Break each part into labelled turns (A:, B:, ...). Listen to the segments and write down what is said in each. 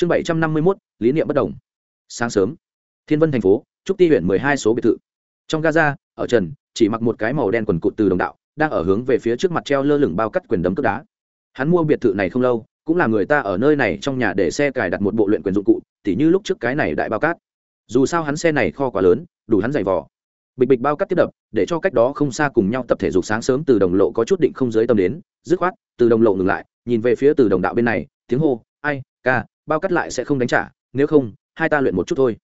A: chương bảy trăm năm mươi mốt, lý niệm bất đồng. Sáng sớm, thiên vân thành phố, trúc ti huyện mười hai số biệt thự. Trong gaza, ở trần, chỉ mặc một cái màu đen quần cụt từ đồng đạo, đang ở hướng về phía trước mặt treo lơ lửng bao cắt quyền đấm cướp đá. Hắn mua biệt thự này không lâu, cũng là người ta ở nơi này trong nhà để xe cài đặt một bộ luyện quyền dụng cụ, tỉ như lúc trước cái này đại bao cát. Dù sao hắn xe này kho quá lớn, đủ hắn giày vò. Bịch bịch bao cắt tiếp đập, để cho cách đó không xa cùng nhau tập thể dục sáng sớm từ đồng lộ có chút định không giới tâm đến, dứt khoát, từ đồng lộ ngừng lại, nhìn về phía từ đồng đạo bên này, tiếng hô, ai, ca bao cắt lại sẽ không đánh trả, nếu không, hai ta luyện một chút thôi.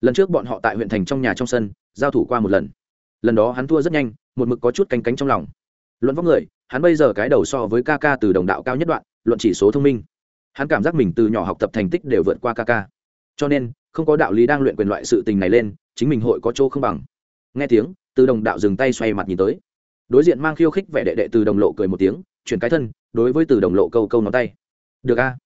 A: Lần trước bọn họ tại huyện thành trong nhà trong sân, giao thủ qua một lần. Lần đó hắn thua rất nhanh, một mực có chút canh cánh trong lòng. Luận vóc người, hắn bây giờ cái đầu so với ca ca từ đồng đạo cao nhất đoạn, luận chỉ số thông minh. Hắn cảm giác mình từ nhỏ học tập thành tích đều vượt qua ca ca. Cho nên, không có đạo lý đang luyện quyền loại sự tình này lên, chính mình hội có chỗ không bằng. Nghe tiếng, từ đồng đạo dừng tay xoay mặt nhìn tới. Đối diện mang khiêu khích vẻ đệ đệ từ đồng lộ cười một tiếng, chuyển cái thân, đối với từ đồng lộ câu câu ngón tay. Được a.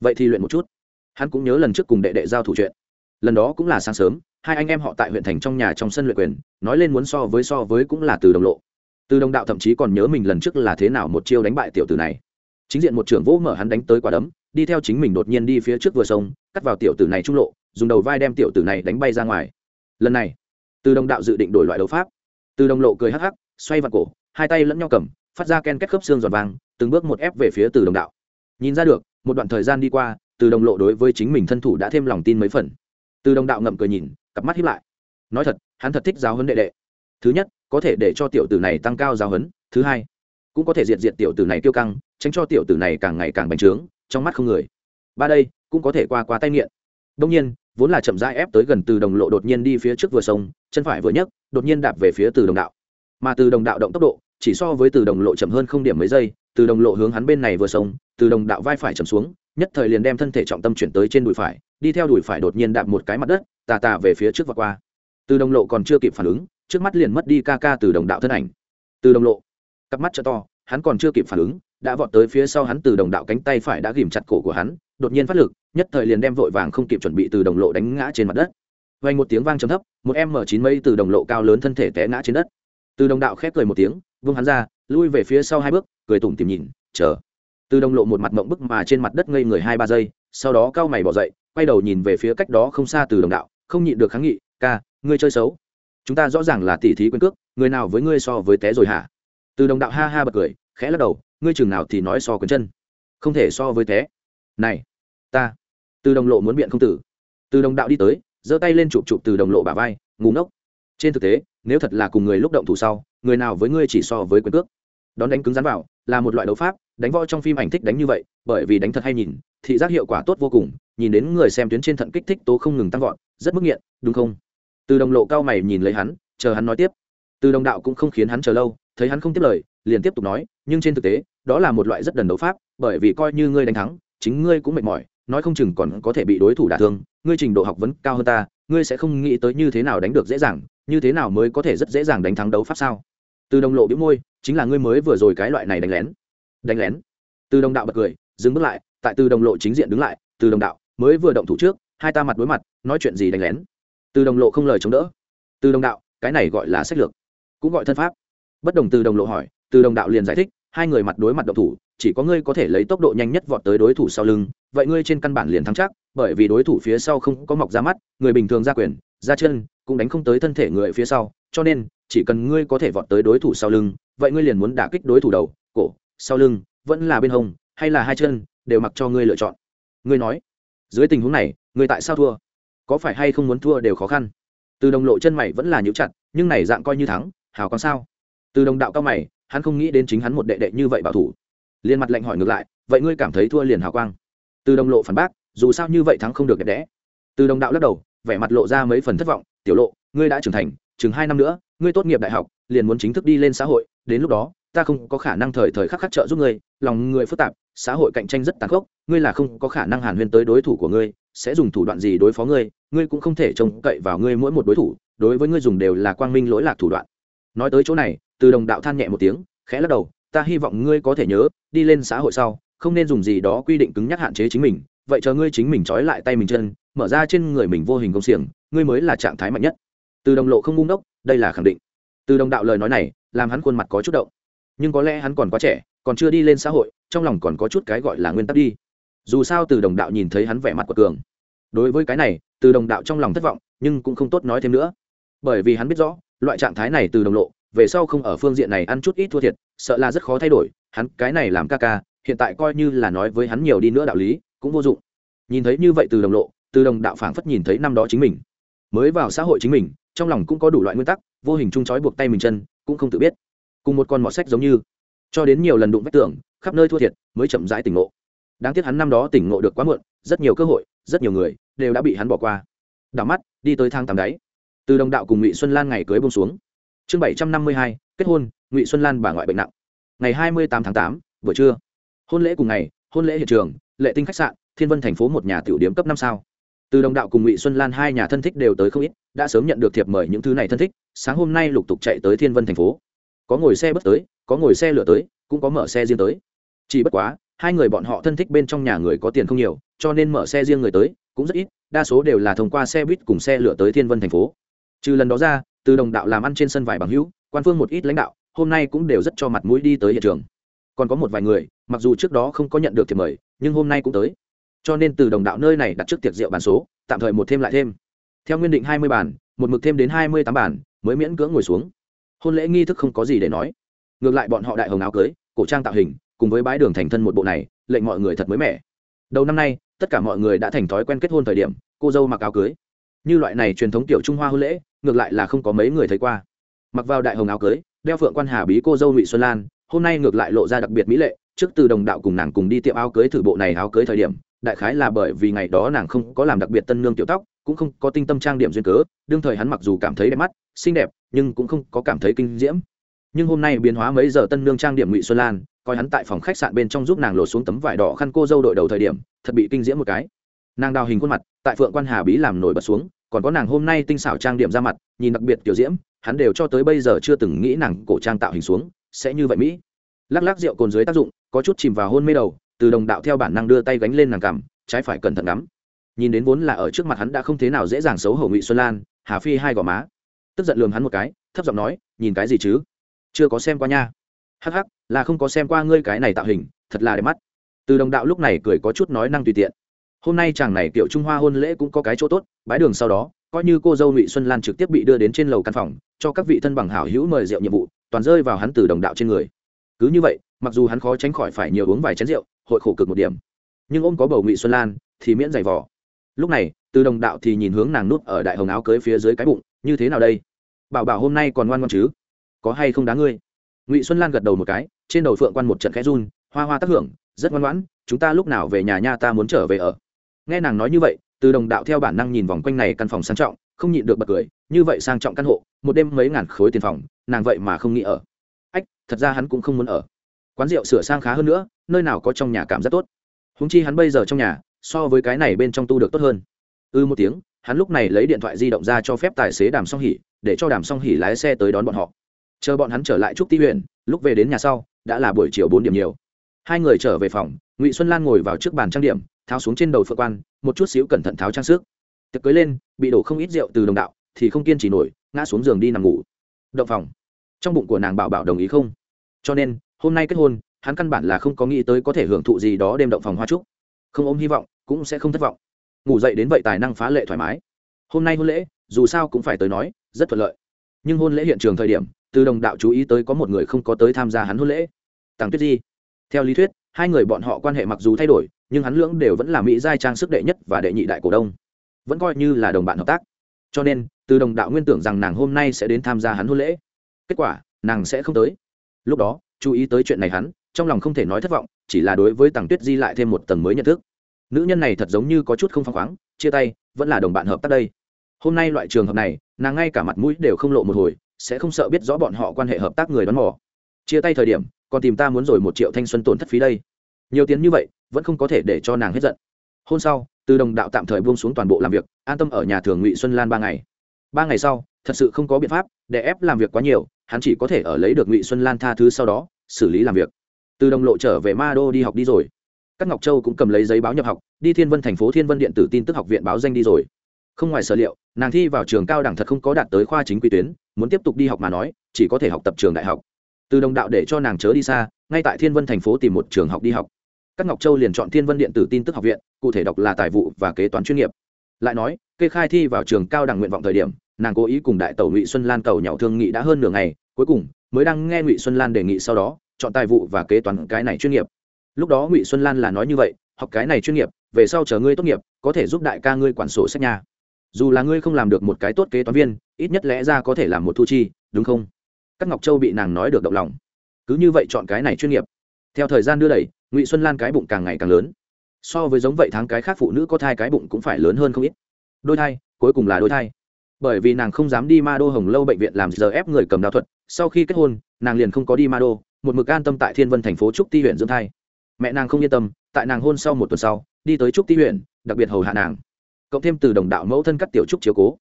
A: Vậy thì luyện một chút hắn cũng nhớ lần trước cùng đệ đệ giao thủ chuyện. Lần đó cũng là sáng sớm, hai anh em họ tại huyện thành trong nhà trong sân luyện quyền, nói lên muốn so với so với cũng là từ đồng lộ. Từ đồng đạo thậm chí còn nhớ mình lần trước là thế nào một chiêu đánh bại tiểu tử này. Chính diện một trưởng vỗ mở hắn đánh tới quả đấm, đi theo chính mình đột nhiên đi phía trước vừa sông, cắt vào tiểu tử này trung lộ, dùng đầu vai đem tiểu tử này đánh bay ra ngoài. Lần này, từ đồng đạo dự định đổi loại đấu pháp. Từ đồng lộ cười hắc hắc, xoay vào cổ, hai tay lẫn nhau cầm, phát ra ken kết khớp xương giòn vàng, từng bước một ép về phía từ đồng đạo. Nhìn ra được, một đoạn thời gian đi qua từ đồng lộ đối với chính mình thân thủ đã thêm lòng tin mấy phần. Từ đồng đạo ngậm cười nhìn, cặp mắt hiếp lại. Nói thật, hắn thật thích giáo huấn đệ đệ. Thứ nhất, có thể để cho tiểu tử này tăng cao giáo huấn. Thứ hai, cũng có thể diệt diệt tiểu tử này tiêu căng, tránh cho tiểu tử này càng ngày càng bành trướng, trong mắt không người. Ba đây, cũng có thể qua qua tay nghiện. Đông nhiên, vốn là chậm rãi ép tới gần từ đồng lộ đột nhiên đi phía trước vừa sông, chân phải vừa nhấc, đột nhiên đạp về phía từ đồng đạo. Mà từ đồng đạo động tốc độ, chỉ so với từ đồng lộ chậm hơn không điểm mấy giây, từ đồng lộ hướng hắn bên này vừa sông, từ đồng đạo vai phải chậm xuống nhất thời liền đem thân thể trọng tâm chuyển tới trên đùi phải, đi theo đùi phải đột nhiên đạp một cái mặt đất, tà tà về phía trước và qua. Từ đồng lộ còn chưa kịp phản ứng, trước mắt liền mất đi ca ca từ đồng đạo thân ảnh. Từ đồng lộ, cặp mắt cho to, hắn còn chưa kịp phản ứng, đã vọt tới phía sau hắn từ đồng đạo cánh tay phải đã ghìm chặt cổ của hắn, đột nhiên phát lực, nhất thời liền đem vội vàng không kịp chuẩn bị từ đồng lộ đánh ngã trên mặt đất. Vang một tiếng vang trầm thấp, một em mở chín mây từ đồng lộ cao lớn thân thể té ngã trên đất. Từ đồng đạo khép cười một tiếng, vung hắn ra, lui về phía sau hai bước, cười tủm tìm nhìn, chờ từ đồng lộ một mặt mộng bức mà trên mặt đất ngây người hai ba giây, sau đó cao mày bỏ dậy, quay đầu nhìn về phía cách đó không xa từ đồng đạo, không nhịn được kháng nghị, ca, ngươi chơi xấu. Chúng ta rõ ràng là tỉ thí quyền cước, người nào với ngươi so với té rồi hả? Từ đồng đạo ha ha bật cười, khẽ lắc đầu, ngươi chừng nào thì nói so quyền chân. Không thể so với té. Này, ta. Từ đồng lộ muốn biện không tử. Từ đồng đạo đi tới, giơ tay lên chụp chụp từ đồng lộ bà vai ngủ ngốc. Trên thực tế, nếu thật là cùng người lúc động thủ sau, người nào với ngươi chỉ so với quyền cước? Đón đánh cứng rắn vào là một loại đấu pháp, đánh võ trong phim ảnh thích đánh như vậy, bởi vì đánh thật hay nhìn, thị giác hiệu quả tốt vô cùng, nhìn đến người xem tuyến trên thận kích thích tố không ngừng tăng vọt, rất mức nghiện, đúng không? Từ đồng lộ cao mày nhìn lấy hắn, chờ hắn nói tiếp. Từ đồng đạo cũng không khiến hắn chờ lâu, thấy hắn không tiếp lời, liền tiếp tục nói, nhưng trên thực tế, đó là một loại rất đần đấu pháp, bởi vì coi như ngươi đánh thắng, chính ngươi cũng mệt mỏi, nói không chừng còn có thể bị đối thủ đả thương, ngươi trình độ học vấn cao hơn ta, ngươi sẽ không nghĩ tới như thế nào đánh được dễ dàng, như thế nào mới có thể rất dễ dàng đánh thắng đấu pháp sao? Từ đồng lộ bĩu môi, chính là ngươi mới vừa rồi cái loại này đánh lén. Đánh lén? Từ đồng đạo bật cười, dừng bước lại, tại từ đồng lộ chính diện đứng lại, từ đồng đạo, mới vừa động thủ trước, hai ta mặt đối mặt, nói chuyện gì đánh lén? Từ đồng lộ không lời chống đỡ. Từ đồng đạo, cái này gọi là sách lược, cũng gọi thân pháp. Bất đồng từ đồng lộ hỏi, từ đồng đạo liền giải thích, hai người mặt đối mặt động thủ, chỉ có ngươi có thể lấy tốc độ nhanh nhất vọt tới đối thủ sau lưng, vậy ngươi trên căn bản liền thắng chắc, bởi vì đối thủ phía sau không có mọc ra mắt, người bình thường ra quyền, ra chân, cũng đánh không tới thân thể người phía sau, cho nên chỉ cần ngươi có thể vọt tới đối thủ sau lưng, vậy ngươi liền muốn đả kích đối thủ đầu, cổ, sau lưng, vẫn là bên hông, hay là hai chân, đều mặc cho ngươi lựa chọn. Ngươi nói. Dưới tình huống này, ngươi tại sao thua? Có phải hay không muốn thua đều khó khăn? Từ đồng lộ chân mày vẫn là nhíu chặt, nhưng này dạng coi như thắng, hào còn sao? Từ đồng đạo cao mày, hắn không nghĩ đến chính hắn một đệ đệ như vậy bảo thủ. Liên mặt lệnh hỏi ngược lại, vậy ngươi cảm thấy thua liền hào quang? Từ đồng lộ phản bác, dù sao như vậy thắng không được đẹp đẽ. Từ đồng đạo lắc đầu, vẻ mặt lộ ra mấy phần thất vọng, tiểu lộ, ngươi đã trưởng thành, chừng hai năm nữa ngươi tốt nghiệp đại học, liền muốn chính thức đi lên xã hội, đến lúc đó, ta không có khả năng thời thời khắc khắc trợ giúp ngươi, lòng người phức tạp, xã hội cạnh tranh rất tàn khốc, ngươi là không có khả năng hàn huyên tới đối thủ của ngươi, sẽ dùng thủ đoạn gì đối phó ngươi ngươi cũng không thể trông cậy vào ngươi mỗi một đối thủ, đối với ngươi dùng đều là quang minh lỗi lạc thủ đoạn. Nói tới chỗ này, từ đồng đạo than nhẹ một tiếng, khẽ lắc đầu, ta hy vọng ngươi có thể nhớ, đi lên xã hội sau, không nên dùng gì đó quy định cứng nhắc hạn chế chính mình, vậy chờ ngươi chính mình trói lại tay mình chân, mở ra trên người mình vô hình công xiềng, ngươi mới là trạng thái mạnh nhất. Từ đồng lộ không ngung đốc đây là khẳng định. Từ đồng đạo lời nói này, làm hắn khuôn mặt có chút động. Nhưng có lẽ hắn còn quá trẻ, còn chưa đi lên xã hội, trong lòng còn có chút cái gọi là nguyên tắc đi. Dù sao từ đồng đạo nhìn thấy hắn vẻ mặt của cường. Đối với cái này, từ đồng đạo trong lòng thất vọng, nhưng cũng không tốt nói thêm nữa. Bởi vì hắn biết rõ, loại trạng thái này từ đồng lộ, về sau không ở phương diện này ăn chút ít thua thiệt, sợ là rất khó thay đổi. Hắn cái này làm ca ca, hiện tại coi như là nói với hắn nhiều đi nữa đạo lý, cũng vô dụng. Nhìn thấy như vậy từ đồng lộ, từ đồng đạo phảng phất nhìn thấy năm đó chính mình. Mới vào xã hội chính mình trong lòng cũng có đủ loại nguyên tắc, vô hình chung trói buộc tay mình chân, cũng không tự biết. Cùng một con mọt sách giống như, cho đến nhiều lần đụng vách tưởng khắp nơi thua thiệt mới chậm rãi tỉnh ngộ. Đáng tiếc hắn năm đó tỉnh ngộ được quá muộn, rất nhiều cơ hội, rất nhiều người đều đã bị hắn bỏ qua. Đảo mắt, đi tới thang tầm đáy từ đồng đạo cùng ngụy xuân lan ngày cưới bông xuống. Chương bảy trăm năm mươi hai, kết hôn, ngụy xuân lan bà ngoại bệnh nặng. Ngày hai mươi tám tháng tám, buổi trưa. Hôn lễ cùng ngày, hôn lễ hiện trường, lệ tinh khách sạn, thiên vân thành phố một nhà tiểu điếm cấp năm sao từ đồng đạo cùng ngụy xuân lan hai nhà thân thích đều tới không ít, đã sớm nhận được thiệp mời những thứ này thân thích, sáng hôm nay lục tục chạy tới thiên vân thành phố. Có ngồi xe bất tới, có ngồi xe lửa tới, cũng có mở xe riêng tới. Chỉ bất quá, hai người bọn họ thân thích bên trong nhà người có tiền không nhiều, cho nên mở xe riêng người tới, cũng rất ít, đa số đều là thông qua xe buýt cùng xe lửa tới thiên vân thành phố. Trừ lần đó ra, từ đồng đạo làm ăn trên sân vải bằng hữu, quan phương một ít lãnh đạo, hôm nay cũng đều rất cho mặt mũi đi tới hiện trường. Còn có một vài người, mặc dù trước đó không có nhận được thiệp mời, nhưng hôm nay cũng tới cho nên từ đồng đạo nơi này đặt trước tiệc rượu bàn số, tạm thời một thêm lại thêm. Theo nguyên định hai mươi bàn, một mực thêm đến hai mươi tám bàn, mới miễn cưỡng ngồi xuống. Hôn lễ nghi thức không có gì để nói. Ngược lại bọn họ đại hồng áo cưới, cổ trang tạo hình, cùng với bãi đường thành thân một bộ này, lệnh mọi người thật mới mẻ. Đầu năm nay, tất cả mọi người đã thành thói quen kết hôn thời điểm, cô dâu mặc áo cưới. Như loại này truyền thống kiểu trung hoa hôn lễ, ngược lại là không có mấy người thấy qua. Mặc vào đại hồng áo cưới, đeo phượng quan hà bí cô dâu ngụy xuân lan, hôm nay ngược lại lộ ra đặc biệt mỹ lệ, trước từ đồng đạo cùng nàng cùng đi tiệm áo cưới thử bộ này áo cưới thời điểm đại khái là bởi vì ngày đó nàng không có làm đặc biệt tân nương tiểu tóc, cũng không có tinh tâm trang điểm duyên cớ, đương thời hắn mặc dù cảm thấy đẹp mắt, xinh đẹp, nhưng cũng không có cảm thấy kinh diễm. Nhưng hôm nay biến hóa mấy giờ tân nương trang điểm ngụy xuân lan, coi hắn tại phòng khách sạn bên trong giúp nàng lột xuống tấm vải đỏ khăn cô dâu đội đầu thời điểm, thật bị kinh diễm một cái. Nàng đào hình khuôn mặt, tại phượng quan hà bí làm nổi bật xuống, còn có nàng hôm nay tinh xảo trang điểm ra mặt, nhìn đặc biệt kiểu diễm, hắn đều cho tới bây giờ chưa từng nghĩ nàng cổ trang tạo hình xuống, sẽ như vậy mỹ. Lắc lắc rượu cồn dưới tác dụng, có chút chìm vào hôn mê đầu từ đồng đạo theo bản năng đưa tay gánh lên nàng cằm trái phải cẩn thận lắm. nhìn đến vốn là ở trước mặt hắn đã không thế nào dễ dàng xấu hổ ngụy xuân lan, hà phi hai gò má. Tức giận lườm hắn một cái, thấp giọng nói, nhìn cái gì chứ? Chưa có xem qua nha. Hắc hắc, là không có xem qua ngươi cái này tạo hình, thật là đẹp mắt. Từ đồng đạo lúc này cười có chút nói năng tùy tiện. Hôm nay chàng này kiểu trung hoa hôn lễ cũng có cái chỗ tốt bãi đường sau đó, coi như cô dâu ngụy xuân lan trực tiếp bị đưa đến trên lầu căn phòng, cho các vị thân bằng hảo hữu mời rượu nhiệm vụ, toàn rơi vào hắn từ đồng đạo trên người. Cứ như vậy mặc dù hắn khó tránh khỏi phải nhiều uống vài chén rượu, hội khổ cực một điểm, nhưng ôm có bầu ngụy xuân lan thì miễn giày vỏ lúc này, từ đồng đạo thì nhìn hướng nàng nút ở đại hồng áo cưới phía dưới cái bụng, như thế nào đây? Bảo bảo hôm nay còn ngoan ngoan chứ? Có hay không đá ngươi? Ngụy xuân lan gật đầu một cái, trên đầu phượng quan một trận khẽ run, hoa hoa tác hưởng, rất ngoan ngoãn, chúng ta lúc nào về nhà nha ta muốn trở về ở. Nghe nàng nói như vậy, từ đồng đạo theo bản năng nhìn vòng quanh này căn phòng sang trọng, không nhịn được bật cười, như vậy sang trọng căn hộ, một đêm mấy ngàn khối tiền phòng, nàng vậy mà không nghĩ ở. Ách, thật ra hắn cũng không muốn ở quán rượu sửa sang khá hơn nữa, nơi nào có trong nhà cảm giác tốt. Húng chi hắn bây giờ trong nhà, so với cái này bên trong tu được tốt hơn. Ư ừ một tiếng, hắn lúc này lấy điện thoại di động ra cho phép tài xế đàm song hỉ, để cho đàm song hỉ lái xe tới đón bọn họ. Chờ bọn hắn trở lại trúc ti huyện, lúc về đến nhà sau, đã là buổi chiều bốn điểm nhiều. Hai người trở về phòng, ngụy xuân lan ngồi vào trước bàn trang điểm, tháo xuống trên đầu phượng quan, một chút xíu cẩn thận tháo trang sức. Tiệc cưới lên, bị đổ không ít rượu từ đồng đạo, thì không kiên trì nổi, ngã xuống giường đi nằm ngủ. Động phòng. Trong bụng của nàng bảo bảo đồng ý không? Cho nên hôm nay kết hôn, hắn căn bản là không có nghĩ tới có thể hưởng thụ gì đó đêm động phòng hoa trúc. Không ôm hy vọng, cũng sẽ không thất vọng. Ngủ dậy đến vậy tài năng phá lệ thoải mái. Hôm nay hôn lễ, dù sao cũng phải tới nói, rất thuận lợi. Nhưng hôn lễ hiện trường thời điểm, từ đồng đạo chú ý tới có một người không có tới tham gia hắn hôn lễ. Tàng tuyết di. Theo lý thuyết, hai người bọn họ quan hệ mặc dù thay đổi, nhưng hắn lưỡng đều vẫn là mỹ giai trang sức đệ nhất và đệ nhị đại cổ đông. Vẫn coi như là đồng bạn hợp tác. Cho nên, từ đồng đạo nguyên tưởng rằng nàng hôm nay sẽ đến tham gia hắn hôn lễ. Kết quả, nàng sẽ không tới. Lúc đó chú ý tới chuyện này hắn, trong lòng không thể nói thất vọng, chỉ là đối với tàng tuyết di lại thêm một tầng mới nhận thức. Nữ nhân này thật giống như có chút không phăng khoáng, chia tay, vẫn là đồng bạn hợp tác đây. Hôm nay loại trường hợp này, nàng ngay cả mặt mũi đều không lộ một hồi, sẽ không sợ biết rõ bọn họ quan hệ hợp tác người đón mò. Chia tay thời điểm, còn tìm ta muốn rồi một triệu thanh xuân tổn thất phí đây. Nhiều tiền như vậy, vẫn không có thể để cho nàng hết giận. Hôm sau, từ đồng đạo tạm thời buông xuống toàn bộ làm việc, an tâm ở nhà thường ngụy xuân lan ba ngày. Ba ngày sau, thật sự không có biện pháp để ép làm việc quá nhiều, hắn chỉ có thể ở lấy được ngụy xuân lan tha thứ sau đó xử lý làm việc. Từ đồng lộ trở về ma đô đi học đi rồi. Các ngọc châu cũng cầm lấy giấy báo nhập học, đi thiên vân thành phố thiên vân điện tử tin tức học viện báo danh đi rồi. Không ngoài sở liệu, nàng thi vào trường cao đẳng thật không có đạt tới khoa chính quy tuyến, muốn tiếp tục đi học mà nói, chỉ có thể học tập trường đại học. Từ đồng đạo để cho nàng chớ đi xa, ngay tại thiên vân thành phố tìm một trường học đi học. Các ngọc châu liền chọn thiên vân điện tử tin tức học viện, cụ thể đọc là tài vụ và kế toán chuyên nghiệp. Lại nói, kê khai thi vào trường cao đẳng nguyện vọng thời điểm, nàng cố ý cùng đại tẩu ngụy xuân lan cầu nhậu thương nghị đã hơn nửa ngày, cuối cùng mới đang nghe ngụy xuân lan đề nghị sau đó, chọn tài vụ và kế toán cái này chuyên nghiệp. Lúc đó ngụy xuân lan là nói như vậy, học cái này chuyên nghiệp, về sau chờ ngươi tốt nghiệp, có thể giúp đại ca ngươi quản sổ sách nhà dù là ngươi không làm được một cái tốt kế toán viên, ít nhất lẽ ra có thể làm một thu chi, đúng không? Các ngọc châu bị nàng nói được động lòng. Cứ như vậy chọn cái này chuyên nghiệp. Theo thời gian đưa đẩy, ngụy xuân lan cái bụng càng ngày càng lớn. So với giống vậy tháng cái khác phụ nữ có thai cái bụng cũng phải lớn hơn không ít. Đôi thai, cuối cùng là đôi thai. Bởi vì nàng không dám đi ma đô hồng lâu bệnh viện làm giờ ép người cầm đao thuật sau khi kết hôn, nàng liền không có đi ma đô một mực an tâm tại thiên vân thành phố trúc ti huyện dưỡng thai. Mẹ nàng không yên tâm, tại nàng hôn sau một tuần sau, đi tới trúc ti huyện, đặc biệt hầu hạ nàng. Cộng thêm từ đồng đạo mẫu thân cắt tiểu trúc chiếu cố.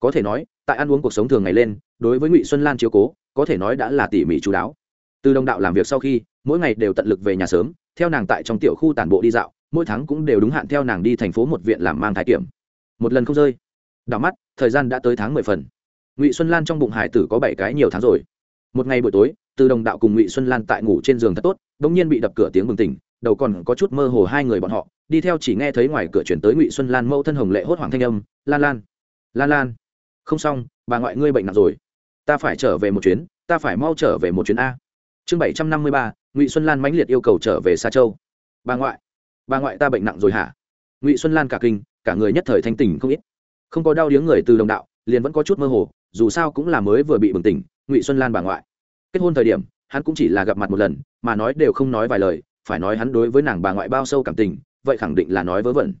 A: Có thể nói, tại ăn uống cuộc sống thường ngày lên, đối với ngụy xuân lan chiếu cố, có thể nói đã là tỉ mỉ chú đáo. Từ đồng đạo làm việc sau khi, mỗi ngày đều tận lực về nhà sớm, theo nàng tại trong tiểu khu tản bộ đi dạo, mỗi tháng cũng đều đúng hạn theo nàng đi thành phố một viện làm mang thái kiểm. Một lần không rơi. Đảo mắt, thời gian đã tới tháng mười phần ngụy xuân lan trong bụng hải tử có bảy cái nhiều tháng rồi. Một ngày buổi tối, từ đồng đạo cùng ngụy xuân lan tại ngủ trên giường thật tốt đ ỗ n g nhiên bị đập cửa tiếng bừng tỉnh, đầu còn có chút mơ hồ hai người bọn họ, đi theo chỉ nghe thấy ngoài cửa chuyển tới ngụy xuân lan mẫu thân hồng lệ hốt hoảng thanh âm, lan lan lan lan. Không xong, bà ngoại ngươi bệnh nặng rồi. Ta phải trở về một chuyến, ta phải mau trở về một chuyến a. Chương bảy trăm năm mươi ba, ngụy xuân lan mãnh liệt yêu cầu trở về xa châu. Bà ngoại bà ngoại ta bệnh nặng rồi hả? Ngụy xuân lan cả kinh, cả người nhất thời thanh tỉnh không ít. Không có đau điếng người từ đồng đạo, liền vẫn có chút mơ hồ dù sao cũng là mới vừa bị bừng tỉnh, ngụy xuân lan bà ngoại. Kết hôn thời điểm, hắn cũng chỉ là gặp mặt một lần, mà nói đều không nói vài lời, phải nói hắn đối với nàng bà ngoại bao sâu cảm tình, vậy khẳng định là nói vớ vẩn.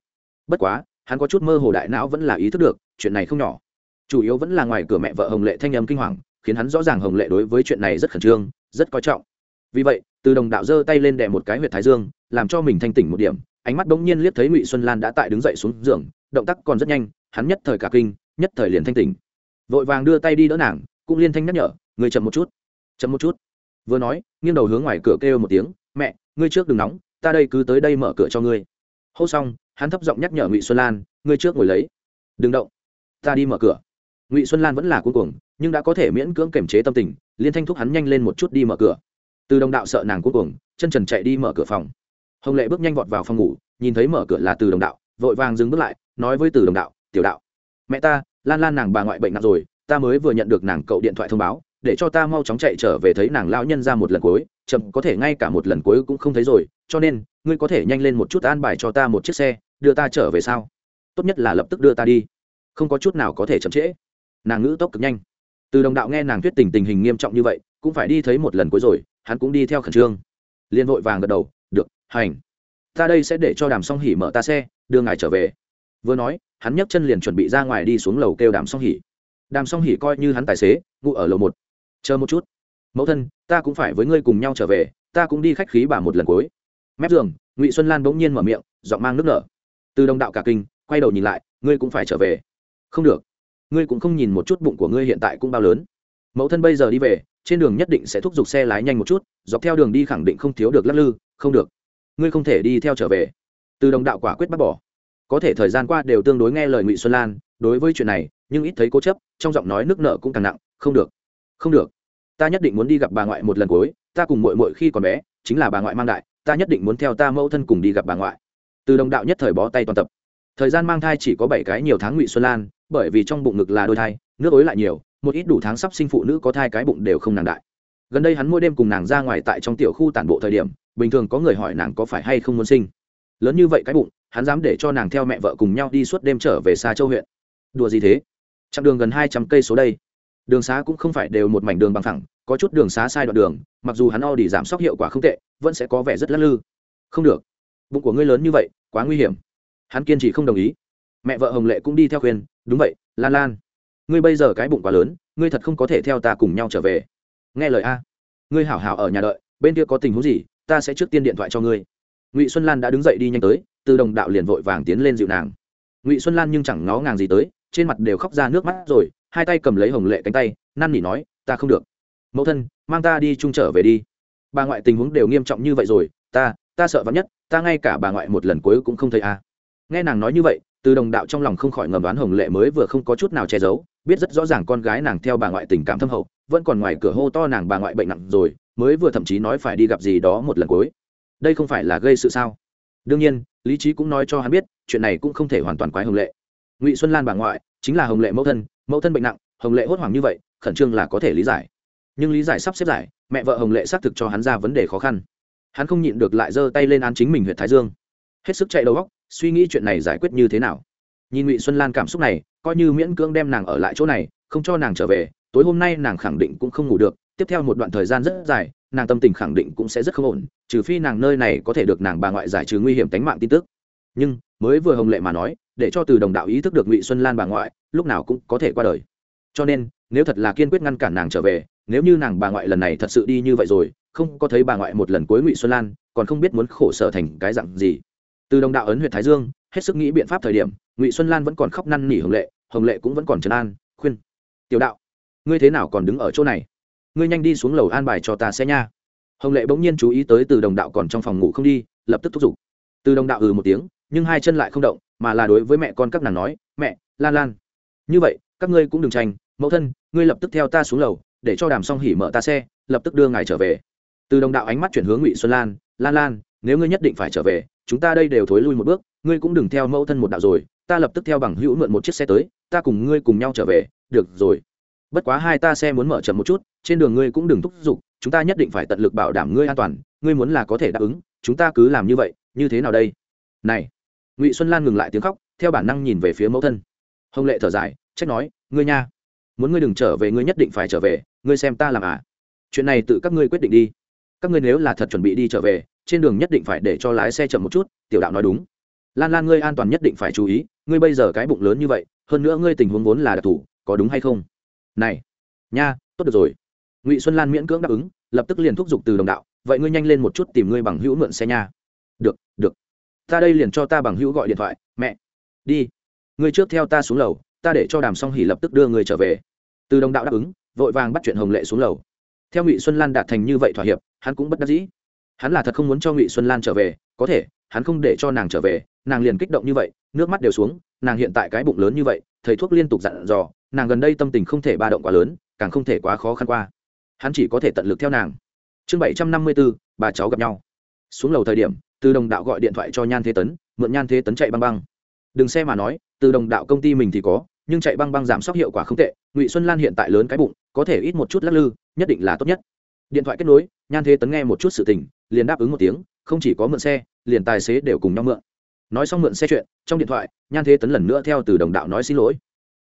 A: Bất quá, hắn có chút mơ hồ đại não vẫn là ý thức được, chuyện này không nhỏ. Chủ yếu vẫn là ngoài cửa mẹ vợ hồng lệ thanh âm kinh hoàng, khiến hắn rõ ràng hồng lệ đối với chuyện này rất khẩn trương, rất coi trọng. Vì vậy, từ đồng đạo giơ tay lên đè một cái huyệt thái dương, làm cho mình thanh tỉnh một điểm, ánh mắt bỗng nhiên liếc thấy ngụy xuân lan đã tại đứng dậy xuống giường, động tác còn rất nhanh, hắn nhất thời cả kinh, nhất thời liền thanh tỉnh vội vàng đưa tay đi đỡ nàng, cũng liên thanh nhắc nhở người chậm một chút, chậm một chút. Vừa nói, nghiêng đầu hướng ngoài cửa kêu một tiếng, mẹ, ngươi trước đừng nóng, ta đây cứ tới đây mở cửa cho ngươi. Hô xong, hắn thấp giọng nhắc nhở ngụy xuân lan, ngươi trước ngồi lấy, đừng động, ta đi mở cửa. Ngụy xuân lan vẫn là cuối cùng nhưng đã có thể miễn cưỡng kiềm chế tâm tình, liên thanh thúc hắn nhanh lên một chút đi mở cửa. Từ đồng đạo sợ nàng cuối cùng chân trần chạy đi mở cửa phòng. Hồng lệ bước nhanh vọt vào phòng ngủ, nhìn thấy mở cửa là từ đồng đạo, vội vàng dừng bước lại, nói với từ đồng đạo, tiểu đạo, mẹ ta lan lan nàng bà ngoại bệnh nặng rồi, ta mới vừa nhận được nàng cậu điện thoại thông báo, để cho ta mau chóng chạy trở về thấy nàng lão nhân ra một lần cuối, chậm, có thể ngay cả một lần cuối cũng không thấy rồi, cho nên, ngươi có thể nhanh lên một chút an bài cho ta một chiếc xe, đưa ta trở về sao? Tốt nhất là lập tức đưa ta đi. Không có chút nào có thể chậm trễ. Nàng ngữ tốc cực nhanh. Từ đồng đạo nghe nàng thuyết tình tình hình nghiêm trọng như vậy, cũng phải đi thấy một lần cuối rồi, hắn cũng đi theo khẩn trương. Liên vội vàng gật đầu, được, hành. Ta đây sẽ để cho đàm song hỉ mở ta xe, đưa ngài trở về. Vừa nói hắn nhấc chân liền chuẩn bị ra ngoài đi xuống lầu kêu đàm song hỉ. Đàm song hỉ coi như hắn tài xế ngụ ở lầu một. Chờ một chút. Mẫu thân, ta cũng phải với ngươi cùng nhau trở về, ta cũng đi khách khí bà một lần cuối. Mép giường, ngụy xuân lan bỗng nhiên mở miệng, giọng mang nước nở. Từ đồng đạo cả kinh, quay đầu nhìn lại, ngươi cũng phải trở về. Không được. Ngươi cũng không nhìn một chút bụng của ngươi hiện tại cũng bao lớn. Mẫu thân bây giờ đi về, trên đường nhất định sẽ thúc giục xe lái nhanh một chút, dọc theo đường đi khẳng định không thiếu được lắc lư, không được. Ngươi không thể đi theo trở về. Từ đồng đạo quả quyết bắt bỏ có thể thời gian qua đều tương đối nghe lời ngụy xuân lan, đối với chuyện này, nhưng ít thấy cố chấp, trong giọng nói nước nợ cũng càng nặng, không được không được, ta nhất định muốn đi gặp bà ngoại một lần cuối, ta cùng mội mội khi còn bé, chính là bà ngoại mang đại, ta nhất định muốn theo ta mẫu thân cùng đi gặp bà ngoại. Từ đồng đạo nhất thời bó tay toàn tập. Thời gian mang thai chỉ có bảy cái nhiều tháng ngụy xuân lan, bởi vì trong bụng ngực là đôi thai, nước ối lại nhiều, một ít đủ tháng sắp sinh phụ nữ có thai cái bụng đều không nàng đại. Gần đây hắn mỗi đêm cùng nàng ra ngoài tại trong tiểu khu tản bộ thời điểm, bình thường có người hỏi nàng có phải hay không muốn sinh. Lớn như vậy cái bụng hắn dám để cho nàng theo mẹ vợ cùng nhau đi suốt đêm trở về xa châu huyện. Đùa gì thế? Chặng đường gần hai trăm cây số đây. Đường xá cũng không phải đều một mảnh đường bằng thẳng có chút đường xá sai đoạn đường, mặc dù hắn o đi giảm sốc hiệu quả không tệ, vẫn sẽ có vẻ rất lắc lư. Không được. Bụng của ngươi lớn như vậy, quá nguy hiểm. Hắn kiên trì không đồng ý. Mẹ vợ hồng lệ cũng đi theo khuyên, đúng vậy, lan lan. Ngươi bây giờ cái bụng quá lớn, ngươi thật không có thể theo ta cùng nhau trở về. Nghe lời a. Ngươi hảo hảo ở nhà đợi, bên kia có tình huống gì, ta sẽ trước tiên điện thoại cho ngươi. Ngụy xuân lan đã đứng dậy đi nhanh tới từ đồng đạo liền vội vàng tiến lên dịu nàng. Ngụy xuân lan nhưng chẳng ngó ngàng gì tới, trên mặt đều khóc ra nước mắt rồi, hai tay cầm lấy hồng lệ cánh tay, năn nỉ nói, ta không được. Mẫu thân, mang ta đi chung trở về đi. Bà ngoại tình huống đều nghiêm trọng như vậy rồi, ta ta sợ vắn nhất, ta ngay cả bà ngoại một lần cuối cũng không thấy a. Nghe nàng nói như vậy, từ đồng đạo trong lòng không khỏi ngầm đoán hồng lệ mới vừa không có chút nào che giấu, biết rất rõ ràng con gái nàng theo bà ngoại tình cảm thâm hậu, vẫn còn ngoài cửa hô to nàng bà ngoại bệnh nặng rồi, mới vừa thậm chí nói phải đi gặp gì đó một lần cuối. Đây không phải là gây sự sao? Đương nhiên, lý trí cũng nói cho hắn biết, chuyện này cũng không thể hoàn toàn quái hồng lệ. Ngụy xuân lan bà ngoại, chính là hồng lệ mẫu thân mẫu thân bệnh nặng, hồng lệ hốt hoảng như vậy, khẩn trương là có thể lý giải. Nhưng lý giải sắp xếp giải mẹ vợ hồng lệ xác thực cho hắn ra vấn đề khó khăn. Hắn không nhịn được lại giơ tay lên án chính mình huyện thái dương. Hết sức chạy đầu góc suy nghĩ chuyện này giải quyết như thế nào. Nhìn ngụy xuân lan cảm xúc này, coi như miễn cưỡng đem nàng ở lại chỗ này, không cho nàng trở về, tối hôm nay nàng khẳng định cũng không ngủ được, tiếp theo một đoạn thời gian rất dài nàng tâm tình khẳng định cũng sẽ rất không ổn, trừ phi nàng nơi này có thể được nàng bà ngoại giải trừ nguy hiểm tính mạng tin tức. Nhưng, mới vừa hồng lệ mà nói, để cho từ đồng đạo ý thức được ngụy xuân lan bà ngoại, lúc nào cũng có thể qua đời. Cho nên, nếu thật là kiên quyết ngăn cản nàng trở về, nếu như nàng bà ngoại lần này thật sự đi như vậy rồi, không có thấy bà ngoại một lần cuối ngụy xuân lan, còn không biết muốn khổ sở thành cái dặn gì. Từ đồng đạo ấn huyện thái dương, hết sức nghĩ biện pháp thời điểm, ngụy xuân lan vẫn còn khóc năn nỉ hồng lệ hồng lệ cũng vẫn còn trấn an, khuyên, tiểu đạo, ngươi thế nào còn đứng ở chỗ này? Ngươi nhanh đi xuống lầu an bài cho ta xe nha. Hồng lệ bỗng nhiên chú ý tới từ đồng đạo còn trong phòng ngủ không đi, lập tức thúc giục. Từ đồng đạo ừ một tiếng, nhưng hai chân lại không động, mà là đối với mẹ con các nàng nói, mẹ, lan lan. Như vậy, các ngươi cũng đừng tranh, mẫu thân, ngươi lập tức theo ta xuống lầu, để cho đàm xong hỉ mở ta xe, lập tức đưa ngài trở về. Từ đồng đạo ánh mắt chuyển hướng ngụy xuân lan lan lan, nếu ngươi nhất định phải trở về, chúng ta đây đều thối lui một bước, ngươi cũng đừng theo mẫu thân một đạo rồi, ta lập tức theo bằng hữu mượn một chiếc xe tới, ta cùng ngươi cùng nhau trở về, được rồi bất quá hai ta xe muốn mở chậm một chút, trên đường ngươi cũng đừng thúc giục, chúng ta nhất định phải tận lực bảo đảm ngươi an toàn, ngươi muốn là có thể đáp ứng, chúng ta cứ làm như vậy, như thế nào đây? Này, ngụy xuân lan ngừng lại tiếng khóc, theo bản năng nhìn về phía mẫu thân. Hồng lệ thở dài, trách nói, ngươi nha, muốn ngươi đừng trở về, ngươi nhất định phải trở về, ngươi xem ta làm à? Chuyện này tự các ngươi quyết định đi. Các ngươi nếu là thật chuẩn bị đi trở về, trên đường nhất định phải để cho lái xe chậm một chút, tiểu đạo nói đúng. Lan lan ngươi an toàn nhất định phải chú ý, ngươi bây giờ cái bụng lớn như vậy, hơn nữa ngươi tình huống vốn là đặc thù, có đúng hay không? Này, nha, tốt được rồi. Ngụy xuân lan miễn cưỡng đáp ứng, lập tức liền thúc giục từ đồng đạo, vậy ngươi nhanh lên một chút tìm ngươi bằng hữu mượn xe nha. Được được. Ta đây liền cho ta bằng hữu gọi điện thoại, mẹ. Đi. Ngươi trước theo ta xuống lầu, ta để cho đàm song hỉ lập tức đưa người trở về. Từ đồng đạo đáp ứng, vội vàng bắt chuyện hồng lệ xuống lầu. Theo ngụy xuân lan đạt thành như vậy thỏa hiệp, hắn cũng bất đắc dĩ. Hắn là thật không muốn cho ngụy xuân lan trở về, có thể, hắn không để cho nàng trở về, nàng liền kích động như vậy, nước mắt đều xuống nàng hiện tại cái bụng lớn như vậy, thầy thuốc liên tục dặn dò, nàng gần đây tâm tình không thể ba động quá lớn, càng không thể quá khó khăn qua. Hắn chỉ có thể tận lực theo nàng. Chương bảy trăm năm mươi bốn bà cháu gặp nhau. Xuống lầu thời điểm, từ đồng đạo gọi điện thoại cho nhan thế tấn, mượn nhan thế tấn chạy băng băng. Đừng xe mà nói, từ đồng đạo công ty mình thì có, nhưng chạy băng băng giảm sốc hiệu quả không tệ, ngụy xuân lan hiện tại lớn cái bụng, có thể ít một chút lắc lư, nhất định là tốt nhất. Điện thoại kết nối, nhan thế tấn nghe một chút sự tình, liền đáp ứng một tiếng, không chỉ có mượn xe, liền tài xế đều cùng nhau mượn nói xong mượn xe chuyện, trong điện thoại, nhan thế tấn lần nữa theo từ đồng đạo nói xin lỗi.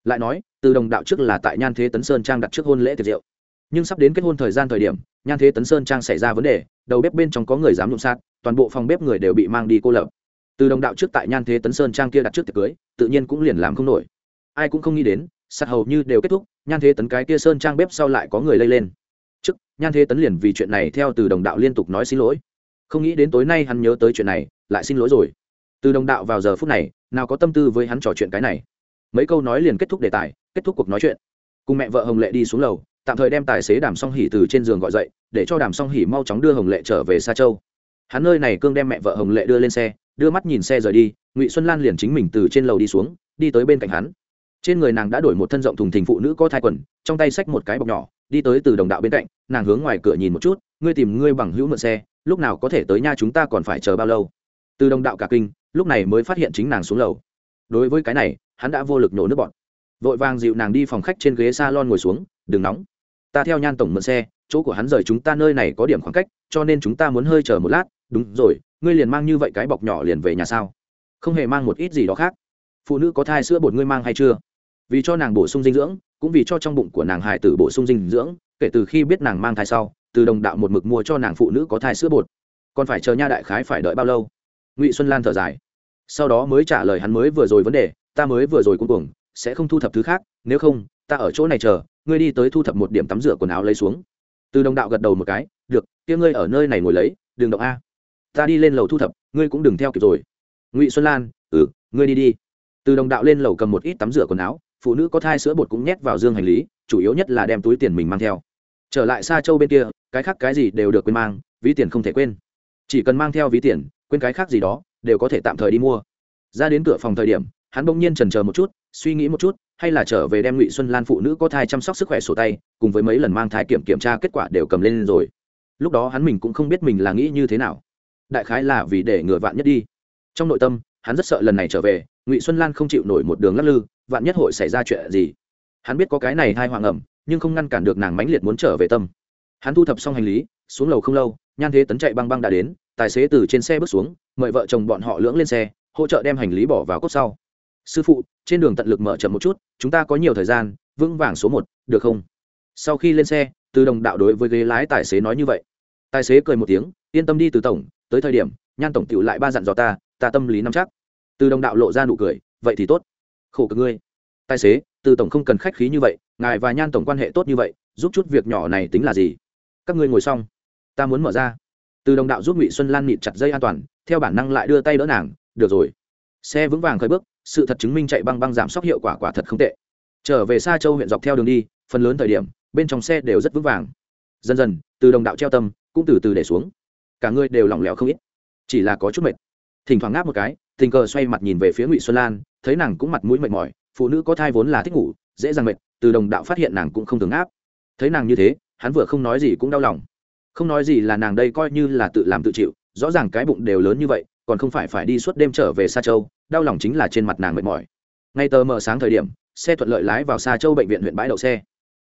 A: Lại nói, từ đồng đạo trước là tại nhan thế tấn sơn trang đặt trước hôn lễ tiệc rượu. Nhưng sắp đến kết hôn thời gian thời điểm, nhan thế tấn sơn trang xảy ra vấn đề, đầu bếp bên trong có người dám nhụng sát toàn bộ phòng bếp người đều bị mang đi cô lập. Từ đồng đạo trước tại nhan thế tấn sơn trang kia đặt trước tiệc cưới, tự nhiên cũng liền làm không nổi. Ai cũng không nghĩ đến sát hầu như đều kết thúc, nhan thế tấn cái kia sơn trang bếp sau lại có người lây lên. Trước, nhan thế tấn liền vì chuyện này theo từ đồng đạo liên tục nói xin lỗi. Không nghĩ đến tối nay hắn nhớ tới chuyện này, lại xin lỗi rồi từ đồng đạo vào giờ phút này, nào có tâm tư với hắn trò chuyện cái này. Mấy câu nói liền kết thúc đề tài, kết thúc cuộc nói chuyện. Cùng mẹ vợ hồng lệ đi xuống lầu, tạm thời đem tài xế đàm song hỉ từ trên giường gọi dậy, để cho đàm song hỉ mau chóng đưa hồng lệ trở về xa châu. Hắn nơi này cương đem mẹ vợ hồng lệ đưa lên xe, đưa mắt nhìn xe rời đi, ngụy xuân lan liền chính mình từ trên lầu đi xuống, đi tới bên cạnh hắn. Trên người nàng đã đổi một thân rộng thùng thình phụ nữ có thai quần, trong tay xách một cái bọc nhỏ, đi tới từ đồng đạo bên cạnh, nàng hướng ngoài cửa nhìn một chút, ngươi tìm ngươi bằng hữu mượn xe, lúc nào có thể tới nha chúng ta còn phải chờ bao lâu? Từ đồng đạo cả kinh lúc này mới phát hiện chính nàng xuống lầu. Đối với cái này, hắn đã vô lực nhổ nước bọn vội vàng dịu nàng đi phòng khách trên ghế s a lon ngồi xuống, đừng nóng. Ta theo nhan tổng mượn xe, chỗ của hắn rời chúng ta nơi này có điểm khoảng cách, cho nên chúng ta muốn hơi chờ một lát. Đúng rồi, ngươi liền mang như vậy cái bọc nhỏ liền về nhà sao? Không hề mang một ít gì đó khác. Phụ nữ có thai sữa bột ngươi mang hay chưa? Vì cho nàng bổ sung dinh dưỡng, cũng vì cho trong bụng của nàng hài tử bổ sung dinh dưỡng, kể từ khi biết nàng mang thai sau, từ đồng đạo một mực mua cho nàng phụ nữ có thai sữa bột. Còn phải chờ nha đại khái phải đợi bao lâu? Ngụy xuân lan thở dài sau đó mới trả lời hắn mới vừa rồi vấn đề, ta mới vừa rồi cuối cùng sẽ không thu thập thứ khác, nếu không, ta ở chỗ này chờ, ngươi đi tới thu thập một điểm tắm rửa quần áo lấy xuống. Từ đồng đạo gật đầu một cái, được, kia ngươi ở nơi này ngồi lấy, đừng động a. Ta đi lên lầu thu thập, ngươi cũng đừng theo kịp rồi. Ngụy xuân lan ừ ngươi đi đi. Từ đồng đạo lên lầu cầm một ít tắm rửa quần áo, phụ nữ có thai sữa bột cũng nhét vào dương hành lý, chủ yếu nhất là đem túi tiền mình mang theo. Trở lại xa châu bên kia, cái khác cái gì đều được quên mang, ví tiền không thể quên. Chỉ cần mang theo ví tiền, quên cái khác gì đó đều có thể tạm thời đi mua. Ra đến cửa phòng thời điểm, hắn bỗng nhiên trần chờ một chút, suy nghĩ một chút, hay là trở về đem ngụy xuân lan phụ nữ có thai chăm sóc sức khỏe sổ tay, cùng với mấy lần mang thai kiểm kiểm tra kết quả đều cầm lên rồi. Lúc đó hắn mình cũng không biết mình là nghĩ như thế nào. Đại khái là vì để ngừa vạn nhất đi. Trong nội tâm, hắn rất sợ lần này trở về, ngụy xuân lan không chịu nổi một đường lắc lư, vạn nhất hội xảy ra chuyện gì? Hắn biết có cái này hai hoàng ẩm, nhưng không ngăn cản được nàng mãnh liệt muốn trở về tâm. Hắn thu thập xong hành lý, xuống lầu không lâu, nhan thế tấn chạy băng băng đã đến tài xế từ trên xe bước xuống, mời vợ chồng bọn họ lưỡng lên xe, hỗ trợ đem hành lý bỏ vào cốt sau. Sư phụ, trên đường tận lực mở chậm một chút, chúng ta có nhiều thời gian, vững vàng số một, được không? Sau khi lên xe, từ đồng đạo đối với ghế lái tài xế nói như vậy. Tài xế cười một tiếng, yên tâm đi từ tổng, tới thời điểm, nhan tổng tựu lại ba dặn dò ta ta tâm lý nắm chắc. Từ đồng đạo lộ ra nụ cười, vậy thì tốt. Khổ cực ngươi. Tài xế, từ tổng không cần khách khí như vậy, ngài và nhan tổng quan hệ tốt như vậy, giúp chút việc nhỏ này tính là gì? Các ngươi ngồi xong, ta muốn mở ra từ đồng đạo giúp ngụy xuân lan nịt chặt dây an toàn, theo bản năng lại đưa tay đỡ nàng, được rồi. Xe vững vàng khởi bước, sự thật chứng minh chạy băng băng giảm sốc hiệu quả quả thật không tệ. Trở về xa châu huyện dọc theo đường đi, phần lớn thời điểm, bên trong xe đều rất vững vàng. Dần dần, từ đồng đạo treo tâm, cũng từ từ để xuống. Cả người đều lỏng lẻo không ít, chỉ là có chút mệt. Thỉnh thoảng ngáp một cái, tình cờ xoay mặt nhìn về phía ngụy xuân lan, thấy nàng cũng mặt mũi mệt mỏi, phụ nữ có thai vốn là thích ngủ, dễ dàng mệt, từ đồng đạo phát hiện nàng cũng không thường áp thấy nàng như thế, hắn vừa không nói gì cũng đau lòng không nói gì là nàng đây coi như là tự làm tự chịu, rõ ràng cái bụng đều lớn như vậy, còn không phải phải đi suốt đêm trở về xa châu, đau lòng chính là trên mặt nàng mệt mỏi. Ngay tờ mờ sáng thời điểm, xe thuận lợi lái vào xa châu bệnh viện huyện bãi đậu xe.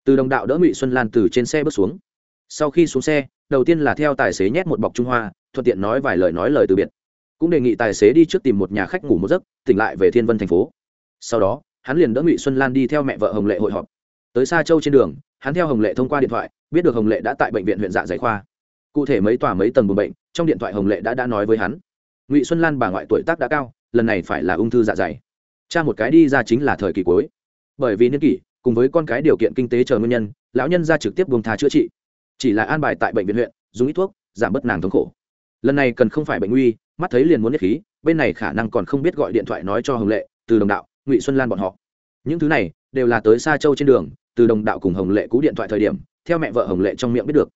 A: Từ đồng đạo đỡ ngụy xuân lan từ trên xe bước xuống. Sau khi xuống xe, đầu tiên là theo tài xế nhét một bọc trung hoa, thuận tiện nói vài lời nói lời từ biệt. Cũng đề nghị tài xế đi trước tìm một nhà khách ngủ một giấc, tỉnh lại về thiên vân thành phố. Sau đó, hắn liền đỡ ngụy xuân lan đi theo mẹ vợ hồng lệ hội họp. Tới xa châu trên đường, hắn theo hồng lệ thông qua điện thoại biết được hồng lệ đã tại bệnh viện huyện dạ dày khoa. Cụ thể mấy tòa mấy tầng buồng bệnh, trong điện thoại hồng lệ đã đã nói với hắn. Ngụy xuân lan bà ngoại tuổi tác đã cao, lần này phải là ung thư dạ dày. Cha một cái đi ra chính là thời kỳ cuối. Bởi vì niên kỷ, cùng với con cái điều kiện kinh tế chờ nguyên nhân, lão nhân ra trực tiếp buông thà chữa trị. Chỉ là an bài tại bệnh viện huyện, dùng ít thuốc, giảm bớt nàng thống khổ. Lần này cần không phải bệnh nguy, mắt thấy liền muốn nhất khí, bên này khả năng còn không biết gọi điện thoại nói cho hồng lệ, từ đồng đạo, ngụy xuân lan bọn họ. Những thứ này, đều là tới xa châu trên đường, từ đồng đạo cùng hồng lệ cú điện thoại thời điểm theo mẹ vợ hồng lệ trong miệng biết được.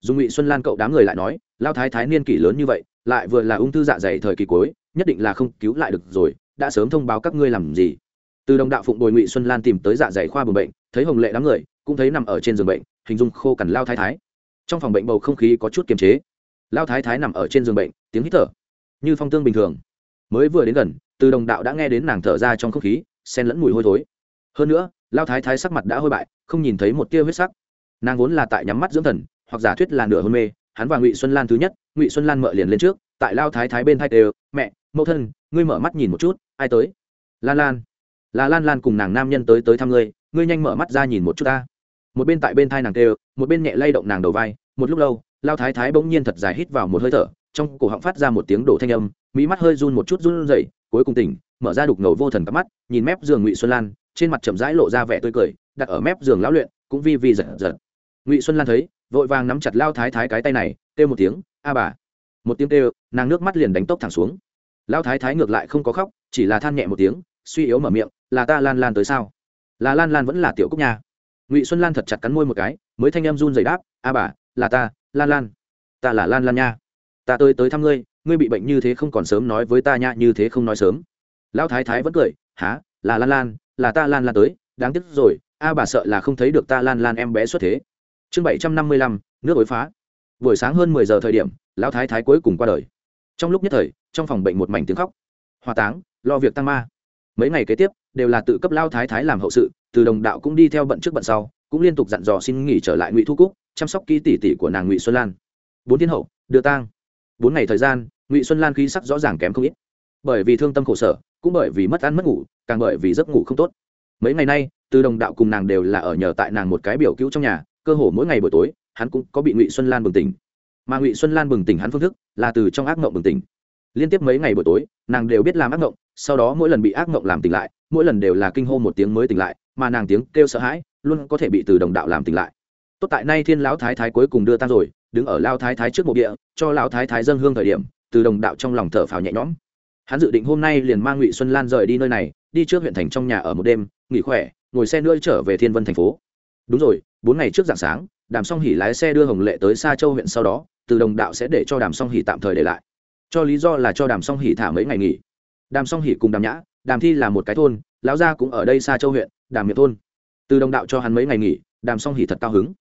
A: Dùng ngụy xuân lan cậu đám người lại nói, lao thái thái niên kỷ lớn như vậy, lại vừa là ung thư dạ dày thời kỳ cuối, nhất định là không cứu lại được rồi, đã sớm thông báo các ngươi làm gì? Từ đồng đạo phụng bồi ngụy xuân lan tìm tới dạ dày khoa buồng bệnh, thấy hồng lệ đám người, cũng thấy nằm ở trên giường bệnh, hình dung khô cằn lao thái thái. Trong phòng bệnh bầu không khí có chút kiềm chế. Lao thái thái nằm ở trên giường bệnh, tiếng hít thở, như phong tương bình thường. Mới vừa đến gần, từ đồng đạo đã nghe đến nàng thở ra trong không khí sen lẫn mùi hôi thối. Hơn nữa, lao thái thái sắc mặt đã hôi bại, không nhìn thấy một tia huyết sắc nàng vốn là tại nhắm mắt dưỡng thần, hoặc giả thuyết là nửa hôn mê, hắn và ngụy xuân lan thứ nhất, ngụy xuân lan mợ liền lên trước, tại lao thái thái bên thay đều, mẹ, mẫu thân, ngươi mở mắt nhìn một chút, ai tới? Lan lan. Là lan lan cùng nàng nam nhân tới tới thăm ngươi ngươi nhanh mở mắt ra nhìn một chút ta. Một bên tại bên thai nàng kêu một bên nhẹ lay động nàng đầu vai, một lúc lâu, lao thái thái bỗng nhiên thật dài hít vào một hơi thở, trong cổ họng phát ra một tiếng đổ thanh âm, mỹ mắt hơi run một chút run rẩy, cuối cùng tỉnh, mở ra đục ngầu vô thần cắp mắt, nhìn mép giường ngụy xuân lan, trên mặt chậm rãi lộ ra vẻ tươi cười, đặt ở mép giường lão luyện, cũng vi vi giật giật ngụy xuân lan thấy vội vàng nắm chặt lao thái thái cái tay này kêu một tiếng a bà một tiếng kêu nàng nước mắt liền đánh tốc thẳng xuống lao thái thái ngược lại không có khóc chỉ là than nhẹ một tiếng suy yếu mở miệng là ta lan lan tới sao là lan lan vẫn là tiểu cúc nha ngụy xuân lan thật chặt cắn môi một cái mới thanh em run dày đáp a bà là ta lan lan ta là lan lan nha ta tới tới thăm ngươi ngươi bị bệnh như thế không còn sớm nói với ta nha như thế không nói sớm lão thái thái vẫn cười há là lan lan là ta lan lan tới đáng tiếc rồi a bà sợ là không thấy được ta lan lan em bé xuất thế chương bảy trăm năm mươi lăm, nước ối phá. Buổi sáng hơn mười giờ thời điểm, lão thái thái cuối cùng qua đời. Trong lúc nhất thời, trong phòng bệnh một mảnh tiếng khóc. Hòa táng, lo việc tăng ma. Mấy ngày kế tiếp, đều là tự cấp lao thái thái làm hậu sự, từ đồng đạo cũng đi theo bận trước bận sau, cũng liên tục dặn dò xin nghỉ trở lại ngụy thu cúc, chăm sóc kỹ tỷ tỷ của nàng ngụy xuân lan. Bốn thiên hậu, đưa tang. Bốn ngày thời gian, ngụy xuân lan khí sắc rõ ràng kém không ít. Bởi vì thương tâm khổ sở, cũng bởi vì mất ăn mất ngủ, càng bởi vì giấc ngủ không tốt. Mấy ngày nay, từ đồng đạo cùng nàng đều là ở nhờ tại nàng một cái biểu cứu trong nhà cơ hồ mỗi ngày buổi tối, hắn cũng có bị ngụy xuân lan bừng tỉnh. Mà ngụy xuân lan bừng tỉnh hắn phương thức là từ trong ác mộng bừng tỉnh. Liên tiếp mấy ngày buổi tối, nàng đều biết làm ác mộng sau đó mỗi lần bị ác mộng làm tỉnh lại, mỗi lần đều là kinh hô một tiếng mới tỉnh lại, mà nàng tiếng kêu sợ hãi luôn có thể bị từ đồng đạo làm tỉnh lại. Tốt tại nay thiên lão thái thái cuối cùng đưa ta rồi, đứng ở lao thái thái trước mộ địa, cho lão thái thái dân hương thời điểm, từ đồng đạo trong lòng thở phào nhẹ nhõm. Hắn dự định hôm nay liền mang ngụy xuân lan rời đi nơi này, đi trước huyện thành trong nhà ở một đêm, nghỉ khỏe, ngồi xe nữa trở về thiên vân thành phố. Đúng rồi bốn ngày trước dạng sáng, đàm song hỉ lái xe đưa hồng lệ tới xa châu huyện sau đó, từ đồng đạo sẽ để cho đàm song hỉ tạm thời để lại. Cho lý do là cho đàm song hỉ thả mấy ngày nghỉ. Đàm song hỉ cùng đàm nhã, đàm thi là một cái thôn, lão gia cũng ở đây xa châu huyện, đàm miệt thôn. Từ đồng đạo cho hắn mấy ngày nghỉ, đàm song hỉ thật cao hứng.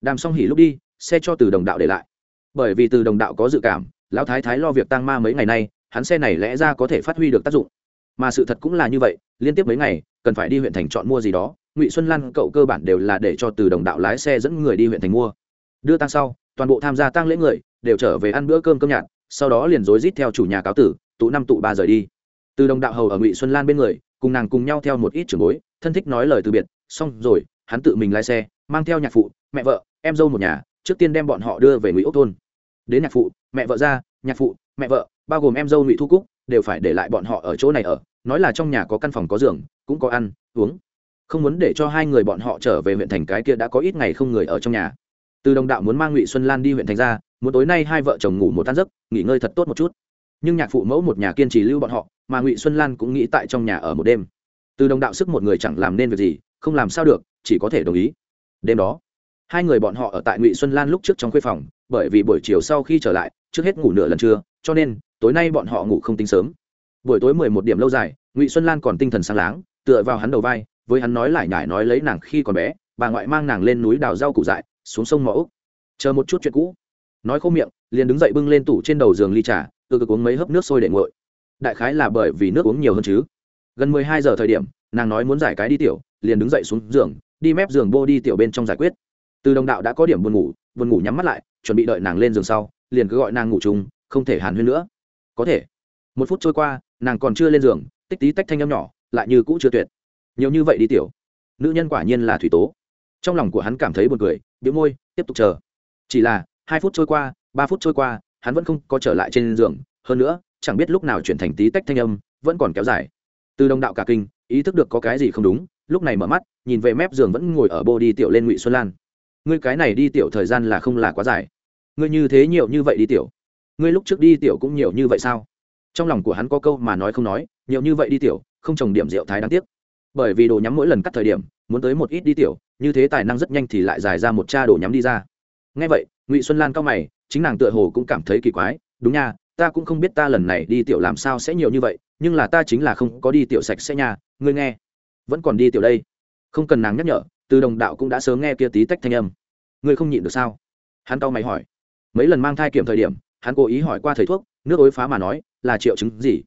A: Đàm song hỉ lúc đi, xe cho từ đồng đạo để lại. Bởi vì từ đồng đạo có dự cảm, lão thái thái lo việc tang ma mấy ngày nay, hắn xe này lẽ ra có thể phát huy được tác dụng. Mà sự thật cũng là như vậy, liên tiếp mấy ngày, cần phải đi huyện thành chọn mua gì đó ngụy xuân lan cậu cơ bản đều là để cho từ đồng đạo lái xe dẫn người đi huyện thành mua. Đưa tang sau, toàn bộ tham gia tang lễ người đều trở về ăn bữa cơm cơm nhạt, sau đó liền rối rít theo chủ nhà cáo tử, tụ năm tụ ba rời đi. Từ đồng đạo hầu ở ngụy xuân lan bên người, cùng nàng cùng nhau theo một ít trường bối, thân thích nói lời từ biệt, xong rồi, hắn tự mình lái xe, mang theo nhạc phụ, mẹ vợ, em dâu một nhà, trước tiên đem bọn họ đưa về ngụy ốc thôn. Đến nhạc phụ, mẹ vợ ra, nhạc phụ, mẹ vợ, bao gồm em dâu ngụy thu cúc, đều phải để lại bọn họ ở chỗ này ở, nói là trong nhà có căn phòng có giường, cũng có ăn, uống không muốn để cho hai người bọn họ trở về huyện thành cái kia đã có ít ngày không người ở trong nhà. Từ đồng đạo muốn mang ngụy xuân lan đi huyện thành ra, muốn tối nay hai vợ chồng ngủ một tan giấc, nghỉ ngơi thật tốt một chút. Nhưng nhạc phụ mẫu một nhà kiên trì lưu bọn họ, mà ngụy xuân lan cũng nghĩ tại trong nhà ở một đêm. Từ đồng đạo sức một người chẳng làm nên việc gì, không làm sao được, chỉ có thể đồng ý. Đêm đó, hai người bọn họ ở tại ngụy xuân lan lúc trước trong khuê phòng, bởi vì buổi chiều sau khi trở lại, trước hết ngủ nửa lần trưa, cho nên, tối nay bọn họ ngủ không tính sớm. Buổi tối mười một điểm lâu dài, ngụy xuân lan còn tinh thần sáng láng, tựa vào hắn đầu vai với hắn nói lại nhải nói lấy nàng khi còn bé, bà ngoại mang nàng lên núi đào rau củ dại, xuống sông mỏ úc. Chờ một chút chuyện cũ. Nói khô miệng, liền đứng dậy bưng lên tủ trên đầu giường ly trà tự cực uống mấy hớp nước sôi để nguội. Đại khái là bởi vì nước uống nhiều hơn chứ. Gần mười hai giờ thời điểm, nàng nói muốn giải cái đi tiểu, liền đứng dậy xuống giường, đi mép giường bô đi tiểu bên trong giải quyết. Từ đồng đạo đã có điểm buồn ngủ buồn ngủ nhắm mắt lại, chuẩn bị đợi nàng lên giường sau, liền cứ gọi nàng ngủ chung, không thể hàn huyên nữa. Có thể. Một phút trôi qua, nàng còn chưa lên giường, tích tí tách thanh âm nhỏ, lại như cũ chưa tuyệt nhiều như vậy đi tiểu. Nữ nhân quả nhiên là thủy tố. Trong lòng của hắn cảm thấy buồn cười biếu môi, tiếp tục chờ. Chỉ là, hai phút trôi qua, ba phút trôi qua, hắn vẫn không có trở lại trên giường. Hơn nữa, chẳng biết lúc nào chuyển thành tí tách thanh âm, vẫn còn kéo dài. Từ đồng đạo cả kinh, ý thức được có cái gì không đúng, lúc này mở mắt, nhìn về mép giường vẫn ngồi ở bô đi tiểu lên ngụy xuân lan. Ngươi cái này đi tiểu thời gian là không là quá dài. Ngươi như thế nhiều như vậy đi tiểu. Ngươi lúc trước đi tiểu cũng nhiều như vậy sao? Trong lòng của hắn có câu mà nói không nói, nhiều như vậy đi tiểu, không trồng điểm rượu thái đáng tiếc bởi vì đồ nhắm mỗi lần cắt thời điểm, muốn tới một ít đi tiểu, như thế tài năng rất nhanh thì lại dài ra một cha đồ nhắm đi ra. Ngay vậy, ngụy xuân lan cao mày, chính nàng tựa hồ cũng cảm thấy kỳ quái, đúng nha, ta cũng không biết ta lần này đi tiểu làm sao sẽ nhiều như vậy, nhưng là ta chính là không có đi tiểu sạch sẽ nha, ngươi nghe, vẫn còn đi tiểu đây. Không cần nàng nhắc nhở, từ đồng đạo cũng đã sớm nghe kia tí tách thanh âm. Ngươi không nhịn được sao? Hắn tao mày hỏi. Mấy lần mang thai kiểm thời điểm, hắn cố ý hỏi qua thầy thuốc, nước ối phá mà nói, là triệu chứng gì?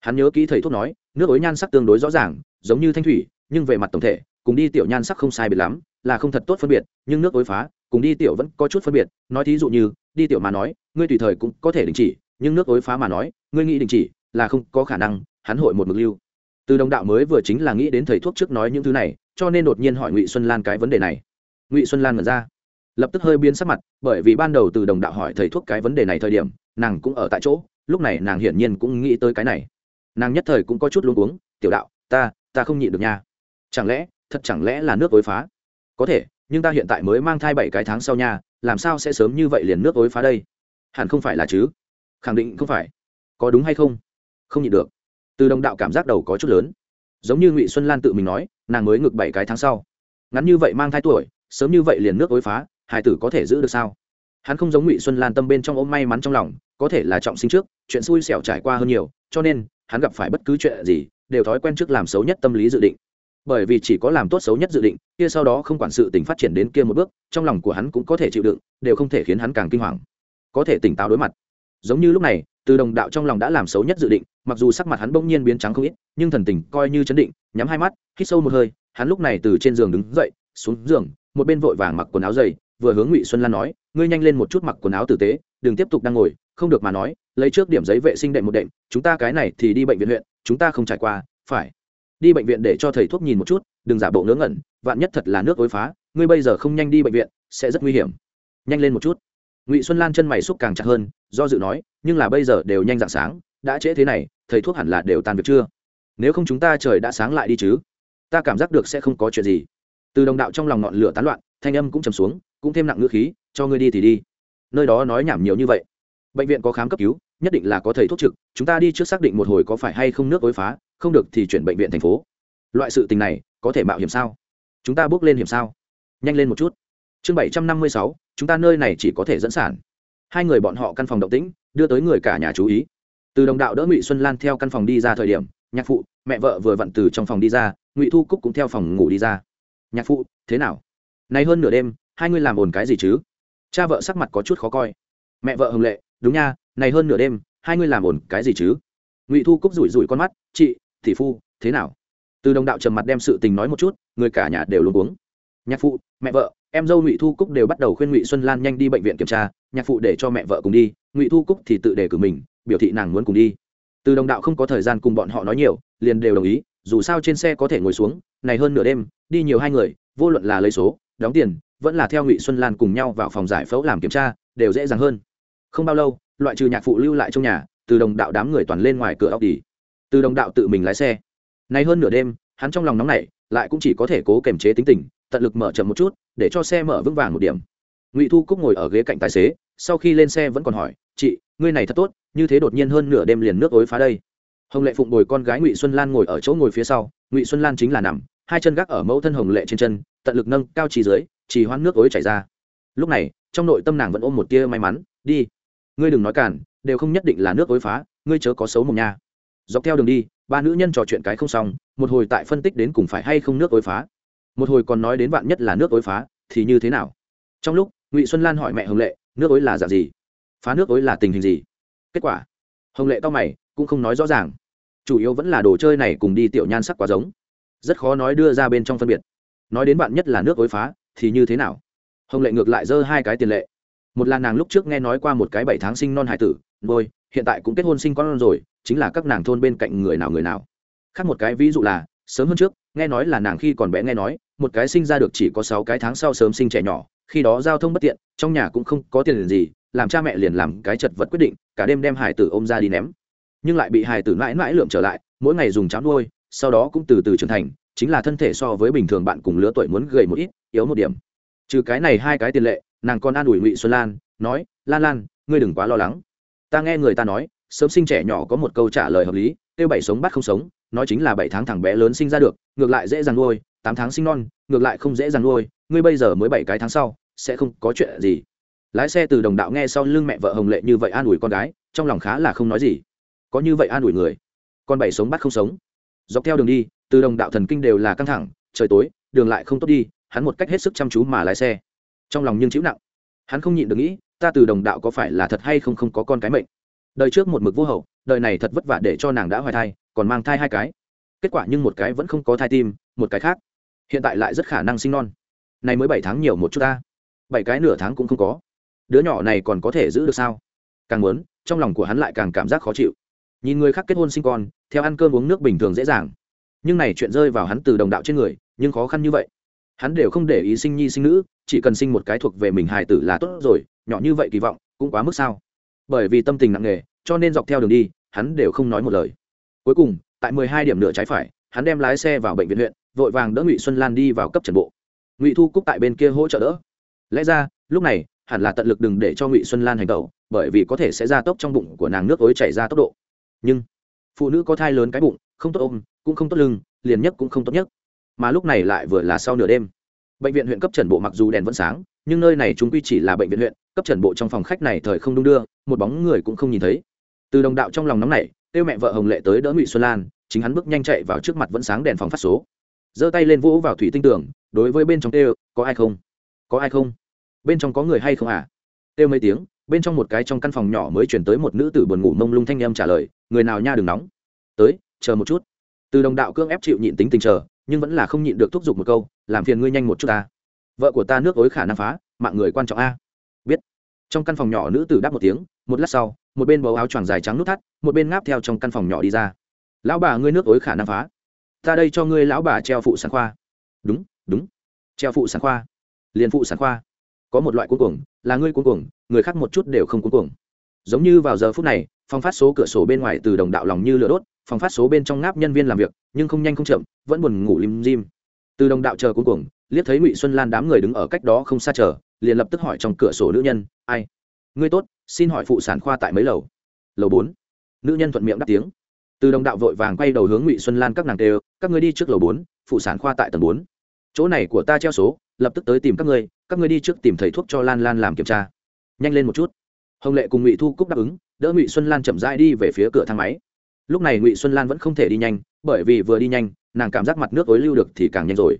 A: Hắn nhớ kỹ thầy thuốc nói nước ối nhan sắc tương đối rõ ràng, giống như thanh thủy, nhưng về mặt tổng thể, cùng đi tiểu nhan sắc không sai biệt lắm, là không thật tốt phân biệt, nhưng nước ối phá, cùng đi tiểu vẫn có chút phân biệt. Nói thí dụ như, đi tiểu mà nói, ngươi tùy thời cũng có thể đình chỉ, nhưng nước ối phá mà nói, ngươi nghĩ đình chỉ, là không có khả năng, hắn hội một mực lưu. Từ đồng đạo mới vừa chính là nghĩ đến thầy thuốc trước nói những thứ này, cho nên đột nhiên hỏi ngụy xuân lan cái vấn đề này. Ngụy xuân lan ngẩn ra, lập tức hơi biến sắc mặt, bởi vì ban đầu từ đồng đạo hỏi thầy thuốc cái vấn đề này thời điểm, nàng cũng ở tại chỗ, lúc này nàng hiển nhiên cũng nghĩ tới cái này nàng nhất thời cũng có chút luống cuống, tiểu đạo, ta ta không nhịn được nha. Chẳng lẽ, thật chẳng lẽ là nước ối phá? Có thể, nhưng ta hiện tại mới mang thai bảy cái tháng sau nha, làm sao sẽ sớm như vậy liền nước ối phá đây? Hẳn không phải là chứ? Khẳng định không phải. Có đúng hay không? Không nhịn được. Từ đồng đạo cảm giác đầu có chút lớn. Giống như ngụy xuân lan tự mình nói, nàng mới ngực bảy cái tháng sau. Ngắn như vậy mang thai tuổi, sớm như vậy liền nước ối phá hải tử có thể giữ được sao? Hắn không giống ngụy xuân lan tâm bên trong ôm may mắn trong lòng, có thể là trọng sinh trước, chuyện xui xẻo trải qua hơn nhiều, cho nên hắn gặp phải bất cứ chuyện gì, đều thói quen trước làm xấu nhất tâm lý dự định. Bởi vì chỉ có làm tốt xấu nhất dự định, kia sau đó không quản sự tình phát triển đến kia một bước, trong lòng của hắn cũng có thể chịu đựng, đều không thể khiến hắn càng kinh hoàng. Có thể tỉnh táo đối mặt. Giống như lúc này, từ đồng đạo trong lòng đã làm xấu nhất dự định, mặc dù sắc mặt hắn bỗng nhiên biến trắng không ít, nhưng thần tình coi như chấn định, nhắm hai mắt, hít sâu một hơi, hắn lúc này từ trên giường đứng dậy, xuống giường, một bên vội vàng mặc quần áo dày, vừa hướng ngụy xuân lan nói, ngươi nhanh lên một chút mặc quần áo tử tế đừng tiếp tục đang ngồi, không được mà nói, lấy trước điểm giấy vệ sinh đệm một đệm, chúng ta cái này thì đi bệnh viện huyện, chúng ta không trải qua, phải. Đi bệnh viện để cho thầy thuốc nhìn một chút, đừng giả bộ ngớ ngẩn, vạn nhất thật là nước ối phá, ngươi bây giờ không nhanh đi bệnh viện, sẽ rất nguy hiểm. Nhanh lên một chút. Ngụy xuân lan chân mày xúc càng chặt hơn, do dự nói, nhưng là bây giờ đều nhanh dạng sáng, đã trễ thế này, thầy thuốc hẳn là đều tan việc chưa? Nếu không chúng ta trời đã sáng lại đi chứ? Ta cảm giác được sẽ không có chuyện gì. Từ đồng đạo trong lòng ngọn lửa tán loạn, thanh âm cũng trầm xuống, cũng thêm nặng ngữ khí, cho ngươi đi thì đi nơi đó nói nhảm nhiều như vậy. Bệnh viện có khám cấp cứu, nhất định là có thầy thuốc trực, chúng ta đi trước xác định một hồi có phải hay không nước ối phá, không được thì chuyển bệnh viện thành phố. Loại sự tình này, có thể mạo hiểm sao? Chúng ta bước lên hiểm sao? Nhanh lên một chút. Chương bảy trăm năm mươi sáu, chúng ta nơi này chỉ có thể dẫn sản. Hai người bọn họ căn phòng động tĩnh, đưa tới người cả nhà chú ý. Từ đồng đạo đỡ ngụy xuân lan theo căn phòng đi ra thời điểm, nhạc phụ, mẹ vợ vừa vặn từ trong phòng đi ra, ngụy thu cúc cũng theo phòng ngủ đi ra. Nhạc phụ, thế nào? Nay hơn nửa đêm, hai người làm ồn cái gì chứ? Cha vợ sắc mặt có chút khó coi. Mẹ vợ hồng lệ, đúng nha, này hơn nửa đêm, hai ngươi làm ổn cái gì chứ? Ngụy thu cúc rủi rủi con mắt, chị thị phu, thế nào? Từ đồng đạo trầm mặt đem sự tình nói một chút, người cả nhà đều luôn uống nhạc phụ, mẹ vợ, em dâu ngụy thu cúc đều bắt đầu khuyên ngụy xuân lan nhanh đi bệnh viện kiểm tra, nhạc phụ để cho mẹ vợ cùng đi, ngụy thu cúc thì tự đề cử mình, biểu thị nàng muốn cùng đi. Từ đồng đạo không có thời gian cùng bọn họ nói nhiều, liền đều đồng ý, dù sao trên xe có thể ngồi xuống, này hơn nửa đêm, đi nhiều hai người, vô luận là lấy số, đóng tiền vẫn là theo ngụy xuân lan cùng nhau vào phòng giải phẫu làm kiểm tra, đều dễ dàng hơn. Không bao lâu, loại trừ nhạc phụ lưu lại trong nhà, từ đồng đạo đám người toàn lên ngoài cửa ốc đi. Từ đồng đạo tự mình lái xe. Nay hơn nửa đêm, hắn trong lòng nóng nảy, lại cũng chỉ có thể cố kềm chế tính tình, tận lực mở chậm một chút, để cho xe mở vững vàng một điểm. Ngụy thu cúc ngồi ở ghế cạnh tài xế, sau khi lên xe vẫn còn hỏi, chị, ngươi này thật tốt, như thế đột nhiên hơn nửa đêm liền nước ối phá đây. Hồng lệ phụng bồi con gái ngụy xuân lan ngồi ở chỗ ngồi phía sau, ngụy xuân lan chính là nằm, hai chân gác ở mẫu thân hồng lệ trên chân tận lực nâng cao trì dưới, trì hoãn nước ối chảy ra. Lúc này, trong nội tâm nàng vẫn ôm một tia may mắn, đi, ngươi đừng nói cản, đều không nhất định là nước ối phá, ngươi chớ có xấu mồm nha. Dọc theo đường đi, ba nữ nhân trò chuyện cái không xong, một hồi tại phân tích đến cùng phải hay không nước ối phá. Một hồi còn nói đến vạn nhất là nước ối phá, thì như thế nào? Trong lúc, ngụy xuân lan hỏi mẹ hồng lệ, nước ối là dạng gì? Phá nước ối là tình hình gì? Kết quả, hồng lệ to mày, cũng không nói rõ ràng. Chủ yếu vẫn là đồ chơi này cùng đi tiểu nhan sắc quá giống. Rất khó nói đưa ra bên trong phân biệt nói đến bạn nhất là nước ối phá, thì như thế nào? Hồng lệ ngược lại giơ hai cái tiền lệ. Một là nàng lúc trước nghe nói qua một cái bảy tháng sinh non hải tử ngôi hiện tại cũng kết hôn sinh con rồi, chính là các nàng thôn bên cạnh người nào người nào. Khác một cái ví dụ là, sớm hơn trước, nghe nói là nàng khi còn bé nghe nói, một cái sinh ra được chỉ có sáu cái tháng sau sớm sinh trẻ nhỏ, khi đó giao thông bất tiện, trong nhà cũng không có tiền gì, làm cha mẹ liền làm cái chật vật quyết định, cả đêm đem hải tử ôm ra đi ném. Nhưng lại bị hải tử mãi mãi lượm trở lại, mỗi ngày dùng cháo nuôi, sau đó cũng từ từ trưởng thành chính là thân thể so với bình thường bạn cùng lứa tuổi muốn gầy một ít, yếu một điểm. Trừ cái này hai cái tiền lệ, nàng còn an ủi ngụy xuân lan, nói, lan lan, ngươi đừng quá lo lắng. Ta nghe người ta nói, sớm sinh trẻ nhỏ có một câu trả lời hợp lý, tiêu bảy sống bắt không sống, nói chính là bảy tháng thằng bé lớn sinh ra được, ngược lại dễ dàng nuôi, tám tháng sinh non, ngược lại không dễ dàng nuôi, ngươi bây giờ mới bảy cái tháng sau, sẽ không có chuyện gì. Lái xe từ đồng đạo nghe sau lưng mẹ vợ hồng lệ như vậy an ủi con gái, trong lòng khá là không nói gì. Có như vậy an ủi người, con bảy sống bắt không sống. Dọc theo đường đi từ đồng đạo thần kinh đều là căng thẳng, trời tối, đường lại không tốt đi, hắn một cách hết sức chăm chú mà lái xe. Trong lòng nhưng chịu nặng. Hắn không nhịn được nghĩ, ta từ đồng đạo có phải là thật hay không không có con cái mệnh? Đời trước một mực vô hậu, đời này thật vất vả để cho nàng đã hoài thai, còn mang thai hai cái. Kết quả nhưng một cái vẫn không có thai tim, một cái khác. Hiện tại lại rất khả năng sinh non. Này mới bảy tháng nhiều một chút ta. Bảy cái nửa tháng cũng không có. Đứa nhỏ này còn có thể giữ được sao? Càng muốn, trong lòng của hắn lại càng cảm giác khó chịu. Nhìn người khác kết hôn sinh con, theo ăn cơm uống nước bình thường dễ dàng nhưng này chuyện rơi vào hắn từ đồng đạo trên người, nhưng khó khăn như vậy. Hắn đều không để ý sinh nhi sinh nữ, chỉ cần sinh một cái thuộc về mình hài tử là tốt rồi, nhỏ như vậy kỳ vọng, cũng quá mức sao. Bởi vì tâm tình nặng nề, cho nên dọc theo đường đi, hắn đều không nói một lời. Cuối cùng, tại mười hai điểm nửa trái phải, hắn đem lái xe vào bệnh viện huyện, vội vàng đỡ ngụy xuân lan đi vào cấp trần bộ. Ngụy thu cúc tại bên kia hỗ trợ đỡ. Lẽ ra, lúc này, hẳn là tận lực đừng để cho ngụy xuân lan hành tẩu, bởi vì có thể sẽ ra tốc trong bụng của nàng nước ối chảy ra tốc độ. Nhưng, phụ nữ có thai lớn cái bụng không tốt ôm, cũng không tốt lưng, liền nhất cũng không tốt nhất. Mà lúc này lại vừa là sau nửa đêm. Bệnh viện huyện cấp trần bộ mặc dù đèn vẫn sáng, nhưng nơi này chúng quy chỉ là bệnh viện huyện, cấp trần bộ trong phòng khách này thời không đung đưa, một bóng người cũng không nhìn thấy. Từ đồng đạo trong lòng nóng này kêu mẹ vợ hồng lệ tới đỡ ngụy xuân lan, chính hắn bước nhanh chạy vào trước mặt vẫn sáng đèn phòng phát số. Giơ tay lên vỗ vào thủy tinh tường, đối với bên trong kêu, có ai không? Có ai không? Bên trong có người hay không à? Kêu mấy tiếng, bên trong một cái trong căn phòng nhỏ mới chuyển tới một nữ tử buồn ngủ mông lung thanh em trả lời, người nào nha, đừng nóng. Tới chờ một chút. Từ đồng đạo cương ép chịu nhịn tính tình chờ, nhưng vẫn là không nhịn được thúc giục một câu, làm phiền ngươi nhanh một chút ta. Vợ của ta nước ối khả năng phá, mạng người quan trọng a. Biết. Trong căn phòng nhỏ nữ tử đáp một tiếng, một lát sau, một bên bầu áo choàng dài trắng nút thắt, một bên ngáp theo trong căn phòng nhỏ đi ra. Lão bà ngươi nước ối khả năng phá. Ta đây cho ngươi lão bà treo phụ sản khoa. Đúng đúng. Treo phụ sản khoa. Liền phụ sản khoa. Có một loại cuối cùng là ngươi cuối cùng người khác một chút đều không cuối cùng giống như vào giờ phút này phong phát số cửa sổ bên ngoài từ đồng đạo lòng như lửa đốt phòng phát số bên trong ngáp nhân viên làm việc, nhưng không nhanh không chậm, vẫn buồn ngủ lim dim. Từ đồng đạo chờ cuối cùng liếc thấy ngụy xuân lan đám người đứng ở cách đó không xa chờ, liền lập tức hỏi trong cửa sổ nữ nhân, ai? Ngươi tốt, xin hỏi phụ sản khoa tại mấy lầu? Lầu bốn. Nữ nhân thuận miệng đáp tiếng. Từ đồng đạo vội vàng quay đầu hướng ngụy xuân lan các nàng đều các ngươi đi trước lầu bốn, phụ sản khoa tại tầng bốn. Chỗ này của ta treo số, lập tức tới tìm các ngươi các ngươi đi trước tìm thầy thuốc cho lan lan làm kiểm tra. Nhanh lên một chút. Hồng lệ cùng ngụy thu cúc đáp ứng, đỡ ngụy xuân lan chậm rãi đi về phía cửa thang máy lúc này ngụy xuân lan vẫn không thể đi nhanh, bởi vì vừa đi nhanh, nàng cảm giác mặt nước ối lưu được thì càng nhanh rồi.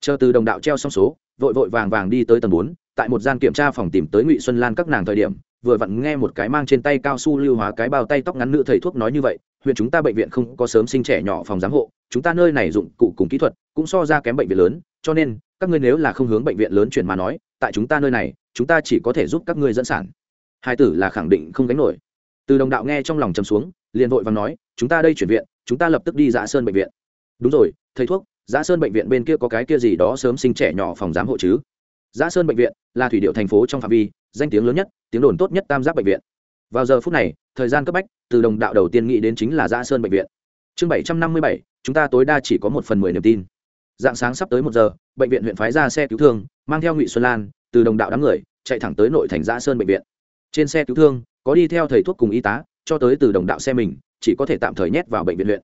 A: Chờ từ đồng đạo treo xong số, vội vội vàng vàng đi tới tầng bốn, tại một gian kiểm tra phòng tìm tới ngụy xuân lan các nàng thời điểm, vừa vặn nghe một cái mang trên tay cao su lưu hóa cái bao tay tóc ngắn nữ thầy thuốc nói như vậy, huyện chúng ta bệnh viện không có sớm sinh trẻ nhỏ phòng giám hộ, chúng ta nơi này dụng cụ cùng kỹ thuật cũng so ra kém bệnh viện lớn, cho nên, các ngươi nếu là không hướng bệnh viện lớn chuyển mà nói, tại chúng ta nơi này, chúng ta chỉ có thể giúp các ngươi dẫn sản. Hai tử là khẳng định không gánh nổi từ đồng đạo nghe trong lòng chầm xuống, liền vội và nói, chúng ta đây chuyển viện, chúng ta lập tức đi giã sơn bệnh viện. Đúng rồi, thầy thuốc giã sơn bệnh viện bên kia có cái kia gì đó sớm sinh trẻ nhỏ phòng giám hộ chứ? Giã sơn bệnh viện, là thủy điệu thành phố trong phạm vi, danh tiếng lớn nhất, tiếng đồn tốt nhất tam giác bệnh viện. Vào giờ phút này, thời gian cấp bách, từ đồng đạo đầu tiên nghĩ đến chính là giã sơn bệnh viện. Chương bảy trăm năm mươi bảy, chúng ta tối đa chỉ có một phần mười niềm tin. Dạng sáng sắp tới một giờ, bệnh viện huyện phái ra xe cứu thương, mang theo ngụy xuân lan, từ đồng đạo đám người, chạy thẳng tới nội thành giã sơn bệnh viện trên xe cứu thương, có đi theo thầy thuốc cùng y tá, cho tới từ đồng đạo xe mình, chỉ có thể tạm thời nhét vào bệnh viện huyện.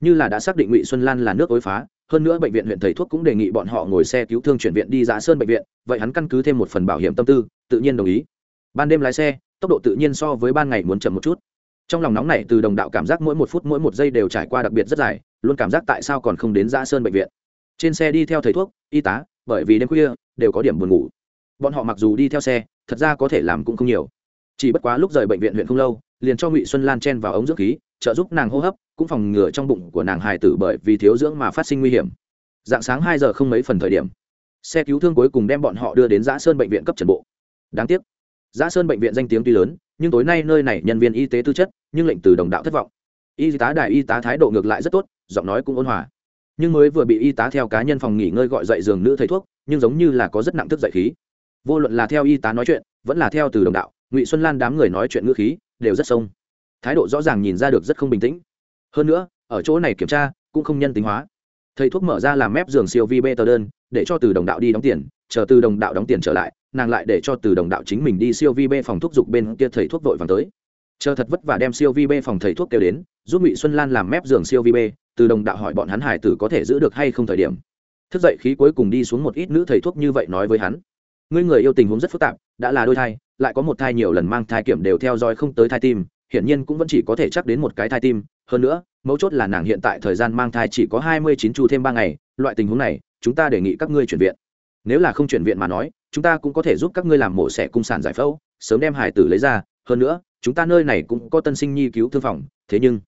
A: Như là đã xác định ngụy xuân lan là nước ối phá, hơn nữa bệnh viện huyện thầy thuốc cũng đề nghị bọn họ ngồi xe cứu thương chuyển viện đi giã sơn bệnh viện, vậy hắn căn cứ thêm một phần bảo hiểm tâm tư, tự nhiên đồng ý. Ban đêm lái xe, tốc độ tự nhiên so với ban ngày muốn chậm một chút. Trong lòng nóng này từ đồng đạo cảm giác mỗi một phút mỗi một giây đều trải qua đặc biệt rất dài, luôn cảm giác tại sao còn không đến giã sơn bệnh viện. Trên xe đi theo thầy thuốc, y tá, bởi vì đêm khuya, đều có điểm buồn ngủ. Bọn họ mặc dù đi theo xe, thật ra có thể làm cũng không nhiều chỉ bất quá lúc rời bệnh viện huyện không lâu, liền cho ngụy xuân lan chen vào ống dưỡng khí, trợ giúp nàng hô hấp, cũng phòng ngừa trong bụng của nàng hài tử bởi vì thiếu dưỡng mà phát sinh nguy hiểm. Dạng sáng hai giờ không mấy phần thời điểm, xe cứu thương cuối cùng đem bọn họ đưa đến giã sơn bệnh viện cấp trần bộ. Đáng tiếc, giã sơn bệnh viện danh tiếng tuy lớn, nhưng tối nay nơi này nhân viên y tế tư chất, nhưng lệnh từ đồng đạo thất vọng. Y tá đại y tá thái độ ngược lại rất tốt, giọng nói cũng ôn hòa. Nhưng mới vừa bị y tá theo cá nhân phòng nghỉ ngơi gọi dậy giường nữ thầy thuốc, nhưng giống như là có rất nặng thức dậy khí. Vô luận là theo y tá nói chuyện, vẫn là theo từ đồng đạo ngụy xuân lan đám người nói chuyện ngữ khí đều rất sông. Thái độ rõ ràng nhìn ra được rất không bình tĩnh. Hơn nữa, ở chỗ này kiểm tra cũng không nhân tính hóa. Thầy thuốc mở ra làm mép giường siêu vi bê tờ đơn, để cho từ đồng đạo đi đóng tiền, chờ từ đồng đạo đóng tiền trở lại, nàng lại để cho từ đồng đạo chính mình đi siêu vi bê phòng thuốc dục bên kia thầy thuốc vội vàng tới. Chờ thật vất vả đem siêu vi bê phòng thầy thuốc kêu đến, giúp ngụy xuân lan làm mép giường siêu vi bê, từ đồng đạo hỏi bọn hắn hải tử có thể giữ được hay không thời điểm. Thức dậy khí cuối cùng đi xuống một ít nữ thầy thuốc như vậy nói với hắn ngươi người yêu tình huống rất phức tạp, đã là đôi thai, lại có một thai nhiều lần mang thai kiểm đều theo dõi không tới thai tim, hiển nhiên cũng vẫn chỉ có thể chắc đến một cái thai tim. Hơn nữa, mấu chốt là nàng hiện tại thời gian mang thai chỉ có hai mươi chín chu thêm ba ngày, loại tình huống này, chúng ta đề nghị các ngươi chuyển viện. Nếu là không chuyển viện mà nói, chúng ta cũng có thể giúp các ngươi làm mổ xẻ cung sản giải phẫu, sớm đem hải tử lấy ra. Hơn nữa, chúng ta nơi này cũng có tân sinh nhi cứu thương phòng, thế nhưng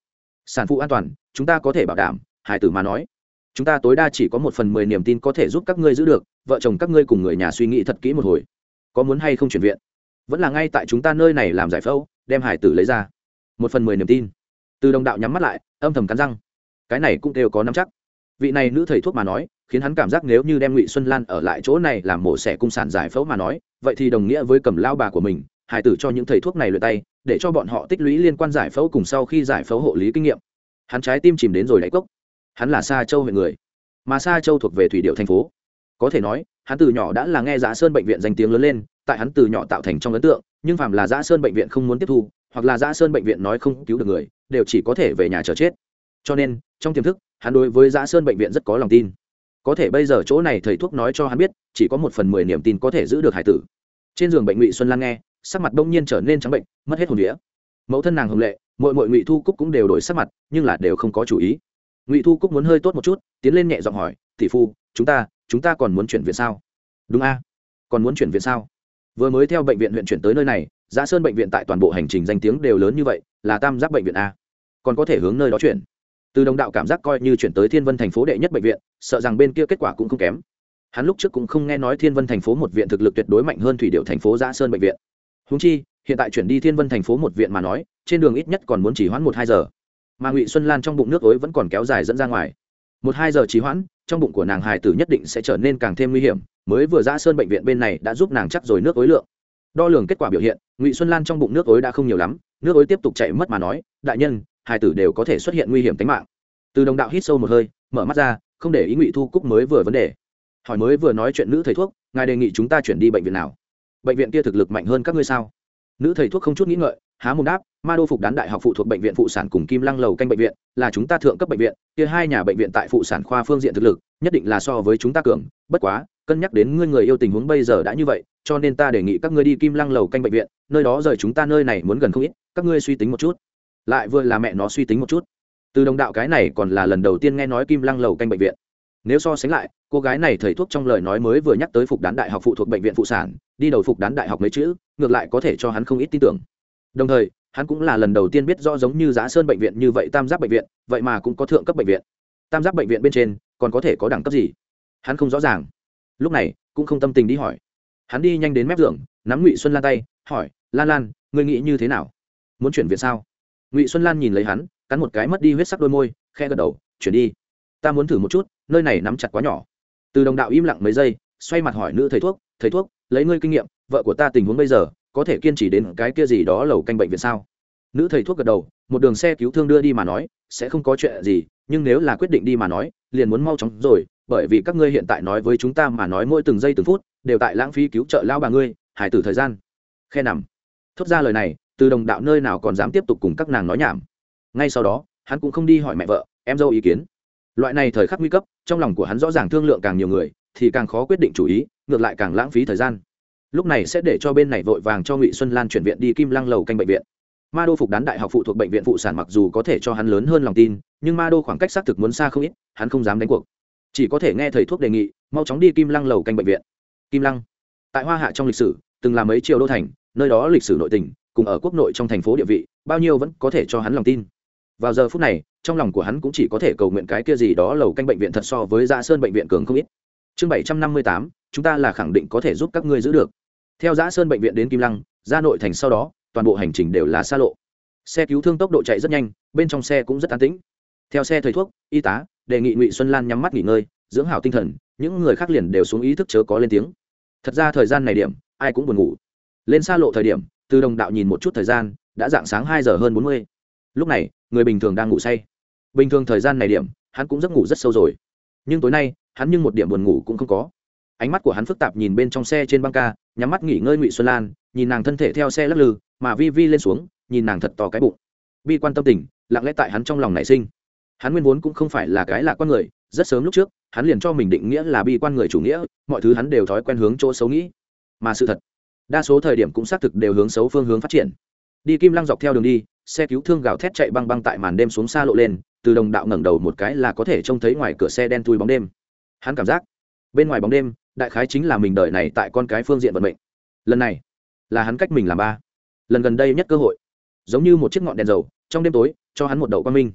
A: sản phụ an toàn, chúng ta có thể bảo đảm, hải tử mà nói chúng ta tối đa chỉ có một phần mười niềm tin có thể giúp các ngươi giữ được, vợ chồng các ngươi cùng người nhà suy nghĩ thật kỹ một hồi. Có muốn hay không chuyển viện? Vẫn là ngay tại chúng ta nơi này làm giải phẫu, đem hải tử lấy ra. Một phần mười niềm tin. Từ đồng đạo nhắm mắt lại, âm thầm cắn răng. Cái này cũng đều có nắm chắc. Vị này nữ thầy thuốc mà nói, khiến hắn cảm giác nếu như đem ngụy xuân lan ở lại chỗ này làm mổ xẻ cung sản giải phẫu mà nói, vậy thì đồng nghĩa với cầm lao bà của mình, hải tử cho những thầy thuốc này lượt tay, để cho bọn họ tích lũy liên quan giải phẫu cùng sau khi giải phẫu hộ lý kinh nghiệm. Hắn trái tim chìm đến rồi đáy cốc hắn là sa châu huyện người, mà sa châu thuộc về thủy điệu thành phố. Có thể nói, hắn từ nhỏ đã là nghe giã sơn bệnh viện danh tiếng lớn lên, tại hắn từ nhỏ tạo thành trong ấn tượng, nhưng phàm là giã sơn bệnh viện không muốn tiếp thu, hoặc là giã sơn bệnh viện nói không cứu được người, đều chỉ có thể về nhà chờ chết. Cho nên, trong tiềm thức, hắn đối với giã sơn bệnh viện rất có lòng tin. Có thể bây giờ chỗ này thầy thuốc nói cho hắn biết, chỉ có một phần mười niềm tin có thể giữ được hải tử. Trên giường bệnh ngụy xuân lan nghe, sắc mặt bỗng nhiên trở nên trắng bệnh, mất hết hồn vía. Mẫu thân nàng hồng lệ, muội muội ngụy thu cúc cũng đều đổi sắc mặt, nhưng là đều không có chủ ý ngụy thu cúc muốn hơi tốt một chút, tiến lên nhẹ giọng hỏi, tỷ phu, chúng ta chúng ta còn muốn chuyển viện sao? Đúng a, còn muốn chuyển viện sao? Vừa mới theo bệnh viện huyện chuyển tới nơi này, giã sơn bệnh viện tại toàn bộ hành trình danh tiếng đều lớn như vậy, là tam giác bệnh viện a. Còn có thể hướng nơi đó chuyển? Từ đồng đạo cảm giác coi như chuyển tới thiên vân thành phố đệ nhất bệnh viện, sợ rằng bên kia kết quả cũng không kém. Hắn lúc trước cũng không nghe nói thiên vân thành phố một viện thực lực tuyệt đối mạnh hơn thủy điệu thành phố giã sơn bệnh viện. Húng chi, hiện tại chuyển đi thiên vân thành phố một viện mà nói, trên đường ít nhất còn muốn chỉ hoãn một hai giờ mà ngụy xuân lan trong bụng nước ối vẫn còn kéo dài dẫn ra ngoài. Một hai giờ trì hoãn, trong bụng của nàng hài tử nhất định sẽ trở nên càng thêm nguy hiểm, mới vừa ra sơn bệnh viện bên này đã giúp nàng chắc rồi nước ối lượng. Đo lường kết quả biểu hiện, ngụy xuân lan trong bụng nước ối đã không nhiều lắm, nước ối tiếp tục chạy mất mà nói, đại nhân, hài tử đều có thể xuất hiện nguy hiểm tính mạng. Từ đồng đạo hít sâu một hơi, mở mắt ra, không để ý ngụy thu cúc mới vừa vấn đề. Hỏi mới vừa nói chuyện nữ thầy thuốc, ngài đề nghị chúng ta chuyển đi bệnh viện nào? Bệnh viện kia thực lực mạnh hơn các ngươi sao? Nữ thầy thuốc không chút nghĩ ngợi, há mồm đáp ma đô phục đán đại học phụ thuộc bệnh viện phụ sản cùng kim lăng lầu canh bệnh viện, là chúng ta thượng cấp bệnh viện, kia hai nhà bệnh viện tại phụ sản khoa phương diện thực lực, nhất định là so với chúng ta cường. Bất quá, cân nhắc đến ngươi người yêu tình huống bây giờ đã như vậy, cho nên ta đề nghị các ngươi đi kim lăng lầu canh bệnh viện, nơi đó rời chúng ta nơi này muốn gần không ít, các ngươi suy tính một chút. Lại vừa là mẹ nó suy tính một chút. Từ đồng đạo cái này còn là lần đầu tiên nghe nói kim lăng lầu canh bệnh viện. Nếu so sánh lại, cô gái này thầy thuốc trong lời nói mới vừa nhắc tới phục đán đại học phụ thuộc bệnh viện phụ sản, đi đầu phục đán đại học mấy chữ, ngược lại có thể cho hắn không ít tin tưởng. Đồng thời hắn cũng là lần đầu tiên biết rõ giống như giá sơn bệnh viện như vậy tam giác bệnh viện, vậy mà cũng có thượng cấp bệnh viện. Tam giác bệnh viện bên trên, còn có thể có đẳng cấp gì? Hắn không rõ ràng. Lúc này, cũng không tâm tình đi hỏi. Hắn đi nhanh đến mép giường, nắm ngụy xuân lan tay, hỏi, lan lan, ngươi nghĩ như thế nào? Muốn chuyển viện sao? Ngụy xuân lan nhìn lấy hắn, cắn một cái mất đi huyết sắc đôi môi khe gật đầu, chuyển đi. Ta muốn thử một chút, nơi này nắm chặt quá nhỏ. Từ đồng đạo im lặng mấy giây, xoay mặt hỏi nữ thầy thuốc thầy thuốc, lấy ngươi kinh nghiệm, vợ của ta tình huống bây giờ có thể kiên trì đến cái kia gì đó lầu canh bệnh viện sao? Nữ thầy thuốc gật đầu, một đường xe cứu thương đưa đi mà nói, sẽ không có chuyện gì, nhưng nếu là quyết định đi mà nói, liền muốn mau chóng rồi, bởi vì các ngươi hiện tại nói với chúng ta mà nói mỗi từng giây từng phút, đều tại lãng phí cứu trợ lao bà ngươi hải tử thời gian. Khe nằm. Thốt ra lời này, từ đồng đạo nơi nào còn dám tiếp tục cùng các nàng nói nhảm. Ngay sau đó, hắn cũng không đi hỏi mẹ vợ, em dâu ý kiến. Loại này thời khắc nguy cấp, trong lòng của hắn rõ ràng thương lượng càng nhiều người, thì càng khó quyết định chủ ý, ngược lại càng lãng phí thời gian lúc này sẽ để cho bên này vội vàng cho ngụy xuân lan chuyển viện đi kim lăng lầu canh bệnh viện. Ma đô phục đán đại học phụ thuộc bệnh viện phụ sản mặc dù có thể cho hắn lớn hơn lòng tin, nhưng ma đô khoảng cách xác thực muốn xa không ít, hắn không dám đánh cuộc. Chỉ có thể nghe thầy thuốc đề nghị, mau chóng đi kim lăng lầu canh bệnh viện. Kim lăng, tại hoa hạ trong lịch sử, từng là mấy triều đô thành, nơi đó lịch sử nội tình, cùng ở quốc nội trong thành phố địa vị, bao nhiêu vẫn có thể cho hắn lòng tin. Vào giờ phút này, trong lòng của hắn cũng chỉ có thể cầu nguyện cái kia gì đó lầu canh bệnh viện thật so với dạ sơn bệnh viện cường không ít. Chương bảy trăm năm mươi tám, chúng ta là khẳng định có thể giúp các ngươi giữ được theo giã sơn bệnh viện đến kim lăng, ra nội thành sau đó, toàn bộ hành trình đều là xa lộ. Xe cứu thương tốc độ chạy rất nhanh, bên trong xe cũng rất an tĩnh. Theo xe thầy thuốc, y tá, đề nghị ngụy xuân lan nhắm mắt nghỉ ngơi, dưỡng hảo tinh thần, những người khác liền đều xuống ý thức chớ có lên tiếng. Thật ra thời gian này điểm, ai cũng buồn ngủ. Lên xa lộ thời điểm, từ đồng đạo nhìn một chút thời gian, đã dạng sáng hai giờ hơn bốn mươi. Lúc này, người bình thường đang ngủ say. Bình thường thời gian này điểm, hắn cũng giấc ngủ rất sâu rồi. Nhưng tối nay, hắn nhưng một điểm buồn ngủ cũng không có. Ánh mắt của hắn phức tạp nhìn bên trong xe trên băng ca nhắm mắt nghỉ ngơi ngụy xuân lan, nhìn nàng thân thể theo xe lắc lư, mà vi vi lên xuống, nhìn nàng thật to cái bụng. Bi quan tâm tình, lặng lẽ tại hắn trong lòng nảy sinh. Hắn nguyên vốn cũng không phải là cái lạ con người, rất sớm lúc trước, hắn liền cho mình định nghĩa là bi quan người chủ nghĩa, mọi thứ hắn đều thói quen hướng chỗ xấu nghĩ. Mà sự thật, đa số thời điểm cũng xác thực đều hướng xấu phương hướng phát triển. Đi kim lăng dọc theo đường đi, xe cứu thương gào thét chạy băng băng tại màn đêm xuống xa lộ lên, từ đồng đạo ngẩng đầu một cái là có thể trông thấy ngoài cửa xe đen thui bóng đêm. Hắn cảm giác, bên ngoài bóng đêm đại khái chính là mình đợi này tại con cái phương diện vận mệnh. Lần này, là hắn cách mình làm ba. Lần gần đây nhất cơ hội. Giống như một chiếc ngọn đèn dầu, trong đêm tối, cho hắn một đậu quang minh.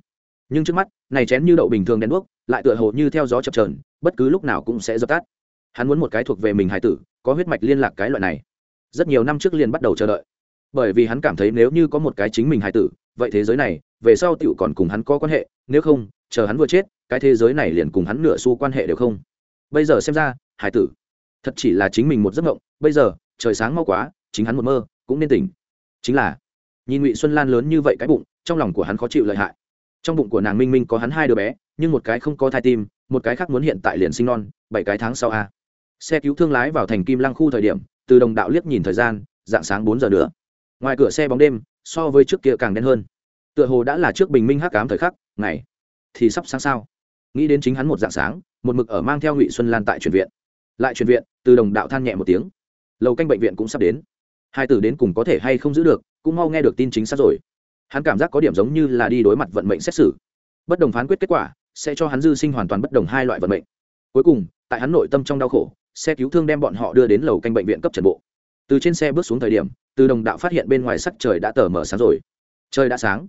A: Nhưng trước mắt, này chén như đậu bình thường đèn đuốc, lại tựa hồ như theo gió chập trờn bất cứ lúc nào cũng sẽ dập tắt. Hắn muốn một cái thuộc về mình hải tử, có huyết mạch liên lạc cái loại này. Rất nhiều năm trước liền bắt đầu chờ đợi. Bởi vì hắn cảm thấy nếu như có một cái chính mình hải tử, vậy thế giới này, về sau tựu còn cùng hắn có quan hệ, nếu không, chờ hắn vừa chết, cái thế giới này liền cùng hắn nửa xu quan hệ đều không. Bây giờ xem ra hải tử. Thật chỉ là chính mình một giấc mộng, bây giờ, trời sáng mau quá, chính hắn một mơ, cũng nên tỉnh. Chính là, nhìn ngụy xuân lan lớn như vậy cái bụng, trong lòng của hắn khó chịu lợi hại. Trong bụng của nàng minh minh có hắn hai đứa bé, nhưng một cái không có thai tim, một cái khác muốn hiện tại liền sinh non, bảy cái tháng sau a. Xe cứu thương lái vào thành kim lăng khu thời điểm, từ đồng đạo liếc nhìn thời gian, dạng sáng bốn giờ nữa. Ngoài cửa xe bóng đêm, so với trước kia càng đen hơn. Tựa hồ đã là trước bình minh hắc cám thời khắc, ngày thì sắp sáng sao. Nghĩ đến chính hắn một dạng sáng, một mực ở mang theo ngụy xuân lan tại chuyển viện lại chuyển viện, từ đồng đạo than nhẹ một tiếng. Lầu canh bệnh viện cũng sắp đến. Hai tử đến cùng có thể hay không giữ được, cũng mau nghe được tin chính xác rồi. Hắn cảm giác có điểm giống như là đi đối mặt vận mệnh xét xử. Bất đồng phán quyết kết quả, sẽ cho hắn dư sinh hoàn toàn bất đồng hai loại vận mệnh. Cuối cùng, tại hắn nội tâm trong đau khổ, xe cứu thương đem bọn họ đưa đến lầu canh bệnh viện cấp trần bộ. Từ trên xe bước xuống thời điểm, từ đồng đạo phát hiện bên ngoài sắc trời đã tờ mở sáng rồi. Trời đã sáng.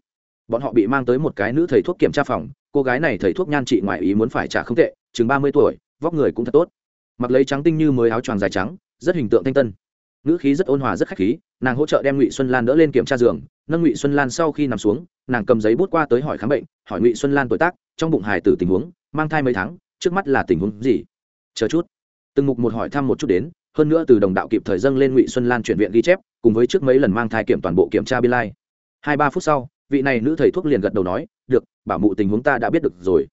A: Bọn họ bị mang tới một cái nữ thầy thuốc kiểm tra phòng, cô gái này thầy thuốc nhan trị ngoài ý muốn phải trả không tệ, chừng ba mươi tuổi, vóc người cũng thật tốt mặc lấy trắng tinh như mới áo choàng dài trắng, rất hình tượng thanh tân. Ngữ khí rất ôn hòa, rất khách khí, nàng hỗ trợ đem ngụy xuân lan đỡ lên kiểm tra giường, nâng ngụy xuân lan sau khi nằm xuống, nàng cầm giấy bút qua tới hỏi khám bệnh, hỏi ngụy xuân lan tuổi tác, trong bụng hài tử tình huống, mang thai mấy tháng, trước mắt là tình huống gì? Chờ chút. Từng mục một hỏi thăm một chút đến, hơn nữa từ đồng đạo kịp thời dâng lên ngụy xuân lan chuyển viện ghi chép, cùng với trước mấy lần mang thai kiểm toàn bộ kiểm tra biên lai. Hai ba phút sau, vị này nữ thầy thuốc liền gật đầu nói, được, bảo mụ tình huống ta đã biết được rồi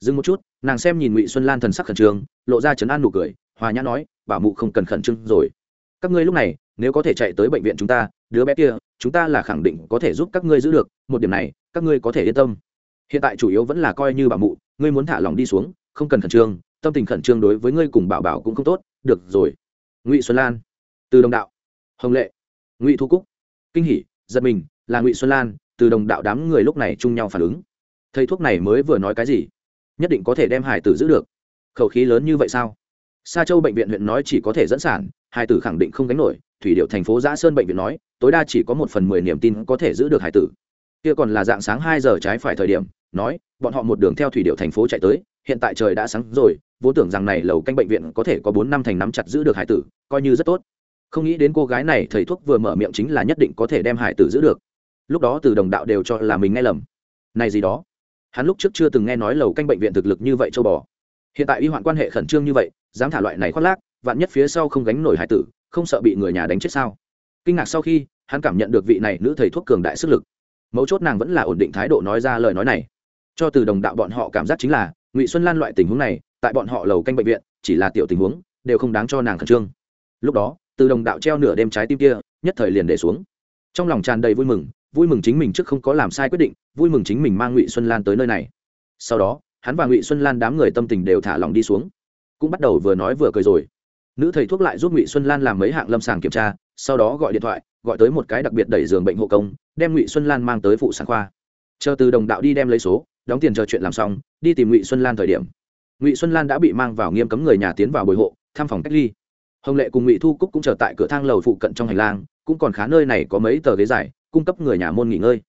A: dừng một chút, nàng xem nhìn ngụy xuân lan thần sắc khẩn trương, lộ ra chấn an nụ cười, hòa nhã nói, bảo mụ không cần khẩn trương rồi. Các ngươi lúc này, nếu có thể chạy tới bệnh viện chúng ta, đứa bé kia, chúng ta là khẳng định có thể giúp các ngươi giữ được, một điểm này, các ngươi có thể yên tâm. Hiện tại chủ yếu vẫn là coi như bảo mụ, ngươi muốn thả lòng đi xuống, không cần khẩn trương, tâm tình khẩn trương đối với ngươi cùng bảo bảo cũng không tốt, được rồi. Ngụy xuân lan, từ đồng đạo. Hồng lệ, ngụy thu cúc, kinh hỷ, giật mình, là ngụy xuân lan, từ đồng đạo đám người lúc này chung nhau phản ứng. Thầy thuốc này mới vừa nói cái gì? Nhất định có thể đem hải tử giữ được. Khẩu khí lớn như vậy sao? Sa châu bệnh viện huyện nói chỉ có thể dẫn sản, Hải tử khẳng định không gánh nổi. Thủy điệu thành phố giã sơn bệnh viện nói, tối đa chỉ có một phần mười niềm tin có thể giữ được hải tử. Kia còn là dạng sáng hai giờ trái phải thời điểm, nói, bọn họ một đường theo thủy điệu thành phố chạy tới, hiện tại trời đã sáng rồi, vốn tưởng rằng này lầu canh bệnh viện có thể có bốn năm thành nắm chặt giữ được hải tử, coi như rất tốt. Không nghĩ đến cô gái này thầy thuốc vừa mở miệng chính là nhất định có thể đem hải tử giữ được. Lúc đó từ đồng đạo đều cho là mình nghe lầm. Này gì đó? Hắn lúc trước chưa từng nghe nói lầu canh bệnh viện thực lực như vậy châu bò. Hiện tại y hoạn quan hệ khẩn trương như vậy, dám thả loại này khoác lác, vạn nhất phía sau không gánh nổi hải tử, không sợ bị người nhà đánh chết sao? Kinh ngạc sau khi, hắn cảm nhận được vị này nữ thầy thuốc cường đại sức lực. Mấu chốt nàng vẫn là ổn định thái độ nói ra lời nói này. Cho từ đồng đạo bọn họ cảm giác chính là, ngụy xuân lan loại tình huống này, tại bọn họ lầu canh bệnh viện, chỉ là tiểu tình huống, đều không đáng cho nàng khẩn trương. Lúc đó, từ đồng đạo treo nửa đêm trái tim kia, nhất thời liền để xuống. Trong lòng tràn đầy vui mừng vui mừng chính mình trước không có làm sai quyết định, vui mừng chính mình mang ngụy xuân lan tới nơi này. Sau đó, hắn và ngụy xuân lan đám người tâm tình đều thả lòng đi xuống. Cũng bắt đầu vừa nói vừa cười rồi. Nữ thầy thuốc lại giúp ngụy xuân lan làm mấy hạng lâm sàng kiểm tra, sau đó gọi điện thoại, gọi tới một cái đặc biệt đẩy giường bệnh hộ công, đem ngụy xuân lan mang tới phụ sản khoa. Chờ từ đồng đạo đi đem lấy số, đóng tiền chờ chuyện làm xong, đi tìm ngụy xuân lan thời điểm. Ngụy xuân lan đã bị mang vào nghiêm cấm người nhà tiến vào bồi hộ, thăm phòng cách ly. Hồng lệ cùng ngụy thu cúc cũng chờ tại cửa thang lầu phụ cận trong hành lang, cũng còn khá nơi này có mấy tờ ghế dài cung cấp người nhà môn nghỉ ngơi.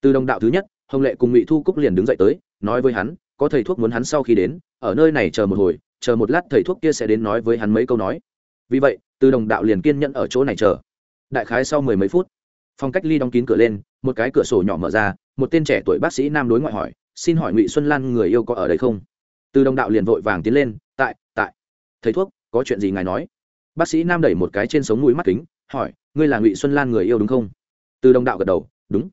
A: Từ đồng đạo thứ nhất, hồng lệ cùng ngụy thu cúc liền đứng dậy tới, nói với hắn, có thầy thuốc muốn hắn sau khi đến, ở nơi này chờ một hồi, chờ một lát thầy thuốc kia sẽ đến nói với hắn mấy câu nói. Vì vậy, từ đồng đạo liền kiên nhẫn ở chỗ này chờ. Đại khái sau mười mấy phút, phòng cách ly đóng kín cửa lên, một cái cửa sổ nhỏ mở ra, một tên trẻ tuổi bác sĩ nam đối ngoại hỏi, xin hỏi ngụy xuân lan người yêu có ở đây không? Từ đồng đạo liền vội vàng tiến lên, tại tại. Thầy thuốc, có chuyện gì ngài nói? Bác sĩ nam đẩy một cái trên sống mũi mắt kính, hỏi, ngươi là ngụy xuân lan người yêu đúng không? Từ đồng đạo gật đầu, đúng.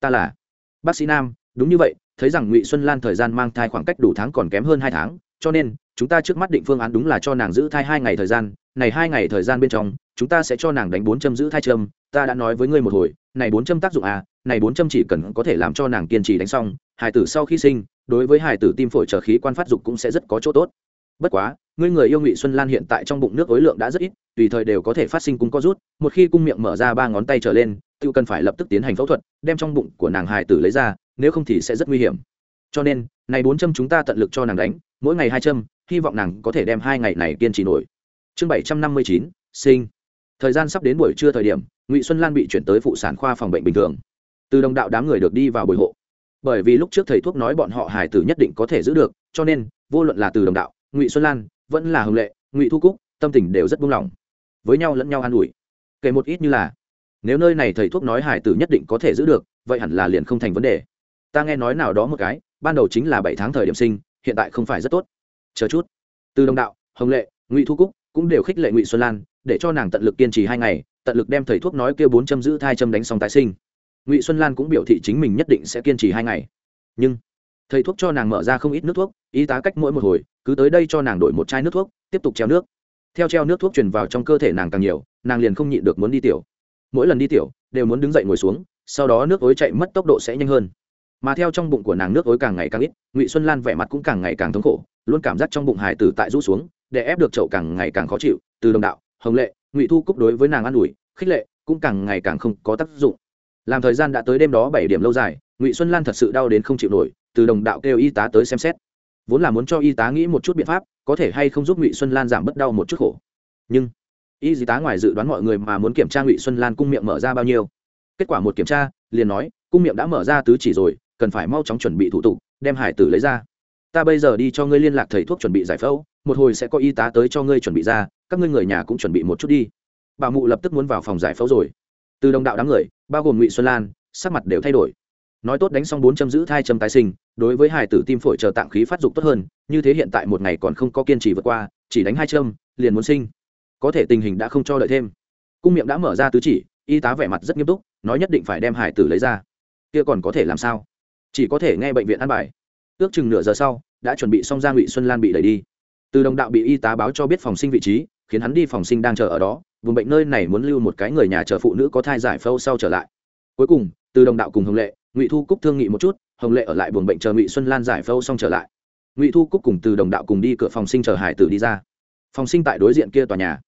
A: Ta là bác sĩ nam, đúng như vậy, thấy rằng ngụy xuân lan thời gian mang thai khoảng cách đủ tháng còn kém hơn hai tháng, cho nên, chúng ta trước mắt định phương án đúng là cho nàng giữ thai hai ngày thời gian, này hai ngày thời gian bên trong, chúng ta sẽ cho nàng đánh bốn châm giữ thai châm, ta đã nói với ngươi một hồi, này bốn châm tác dụng à này bốn châm chỉ cần có thể làm cho nàng kiên trì đánh xong, hài tử sau khi sinh, đối với hài tử tim phổi trở khí quan phát dục cũng sẽ rất có chỗ tốt. Bất quá, ngươi người yêu ngụy xuân lan hiện tại trong bụng nước ối lượng đã rất ít, tùy thời đều có thể phát sinh cung có rút, một khi cung miệng mở ra ba ngón tay trở lên tự cần phải lập tức tiến hành phẫu thuật, đem trong bụng của nàng hài tử lấy ra, nếu không thì sẽ rất nguy hiểm. Cho nên, này bốn châm chúng ta tận lực cho nàng đánh, mỗi ngày hai châm, hy vọng nàng có thể đem hai ngày này kiên trì nổi. Chương bảy trăm năm mươi chín, sinh. Thời gian sắp đến buổi trưa thời điểm, ngụy xuân lan bị chuyển tới phụ sản khoa phòng bệnh bình thường. Từ đồng đạo đám người được đi vào bồi hộ. Bởi vì lúc trước thầy thuốc nói bọn họ hài tử nhất định có thể giữ được, cho nên, vô luận là từ đồng đạo, ngụy xuân lan, vẫn là hồng lệ, ngụy thu cúc, tâm tình đều rất buông lỏng. Với nhau lẫn nhau an ủi. Kể một ít như là nếu nơi này thầy thuốc nói hải tử nhất định có thể giữ được, vậy hẳn là liền không thành vấn đề. Ta nghe nói nào đó một cái, ban đầu chính là bảy tháng thời điểm sinh, hiện tại không phải rất tốt. Chờ chút. Từ đồng đạo, hồng lệ, ngụy thu cúc cũng đều khích lệ ngụy xuân lan, để cho nàng tận lực kiên trì hai ngày, tận lực đem thầy thuốc nói kêu bốn châm giữ thai châm đánh xong tái sinh. Ngụy xuân lan cũng biểu thị chính mình nhất định sẽ kiên trì hai ngày. Nhưng, thầy thuốc cho nàng mở ra không ít nước thuốc, y tá cách mỗi một hồi, cứ tới đây cho nàng đổi một chai nước thuốc, tiếp tục treo nước. Theo treo nước thuốc truyền vào trong cơ thể nàng càng nhiều, nàng liền không nhịn được muốn đi tiểu mỗi lần đi tiểu, đều muốn đứng dậy ngồi xuống, sau đó nước ối chạy mất tốc độ sẽ nhanh hơn. Mà theo trong bụng của nàng nước ối càng ngày càng ít, ngụy xuân lan vẻ mặt cũng càng ngày càng thống khổ, luôn cảm giác trong bụng hải tử tại rũ xuống, để ép được chậu càng ngày càng khó chịu, từ đồng đạo, hồng lệ, ngụy thu cúc đối với nàng an ủi, khích lệ cũng càng ngày càng không có tác dụng. Làm thời gian đã tới đêm đó bảy điểm lâu dài, ngụy xuân lan thật sự đau đến không chịu nổi, từ đồng đạo kêu y tá tới xem xét. Vốn là muốn cho y tá nghĩ một chút biện pháp, có thể hay không giúp ngụy xuân lan giảm bớt đau một chút khổ. Nhưng y tá ngoài dự đoán mọi người mà muốn kiểm tra ngụy xuân lan cung miệng mở ra bao nhiêu. Kết quả một kiểm tra, liền nói, cung miệng đã mở ra tứ chỉ rồi, cần phải mau chóng chuẩn bị thủ tục, đem hải tử lấy ra. Ta bây giờ đi cho ngươi liên lạc thầy thuốc chuẩn bị giải phẫu, một hồi sẽ có y tá tới cho ngươi chuẩn bị ra, các ngươi người nhà cũng chuẩn bị một chút đi. Bà mụ lập tức muốn vào phòng giải phẫu rồi. Từ đồng đạo đám người, bao gồm ngụy xuân lan, sắc mặt đều thay đổi. Nói tốt đánh xong bốn châm giữ thai châm tái sinh, đối với hải tử tim phổi chờ tạng khí phát dục tốt hơn, như thế hiện tại một ngày còn không có kiên trì vượt qua, chỉ đánh hai châm liền muốn sinh có thể tình hình đã không cho đợi thêm. Cung miệng đã mở ra tứ chỉ, y tá vẻ mặt rất nghiêm túc, nói nhất định phải đem hải tử lấy ra. Kia còn có thể làm sao? Chỉ có thể nghe bệnh viện an bài. Ước chừng nửa giờ sau, đã chuẩn bị xong ra ngụy xuân lan bị đẩy đi. Từ đồng đạo bị y tá báo cho biết phòng sinh vị trí, khiến hắn đi phòng sinh đang chờ ở đó, vùng bệnh nơi này muốn lưu một cái người nhà chờ phụ nữ có thai giải phâu sau trở lại. Cuối cùng, từ đồng đạo cùng hồng lệ, ngụy thu cúc thương nghị một chút, hồng lệ ở lại buồng bệnh chờ ngụy xuân lan giải phâu xong trở lại. Ngụy thu cúc cùng từ đồng đạo cùng đi cửa phòng sinh chờ hải tử đi ra. Phòng sinh tại đối diện kia tòa nhà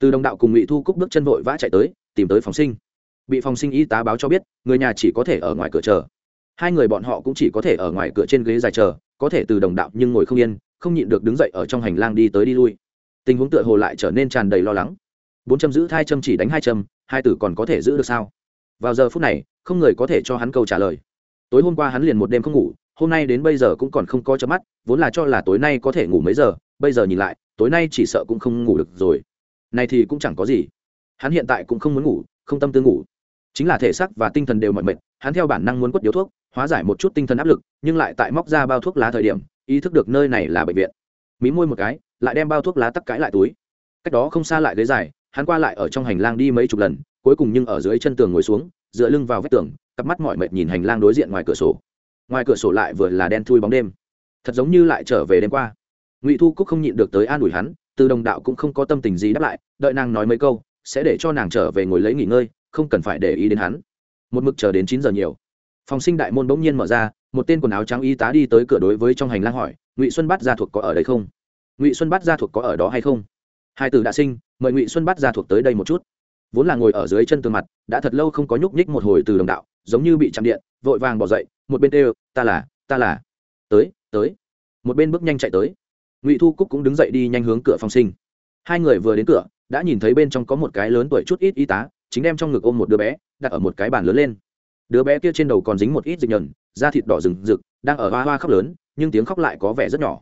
A: từ đồng đạo cùng ngụy thu cúc bước chân vội vã chạy tới, tìm tới phòng sinh. Bị phòng sinh y tá báo cho biết, người nhà chỉ có thể ở ngoài cửa chờ. Hai người bọn họ cũng chỉ có thể ở ngoài cửa trên ghế dài chờ, có thể từ đồng đạo nhưng ngồi không yên, không nhịn được đứng dậy ở trong hành lang đi tới đi lui. Tình huống tựa hồ lại trở nên tràn đầy lo lắng. Bốn châm giữ thai châm chỉ đánh hai châm, hai tử còn có thể giữ được sao? Vào giờ phút này, không người có thể cho hắn câu trả lời. Tối hôm qua hắn liền một đêm không ngủ, hôm nay đến bây giờ cũng còn không có chớp mắt, vốn là cho là tối nay có thể ngủ mấy giờ, bây giờ nhìn lại, tối nay chỉ sợ cũng không ngủ được rồi này thì cũng chẳng có gì. Hắn hiện tại cũng không muốn ngủ, không tâm tư ngủ. Chính là thể xác và tinh thần đều mỏi mệt, hắn theo bản năng muốn quất điếu thuốc, hóa giải một chút tinh thần áp lực, nhưng lại tại móc ra bao thuốc lá thời điểm, ý thức được nơi này là bệnh viện. Mí môi một cái, lại đem bao thuốc lá tắc cãi lại túi. Cách đó không xa lại ghế dài, hắn qua lại ở trong hành lang đi mấy chục lần, cuối cùng nhưng ở dưới chân tường ngồi xuống, dựa lưng vào vách tường, cặp mắt mỏi mệt nhìn hành lang đối diện ngoài cửa sổ. Ngoài cửa sổ lại vừa là đen thui bóng đêm. Thật giống như lại trở về đêm qua. Ngụy thu cúc không nhịn được tới an ủi hắn từ đồng đạo cũng không có tâm tình gì đáp lại, đợi nàng nói mấy câu, sẽ để cho nàng trở về ngồi lấy nghỉ ngơi, không cần phải để ý đến hắn. Một mực chờ đến chín giờ nhiều. Phòng sinh đại môn bỗng nhiên mở ra, một tên quần áo trắng y tá đi tới cửa đối với trong hành lang hỏi, ngụy xuân bắt gia thuộc có ở đây không? Ngụy xuân bắt gia thuộc có ở đó hay không? Hai từ đã sinh, mời ngụy xuân bắt gia thuộc tới đây một chút. Vốn là ngồi ở dưới chân tường mặt, đã thật lâu không có nhúc nhích một hồi từ đồng đạo, giống như bị chạm điện, vội vàng bỏ dậy, một bên kêu ta là ta là. Tới tới. Một bên bước nhanh chạy tới ngụy thu cúc cũng đứng dậy đi nhanh hướng cửa phòng sinh hai người vừa đến cửa đã nhìn thấy bên trong có một cái lớn tuổi chút ít y tá chính đem trong ngực ôm một đứa bé đặt ở một cái bàn lớn lên đứa bé kia trên đầu còn dính một ít dịch nhờn da thịt đỏ rừng rực đang ở hoa hoa khóc lớn nhưng tiếng khóc lại có vẻ rất nhỏ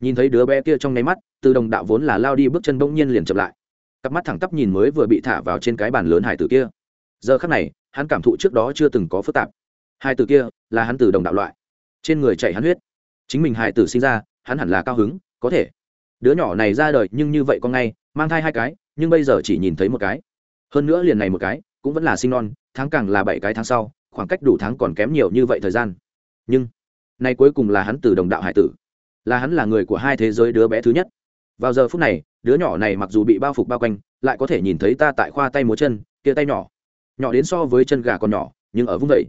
A: nhìn thấy đứa bé kia trong nháy mắt từ đồng đạo vốn là lao đi bước chân bỗng nhiên liền chậm lại cặp mắt thẳng tắp nhìn mới vừa bị thả vào trên cái bàn lớn hải tử kia giờ khắc này hắn cảm thụ trước đó chưa từng có phức tạp hai từ kia là hắn từ đồng đạo loại trên người chạy hắn huyết chính mình hài tử sinh ra hắn hẳn là cao hứng có thể. Đứa nhỏ này ra đời nhưng như vậy con ngay, mang thai hai cái, nhưng bây giờ chỉ nhìn thấy một cái. Hơn nữa liền này một cái, cũng vẫn là sinh non, tháng càng là bảy cái tháng sau, khoảng cách đủ tháng còn kém nhiều như vậy thời gian. Nhưng, nay cuối cùng là hắn từ đồng đạo hải tử. Là hắn là người của hai thế giới đứa bé thứ nhất. Vào giờ phút này, đứa nhỏ này mặc dù bị bao phục bao quanh, lại có thể nhìn thấy ta tại khoa tay múa chân, kia tay nhỏ. Nhỏ đến so với chân gà còn nhỏ, nhưng ở vung vẩy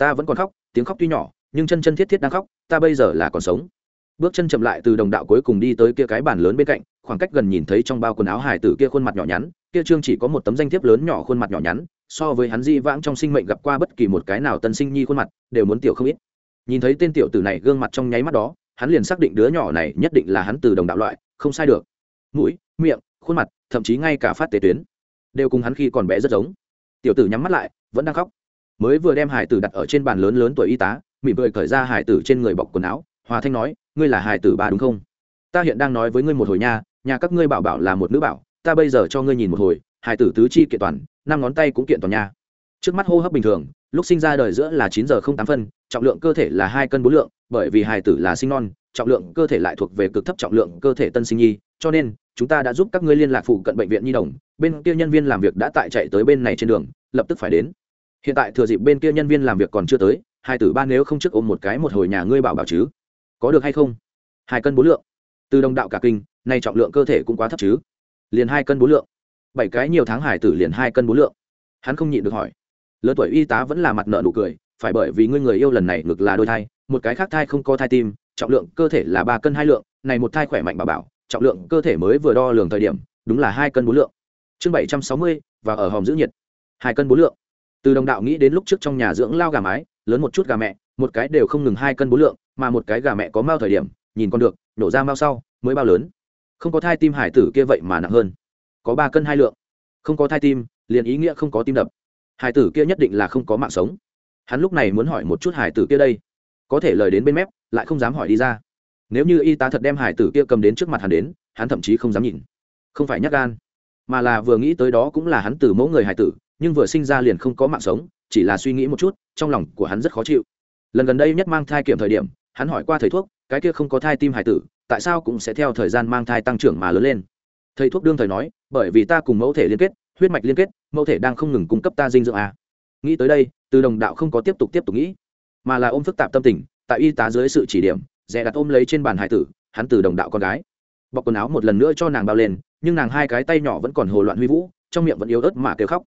A: ta vẫn còn khóc, tiếng khóc tuy nhỏ, nhưng chân chân thiết thiết đang khóc, ta bây giờ là còn sống bước chân chậm lại từ đồng đạo cuối cùng đi tới kia cái bàn lớn bên cạnh, khoảng cách gần nhìn thấy trong bao quần áo hải tử kia khuôn mặt nhỏ nhắn, kia trương chỉ có một tấm danh thiếp lớn nhỏ khuôn mặt nhỏ nhắn, so với hắn di vãng trong sinh mệnh gặp qua bất kỳ một cái nào tân sinh nhi khuôn mặt, đều muốn tiểu không ít. Nhìn thấy tên tiểu tử này gương mặt trong nháy mắt đó, hắn liền xác định đứa nhỏ này nhất định là hắn từ đồng đạo loại, không sai được. Mũi, miệng, khuôn mặt, thậm chí ngay cả phát tế tuyến, đều cùng hắn khi còn bé rất giống. Tiểu tử nhắm mắt lại, vẫn đang khóc. Mới vừa đem hải tử đặt ở trên bàn lớn lớn tuổi y tá, mỉm cười cởi ra hải tử trên người bọc quần áo hòa thanh nói, ngươi là hải tử ba đúng không? Ta hiện đang nói với ngươi một hồi nha, nhà các ngươi bảo bảo là một nữ bảo, ta bây giờ cho ngươi nhìn một hồi hải tử tứ chi kiện toàn, năm ngón tay cũng kiện toàn nha. Trước mắt hô hấp bình thường, lúc sinh ra đời giữa là chín giờ không tám phân, trọng lượng cơ thể là hai cân bốn lượng, bởi vì hải tử là sinh non, trọng lượng cơ thể lại thuộc về cực thấp trọng lượng cơ thể tân sinh nhi, cho nên, chúng ta đã giúp các ngươi liên lạc phụ cận bệnh viện nhi đồng, bên kia nhân viên làm việc đã tại chạy tới bên này trên đường, lập tức phải đến. Hiện tại thừa dịp bên kia nhân viên làm việc còn chưa tới hai tử ba nếu không trước ôm một cái một hồi nhà ngươi bảo bảo chứ có được hay không? Hai cân bốn lượng. Từ đồng đạo cả kinh, nay trọng lượng cơ thể cũng quá thấp chứ. Liền hai cân bốn lượng. Bảy cái nhiều tháng hải tử liền hai cân bốn lượng. Hắn không nhịn được hỏi. Lớn tuổi y tá vẫn là mặt nợ nụ cười, phải bởi vì ngươi người yêu lần này ngực là đôi thai, một cái khác thai không có thai tim, trọng lượng cơ thể là ba cân hai lượng, này một thai khỏe mạnh bà bảo, trọng lượng cơ thể mới vừa đo lường thời điểm, đúng là hai cân bốn lượng. Chương bảy trăm sáu mươi, và ở hòm giữ nhiệt. Hai cân bốn lượng. Từ đồng đạo nghĩ đến lúc trước trong nhà dưỡng lao gà mái, lớn một chút gà mẹ, một cái đều không ngừng hai cân bốn lượng mà một cái gà mẹ có mao thời điểm, nhìn con được, nổ ra mao sau, mới bao lớn. Không có thai tim hải tử kia vậy mà nặng hơn. Có ba cân hai lượng. Không có thai tim, liền ý nghĩa không có tim đập. Hải tử kia nhất định là không có mạng sống. Hắn lúc này muốn hỏi một chút hải tử kia đây. Có thể lời đến bên mép, lại không dám hỏi đi ra. Nếu như y tá thật đem hải tử kia cầm đến trước mặt hắn đến, hắn thậm chí không dám nhìn. Không phải nhắc gan, mà là vừa nghĩ tới đó cũng là hắn từ mẫu người hải tử, nhưng vừa sinh ra liền không có mạng sống, chỉ là suy nghĩ một chút, trong lòng của hắn rất khó chịu. Lần gần đây nhất mang thai kiểm thời điểm hắn hỏi qua thầy thuốc, cái kia không có thai tim hải tử, tại sao cũng sẽ theo thời gian mang thai tăng trưởng mà lớn lên? Thầy thuốc đương thời nói, bởi vì ta cùng mẫu thể liên kết, huyết mạch liên kết, mẫu thể đang không ngừng cung cấp ta dinh dưỡng à. nghĩ tới đây, từ đồng đạo không có tiếp tục tiếp tục nghĩ, mà là ôm phức tạp tâm tình, tại y tá dưới sự chỉ điểm dè đặt ôm lấy trên bàn hải tử, hắn từ đồng đạo con gái. Bọc quần áo một lần nữa cho nàng bao lên, nhưng nàng hai cái tay nhỏ vẫn còn hồ loạn huy vũ, trong miệng vẫn yếu ớt mà kêu khóc.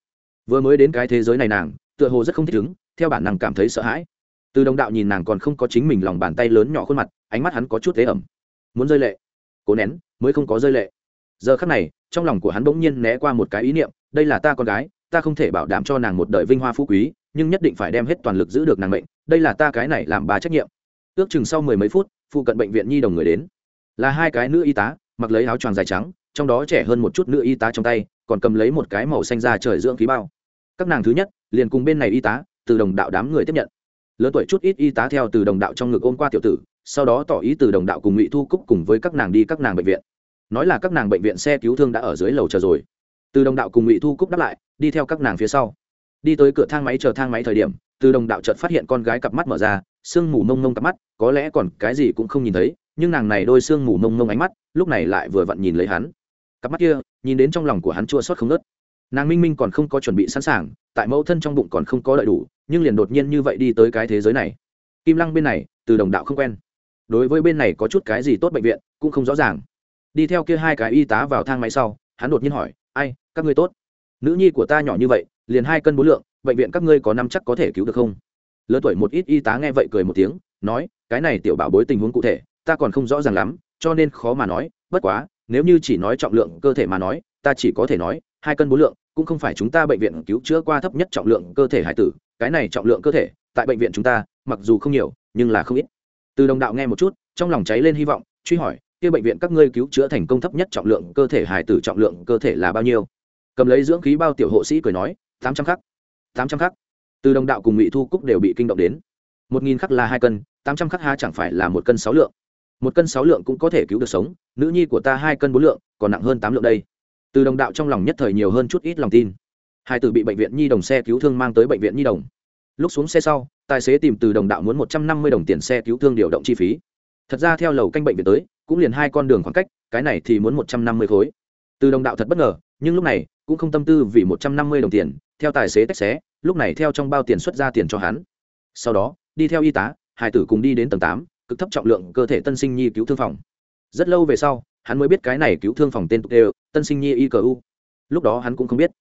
A: Vừa mới đến cái thế giới này nàng, tựa hồ rất không thích ứng, theo bản năng cảm thấy sợ hãi từ đồng đạo nhìn nàng còn không có chính mình lòng bàn tay lớn nhỏ khuôn mặt, ánh mắt hắn có chút thế ẩm. Muốn rơi lệ. Cố nén, mới không có rơi lệ. Giờ khắc này, trong lòng của hắn bỗng nhiên né qua một cái ý niệm, đây là ta con gái, ta không thể bảo đảm cho nàng một đời vinh hoa phú quý, nhưng nhất định phải đem hết toàn lực giữ được nàng bệnh đây là ta cái này làm bà trách nhiệm. Ước chừng sau mười mấy phút, phụ cận bệnh viện nhi đồng người đến. Là hai cái nữ y tá, mặc lấy áo choàng dài trắng, trong đó trẻ hơn một chút nữ y tá trong tay, còn cầm lấy một cái màu xanh da trời dưỡng khí bao. Các nàng thứ nhất, liền cùng bên này y tá, từ đồng đạo đám người tiếp nhận lớn tuổi chút ít y tá theo từ đồng đạo trong ngực ôm qua tiểu tử, sau đó tỏ ý từ đồng đạo cùng ngụy thu cúc cùng với các nàng đi các nàng bệnh viện. Nói là các nàng bệnh viện xe cứu thương đã ở dưới lầu chờ rồi. Từ đồng đạo cùng ngụy thu cúc đáp lại, đi theo các nàng phía sau. Đi tới cửa thang máy chờ thang máy thời điểm, từ đồng đạo chợt phát hiện con gái cặp mắt mở ra, sương mù mông mông cặp mắt, có lẽ còn cái gì cũng không nhìn thấy, nhưng nàng này đôi sương mù mông mông ánh mắt, lúc này lại vừa vặn nhìn lấy hắn. Cặp mắt kia, nhìn đến trong lòng của hắn chua xót không nớt nàng minh minh còn không có chuẩn bị sẵn sàng, tại mẫu thân trong bụng còn không có đợi đủ, nhưng liền đột nhiên như vậy đi tới cái thế giới này. Kim lăng bên này, từ đồng đạo không quen. Đối với bên này có chút cái gì tốt bệnh viện, cũng không rõ ràng. Đi theo kia hai cái y tá vào thang máy sau, hắn đột nhiên hỏi, ai, các ngươi tốt? Nữ nhi của ta nhỏ như vậy, liền hai cân bốn lượng, bệnh viện các ngươi có năm chắc có thể cứu được không? Lớn tuổi một ít y tá nghe vậy cười một tiếng, nói, cái này tiểu bảo bối tình huống cụ thể, ta còn không rõ ràng lắm, cho nên khó mà nói, bất quá, nếu như chỉ nói trọng lượng cơ thể mà nói, ta chỉ có thể nói, hai cân bốn lượng cũng không phải chúng ta bệnh viện cứu chữa qua thấp nhất trọng lượng cơ thể hải tử, cái này trọng lượng cơ thể, tại bệnh viện chúng ta, mặc dù không nhiều, nhưng là không ít. Từ đồng đạo nghe một chút, trong lòng cháy lên hy vọng, truy hỏi, kia bệnh viện các ngươi cứu chữa thành công thấp nhất trọng lượng cơ thể hải tử trọng lượng cơ thể là bao nhiêu? Cầm lấy dưỡng khí bao tiểu hộ sĩ cười nói, tám trăm khắc. Tám trăm khắc. Từ đồng đạo cùng ngụy thu cúc đều bị kinh động đến. Một nghìn khắc là hai cân, tám trăm khắc ha chẳng phải là một cân sáu lượng. Một cân sáu lượng cũng có thể cứu được sống, nữ nhi của ta hai cân bốn lượng, còn nặng hơn tám lượng đây từ đồng đạo trong lòng nhất thời nhiều hơn chút ít lòng tin. Hai từ bị bệnh viện nhi đồng xe cứu thương mang tới bệnh viện nhi đồng. Lúc xuống xe sau, tài xế tìm từ đồng đạo muốn một trăm năm mươi đồng tiền xe cứu thương điều động chi phí. Thật ra theo lầu canh bệnh viện tới, cũng liền hai con đường khoảng cách, cái này thì muốn một trăm năm mươi khối. Từ đồng đạo thật bất ngờ, nhưng lúc này, cũng không tâm tư vì một trăm năm mươi đồng tiền, theo tài xế tách xé, lúc này theo trong bao tiền xuất ra tiền cho hắn. Sau đó, đi theo y tá hải tử cùng đi đến tầng tám, cực thấp trọng lượng cơ thể tân sinh nhi cứu thương phòng. Rất lâu về sau hắn mới biết cái này cứu thương phòng tên tục đều, tân sinh nhi y cờ u. Lúc đó hắn cũng không biết.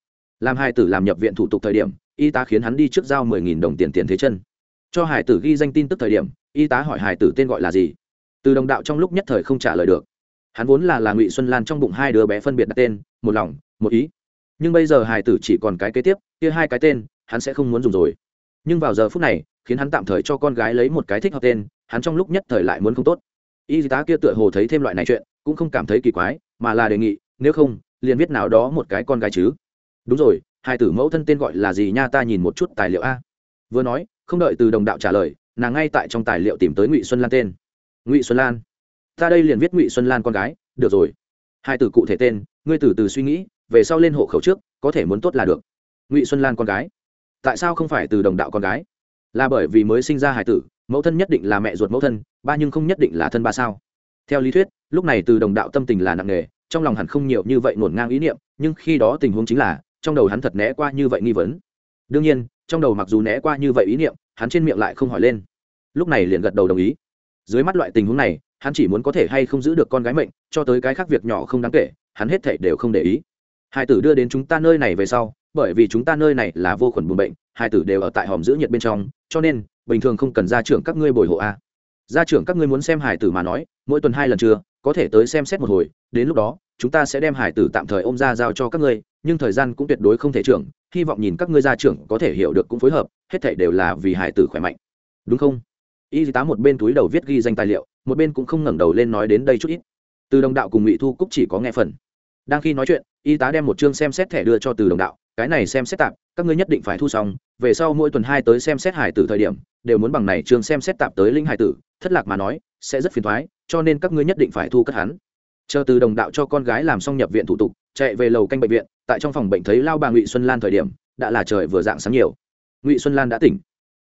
A: Làm hải tử làm nhập viện thủ tục thời điểm, y tá khiến hắn đi trước giao mười nghìn đồng tiền tiền thế chân. Cho hải tử ghi danh tin tức thời điểm, y tá hỏi hải tử tên gọi là gì. Từ đồng đạo trong lúc nhất thời không trả lời được. Hắn vốn là là ngụy xuân lan trong bụng hai đứa bé phân biệt đặt tên, một lòng, một ý. Nhưng bây giờ hải tử chỉ còn cái kế tiếp, kia hai cái tên, hắn sẽ không muốn dùng rồi. Nhưng vào giờ phút này, khiến hắn tạm thời cho con gái lấy một cái thích hợp tên, hắn trong lúc nhất thời lại muốn không tốt. Y tá kia tựa hồ thấy thêm loại này chuyện cũng không cảm thấy kỳ quái, mà là đề nghị, nếu không, liền viết nào đó một cái con gái chứ. Đúng rồi, hai tử mẫu thân tên gọi là gì nha, ta nhìn một chút tài liệu a. Vừa nói, không đợi từ đồng đạo trả lời, nàng ngay tại trong tài liệu tìm tới ngụy xuân lan tên. Ngụy xuân lan? Ta đây liền viết ngụy xuân lan con gái, được rồi. Hai từ cụ thể tên, ngươi từ từ suy nghĩ, về sau lên hộ khẩu trước, có thể muốn tốt là được. Ngụy xuân lan con gái? Tại sao không phải từ đồng đạo con gái? Là bởi vì mới sinh ra hải tử, mẫu thân nhất định là mẹ ruột mẫu thân, ba nhưng không nhất định là thân ba sao? Theo lý thuyết, lúc này từ đồng đạo tâm tình là nặng nề, trong lòng hắn không nhiều như vậy ngổn ngang ý niệm, nhưng khi đó tình huống chính là, trong đầu hắn thật né qua như vậy nghi vấn. Đương nhiên, trong đầu mặc dù né qua như vậy ý niệm, hắn trên miệng lại không hỏi lên. Lúc này liền gật đầu đồng ý. Dưới mắt loại tình huống này, hắn chỉ muốn có thể hay không giữ được con gái mệnh, cho tới cái khác việc nhỏ không đáng kể, hắn hết thảy đều không để ý. Hai tử đưa đến chúng ta nơi này về sau, bởi vì chúng ta nơi này là vô khuẩn buồn bệnh, hai tử đều ở tại hòm giữ nhiệt bên trong, cho nên, bình thường không cần gia trưởng các ngươi bồi hộ a gia trưởng các ngươi muốn xem hải tử mà nói, mỗi tuần hai lần trưa, có thể tới xem xét một hồi, đến lúc đó, chúng ta sẽ đem hải tử tạm thời ôm ra giao cho các ngươi, nhưng thời gian cũng tuyệt đối không thể trưởng, hy vọng nhìn các ngươi gia trưởng có thể hiểu được cũng phối hợp, hết thảy đều là vì hải tử khỏe mạnh. Đúng không? Y tá một bên túi đầu viết ghi danh tài liệu, một bên cũng không ngẩng đầu lên nói đến đây chút ít. Từ đồng đạo cùng ngụy thu cúc chỉ có nghe phần. Đang khi nói chuyện, y tá đem một chương xem xét thẻ đưa cho từ đồng đạo, cái này xem xét tạp các ngươi nhất định phải thu xong, về sau mỗi tuần hai tới xem xét hải tử thời điểm đều muốn bằng này trường xem xét tạp tới linh hải tử, thất lạc mà nói, sẽ rất phiền thoái, cho nên các ngươi nhất định phải thu cất hắn. Chờ từ đồng đạo cho con gái làm xong nhập viện thủ tục, chạy về lầu canh bệnh viện, tại trong phòng bệnh thấy lao bà ngụy xuân lan thời điểm, đã là trời vừa dạng sáng nhiều. Ngụy xuân lan đã tỉnh,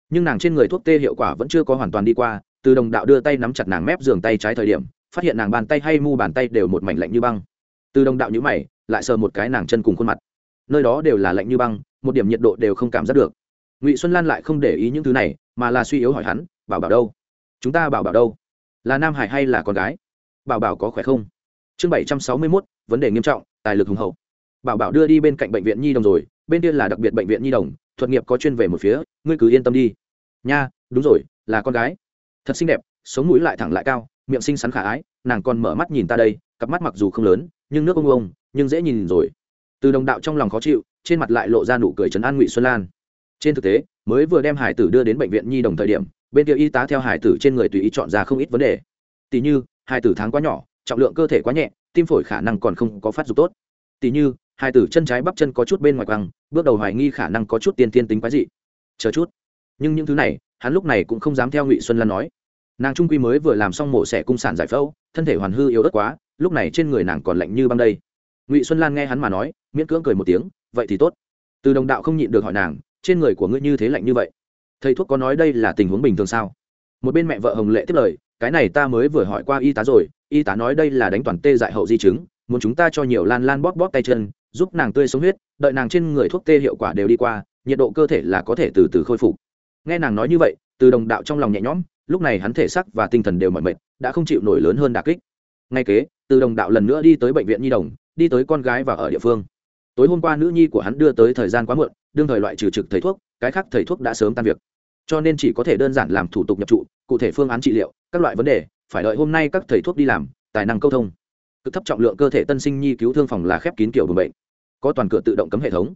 A: nhưng nàng trên người thuốc tê hiệu quả vẫn chưa có hoàn toàn đi qua, từ đồng đạo đưa tay nắm chặt nàng mép giường tay trái thời điểm, phát hiện nàng bàn tay hay mu bàn tay đều một mảnh lạnh như băng. Từ đồng đạo nhữ mày, lại sờ một cái nàng chân cùng khuôn mặt. Nơi đó đều là lạnh như băng, một điểm nhiệt độ đều không cảm giác được. Ngụy xuân lan lại không để ý những thứ này mà là suy yếu hỏi hắn, bảo bảo đâu? Chúng ta bảo bảo đâu? Là nam hải hay là con gái? Bảo bảo có khỏe không? Chương bảy trăm sáu mươi mốt, vấn đề nghiêm trọng, tài lực hùng hậu. Bảo bảo đưa đi bên cạnh bệnh viện nhi đồng rồi, bên kia là đặc biệt bệnh viện nhi đồng, thuật nghiệp có chuyên về một phía, ngươi cứ yên tâm đi. Nha, đúng rồi, là con gái. Thật xinh đẹp, sống mũi lại thẳng lại cao, miệng xinh xắn khả ái, nàng còn mở mắt nhìn ta đây, cặp mắt mặc dù không lớn, nhưng nước ông ông, nhưng dễ nhìn rồi. Từ đồng đạo trong lòng khó chịu, trên mặt lại lộ ra nụ cười trấn an ngụy xuân lan trên thực tế, mới vừa đem hải tử đưa đến bệnh viện nhi đồng thời điểm, bên kia y tá theo hải tử trên người tùy ý chọn ra không ít vấn đề. Tỷ như, hải tử tháng quá nhỏ, trọng lượng cơ thể quá nhẹ, tim phổi khả năng còn không có phát dục tốt. Tỉ như, Hải tử chân trái bắp chân có chút bên ngoài quăng, bước đầu hoài nghi khả năng có chút tiên tiên tính quái dị. Chờ chút. Nhưng những thứ này, hắn lúc này cũng không dám theo ngụy xuân lan nói. Nàng trung quy mới vừa làm xong mổ xẻ cung sản giải phẫu, thân thể hoàn hư yếu ớt quá, lúc này trên người nàng còn lạnh như băng đây. Ngụy xuân lan nghe hắn mà nói, miễn cưỡng cười một tiếng, vậy thì tốt. Từ đồng đạo không nhịn được hỏi nàng trên người của ngươi như thế lạnh như vậy. Thầy thuốc có nói đây là tình huống bình thường sao? Một bên mẹ vợ hồng lệ tiếp lời, cái này ta mới vừa hỏi qua y tá rồi, y tá nói đây là đánh toàn tê dại hậu di chứng, muốn chúng ta cho nhiều lan lan bóp bóp tay chân, giúp nàng tươi sống huyết, đợi nàng trên người thuốc tê hiệu quả đều đi qua, nhiệt độ cơ thể là có thể từ từ khôi phục. Nghe nàng nói như vậy, từ đồng đạo trong lòng nhẹ nhõm, lúc này hắn thể sắc và tinh thần đều mỏi mệt, đã không chịu nổi lớn hơn đà kích. Ngay kế, từ đồng đạo lần nữa đi tới bệnh viện nhi đồng, đi tới con gái và ở địa phương tối hôm qua nữ nhi của hắn đưa tới thời gian quá muộn, đương thời loại trừ trực thầy thuốc, cái khác thầy thuốc đã sớm tan việc. Cho nên chỉ có thể đơn giản làm thủ tục nhập trụ, cụ thể phương án trị liệu, các loại vấn đề, phải đợi hôm nay các thầy thuốc đi làm, tài năng câu thông. Cực thấp trọng lượng cơ thể tân sinh nhi cứu thương phòng là khép kín kiểu bùng bệnh. Có toàn cửa tự động cấm hệ thống.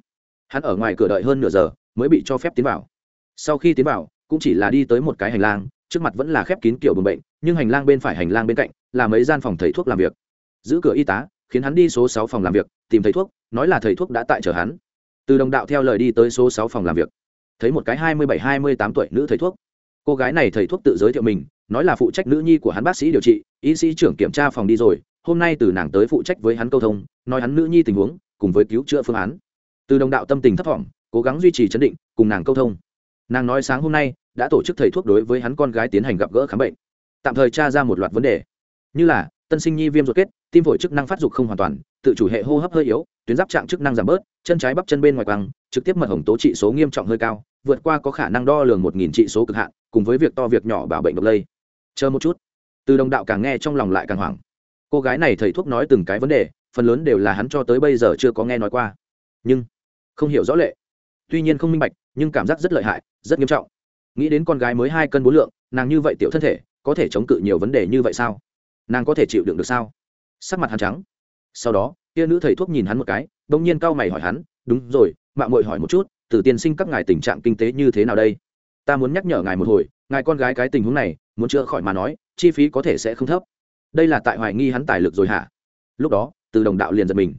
A: Hắn ở ngoài cửa đợi hơn nửa giờ, mới bị cho phép tiến vào. Sau khi tiến vào, cũng chỉ là đi tới một cái hành lang, trước mặt vẫn là khép kín kiểu bùng bệnh, nhưng hành lang bên phải hành lang bên cạnh là mấy gian phòng thầy thuốc làm việc. Giữ cửa y tá khiến hắn đi số sáu phòng làm việc tìm thầy thuốc nói là thầy thuốc đã tại chở hắn. Từ đồng đạo theo lời đi tới số sáu phòng làm việc. Thấy một cái hai mươi bảy hai mươi tám tuổi nữ thầy thuốc. Cô gái này thầy thuốc tự giới thiệu mình nói là phụ trách nữ nhi của hắn bác sĩ điều trị y sĩ trưởng kiểm tra phòng đi rồi hôm nay từ nàng tới phụ trách với hắn câu thông nói hắn nữ nhi tình huống cùng với cứu chữa phương án. Từ đồng đạo tâm tình thấp vọng, cố gắng duy trì chấn định cùng nàng câu thông. Nàng nói sáng hôm nay đã tổ chức thầy thuốc đối với hắn con gái tiến hành gặp gỡ khám bệnh. Tạm thời tra ra một loạt vấn đề. Như là tân sinh nhi viêm ruột kết, tim phổi chức năng phát dục không hoàn toàn, tự chủ hệ hô hấp hơi yếu, tuyến giáp trạng chức năng giảm bớt, chân trái bắp chân bên ngoài quăng, trực tiếp mật hồng tố trị số nghiêm trọng hơi cao, vượt qua có khả năng đo lường một nghìn trị số cực hạn, cùng với việc to việc nhỏ bảo bệnh độc lây. Chờ một chút. Từ đồng đạo càng nghe trong lòng lại càng hoảng. Cô gái này thầy thuốc nói từng cái vấn đề, phần lớn đều là hắn cho tới bây giờ chưa có nghe nói qua. Nhưng, không hiểu rõ lệ. Tuy nhiên không minh bạch, nhưng cảm giác rất lợi hại, rất nghiêm trọng. Nghĩ đến con gái mới hai cân bốn lượng, nàng như vậy tiểu thân thể, có thể chống cự nhiều vấn đề như vậy sao? Nàng có thể chịu đựng được sao? Sắc mặt hắn trắng. Sau đó, kia nữ thầy thuốc nhìn hắn một cái bỗng nhiên cau mày hỏi hắn, đúng rồi mạng mội hỏi một chút từ tiên sinh các ngài tình trạng kinh tế như thế nào đây? Ta muốn nhắc nhở ngài một hồi, ngài con gái cái tình huống này, muốn chữa khỏi mà nói, chi phí có thể sẽ không thấp. Đây là tại hoài nghi hắn tài lực rồi hả? Lúc đó, từ đồng đạo liền giật mình.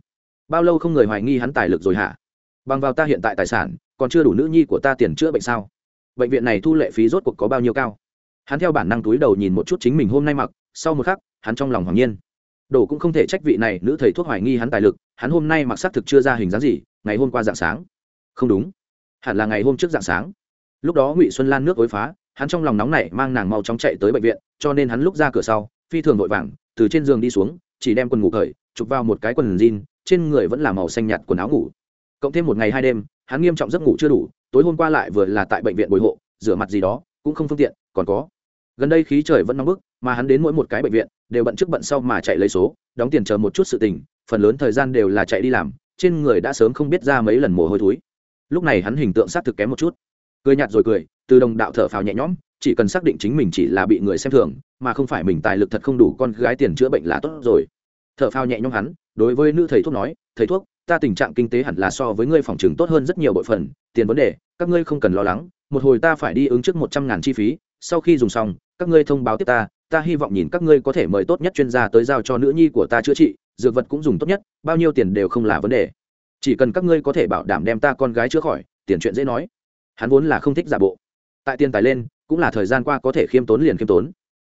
A: Bao lâu không người hoài nghi hắn tài lực rồi hả? Bằng vào ta hiện tại tài sản, còn chưa đủ nữ nhi của ta tiền chữa bệnh sao? Bệnh viện này thu lệ phí rốt cuộc có bao nhiêu cao? Hắn theo bản năng túi đầu nhìn một chút chính mình hôm nay mặc, sau một khắc, hắn trong lòng hoàng nhiên. Đồ cũng không thể trách vị này, nữ thầy thuốc hoài nghi hắn tài lực, hắn hôm nay mặc xác thực chưa ra hình dáng gì, ngày hôm qua dạng sáng. Không đúng. Hẳn là ngày hôm trước dạng sáng. Lúc đó ngụy xuân lan nước ối phá, hắn trong lòng nóng này mang nàng mau chóng chạy tới bệnh viện, cho nên hắn lúc ra cửa sau, phi thường vội vàng, từ trên giường đi xuống, chỉ đem quần ngủ cởi, chụp vào một cái quần jean, trên người vẫn là màu xanh nhạt quần áo ngủ. Cộng thêm một ngày hai đêm, hắn nghiêm trọng giấc ngủ chưa đủ, tối hôm qua lại vừa là tại bệnh viện bồi hộ, rửa mặt gì đó, cũng không phương tiện, còn có gần đây khí trời vẫn nóng bức, mà hắn đến mỗi một cái bệnh viện, đều bận trước bận sau mà chạy lấy số, đóng tiền chờ một chút sự tình, phần lớn thời gian đều là chạy đi làm, trên người đã sớm không biết ra mấy lần mồ hôi thối. Lúc này hắn hình tượng xác thực kém một chút. Cười nhạt rồi cười, từ đồng đạo thở phào nhẹ nhõm, chỉ cần xác định chính mình chỉ là bị người xem thường, mà không phải mình tài lực thật không đủ con gái tiền chữa bệnh là tốt rồi. Thở phào nhẹ nhõm hắn, đối với nữ thầy thuốc nói, thầy thuốc, ta tình trạng kinh tế hẳn là so với ngươi phòng trường tốt hơn rất nhiều bội phần, tiền vấn đề, các ngươi không cần lo lắng, một hồi ta phải đi ứng trước một trăm ngàn chi phí, sau khi dùng xong các ngươi thông báo tiếp ta ta hy vọng nhìn các ngươi có thể mời tốt nhất chuyên gia tới giao cho nữ nhi của ta chữa trị, dược vật cũng dùng tốt nhất, bao nhiêu tiền đều không là vấn đề. Chỉ cần các ngươi có thể bảo đảm đem ta con gái chữa khỏi, tiền chuyện dễ nói. Hắn vốn là không thích giả bộ. Tại tiền tài lên, cũng là thời gian qua có thể khiêm tốn liền khiêm tốn.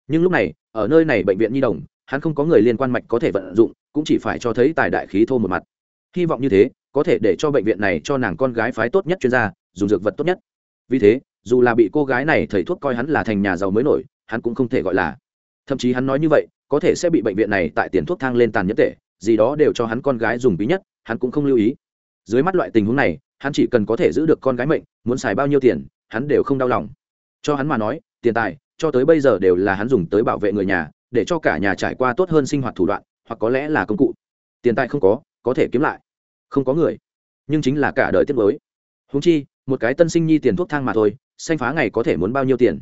A: Nhưng lúc này, ở nơi này bệnh viện nhi đồng, hắn không có người liên quan mạch có thể vận dụng, cũng chỉ phải cho thấy tài đại khí thô một mặt. Hy vọng như thế, có thể để cho bệnh viện này cho nàng con gái phái tốt nhất chuyên gia, dùng dược vật tốt nhất. Vì thế, dù là bị cô gái này thầy thuốc coi hắn là thành nhà giàu mới nổi hắn cũng không thể gọi là. Thậm chí hắn nói như vậy, có thể sẽ bị bệnh viện này tại tiền thuốc thang lên tàn nhất tệ, gì đó đều cho hắn con gái dùng bí nhất, hắn cũng không lưu ý. Dưới mắt loại tình huống này, hắn chỉ cần có thể giữ được con gái mệnh, muốn xài bao nhiêu tiền, hắn đều không đau lòng. Cho hắn mà nói, tiền tài, cho tới bây giờ đều là hắn dùng tới bảo vệ người nhà, để cho cả nhà trải qua tốt hơn sinh hoạt thủ đoạn, hoặc có lẽ là công cụ. Tiền tài không có có thể kiếm lại. Không có người. Nhưng chính là cả đời tiết mới húng chi, một cái tân sinh nhi tiền thuốc thang mà thôi, xanh phá ngày có thể muốn bao nhiêu tiền?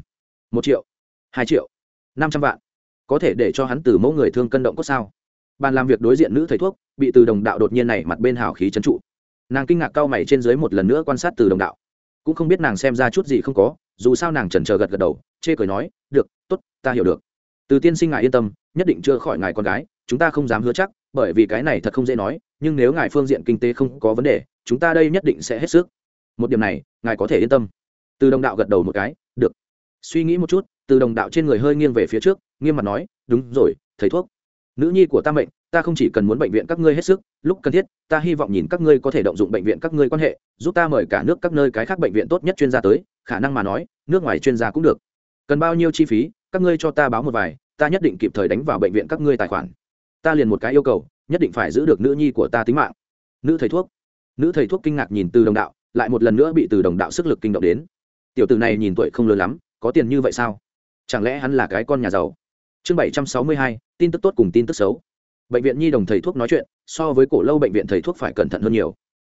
A: Một triệu hai triệu. Năm trăm vạn. Có thể để cho hắn từ mẫu người thương cân động có sao? Bàn làm việc đối diện nữ thầy thuốc, bị từ đồng đạo đột nhiên này mặt bên hào khí trấn trụ. Nàng kinh ngạc cao mày trên dưới một lần nữa quan sát từ đồng đạo. Cũng không biết nàng xem ra chút gì không có, dù sao nàng chần chờ gật gật đầu, chê cười nói, được t ố t ta hiểu được. Từ tiên sinh ngài yên tâm, nhất định chưa khỏi ngài con gái, chúng ta không dám hứa chắc, bởi vì cái này thật không dễ nói, nhưng nếu ngài phương diện kinh tế không có vấn đề, chúng ta đây nhất định sẽ hết sức. Một điểm này, ngài có thể yên tâm. Từ đồng đạo gật đầu một cái, được suy nghĩ một chút, từ đồng đạo trên người hơi nghiêng về phía trước, nghiêm mặt nói, đúng rồi, thầy thuốc. Nữ nhi của ta mệnh, ta không chỉ cần muốn bệnh viện các ngươi hết sức, lúc cần thiết, ta hy vọng nhìn các ngươi có thể động dụng bệnh viện các ngươi quan hệ, giúp ta mời cả nước các nơi cái khác bệnh viện tốt nhất chuyên gia tới, khả năng mà nói, nước ngoài chuyên gia cũng được. Cần bao nhiêu chi phí, các ngươi cho ta báo một vài, ta nhất định kịp thời đánh vào bệnh viện các ngươi tài khoản. Ta liền một cái yêu cầu, nhất định phải giữ được nữ nhi của ta tính mạng. Nữ thầy thuốc. Nữ thầy thuốc kinh ngạc nhìn từ đồng đạo, lại một lần nữa bị từ đồng đạo sức lực kinh động đến. Tiểu tử này nhìn tuổi không lớn lắm có tiền như vậy sao? Chẳng lẽ hắn là cái con nhà giàu? Chương bảy trăm sáu mươi hai, tin tức tốt cùng tin tức xấu. Bệnh viện nhi đồng thầy thuốc nói chuyện, so với cổ lâu bệnh viện thầy thuốc phải cẩn thận hơn nhiều.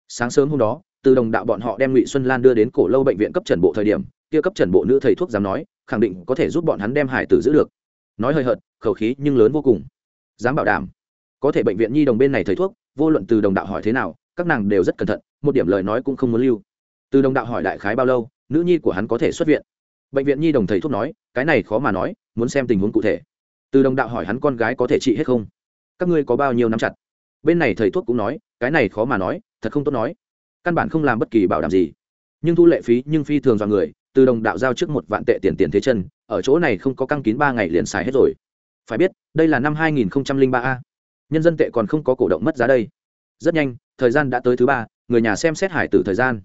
A: Sáng sớm hôm đó, từ đồng đạo bọn họ đem ngụy xuân lan đưa đến cổ lâu bệnh viện cấp trần bộ thời điểm, kia cấp trần bộ nữ thầy thuốc dám nói, khẳng định có thể giúp bọn hắn đem hải tử giữ được. Nói hơi hợt, khẩu khí nhưng lớn vô cùng. Dám bảo đảm. Có thể bệnh viện nhi đồng bên này thầy thuốc, vô luận từ đồng đạo hỏi thế nào, các nàng đều rất cẩn thận, một điểm lời nói cũng không muốn lưu. Từ đồng đạo hỏi đại khái bao lâu, nữ nhi của hắn có thể xuất viện bệnh viện nhi đồng thầy thuốc nói, cái này khó mà nói, muốn xem tình huống cụ thể. Từ đồng đạo hỏi hắn con gái có thể trị hết không? Các ngươi có bao nhiêu năm chặt? Bên này thầy thuốc cũng nói, cái này khó mà nói, thật không tốt nói. Căn bản không làm bất kỳ bảo đảm gì. Nhưng thu lệ phí nhưng phi thường do người, từ đồng đạo giao trước một vạn tệ tiền tiền thế chân, ở chỗ này không có căng kín ba ngày liền xài hết rồi. Phải biết, đây là năm hai nghìn ba a. Nhân dân tệ còn không có cổ động mất giá đây. Rất nhanh, thời gian đã tới thứ ba, người nhà xem xét hải tử thời gian.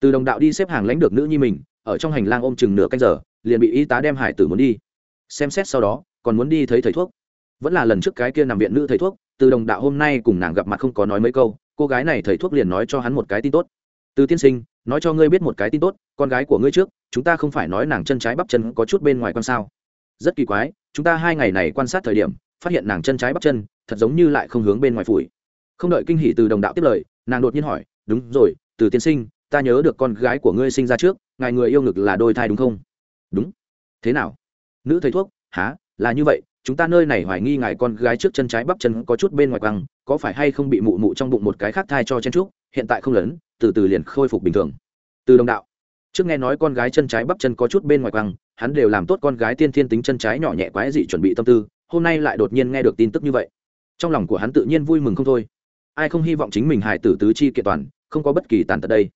A: Từ đồng đạo đi xếp hàng lãnh được nữ nhi mình ở trong hành lang ôm chừng nửa canh giờ, liền bị y tá đem hải tử muốn đi. Xem xét sau đó, còn muốn đi thấy thầy thuốc. Vẫn là lần trước cái kia nằm viện nữ thầy thuốc, từ đồng đạo hôm nay cùng nàng gặp mặt không có nói mấy câu, cô gái này thầy thuốc liền nói cho hắn một cái tin tốt. Từ tiên sinh, nói cho ngươi biết một cái tin tốt, con gái của ngươi trước, chúng ta không phải nói nàng chân trái bắp chân có chút bên ngoài con sao? Rất kỳ quái, chúng ta hai ngày này quan sát thời điểm, phát hiện nàng chân trái bắp chân, thật giống như lại không hướng bên ngoài phủi. Không đợi kinh hỉ từ đồng đạo tiếp lời, nàng đột nhiên hỏi, đúng rồi, từ tiên sinh, ta nhớ được con gái của ngươi sinh ra trước ngài người yêu ngực là đôi thai đúng không? Đúng. Thế nào? Nữ thầy thuốc há là như vậy, chúng ta nơi này hoài nghi ngài con gái trước chân trái bắp chân có chút bên ngoài quăng, có phải hay không bị mụ mụ trong bụng một cái khác thai cho chen trúc hiện tại không lớn, từ từ liền khôi phục bình thường. Từ đồng đạo. Trước nghe nói con gái chân trái bắp chân có chút bên ngoài quăng, hắn đều làm tốt con gái tiên thiên tính chân trái nhỏ nhẹ quái dị chuẩn bị tâm tư, hôm nay lại đột nhiên nghe được tin tức như vậy. Trong lòng của hắn tự nhiên vui mừng không thôi. Ai không hy vọng chính mình hài tử tứ chi kiện toàn, không có bất kỳ tàn tật đây.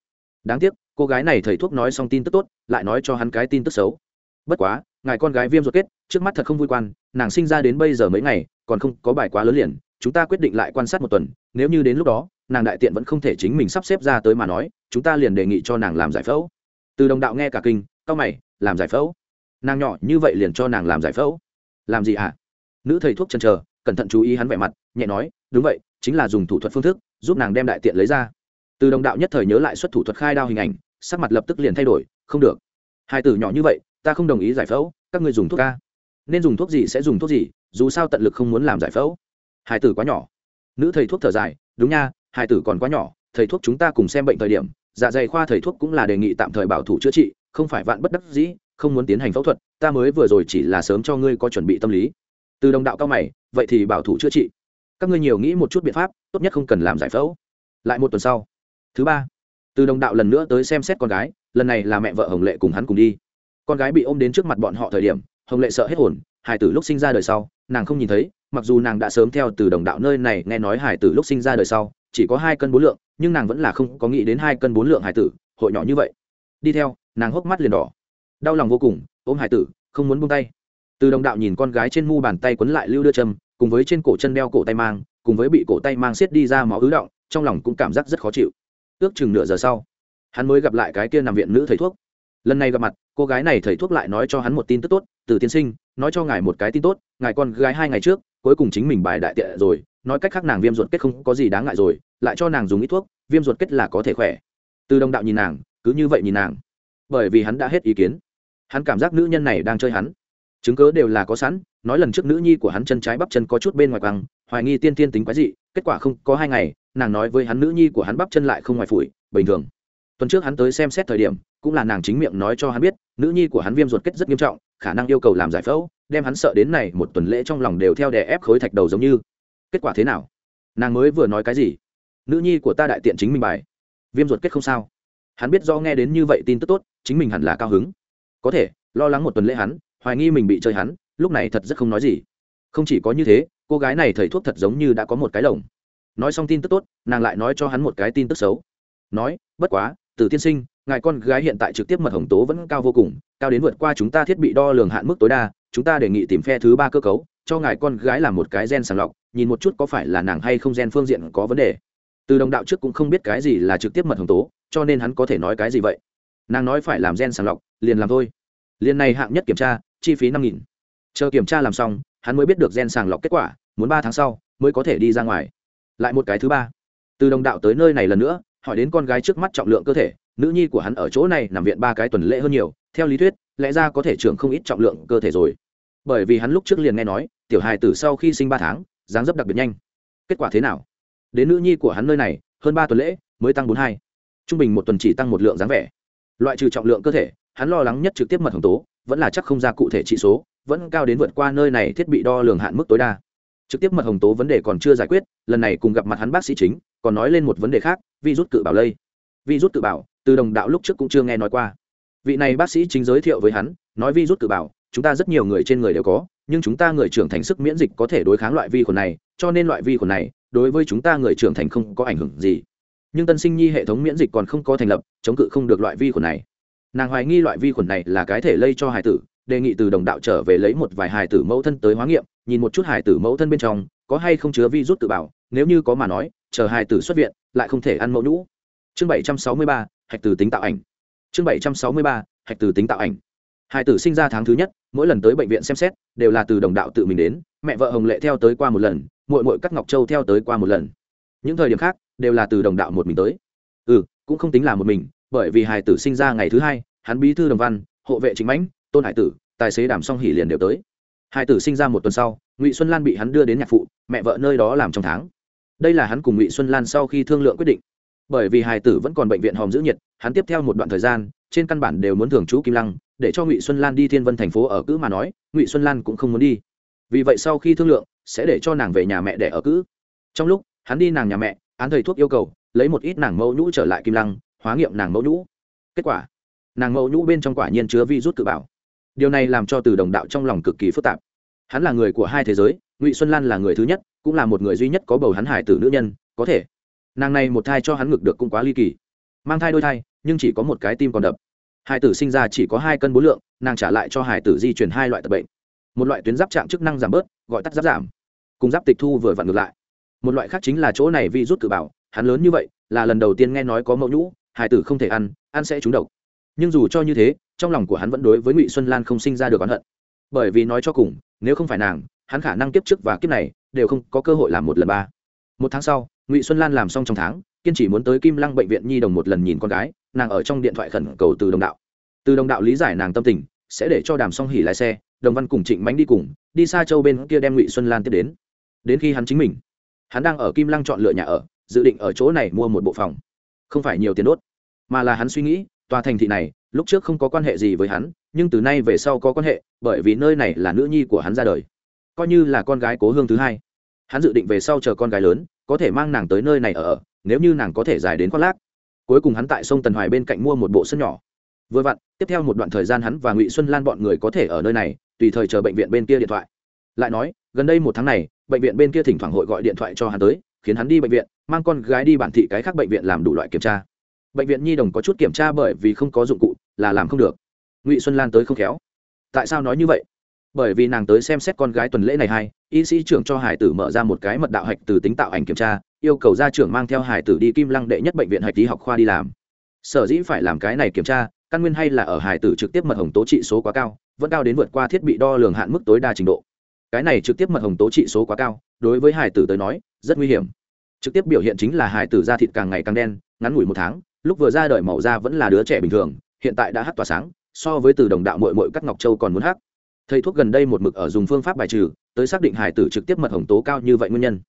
A: Đáng tiếc cô gái này thầy thuốc nói xong tin tức tốt, lại nói cho hắn cái tin tức xấu. Bất quá, ngài con gái viêm ruột kết, trước mắt thật không vui quan, nàng sinh ra đến bây giờ mấy ngày, còn không có bài quá lớn liền, chúng ta quyết định lại quan sát một tuần, nếu như đến lúc đó, nàng đại tiện vẫn không thể chính mình sắp xếp ra tới mà nói, chúng ta liền đề nghị cho nàng làm giải phẫu. Từ đồng đạo nghe cả kinh cao mày, làm giải phẫu? Nàng nhỏ như vậy liền cho nàng làm giải phẫu? Làm gì hả? Nữ thầy thuốc chân chờ, cẩn thận chú ý hắn vẻ mặt, nhẹ nói, đúng vậy, chính là dùng thủ thuật phương thức, giúp nàng đem đại tiện lấy ra. Từ đồng đạo nhất thời nhớ lại xuất thủ thuật khai đao hình ảnh sắc mặt lập tức liền thay đổi, không được. Hai tử nhỏ như vậy, ta không đồng ý giải phẫu, các người dùng thuốc ca. Nên dùng thuốc gì sẽ dùng thuốc gì, dù sao tận lực không muốn làm giải phẫu. Hai tử quá nhỏ. Nữ thầy thuốc thở dài, đúng nha, hai tử còn quá nhỏ, thầy thuốc chúng ta cùng xem bệnh thời điểm dạ dày khoa thầy thuốc cũng là đề nghị tạm thời bảo thủ chữa trị, không phải vạn bất đắc dĩ, không muốn tiến hành phẫu thuật, ta mới vừa rồi chỉ là sớm cho ngươi có chuẩn bị tâm lý. Từ đồng đạo cao mày, vậy thì bảo thủ chữa trị. Các ngươi nhiều nghĩ một chút biện pháp, tốt nhất không cần làm giải phẫu. Lại một tuần sau. Thứ ba từ đồng đạo lần nữa tới xem xét con gái, lần này là mẹ vợ hồng lệ cùng hắn cùng đi. Con gái bị ôm đến trước mặt bọn họ thời điểm, hồng lệ sợ hết hồn, hải tử lúc sinh ra đời sau, nàng không nhìn thấy, mặc dù nàng đã sớm theo từ đồng đạo nơi này nghe nói hải tử lúc sinh ra đời sau, chỉ có hai cân bốn lượng, nhưng nàng vẫn là không có nghĩ đến hai cân bốn lượng hải tử, hội nhỏ như vậy. Đi theo, nàng hốc mắt liền đỏ. Đau lòng vô cùng, ôm hải tử, không muốn buông tay. Từ đồng đạo nhìn con gái trên mu bàn tay quấn lại lưu đưa châm, cùng với trên cổ chân đeo cổ tay mang, cùng với bị cổ tay mang xiết đi ra máu ứ động, trong lòng cũng cảm giác rất khó chịu ước chừng nửa giờ sau, hắn mới gặp lại cái kia nằm viện nữ thầy thuốc. Lần này gặp mặt, cô gái này thầy thuốc lại nói cho hắn một tin tức tốt, từ tiên sinh, nói cho ngài một cái tin tốt, ngài con gái hai ngày trước, cuối cùng chính mình bài đại tiện rồi, nói cách khác nàng viêm ruột kết không có gì đáng ngại rồi, lại cho nàng dùng ít thuốc, viêm ruột kết là có thể khỏe. Từ đồng đạo nhìn nàng, cứ như vậy nhìn nàng. Bởi vì hắn đã hết ý kiến. Hắn cảm giác nữ nhân này đang chơi hắn. Chứng cớ đều là có sẵn, nói lần trước nữ nhi của hắn chân trái bắp chân có chút bên ngoài quăng, hoài nghi tiên tiên tính quái dị kết quả không có hai ngày, nàng nói với hắn nữ nhi của hắn bắp chân lại không ngoài phủi, bình thường. Tuần trước hắn tới xem xét thời điểm, cũng là nàng chính miệng nói cho hắn biết, nữ nhi của hắn viêm ruột kết rất nghiêm trọng, khả năng yêu cầu làm giải phẫu, đem hắn sợ đến này một tuần lễ trong lòng đều theo đè ép khối thạch đầu giống như. Kết quả thế nào? Nàng mới vừa nói cái gì? Nữ nhi của ta đại tiện chính mình bài. Viêm ruột kết không sao. Hắn biết do nghe đến như vậy tin tức tốt, chính mình hẳn là cao hứng. Có thể, lo lắng một tuần lễ hắn, hoài nghi mình bị chơi hắn, lúc này thật rất không nói gì. Không chỉ có như thế cô gái này thầy thuốc thật giống như đã có một cái lồng. Nói xong tin tức tốt, nàng lại nói cho hắn một cái tin tức xấu. Nói, bất quá từ tiên sinh, ngài con gái hiện tại trực tiếp mật hồng tố vẫn cao vô cùng, cao đến vượt qua chúng ta thiết bị đo lường hạn mức tối đa, chúng ta đề nghị tìm phe thứ ba cơ cấu, cho ngài con gái làm một cái gen sàng lọc, nhìn một chút có phải là nàng hay không gen phương diện có vấn đề. Từ đồng đạo trước cũng không biết cái gì là trực tiếp mật hồng tố, cho nên hắn có thể nói cái gì vậy? Nàng nói phải làm gen sàng lọc, liền làm thôi. Liền này hạng nhất kiểm tra, chi phí năm nghìn. Chờ kiểm tra làm xong hắn mới biết được gen sàng lọc kết quả, muốn ba tháng sau mới có thể đi ra ngoài. Lại một cái thứ ba. Từ đồng đạo tới nơi này lần nữa, hỏi đến con gái trước mắt trọng lượng cơ thể, nữ nhi của hắn ở chỗ này nằm viện ba cái tuần lễ hơn nhiều, theo lý thuyết, lẽ ra có thể trưởng không ít trọng lượng cơ thể rồi. Bởi vì hắn lúc trước liền nghe nói, tiểu hài tử sau khi sinh ba tháng, dáng dấp đặc biệt nhanh. Kết quả thế nào? Đến nữ nhi của hắn nơi này, hơn ba tuần lễ, mới tăng bốn hai. Trung bình một tuần chỉ tăng một lượng dáng vẻ. Loại trừ trọng lượng cơ thể, hắn lo lắng nhất trực tiếp mật hồng tố, vẫn là chắc không ra cụ thể trị số vẫn cao đến vượt qua nơi này thiết bị đo lường hạn mức tối đa. Trực tiếp mật hồng tố vấn đề còn chưa giải quyết, lần này cùng gặp mặt hắn bác sĩ chính, còn nói lên một vấn đề khác virus cự bảo lây. Virus cự bảo, từ đồng đạo lúc trước cũng chưa nghe nói qua. Vị này bác sĩ chính giới thiệu với hắn, nói virus cự bảo, chúng ta rất nhiều người trên người đều có, nhưng chúng ta người trưởng thành sức miễn dịch có thể đối kháng loại vi khuẩn này, cho nên loại vi khuẩn này, đối với chúng ta người trưởng thành không có ảnh hưởng gì. Nhưng tân sinh nhi hệ thống miễn dịch còn không có thành lập, chống cự không được loại vi khuẩn này. Nàng hoài nghi loại vi khuẩn này là cái thể lây cho hải tử đề nghị từ đồng đạo trở về lấy một vài hài tử mẫu thân tới hóa nghiệm, nhìn một chút hài tử mẫu thân bên trong, có hay không chứa virus tự bảo, nếu như có mà nói, chờ hài tử xuất viện, lại không thể ăn mẫu nhũ. Chương bảy trăm sáu mươi ba, hạch từ tính tạo ảnh. Chương bảy trăm sáu mươi ba, hạch từ tính tạo ảnh. Hài tử sinh ra tháng thứ nhất, mỗi lần tới bệnh viện xem xét, đều là từ đồng đạo tự mình đến, mẹ vợ hồng lệ theo tới qua một lần, muội muội cắt ngọc châu theo tới qua một lần. Những thời điểm khác, đều là từ đồng đạo một mình tới. Ừ cũng không tính là một mình, bởi vì hài tử sinh ra ngày thứ hai, hắn bí thư đồng văn, hộ vệ chính mãnh tôn hải tử, tài xế đàm song hỉ liền đều tới. Hải tử sinh ra một tuần sau, ngụy xuân lan bị hắn đưa đến nhạc phụ, mẹ vợ nơi đó làm trong tháng. Đây là hắn cùng ngụy xuân lan sau khi thương lượng quyết định. Bởi vì hải tử vẫn còn bệnh viện hòm giữ nhiệt, hắn tiếp theo một đoạn thời gian, trên căn bản đều muốn thường trú kim lăng, để cho ngụy xuân lan đi thiên vân thành phố ở cữ mà nói, ngụy xuân lan cũng không muốn đi. Vì vậy sau khi thương lượng, sẽ để cho nàng về nhà mẹ để ở cữ. Trong lúc, hắn đi nàng nhà mẹ, án thầy thuốc yêu cầu, lấy một ít nàng mẫu nhũ trở lại kim lăng, hóa nghiệm nàng mẫu nhũ. Kết quả, nàng mẫu nhũ bên trong quả nhiên chứa vi rút cự bảo điều này làm cho từ đồng đạo trong lòng cực kỳ phức tạp. Hắn là người của hai thế giới, ngụy xuân lan là người thứ nhất, cũng là một người duy nhất có bầu hắn hải tử nữ nhân, có thể. Nàng này một thai cho hắn ngực được cũng quá ly kỳ. Mang thai đôi thai, nhưng chỉ có một cái tim còn đập. Hải tử sinh ra chỉ có hai cân bốn lượng, nàng trả lại cho hải tử di chuyển hai loại tập bệnh. Một loại tuyến giáp trạng chức năng giảm bớt, gọi tắt giáp giảm. Cùng giáp tịch thu vừa vặn ngược lại. Một loại khác chính là chỗ này vi rút cử bảo, hắn lớn như vậy, là lần đầu tiên nghe nói có mẫu nhũ hải tử không thể ăn ăn sẽ trúng độc nhưng dù cho như thế, trong lòng của hắn vẫn đối với ngụy xuân lan không sinh ra được oán hận. Bởi vì nói cho cùng, nếu không phải nàng, hắn khả năng kiếp trước và kiếp này đều không có cơ hội làm một lần ba. Một tháng sau, ngụy xuân lan làm xong trong tháng, kiên chỉ muốn tới kim lăng bệnh viện nhi đồng một lần nhìn con gái, nàng ở trong điện thoại khẩn cầu từ đồng đạo. Từ đồng đạo lý giải nàng tâm tình, sẽ để cho đàm song hỉ lái xe, đồng văn cùng trịnh mánh đi cùng, đi xa châu bên kia đem ngụy xuân lan tiếp đến. Đến khi hắn chính mình, hắn đang ở kim lăng chọn lựa nhà ở, dự định ở chỗ này mua một bộ phòng. Không phải nhiều tiền đốt, mà là hắn suy nghĩ tòa thành thị này, lúc trước không có quan hệ gì với hắn, nhưng từ nay về sau có quan hệ, bởi vì nơi này là nữ nhi của hắn ra đời. Coi như là con gái cố hương thứ hai. Hắn dự định về sau chờ con gái lớn, có thể mang nàng tới nơi này ở, nếu như nàng có thể dài đến khoác lác. Cuối cùng hắn tại sông tần hoài bên cạnh mua một bộ sân nhỏ. Vừa vặn, tiếp theo một đoạn thời gian hắn và ngụy xuân lan bọn người có thể ở nơi này, tùy thời chờ bệnh viện bên kia điện thoại. Lại nói, gần đây một tháng này, bệnh viện bên kia thỉnh thoảng hội gọi điện thoại cho hắn tới, khiến hắn đi bệnh viện, mang con gái đi bản thị cái khác bệnh viện làm đủ loại kiểm tra bệnh viện nhi đồng có chút kiểm tra bởi vì không có dụng cụ, là làm không được. Ngụy xuân lan tới không khéo. Tại sao nói như vậy? Bởi vì nàng tới xem xét con gái tuần lễ này hay, y sĩ trưởng cho hải tử mở ra một cái mật đạo hạch từ tính tạo ảnh kiểm tra, yêu cầu gia trưởng mang theo hải tử đi kim lăng đệ nhất bệnh viện hạch lý học khoa đi làm. Sở dĩ phải làm cái này kiểm tra, căn nguyên hay là ở hải tử trực tiếp mật hồng tố trị số quá cao, vẫn cao đến vượt qua thiết bị đo lường hạn mức tối đa trình độ. Cái này trực tiếp mật hồng tố trị số quá cao, đối với hải tử tới nói, rất nguy hiểm. Trực tiếp biểu hiện chính là hải tử da thịt càng ngày càng đen, ngắn ngủi một tháng lúc vừa ra đời màu da vẫn là đứa trẻ bình thường, hiện tại đã hát tỏa sáng, so với từ đồng đạo mội mội cắt ngọc châu còn muốn hát. Thầy thuốc gần đây một mực ở dùng phương pháp bài trừ, tới xác định hải tử trực tiếp mật hồng tố cao như vậy nguyên nhân.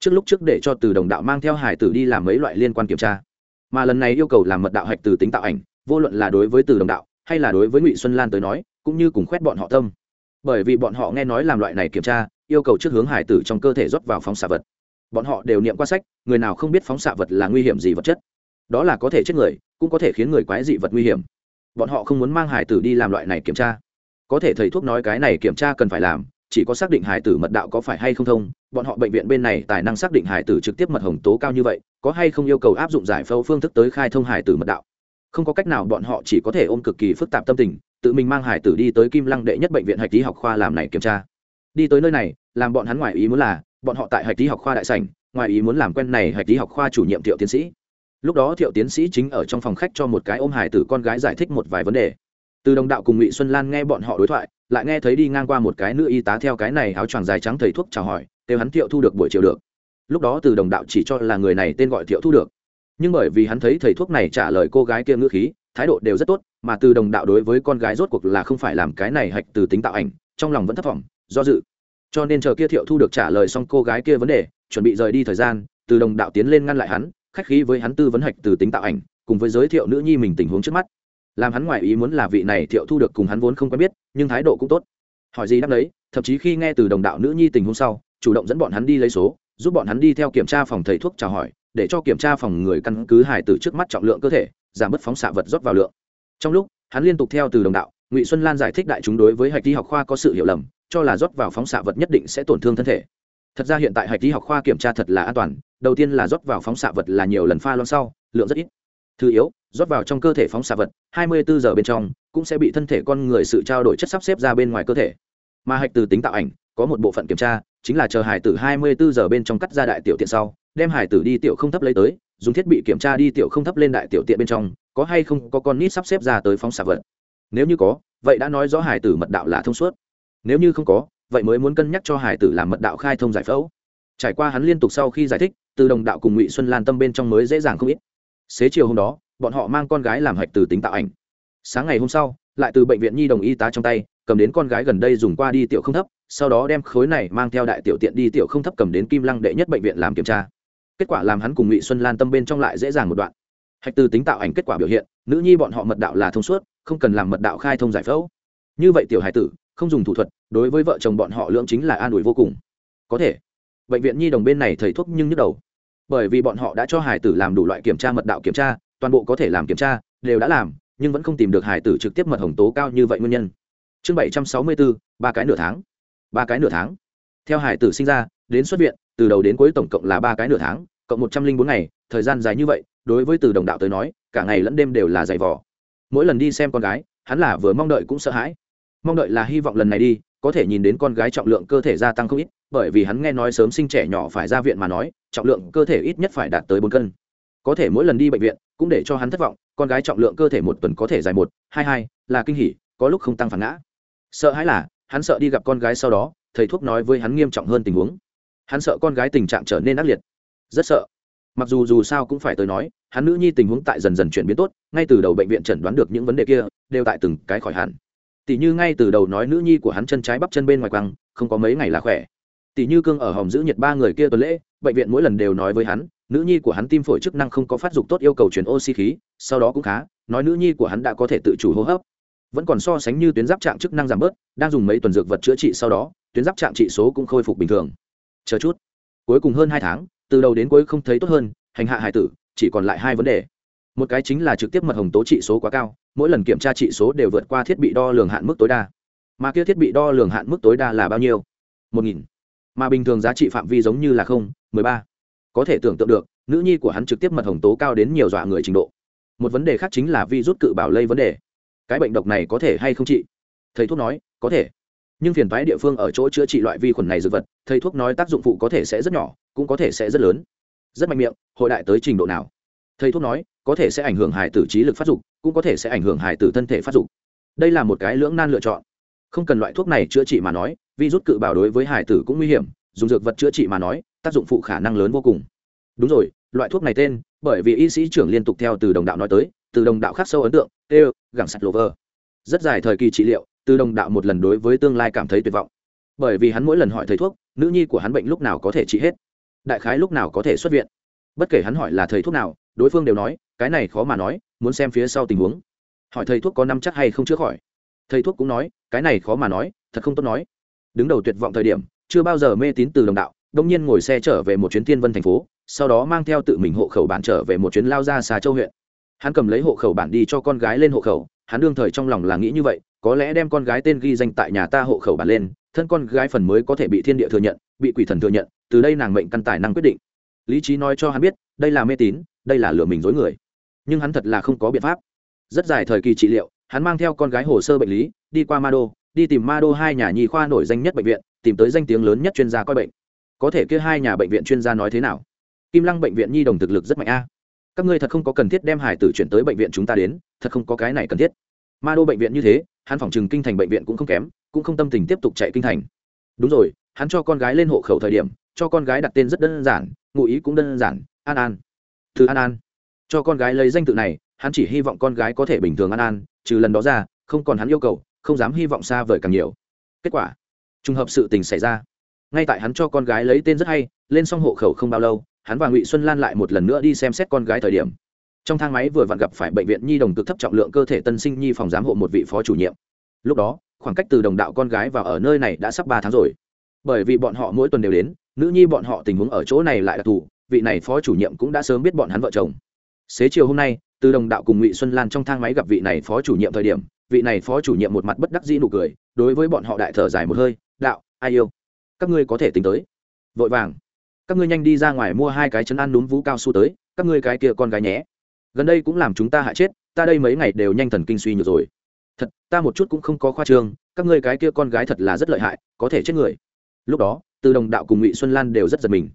A: Trước lúc trước để cho từ đồng đạo mang theo hải tử đi làm mấy loại liên quan kiểm tra. Mà lần này yêu cầu làm mật đạo hạch từ tính tạo ảnh, vô luận là đối với từ đồng đạo, hay là đối với ngụy xuân lan tới nói, cũng như cùng khoét bọn họ tâm. Bởi vì bọn họ nghe nói làm loại này kiểm tra, yêu cầu trước hướng hải tử trong cơ thể rót vào phóng xạ vật. Bọn họ đều niệm qua sách, người nào không biết phóng xạ vật là nguy hiểm gì vật chất đó là có thể chết người, cũng có thể khiến người quái dị vật nguy hiểm. Bọn họ không muốn mang hải tử đi làm loại này kiểm tra. Có thể thầy thuốc nói cái này kiểm tra cần phải làm, chỉ có xác định hải tử mật đạo có phải hay không thông, bọn họ bệnh viện bên này tài năng xác định hải tử trực tiếp mật hồng tố cao như vậy, có hay không yêu cầu áp dụng giải phẫu phương thức tới khai thông hải tử mật đạo. Không có cách nào bọn họ chỉ có thể ôm cực kỳ phức tạp tâm tình, tự mình mang hải tử đi tới kim lăng đệ nhất bệnh viện hạch lý học khoa làm này kiểm tra. Đi tới nơi này, làm bọn hắn ngoài ý muốn là, bọn họ tại hạch lý học khoa đại sảnh, ngoài ý muốn làm quen này hạch lý học khoa chủ nhiệm thiệu tiến sĩ lúc đó thiệu tiến sĩ chính ở trong phòng khách cho một cái ôm hải tử con gái giải thích một vài vấn đề. Từ đồng đạo cùng ngụy xuân lan nghe bọn họ đối thoại, lại nghe thấy đi ngang qua một cái nữ y tá theo cái này áo choàng dài trắng thầy thuốc chào hỏi, kêu hắn thiệu thu được buổi chiều được. Lúc đó từ đồng đạo chỉ cho là người này tên gọi thiệu thu được. Nhưng bởi vì hắn thấy thầy thuốc này trả lời cô gái kia ngữ khí, thái độ đều rất tốt, mà từ đồng đạo đối với con gái rốt cuộc là không phải làm cái này hạch từ tính tạo ảnh, trong lòng vẫn thất vọng do dự. Cho nên chờ kia thiệu thu được trả lời xong cô gái kia vấn đề, chuẩn bị rời đi thời gian, từ đồng đạo tiến lên ngăn lại hắn khách khí với hắn tư vấn hạch từ tính tạo ảnh, cùng với giới thiệu nữ nhi mình tình huống trước mắt. Làm hắn ngoại ý muốn là vị này thiệu thu được cùng hắn vốn không quen biết, nhưng thái độ cũng tốt. Hỏi gì đáp đấy thậm chí khi nghe từ đồng đạo nữ nhi tình huống sau, chủ động dẫn bọn hắn đi lấy số, giúp bọn hắn đi theo kiểm tra phòng thầy thuốc chào hỏi, để cho kiểm tra phòng người căn cứ hài từ trước mắt trọng lượng cơ thể, giảm bớt phóng xạ vật rót vào lượng. Trong lúc, hắn liên tục theo từ đồng đạo, ngụy xuân lan giải thích đại chúng đối với hạch y học khoa có sự hiểu lầm, cho là rót vào phóng xạ vật nhất định sẽ tổn thương thân thể. Thật ra hiện tại hạch y học khoa kiểm tra thật là an toàn đầu tiên là rót vào phóng xạ vật là nhiều lần pha loãng sau, lượng rất ít. Thứ yếu, rót vào trong cơ thể phóng xạ vật 24 giờ bên trong, cũng sẽ bị thân thể con người sự trao đổi chất sắp xếp ra bên ngoài cơ thể. Mà hạch từ tính tạo ảnh, có một bộ phận kiểm tra, chính là chờ hải tử 24 giờ bên trong cắt ra đại tiểu tiện sau, đem hải tử đi tiểu không thấp lấy tới, dùng thiết bị kiểm tra đi tiểu không thấp lên đại tiểu tiện bên trong, có hay không có con nít sắp xếp ra tới phóng xạ vật. Nếu như có, vậy đã nói rõ hải tử mật đạo là thông suốt. Nếu như không có, vậy mới muốn cân nhắc cho hải tử làm mật đạo khai thông giải phẫu. Trải qua hắn liên tục sau khi giải thích từ đồng đạo cùng ngụy xuân lan tâm bên trong mới dễ dàng không ít xế chiều hôm đó bọn họ mang con gái làm hạch từ tính tạo ảnh sáng ngày hôm sau lại từ bệnh viện nhi đồng y tá trong tay cầm đến con gái gần đây dùng qua đi tiểu không thấp sau đó đem khối này mang theo đại tiểu tiện đi tiểu không thấp cầm đến kim lăng đệ nhất bệnh viện làm kiểm tra kết quả làm hắn cùng ngụy xuân lan tâm bên trong lại dễ dàng một đoạn hạch từ tính tạo ảnh kết quả biểu hiện nữ nhi bọn họ mật đạo là thông suốt không cần làm mật đạo khai thông giải phẫu như vậy tiểu hải tử không dùng thủ thuật đối với vợ chồng bọn họ lượng chính là an ủi vô cùng có thể bệnh viện nhi đồng bên này thầy thuốc nhưng nhức đầu bởi vì bọn họ đã cho hải tử làm đủ loại kiểm tra mật đạo kiểm tra, toàn bộ có thể làm kiểm tra, đều đã làm, nhưng vẫn không tìm được hải tử trực tiếp mật hồng tố cao như vậy nguyên nhân. Chương bảy trăm sáu mươi bốn, ba cái nửa tháng. Ba cái nửa tháng. Theo hải tử sinh ra, đến xuất viện, từ đầu đến cuối tổng cộng là ba cái nửa tháng, cộng một trăm linh bốn ngày, thời gian dài như vậy, đối với từ đồng đạo tới nói, cả ngày lẫn đêm đều là giày vỏ mỗi lần đi xem con gái, hắn là vừa mong đợi cũng sợ hãi. Mong đợi là hy vọng lần này đi, có thể nhìn đến con gái trọng lượng cơ thể gia tăng không ít bởi vì hắn nghe nói sớm sinh trẻ nhỏ phải ra viện mà nói, trọng lượng cơ thể ít nhất phải đạt tới bốn cân. Có thể mỗi lần đi bệnh viện, cũng để cho hắn thất vọng, con gái trọng lượng cơ thể một tuần có thể dài một, hai hai, là kinh hỉ, có lúc không tăng phản ngã. Sợ hãi là, hắn sợ đi gặp con gái sau đó, thầy thuốc nói với hắn nghiêm trọng hơn tình huống. Hắn sợ con gái tình trạng trở nên ác liệt. Rất sợ. Mặc dù dù sao cũng phải tới nói, hắn nữ nhi tình huống tại dần dần chuyển biến tốt, ngay từ đầu bệnh viện chẩn đoán được những vấn đề kia, đều tại từng cái khỏi hẳn. Tỷ như ngay từ đầu nói nữ nhi của hắn chân trái bắp chân bên ngoài quăng, không có mấy ngày là khỏe tỷ như cương ở hòm giữ nhiệt ba người kia tuần lễ, bệnh viện mỗi lần đều nói với hắn, nữ nhi của hắn tim phổi chức năng không có phát dục tốt yêu cầu chuyển oxy khí, sau đó cũng khá, nói nữ nhi của hắn đã có thể tự chủ hô hấp. Vẫn còn so sánh như tuyến giáp trạng chức năng giảm bớt, đang dùng mấy tuần dược vật chữa trị sau đó, tuyến giáp trạng trị số cũng khôi phục bình thường. Chờ chút. Cuối cùng hơn hai tháng, từ đầu đến cuối không thấy tốt hơn, hành hạ hải tử, chỉ còn lại hai vấn đề. Một cái chính là trực tiếp mật hồng tố trị số quá cao, mỗi lần kiểm tra trị số đều vượt qua thiết bị đo lường hạn mức tối đa. Mà kia thiết bị đo lường hạn mức tối đa là bao nhiêu? Một nghìn mà bình thường giá trị phạm vi giống như là không, mười ba. Có thể tưởng tượng được, nữ nhi của hắn trực tiếp mật hồng tố cao đến nhiều dọa người trình độ. Một vấn đề khác chính là vi rút cự bảo lây vấn đề. Cái bệnh độc này có thể hay không trị? Thầy thuốc nói, có thể. Nhưng phiền toái địa phương ở chỗ chữa trị loại vi khuẩn này dược vật, thầy thuốc nói tác dụng phụ có thể sẽ rất nhỏ, cũng có thể sẽ rất lớn. Rất mạnh miệng, hội đại tới trình độ nào? Thầy thuốc nói, có thể sẽ ảnh hưởng hài tử trí lực phát dục, cũng có thể sẽ ảnh hưởng hài tử thân thể phát dục. Đây là một cái lưỡng nan lựa chọn. Không cần loại thuốc này chữa trị mà nói Vi rút cự bảo đối với hải tử cũng nguy hiểm, dùng dược vật chữa trị mà nói, tác dụng phụ khả năng lớn vô cùng. Đúng rồi, loại thuốc này tên, bởi vì y sĩ trưởng liên tục theo từ đồng đạo nói tới, từ đồng đạo khắc sâu ấn tượng, tê, gẳng sạch lover rất dài thời kỳ trị liệu, từ đồng đạo một lần đối với tương lai cảm thấy tuyệt vọng. Bởi vì hắn mỗi lần hỏi thầy thuốc, nữ nhi của hắn bệnh lúc nào có thể trị hết? Đại khái lúc nào có thể xuất viện? Bất kể hắn hỏi là thầy thuốc nào, đối phương đều nói, cái này khó mà nói, muốn xem phía sau tình huống. Hỏi thầy thuốc có năm chắc hay không chữa khỏi? Thầy thuốc cũng nói, cái này khó mà nói, thật không tốt nói đứng đầu tuyệt vọng thời điểm, chưa bao giờ mê tín từ đồng đạo đông nhiên ngồi xe trở về một chuyến thiên vân thành phố, sau đó mang theo tự mình hộ khẩu bản trở về một chuyến lao ra xà châu huyện. Hắn cầm lấy hộ khẩu bản đi cho con gái lên hộ khẩu, hắn đương thời trong lòng là nghĩ như vậy, có lẽ đem con gái tên ghi danh tại nhà ta hộ khẩu bản lên, thân con gái phần mới có thể bị thiên địa thừa nhận, bị quỷ thần thừa nhận, từ đây nàng mệnh căn tài năng quyết định. Lý trí nói cho hắn biết, đây là mê tín, đây là lừa mình dối người. Nhưng hắn thật là không có biện pháp. Rất dài thời kỳ trị liệu, hắn mang theo con gái hồ sơ bệnh lý, đi qua ma đô đi tìm ma đô hai nhà nhi khoa nổi danh nhất bệnh viện, tìm tới danh tiếng lớn nhất chuyên gia coi bệnh. Có thể kia hai nhà bệnh viện chuyên gia nói thế nào? Kim lăng bệnh viện nhi đồng thực lực rất mạnh a. Các ngươi thật không có cần thiết đem hải tử chuyển tới bệnh viện chúng ta đến, thật không có cái này cần thiết. Ma đô bệnh viện như thế, hắn phòng trừng kinh thành bệnh viện cũng không kém, cũng không tâm tình tiếp tục chạy kinh thành. Đúng rồi, hắn cho con gái lên hộ khẩu thời điểm, cho con gái đặt tên rất đơn giản, ngụ ý cũng đơn giản, an an. Thứ an an. Cho con gái lấy danh tự này, hắn chỉ hy vọng con gái có thể bình thường an an, trừ lần đó ra, không còn hắn yêu cầu không dám hy vọng xa vời càng nhiều. Kết quả, trùng hợp sự tình xảy ra. Ngay tại hắn cho con gái lấy tên rất hay, lên xong hộ khẩu không bao lâu, hắn và ngụy xuân lan lại một lần nữa đi xem xét con gái thời điểm. Trong thang máy vừa vặn gặp phải bệnh viện nhi đồng cực thấp trọng lượng cơ thể tân sinh nhi phòng giám hộ một vị phó chủ nhiệm. Lúc đó, khoảng cách từ đồng đạo con gái vào ở nơi này đã sắp ba tháng rồi. Bởi vì bọn họ mỗi tuần đều đến, nữ nhi bọn họ tình huống ở chỗ này lại đặc thù, vị này phó chủ nhiệm cũng đã sớm biết bọn hắn vợ chồng. Xế chiều hôm nay, từ đồng đạo cùng ngụy xuân lan trong thang máy gặp vị này phó chủ nhiệm thời điểm vị này phó chủ nhiệm một mặt bất đắc dĩ nụ cười, đối với bọn họ đại thở dài một hơi, đạo, ai yêu? Các ngươi có thể tính tới. Vội vàng. Các ngươi nhanh đi ra ngoài mua hai cái chấn ăn núm vú cao su tới, các ngươi cái kia con gái nhé. Gần đây cũng làm chúng ta hại chết, ta đây mấy ngày đều nhanh thần kinh suy nhược rồi. Thật, ta một chút cũng không có khoa trương, các ngươi cái kia con gái thật là rất lợi hại, có thể chết người. Lúc đó, từ đồng đạo cùng ngụy xuân lan đều rất giật mình.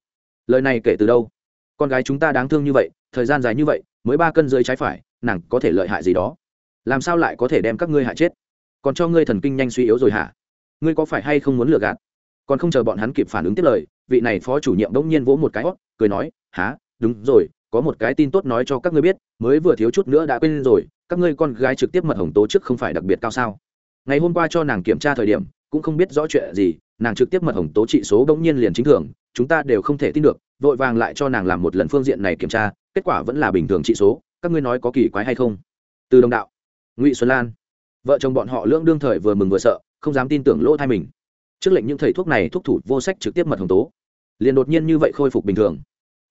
A: Lời này kể từ đâu? Con gái chúng ta đáng thương như vậy, thời gian dài như vậy, mới ba cân dưới trái phải, nàng có thể lợi hại gì đó? Làm sao lại có thể đem các ngươi hại chết? Còn cho ngươi thần kinh nhanh suy yếu rồi hả? Ngươi có phải hay không muốn lừa gạt? Còn không chờ bọn hắn kịp phản ứng tiếp lời, vị này phó chủ nhiệm bỗng nhiên vỗ một cái hót cười nói há đúng rồi, có một cái tin tốt nói cho các ngươi biết, mới vừa thiếu chút nữa đã quên rồi, các ngươi con gái trực tiếp mật hồng tố trước không phải đặc biệt cao sao? Ngày hôm qua cho nàng kiểm tra thời điểm, cũng không biết rõ chuyện gì, nàng trực tiếp mật hồng tố trị số bỗng nhiên liền chính thường chúng ta đều không thể tin được, vội vàng lại cho nàng làm một lần phương diện này kiểm tra, kết quả vẫn là bình thường trị số, các ngươi nói có kỳ quái hay không? Từ đồng đạo ngụy xuân lan vợ chồng bọn họ lưỡng đương thời vừa mừng vừa sợ không dám tin tưởng lỗ thai mình trước lệnh những thầy thuốc này thúc thủ vô sách trực tiếp mật hồng tố liền đột nhiên như vậy khôi phục bình thường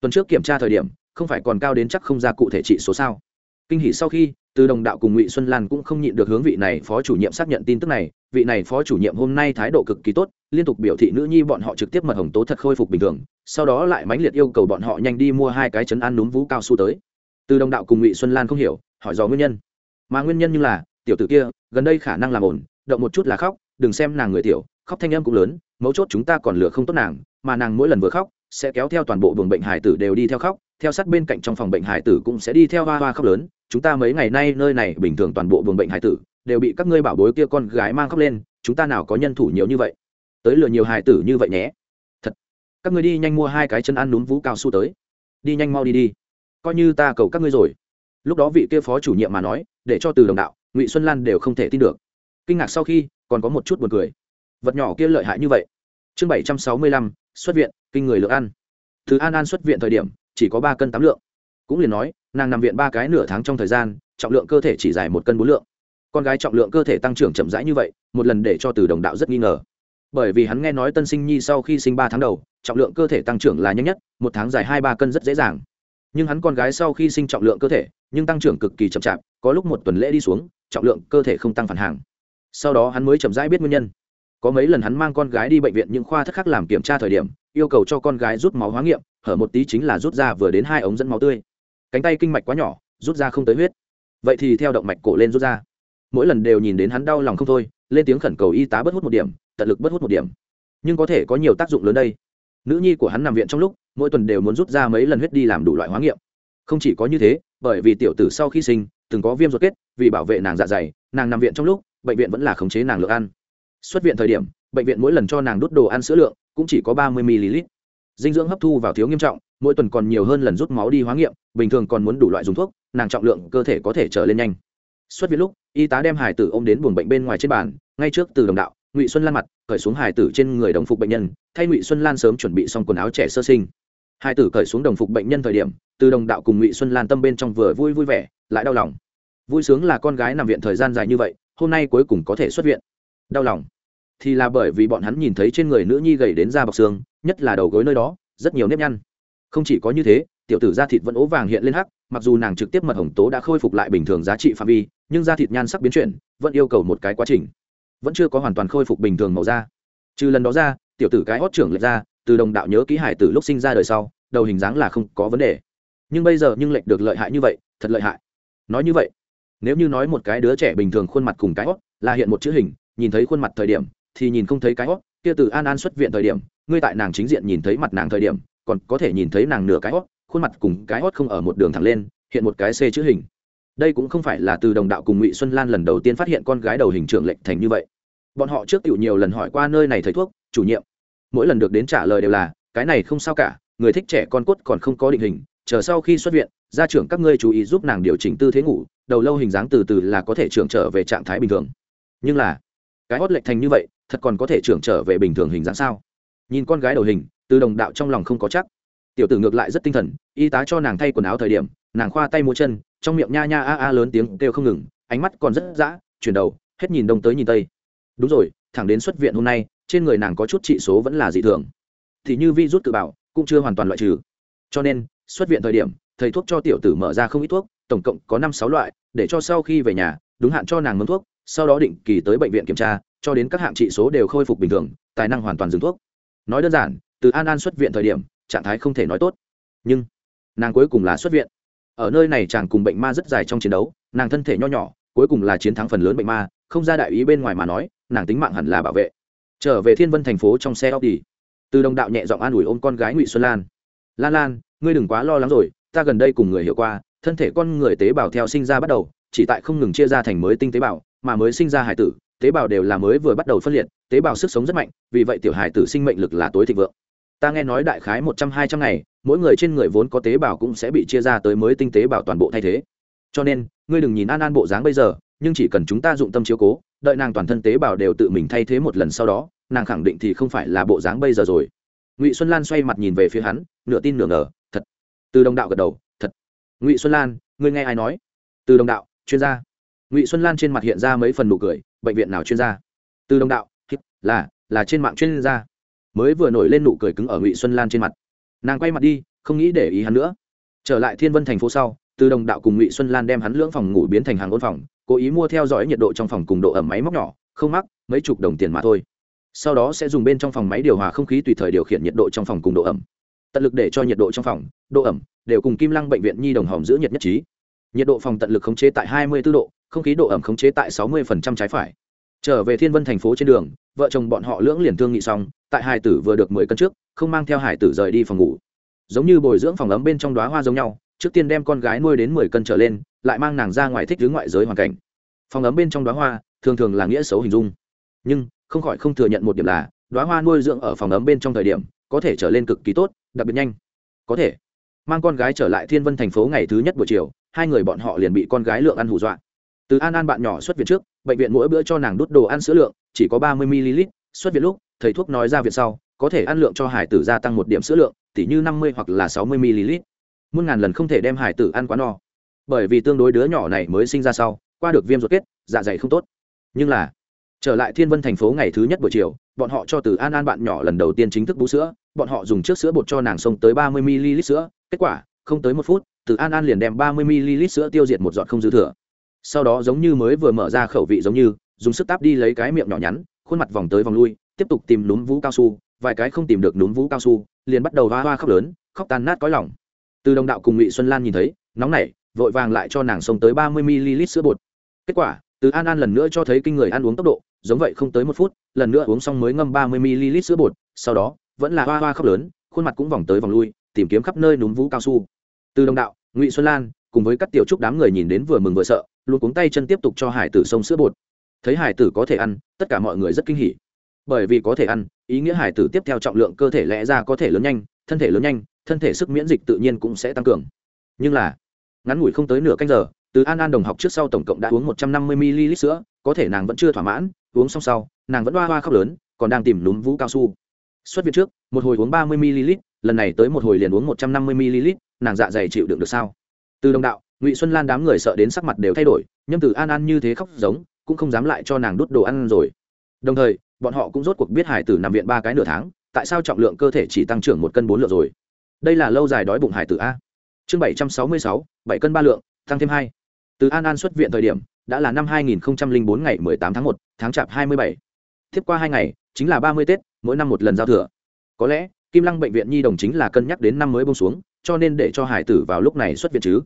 A: tuần trước kiểm tra thời điểm không phải còn cao đến chắc không ra cụ thể trị số sao kinh hỷ sau khi từ đồng đạo cùng ngụy xuân lan cũng không nhịn được hướng vị này phó chủ nhiệm xác nhận tin tức này vị này phó chủ nhiệm hôm nay thái độ cực kỳ tốt liên tục biểu thị nữ nhi bọn họ trực tiếp mật hồng tố thật khôi phục bình thường sau đó lại mãnh liệt yêu cầu bọn họ nhanh đi mua hai cái chấn ăn núm vú cao su tới từ đồng đạo cùng ngụy xuân lan không hiểu hỏi dò nguyên nhân mà nguyên nhân như là, tiểu tử kia, gần đây khả năng làm ổn động một chút là khóc, đừng xem nàng người tiểu, khóc thanh âm cũng lớn, mấu chốt chúng ta còn lừa không tốt nàng, mà nàng mỗi lần vừa khóc, sẽ kéo theo toàn bộ buồng bệnh hải tử đều đi theo khóc, theo sát bên cạnh trong phòng bệnh hải tử cũng sẽ đi theo hoa hoa khóc lớn, chúng ta mấy ngày nay nơi này bình thường toàn bộ buồng bệnh hải tử, đều bị các ngươi bảo bối kia con gái mang khóc lên, chúng ta nào có nhân thủ nhiều như vậy? Tới lừa nhiều hải tử như vậy nhé. Thật. Các ngươi đi nhanh mua hai cái chân ăn núm vú cao su tới. Đi nhanh mau đi đi. Coi như ta cầu các ngươi rồi. Lúc đó vị kia phó chủ nhiệm mà nói để cho từ đồng đạo, ngụy xuân lan đều không thể tin được. Kinh ngạc sau khi, còn có một chút buồn cười. Vật nhỏ kia lợi hại như vậy. Chương bảy trăm sáu mươi lăm, xuất viện, kinh người lượng ăn. Từ an an xuất viện thời điểm, chỉ có ba cân tám lượng. Cũng liền nói, nàng nằm viện ba cái nửa tháng trong thời gian, trọng lượng cơ thể chỉ dài một cân bốn lượng. Con gái trọng lượng cơ thể tăng trưởng chậm rãi như vậy, một lần để cho từ đồng đạo rất nghi ngờ. Bởi vì hắn nghe nói tân sinh nhi sau khi sinh ba tháng đầu, trọng lượng cơ thể tăng trưởng là nhanh nhất, một tháng dài hai ba cân rất dễ dàng. Nhưng hắn con gái sau khi sinh trọng lượng cơ thể nhưng tăng trưởng cực kỳ chậm chạp, có lúc một tuần lễ đi xuống, trọng lượng cơ thể không tăng phản hàng. Sau đó hắn mới chậm rãi biết nguyên nhân. Có mấy lần hắn mang con gái đi bệnh viện những khoa thất khác làm kiểm tra thời điểm, yêu cầu cho con gái rút máu hóa nghiệm, hở một tí chính là rút ra vừa đến hai ống dẫn máu tươi. Cánh tay kinh mạch quá nhỏ, rút ra không tới huyết. Vậy thì theo động mạch cổ lên rút ra. Mỗi lần đều nhìn đến hắn đau lòng không thôi, lên tiếng khẩn cầu y tá bất hút một điểm, tận lực bất hút một điểm. Nhưng có thể có nhiều tác dụng lớn đây. Nữ nhi của hắn nằm viện trong lúc, mỗi tuần đều muốn rút ra mấy lần huyết đi làm đủ loại hóa nghiệm. Không chỉ có như thế bởi vì tiểu tử sau khi sinh, từng có viêm ruột kết, vì bảo vệ nàng dạ dày, nàng nằm viện trong lúc, bệnh viện vẫn là khống chế nàng lượng ăn. Xuất viện thời điểm, bệnh viện mỗi lần cho nàng đút đồ ăn sữa lượng, cũng chỉ có ba mươi ml dinh dưỡng hấp thu vào thiếu nghiêm trọng, mỗi tuần còn nhiều hơn lần rút máu đi hóa nghiệm, bình thường còn muốn đủ loại dùng thuốc, nàng trọng lượng, cơ thể có thể trở lên nhanh. Xuất viện lúc, y tá đem hải tử ô m đến buồng bệnh bên ngoài trên bàn, ngay trước từ đồng đạo, ngụy xuân lan mặt, cởi xuống hải tử trên người đồng phục bệnh nhân, thay ngụy xuân lan sớm chuẩn bị xong quần áo trẻ sơ sinh hai tử cởi xuống đồng phục bệnh nhân thời điểm, từ đồng đạo cùng ngụy xuân lan tâm bên trong vừa vui vui vẻ, lại đau lòng. Vui sướng là con gái nằm viện thời gian dài như vậy, hôm nay cuối cùng có thể xuất viện. Đau lòng. Thì là bởi vì bọn hắn nhìn thấy trên người nữ nhi gầy đến da bọc xương, nhất là đầu gối nơi đó, rất nhiều nếp nhăn. Không chỉ có như thế, tiểu tử da thịt vẫn ố vàng hiện lên hắc, mặc dù nàng trực tiếp mật hồng tố đã khôi phục lại bình thường giá trị phạm vi, nhưng da thịt nhan sắc biến chuyển, vẫn yêu cầu một cái quá trình. Vẫn chưa có hoàn toàn khôi phục bình thường màu da. Trừ lần đó ra, tiểu tử cái hót trưởng lệch ra từ đồng đạo nhớ ký hải từ lúc sinh ra đời sau, đầu hình dáng là không có vấn đề. Nhưng bây giờ nhưng lệch được lợi hại như vậy, thật lợi hại. Nói như vậy, nếu như nói một cái đứa trẻ bình thường khuôn mặt cùng cái hót là hiện một chữ hình, nhìn thấy khuôn mặt thời điểm, thì nhìn không thấy cái hót kia từ an an xuất viện thời điểm, ngươi tại nàng chính diện nhìn thấy mặt nàng thời điểm, còn có thể nhìn thấy nàng nửa cái hót khuôn mặt cùng cái hót không ở một đường thẳng lên, hiện một cái c chữ hình. Đây cũng không phải là từ đồng đạo cùng ngụy xuân lan lần đầu tiên phát hiện con gái đầu hình trưởng lệnh thành như vậy. Bọn họ trước tiểu nhiều lần hỏi qua nơi này thầy thuốc, chủ nhiệm mỗi lần được đến trả lời đều là, cái này không sao cả, người thích trẻ con cốt còn không có định hình, chờ sau khi xuất viện, gia trưởng các ngươi chú ý giúp nàng điều chỉnh tư thế ngủ, đầu lâu hình dáng từ từ là có thể trưởng trở về trạng thái bình thường. Nhưng là, cái hót lệch thành như vậy, thật còn có thể trưởng trở về bình thường hình dáng sao? Nhìn con gái đầu hình, từ đồng đạo trong lòng không có chắc. Tiểu tử ngược lại rất tinh thần, y tá cho nàng thay quần áo thời điểm, nàng khoa tay múa chân, trong miệng nha nha a a lớn tiếng kêu không ngừng, ánh mắt còn rất dã, chuyển đầu, hết nhìn đông tới nhìn tây. Đúng rồi, thẳng đến xuất viện hôm nay trên người nàng có chút trị số vẫn là dị thường. Thì như vi rút tự bảo, cũng chưa hoàn toàn loại trừ. Cho nên, xuất viện thời điểm, thầy thuốc cho tiểu tử mở ra không ít thuốc, tổng cộng có năm sáu loại, để cho sau khi về nhà, đúng hạn cho nàng mướn thuốc, sau đó định kỳ tới bệnh viện kiểm tra, cho đến các hạng trị số đều khôi phục bình thường, tài năng hoàn toàn dừng thuốc. Nói đơn giản, từ an an xuất viện thời điểm, trạng thái không thể nói tốt. Nhưng, nàng cuối cùng là xuất viện. Ở nơi này chàng cùng bệnh ma rất dài trong chiến đấu, nàng thân thể nho nhỏ, cuối cùng là chiến thắng phần lớn bệnh ma, không ra đại ý bên ngoài mà nói, nàng tính mạng hẳn là bảo vệ trở về thiên vân thành phố trong xe Audi. Từ đồng đạo nhẹ giọng an ủi ôm con gái ngụy xuân lan. Lan lan, ngươi đừng quá lo lắng rồi, ta gần đây cùng người hiểu qua, thân thể con người tế bào theo sinh ra bắt đầu, chỉ tại không ngừng chia ra thành mới tinh tế bào, mà mới sinh ra hải tử, tế bào đều là mới vừa bắt đầu phân liệt, tế bào sức sống rất mạnh, vì vậy tiểu hải tử sinh mệnh lực là tối thịnh vượng. Ta nghe nói đại khái một trăm hai trăm ngày, mỗi người trên người vốn có tế bào cũng sẽ bị chia ra tới mới tinh tế bào toàn bộ thay thế. Cho nên, ngươi đừng nhìn an an bộ dáng bây giờ nhưng chỉ cần chúng ta dụng tâm chiếu cố, đợi nàng toàn thân tế bào đều tự mình thay thế một lần sau đó, nàng khẳng định thì không phải là bộ dáng bây giờ rồi. Ngụy xuân lan xoay mặt nhìn về phía hắn, nửa tin nửa ngờ, thật. Từ đồng đạo gật đầu, thật. Ngụy xuân lan, ngươi nghe ai nói? Từ đồng đạo, chuyên gia. Ngụy xuân lan trên mặt hiện ra mấy phần nụ cười, bệnh viện nào chuyên gia? Từ đồng đạo là là trên mạng chuyên gia. Mới vừa nổi lên nụ cười cứng ở ngụy xuân lan trên mặt. Nàng quay mặt đi, không nghĩ để ý hắn nữa. Trở lại thiên vân thành phố sau từ đồng đạo cùng ngụy xuân lan đem hắn lưỡng phòng ngủ biến thành hàng ôn phòng, cố ý mua theo dõi nhiệt độ trong phòng cùng độ ẩm máy móc nhỏ, không mắc, mấy chục đồng tiền mà thôi. Sau đó sẽ dùng bên trong phòng máy điều hòa không khí tùy thời điều khiển nhiệt độ trong phòng cùng độ ẩm. Tận lực để cho nhiệt độ trong phòng, độ ẩm đều cùng kim lăng bệnh viện nhi đồng hòm giữ nhiệt nhất trí. Nhiệt độ phòng tận lực khống chế tại 24 độ, không khí độ ẩm khống chế tại 60% trái phải. Trở về thiên vân thành phố trên đường, vợ chồng bọn họ lưỡng liền thương nghị xong, tại hải tử vừa được mười cân trước, không mang theo hải tử rời đi phòng ngủ. Giống như bồi dưỡng phòng ấm bên trong đóa hoa giống nhau trước tiên đem con gái nuôi đến mười cân trở lên, lại mang nàng ra ngoài thích hướng ngoại giới hoàn cảnh. Phòng ấm bên trong đoá hoa, thường thường là nghĩa xấu hình dung. Nhưng, không khỏi không thừa nhận một điểm là đoá hoa nuôi dưỡng ở phòng ấm bên trong thời điểm, có thể trở lên cực kỳ tốt, đặc biệt nhanh. Có thể. Mang con gái trở lại thiên vân thành phố ngày thứ nhất buổi chiều, hai người bọn họ liền bị con gái lượng ăn hù dọa. Từ an an bạn nhỏ xuất viện trước, bệnh viện mỗi bữa cho nàng đút đồ ăn sữa lượng, chỉ có ba mươi ml, xuất viện lúc, thầy thuốc nói ra viện sau, có thể ăn lượng cho hải tử gia tăng một điểm sữa lượng, tỉ như năm mươi hoặc là sáu mươi ml muôn ngàn lần không thể đem hải tử ăn quá no. Bởi vì tương đối đứa nhỏ này mới sinh ra sau, qua được viêm ruột kết dạ dày không tốt. Nhưng là, trở lại thiên vân thành phố ngày thứ nhất buổi chiều, bọn họ cho từ an an bạn nhỏ lần đầu tiên chính thức bú sữa, bọn họ dùng trước sữa bột cho nàng sông tới ba mươi ml sữa, kết quả, không tới một phút, từ an an liền đem ba mươi ml sữa tiêu diệt một giọt không dư thừa. Sau đó giống như mới vừa mở ra khẩu vị giống như, dùng sức táp đi lấy cái miệng nhỏ nhắn, khuôn mặt vòng tới vòng lui, tiếp tục tìm núm vũ cao su, vài cái không tìm được núm vũ cao su, liền bắt đầu hoa hoa khóc lớn, khóc tan nát cõi lòng từ đồng đạo cùng ngụy xuân lan nhìn thấy, nóng nảy, vội vàng lại cho nàng xông tới ba mươi ml sữa bột. Kết quả, từ an an lần nữa cho thấy kinh người ăn uống tốc độ, giống vậy không tới một phút, lần nữa uống xong mới ngâm ba mươi ml sữa bột, sau đó, vẫn là hoa hoa khóc lớn, khuôn mặt cũng vòng tới vòng lui, tìm kiếm khắp nơi núm vú cao su. Từ đồng đạo, ngụy xuân lan, cùng với các tiểu trúc đám người nhìn đến vừa mừng vừa sợ, luôn cuống tay chân tiếp tục cho hải tử sông sữa bột. Thấy hải tử có thể ăn, tất cả mọi người rất kinh hỉ. Bởi vì có thể ăn, ý nghĩa hải tử tiếp theo trọng lượng cơ thể lẽ ra có thể lớn nhanh, thân thể lớn nhanh thân thể sức miễn dịch tự nhiên cũng sẽ tăng cường. Nhưng là, ngắn ngủi không tới nửa canh giờ, từ an an đồng học trước sau tổng cộng đã uống một trăm năm mươi ml sữa, có thể nàng vẫn chưa thỏa mãn, uống xong sau, nàng vẫn hoa hoa khóc lớn, còn đang tìm núm vũ cao su. Xuất viện trước, một hồi uống ba mươi ml, lần này tới một hồi liền uống một trăm năm mươi ml, nàng dạ dày chịu đựng được sao? Từ đồng đạo, ngụy xuân lan đám người sợ đến sắc mặt đều thay đổi, nhâm từ an an như thế khóc giống, cũng không dám lại cho nàng đút đồ ăn rồi. Đồng thời, bọn họ cũng rốt cuộc biết hải tử nằm viện ba cái nửa tháng, tại sao trọng lượng cơ thể chỉ tăng trưởng một cân bốn lượng rồi? Đây là lâu dài đói bụng hải tử a. Chương bảy trăm sáu mươi sáu, bảy cân ba lượng, tăng thêm hai. Từ an an xuất viện thời điểm, đã là năm hai nghìn bốn ngày mười tám tháng một, tháng chạp hai mươi bảy. Tiếp qua hai ngày, chính là ba mươi tết, mỗi năm một lần giao thừa. Có lẽ, kim lăng bệnh viện nhi đồng chính là cân nhắc đến năm mới bông xuống, cho nên để cho hải tử vào lúc này xuất viện chứ.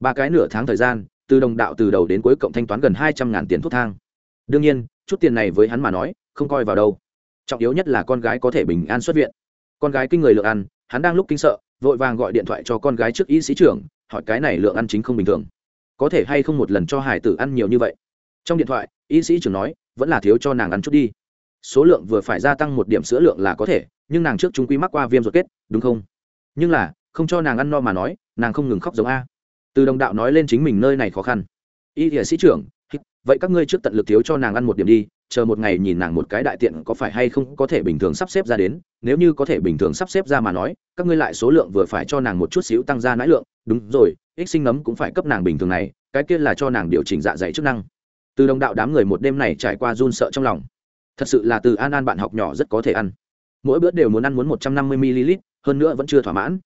A: Ba cái nửa tháng thời gian, từ đồng đạo từ đầu đến cuối cộng thanh toán gần hai trăm ngàn tiền thuốc thang. Đương nhiên, chút tiền này với hắn mà nói, không coi vào đâu. Trọng yếu nhất là con gái có thể bình an xuất viện. Con gái kinh người lượng ăn hắn đang lúc kinh sợ, vội vàng gọi điện thoại cho con gái trước y sĩ trưởng, hỏi cái này lượng ăn chính không bình thường. Có thể hay không một lần cho hải tử ăn nhiều như vậy? Trong điện thoại, y sĩ trưởng nói, vẫn là thiếu cho nàng ăn chút đi. Số lượng vừa phải gia tăng một điểm sữa lượng là có thể, nhưng nàng trước chúng quy mắc qua viêm ruột kết, đúng không? Nhưng là, không cho nàng ăn no mà nói, nàng không ngừng khóc giống a. Từ đồng đạo nói lên chính mình nơi này khó khăn. Y y sĩ trưởng vậy các ngươi trước tận lực thiếu cho nàng ăn một điểm đi chờ một ngày nhìn nàng một cái đại tiện có phải hay không có thể bình thường sắp xếp ra đến, nếu như có thể bình thường sắp xếp ra mà nói, các ngươi lại số lượng vừa phải cho nàng một chút xíu tăng ra nãi lượng, đúng rồi, ích sinh nấm cũng phải cấp nàng bình thường này, cái kia là cho nàng điều chỉnh dạ dày chức năng. Từ đồng đạo đám người một đêm này trải qua run sợ trong lòng. Thật sự là từ an an bạn học nhỏ rất có thể ăn. Mỗi bữa đều muốn ăn muốn một trăm năm mươi ml, hơn nữa vẫn chưa thỏa mãn.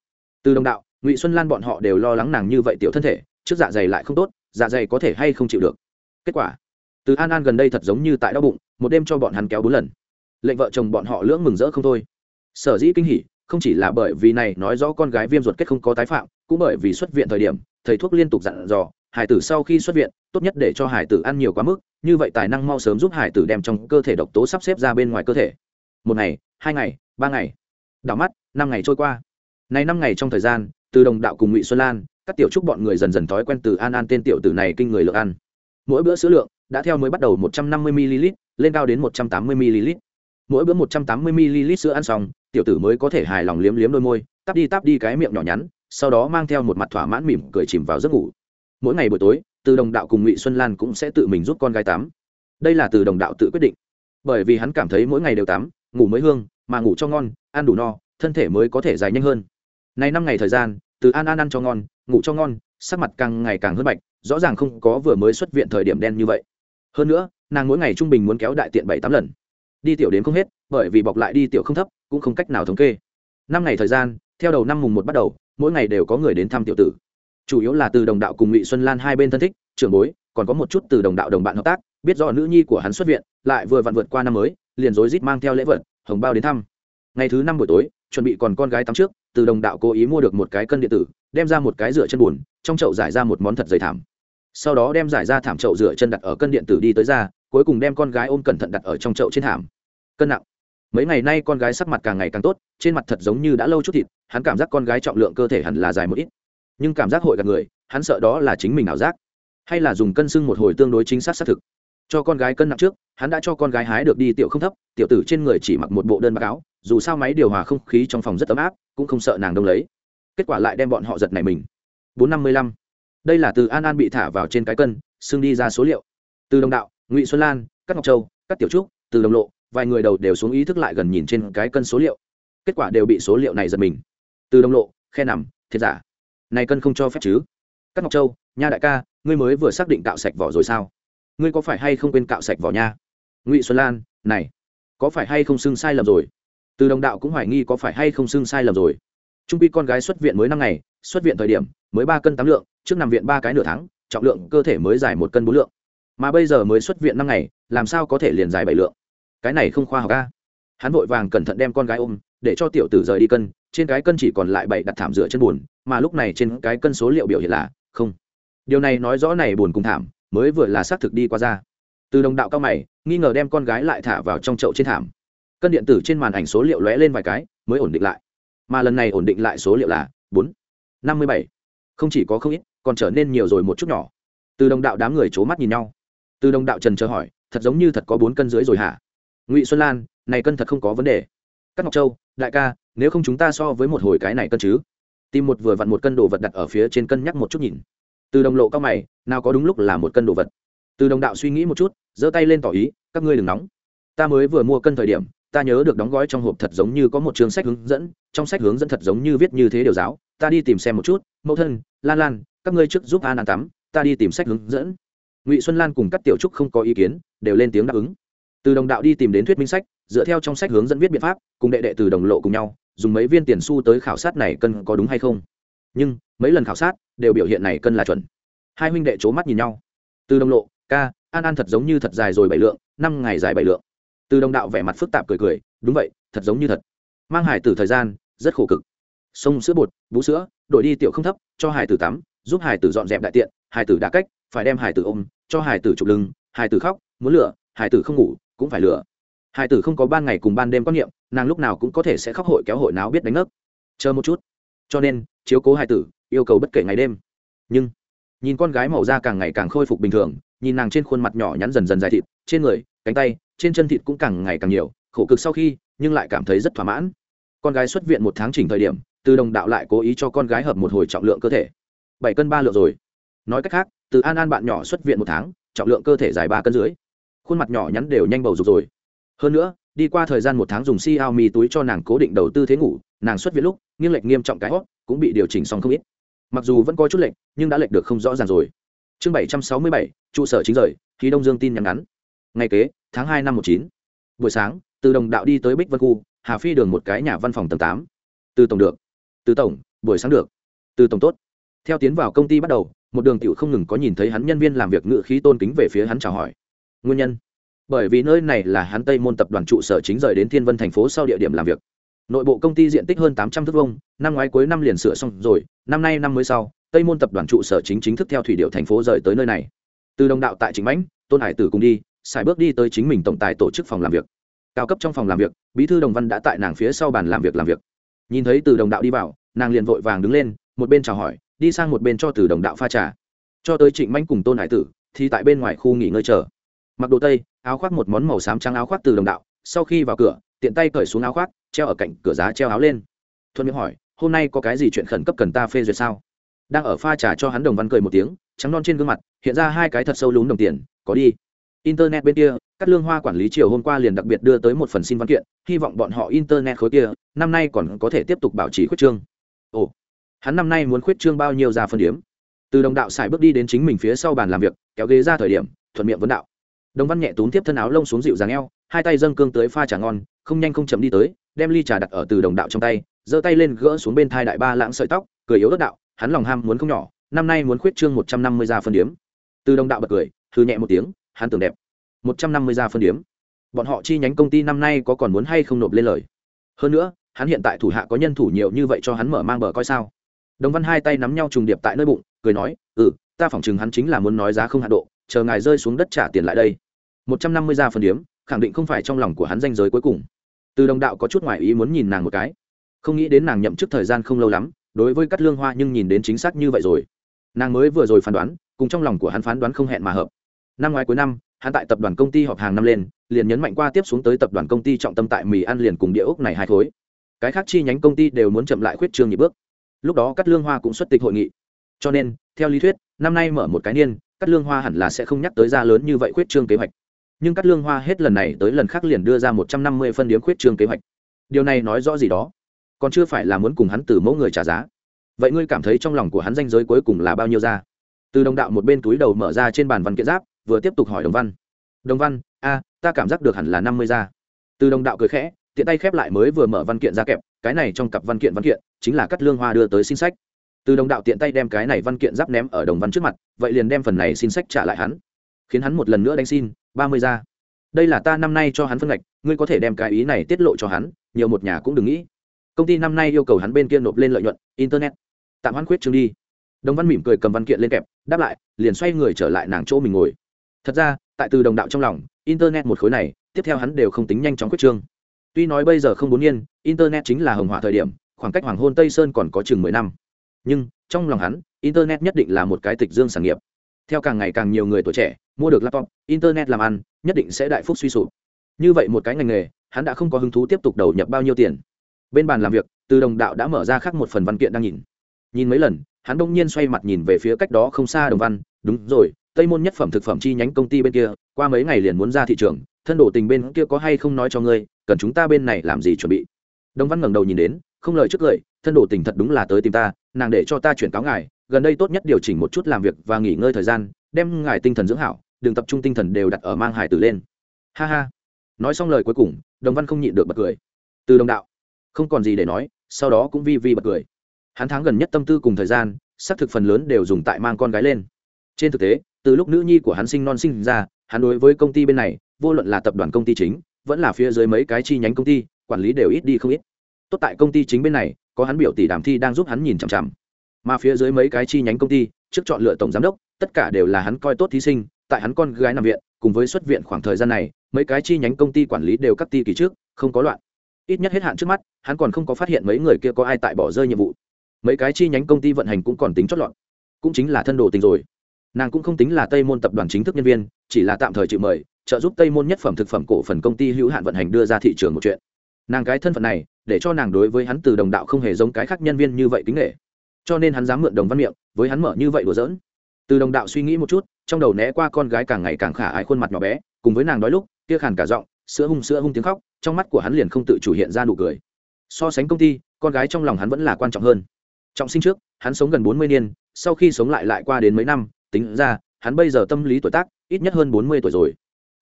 A: Từ đồng đạo, ngụy xuân lan bọn họ đều lo lắng nàng như vậy tiểu thân thể, trước dạ dày lại không tốt dạ dày có thể hay không chịu được. Kết quả từ an an gần đây thật giống như tại đau bụng, một đêm cho bọn hắn kéo bốn lần. Lệnh vợ chồng bọn họ lưỡng mừng rỡ không thôi. Sở dĩ kinh hỉ, không chỉ là bởi vì này nói rõ con gái viêm ruột kết không có tái phạm, cũng bởi vì xuất viện thời điểm, thầy thuốc liên tục dặn dò, hải tử sau khi xuất viện, tốt nhất để cho hải tử ăn nhiều quá mức, như vậy tài năng mau sớm giúp hải tử đem trong cơ thể độc tố sắp xếp ra bên ngoài cơ thể. Một ngày, hai ngày, ba ngày. Đảo mắt, năm ngày trôi qua. Này năm ngày trong thời gian, từ đồng đạo cùng ngụy xuân lan, các tiểu trúc bọn người dần dần thói quen từ an an tên tiểu tử này kinh người lượng ăn. Mỗi bữa sữa lượng đã theo mới bắt đầu một trăm năm mươi ml, lên cao đến một trăm tám mươi ml. Mỗi bữa một trăm tám mươi ml sữa ăn xong, tiểu tử mới có thể hài lòng liếm liếm đôi môi, tắp đi tắp đi cái miệng nhỏ nhắn, sau đó mang theo một mặt thỏa mãn mỉm cười chìm vào giấc ngủ. Mỗi ngày buổi tối, từ đồng đạo cùng ngụy xuân lan cũng sẽ tự mình giúp con gái tắm. Đây là từ đồng đạo tự quyết định. Bởi vì hắn cảm thấy mỗi ngày đều tắm, ngủ mới hương, mà ngủ cho ngon, ăn đủ no, thân thể mới có thể dài nhanh hơn. Nay năm ngày thời gian, từ an an ăn cho ngon, ngủ cho ngon, sắc mặt càng ngày càng hơn bạch, rõ ràng không có vừa mới xuất viện thời điểm đen như vậy hơn nữa, nàng mỗi ngày trung bình muốn kéo đại tiện bảy tám lần. Đi tiểu đến không hết, bởi vì bọc lại đi tiểu không thấp, cũng không cách nào thống kê. Năm ngày thời gian, theo đầu năm mùng một bắt đầu, mỗi ngày đều có người đến thăm tiểu tử. Chủ yếu là từ đồng đạo cùng ngụy xuân lan hai bên thân thích, trưởng bối, còn có một chút từ đồng đạo đồng bạn hợp tác, biết rõ nữ nhi của hắn xuất viện, lại vừa vặn vượt qua năm mới, liền rối rít mang theo lễ vật, hồng bao đến thăm. Ngày thứ năm buổi tối, chuẩn bị còn con gái tắm trước, từ đồng đạo cố ý mua được một cái cân điện tử, đem ra một cái rửa chân buồn, trong chậu giải ra một món thật dày thảm sau đó đem giải ra thảm chậu rửa chân đặt ở cân điện tử đi tới ra, cuối cùng đem con gái ôm cẩn thận đặt ở trong chậu trên thảm. Cân nặng. Mấy ngày nay con gái sắc mặt càng ngày càng tốt, trên mặt thật giống như đã lâu chút thịt, hắn cảm giác con gái trọng lượng cơ thể hẳn là dài một ít. Nhưng cảm giác hội gặp người, hắn sợ đó là chính mình ảo giác. Hay là dùng cân xưng một hồi tương đối chính xác xác thực. Cho con gái cân nặng trước, hắn đã cho con gái hái được đi tiểu không thấp, tiểu tử trên người chỉ mặc một bộ đơn bạc áo, dù sao máy điều hòa không khí trong phòng rất ấm áp, cũng không sợ nàng đông lấy. Kết quả lại đem bọn họ giật này mình. Bốn năm mươi lăm đây là từ an an bị thả vào trên cái cân, xưng đi ra số liệu. Từ đồng đạo, ngụy xuân lan các ngọc châu các tiểu trúc, từ đồng lộ, vài người đầu đều xuống ý thức lại gần nhìn trên cái cân số liệu. Kết quả đều bị số liệu này giật mình. Từ đồng lộ, khe nằm, thiệt giả. Này cân không cho phép chứ. Các ngọc châu, nha đại ca, ngươi mới vừa xác định cạo sạch vỏ rồi sao? Ngươi có phải hay không quên cạo sạch vỏ nha? Ngụy xuân lan, này, có phải hay không xưng sai lầm rồi? Từ đồng đạo cũng hoài nghi có phải hay không xưng sai lầm rồi. Trung pi con gái xuất viện mới năm ngày, xuất viện thời điểm, mới ba cân tám lượng trước nằm viện ba cái nửa tháng, trọng lượng cơ thể mới dài một cân bốn lượng. Mà bây giờ mới xuất viện năm ngày, làm sao có thể liền dài bảy lượng? Cái này không khoa học ca hắn vội vàng cẩn thận đem con gái ôm, để cho tiểu tử rời đi cân, trên cái cân chỉ còn lại bảy đặt thảm rửa chân buồn, mà lúc này trên cái cân số liệu biểu hiện là không. Điều này nói rõ này buồn cùng thảm, mới vừa là xác thực đi qua ra. Từ đồng đạo cao mày, nghi ngờ đem con gái lại thả vào trong chậu trên thảm. Cân điện tử trên màn ảnh số liệu lóe lên vài cái, mới ổn định lại. Mà lần này ổn định lại số liệu là bốn, năm mươi bảy. Không chỉ có không ít còn trở nên nhiều rồi một chút nhỏ. Từ đồng đạo đám người c h ố mắt nhìn nhau. Từ đồng đạo trần chờ hỏi, thật giống như thật có bốn cân dưới rồi hả? Ngụy xuân lan, này cân thật không có vấn đề. Các ngọc châu, đại ca, nếu không chúng ta so với một hồi cái này cân chứ? Tìm một vừa vặn một cân đồ vật đặt ở phía trên cân nhắc một chút nhìn. Từ đồng lộ cao mày, nào có đúng lúc là một cân đồ vật. Từ đồng đạo suy nghĩ một chút, giơ tay lên tỏ ý, các ngươi đừng nóng. Ta mới vừa mua cân thời điểm, ta nhớ được đóng gói trong hộp thật giống như có một chương sách hướng dẫn, trong sách hướng dẫn thật giống như viết như thế điều giáo. Ta đi tìm xem một chút, mẫu thân, lan lan các ngươi trước giúp an an tắm, ta đi tìm sách hướng dẫn. Ngụy xuân lan cùng các tiểu trúc không có ý kiến, đều lên tiếng đáp ứng. Từ đồng đạo đi tìm đến thuyết minh sách, dựa theo trong sách hướng dẫn viết biện pháp, cùng đệ đệ từ đồng lộ cùng nhau, dùng mấy viên tiền xu tới khảo sát này cân có đúng hay không. Nhưng, mấy lần khảo sát, đều biểu hiện này cân là chuẩn. Hai huynh đệ c h ố mắt nhìn nhau. Từ đồng lộ, ca, an an thật giống như thật dài rồi bảy lượng, năm ngày dài bảy lượng. Từ đồng đạo vẻ mặt phức tạp cười cười, đúng vậy, thật giống như thật. Mang hải tử thời gian, rất khổ cực. Sông sữa bột, bú sữa, đổi đi tiểu không thấp, cho hải tử tắm giúp hải tử dọn dẹp đại tiện, hải tử đã cách, phải đem hải tử ôm, cho hải tử chụp lưng, hải tử khóc, muốn lửa, hải tử không ngủ, cũng phải lửa. Hải tử không có ban ngày cùng ban đêm quan niệm, nàng lúc nào cũng có thể sẽ khóc hội kéo hội náo biết đánh ngất. Chờ một chút. Cho nên, chiếu cố hải tử, yêu cầu bất kể ngày đêm. Nhưng, nhìn con gái màu da càng ngày càng khôi phục bình thường, nhìn nàng trên khuôn mặt nhỏ nhắn dần dần dài thịt, trên người, cánh tay, trên chân thịt cũng càng ngày càng nhiều, khổ cực sau khi, nhưng lại cảm thấy rất thỏa mãn. Con gái xuất viện một tháng chỉnh thời điểm, từ đồng đạo lại cố ý cho con gái hợp một hồi trọng lượng cơ thể bảy cân ba lượng rồi. Nói cách khác, từ an an bạn nhỏ xuất viện một tháng, trọng lượng cơ thể dài ba cân dưới khuôn mặt nhỏ nhắn đều nhanh bầu dục rồi. Hơn nữa, đi qua thời gian một tháng dùng Xiaomi túi cho nàng cố định đầu tư thế ngủ, nàng xuất viện lúc, nghiêng lệch nghiêm trọng cái hót cũng bị điều chỉnh xong không ít. Mặc dù vẫn có chút lệch, nhưng đã lệch được không rõ ràng rồi. Chương bảy trăm sáu mươi bảy, trụ sở chính rời, khí đông dương tin nhắn ngắn. Ngày kế, tháng hai năm một chín. Buổi sáng, từ đồng đạo đi tới bích vân khu, hà phi đường một cái nhà văn phòng tầng tám. Từ tổng được. Từ tổng, buổi sáng được. Từ tổng tốt theo tiến vào công ty bắt đầu, một đường tiểu không ngừng có nhìn thấy hắn nhân viên làm việc ngự khí tôn kính về phía hắn chào hỏi. Nguyên nhân? Bởi vì nơi này là hắn tây môn tập đoàn trụ sở chính rời đến thiên vân thành phố sau địa điểm làm việc. Nội bộ công ty diện tích hơn tám trăm thước vông năm ngoái cuối năm liền sửa xong rồi, năm nay năm mới sau, tây môn tập đoàn trụ sở chính chính thức theo thủy điệu thành phố rời tới nơi này. Từ đồng đạo tại chính mãnh, tôn hải tử cùng đi, xài bước đi tới chính mình tổng tài tổ chức phòng làm việc. Cao cấp trong phòng làm việc, bí thư đồng văn đã tại nàng phía sau bàn làm việc làm việc. Nhìn thấy từ đồng đạo đi vào, nàng liền vội vàng đứng lên, một bên chào hỏi đi sang một bên cho từ đồng đạo pha trà. Cho tới trịnh manh cùng tôn hải tử, thì tại bên ngoài khu nghỉ ngơi chờ. Mặc đồ tây, áo khoác một món màu xám trắng áo khoác từ đồng đạo, sau khi vào cửa, tiện tay cởi xuống áo khoác, treo ở cạnh cửa giá treo áo lên. Thuận miệng hỏi, hôm nay có cái gì chuyện khẩn cấp cần ta phê duyệt sao? Đang ở pha trà cho hắn đồng văn cười một tiếng, trắng non trên gương mặt, hiện ra hai cái thật sâu lún đồng tiền, có đi. Internet bên kia các lương hoa quản lý chiều hôm qua liền đặc biệt đưa tới một phần xin văn kiện, hy vọng bọn họ internet khối kia, năm nay còn có thể tiếp tục bảo trì khuyết trương. Ồ hắn năm nay muốn khuyết trương bao nhiêu ra phân điếm. Từ đồng đạo xài bước đi đến chính mình phía sau bàn làm việc, kéo ghế ra thời điểm, thuận miệng vấn đạo. Đồng văn nhẹ túm tiếp thân áo lông xuống dịu dàng eo, hai tay dâng cương tới pha trà ngon, không nhanh không chậm đi tới, đem ly trà đặt ở từ đồng đạo trong tay, giơ tay lên gỡ xuống bên thai đại ba lãng sợi tóc, cười yếu đất đạo, hắn lòng ham muốn không nhỏ, năm nay muốn khuyết trương một trăm năm mươi gia phân điếm. Từ đồng đạo bật cười thư nhẹ một tiếng, hắn tưởng đẹp. một trăm năm mươi gia phân điếm. Bọn họ chi nhánh công ty năm nay có còn muốn hay không nộp lên lời? Hơn nữa, hắn hiện tại thủ hạ có nhân thủ nhiều như vậy cho hắn mở mang bờ coi sao? Đồng văn hai tay nắm nhau trùng điệp tại nơi bụng, cười nói ừ ta phỏng chừng hắn chính là muốn nói giá không hạ độ, chờ ngài rơi xuống đất trả tiền lại đây. Một trăm năm mươi gia phần điếm, khẳng định không phải trong lòng của hắn danh giới cuối cùng. Từ đồng đạo có chút ngoại ý muốn nhìn nàng một cái. Không nghĩ đến nàng nhậm chức thời gian không lâu lắm, đối với cắt lương hoa nhưng nhìn đến chính xác như vậy rồi. Nàng mới vừa rồi phán đoán, cùng trong lòng của hắn phán đoán không hẹn mà hợp. Năm ngoái cuối năm, hắn tại tập đoàn công ty họp hàng năm lên, liền nhấn mạnh qua tiếp xuống tới tập đoàn công ty trọng tâm tại mì ăn liền cùng địa ốc này hai khối. Cái khác chi nhánh công ty đều muốn chậm lại khuyết trương nhị bước lúc đó cắt lương hoa cũng xuất tịch hội nghị. Cho nên, theo lý thuyết, năm nay mở một cái niên cắt lương hoa hẳn là sẽ không nhắc tới ra lớn như vậy khuyết trương kế hoạch. Nhưng cắt lương hoa hết lần này tới lần khác liền đưa ra một trăm năm mươi phân điếm khuyết trương kế hoạch. Điều này nói rõ gì đó? Còn chưa phải là muốn cùng hắn từ mẫu người trả giá. Vậy ngươi cảm thấy trong lòng của hắn danh giới cuối cùng là bao nhiêu ra? Từ đồng đạo một bên túi đầu mở ra trên bàn văn kiện giáp, vừa tiếp tục hỏi đồng văn. Đồng văn, a, ta cảm giác được hẳn là năm mươi ra. Từ đồng đạo cười khẽ, tiện tay khép lại mới vừa mở văn kiện ra kẹp cái này trong cặp văn kiện văn kiện chính là cắt lương hoa đưa tới xin sách. Từ đồng đạo tiện tay đem cái này văn kiện giáp ném ở đồng văn trước mặt, vậy liền đem phần này xin sách trả lại hắn. Khiến hắn một lần nữa đánh xin, ba mươi ra. Đây là ta năm nay cho hắn phân ngạch, ngươi có thể đem cái ý này tiết lộ cho hắn, nhiều một nhà cũng đừng nghĩ. Công ty năm nay yêu cầu hắn bên kia nộp lên lợi nhuận, internet. Tạm hoãn khuyết chương đi. Đồng văn mỉm cười cầm văn kiện lên kẹp, đáp lại, liền xoay người trở lại nàng chỗ mình ngồi. Thật ra, tại từ đồng đạo trong lòng, internet một khối này, tiếp theo hắn đều không tính nhanh chóng khuyết trương tuy nói bây giờ không bốn yên, internet chính là hồng hỏa thời điểm khoảng cách hoàng hôn tây sơn còn có chừng mười năm. Nhưng trong lòng hắn internet nhất định là một cái tịch dương sản nghiệp. Theo càng ngày càng nhiều người tuổi trẻ mua được laptop internet làm ăn nhất định sẽ đại phúc suy sụp. Như vậy một cái ngành nghề hắn đã không có hứng thú tiếp tục đầu nhập bao nhiêu tiền. Bên bàn làm việc từ đồng đạo đã mở ra khác một phần văn kiện đang nhìn. Nhìn mấy lần hắn đông nhiên xoay mặt nhìn về phía cách đó không xa đồng văn đúng rồi tây môn nhất phẩm thực phẩm chi nhánh công ty bên kia qua mấy ngày liền muốn ra thị trường thân đổ tình bên kia có hay không nói cho ngươi cần chúng ta bên này làm gì chuẩn bị? Đồng văn ngẩng đầu nhìn đến, không lời trước lời, thân đổ tình thật đúng là tới tìm ta, nàng để cho ta chuyển cáo ngài, gần đây tốt nhất điều chỉnh một chút làm việc và nghỉ ngơi thời gian, đem ngài tinh thần dưỡng hảo, đừng tập trung tinh thần đều đặt ở mang hải tử lên. Ha ha. Nói xong lời cuối cùng đồng văn không nhịn được bật cười. Từ đồng đạo. Không còn gì để nói, sau đó cũng vi vi bật cười. Hắn tháng gần nhất tâm tư cùng thời gian, xác thực phần lớn đều dùng tại mang con gái lên. Trên thực tế, từ lúc nữ nhi của hắn sinh non sinh ra, hắn đối với công ty bên này, vô luận là tập đoàn công ty chính vẫn là phía dưới mấy cái chi nhánh công ty, quản lý đều ít đi không ít. Tốt tại công ty chính bên này, có hắn biểu tỷ đàm thi đang giúp hắn nhìn chằm chằm. Mà phía dưới mấy cái chi nhánh công ty, trước chọn lựa tổng giám đốc, tất cả đều là hắn coi tốt thí sinh, tại hắn con gái nằm viện, cùng với xuất viện khoảng thời gian này, mấy cái chi nhánh công ty quản lý đều cắt ti kỳ trước, không có loạn. Ít nhất hết hạn trước mắt, hắn còn không có phát hiện mấy người kia có ai tại bỏ rơi nhiệm vụ. Mấy cái chi nhánh công ty vận hành cũng còn tính chót lọt. Cũng chính là thân đồ tình rồi. Nàng cũng không tính là tây môn tập đoàn chính thức nhân viên, chỉ là tạm thời chịu mời trợ giúp tây môn nhất phẩm thực phẩm cổ phần công ty hữu hạn vận hành đưa ra thị trường một chuyện. Nàng cái thân phận này, để cho nàng đối với hắn từ đồng đạo không hề giống cái khác nhân viên như vậy kính nghệ cho nên hắn dám mượn đồng văn miệng, với hắn mở như vậy đùa giỡn. Từ đồng đạo suy nghĩ một chút, trong đầu né qua con gái càng ngày càng khả ái khuôn mặt nhỏ bé, cùng với nàng đói lúc, kia khàn cả giọng, sữa hung sữa hung tiếng khóc, trong mắt của hắn liền không tự chủ hiện ra nụ cười. So sánh công ty, con gái trong lòng hắn vẫn là quan trọng hơn. Trọng sinh trước, hắn sống gần bốn mươi niên, sau khi sống lại lại qua đến mấy năm, tính ra, hắn bây giờ tâm lý tuổi tác, ít nhất hơn bốn mươi tuổi rồi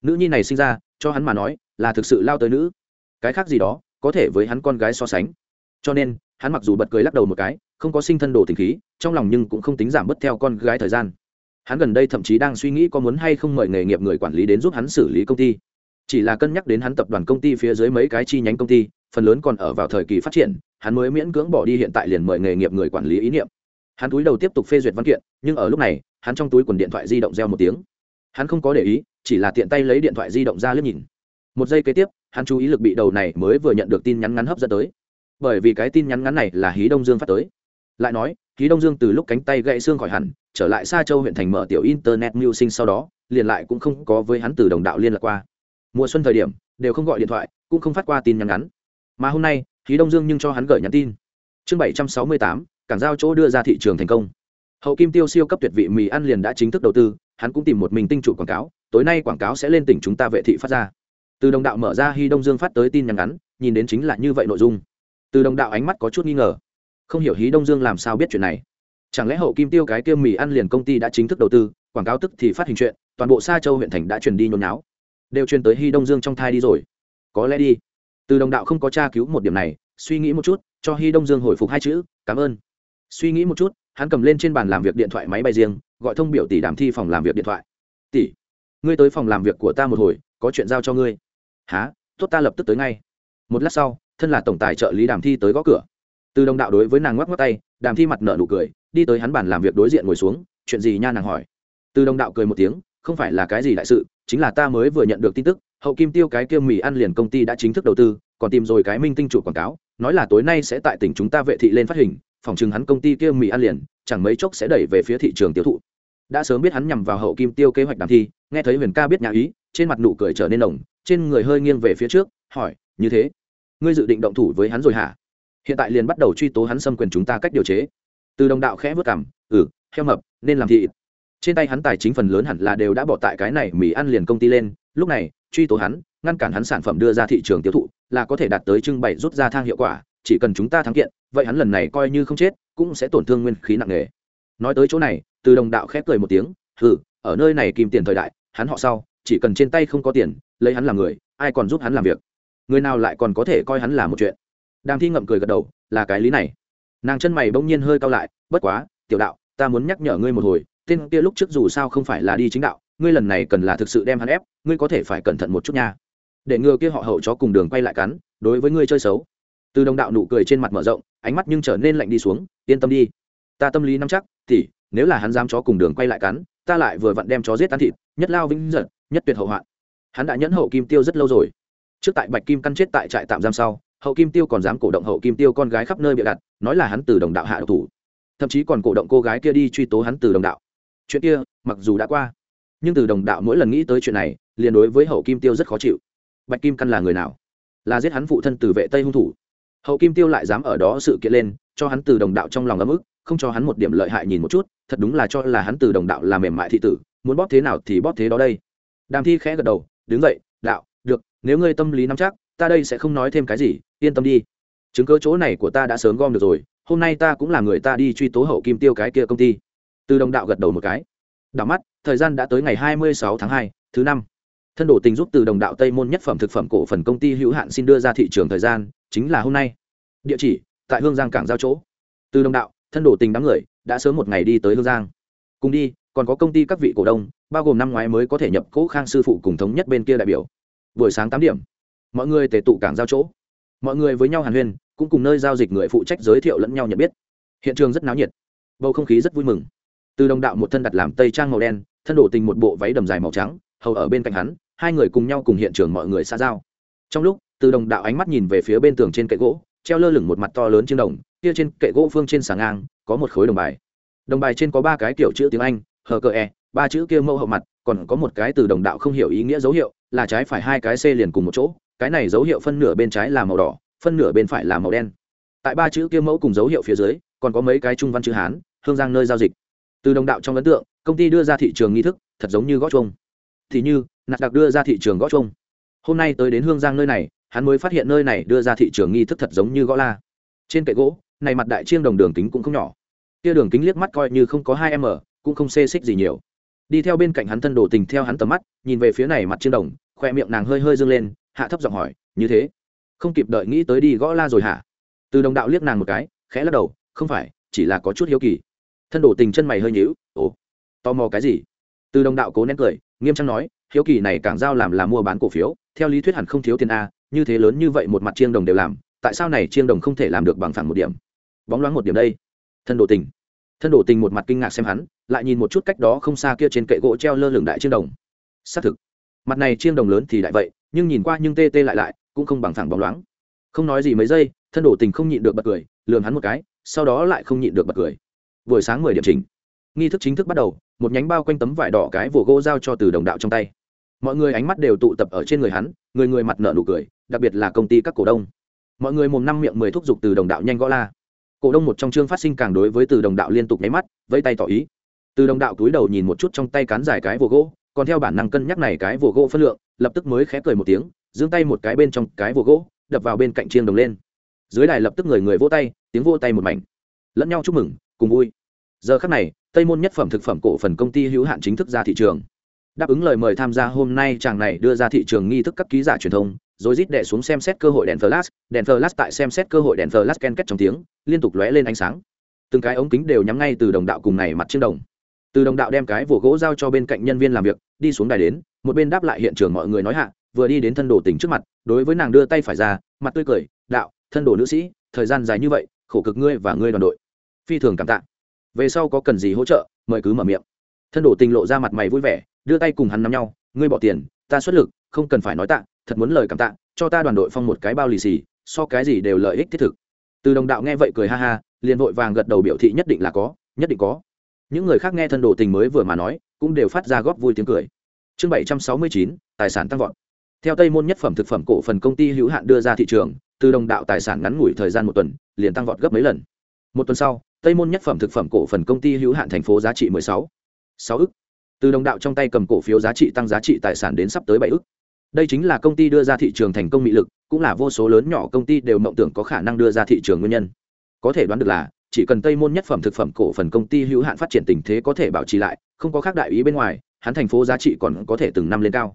A: nữ nhi này sinh ra, cho hắn mà nói, là thực sự lao tới nữ. Cái khác gì đó, có thể với hắn con gái so sánh. Cho nên, hắn mặc dù bật cười lắc đầu một cái, không có sinh thân đồ tình khí, trong lòng nhưng cũng không tính giảm bớt theo con gái thời gian. Hắn gần đây thậm chí đang suy nghĩ có muốn hay không mời nghề nghiệp người quản lý đến giúp hắn xử lý công ty. Chỉ là cân nhắc đến hắn tập đoàn công ty phía dưới mấy cái chi nhánh công ty, phần lớn còn ở vào thời kỳ phát triển, hắn mới miễn cưỡng bỏ đi hiện tại liền mời nghề nghiệp người quản lý ý niệm. Hắn túi đầu tiếp tục phê duyệt văn kiện, nhưng ở lúc này, hắn trong túi quần điện thoại di động reo một tiếng. Hắn không có để ý chỉ là tiện tay lấy điện thoại di động ra liếc nhìn. Một giây kế tiếp, hắn chú ý lực bị đầu này mới vừa nhận được tin nhắn ngắn hấp dẫn tới. Bởi vì cái tin nhắn ngắn này là hí đông dương phát tới. Lại nói, hí đông dương từ lúc cánh tay gãy xương khỏi hẳn, trở lại xa châu huyện thành mở tiểu internet mưu sinh sau đó, liền lại cũng không có với hắn từ đồng đạo liên lạc qua. Mùa xuân thời điểm, đều không gọi điện thoại, cũng không phát qua tin nhắn ngắn. Mà hôm nay, hí đông dương nhưng cho hắn gửi nhắn tin. Chương bảy trăm sáu mươi tám, cảng giao chỗ đưa ra thị trường thành công. Hậu kim tiêu siêu cấp tuyệt vị mì ăn liền đã chính thức đầu tư, hắn cũng tìm một mình tinh chủ quảng cáo tối nay quảng cáo sẽ lên tỉnh chúng ta vệ thị phát ra. Từ đồng đạo mở ra hy đông dương phát tới tin nhắn ngắn, nhìn đến chính là như vậy nội dung. Từ đồng đạo ánh mắt có chút nghi ngờ. Không hiểu hí đông dương làm sao biết chuyện này. Chẳng lẽ hậu kim tiêu cái kia mì ăn liền công ty đã chính thức đầu tư, quảng cáo tức thì phát hình chuyện, toàn bộ sa châu huyện thành đã truyền đi nhốn náo đều truyền tới hy đông dương trong thai đi rồi. Có lẽ đi. Từ đồng đạo không có tra cứu một điểm này, suy nghĩ một chút, cho hy đông dương hồi phục hai chữ, cảm ơn. Suy nghĩ một chút, hắn cầm lên trên bàn làm việc điện thoại máy bay riêng, gọi thông biểu tỷ đàm thi phòng làm việc điện thoại. Tỷ ngươi tới phòng làm việc của ta một hồi, có chuyện giao cho ngươi. Há tốt ta lập tức tới ngay. Một lát sau, thân là tổng tài trợ lý đàm thi tới gõ cửa. Từ đồng đạo đối với nàng ngoắc ngoắc tay, đàm thi mặt nợ nụ cười, đi tới hắn bàn làm việc đối diện ngồi xuống, chuyện gì nha nàng hỏi. Từ đồng đạo cười một tiếng, không phải là cái gì đại sự, chính là ta mới vừa nhận được tin tức, hậu kim tiêu cái kia mì ăn liền công ty đã chính thức đầu tư, còn tìm rồi cái minh tinh chủ quảng cáo, nói là tối nay sẽ tại tỉnh chúng ta vệ thị lên phát hình, phòng chừng hắn công ty kia mì ăn liền, chẳng mấy chốc sẽ đẩy về phía thị trường tiêu thụ đã sớm biết hắn nhằm vào hậu kim tiêu kế hoạch đàm thi, nghe thấy huyền ca biết nhà ý, trên mặt nụ cười trở nên nồng, trên người hơi nghiêng về phía trước, hỏi, như thế, ngươi dự định động thủ với hắn rồi hả? Hiện tại liền bắt đầu truy tố hắn xâm quyền chúng ta cách điều chế. Từ đồng đạo khẽ vớt cảm ừ heo mập, nên làm thị trên tay hắn tài chính phần lớn hẳn là đều đã bỏ tại cái này mì ăn liền công ty lên, lúc này, truy tố hắn, ngăn cản hắn sản phẩm đưa ra thị trường tiêu thụ, là có thể đạt tới trưng bày rút ra thang hiệu quả, chỉ cần chúng ta thắng kiện, vậy hắn lần này coi như không chết, cũng sẽ tổn thương nguyên khí nặng nề. Nói tới chỗ này từ đồng đạo khép cười một tiếng, hừ, ở nơi này kìm tiền thời đại, hắn họ sau, chỉ cần trên tay không có tiền, lấy hắn làm người, ai còn giúp hắn làm việc? Người nào lại còn có thể coi hắn là một chuyện? Đang thi ngậm cười gật đầu, là cái lý này. Nàng chân mày bỗng nhiên hơi cao lại, bất quá, tiểu đạo, ta muốn nhắc nhở ngươi một hồi, tên kia lúc trước dù sao không phải là đi chính đạo, ngươi lần này cần là thực sự đem hắn ép, ngươi có thể phải cẩn thận một chút nha. Để ngừa kia họ hậu chó cùng đường quay lại cắn, đối với ngươi chơi xấu. Từ đồng đạo nụ cười trên mặt mở rộng, ánh mắt nhưng trở nên lạnh đi xuống, yên tâm đi, ta tâm lý nắm chắc thì nếu là hắn dám chó cùng đường quay lại cắn, ta lại vừa vặn đem chó giết tan thịt, nhất lao vĩnh giật nhất tuyệt hậu hoạn. Hắn đã nhẫn hậu kim tiêu rất lâu rồi. Trước tại bạch kim căn chết tại trại tạm giam sau, hậu kim tiêu còn dám cổ động hậu kim tiêu con gái khắp nơi bịa đặt, nói là hắn từ đồng đạo hạ độc thủ. Thậm chí còn cổ động cô gái kia đi truy tố hắn từ đồng đạo. Chuyện kia, mặc dù đã qua, nhưng từ đồng đạo mỗi lần nghĩ tới chuyện này, liền đối với hậu kim tiêu rất khó chịu. Bạch kim căn là người nào? Là giết hắn phụ thân từ vệ tây hung thủ. Hậu kim tiêu lại dám ở đó sự kiện lên, cho hắn từ đồng đạo trong lòng ấm ức không cho hắn một điểm lợi hại nhìn một chút, thật đúng là cho là hắn từ đồng đạo là mềm mại thị tử, muốn bóp thế nào thì bóp thế đó đây. Đàm thi khẽ gật đầu, đứng dậy, đạo, được, nếu ngươi tâm lý nắm chắc, ta đây sẽ không nói thêm cái gì, yên tâm đi. Chứng cơ chỗ này của ta đã sớm gom được rồi, hôm nay ta cũng là người ta đi truy tố hậu kim tiêu cái kia công ty. Từ đồng đạo gật đầu một cái. Đảo mắt, thời gian đã tới ngày hai mươi sáu tháng hai, thứ năm. Thân đổ tình giúp từ đồng đạo tây môn nhất phẩm thực phẩm cổ phần công ty hữu hạn xin đưa ra thị trường thời gian, chính là hôm nay. Địa chỉ, tại hương giang cảng giao chỗ. Từ đồng đạo thân đổ tình đám người, đã sớm một ngày đi tới hương giang. Cùng đi, còn có công ty các vị cổ đông, bao gồm năm ngoái mới có thể nhập cố khang sư phụ cùng thống nhất bên kia đại biểu. Buổi sáng tám điểm, mọi người tề tụ cảng giao chỗ. Mọi người với nhau hàn huyên, cũng cùng nơi giao dịch người phụ trách giới thiệu lẫn nhau nhận biết. Hiện trường rất náo nhiệt, bầu không khí rất vui mừng. Từ đồng đạo một thân đặt làm tây trang màu đen, thân đổ tình một bộ váy đầm dài màu trắng, hầu ở bên cạnh hắn, hai người cùng nhau cùng hiện trường mọi người xa giao. Trong lúc, từ đồng đạo ánh mắt nhìn về phía bên tường trên kệ gỗ treo lơ lửng một mặt to lớn trên đồng, kia trên kệ gỗ phương trên sàng ngang, có một khối đồng bài. Đồng bài trên có ba cái kiểu chữ tiếng anh hờ cờ e ba chữ kia mâu hậu mặt, còn có một cái từ đồng đạo không hiểu ý nghĩa dấu hiệu, là trái phải hai cái c liền cùng một chỗ, cái này dấu hiệu phân nửa bên trái là màu đỏ, phân nửa bên phải là màu đen. Tại ba chữ kia mẫu cùng dấu hiệu phía dưới, còn có mấy cái trung văn chữ hán, hương giang nơi giao dịch. Từ đồng đạo trong ấn tượng, công ty đưa ra thị trường nghi thức, thật giống như gõ chuông. Thì như nạt đặc đưa ra thị trường gõ chuông. Hôm nay tới đến hương giang nơi này hắn mới phát hiện nơi này đưa ra thị trường nghi thức thật giống như gõ la. Trên kệ gỗ, này mặt đại chiêng đồng đường kính cũng không nhỏ. Kia đường kính liếc mắt coi như không có hai m cũng không xê xích gì nhiều. Đi theo bên cạnh hắn thân đồ tình theo hắn tầm mắt, nhìn về phía này mặt chiêng đồng, khoe miệng nàng hơi hơi dâng lên, hạ thấp giọng hỏi, như thế, không kịp đợi nghĩ tới đi gõ la rồi hả? Từ đồng đạo liếc nàng một cái, khẽ lắc đầu, không phải, chỉ là có chút hiếu kỳ. Thân đổ tình chân mày hơi nhíu, ồ, tò mò cái gì? Từ đồng đạo cố nén cười, nghiêm trang nói, hiếu kỳ này càng giao làm là mua bán cổ phiếu, theo lý thuyết hẳn không thiếu tiền a như thế lớn như vậy một mặt chiêng đồng đều làm, tại sao này chiêng đồng không thể làm được bằng phẳng một điểm? Bóng loáng một điểm đây. Thân đổ tình. Thân đổ tình một mặt kinh ngạc xem hắn, lại nhìn một chút cách đó không xa kia trên kệ gỗ treo lơ lửng đại chiêng đồng. Xác thực, mặt này chiêng đồng lớn thì đại vậy, nhưng nhìn qua nhưng tê tê lại lại, cũng không bằng phẳng bóng loáng. Không nói gì mấy giây, thân đổ tình không nhịn được bật cười, lườm hắn một cái, sau đó lại không nhịn được bật cười. Buổi sáng mười điểm trình nghi thức chính thức bắt đầu, một nhánh bao quanh tấm vải đỏ cái vồ gỗ giao cho từ đồng đạo trong tay. Mọi người ánh mắt đều tụ tập ở trên người hắn, người người mặt nợ nụ cười đặc biệt là công ty các cổ đông. Mọi người mồm năm miệng mười thúc giục từ đồng đạo nhanh gõ la. Cổ đông một trong chương phát sinh càng đối với từ đồng đạo liên tục nháy mắt, vẫy tay tỏ ý. Từ đồng đạo túi đầu nhìn một chút trong tay cán dài cái vồ gỗ, còn theo bản năng cân nhắc này cái vồ gỗ phân lượng, lập tức mới khẽ cười một tiếng, giương tay một cái bên trong cái vồ gỗ, đập vào bên cạnh chiêng đồng lên. Dưới đài lập tức người người vỗ tay, tiếng vỗ tay một mảnh. Lẫn nhau chúc mừng, cùng vui. Giờ khắc này, tây môn nhất phẩm thực phẩm cổ phần công ty hữu hạn chính thức ra thị trường. Đáp ứng lời mời tham gia hôm nay chàng này đưa ra thị trường nghi thức các ký giả truyền thông rồi rít đè xuống xem xét cơ hội đèn flash đèn flash tại xem xét cơ hội đèn flash ken kết trong tiếng, liên tục lóe lên ánh sáng. Từng cái ống kính đều nhắm ngay từ đồng đạo cùng này mặt trên đồng. Từ đồng đạo đem cái vụ gỗ giao cho bên cạnh nhân viên làm việc, đi xuống đài đến, một bên đáp lại hiện trường mọi người nói hạ, vừa đi đến thân đồ tỉnh trước mặt, đối với nàng đưa tay phải ra, mặt tươi cười, đạo, thân đồ nữ sĩ, thời gian dài như vậy, khổ cực ngươi và ngươi đoàn đội. Phi thường cảm tạ. Về sau có cần gì hỗ trợ, mời cứ mở miệng. Thân đồ tình lộ ra mặt mày vui vẻ, đưa tay cùng hắn nắm nhau ngươi bỏ tiền, ta xuất lực, không cần phải nói tạ, thật muốn lời cảm tạ, cho ta đoàn đội phong một cái bao lì xì, so cái gì đều lợi ích thiết thực. Từ đồng đạo nghe vậy cười ha ha, liền vội vàng gật đầu biểu thị nhất định là có, nhất định có. Những người khác nghe thân đồ tình mới vừa mà nói, cũng đều phát ra góp vui tiếng cười. Chương bảy trăm sáu mươi chín, tài sản tăng vọt. Theo tây môn nhất phẩm thực phẩm cổ phần công ty hữu hạn đưa ra thị trường, từ đồng đạo tài sản ngắn ngủi thời gian một tuần, liền tăng vọt gấp mấy lần. Một tuần sau, tây môn nhất phẩm thực phẩm cổ phần công ty hữu hạn thành phố giá trị mười sáu. sáu ức từ đồng đạo trong tay cầm cổ phiếu giá trị tăng giá trị tài sản đến sắp tới bảy ức. Đây chính là công ty đưa ra thị trường thành công mỹ lực, cũng là vô số lớn nhỏ công ty đều mộng tưởng có khả năng đưa ra thị trường nguyên nhân. Có thể đoán được là, chỉ cần tây môn nhất phẩm thực phẩm cổ phần công ty hữu hạn phát triển tình thế có thể bảo trì lại, không có khác đại ý bên ngoài, hắn thành phố giá trị còn có thể từng năm lên cao.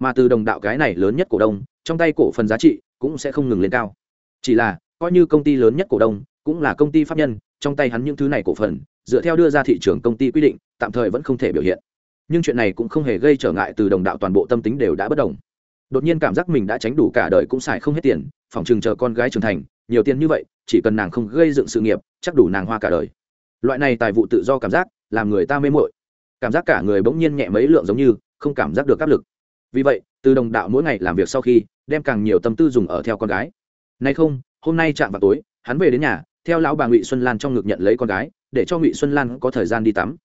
A: Mà từ đồng đạo cái này lớn nhất cổ đông, trong tay cổ phần giá trị cũng sẽ không ngừng lên cao. Chỉ là, coi như công ty lớn nhất cổ đông, cũng là công ty pháp nhân, trong tay hắn những thứ này cổ phần, dựa theo đưa ra thị trường công ty quy định, tạm thời vẫn không thể biểu hiện nhưng chuyện này cũng không hề gây trở ngại từ đồng đạo toàn bộ tâm tính đều đã bất đồng. Đột nhiên cảm giác mình đã tránh đủ cả đời cũng xài không hết tiền, phòng chừng chờ con gái trưởng thành, nhiều tiền như vậy, chỉ cần nàng không gây dựng sự nghiệp, chắc đủ nàng hoa cả đời. Loại này tài vụ tự do cảm giác, làm người ta mê mội cảm giác cả người bỗng nhiên nhẹ mấy lượng giống như, không cảm giác được áp lực. Vì vậy, từ đồng đạo mỗi ngày làm việc sau khi, đem càng nhiều tâm tư dùng ở theo con gái. Nay không, hôm nay chạm vào tối, hắn về đến nhà, theo lão bà ngụy xuân lan trong ngực nhận lấy con gái, để cho ngụy xuân lan có thời gian đi tắm.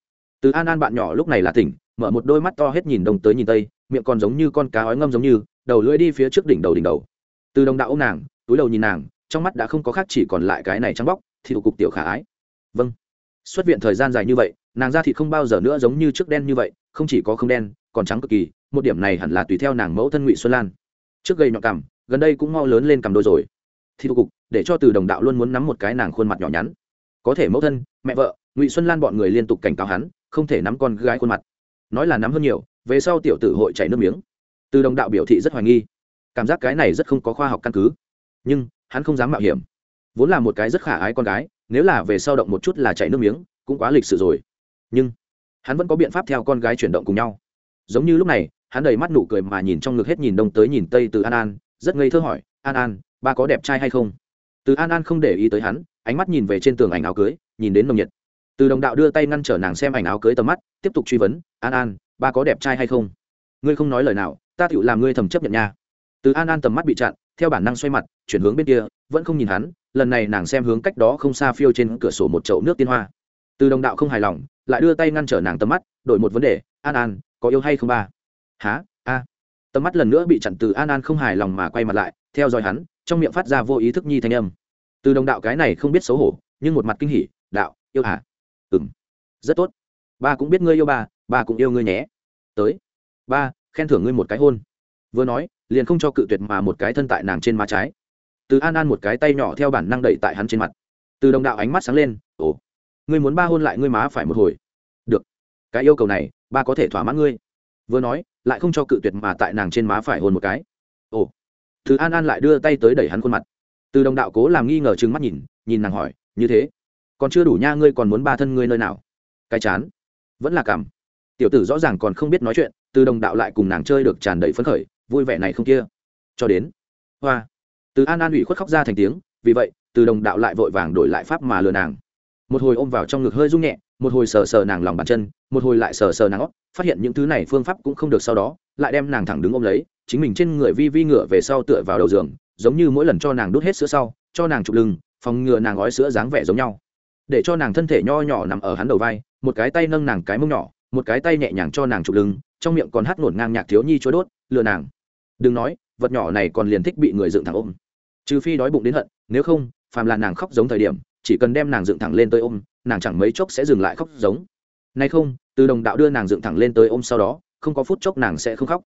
A: Từ an an bạn nhỏ lúc này là tỉnh mở một đôi mắt to hết nhìn đông tới nhìn tây, miệng còn giống như con cá ói ngâm giống như, đầu lưỡi đi phía trước đỉnh đầu đỉnh đầu. Từ đồng đạo ô m nàng, túi đầu nhìn nàng, trong mắt đã không có khác chỉ còn lại cái này trắng bóc, thì thủ cục tiểu khả ái. Vâng. Xuất viện thời gian dài như vậy, nàng ra thịt không bao giờ nữa giống như trước đen như vậy, không chỉ có không đen, còn trắng cực kỳ, một điểm này hẳn là tùy theo nàng mẫu thân ngụy xuân lan. Trước gây nhọn cằm, gần đây cũng mau lớn lên cầm đôi rồi. Thì thủ cục, để cho từ đồng đạo luôn muốn nắm một cái nàng khuôn mặt nhỏ nhắn. Có thể mẫu thân, mẹ vợ, ngụy xuân lan bọn người liên tục cảnh cáo hắn, không thể nắm con gái khuôn mặt nói là nắm hơn nhiều, về sau tiểu tử hội chảy nước miếng. Từ đồng đạo biểu thị rất hoài nghi. Cảm giác cái này rất không có khoa học căn cứ. Nhưng, hắn không dám mạo hiểm. Vốn là một cái rất khả ái con gái, nếu là về sau động một chút là chảy nước miếng, cũng quá lịch sự rồi. Nhưng, hắn vẫn có biện pháp theo con gái chuyển động cùng nhau. Giống như lúc này, hắn đầy mắt nụ cười mà nhìn trong ngực hết nhìn đông tới nhìn tây từ an an, rất ngây thơ hỏi, an an, ba có đẹp trai hay không? Từ an an không để ý tới hắn, ánh mắt nhìn về trên tường ảnh áo cưới, nhìn đến nồng nhiệt từ đồng đạo đưa tay ngăn trở nàng xem ảnh áo cưới tầm mắt, tiếp tục truy vấn, an an, ba có đẹp trai hay không? Ngươi không nói lời nào, ta tựu làm ngươi thầm chấp nhận nha. Từ an an tầm mắt bị chặn, theo bản năng xoay mặt, chuyển hướng bên kia, vẫn không nhìn hắn, lần này nàng xem hướng cách đó không xa phiêu trên cửa sổ một chậu nước tiên hoa. Từ đồng đạo không hài lòng, lại đưa tay ngăn trở nàng tầm mắt, đổi một vấn đề, an an, có yêu hay không ba? Há a. Tầm mắt lần nữa bị chặn từ an an không hài lòng mà quay mặt lại, theo dõi hắn, trong miệng phát ra vô ý thức nhi thanh âm. Từ đồng đạo cái này không biết xấu hổ, nhưng một mặt kinh hỉ, đạo, yêu hả ừ m rất tốt. Ba cũng biết ngươi yêu ba ba cũng yêu ngươi nhé. Tới. Ba, khen thưởng ngươi một cái hôn. Vừa nói, liền không cho cự tuyệt mà một cái thân tại nàng trên má trái. Từ an an một cái tay nhỏ theo bản năng đẩy tại hắn trên mặt. Từ đồng đạo ánh mắt sáng lên, ồ, ngươi muốn ba hôn lại ngươi má phải một hồi. Được. Cái yêu cầu này, ba có thể thỏa mãn ngươi. Vừa nói, lại không cho cự tuyệt mà tại nàng trên má phải hôn một cái. Ồ. Từ an an lại đưa tay tới đẩy hắn khuôn mặt. Từ đồng đạo cố làm nghi ngờ chừng mắt nhìn nhìn nàng hỏi, như thế còn chưa đủ nha, ngươi còn muốn ba thân ngươi nơi nào? Cái chán. Vẫn là cảm. Tiểu tử rõ ràng còn không biết nói chuyện, từ đồng đạo lại cùng nàng chơi được tràn đầy phấn khởi, vui vẻ này không kia. Cho đến. Hoa. Từ an an ủy khuất khóc ra thành tiếng, vì vậy, từ đồng đạo lại vội vàng đổi lại pháp mà lừa nàng. Một hồi ôm vào trong ngực hơi rung nhẹ, một hồi sờ sờ nàng lòng bàn chân, một hồi lại sờ sờ nàng óc, phát hiện những thứ này phương pháp cũng không được sau đó, lại đem nàng thẳng đứng ôm lấy, chính mình trên người vi vi ngựa về sau tựa vào đầu giường, giống như mỗi lần cho nàng đút hết sữa sau, cho nàng chụp lưng, phòng ngừa nàng gói sữa dáng vẻ giống nhau để cho nàng thân thể nho nhỏ nằm ở hắn đầu vai, một cái tay nâng nàng cái mông nhỏ, một cái tay nhẹ nhàng cho nàng chụp lưng, trong miệng còn hát nổn ngang nhạc thiếu nhi chối đốt, lừa nàng. Đừng nói, vật nhỏ này còn liền thích bị người dựng thẳng ôm. Trừ phi đói bụng đến hận, nếu không, phàm là nàng khóc giống thời điểm, chỉ cần đem nàng dựng thẳng lên tới ôm, nàng chẳng mấy chốc sẽ dừng lại khóc giống. Nay không, từ đồng đạo đưa nàng dựng thẳng lên tới ôm sau đó, không có phút chốc nàng sẽ không khóc.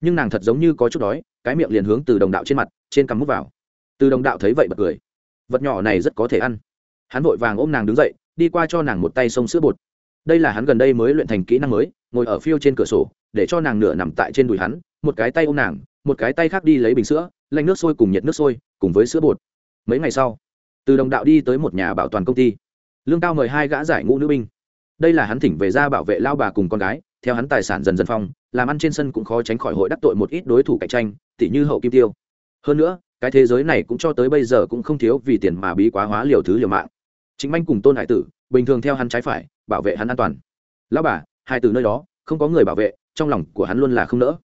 A: Nhưng nàng thật giống như có chút đói, cái miệng liền hướng từ đồng đạo trên mặt, trên cằm mút vào. Từ đồng đạo thấy vậy bật cười. Vật nhỏ này rất có thể ăn hắn vội vàng ôm nàng đứng dậy, đi qua cho nàng một tay xông sữa bột. Đây là hắn gần đây mới luyện thành kỹ năng mới, ngồi ở phiêu trên cửa sổ, để cho nàng nửa nằm tại trên đùi hắn, một cái tay ôm nàng, một cái tay khác đi lấy bình sữa lanh nước sôi cùng nhiệt nước sôi, cùng với sữa bột. Mấy ngày sau, từ đồng đạo đi tới một nhà bảo toàn công ty. Lương cao mời hai gã giải ngũ nữ binh. Đây là hắn thỉnh về ra bảo vệ lao bà cùng con gái, theo hắn tài sản dần dần phong, làm ăn trên sân cũng khó tránh khỏi hội đắc tội một ít đối thủ cạnh tranh, tỉ như hậu kim tiêu. Hơn nữa, cái thế giới này cũng cho tới bây giờ cũng không thiếu vì tiền mà bí quá hóa liều thứ liều mạng chính anh cùng tôn hải tử, bình thường theo hắn trái phải, bảo vệ hắn an toàn. Lão bà hai từ nơi đó, không có người bảo vệ, trong lòng của hắn luôn là không nỡ.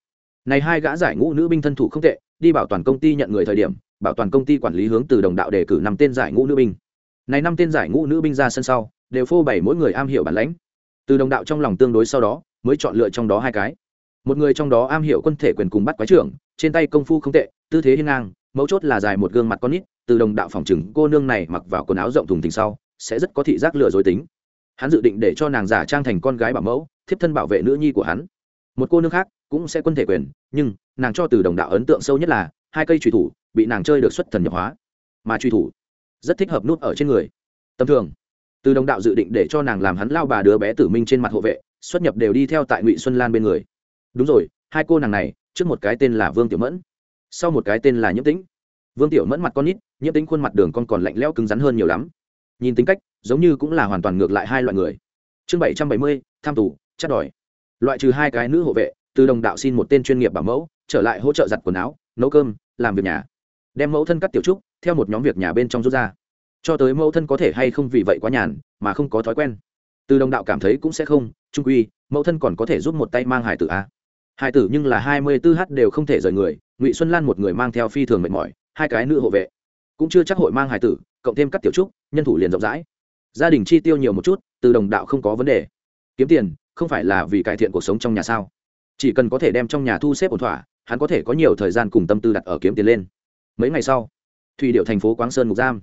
A: Này hai gã giải ngũ nữ binh thân thủ không tệ, đi bảo toàn công ty nhận người thời điểm, bảo toàn công ty quản lý hướng từ đồng đạo đề cử năm tên giải ngũ nữ binh. Này năm tên giải ngũ nữ binh ra sân sau, đều phô bày mỗi người am hiểu bản lãnh. Từ đồng đạo trong lòng tương đối sau đó, mới chọn lựa trong đó hai cái. Một người trong đó am hiểu quân thể quyền cùng bắt quái trưởng, trên tay công phu không tệ, tư thế hiên ngang, mấu chốt là dài một gương mặt con nít, từ đồng đạo phòng chừng cô nương này mặc vào quần áo rộng thùng thình sau sẽ rất có thị giác lừa dối tính. Hắn dự định để cho nàng giả trang thành con gái bảo mẫu, thiếp thân bảo vệ nữ nhi của hắn. Một cô nương khác cũng sẽ quân thể quyền, nhưng nàng cho từ đồng đạo ấn tượng sâu nhất là hai cây truy thủ bị nàng chơi được xuất thần nhập hóa. Mà truy thủ rất thích hợp nút ở trên người. Tầm thường, từ đồng đạo dự định để cho nàng làm hắn lao bà đứa bé tử minh trên mặt hộ vệ, xuất nhập đều đi theo tại ngụy xuân lan bên người. Đúng rồi, hai cô nàng này, trước một cái tên là vương tiểu mẫn, sau một cái tên là nhiễm tĩnh. Vương tiểu mẫn mặt con nít, nhiễm tĩnh khuôn mặt đường con còn lạnh lẽo cứng rắn hơn nhiều lắm nhìn tính cách, giống như cũng là hoàn toàn ngược lại hai loại người. Chương bảy trăm bảy mươi, tham tù chắc đòi. Loại trừ hai cái nữ hộ vệ, từ đồng đạo xin một tên chuyên nghiệp bảo mẫu, trở lại hỗ trợ giặt quần áo, nấu cơm, làm việc nhà. Đem mẫu thân cắt tiểu trúc, theo một nhóm việc nhà bên trong rút ra. Cho tới mẫu thân có thể hay không vì vậy quá nhàn, mà không có thói quen. Từ đồng đạo cảm thấy cũng sẽ không, trung quy, mẫu thân còn có thể giúp một tay mang hải tử a. Hải tử nhưng là hai mươi tư h đều không thể rời người, ngụy xuân lan một người mang theo phi thường mệt mỏi, hai cái nữ hộ vệ cũng chưa chắc hội mang hải tử, cộng thêm các tiểu trúc, nhân thủ liền rộng rãi. Gia đình chi tiêu nhiều một chút, từ đồng đạo không có vấn đề. Kiếm tiền, không phải là vì cải thiện cuộc sống trong nhà sao? Chỉ cần có thể đem trong nhà thu xếp ổn thỏa, hắn có thể có nhiều thời gian cùng tâm tư đặt ở kiếm tiền lên. Mấy ngày sau, thủy điệu thành phố quáng sơn ngục giam.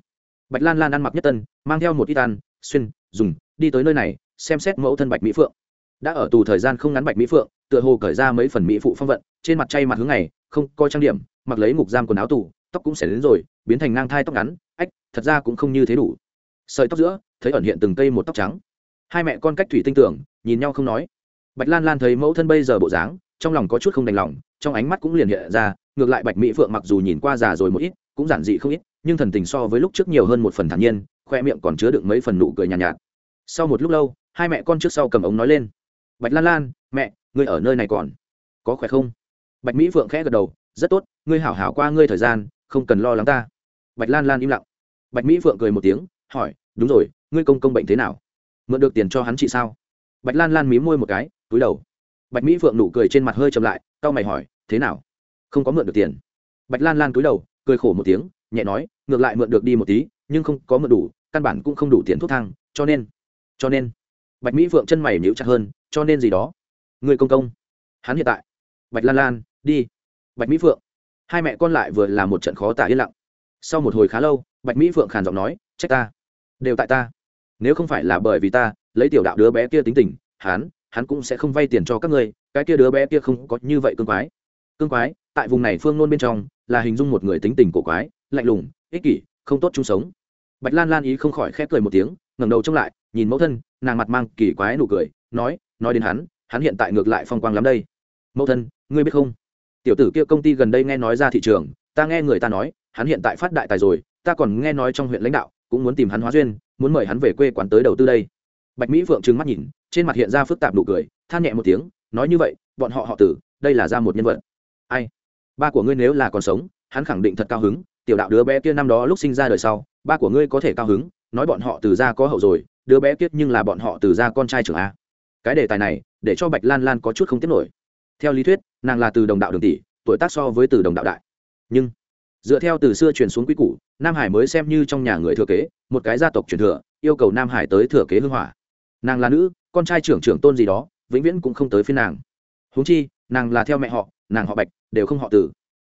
A: Bạch lan lan ăn mặc nhất tân, mang theo một ít ăn, xuyên, dùng, đi tới nơi này, xem xét mẫu thân bạch mỹ phượng. Đã ở tù thời gian không ngắn bạch mỹ phượng, tựa hồ cởi ra mấy phần mỹ phụ phong vận, trên mặt chay mặt hướng này không coi trang điểm, mặc lấy ngục giam quần áo tù tóc cũng xẻ đến rồi biến thành ngang thai tóc ngắn ách thật ra cũng không như thế đủ. Sợi tóc giữa thấy ẩn hiện từng cây một tóc trắng. Hai mẹ con cách thủy tinh tưởng nhìn nhau không nói. Bạch lan lan thấy mẫu thân bây giờ bộ dáng trong lòng có chút không đành lòng trong ánh mắt cũng liền hiện ra ngược lại bạch mỹ phượng mặc dù nhìn qua già rồi một ít cũng giản dị không ít nhưng thần tình so với lúc trước nhiều hơn một phần thản nhiên khoe miệng còn chứa đựng mấy phần nụ cười nhàn nhạt, nhạt. Sau một lúc lâu hai mẹ con trước sau cầm ống nói lên. Bạch lan lan mẹ ngươi ở nơi này còn có khỏe không? Bạch mỹ phượng khẽ gật đầu. Rất tốt ngươi hảo hảo qua ngươi thời gian không cần lo lắng ta. Bạch lan lan im lặng. Bạch mỹ phượng cười một tiếng, hỏi, đúng rồi, ngươi công công bệnh thế nào? Mượn được tiền cho hắn chị sao? Bạch lan lan mí môi một cái, túi đầu. Bạch mỹ phượng nụ cười trên mặt hơi chậm lại c mày hỏi, thế nào? Không có mượn được tiền? Bạch lan lan túi đầu, cười khổ một tiếng, nhẹ nói, ngược lại mượn được đi một tí, nhưng không có mượn đủ, căn bản cũng không đủ tiền thuốc thang, cho nên cho nên. Bạch mỹ phượng chân mày níu chặt hơn, cho nên gì đó? Người công công. Hắn hiện tại. Bạch lan lan, đi. Bạch mỹ phượng hai mẹ con lại vừa là một trận khó tả yên lặng. Sau một hồi khá lâu, bạch mỹ phượng khàn giọng nói, trách ta. Đều tại ta. Nếu không phải là bởi vì ta, lấy tiểu đạo đứa bé kia tính tình, hắn hắn cũng sẽ không vay tiền cho các ngươi, cái kia đứa bé kia không có như vậy cương quái. Cương quái, tại vùng này phương nôn bên trong, là hình dung một người tính tình cổ quái, lạnh lùng, ích kỷ, không tốt chung sống. Bạch lan lan ý không khỏi khép cười một tiếng, ngẩng đầu trông lại, nhìn mẫu thân, nàng mặt mang kỳ quái nụ cười, nói nói đến hắn hắn hiện tại ngược lại phong quang lắm đây. Mẫu thân, ngươi biết không? Tiểu tử kia công ty gần đây nghe nói ra thị trường, ta nghe người ta nói, hắn hiện tại phát đại tài rồi, ta còn nghe nói trong huyện lãnh đạo, cũng muốn tìm hắn hóa duyên, muốn mời hắn về quê quán tới đầu tư đây. Bạch mỹ phượng trừng mắt nhìn, trên mặt hiện ra phức tạp nụ cười, than nhẹ một tiếng, nói như vậy, bọn họ họ tử, đây là ra một nhân vật. Ai? Ba của ngươi nếu là còn sống, hắn khẳng định thật cao hứng, tiểu đạo đứa bé kia năm đó lúc sinh ra đời sau, ba của ngươi có thể cao hứng, nói bọn họ từ ra có hậu rồi, đứa bé kiết nhưng là bọn họ từ ra con trai trưởng a. Cái đề tài này, để cho bạch lan lan có chút không tiếp nổi theo lý thuyết, nàng là từ đồng đạo đường tỷ, tuổi tác so với từ đồng đạo đại. Nhưng, dựa theo từ xưa truyền xuống quy củ, nam hải mới xem như trong nhà người thừa kế, một cái gia tộc truyền thừa, yêu cầu nam hải tới thừa kế hưng hỏa. Nàng là nữ, con trai trưởng trưởng tôn gì đó, vĩnh viễn cũng không tới phiên nàng. Huống chi, nàng là theo mẹ họ, nàng họ bạch, đều không họ tử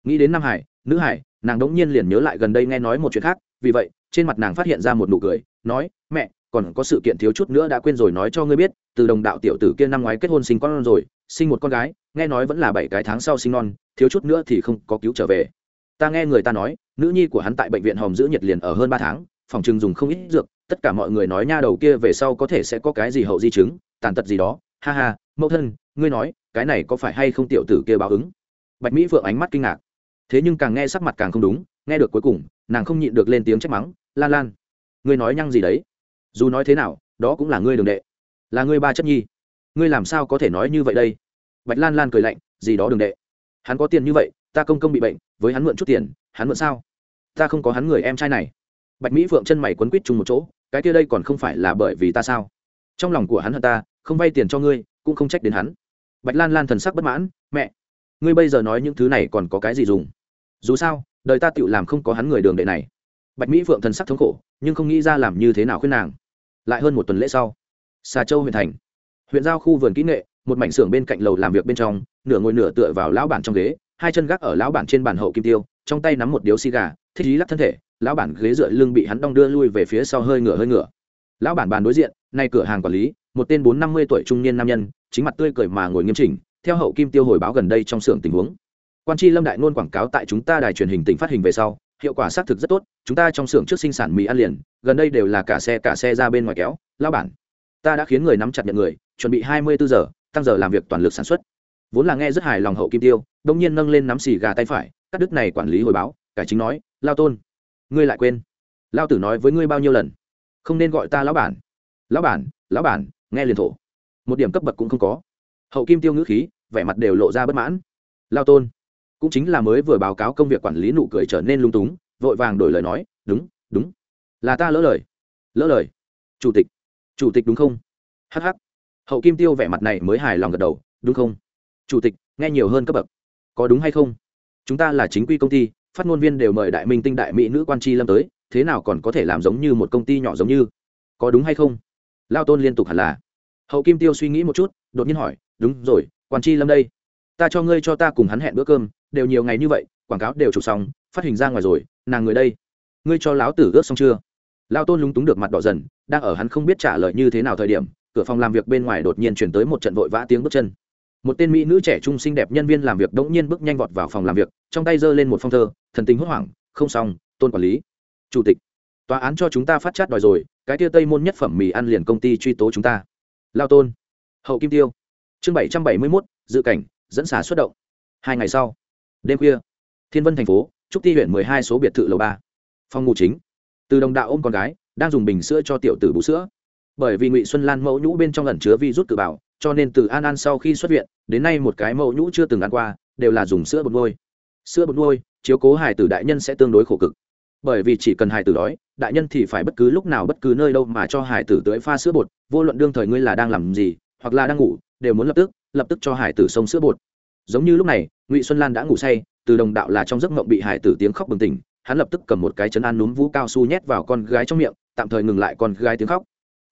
A: nghĩ đến nam hải, nữ hải, nàng đống nhiên liền nhớ lại gần đây nghe nói một chuyện khác, vì vậy, trên mặt nàng phát hiện ra một nụ cười, nói, mẹ, còn có sự kiện thiếu chút nữa đã quên rồi nói cho ngươi biết, từ đồng đạo tiểu tử kia năm ngoái kết hôn sinh con rồi sinh một con gái, nghe nói vẫn là bảy cái tháng sau sinh non, thiếu chút nữa thì không có cứu trở về. Ta nghe người ta nói, nữ nhi của hắn tại bệnh viện hòm giữ nhiệt liền ở hơn ba tháng, phòng chừng dùng không ít dược, tất cả mọi người nói nha đầu kia về sau có thể sẽ có cái gì hậu di chứng, tàn tật gì đó. Ha ha, mẫu thân, ngươi nói, cái này có phải hay không tiểu tử kia báo ứng? Bạch mỹ vượng ánh mắt kinh ngạc. Thế nhưng càng nghe sắc mặt càng không đúng, nghe được cuối cùng, nàng không nhịn được lên tiếng trách mắng, lan lan, ngươi nói nhăng gì đấy? Dù nói thế nào, đó cũng là ngươi đường đệ, là ngươi ba chất nhi. Ngươi làm sao có thể nói như vậy đây? Bạch lan lan cười lạnh, gì đó đường đệ, hắn có tiền như vậy, ta công công bị bệnh, với hắn mượn chút tiền, hắn mượn sao? Ta không có hắn người em trai này. Bạch mỹ phượng chân mày quấn quýt chung một chỗ, cái kia đây còn không phải là bởi vì ta sao? Trong lòng của hắn hận ta, không vay tiền cho ngươi, cũng không trách đến hắn. Bạch lan lan thần sắc bất mãn, mẹ, ngươi bây giờ nói những thứ này còn có cái gì dùng? Dù sao, đời ta tự làm không có hắn người đường đệ này. Bạch mỹ phượng thần sắc thống khổ, nhưng không nghĩ ra làm như thế nào khuyên nàng. Lại hơn một tuần lễ sau, xà châu huyện thành. Huyện giao khu vườn kỹ nghệ một mảnh xưởng bên cạnh lầu làm việc bên trong, nửa ngồi nửa tựa vào lão bản trong ghế, hai chân gác ở lão bản trên bàn hậu kim tiêu, trong tay nắm một điếu xì gà, thích ý lắc thân thể, lão bản ghế dựa lưng bị hắn đong đưa lui về phía sau hơi ngửa hơi ngửa. Lão bản bàn đối diện, nay cửa hàng quản lý, một tên bốn năm mươi tuổi trung niên nam nhân, chính mặt tươi cười mà ngồi nghiêm chỉnh, theo hậu kim tiêu hồi báo gần đây trong xưởng tình huống. Quan tri lâm đại nôn quảng cáo tại chúng ta đài truyền hình tỉnh phát hình về sau, hiệu quả xác thực rất tốt, chúng ta trong xưởng trước sinh sản mì ăn liền, gần đây đều là cả xe cả xe ra bên ngoài kéo lao bản, ta đã khiến người nắm chặt nhận người, chuẩn bị hai mươi bốn giờ tăng giờ làm việc toàn lực sản xuất. Vốn là nghe rất hài lòng hậu kim tiêu, đông nhiên nâng lên nắm xì gà tay phải, cắt đứt này quản lý hồi báo, cải chính nói, lao tôn, ngươi lại quên. Lao tử nói với ngươi bao nhiêu lần? Không nên gọi ta lão bản. Lão bản lão bản, nghe liền thổ. Một điểm cấp bậc cũng không có. Hậu kim tiêu ngữ khí, vẻ mặt đều lộ ra bất mãn. Lao tôn, cũng chính là mới vừa báo cáo công việc quản lý nụ cười trở nên lung túng, vội vàng đổi lời nói, đúng đúng. Là ta lỡ lời. Lỡ lời. Chủ tịch. Chủ tịch đúng không? Hh hậu kim tiêu vẻ mặt này mới hài lòng gật đầu, đúng không? Chủ tịch, nghe nhiều hơn cấp bậc. Có đúng hay không? Chúng ta là chính quy công ty, phát ngôn viên đều mời đại minh tinh đại mỹ nữ quan tri lâm tới, thế nào còn có thể làm giống như một công ty nhỏ giống như? Có đúng hay không? Lao tôn liên tục hẳn là. Hậu kim tiêu suy nghĩ một chút, đột nhiên hỏi, đúng rồi, quan tri lâm đây. Ta cho ngươi cho ta cùng hắn hẹn bữa cơm, đều nhiều ngày như vậy, quảng cáo đều chụp xong, phát hình ra ngoài rồi, nàng người đây. Ngươi cho láo tử ướt xong chưa? Lao tôn lúng túng được mặt đỏ dần, đang ở hắn không biết trả lời như thế nào thời điểm cửa phòng làm việc bên ngoài đột nhiên chuyển tới một trận vội vã tiếng bước chân. Một tên mỹ nữ trẻ trung xinh đẹp nhân viên làm việc đống nhiên bước nhanh vọt vào phòng làm việc, trong tay giơ lên một phong thơ, thần tình hốt hoảng, không xong, tôn quản lý, chủ tịch, tòa án cho chúng ta phát chát đòi rồi, cái tia tây môn nhất phẩm mì ăn liền công ty truy tố chúng ta. Lao tôn, hậu kim tiêu, chương bảy trăm bảy mươi mốt, dự cảnh, dẫn xả xuất động. Hai ngày sau, đêm khuya, thiên vân thành phố, trúc ti huyện mười hai số biệt thự lầu ba. Phòng ngủ chính, từ đồng đạo ôm con gái, đang dùng bình sữa cho tiểu tử bú sữa bởi vì ngụy xuân lan mẫu nhũ bên trong ẩn chứa vi rút tự bảo, cho nên từ an an sau khi xuất viện, đến nay một cái mẫu nhũ chưa từng ăn qua, đều là dùng sữa bột ngôi sữa bột nuôi, chiếu cố hài tử đại nhân sẽ tương đối khổ cực. Bởi vì chỉ cần hài tử đói, đại nhân thì phải bất cứ lúc nào bất cứ nơi đâu mà cho hài tử tưới pha sữa bột, vô luận đương thời ngươi là đang làm gì, hoặc là đang ngủ, đều muốn lập tức lập tức cho Hải tử sông sữa bột. Giống như lúc này, ngụy xuân lan đã ngủ say, từ đồng đạo là trong giấc mộng bị Hải tử tiếng khóc bừng tỉnh, hắn lập tức cầm một cái chấn an núm vũ cao su nhét vào con gái trong miệng, tạm thời ngừng lại con gái tiếng khóc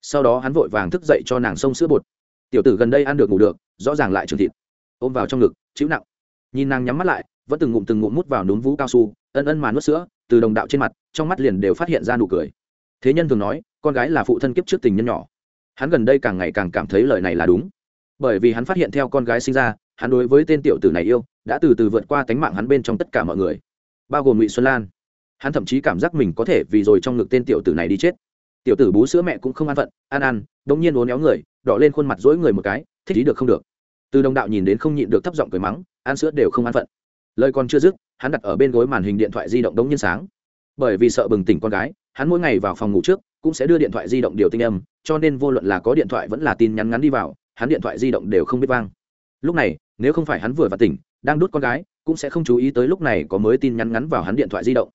A: sau đó hắn vội vàng thức dậy cho nàng sông sữa bột. Tiểu tử gần đây ăn được ngủ được, rõ ràng lại trường thịt. Ôm vào trong ngực, chịu nặng. Nhìn nàng nhắm mắt lại, vẫn từng ngụm từng ngụm mút vào núm vú cao su, ân ân mà nuốt sữa, từ đồng đạo trên mặt, trong mắt liền đều phát hiện ra nụ cười. Thế nhân thường nói, con gái là phụ thân kiếp trước tình nhân nhỏ. Hắn gần đây càng ngày càng cảm thấy lời này là đúng. Bởi vì hắn phát hiện theo con gái sinh ra, hắn đối với tên tiểu tử này yêu, đã từ từ vượt qua tánh mạng hắn bên trong tất cả mọi người. Bao gồm ngụy xuân lan. Hắn thậm chí cảm giác mình có thể vì rồi trong ngực tên tiểu tử này đi chết tiểu tử bú sữa mẹ cũng không an phận ăn ăn đ ỗ n g nhiên uốn éo người, đỏ lên khuôn mặt dỗi người một cái, thích ý được không được. Từ đồng đạo nhìn đến không nhịn được thấp giọng cười mắng, ăn sữa đều không an phận. Lời còn chưa dứt, hắn đặt ở bên gối màn hình điện thoại di động đống nhiên sáng. Bởi vì sợ bừng tỉnh con gái, hắn mỗi ngày vào phòng ngủ trước, cũng sẽ đưa điện thoại di động điều tinh âm, cho nên vô luận là có điện thoại vẫn là tin nhắn ngắn đi vào, hắn điện thoại di động đều không biết vang. Lúc này, nếu không phải hắn vừa và tỉnh, đang đút con gái, cũng sẽ không chú ý tới lúc này có mới tin nhắn ngắn vào hắn điện thoại di động.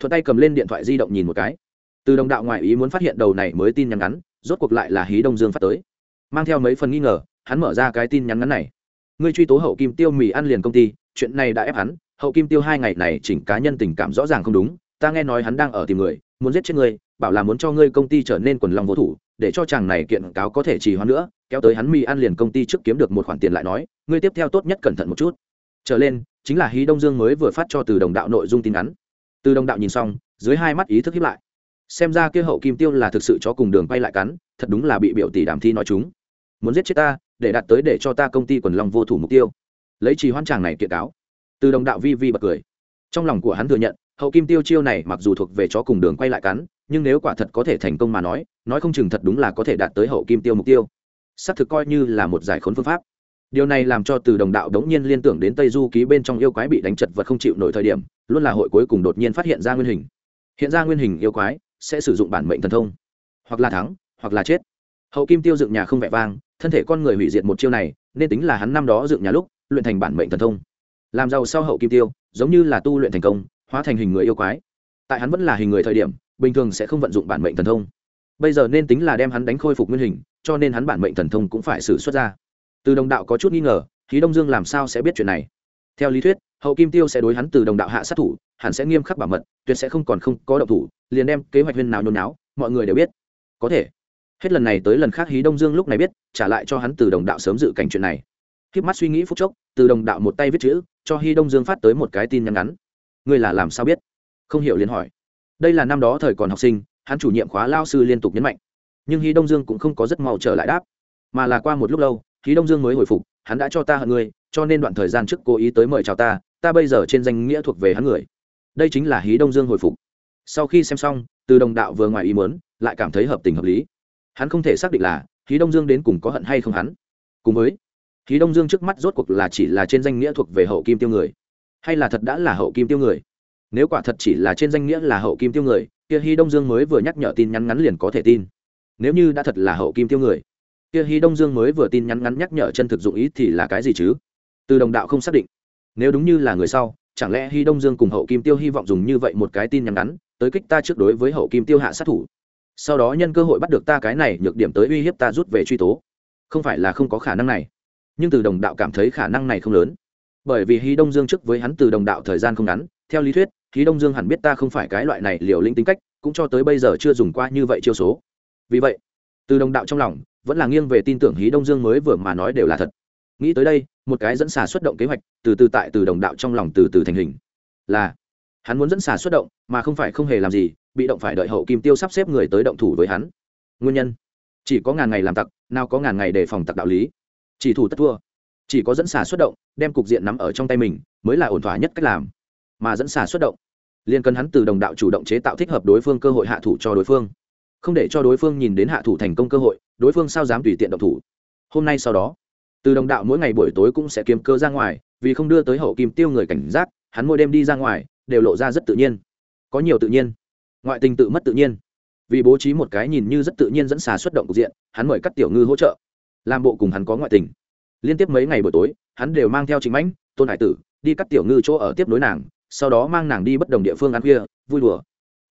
A: Thuận tay cầm lên điện thoại di động nhìn một cái từ đồng đạo ngoại ý muốn phát hiện đầu này mới tin nhắn ngắn, rốt cuộc lại là hí đông dương phát tới. Mang theo mấy phần nghi ngờ, hắn mở ra cái tin nhắn ngắn này. Ngươi truy tố hậu kim tiêu mì ăn liền công ty, chuyện này đã ép hắn, hậu kim tiêu hai ngày này chỉnh cá nhân tình cảm rõ ràng không đúng, ta nghe nói hắn đang ở tìm người, muốn giết chết ngươi, bảo là muốn cho ngươi công ty trở nên quần lòng vô thủ, để cho chàng này kiện cáo có thể trì hoãn nữa, kéo tới hắn mì ăn liền công ty trước kiếm được một khoản tiền lại nói, ngươi tiếp theo tốt nhất cẩn thận một chút. Trở lên, chính là hí đông dương mới vừa phát cho từ đồng đạo nội dung tin ngắn. Từ đồng đạo nhìn xong, dưới hai mắt ý thức hiếp lại xem ra kia hậu kim tiêu là thực sự cho cùng đường quay lại cắn, thật đúng là bị biểu tỷ đàm thi nói chúng. Muốn giết chết ta, để đạt tới để cho ta công ty quần long vô thủ mục tiêu. Lấy trì hoan tràng này kiện cáo. Từ đồng đạo vi vi bật cười. Trong lòng của hắn thừa nhận, hậu kim tiêu chiêu này mặc dù thuộc về chó cùng đường quay lại cắn, nhưng nếu quả thật có thể thành công mà nói nói không chừng thật đúng là có thể đạt tới hậu kim tiêu mục tiêu. Xác thực coi như là một giải khốn phương pháp. Điều này làm cho từ đồng đạo đống nhiên liên tưởng đến tây du ký bên trong yêu quái bị đánh chật vật không chịu nổi thời điểm, luôn là hội cuối cùng đột nhiên phát hiện ra nguyên hình. Hiện ra nguyên hình yêu quái sẽ sử dụng bản mệnh thần thông. Hoặc là thắng, hoặc là chết. Hậu kim tiêu dựng nhà không vẻ vang, thân thể con người hủy diệt một chiêu này, nên tính là hắn năm đó dựng nhà lúc, luyện thành bản mệnh thần thông. Làm giàu sau hậu kim tiêu, giống như là tu luyện thành công, hóa thành hình người yêu quái. Tại hắn vẫn là hình người thời điểm, bình thường sẽ không vận dụng bản mệnh thần thông. Bây giờ nên tính là đem hắn đánh khôi phục nguyên hình, cho nên hắn bản mệnh thần thông cũng phải xử xuất ra. Từ đồng đạo có chút nghi ngờ khí đông dương làm sao sẽ biết chuyện này? Theo lý thuyết, hậu kim tiêu sẽ đối hắn từ đồng đạo hạ sát thủ, hẳn sẽ nghiêm khắc bảo mật, tuyệt sẽ không còn không có động thủ, liền đem kế hoạch huyên nào nhôn náo mọi người đều biết. Có thể. Hết lần này tới lần khác hí đông dương lúc này biết, trả lại cho hắn từ đồng đạo sớm dự cảnh chuyện này. Khiếp mắt suy nghĩ phút chốc, từ đồng đạo một tay viết chữ, cho hi đông dương phát tới một cái tin nhắn ngắn. Ngươi là làm sao biết? Không hiểu liền hỏi. Đây là năm đó thời còn học sinh, hắn chủ nhiệm khóa lao sư liên tục nhấn mạnh. Nhưng hi đông dương cũng không có rất mau trở lại đáp. Mà là qua một lúc lâu, hí đông dương mới hồi phục, hắn đã cho ta hận ngươi cho nên đoạn thời gian trước cố ý tới mời chào ta ta bây giờ trên danh nghĩa thuộc về hắn người đây chính là hí đông dương hồi phục sau khi xem xong từ đồng đạo vừa ngoài ý muốn lại cảm thấy hợp tình hợp lý hắn không thể xác định là hí đông dương đến cùng có hận hay không hắn cùng với Hí Đông Dương trước mắt rốt cuộc là chỉ là trên danh nghĩa thuộc về hậu kim tiêu người, hay là thật đã là hậu kim tiêu người? Nếu quả thật chỉ là trên danh nghĩa là hậu kim tiêu người, kia Hí Đông Dương mới vừa nhắc nhở tin nhắn ngắn liền có thể tin. Nếu như đã thật là hậu kim tiêu người, kia Hí Đông Dương mới vừa tin nhắn ngắn nhắc nhở chân thực dụng ý thì là cái gì chứ? Từ đồng đạo không xác định. Nếu đúng như là người sau, chẳng lẽ hy Đông Dương cùng hậu kim tiêu hy vọng dùng như vậy một cái tin nhắn ngắn, tới kích ta trước đối với hậu kim tiêu hạ sát thủ. Sau đó nhân cơ hội bắt được ta cái này nhược điểm tới uy hiếp ta rút về truy tố. Không phải là không có khả năng này nhưng từ đồng đạo cảm thấy khả năng này không lớn bởi vì hy đông dương trước với hắn từ đồng đạo thời gian không ngắn theo lý thuyết hy đông dương hẳn biết ta không phải cái loại này liều lĩnh tính cách cũng cho tới bây giờ chưa dùng qua như vậy chiêu số vì vậy từ đồng đạo trong lòng vẫn là nghiêng về tin tưởng hí đông dương mới vừa mà nói đều là thật nghĩ tới đây, một cái dẫn xà xuất động kế hoạch, từ từ tại từ đồng đạo trong lòng từ từ thành hình. Là, hắn muốn dẫn xà xuất động, mà không phải không hề làm gì, bị động phải đợi hậu kim tiêu sắp xếp người tới động thủ với hắn. Nguyên nhân, chỉ có ngàn ngày làm tặc, nào có ngàn ngày để phòng tặc đạo lý. Chỉ thủ tất thua. Chỉ có dẫn xả xuất động, đem cục diện nắm ở trong tay mình, mới là ổn thỏa nhất cách làm. Mà dẫn xả xuất động, liền cần hắn từ đồng đạo chủ động chế tạo thích hợp đối phương cơ hội hạ thủ cho đối phương. Không để cho đối phương nhìn đến hạ thủ thành công cơ hội, đối phương sao dám tùy tiện động thủ. Hôm nay sau đó từ đồng đạo mỗi ngày buổi tối cũng sẽ kiếm cơ ra ngoài, vì không đưa tới hậu kim tiêu người cảnh giác, hắn mỗi đêm đi ra ngoài, đều lộ ra rất tự nhiên. Có nhiều tự nhiên. Ngoại tình tự mất tự nhiên. Vì bố trí một cái nhìn như rất tự nhiên dẫn xà xuất động cục diện, hắn mời các tiểu ngư hỗ trợ. Làm bộ cùng hắn có ngoại tình. Liên tiếp mấy ngày buổi tối, hắn đều mang theo chính mãnh, tôn hải tử, đi cắt tiểu ngư chỗ ở tiếp nối nàng, sau đó mang nàng đi bất đồng địa phương ăn khuya, vui đùa.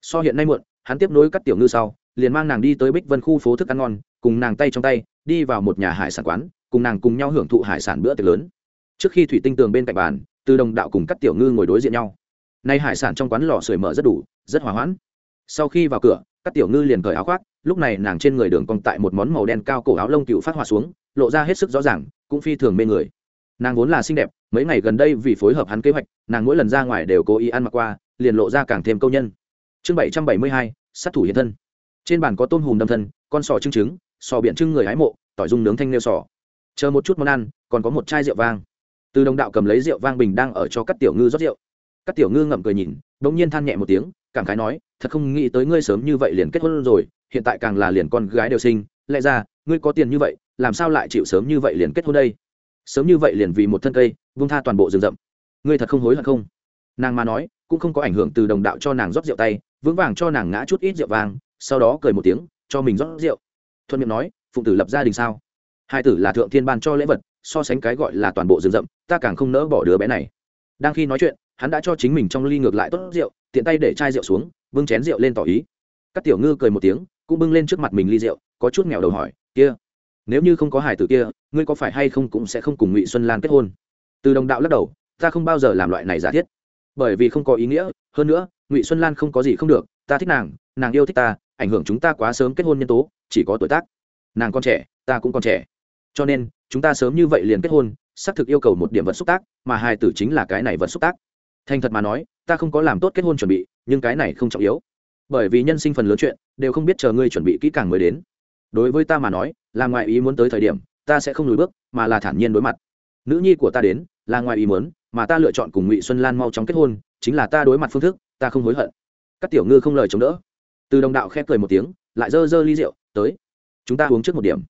A: So hiện nay muộn, hắn tiếp nối cắt tiểu ngư sau, liền mang nàng đi tới bích vân khu phố thức ăn ngon, cùng nàng tay trong tay, đi vào một nhà hải sản quán cùng nàng cùng nhau hưởng thụ hải sản bữa tiệc lớn. Trước khi thủy tinh tường bên cạnh bàn, từ đồng đạo cùng các tiểu ngư ngồi đối diện nhau. Nay hải sản trong quán lò sưởi mở rất đủ, rất hòa hoãn. Sau khi vào cửa các tiểu ngư liền cởi áo khoác, lúc này nàng trên người đường cong tại một món màu đen cao cổ áo lông cựu phát hòa xuống, lộ ra hết sức rõ ràng, cũng phi thường mê người. Nàng vốn là xinh đẹp, mấy ngày gần đây vì phối hợp hắn kế hoạch, nàng mỗi lần ra ngoài đều cố ý ăn mặc qua, liền lộ ra càng thêm câu nhân. Chương bảy trăm bảy mươi hai, sát thủ hiện thân. Trên bàn có tôm hùm đâm thân, con sò trưng trứng, sò biển trưng người hái mộ, tỏi dung nướng thanh nêu sò chờ một chút món ăn, còn có một chai rượu vang. Từ đồng đạo cầm lấy rượu vang bình đang ở cho các tiểu ngư rót rượu. Các tiểu ngư ngậm cười nhìn đ ỗ n g nhiên than nhẹ một tiếng, cảm khái nói, thật không nghĩ tới ngươi sớm như vậy liền kết hôn rồi, hiện tại càng là liền con gái đều sinh, lẽ ra, ngươi có tiền như vậy, làm sao lại chịu sớm như vậy liền kết hôn đây? Sớm như vậy liền vì một thân cây, vung tha toàn bộ rừng rậm. Ngươi thật không hối hận không? Nàng mà nói, cũng không có ảnh hưởng từ đồng đạo cho nàng rót rượu tay, vững vàng cho nàng ngã chút ít rượu vang, sau đó cười một tiếng, cho mình rót rượu. Thuận miệng nói, phụng tử lập gia đình sao? Hai tử là thượng thiên ban cho lễ vật, so sánh cái gọi là toàn bộ rừng rậm, ta càng không nỡ bỏ đứa bé này. Đang khi nói chuyện, hắn đã cho chính mình trong ly ngược lại tốt rượu, tiện tay để chai rượu xuống bưng chén rượu lên tỏ ý. Các tiểu ngư cười một tiếng, cũng bưng lên trước mặt mình ly rượu, có chút nghèo đầu hỏi, kia, nếu như không có hải tử kia, ngươi có phải hay không cũng sẽ không cùng ngụy xuân lan kết hôn? Từ đồng đạo lắc đầu, ta không bao giờ làm loại này giả thiết. Bởi vì không có ý nghĩa, hơn nữa, ngụy xuân lan không có gì không được, ta thích nàng nàng yêu thích ta, ảnh hưởng chúng ta quá sớm kết hôn nhân tố, chỉ có tuổi tác. Nàng còn trẻ, ta cũng còn trẻ cho nên, chúng ta sớm như vậy liền kết hôn, xác thực yêu cầu một điểm vật xúc tác, mà hai tử chính là cái này vật xúc tác. Thành thật mà nói, ta không có làm tốt kết hôn chuẩn bị, nhưng cái này không trọng yếu. Bởi vì nhân sinh phần lớn chuyện, đều không biết chờ ngươi chuẩn bị kỹ càng mới đến. Đối với ta mà nói, là ngoại ý muốn tới thời điểm, ta sẽ không lùi bước, mà là thản nhiên đối mặt. Nữ nhi của ta đến, là ngoại ý muốn, mà ta lựa chọn cùng ngụy xuân lan mau chóng kết hôn, chính là ta đối mặt phương thức, ta không hối hận. Các tiểu ngư không lời chống đỡ. Từ đồng đạo khép cười một tiếng, lại dơ dơ ly rượu, tới. Chúng ta uống trước một điểm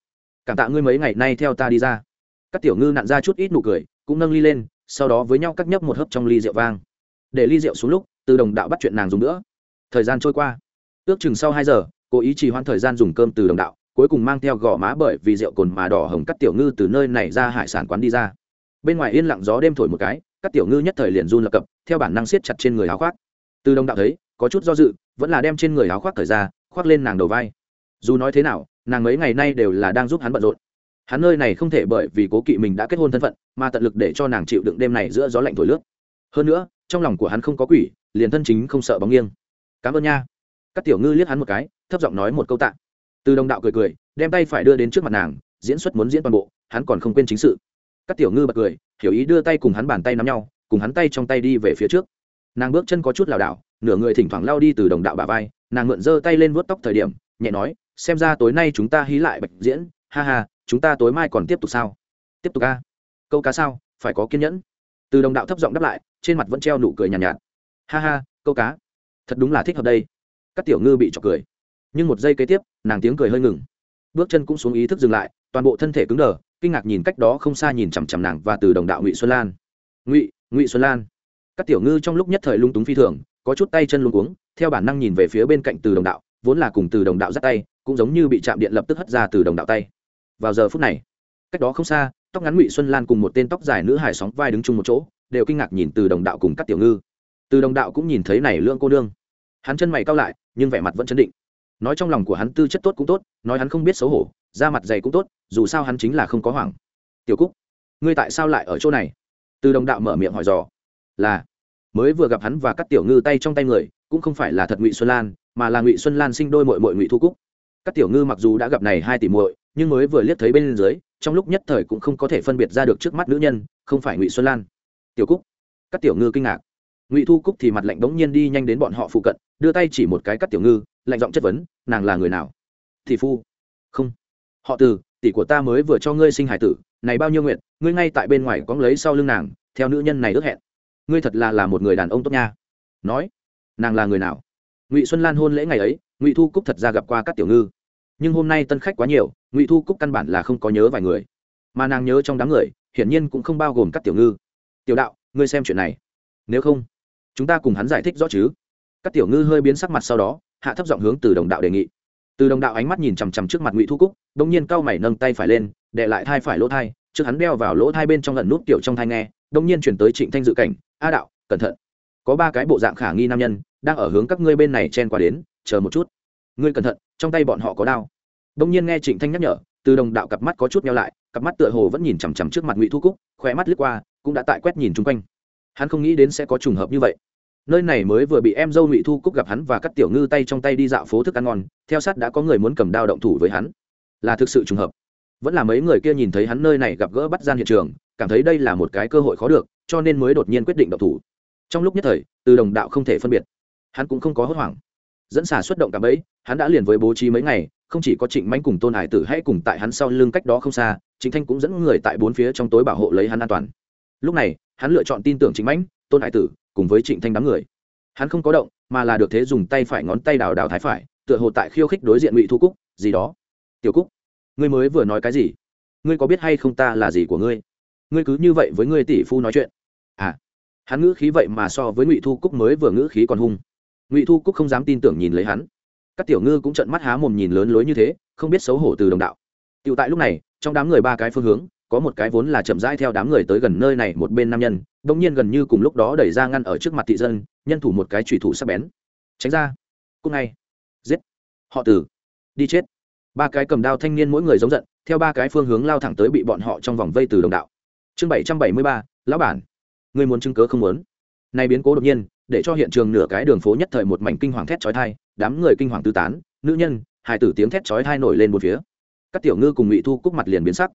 A: cảm tạ ngươi mấy ngày nay theo ta đi ra. Các tiểu ngư nặn ra chút ít nụ cười, cũng nâng ly lên, sau đó với nhau cắt nhấp một hớp trong ly rượu vang. Để ly rượu xuống lúc, từ đồng đạo bắt chuyện nàng dùng nữa. Thời gian trôi qua. Ước chừng sau hai giờ, cố ý trì hoãn thời gian dùng cơm từ đồng đạo, cuối cùng mang theo gò má bởi vì rượu cồn mà đỏ hồng cắt tiểu ngư từ nơi này ra hải sản quán đi ra. Bên ngoài yên lặng gió đêm thổi một cái, các tiểu ngư nhất thời liền run lập cập, theo bản năng siết chặt trên người áo khoác. Từ đồng đạo thấy, có chút do dự, vẫn là đem trên người áo khoác thời ra, khoác lên nàng đầu vai. Dù nói thế nào nàng mấy ngày nay đều là đang giúp hắn bận rộn. Hắn nơi này không thể bởi vì cố kỵ mình đã kết hôn thân phận, mà tận lực để cho nàng chịu đựng đêm này giữa gió lạnh thổi lướt. Hơn nữa, trong lòng của hắn không có quỷ, liền thân chính không sợ bóng nghiêng. Cảm ơn nha. Các tiểu ngư liếc hắn một cái, thấp giọng nói một câu tạ. Từ đồng đạo cười cười, đem tay phải đưa đến trước mặt nàng, diễn xuất muốn diễn toàn bộ, hắn còn không quên chính sự. Các tiểu ngư bật cười, hiểu ý đưa tay cùng hắn bàn tay nắm nhau, cùng hắn tay trong tay đi về phía trước. Nàng bước chân có chút lảo đảo, nửa người thỉnh thoảng lao đi từ đồng đạo bà vai, nàng mượn giơ tay lên vuốt tóc thời điểm, nhẹ nói xem ra tối nay chúng ta hí lại bạch diễn ha ha chúng ta tối mai còn tiếp tục sao? Tiếp tục a. Câu cá sao phải có kiên nhẫn. Từ đồng đạo thấp giọng đáp lại trên mặt vẫn treo nụ cười nhàn nhạt, nhạt. Ha ha câu cá. Thật đúng là thích hợp đây. Các tiểu ngư bị trọc cười. Nhưng một giây kế tiếp nàng tiếng cười hơi ngừng. Bước chân cũng xuống ý thức dừng lại toàn bộ thân thể cứng đờ kinh ngạc nhìn cách đó không xa nhìn chằm chằm nàng và từ đồng đạo ngụy xuân lan. Ngụy ngụy xuân lan. Các tiểu ngư trong lúc nhất thời lung túng phi thường có chút tay chân luống cuống theo bản năng nhìn về phía bên cạnh từ đồng đạo vốn là cùng từ đồng đạo dắt tay, cũng giống như bị chạm điện lập tức hất ra từ đồng đạo tay. Vào giờ phút này, cách đó không xa, tóc ngắn ngụy xuân lan cùng một tên tóc dài nữ hải sóng vai đứng chung một chỗ, đều kinh ngạc nhìn từ đồng đạo cùng các tiểu ngư. Từ đồng đạo cũng nhìn thấy này lương cô nương. Hắn chân mày cao lại, nhưng vẻ mặt vẫn chấn định. Nói trong lòng của hắn tư chất tốt cũng tốt, nói hắn không biết xấu hổ, da mặt dày cũng tốt, dù sao hắn chính là không có hoảng. Tiểu cúc, ngươi tại sao lại ở chỗ này? Từ đồng đạo mở miệng hỏi dò. Là, mới vừa gặp hắn và các tiểu ngư tay trong tay người, cũng không phải là thật ngụy xuân lan mà là ngụy xuân lan sinh đôi mội mội ngụy thu cúc các tiểu ngư mặc dù đã gặp này hai tỷ muội nhưng mới vừa liếc thấy bên dưới trong lúc nhất thời cũng không có thể phân biệt ra được trước mắt nữ nhân không phải ngụy xuân lan tiểu cúc các tiểu ngư kinh ngạc ngụy thu cúc thì mặt lạnh bỗng nhiên đi nhanh đến bọn họ phụ cận đưa tay chỉ một cái cắt tiểu ngư lạnh giọng chất vấn nàng là người nào Thì phu không họ từ tỷ của ta mới vừa cho ngươi sinh hải tử này bao nhiêu nguyện ngươi ngay tại bên ngoài cóng lấy sau lưng nàng theo nữ nhân này ước hẹn ngươi thật là là một người đàn ông tốt nha nói nàng là người nào ngụy xuân lan hôn lễ ngày ấy, ngụy thu cúc thật ra gặp qua các tiểu ngư. Nhưng hôm nay tân khách quá nhiều, ngụy thu cúc căn bản là không có nhớ vài người. Mà nàng nhớ trong đám người, hiển nhiên cũng không bao gồm các tiểu ngư. Tiểu đạo, ngươi xem chuyện này. Nếu không, chúng ta cùng hắn giải thích rõ chứ. Các tiểu ngư hơi biến sắc mặt sau đó, hạ thấp giọng hướng từ đồng đạo đề nghị. Từ đồng đạo ánh mắt nhìn chằm chằm trước mặt ngụy thu cúc đ ỗ n g nhiên cau mày nâng tay phải lên đệ lại thai phải lỗ thai, trước hắn đeo vào lỗ thai bên trong lần nút tiểu trong thai nghe đông nhiên chuyển tới trịnh thanh dự cảnh. A đạo, cẩn thận. Có ba cái bộ dạng khả nghi nam nhân đang ở hướng các ngươi bên này chen qua đến, chờ một chút. Ngươi cẩn thận, trong tay bọn họ có đao. Đông nhiên nghe trịnh thanh nhắc nhở, từ đồng đạo cặp mắt có chút nhau lại, cặp mắt tựa hồ vẫn nhìn chằm chằm trước mặt ngụy thu cúc khỏe mắt lướt qua, cũng đã tại quét nhìn chung quanh. Hắn không nghĩ đến sẽ có trùng hợp như vậy. Nơi này mới vừa bị em dâu ngụy thu cúc gặp hắn và cắt tiểu ngư tay trong tay đi dạo phố thức ăn ngon, theo sát đã có người muốn cầm đao động thủ với hắn. Là thực sự trùng hợp. Vẫn là mấy người kia nhìn thấy hắn nơi này gặp gỡ bắt gian hiện trường, cảm thấy đây là một cái cơ hội khó được, cho nên mới đột nhiên quyết định động thủ. Trong lúc nhất thời, từ đồng đạo không thể phân biệt hắn cũng không có hốt hoảng. Dẫn xả xuất động cả bẫy, hắn đã liền với bố trí mấy ngày, không chỉ có trịnh mãnh cùng tôn hải tử hãy cùng tại hắn sau lưng cách đó không xa chính thanh cũng dẫn người tại bốn phía trong tối bảo hộ lấy hắn an toàn. Lúc này, hắn lựa chọn tin tưởng trịnh mãnh, tôn hải tử cùng với trịnh thanh đám người. Hắn không có động, mà là được thế dùng tay phải ngón tay đào đào thái phải, tựa hồ tại khiêu khích đối diện ngụy thu cúc, gì đó. Tiểu cúc, ngươi mới vừa nói cái gì? Ngươi có biết hay không ta là gì của ngươi? Ngươi cứ như vậy với ngươi tỷ phu nói chuyện. À hắn ngữ khí vậy mà so với ngụy thu cúc mới vừa ngữ khí còn hung ngụy thu cúc không dám tin tưởng nhìn lấy hắn các tiểu ngư cũng trận mắt há mồm nhìn lớn lối như thế không biết xấu hổ từ đồng đạo tựu tại lúc này trong đám người ba cái phương hướng có một cái vốn là chậm rãi theo đám người tới gần nơi này một bên nam nhân đông nhiên gần như cùng lúc đó đẩy ra ngăn ở trước mặt thị dân nhân thủ một cái trùy thủ sắc bén tránh ra cúc ngay giết họ tử đi chết ba cái cầm đao thanh niên mỗi người giống giận theo ba cái phương hướng lao thẳng tới bị bọn họ trong vòng vây từ đồng đạo chương bảy trăm bảy mươi ba, lão bản người muốn chứng cớ không muốn? Nay biến cố đột nhiên, để cho hiện trường nửa cái đường phố nhất thời một mảnh kinh hoàng thét chói tai, đám người kinh hoàng tư tán, nữ nhân, hài tử tiếng thét chói tai nổi lên một phía. Các tiểu ngư cùng ngụy thu cúc mặt liền biến sắc.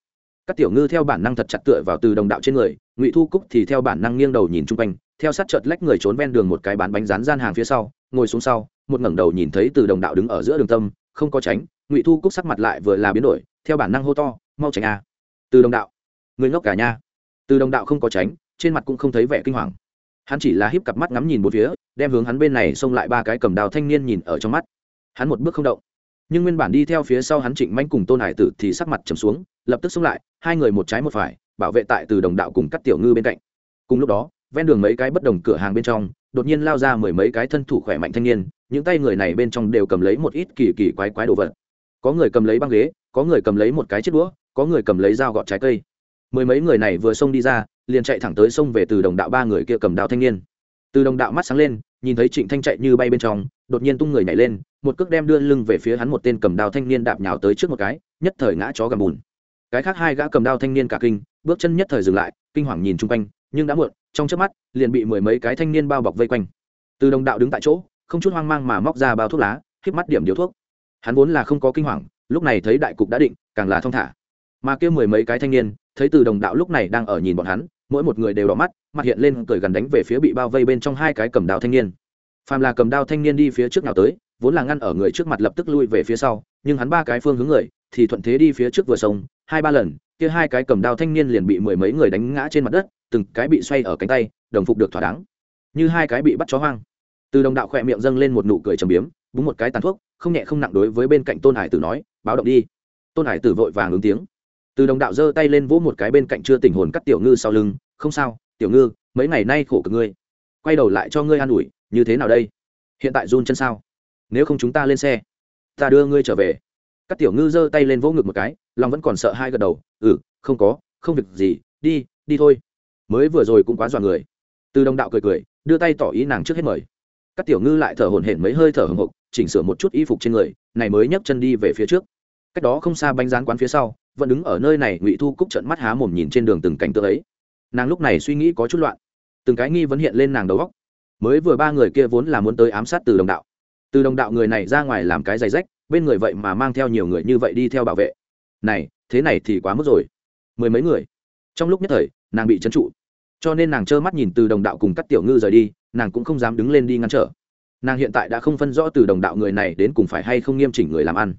A: Các tiểu ngư theo bản năng thật chặt tựa vào từ đồng đạo trên người, ngụy thu cúc thì theo bản năng nghiêng đầu nhìn chung quanh, theo sát chợt lách người trốn ven đường một cái bán bánh rán gian hàng phía sau, ngồi xuống sau, một ngẩng đầu nhìn thấy từ đồng đạo đứng ở giữa đường tâm, không có tránh, ngụy thu cúc sắc mặt lại vừa là biến đổi, theo bản năng hô to, mau tránh a. Từ đồng đạo. Người ngốc cả nha. Từ đồng đạo không có tránh, trên mặt cũng không thấy vẻ kinh hoàng hắn chỉ là híp cặp mắt ngắm nhìn một phía, đem hướng hắn bên này xông lại ba cái cầm đào thanh niên nhìn ở trong mắt. Hắn một bước không động. Nhưng nguyên bản đi theo phía sau hắn trịnh manh cùng tôn hải tử thì sắc mặt trầm xuống, lập tức xông lại, hai người một trái một phải, bảo vệ tại từ đồng đạo cùng cắt tiểu ngư bên cạnh. Cùng lúc đó, ven đường mấy cái bất đồng cửa hàng bên trong, đột nhiên lao ra mười mấy cái thân thủ khỏe mạnh thanh niên, những tay người này bên trong đều cầm lấy một ít kỳ kỳ quái quái đồ vật. Có người cầm lấy băng ghế, có người cầm lấy một cái chiếc đũa, có người cầm lấy dao gọt trái cây mười mấy người này vừa xông đi ra, liền chạy thẳng tới sông về từ đồng đạo ba người kia cầm đạo thanh niên. Từ đồng đạo mắt sáng lên, nhìn thấy trịnh thanh chạy như bay bên trong, đột nhiên tung người nhảy lên, một cước đem đưa lưng về phía hắn một tên cầm đao thanh niên đạp nhào tới trước một cái, nhất thời ngã chó gầm bùn. Cái khác hai gã cầm đao thanh niên cả kinh, bước chân nhất thời dừng lại, kinh hoàng nhìn chung quanh, nhưng đã muộn, trong chớp mắt, liền bị mười mấy cái thanh niên bao bọc vây quanh. Từ đồng đạo đứng tại chỗ, không chút hoang mang mà móc ra bao thuốc lá, híp mắt điểm điếu thuốc. Hắn vốn là không có kinh hoàng, lúc này thấy đại cục đã định, càng là thong thả. Mà kêu mười mấy cái thanh niên thấy từ đồng đạo lúc này đang ở nhìn bọn hắn, mỗi một người đều đỏ mắt, mặt hiện lên cười gần đánh về phía bị bao vây bên trong hai cái cầm đào thanh niên. Phàm là cầm đao thanh niên đi phía trước nào tới, vốn là ngăn ở người trước mặt lập tức lui về phía sau, nhưng hắn ba cái phương hướng người, thì thuận thế đi phía trước vừa sông hai ba lần, kia hai cái cầm đao thanh niên liền bị mười mấy người đánh ngã trên mặt đất, từng cái bị xoay ở cánh tay, đồng phục được thỏa đáng. Như hai cái bị bắt chó hoang. Từ đồng đạo khỏe miệng dâng lên một nụ cười trầm biếm, búng một cái tàn thuốc, không nhẹ không nặng đối với bên cạnh tôn hải tử nói, báo động đi. Tôn hải tử vội vàng ứng tiếng từ đồng đạo giơ tay lên vỗ một cái bên cạnh chưa tỉnh hồn cắt tiểu ngư sau lưng, không sao, tiểu ngư, mấy ngày nay khổ cực ngươi. Quay đầu lại cho ngươi an ủi, như thế nào đây? Hiện tại run chân sao? Nếu không chúng ta lên xe, ta đưa ngươi trở về. Các tiểu ngư giơ tay lên vỗ ngực một cái, lòng vẫn còn sợ hai gật đầu ừ không có, không việc gì, đi đi thôi. Mới vừa rồi cũng quá dọa người. Từ đồng đạo cười cười, đưa tay tỏ ý nàng trước hết mời. Các tiểu ngư lại thở hổn hển mấy hơi thở hồng hộc chỉnh sửa một chút y phục trên người, này mới nhấc chân đi về phía trước cách đó không xa bánh rán quán phía sau, vẫn đứng ở nơi này ngụy thu cúc trận mắt há mồm nhìn trên đường từng cảnh tượng ấy. Nàng lúc này suy nghĩ có chút loạn. Từng cái nghi vẫn hiện lên nàng đầu góc mới vừa ba người kia vốn là muốn tới ám sát từ đồng đạo. Từ đồng đạo người này ra ngoài làm cái giày rách, bên người vậy mà mang theo nhiều người như vậy đi theo bảo vệ. Này, thế này thì quá mức rồi. Mười mấy người. Trong lúc nhất thời, nàng bị trấn trụ. Cho nên nàng trơ mắt nhìn từ đồng đạo cùng các tiểu ngư rời đi, nàng cũng không dám đứng lên đi ngăn trở. Nàng hiện tại đã không phân rõ từ đồng đạo người này đến cùng phải hay không nghiêm chỉnh người làm ăn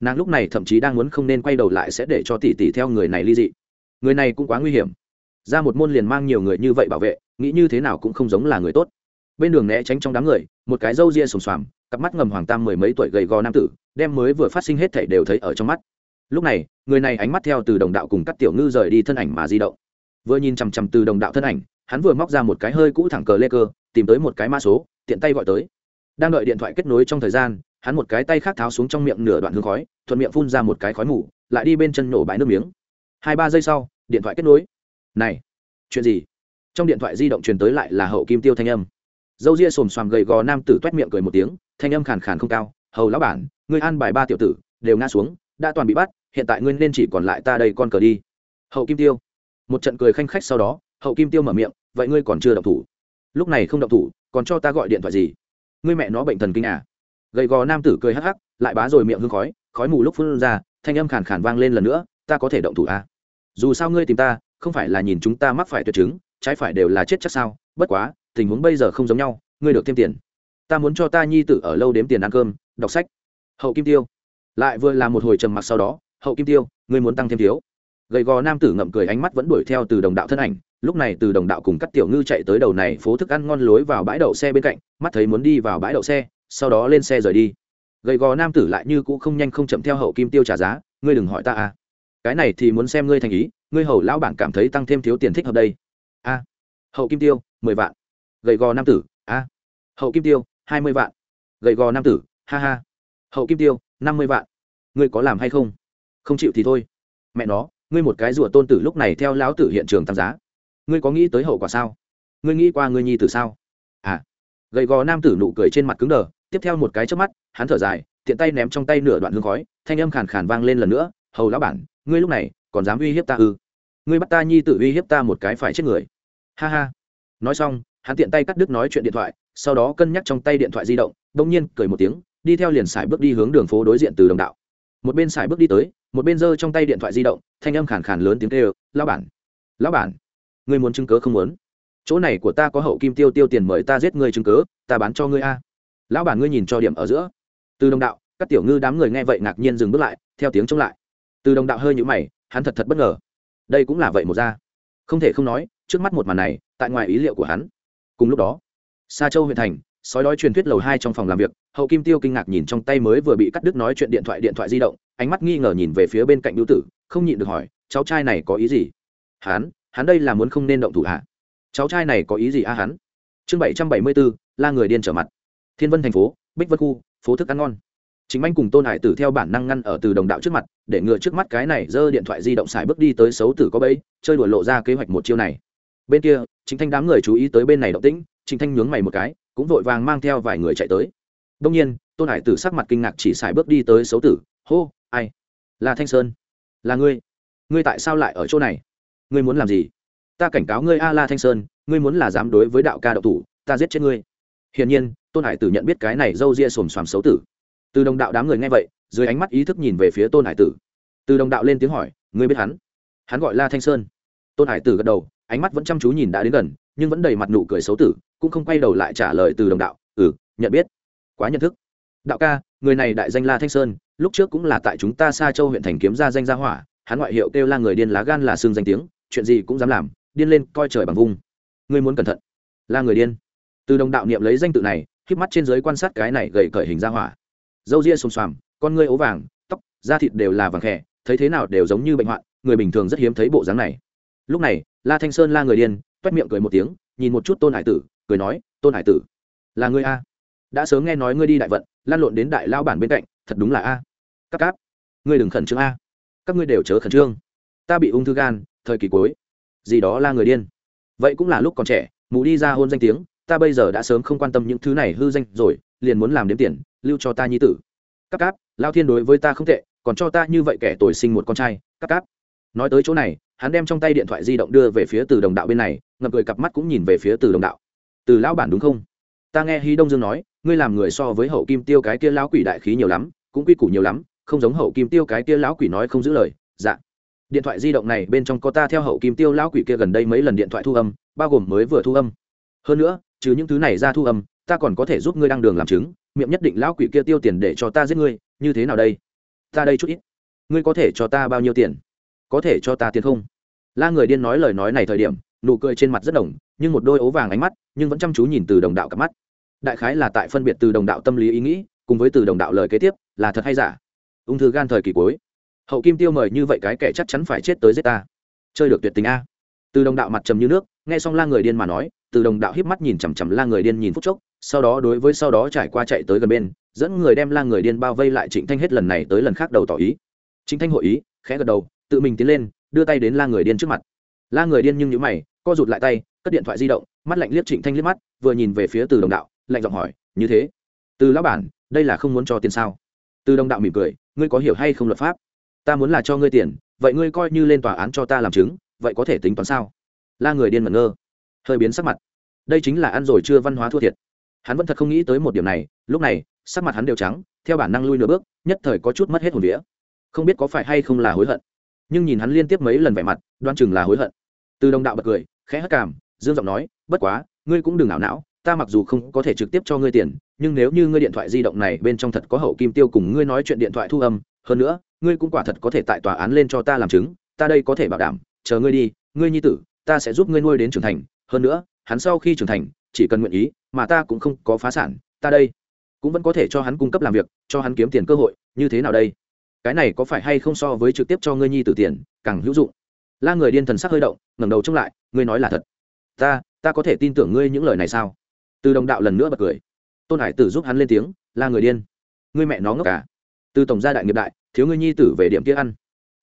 A: nàng lúc này thậm chí đang muốn không nên quay đầu lại sẽ để cho tỷ tỷ theo người này ly dị. Người này cũng quá nguy hiểm. Ra một môn liền mang nhiều người như vậy bảo vệ, nghĩ như thế nào cũng không giống là người tốt. Bên đường né tránh trong đám người, một cái râu ria sùng xoàm, cặp mắt ngầm hoàng tam mười mấy tuổi gầy gò nam tử, đem mới vừa phát sinh hết thảy đều thấy ở trong mắt. Lúc này, người này ánh mắt theo từ đồng đạo cùng các tiểu ngư rời đi thân ảnh mà di động. Vừa nhìn chằm chằm từ đồng đạo thân ảnh, hắn vừa móc ra một cái hơi cũ thẳng cờ lê cơ, tìm tới một cái mã số, tiện tay gọi tới. Đang đợi điện thoại kết nối trong thời gian hắn một cái tay khác tháo xuống trong miệng nửa đoạn hương khói, thuận miệng phun ra một cái khói mù, lại đi bên chân nổ bãi nước miếng. Hai ba giây sau, điện thoại kết nối. Này, chuyện gì? Trong điện thoại di động truyền tới lại là hậu kim tiêu thanh âm. Dâu ria xồm xoàm gầy gò nam tử t u é t miệng cười một tiếng, thanh âm khàn khàn không cao, hầu lão bản, ngươi an bài ba tiểu tử, đều ngã xuống, đã toàn bị bắt, hiện tại ngươi nên chỉ còn lại ta đây con cờ đi. Hậu kim tiêu. Một trận cười khanh khách sau đó, hậu kim tiêu mở miệng, vậy ngươi còn chưa động thủ? Lúc này không động thủ, còn cho ta gọi điện thoại gì? Ngươi mẹ nó bệnh thần kinh à? Gầy gò nam tử cười hắc hắc, lại bá rồi miệng hương khói khói mù lúc phun ra, thanh âm khàn khàn vang lên lần nữa, ta có thể động thủ à? Dù sao ngươi tìm ta, không phải là nhìn chúng ta mắc phải tuyệt chứng, trái phải đều là chết chắc sao? Bất quá, tình huống bây giờ không giống nhau, ngươi được thêm tiền. Ta muốn cho ta nhi tử ở lâu đếm tiền ăn cơm, đọc sách. Hậu kim tiêu. Lại vừa là một hồi trầm mặc sau đó, hậu kim tiêu, ngươi muốn tăng thêm thiếu. Gầy gò nam tử ngậm cười ánh mắt vẫn đuổi theo từ đồng đạo thân ảnh, lúc này từ đồng đạo cùng các tiểu ngư chạy tới đầu này, phố thức ăn ngon lối vào bãi đậu xe bên cạnh, mắt thấy muốn đi vào bãi đậu xe sau đó lên xe rời đi. Gầy gò nam tử lại như cũ không nhanh không chậm theo hậu kim tiêu trả giá, ngươi đừng hỏi ta à. Cái này thì muốn xem ngươi thành ý, ngươi hầu lão bản cảm thấy tăng thêm thiếu tiền thích hợp đây. A, hậu kim tiêu, mười vạn. Gầy gò nam tử, a, hậu kim tiêu, hai mươi vạn. Gầy gò nam tử, ha ha, hậu kim tiêu, năm mươi vạn. Ngươi có làm hay không? Không chịu thì thôi. Mẹ nó, ngươi một cái rùa tôn tử lúc này theo lão tử hiện trường tăng giá. Ngươi có nghĩ tới hậu quả sao? Ngươi nghĩ qua ngươi nhi tử sao? À. Gầy gò nam tử nụ cười trên mặt cứng đờ tiếp theo một cái trước mắt, hắn thở dài, tiện tay ném trong tay nửa đoạn hương khói, thanh âm khàn khàn vang lên lần nữa, hầu lão bản, ngươi lúc này còn dám uy hiếp ta ư? Ngươi bắt ta nhi tử uy hiếp ta một cái phải chết người. Ha ha. Nói xong, hắn tiện tay cắt đứt nói chuyện điện thoại, sau đó cân nhắc trong tay điện thoại di động đông nhiên cười một tiếng, đi theo liền sải bước đi hướng đường phố đối diện từ đồng đạo. Một bên sải bước đi tới, một bên giơ trong tay điện thoại di động, thanh âm khàn khàn lớn tiếng kêu, lão bản lão bản, ngươi muốn chứng cớ không muốn? Chỗ này của ta có hậu kim tiêu tiêu tiền mời ta giết ngươi chứng cớ ta bán cho ngươi a lão bản ngươi nhìn cho điểm ở giữa. Từ đồng đạo, các tiểu ngư đám người nghe vậy ngạc nhiên dừng bước lại, theo tiếng chống lại. Từ đồng đạo hơi nhũ mày, hắn thật thật bất ngờ. Đây cũng là vậy một ra không thể không nói, trước mắt một màn này, tại ngoài ý liệu của hắn. Cùng lúc đó xa châu huyện thành, sói đói truyền thuyết lầu hai trong phòng làm việc, hậu kim tiêu kinh ngạc nhìn trong tay mới vừa bị cắt đứt nói chuyện điện thoại điện thoại di động, ánh mắt nghi ngờ nhìn về phía bên cạnh đưu tử, không nhịn được hỏi, cháu trai này có ý gì? Hắn hắn đây là muốn không nên động thủ hạ cháu trai này có ý gì a hắn? Chương bảy trăm bảy mươi bốn, la người điên trở mặt thiên vân thành phố, bích vân khu, phố thức ăn ngon. Chính anh cùng tôn hải tử theo bản năng ngăn ở từ đồng đạo trước mặt, để ngừa trước mắt cái này giơ điện thoại di động xài bước đi tới xấu tử có bẫy, chơi đùa lộ ra kế hoạch một chiêu này. Bên kia, chính thanh đám người chú ý tới bên này động tĩnh, chính thanh nhướng mày một cái, cũng vội vàng mang theo vài người chạy tới. Đông nhiên, tôn hải tử sắc mặt kinh ngạc chỉ xài bước đi tới xấu tử, hô, ai? Là thanh sơn. Là ngươi. Ngươi tại sao lại ở chỗ này? Ngươi muốn làm gì? Ta cảnh cáo ngươi, a la thanh sơn, ngươi muốn là dám đối với đạo ca đậu thủ, ta giết chết ngươi. Hiển nhiên tôn hải tử nhận biết cái này râu ria xồm xoàm xấu tử. Từ đồng đạo đám người nghe vậy, dưới ánh mắt ý thức nhìn về phía tôn hải tử. Từ đồng đạo lên tiếng hỏi, ngươi biết hắn? Hắn gọi la thanh sơn. Tôn hải tử gật đầu, ánh mắt vẫn chăm chú nhìn đã đến gần, nhưng vẫn đầy mặt nụ cười xấu tử, cũng không quay đầu lại trả lời từ đồng đạo ừ nhận biết. Quá nhận thức. Đạo ca, người này đại danh la thanh sơn, lúc trước cũng là tại chúng ta xa châu huyện thành kiếm ra danh gia hỏa, hắn ngoại hiệu kêu la người điên lá gan là xương danh tiếng, chuyện gì cũng dám làm, điên lên coi trời bằng vung. Ngươi muốn cẩn thận. La người điên. Từ đồng đạo niệm lấy danh tự này híp mắt trên dưới quan sát cái này gầy cởi hình ra hỏa. Dâu ria xồm xoàm, con ngươi ố vàng, tóc, da thịt đều là vàng khẽ thấy thế nào đều giống như bệnh hoạn, người bình thường rất hiếm thấy bộ dáng này. Lúc này, la thanh sơn la người điên, toét miệng cười một tiếng, nhìn một chút tôn hải tử, cười nói, tôn hải tử, là ngươi a. Đã sớm nghe nói ngươi đi đại vận, lan lộn đến đại lao bản bên cạnh, thật đúng là a. Các cáp, ngươi đừng khẩn trương a. Các ngươi đều chớ khẩn trương. Ta bị ung thư gan, thời kỳ cuối. Gì đó là người điên. Vậy cũng là lúc còn trẻ, mù đi ra hôn danh tiếng ta bây giờ đã sớm không quan tâm những thứ này hư danh rồi, liền muốn làm đếm tiền, lưu cho ta nhi tử. Các cáp lao thiên đối với ta không tệ, còn cho ta như vậy kẻ tuổi sinh một con trai các cáp. Nói tới chỗ này, hắn đem trong tay điện thoại di động đưa về phía từ đồng đạo bên này ngập cười cặp mắt cũng nhìn về phía từ đồng đạo. Từ lão bản đúng không? Ta nghe hí đông dương nói, ngươi làm người so với hậu kim tiêu cái kia lão quỷ đại khí nhiều lắm, cũng quy củ nhiều lắm, không giống hậu kim tiêu cái kia lão quỷ nói không giữ lời. Dạ. Điện thoại di động này bên trong có ta theo hậu kim tiêu lão quỷ kia gần đây mấy lần điện thoại thu âm, bao gồm mới vừa thu âm. Hơn nữa trừ những thứ này ra thu âm, ta còn có thể giúp ngươi đăng đường làm chứng, miệng nhất định lão quỷ kia tiêu tiền để cho ta giết ngươi, như thế nào đây? Ta đây chút ít. Ngươi có thể cho ta bao nhiêu tiền? Có thể cho ta tiền không? La người điên nói lời nói này thời điểm, nụ cười trên mặt rất đồng, nhưng một đôi ố vàng ánh mắt, nhưng vẫn chăm chú nhìn từ đồng đạo cặp mắt. Đại khái là tại phân biệt từ đồng đạo tâm lý ý nghĩ, cùng với từ đồng đạo lời kế tiếp, là thật hay giả? Ung thư gan thời kỳ cuối. Hậu kim tiêu mời như vậy cái kẻ chắc chắn phải chết tới giết ta. Chơi được tuyệt tình a. Từ đồng đạo mặt trầm như nước, nghe xong la người điên mà nói từ đồng đạo híp mắt nhìn chằm chằm la người điên nhìn phút chốc, sau đó đối với sau đó trải qua chạy tới gần bên, dẫn người đem la người điên bao vây lại trịnh thanh hết lần này tới lần khác đầu tỏ ý. Trịnh thanh hội ý, khẽ gật đầu, tự mình tiến lên, đưa tay đến la người điên trước mặt. La người điên nhưng nhữ mày, co rụt lại tay, cất điện thoại di động, mắt lạnh liếc trịnh thanh liếc mắt, vừa nhìn về phía từ đồng đạo, lạnh giọng hỏi, như thế, từ lão bản, đây là không muốn cho tiền sao? Từ đồng đạo mỉm cười, ngươi có hiểu hay không luật pháp? Ta muốn là cho ngươi tiền, vậy ngươi coi như lên tòa án cho ta làm chứng, vậy có thể tính toán sao? La người điên mẩn ngơ hơi biến sắc mặt. Đây chính là ăn rồi chưa văn hóa thua thiệt. Hắn vẫn thật không nghĩ tới một điểm này, lúc này, sắc mặt hắn đều trắng, theo bản năng lui nửa bước, nhất thời có chút mất hết hồn vía. Không biết có phải hay không là hối hận. Nhưng nhìn hắn liên tiếp mấy lần vẻ mặt đoan chừng là hối hận. Từ đồng đạo bật cười, khẽ hất cảm dương giọng nói, bất quá, ngươi cũng đừng ảo não, ta mặc dù không có thể trực tiếp cho ngươi tiền, nhưng nếu như ngươi điện thoại di động này bên trong thật có hậu kim tiêu cùng ngươi nói chuyện điện thoại thu âm, hơn nữa, ngươi cũng quả thật có thể tại tòa án lên cho ta làm chứng, ta đây có thể bảo đảm, chờ ngươi đi, ngươi nhi tử, ta sẽ giúp ngươi nuôi đến trưởng thành hơn nữa, hắn sau khi trưởng thành, chỉ cần nguyện ý, mà ta cũng không có phá sản, ta đây cũng vẫn có thể cho hắn cung cấp làm việc, cho hắn kiếm tiền cơ hội, như thế nào đây? Cái này có phải hay không so với trực tiếp cho ngươi nhi tử tiền, càng hữu dụng? La người điên thần sắc hơi động, ngẩng đầu trông lại, ngươi nói là thật. Ta ta có thể tin tưởng ngươi những lời này sao? Từ đồng đạo lần nữa bật cười. Tôn hải tử giúp hắn lên tiếng, la người điên. Ngươi mẹ nó ngốc cả từ tổng gia đại nghiệp đại, thiếu ngươi nhi tử về điểm kia ăn.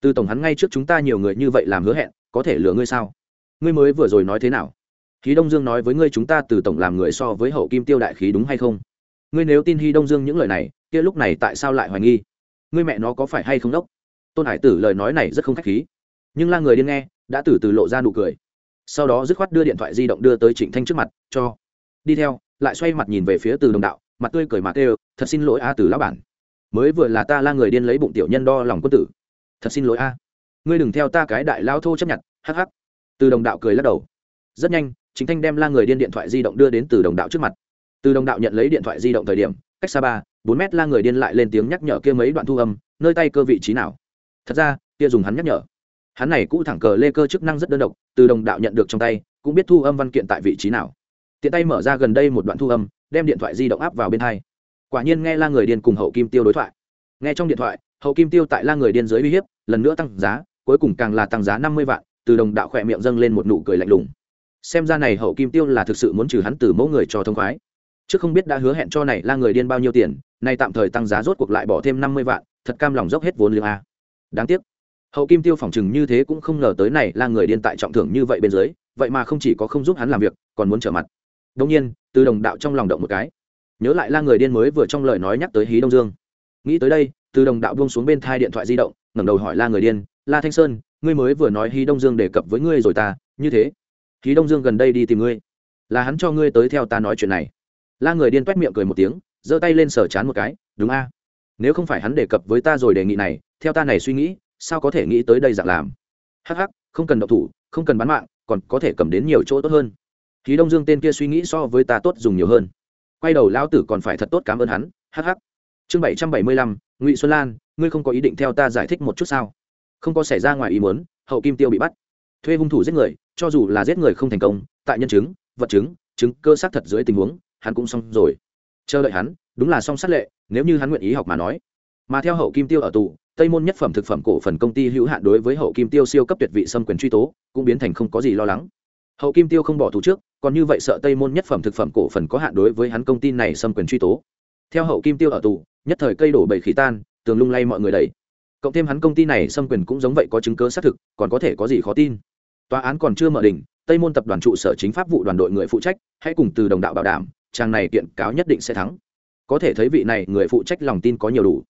A: Từ tổng hắn ngay trước chúng ta nhiều người như vậy làm hứa hẹn, có thể lừa ngươi sao? Ngươi mới vừa rồi nói thế nào? Khí đông dương nói với ngươi chúng ta từ tổng làm người so với hậu kim tiêu đại khí đúng hay không? Ngươi nếu tin hy đông dương những lời này, kia lúc này tại sao lại hoài nghi? Ngươi mẹ nó có phải hay không đốc? Tôn hải tử lời nói này rất không k h á c h khí. Nhưng la người điên nghe, đã từ từ lộ ra nụ cười. Sau đó dứt khoát đưa điện thoại di động đưa tới trịnh thanh trước mặt, cho. Đi theo, lại xoay mặt nhìn về phía từ đồng đạo, mặt tươi cười mà kêu, thật xin lỗi a từ lão bản. Mới vừa là ta la người điên lấy bụng tiểu nhân đo lòng quân tử. Thật xin lỗi a. Ngươi đừng theo ta cái đại lao thô chấp nhận, hắc hắc. Từ đồng đạo cười lắc đầu. Rất nhanh chính thanh đem la người điên điện thoại di động đưa đến từ đồng đạo trước mặt. Từ đồng đạo nhận lấy điện thoại di động thời điểm, cách xa ba, bốn mét la người điên lại lên tiếng nhắc nhở kia mấy đoạn thu âm, nơi tay cơ vị trí nào. Thật ra, kia dùng hắn nhắc nhở. Hắn này cũ thẳng cờ lê cơ chức năng rất đơn độc, từ đồng đạo nhận được trong tay, cũng biết thu âm văn kiện tại vị trí nào. Tiện tay mở ra gần đây một đoạn thu âm, đem điện thoại di động áp vào bên hai. Quả nhiên nghe la người điên cùng hậu kim tiêu đối thoại. Nghe trong điện thoại, hậu kim tiêu tại la người điên dưới uy hiếp, lần nữa tăng giá, cuối cùng càng là tăng giá năm mươi vạn, từ đồng đạo khỏe miệng dâng lên một nụ cười lạnh lùng xem ra này hậu kim tiêu là thực sự muốn trừ hắn từ mẫu người cho thông khoái. Chứ không biết đã hứa hẹn cho này la người điên bao nhiêu tiền, nay tạm thời tăng giá rốt cuộc lại bỏ thêm năm mươi vạn, thật cam lòng dốc hết vốn liếng a. Đáng tiếc, hậu kim tiêu phỏng chừng như thế cũng không ngờ tới này là người điên tại trọng thưởng như vậy bên dưới, vậy mà không chỉ có không giúp hắn làm việc, còn muốn trở mặt. Đông nhiên, từ đồng đạo trong lòng động một cái. Nhớ lại la người điên mới vừa trong lời nói nhắc tới hí đông dương. Nghĩ tới đây, từ đồng đạo buông xuống bên thai điện thoại di động, ngẩng đầu hỏi la người điên, la thanh sơn, ngươi mới vừa nói hí đông dương đề cập với ngươi rồi ta, như thế khí đông dương gần đây đi tìm ngươi. Là hắn cho ngươi tới theo ta nói chuyện này. La người điên toét miệng cười một tiếng, giơ tay lên sở chán một cái, đúng a. Nếu không phải hắn đề cập với ta rồi đề nghị này, theo ta này suy nghĩ, sao có thể nghĩ tới đây dạng làm? Hắc hắc, không cần độc thủ, không cần bán mạng, còn có thể cầm đến nhiều chỗ tốt hơn. Khí đông dương tên kia suy nghĩ so với ta tốt dùng nhiều hơn. Quay đầu lão tử còn phải thật tốt cảm ơn hắn, hắc hắc. Chương bảy trăm bảy mươi lăm, ngụy xuân lan, ngươi không có ý định theo ta giải thích một chút sao? Không có xảy ra ngoài ý muốn, hậu kim tiêu bị bắt thuê hung thủ giết người, cho dù là giết người không thành công, tại nhân chứng, vật chứng chứng cơ xác thật dưới tình huống, hắn cũng xong rồi. Chờ đợi hắn, đúng là xong sát lệ, nếu như hắn nguyện ý học mà nói. Mà theo hậu kim tiêu ở tù, tây môn nhất phẩm thực phẩm cổ phần công ty hữu hạn đối với hậu kim tiêu siêu cấp tuyệt vị xâm quyền truy tố, cũng biến thành không có gì lo lắng. Hậu kim tiêu không bỏ tù trước, còn như vậy sợ tây môn nhất phẩm thực phẩm cổ phần có hạn đối với hắn công ty này xâm quyền truy tố. Theo hậu kim tiêu ở tù, nhất thời cây đổ bầy khí tan, tường lung lay mọi người đầy cộng thêm hắn công ty này xâm quyền cũng giống vậy có chứng cứ xác thực, còn có thể có gì khó tin tòa án còn chưa mở đỉnh, tây môn tập đoàn trụ sở chính pháp vụ đoàn đội người phụ trách, hãy cùng từ đồng đạo bảo đảm trang này kiện cáo nhất định sẽ thắng. Có thể thấy vị này người phụ trách lòng tin có nhiều đủ.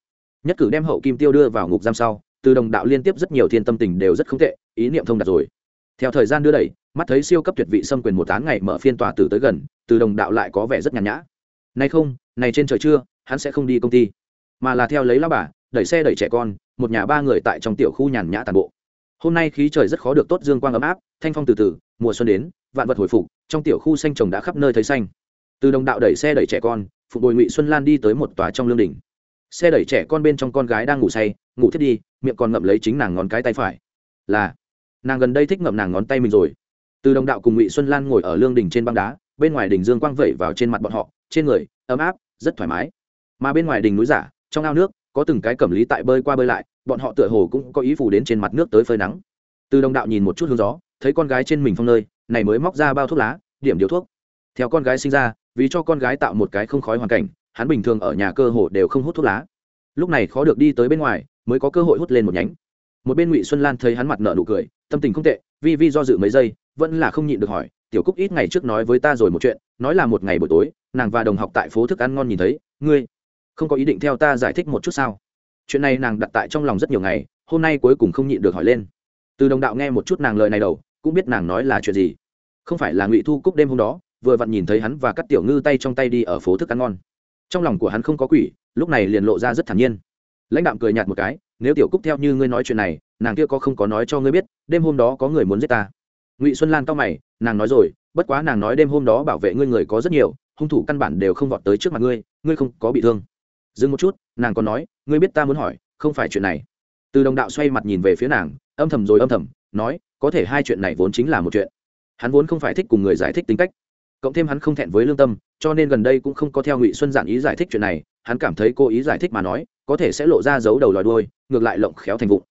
A: Nhất cử đem hậu kim tiêu đưa vào ngục giam sau, từ đồng đạo liên tiếp rất nhiều thiên tâm tình đều rất không tệ, ý niệm thông đạt rồi. Theo thời gian đưa đẩy, mắt thấy siêu cấp tuyệt vị xâm quyền một tán ngày mở phiên tòa tử tới gần, từ đồng đạo lại có vẻ rất nhàn nhã. Nay không, này trên trời trưa hắn sẽ không đi công ty. Mà là theo lấy lao bà, đẩy xe đẩy trẻ con, một nhà ba người tại trong tiểu khu nhàn nhã toàn bộ hôm nay khí trời rất khó được tốt dương quang ấm áp, thanh phong từ từ, mùa xuân đến, vạn vật hồi phục, trong tiểu khu xanh trồng đã khắp nơi thấy xanh. Từ đồng đạo đẩy xe đẩy trẻ con phục bồi ngụy xuân lan đi tới một tòa trong lương đình xe đẩy trẻ con bên trong con gái đang ngủ say, ngủ thiết đi, miệng còn ngậm lấy chính nàng ngón cái tay phải. Là, nàng gần đây thích ngậm nàng ngón tay mình rồi. Từ đồng đạo cùng ngụy xuân lan ngồi ở lương đình trên băng đá, bên ngoài đình dương quang vẩy vào trên mặt bọn họ, trên người, ấm áp, rất thoải mái. Mà bên ngoài đình núi giả, trong ao nước, có từng cái cẩm lý tại bơi qua bơi lại bọn họ tựa hồ cũng có ý phủ đến trên mặt nước tới phơi nắng. Từ đồng đạo nhìn một chút hướng gió, thấy con gái trên mình phong nơi, này mới móc ra bao thuốc lá, điểm điếu thuốc. Theo con gái sinh ra, vì cho con gái tạo một cái không khói hoàn cảnh, hắn bình thường ở nhà cơ hồ đều không hút thuốc lá. Lúc này khó được đi tới bên ngoài, mới có cơ hội hút lên một nhánh. Một bên ngụy xuân lan thấy hắn mặt nợ nụ cười, tâm tình không tệ vi vi do dự mấy giây, vẫn là không nhịn được hỏi, tiểu cúc ít ngày trước nói với ta rồi một chuyện, nói là một ngày buổi tối, nàng và đồng học tại phố thức ăn ngon nhìn thấy, ngươi không có ý định theo ta giải thích một chút sao? Chuyện này nàng đặt tại trong lòng rất nhiều ngày, hôm nay cuối cùng không nhịn được hỏi lên. Từ đồng đạo nghe một chút nàng lời này đầu, cũng biết nàng nói là chuyện gì. Không phải là ngụy thu cúc đêm hôm đó, vừa vặn nhìn thấy hắn và các tiểu ngư tay trong tay đi ở phố thức ăn ngon. Trong lòng của hắn không có quỷ, lúc này liền lộ ra rất thản nhiên. Lãnh đạm cười nhạt một cái, nếu tiểu cúc theo như ngươi nói chuyện này, nàng kia có không có nói cho ngươi biết, đêm hôm đó có người muốn giết ta? Ngụy xuân lan to mày, nàng nói rồi, bất quá nàng nói đêm hôm đó bảo vệ ngươi người có rất nhiều, hung thủ căn bản đều không vọt tới trước mặt ngươi ngươi không có bị thương dừng một chút, nàng còn nói, ngươi biết ta muốn hỏi, không phải chuyện này. Từ đồng đạo xoay mặt nhìn về phía nàng, âm thầm rồi âm thầm, nói, có thể hai chuyện này vốn chính là một chuyện. Hắn vốn không phải thích cùng người giải thích tính cách, cộng thêm hắn không thẹn với lương tâm, cho nên gần đây cũng không có theo ngụy xuân giản ý giải thích chuyện này, hắn cảm thấy cô ý giải thích mà nói, có thể sẽ lộ ra dấu đầu lòi đuôi, ngược lại lộng khéo thành vụ.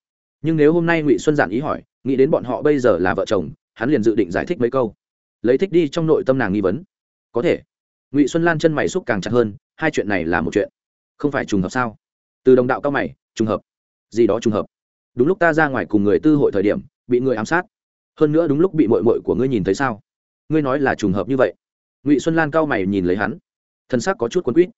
A: nhưng nếu hôm nay ngụy xuân giản ý hỏi, nghĩ đến bọn họ bây giờ là vợ chồng, hắn liền dự định giải thích mấy câu. Lấy thích đi trong nội tâm nàng nghi vấn. Có thể. Ngụy xuân lan chân mày xúc càng chặt hơn, hai chuyện này là một chuyện không phải trùng hợp sao? Từ đồng đạo cao mày, trùng hợp. Gì đó trùng hợp. Đúng lúc ta ra ngoài cùng người tư hội thời điểm, bị người ám sát. Hơn nữa đúng lúc bị mội mội của ngươi nhìn thấy sao? Ngươi nói là trùng hợp như vậy. Ngụy xuân lan cao mày nhìn lấy hắn. Thân xác có chút quấn quýt.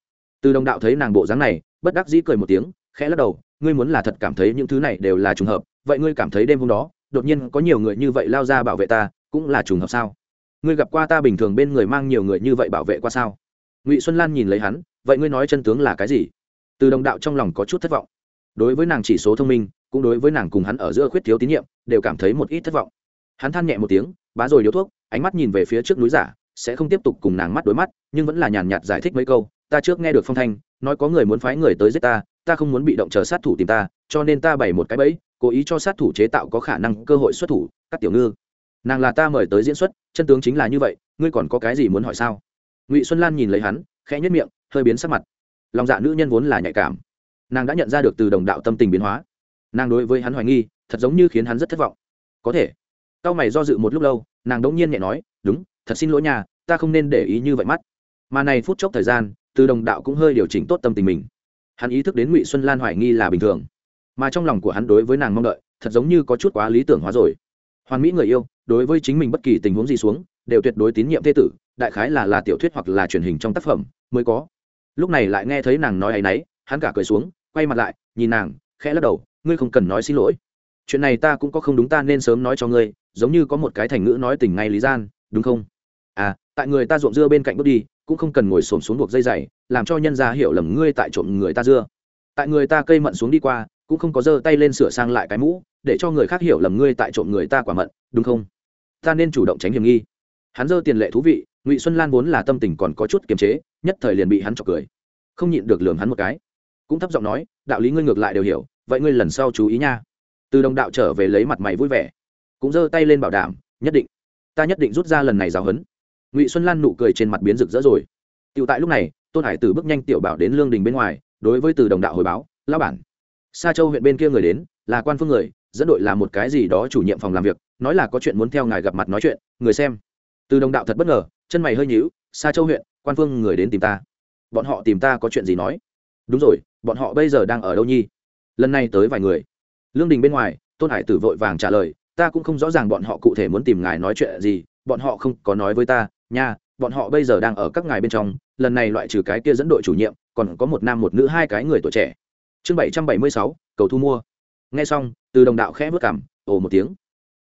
A: Từ đồng đạo thấy nàng bộ dáng này, bất đắc dĩ cười một tiếng, khẽ lắc đầu, ngươi muốn là thật cảm thấy những thứ này đều là trùng hợp, vậy ngươi cảm thấy đêm hôm đó, đột nhiên có nhiều người như vậy lao ra bảo vệ ta, cũng là trùng hợp sao? Ngươi gặp qua ta bình thường bên người mang nhiều người như vậy bảo vệ qua sao? Ngụy xuân lan nhìn lấy hắn vậy ngươi nói chân tướng là cái gì? Từ đồng đạo trong lòng có chút thất vọng. Đối với nàng chỉ số thông minh, cũng đối với nàng cùng hắn ở giữa khuyết thiếu tín nhiệm, đều cảm thấy một ít thất vọng. Hắn than nhẹ một tiếng, bá rồi điếu thuốc, ánh mắt nhìn về phía trước núi giả, sẽ không tiếp tục cùng nàng mắt đối mắt, nhưng vẫn là nhàn nhạt giải thích mấy câu, ta trước nghe được phong thanh, nói có người muốn phái người tới giết ta ta không muốn bị động chờ sát thủ tìm ta, cho nên ta bày một cái bẫy, cố ý cho sát thủ chế tạo có khả năng cơ hội xuất thủ, các tiểu ngư. Nàng là ta mời tới diễn xuất, chân tướng chính là như vậy, ngươi còn có cái gì muốn hỏi sao? Ngụy xuân lan nhìn lấy hắn khẽ nhất miệng, hơi biến sắc mặt. Lòng dạ nữ nhân vốn là nhạy cảm. Nàng đã nhận ra được từ đồng đạo tâm tình biến hóa. Nàng đối với hắn hoài nghi, thật giống như khiến hắn rất thất vọng. Có thể. Tao mày do dự một lúc lâu, nàng đ nhiên nhẹ nói, đúng, thật xin lỗi nhà ta không nên để ý như vậy mắt. Mà này phút chốc thời gian, từ đồng đạo cũng hơi điều chỉnh tốt tâm tình mình. Hắn ý thức đến ngụy xuân lan hoài nghi là bình thường. Mà trong lòng của hắn đối với nàng mong đợi, thật giống như có chút quá lý tưởng hóa rồi. Hoàn mỹ người yêu, đối với chính mình bất kỳ tình huống gì xuống, đều tuyệt đối tín nhiệm thế tử, đại khái là là tiểu thuyết hoặc là truyền hình trong tác phẩm mới có. Lúc này lại nghe thấy nàng nói ấ y n ấ y hắn cả cười xuống, quay mặt lại, nhìn nàng, khẽ lắc đầu, ngươi không cần nói xin lỗi. Chuyện này ta cũng có không đúng ta nên sớm nói cho ngươi, giống như có một cái thành ngữ nói tình ngay lý gian, đúng không? À tại người ta ruộng dưa bên cạnh bước đi, cũng không cần ngồi xổm xuống buộc dây dày, làm cho nhân ra hiểu lầm ngươi tại trộm người ta dưa. Tại người ta cây mận xuống đi qua, cũng không có giơ tay lên sửa sang lại cái mũ, để cho người khác hiểu lầm ngươi tại trộm người ta quả mận, đúng không? Ta nên chủ động tránh hiểm nghi. Hắn giơ tiền lệ thú vị, ngụy xuân lan vốn là tâm tình còn có chút kiềm chế nhất thời liền bị hắn chọc cười. Không nhịn được lường hắn một cái. Cũng thấp giọng nói, đạo lý ngươi ngược lại đều hiểu, vậy ngươi lần sau chú ý nha. Từ đồng đạo trở về lấy mặt mày vui vẻ. Cũng giơ tay lên bảo đảm, nhất định, ta nhất định rút ra lần này giáo hấn. ngụy xuân lan nụ cười trên mặt biến rực rỡ rồi. Tựu tại lúc này, tôn hải tử bước nhanh tiểu bảo đến lương đình bên ngoài, đối với từ đồng đạo hồi báo lao bản, sa châu huyện bên kia người đến, là quan phương người, dẫn đội là một cái gì đó chủ nhiệm phòng làm việc, nói là có chuyện muốn theo ngài gặp mặt nói chuyện, người xem. Từ đồng đạo thật bất ngờ, chân mày hơi nhíu, sa châu huyện quan phương người đến tìm ta. Bọn họ tìm ta có chuyện gì nói? Đúng rồi, bọn họ bây giờ đang ở đâu nhi? Lần này tới vài người. Lương đình bên ngoài, tôn hải tử vội vàng trả lời, ta cũng không rõ ràng bọn họ cụ thể muốn tìm ngài nói chuyện gì, bọn họ không có nói với ta, nha, bọn họ bây giờ đang ở các ngài bên trong, lần này loại trừ cái kia dẫn đội chủ nhiệm, còn có một nam một nữ hai cái người tuổi trẻ. Chương bảy trăm bảy mươi sáu, cầu thu mua. Nghe xong, từ đồng đạo khẽ vất cảm, ồ một tiếng.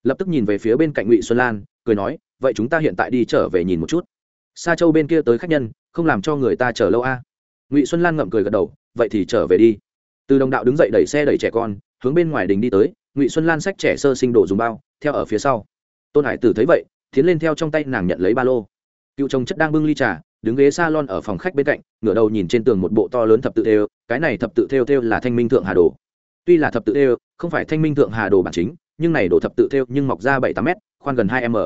A: Lập tức nhìn về phía bên cạnh ngụy xuân lan, cười nói, vậy chúng ta hiện tại đi trở về nhìn một chút xa châu bên kia tới khách nhân, không làm cho người ta chờ lâu a. Ngụy xuân lan ngậm cười gật đầu, vậy thì trở về đi. Từ đồng đạo đứng dậy đẩy xe đẩy trẻ con, hướng bên ngoài đình đi tới, ngụy xuân lan xách trẻ sơ sinh đồ dùng bao, theo ở phía sau. Tôn hải tử thấy vậy, tiến lên theo trong tay nàng nhận lấy ba lô. Cựu chồng chất đang bưng ly trà, đứng ghế s a lon ở phòng khách bên cạnh, ngửa đầu nhìn trên tường một bộ to lớn thập tự theo cái này thập tự theo theo là thanh minh thượng hà đồ. Tuy là thập tự theo không phải thanh minh thượng hà đồ bản chính, nhưng này đồ thập tự theo nhưng mọc ra bảy tám m khoan gần hai m.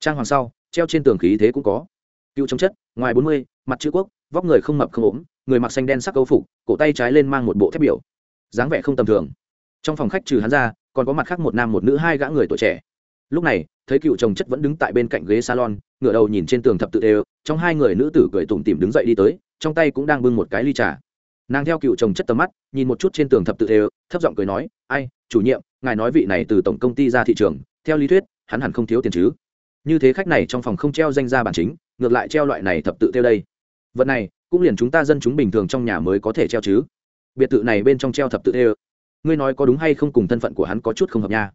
A: Trang hoàng sau, treo trên tường khí thế cũng có cựu trong chất, ngoài bốn mươi, mặt chữ quốc, vóc người không mập không ốm, người mặc xanh đen sắc câu phục, cổ tay trái lên mang một bộ thép biểu. Dáng vẻ không tầm thường. Trong phòng khách trừ hắn ra, còn có mặt khác một nam một nữ hai gã người tuổi trẻ. Lúc này, thấy cựu chồng chất vẫn đứng tại bên cạnh ghế salon, ngửa đầu nhìn trên tường thập tự đều, trong hai người nữ tử cười tủm tỉm đứng dậy đi tới, trong tay cũng đang bưng một cái ly trà. Nàng theo cựu chồng chất tầm mắt, nhìn một chút trên tường thập tự đều, thấp giọng cười nói, ai, chủ nhiệm, ngài nói vị này từ tổng công ty ra thị trường, theo lý thuyết, hắn hẳn không thiếu tiền chứ? Như thế khách này trong phòng không treo danh gia bản chính ngược lại treo loại này thập tự tiêu đây. Vật này, cũng liền chúng ta dân chúng bình thường trong nhà mới có thể treo chứ. Biệt thự này bên trong treo thập tự tiêu ngươi nói có đúng hay không cùng thân phận của hắn có chút không hợp nha.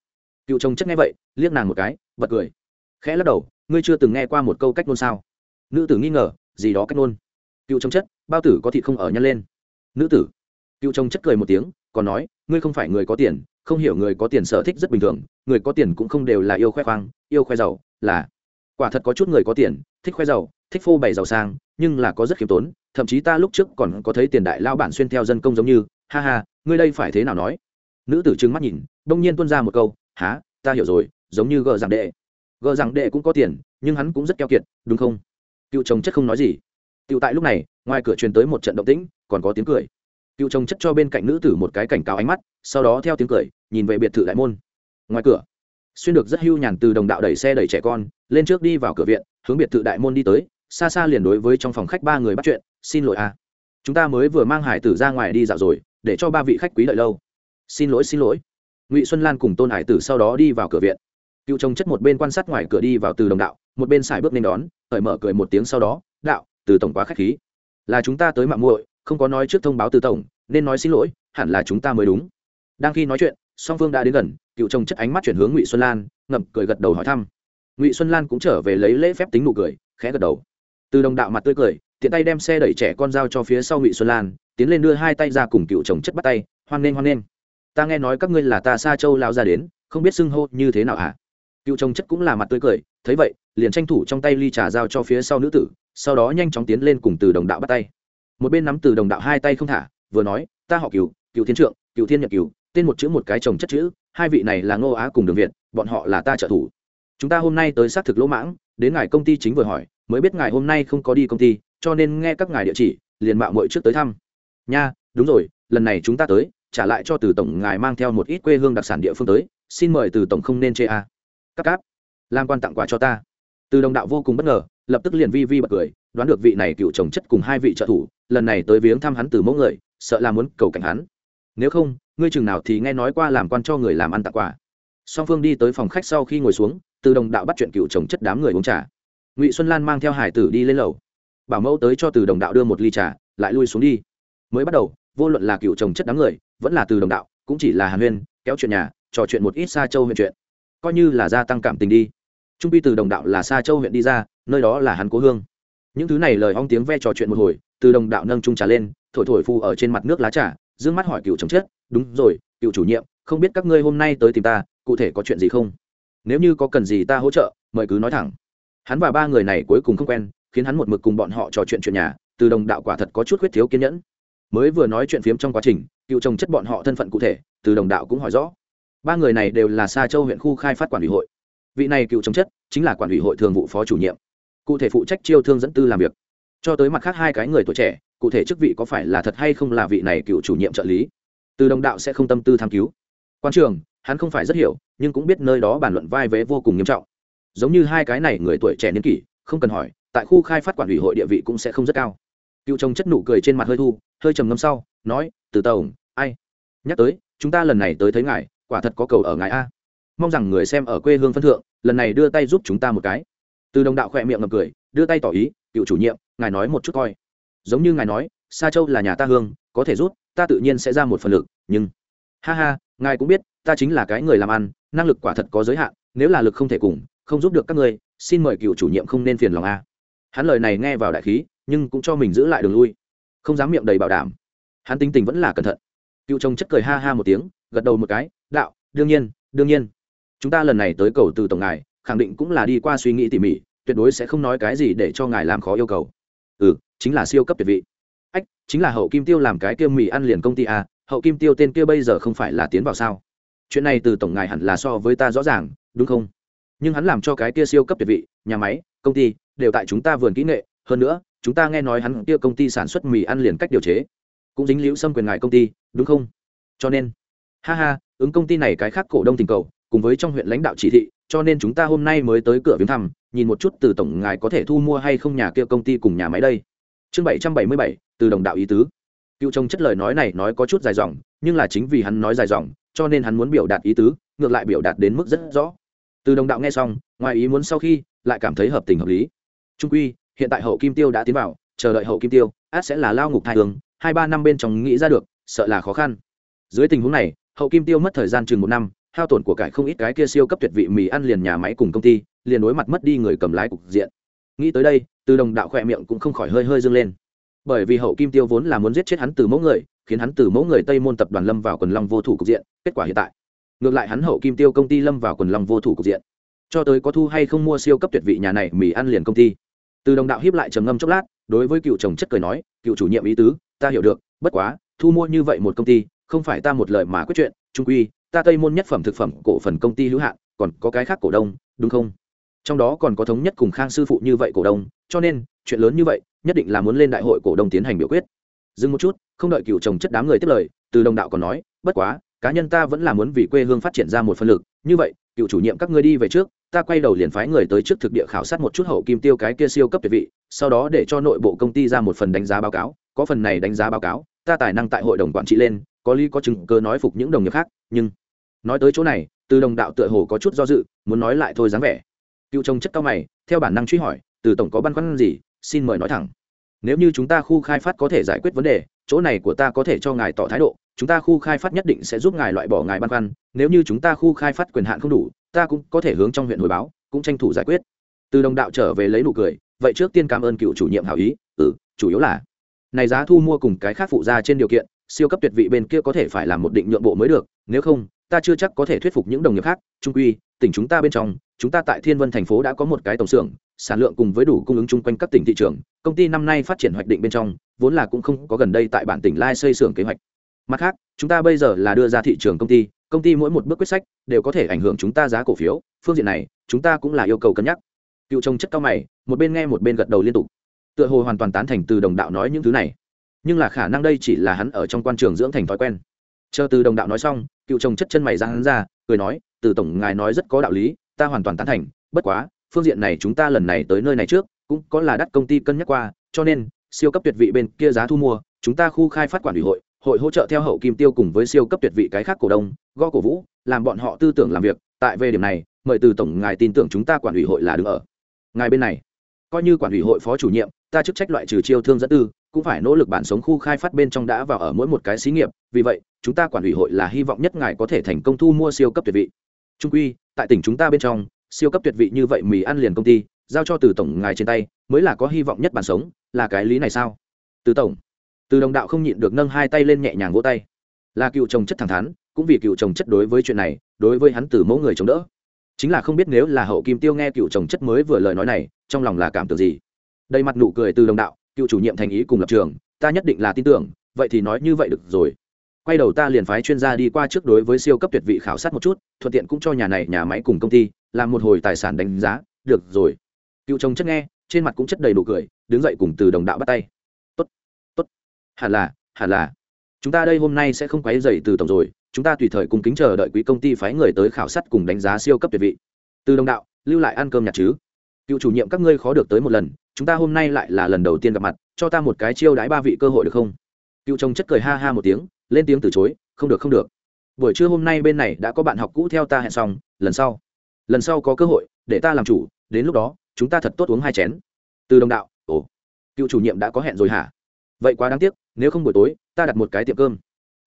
A: Cựu chồng chất nghe vậy, liếc nàng một cái, bật cười. Khẽ lắc đầu, ngươi chưa từng nghe qua một câu cách ngôn sao? Nữ tử nghi ngờ, gì đó cách ngôn. Cựu chồng chất, bao tử có thịt không ở nhân lên. Nữ tử. Cựu chồng chất cười một tiếng, còn nói, ngươi không phải người có tiền, không hiểu người có tiền sở thích rất bình thường, người có tiền cũng không đều là yêu khoe khoang, yêu khoe giàu, là quả thật có chút người có tiền, thích khoe giàu, thích phô bày giàu sang, nhưng là có rất khiêm tốn, thậm chí ta lúc trước còn có thấy tiền đại lao bản xuyên theo dân công giống như, ha ha, ngươi đây phải thế nào nói? Nữ tử trừng mắt nhìn, đông nhiên tuân ra một câu há ta hiểu rồi, giống như gờ rằng đệ. Gờ rằng đệ cũng có tiền, nhưng hắn cũng rất keo kiệt, đúng không? Cựu chồng chất không nói gì. Cựu tại lúc này, ngoài cửa truyền tới một trận động tĩnh, còn có tiếng cười. Cựu chồng chất cho bên cạnh nữ tử một cái cảnh cáo ánh mắt, sau đó theo tiếng cười, nhìn về biệt thự đại môn. Ngoài cửa xuyên được rất hưu nhàn từ đồng đạo đẩy xe đẩy trẻ con, lên trước đi vào cửa viện, hướng biệt thự đại môn đi tới, xa xa liền đối với trong phòng khách ba người bắt chuyện, xin lỗi à chúng ta mới vừa mang hải tử ra ngoài đi dạo rồi, để cho ba vị khách quý đợi lâu. Xin lỗi xin lỗi. Ngụy xuân lan cùng tôn hải tử sau đó đi vào cửa viện. Cựu chồng chất một bên quan sát ngoài cửa đi vào từ đồng đạo, một bên xài bước nên đón hởi mở cười một tiếng sau đó, đạo, từ tổng quá khách khí. Là chúng ta tới mạng muội, không có nói trước thông báo từ tổng, nên nói xin lỗi, hẳn là chúng ta mới đúng. Đang khi nói chuyện, song phương đã đến gần cựu chồng chất ánh mắt chuyển hướng ngụy xuân lan, ngậm cười gật đầu hỏi thăm. Ngụy xuân lan cũng trở về lấy lễ phép tính nụ cười, khẽ gật đầu. Từ đồng đạo mặt tươi cười, tiện tay đem xe đẩy trẻ con dao cho phía sau ngụy xuân lan, tiến lên đưa hai tay ra cùng cựu chồng chất bắt tay, hoan nghênh hoan nghênh. Ta nghe nói các ngươi là ta xa châu lao ra đến, không biết xưng hô như thế nào hả? Cựu chồng chất cũng là mặt tươi cười, thấy vậy, liền tranh thủ trong tay ly trà dao cho phía sau nữ tử, sau đó nhanh chóng tiến lên cùng từ đồng đạo bắt tay. Một bên nắm từ đồng đạo hai tay không thả, vừa nói, ta họ cựu cựu thiên trượng, cựu thiên nhật cựu tên một chữ một cái chồng chất chữ, hai vị này là ngô á cùng đường việt, bọn họ là ta trợ thủ. Chúng ta hôm nay tới xác thực lỗ mãng, đến ngài công ty chính vừa hỏi, mới biết ngài hôm nay không có đi công ty, cho nên nghe các ngài địa chỉ, liền mạo muội trước tới thăm. Nha, đúng rồi, lần này chúng ta tới, trả lại cho từ tổng ngài mang theo một ít quê hương đặc sản địa phương tới, xin mời từ tổng không nên chê a. À. Các cáp làm quan tặng quà cho ta. Từ đồng đạo vô cùng bất ngờ, lập tức liền vi vi bật cười, đoán được vị này cựu chồng chất cùng hai vị trợ thủ, lần này tới viếng thăm hắn từ mẫu người, sợ là muốn cầu cảnh hắn. Nếu không ngươi chừng nào thì nghe nói qua làm quan cho người làm ăn tặng quà. Song phương đi tới phòng khách sau khi ngồi xuống, từ đồng đạo bắt chuyện cựu chồng chất đám người uống trà. Ngụy xuân lan mang theo hải tử đi lên lầu. Bảo mẫu tới cho từ đồng đạo đưa một ly trà, lại lui xuống đi. Mới bắt đầu, vô luận là cựu chồng chất đám người, vẫn là từ đồng đạo, cũng chỉ là hàn huyên, kéo chuyện nhà, trò chuyện một ít xa châu huyện chuyện. Coi như là gia tăng cảm tình đi. Trung pi từ đồng đạo là xa châu huyện đi ra, nơi đó là hắn cố hương. Những thứ này lời hong tiếng ve trò chuyện một hồi, từ đồng đạo nâng trung trà lên, thổi thổi phu ở trên mặt nước lá trà dương mắt hỏi cựu chồng chết, đúng rồi, cựu chủ nhiệm, không biết các ngươi hôm nay tới tìm ta, cụ thể có chuyện gì không? Nếu như có cần gì ta hỗ trợ, mời cứ nói thẳng. Hắn và ba người này cuối cùng không quen, khiến hắn một mực cùng bọn họ trò chuyện chuyện nhà, từ đồng đạo quả thật có chút khuyết thiếu kiên nhẫn. Mới vừa nói chuyện phiếm trong quá trình, cựu chồng chất bọn họ thân phận cụ thể, từ đồng đạo cũng hỏi rõ. Ba người này đều là xa châu huyện khu khai phát quản ủy hội. Vị này cựu chồng chất chính là quản ủy hội thường vụ phó chủ nhiệm, cụ thể phụ trách chiêu thương dẫn tư làm việc. Cho tới mặt khác hai cái người tuổi trẻ cụ thể chức vị có phải là thật hay không là vị này cựu chủ nhiệm trợ lý? Từ đồng đạo sẽ không tâm tư tham cứu. Quan trường, hắn không phải rất hiểu, nhưng cũng biết nơi đó bàn luận vai vế vô cùng nghiêm trọng. Giống như hai cái này người tuổi trẻ niên kỷ, không cần hỏi, tại khu khai phát quản ủy hội địa vị cũng sẽ không rất cao. Cựu chồng chất nụ cười trên mặt hơi thu, hơi trầm ngâm sau, nói, từ tổng, ai? Nhắc tới, chúng ta lần này tới thấy ngài, quả thật có cầu ở ngài a. Mong rằng người xem ở quê hương phân thượng, lần này đưa tay giúp chúng ta một cái. Từ đồng đạo khỏe miệng ngầm cười, đưa tay tỏ ý, cựu chủ nhiệm, ngài nói một chút coi giống như ngài nói, sa châu là nhà ta hương, có thể rút, ta tự nhiên sẽ ra một phần lực, nhưng ha ha, ngài cũng biết, ta chính là cái người làm ăn, năng lực quả thật có giới hạn, nếu là lực không thể cùng, không giúp được các ngươi, xin mời cựu chủ nhiệm không nên phiền lòng a. Hắn lời này nghe vào đại khí, nhưng cũng cho mình giữ lại đường lui. Không dám miệng đầy bảo đảm. Hắn tính tình vẫn là cẩn thận. Cựu chồng chất cười ha ha một tiếng, gật đầu một cái, đạo, đương nhiên đương nhiên. Chúng ta lần này tới cầu từ tổng ngài, khẳng định cũng là đi qua suy nghĩ tỉ mỉ, tuyệt đối sẽ không nói cái gì để cho ngài làm khó yêu cầu ừ chính là siêu cấp tuyệt vị. Ách, chính là hậu kim tiêu làm cái kia mì ăn liền công ty a hậu kim tiêu tên kia bây giờ không phải là tiến vào sao? Chuyện này từ tổng ngài hẳn là so với ta rõ ràng, đúng không? Nhưng hắn làm cho cái kia siêu cấp tuyệt vị, nhà máy, công ty, đều tại chúng ta vườn kỹ nghệ. Hơn nữa, chúng ta nghe nói hắn kia công ty sản xuất mì ăn liền cách điều chế. Cũng dính liễu xâm quyền ngài công ty, đúng không? Cho nên, ha ha, ứng công ty này cái khác cổ đông tình cầu, cùng với trong huyện lãnh đạo chỉ thị cho nên chúng ta hôm nay mới tới cửa viếng thăm, nhìn một chút từ tổng ngài có thể thu mua hay không nhà kia công ty cùng nhà máy đây. Chương bảy trăm bảy mươi bảy, từ đồng đạo ý tứ. Cựu chồng chất lời nói này nói có chút dài dòng, nhưng là chính vì hắn nói dài dòng, cho nên hắn muốn biểu đạt ý tứ, ngược lại biểu đạt đến mức rất rõ. Từ đồng đạo nghe xong, ngoài ý muốn sau khi, lại cảm thấy hợp tình hợp lý. Trung quy, hiện tại hậu kim tiêu đã tiến vào, chờ đợi hậu kim tiêu, át sẽ là lao ngục thai hướng hai ba năm bên trong nghĩ ra được, sợ là khó khăn. Dưới tình huống này, hậu kim tiêu mất thời gian chừng một năm hao tổn của cải không ít cái kia siêu cấp tuyệt vị mì ăn liền nhà máy cùng công ty, liền đối mặt mất đi người cầm lái cục diện. Nghĩ tới đây, từ đồng đạo khỏe miệng cũng không khỏi hơi hơi dâng lên. Bởi vì hậu kim tiêu vốn là muốn giết chết hắn từ mẫu người, khiến hắn từ mẫu người tây môn tập đoàn lâm vào quần long vô thủ cục diện, kết quả hiện tại. Ngược lại hắn hậu kim tiêu công ty lâm vào quần long vô thủ cục diện. Cho tới có thu hay không mua siêu cấp tuyệt vị nhà này mì ăn liền công ty. Từ đồng đạo hiếp lại trầm ngâm chốc lát, đối với cựu chồng chất cười nói, cựu chủ nhiệm ý tứ, ta hiểu được, bất quá, thu mua như vậy một công ty, không phải ta một lời mà quyết chuyện, trung quy ta tây môn nhất phẩm thực phẩm cổ phần công ty hữu hạn, còn có cái khác cổ đông, đúng không? Trong đó còn có thống nhất cùng khang sư phụ như vậy cổ đông, cho nên, chuyện lớn như vậy, nhất định là muốn lên đại hội cổ đông tiến hành biểu quyết. Dừng một chút, không đợi cựu chồng chất đám người tiếp lời, từ đồng đạo còn nói, bất quá, cá nhân ta vẫn là muốn vì quê hương phát triển ra một phân lực. Như vậy, cựu chủ nhiệm các ngươi đi về trước, ta quay đầu liền phái người tới trước thực địa khảo sát một chút hậu kim tiêu cái kia siêu cấp tuyệt vị, sau đó để cho nội bộ công ty ra một phần đánh giá báo cáo. Có phần này đánh giá báo cáo, ta tài năng tại hội đồng quản trị lên có lý có chứng, cơ nói phục những đồng nghiệp khác, nhưng nói tới chỗ này, từ đồng đạo tựa hồ có chút do dự, muốn nói lại thôi dáng vẻ. Cựu chồng chất cao mày, theo bản năng truy hỏi, từ tổng có băn khoăn gì, xin mời nói thẳng. Nếu như chúng ta khu khai phát có thể giải quyết vấn đề, chỗ này của ta có thể cho ngài tỏ thái độ, chúng ta khu khai phát nhất định sẽ giúp ngài loại bỏ ngài băn khoăn, nếu như chúng ta khu khai phát quyền hạn không đủ, ta cũng có thể hướng trong huyện hồi báo, cũng tranh thủ giải quyết. Từ đồng đạo trở về lấy nụ cười, vậy trước tiên cảm ơn cựu chủ nhiệm hảo ý ừ chủ yếu là này giá thu mua cùng cái khác phụ ra trên điều kiện siêu cấp tuyệt vị bên kia có thể phải làm một định nhượng bộ mới được, nếu không, ta chưa chắc có thể thuyết phục những đồng nghiệp khác, trung quy, tỉnh chúng ta bên trong, chúng ta tại thiên vân thành phố đã có một cái tổng xưởng, sản lượng cùng với đủ cung ứng chung quanh các tỉnh thị trường, công ty năm nay phát triển hoạch định bên trong, vốn là cũng không có gần đây tại bản tỉnh lai xây xưởng kế hoạch. Mặt khác, chúng ta bây giờ là đưa ra thị trường công ty công ty mỗi một bước quyết sách đều có thể ảnh hưởng chúng ta giá cổ phiếu, phương diện này, chúng ta cũng là yêu cầu cân nhắc. Cựu trông chất cao mày, một bên nghe một bên gật đầu liên tục. Tựa hồ hoàn toàn tán thành từ đồng đạo nói những thứ này nhưng là khả năng đây chỉ là hắn ở trong quan trường dưỡng thành thói quen. Chờ từ đồng đạo nói xong, cựu chồng chất chân mày ra hắn ra, cười nói, từ tổng, ngài nói rất có đạo lý, ta hoàn toàn tán thành, bất quá, phương diện này chúng ta lần này tới nơi này trước, cũng có là đắt công ty cân nhắc qua, cho nên, siêu cấp tuyệt vị bên kia giá thu mua, chúng ta khu khai phát quản ủy hội hội hỗ trợ theo hậu kim tiêu cùng với siêu cấp tuyệt vị cái khác cổ đông go cổ vũ, làm bọn họ tư tưởng làm việc, tại về điểm này, mời từ tổng, ngài tin tưởng chúng ta quản ủy hội là đứng ở. Ngài bên này coi như quản ủy hội phó chủ nhiệm, ta chức trách loại trừ chiêu thương dẫn tư, cũng phải nỗ lực bản sống khu khai phát bên trong đã vào ở mỗi một cái xí nghiệp, vì vậy, chúng ta quản ủy hội là hy vọng nhất ngài có thể thành công thu mua siêu cấp tuyệt vị. Trung quy, tại tỉnh chúng ta bên trong, siêu cấp tuyệt vị như vậy mì ăn liền công ty, giao cho từ tổng ngài trên tay, mới là có hy vọng nhất bản sống, là cái lý này sao? Từ tổng, từ đồng đạo không nhịn được nâng hai tay lên nhẹ nhàng vỗ tay. Là cựu chồng chất thẳng thắn, cũng vì cựu chồng chất đối với chuyện này, đối với hắn từ mẫu người chống đỡ. Chính là không biết nếu là hậu kim tiêu nghe cựu chồng chất mới vừa lời nói này trong lòng là cảm tưởng gì? Đầy mặt nụ cười từ đồng đạo, cựu chủ nhiệm thành ý cùng lập trường, ta nhất định là tin tưởng, vậy thì nói như vậy được rồi. Quay đầu ta liền phái chuyên gia đi qua trước đối với siêu cấp tuyệt vị khảo sát một chút, thuận tiện cũng cho nhà này nhà máy cùng công ty, làm một hồi tài sản đánh giá, được rồi. Cựu chồng chất nghe, trên mặt cũng chất đầy nụ cười, đứng dậy cùng từ đồng đạo bắt tay. Tốt tốt. Hẳn là hẳn là. Chúng ta đây hôm nay sẽ không quấy dày từ tổng rồi, chúng ta tùy thời cùng kính chờ đợi quý công ty phái người tới khảo sát cùng đánh giá siêu cấp tuyệt vị. Từ đồng đạo, lưu lại ăn cơm nhặt chứ? Cựu chủ nhiệm các ngươi khó được tới một lần, chúng ta hôm nay lại là lần đầu tiên gặp mặt, cho ta một cái chiêu đãi ba vị cơ hội được không? Cựu chồng chất cười ha ha một tiếng, lên tiếng từ chối, không được không được. Buổi trưa hôm nay bên này đã có bạn học cũ theo ta hẹn xong, lần sau. Lần sau có cơ hội, để ta làm chủ, đến lúc đó, chúng ta thật tốt uống hai chén. Từ đồng đạo, ồ, cựu chủ nhiệm đã có hẹn rồi hả? Vậy quá đáng tiếc, nếu không buổi tối, ta đặt một cái tiệm cơm.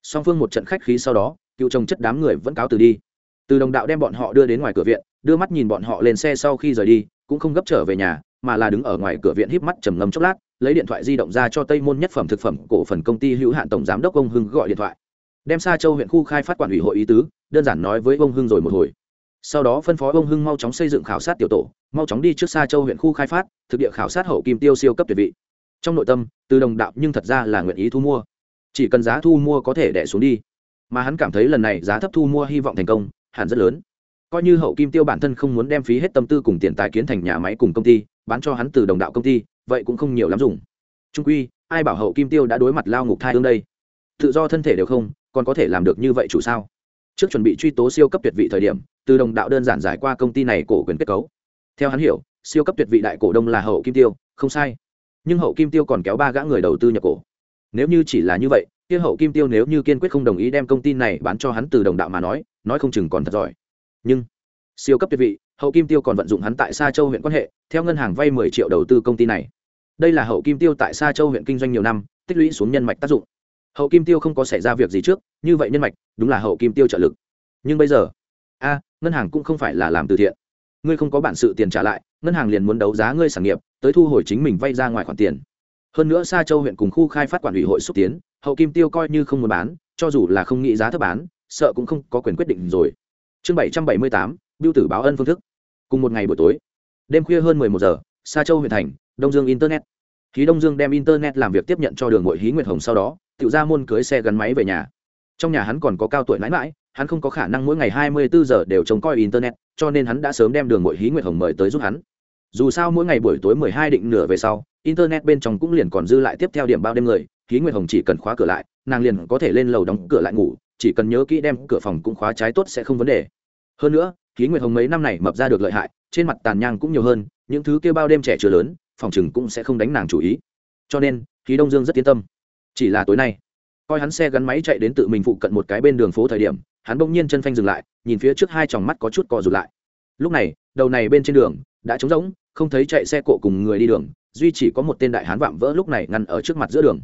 A: Song phương một trận khách khí sau đó, cựu chồng chất đám người vẫn cáo từ đi. Từ đồng đạo đem bọn họ đưa đến ngoài cửa viện, đưa mắt nhìn bọn họ lên xe sau khi rời đi cũng không gấp trở về nhà, mà là đứng ở ngoài cửa viện híp mắt trầm ngâm chốc lát, lấy điện thoại di động ra cho tây môn nhất phẩm thực phẩm, cổ phần công ty hữu hạn tổng giám đốc ông hưng gọi điện thoại. Đem xa châu huyện khu khai phát quản ủy hội ý tứ, đơn giản nói với ông hưng rồi một hồi. Sau đó phân phó ông hưng mau chóng xây dựng khảo sát tiểu tổ, mau chóng đi trước xa châu huyện khu khai phát, thực địa khảo sát hậu kim tiêu siêu cấp tuyệt vị. Trong nội tâm, từ đồng đạo nhưng thật ra là nguyện ý thu mua. Chỉ cần giá thu mua có thể đẻ xuống đi. Mà hắn cảm thấy lần này giá thấp thu mua hy vọng thành công, hẳn rất lớn coi như hậu kim tiêu bản thân không muốn đem phí hết tâm tư cùng tiền tài kiến thành nhà máy cùng công ty, bán cho hắn từ đồng đạo công ty, vậy cũng không nhiều lắm dùng. Trung quy, ai bảo hậu kim tiêu đã đối mặt lao ngục thai hương đây? Tự do thân thể đều không, còn có thể làm được như vậy chủ sao? Trước chuẩn bị truy tố siêu cấp tuyệt vị thời điểm, từ đồng đạo đơn giản giải qua công ty này cổ quyền kết cấu. Theo hắn hiểu, siêu cấp tuyệt vị đại cổ đông là hậu kim tiêu, không sai. Nhưng hậu kim tiêu còn kéo ba gã người đầu tư nhập cổ. Nếu như chỉ là như vậy, kia hậu kim tiêu nếu như kiên quyết không đồng ý đem công ty này bán cho hắn từ đồng đạo mà nói nói không chừng còn thật giỏi nhưng siêu cấp tuyệt vị, hậu kim tiêu còn vận dụng hắn tại sa châu huyện quan hệ, theo ngân hàng vay mười triệu đầu tư công ty này. Đây là hậu kim tiêu tại sa châu huyện kinh doanh nhiều năm, tích lũy xuống nhân mạch tác dụng. Hậu kim tiêu không có xảy ra việc gì trước, như vậy nhân mạch, đúng là hậu kim tiêu trợ lực. Nhưng bây giờ, a, ngân hàng cũng không phải là làm từ thiện. Ngươi không có bản sự tiền trả lại, ngân hàng liền muốn đấu giá ngươi sản nghiệp, tới thu hồi chính mình vay ra ngoài khoản tiền. Hơn nữa sa châu huyện cùng khu khai phát quản ủy hội xúc tiến, hậu kim tiêu coi như không muốn bán, cho dù là không nghĩ giá thấp bán, sợ cũng không có quyền quyết định rồi chương bảy trăm bảy mươi tám biêu tử báo ân phương thức. Cùng một ngày buổi tối, đêm khuya hơn mười một giờ, sa châu huyện thành, đông dương internet. Khí đông dương đem internet làm việc tiếp nhận cho đường Mội hí nguyệt hồng sau đó, tự ra môn cưới xe gắn máy về nhà. Trong nhà hắn còn có cao tuổi mãi mãi hắn không có khả năng mỗi ngày hai mươi bốn giờ đều trông coi internet, cho nên hắn đã sớm đem đường Mội hí nguyệt hồng mời tới giúp hắn. Dù sao mỗi ngày buổi tối mười hai định nửa về sau, internet bên trong cũng liền còn dư lại tiếp theo điểm bao đêm người, hí nguyệt hồng chỉ cần khóa cửa lại, nàng liền có thể lên lầu đóng cửa lại ngủ chỉ cần nhớ kỹ đem cửa phòng cũng khóa trái tốt sẽ không vấn đề. Hơn nữa khí nguyệt hồng mấy năm này mập ra được lợi hại, trên mặt tàn nhang cũng nhiều hơn, những thứ kia bao đêm trẻ chưa lớn, phòng chừng cũng sẽ không đánh nàng chủ ý. Cho nên khí đông dương rất yên tâm. Chỉ là tối nay, coi hắn xe gắn máy chạy đến tự mình phụ cận một cái bên đường phố thời điểm, hắn bỗng nhiên chân phanh dừng lại, nhìn phía trước hai tròng mắt có chút cò rụt lại. Lúc này, đầu này bên trên đường đã trống rỗng, không thấy chạy xe cộ cùng người đi đường, duy chỉ có một tên đại hán vạm vỡ lúc này ngăn ở trước mặt giữa đường.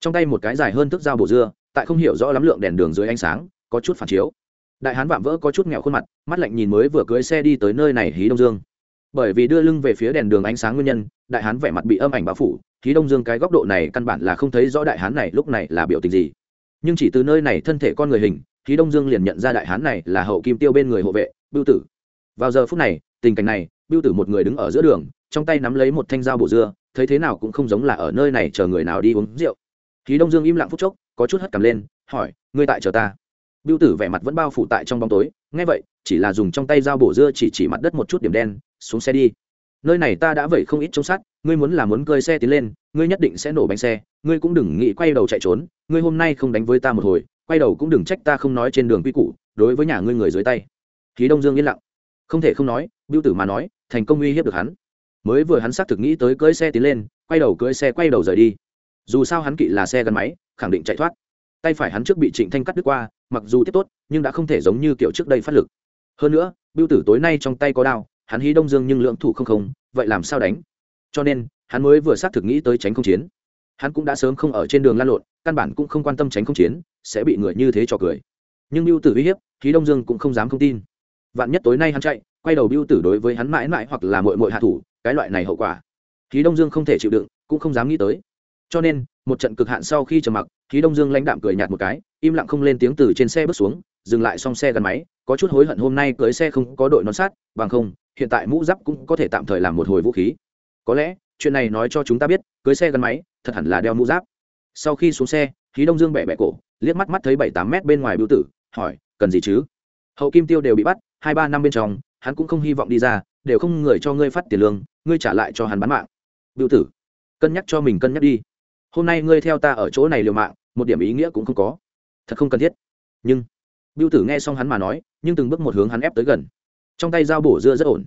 A: Trong tay một cái dài hơn thước dao bổ dưa tại không hiểu rõ lắm lượng đèn đường dưới ánh sáng, có chút phản chiếu. Đại hán vạm vỡ có chút nghèo khuôn mặt, mắt lạnh nhìn mới vừa cưới xe đi tới nơi này hí đông dương. Bởi vì đưa lưng về phía đèn đường ánh sáng nguyên nhân, đại hán vẻ mặt bị âm ảnh bao phủ, hí đông dương cái góc độ này căn bản là không thấy rõ đại hán này lúc này là biểu tình gì. Nhưng chỉ từ nơi này thân thể con người hình, hí đông dương liền nhận ra đại hán này là hậu kim tiêu bên người hộ vệ, bưu tử. Vào giờ phút này, tình cảnh này, bưu tử một người đứng ở giữa đường, trong tay nắm lấy một thanh dao bổ dưa, thấy thế nào cũng không giống là ở nơi này chờ người nào đi uống rượu. Hí đông dương im lặng phút chốc có chút hất cầm lên hỏi ngươi tại chờ ta Biêu tử vẻ mặt vẫn bao phủ tại trong bóng tối, nghe vậy, chỉ là dùng trong tay dao bổ dưa chỉ chỉ mặt đất một chút điểm đen, xuống xe đi. Nơi này ta đã vậy không ít chống sắt, ngươi muốn là muốn cơi xe tiến lên, ngươi nhất định sẽ nổ bánh xe, ngươi cũng đừng nghĩ quay đầu chạy trốn, ngươi hôm nay không đánh với ta một hồi, quay đầu cũng đừng trách ta không nói trên đường quy củ, đối với nhà ngươi người dưới tay. Khí Đông Dương yên lặng, không thể không nói, Biêu tử mà nói, thành công uy hiếp được hắn. Mới vừa hắn xác thực nghĩ tới cưỡi xe tiến lên, quay đầu cưỡi xe quay đầu rời đi. Dù sao hắn kỵ là xe gắn máy, khẳng định chạy thoát. Tay phải hắn trước bị trịnh thanh cắt đứt qua, mặc dù tiếp tốt, nhưng đã không thể giống như kiểu trước đây phát lực. Hơn nữa biêu tử tối nay trong tay có đao, hắn hí đông dương nhưng lượng thủ không không, vậy làm sao đánh? Cho nên, hắn mới vừa xác thực nghĩ tới tránh không chiến. Hắn cũng đã sớm không ở trên đường lan lộn, căn bản cũng không quan tâm tránh không chiến, sẽ bị người như thế cho cười. Nhưng biêu tử uy hiếp, hí đông dương cũng không dám không tin. Vạn nhất tối nay hắn chạy, quay đầu biêu tử đối với hắn mãi mãi hoặc là mội mội hạ thủ, cái loại này hậu quả. Hí đông dương không thể chịu đựng, cũng không dám nghĩ tới. Cho nên một trận cực hạn sau khi trầm mặc, khí đông dương lãnh đạm cười nhạt một cái, im lặng không lên tiếng từ trên xe bước xuống, dừng lại xong xe gắn máy, có chút hối hận hôm nay cưới xe không có đội nón sát bằng không, hiện tại mũ giáp cũng có thể tạm thời làm một hồi vũ khí. Có lẽ, chuyện này nói cho chúng ta biết, cưới xe gắn máy, thật hẳn là đeo mũ giáp. Sau khi xuống xe, khí đông dương bẻ bẻ cổ, liếc mắt mắt thấy bảy tám mét bên ngoài biểu tử, hỏi, cần gì chứ? Hậu kim tiêu đều bị bắt, hai ba năm bên trong, hắn cũng không hy vọng đi ra, đều không người cho ngươi phát tiền lương, ngươi trả lại cho hắn bán mạng. Biểu tử, cân nhắc cho mình cân nhắc đi hôm nay ngươi theo ta ở chỗ này liều mạng, một điểm ý nghĩa cũng không có. Thật không cần thiết. Nhưng biêu tử nghe xong hắn mà nói, nhưng từng bước một hướng hắn ép tới gần. Trong tay dao bổ dưa rất ổn.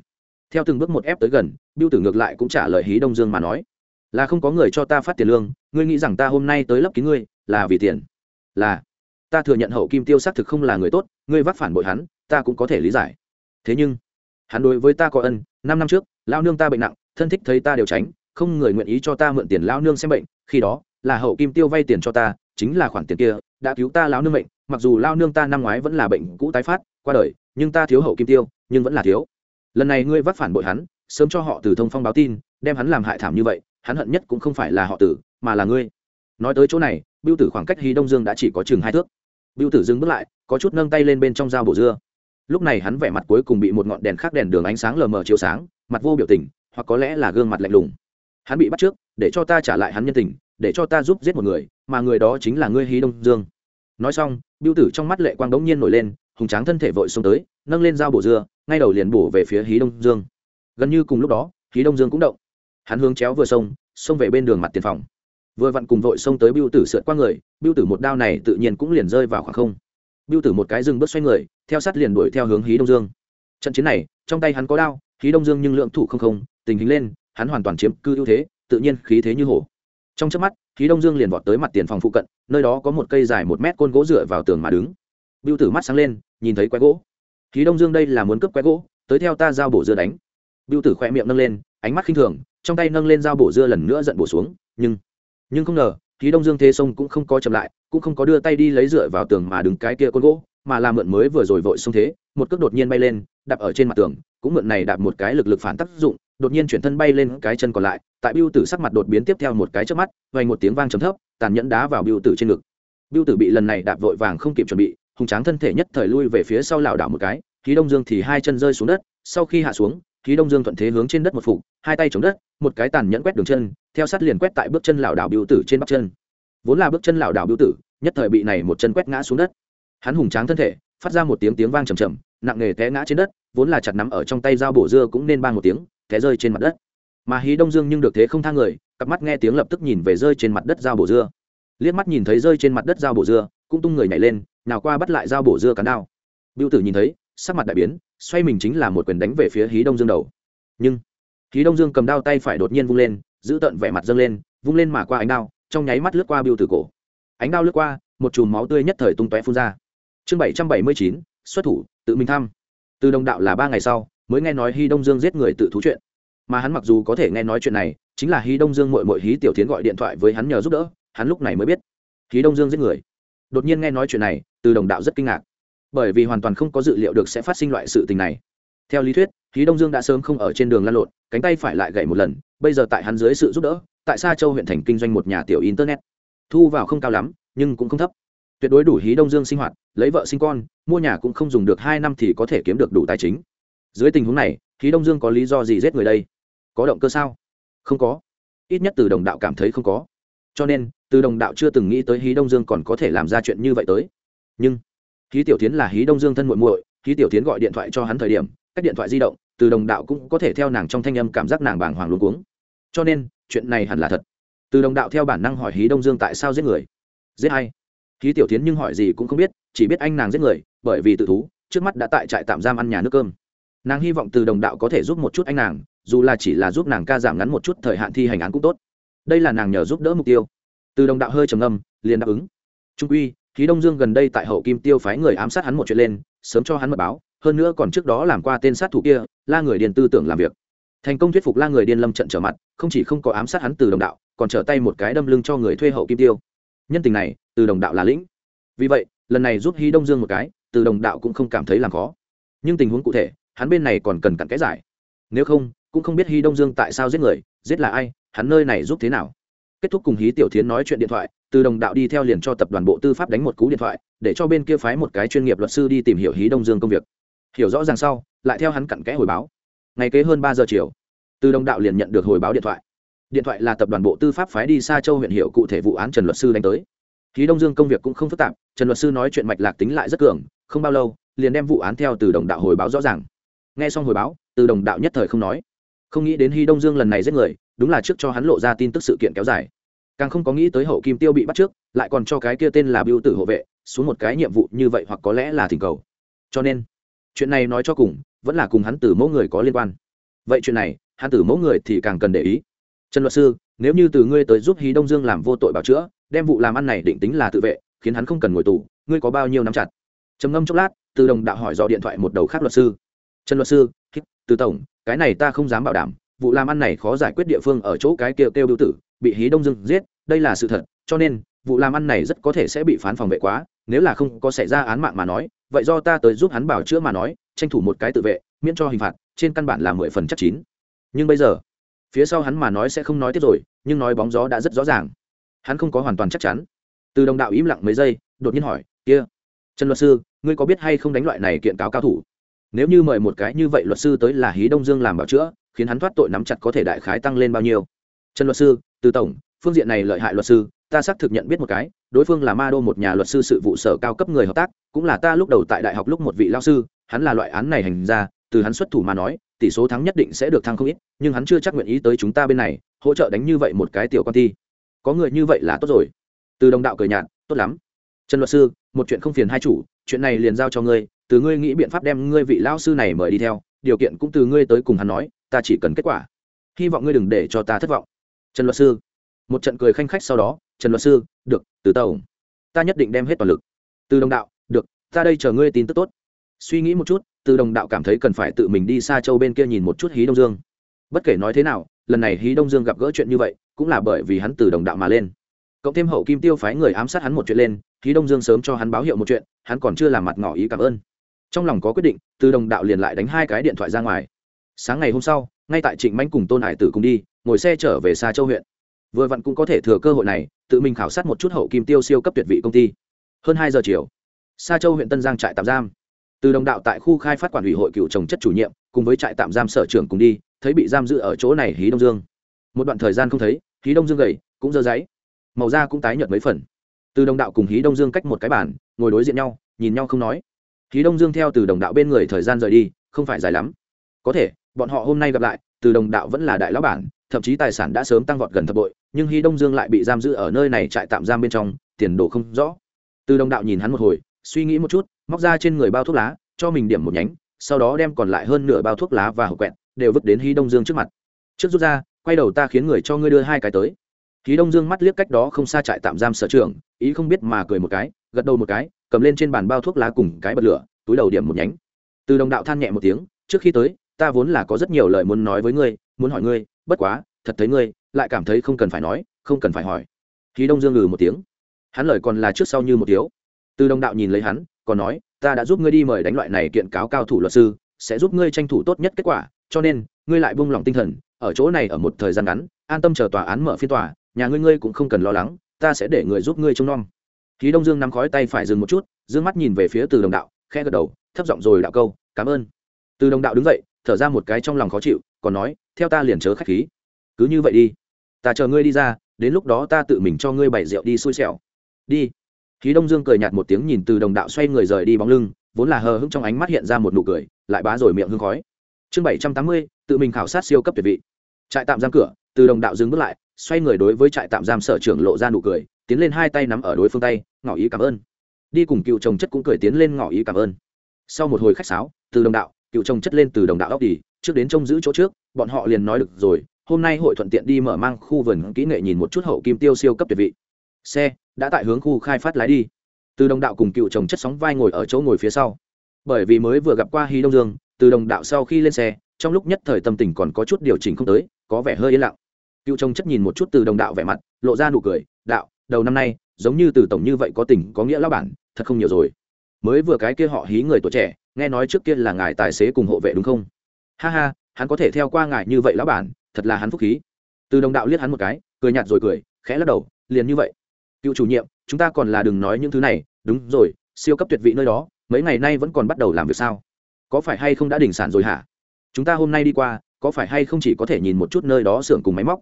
A: Theo từng bước một ép tới gần biêu tử ngược lại cũng trả lời hí đông dương mà nói, là không có người cho ta phát tiền lương, ngươi nghĩ rằng ta hôm nay tới lấp kín ngươi, là vì tiền? Là, ta thừa nhận hậu kim tiêu xác thực không là người tốt, ngươi vác phản bội hắn, ta cũng có thể lý giải. Thế nhưng, hắn đối với ta có ân, năm năm trước lao nương ta bệnh nặng, thân thích thấy ta đều tránh không người nguyện ý cho ta mượn tiền lão nương xem bệnh, khi đó, là hậu kim tiêu vay tiền cho ta, chính là khoản tiền kia, đã cứu ta lão nương bệnh. mặc dù lão nương ta năm ngoái vẫn là bệnh cũ tái phát, qua đời, nhưng ta thiếu hậu kim tiêu, nhưng vẫn là thiếu. Lần này ngươi vác phản bội hắn, sớm cho họ từ thông phong báo tin, đem hắn làm hại thảm như vậy, hắn hận nhất cũng không phải là họ tử, mà là ngươi. Nói tới chỗ này biêu tử khoảng cách hy đông dương đã chỉ có chừng hai thước. Biêu tử dừng bước lại, có chút nâng tay lên bên trong dao bổ dưa. Lúc này hắn vẻ mặt cuối cùng bị một ngọn đèn khác đèn đường ánh sáng lờ mờ chiếu sáng, mặt vô biểu tình, hoặc có lẽ là gương mặt lạnh lùng hắn bị bắt trước để cho ta trả lại hắn nhân tình để cho ta giúp giết một người mà người đó chính là ngươi hí đông dương. Nói xong biêu tử trong mắt lệ quang đống nhiên nổi lên hùng tráng thân thể vội xông tới nâng lên dao bổ dưa ngay đầu liền bổ về phía hí đông dương. Gần như cùng lúc đó hí đông dương cũng động. Hắn hướng chéo vừa xông, xông về bên đường mặt tiền phòng. Vừa vặn cùng vội xông tới biêu tử sượt qua người biêu tử một đao này tự nhiên cũng liền rơi vào khoảng không. Biêu tử một cái rừng bước xoay người theo sát liền đuổi theo hướng hí đông dương. Trận chiến này trong tay hắn có đao hí đông dương nhưng lượng thủ không không tình hình lên hắn hoàn toàn chiếm cư ưu thế, tự nhiên khí thế như hổ. Trong chớp mắt khí đông dương liền vọt tới mặt tiền phòng phụ cận, nơi đó có một cây dài một mét côn gỗ dựa vào tường mà đứng. Biêu tử mắt sáng lên, nhìn thấy quái gỗ. Khí đông dương đây là muốn cướp quái gỗ, tới theo ta giao bổ dưa đánh. Biêu tử khỏe miệng nâng lên, ánh mắt khinh thường, trong tay nâng lên dao bổ dưa lần nữa giận bổ xuống, nhưng nhưng không ngờ khí đông dương thế sông cũng không có chậm lại, cũng không có đưa tay đi lấy dựa vào tường mà đứng cái kia con gỗ, mà làm mượn mới vừa rồi vội xông thế, một cước đột nhiên bay lên, đạp ở trên mặt tường, cũng mượn này đạp một cái lực lực phản tác dụng đột nhiên chuyển thân bay lên cái chân còn lại, tại biêu tử sắc mặt đột biến tiếp theo một cái trước mắt vay một tiếng vang trầm thấp, tàn nhẫn đá vào biêu tử trên ngực. Biêu tử bị lần này đạp vội vàng không kịp chuẩn bị, hùng tráng thân thể nhất thời lui về phía sau lảo đảo một cái khí đông dương thì hai chân rơi xuống đất, sau khi hạ xuống khí đông dương thuận thế hướng trên đất một phục, hai tay chống đất, một cái tàn nhẫn quét đường chân, theo sát liền quét tại bước chân lảo đảo biêu tử trên bắp chân. Vốn là bước chân lảo đảo biêu tử, nhất thời bị này một chân quét ngã xuống đất. Hắn hùng tráng thân thể, phát ra một tiếng tiếng vang trầm trầm, nặng nề té ngã trên đất, vốn là chặt nắm ở trong tay dao bổ dưa cũng nên ban một tiếng té rơi trên mặt đất. Mà hí đông dương nhưng được thế không thang người, cặp mắt nghe tiếng lập tức nhìn về rơi trên mặt đất dao bổ dưa. Liếc mắt nhìn thấy rơi trên mặt đất dao bổ dưa, cũng tung người nhảy lên, nào qua bắt lại dao bổ dưa cắn đao. Biêu tử nhìn thấy, sắc mặt đại biến, xoay mình chính là một quyền đánh về phía hí đông dương đầu. Nhưng, hí đông dương cầm đao tay phải đột nhiên vung lên, giữ tận vẻ mặt dâng lên, vung lên mà qua ánh đao, trong nháy mắt lướt qua biêu tử cổ. Ánh đao lướt qua, một chùm máu tươi nhất thời tung tóe phun ra. Chương bảy trăm bảy mươi chín, xuất thủ, tự mình thăm. Từ đồng đạo là ba ngày sau mới nghe nói hy đông dương giết người tự thú chuyện. Mà hắn mặc dù có thể nghe nói chuyện này, chính là hy đông dương mội mội hí tiểu tiến gọi điện thoại với hắn nhờ giúp đỡ, hắn lúc này mới biết. Hí đông dương giết người. Đột nhiên nghe nói chuyện này, từ đồng đạo rất kinh ngạc. Bởi vì hoàn toàn không có dự liệu được sẽ phát sinh loại sự tình này. Theo lý thuyết, hí đông dương đã sớm không ở trên đường lăn lộn, cánh tay phải lại gậy một lần, bây giờ tại hắn dưới sự giúp đỡ, tại sa châu huyện thành kinh doanh một nhà tiểu internet. Thu vào không cao lắm, nhưng cũng không thấp. Tuyệt đối đủ hí đông dương sinh hoạt, lấy vợ sinh con, mua nhà cũng không dùng được hai năm thì có thể kiếm được đủ tài chính dưới tình huống này, khí đông dương có lý do gì giết người đây? Có động cơ sao? Không có. Ít nhất từ đồng đạo cảm thấy không có. Cho nên, từ đồng đạo chưa từng nghĩ tới hí đông dương còn có thể làm ra chuyện như vậy tới. Nhưng hí tiểu tiến là hí đông dương thân muội muội hí tiểu tiến gọi điện thoại cho hắn thời điểm, cách điện thoại di động, từ đồng đạo cũng có thể theo nàng trong thanh âm cảm giác nàng bàng hoàng luôn cuống. Cho nên, chuyện này hẳn là thật. Từ đồng đạo theo bản năng hỏi hí đông dương tại sao giết người. Giết hay hí tiểu tiến nhưng hỏi gì cũng không biết, chỉ biết anh nàng giết người, bởi vì tự thú, trước mắt đã tại trại tạm giam ăn nhà nước cơm nàng hy vọng từ đồng đạo có thể giúp một chút anh nàng, dù là chỉ là giúp nàng ca giảm ngắn một chút thời hạn thi hành án cũng tốt. Đây là nàng nhờ giúp đỡ mục tiêu. Từ đồng đạo hơi trầm âm liền đáp ứng. Trung uy khí đông dương gần đây tại hậu kim tiêu phái người ám sát hắn một chuyện lên, sớm cho hắn mật báo, hơn nữa còn trước đó làm qua tên sát thủ kia, la người điền tư tưởng làm việc. Thành công thuyết phục la người điên lâm trận trở mặt, không chỉ không có ám sát hắn từ đồng đạo, còn trở tay một cái đâm lưng cho người thuê hậu kim tiêu. Nhân tình này, từ đồng đạo là lĩnh. Vì vậy, lần này giúp hí đông dương một cái, từ đồng đạo cũng không cảm thấy làm khó. Nhưng tình huống cụ thể hắn bên này còn cần cặn cái giải. Nếu không, cũng không biết hí đông dương tại sao giết người, giết là ai, hắn nơi này giúp thế nào. Kết thúc cùng hí tiểu thiến nói chuyện điện thoại, từ đồng đạo đi theo liền cho tập đoàn bộ tư pháp đánh một cú điện thoại, để cho bên kia phái một cái chuyên nghiệp luật sư đi tìm hiểu hí đông dương công việc. Hiểu rõ ràng sau, lại theo hắn cặn kẽ hồi báo. Ngày kế hơn ba giờ chiều, từ đồng đạo liền nhận được hồi báo điện thoại. Điện thoại là tập đoàn bộ tư pháp phái đi xa châu huyện hiệu cụ thể vụ án trần luật sư đánh tới. Hí đông dương công việc cũng không phức tạp, trần luật sư nói chuyện mạch lạc tính lại rất cường, không bao lâu, liền đem vụ án theo từ đồng đạo hồi báo rõ ràng nghe xong hồi báo, từ đồng đạo nhất thời không nói. Không nghĩ đến hy đông dương lần này giết người, đúng là trước cho hắn lộ ra tin tức sự kiện kéo dài. Càng không có nghĩ tới hậu kim tiêu bị bắt trước, lại còn cho cái kia tên là biêu tử hộ vệ, xuống một cái nhiệm vụ như vậy hoặc có lẽ là thỉnh cầu. Cho nên, chuyện này nói cho cùng, vẫn là cùng hắn từ mẫu người có liên quan. Vậy chuyện này, hắn từ mẫu người thì càng cần để ý. Trần luật sư, nếu như từ ngươi tới giúp hí đông dương làm vô tội bảo chữa, đem vụ làm ăn này định tính là tự vệ, khiến hắn không cần ngồi tù, ngươi có bao nhiêu nắm chặt? Trầm ngâm chốc lát, từ đồng đạo hỏi dò điện thoại một đầu khác luật sư trần luật sư từ tổng, cái này ta không dám bảo đảm, vụ làm ăn này khó giải quyết địa phương ở chỗ cái kêu kêu biểu tử, bị hí đông dương giết, đây là sự thật, cho nên, vụ làm ăn này rất có thể sẽ bị phán phòng vệ quá, nếu là không có xảy ra án mạng mà nói, vậy do ta tới giúp hắn bảo chữa mà nói, tranh thủ một cái tự vệ, miễn cho hình phạt, trên căn bản là mười phần chắc chín. Nhưng bây giờ, phía sau hắn mà nói sẽ không nói tiếp rồi, nhưng nói bóng gió đã rất rõ ràng. Hắn không có hoàn toàn chắc chắn. Từ đồng đạo im lặng mấy giây, đột nhiên hỏi, kia, trần luật sư, ngươi có biết hay không đánh loại này kiện cáo cao thủ? Nếu như mời một cái như vậy luật sư tới là hí đông dương làm bảo chữa, khiến hắn thoát tội nắm chặt có thể đại khái tăng lên bao nhiêu? Trần luật sư, từ tổng, phương diện này lợi hại luật sư, ta xác thực nhận biết một cái, đối phương là ma đô một nhà luật sư sự vụ sở cao cấp người hợp tác, cũng là ta lúc đầu tại đại học lúc một vị lao sư, hắn là loại án này hành ra, từ hắn xuất thủ mà nói, tỷ số thắng nhất định sẽ được thăng không ít, nhưng hắn chưa chắc nguyện ý tới chúng ta bên này, hỗ trợ đánh như vậy một cái tiểu con ti có người như vậy là tốt rồi. Từ đồng đạo cười nhạt, tốt lắm. Trần luật sư, một chuyện không phiền hai chủ, chuyện này liền giao cho ngươi từ ngươi nghĩ biện pháp đem ngươi vị lao sư này mời đi theo, điều kiện cũng từ ngươi tới cùng hắn nói, ta chỉ cần kết quả. Hy vọng ngươi đừng để cho ta thất vọng. Trần luật sư. Một trận cười khanh khách sau đó, trần luật sư, được, từ tàu. Ta nhất định đem hết toàn lực. Từ đồng đạo, được, ta đây chờ ngươi tin tức tốt. Suy nghĩ một chút, từ đồng đạo cảm thấy cần phải tự mình đi xa châu bên kia nhìn một chút hí đông dương. Bất kể nói thế nào, lần này hí đông dương gặp gỡ chuyện như vậy, cũng là bởi vì hắn từ đồng đạo mà lên. Cộng thêm hậu kim tiêu phái người ám sát hắn một chuyện lên, hí đông dương sớm cho hắn báo hiệu một chuyện, hắn còn chưa làm mặt ngỏ ý cảm ơn trong lòng có quyết định, từ đồng đạo liền lại đánh hai cái điện thoại ra ngoài. Sáng ngày hôm sau, ngay tại trịnh mánh cùng tôn hải tử cùng đi, ngồi xe trở về xa châu huyện. Vừa vặn cũng có thể thừa cơ hội này, tự mình khảo sát một chút hậu kim tiêu siêu cấp tuyệt vị công ty. Hơn hai giờ chiều xa châu huyện tân giang trại tạm giam. Từ đồng đạo tại khu khai phát quản ủy hội cựu trồng chất chủ nhiệm, cùng với trại tạm giam sở trưởng cùng đi, thấy bị giam giữ ở chỗ này hí đông dương. Một đoạn thời gian không thấy, hí đông dương gầy, cũng dơ giấy. Màu da cũng tái nhợt mấy phần. Từ đồng đạo cùng hí đông dương cách một cái bàn, ngồi đối diện nhau, nhìn nhau không nói hí đông dương theo từ đồng đạo bên người thời gian rời đi, không phải dài lắm. Có thể, bọn họ hôm nay gặp lại, từ đồng đạo vẫn là đại lão bản, thậm chí tài sản đã sớm tăng vọt gần thập bội, nhưng hí đông dương lại bị giam giữ ở nơi này trại tạm giam bên trong, tiền đồ không rõ. Từ đồng đạo nhìn hắn một hồi, suy nghĩ một chút, móc ra trên người bao thuốc lá, cho mình điểm một nhánh, sau đó đem còn lại hơn nửa bao thuốc lá và hộp quẹt, đều vứt đến hí đông dương trước mặt. Trước rút ra, quay đầu ta khiến người cho ngươi đưa hai cái tới. Hí đông dương mắt liếc cách đó không xa trại tạm giam sở trường ý không biết mà cười một cái, gật đầu một cái cầm lên trên bàn bao thuốc lá cùng cái bật lửa, túi đầu điểm một nhánh. Từ đồng đạo than nhẹ một tiếng, trước khi tới, ta vốn là có rất nhiều lời muốn nói với ngươi, muốn hỏi ngươi, bất quá, thật thấy ngươi, lại cảm thấy không cần phải nói, không cần phải hỏi. Khi đông dương ngừ một tiếng. Hắn lời còn là trước sau như một tiếu từ đồng đạo nhìn lấy hắn, còn nói, ta đã giúp ngươi đi mời đánh loại này kiện cáo cao thủ luật sư, sẽ giúp ngươi tranh thủ tốt nhất kết quả, cho nên, ngươi lại buông lỏng tinh thần, ở chỗ này ở một thời gian ngắn, an tâm chờ tòa án mở phiên tòa, nhà ngươi ngươi cũng không cần lo lắng, ta sẽ để người giúp ngươi trông nom khí đông dương nắm khói tay phải dừng một chút d ư ơ n g mắt nhìn về phía từ đồng đạo khe gật đầu, thấp giọng rồi đạo câu, cảm ơn. Từ đồng đạo đứng dậy, thở ra một cái trong lòng khó chịu, còn nói, theo ta liền chớ k h á c h khí. Cứ như vậy đi. Ta chờ ngươi đi ra, đến lúc đó ta tự mình cho ngươi bày rượu đi xui xẻo. Đi. Khí đông dương cười nhạt một tiếng nhìn từ đồng đạo xoay người rời đi bóng lưng, vốn là hờ hững trong ánh mắt hiện ra một nụ cười, lại bá rồi miệng hương khói. Chương bảy trăm tám mươi, tự mình khảo sát siêu cấp tuyệt vị. Trại tạm giam cửa, từ đồng đạo dừng bước lại, xoay người đối với trại tạm giam sở trưởng lộ ra nụ cười tiến lên hai tay nắm ở đối phương tay, ngỏ ý cảm ơn. Đi cùng cựu chồng chất cũng cười tiến lên ngỏ ý cảm ơn. Sau một hồi khách sáo, từ đồng đạo, cựu chồng chất lên từ đồng đạo ốc đi, trước đến trông giữ chỗ trước, bọn họ liền nói được rồi, hôm nay hội thuận tiện đi mở mang khu vườn kỹ nghệ nhìn một chút hậu kim tiêu siêu cấp tuyệt vị. Xe, đã tại hướng khu khai phát lái đi. Từ đồng đạo cùng cựu chồng chất sóng vai ngồi ở chỗ ngồi phía sau. Bởi vì mới vừa gặp qua hy đông dương, từ đồng đạo sau khi lên xe, trong lúc nhất thời tâm tình còn có chút điều chỉnh không tới, có vẻ hơi yên lặng. Cựu chồng chất nhìn một chút từ đồng đạo vẻ mặt, lộ ra nụ cười, đạo đầu năm nay, giống như từ tổng như vậy có tình, có nghĩa lão bản, thật không nhiều rồi. Mới vừa cái kia họ hí người tuổi trẻ, nghe nói trước kia là ngài tài xế cùng hộ vệ đúng không? Ha ha, hắn có thể theo qua ngài như vậy lão bản, thật là hắn phúc khí. Từ đồng đạo liếc hắn một cái, cười nhạt rồi cười, khẽ lắc đầu, liền như vậy. Cựu chủ nhiệm, chúng ta còn là đừng nói những thứ này, đúng rồi, siêu cấp tuyệt vị nơi đó, mấy ngày nay vẫn còn bắt đầu làm việc sao? Có phải hay không đã đình sản rồi hả? Chúng ta hôm nay đi qua, có phải hay không chỉ có thể nhìn một chút nơi đó xưởng cùng máy móc?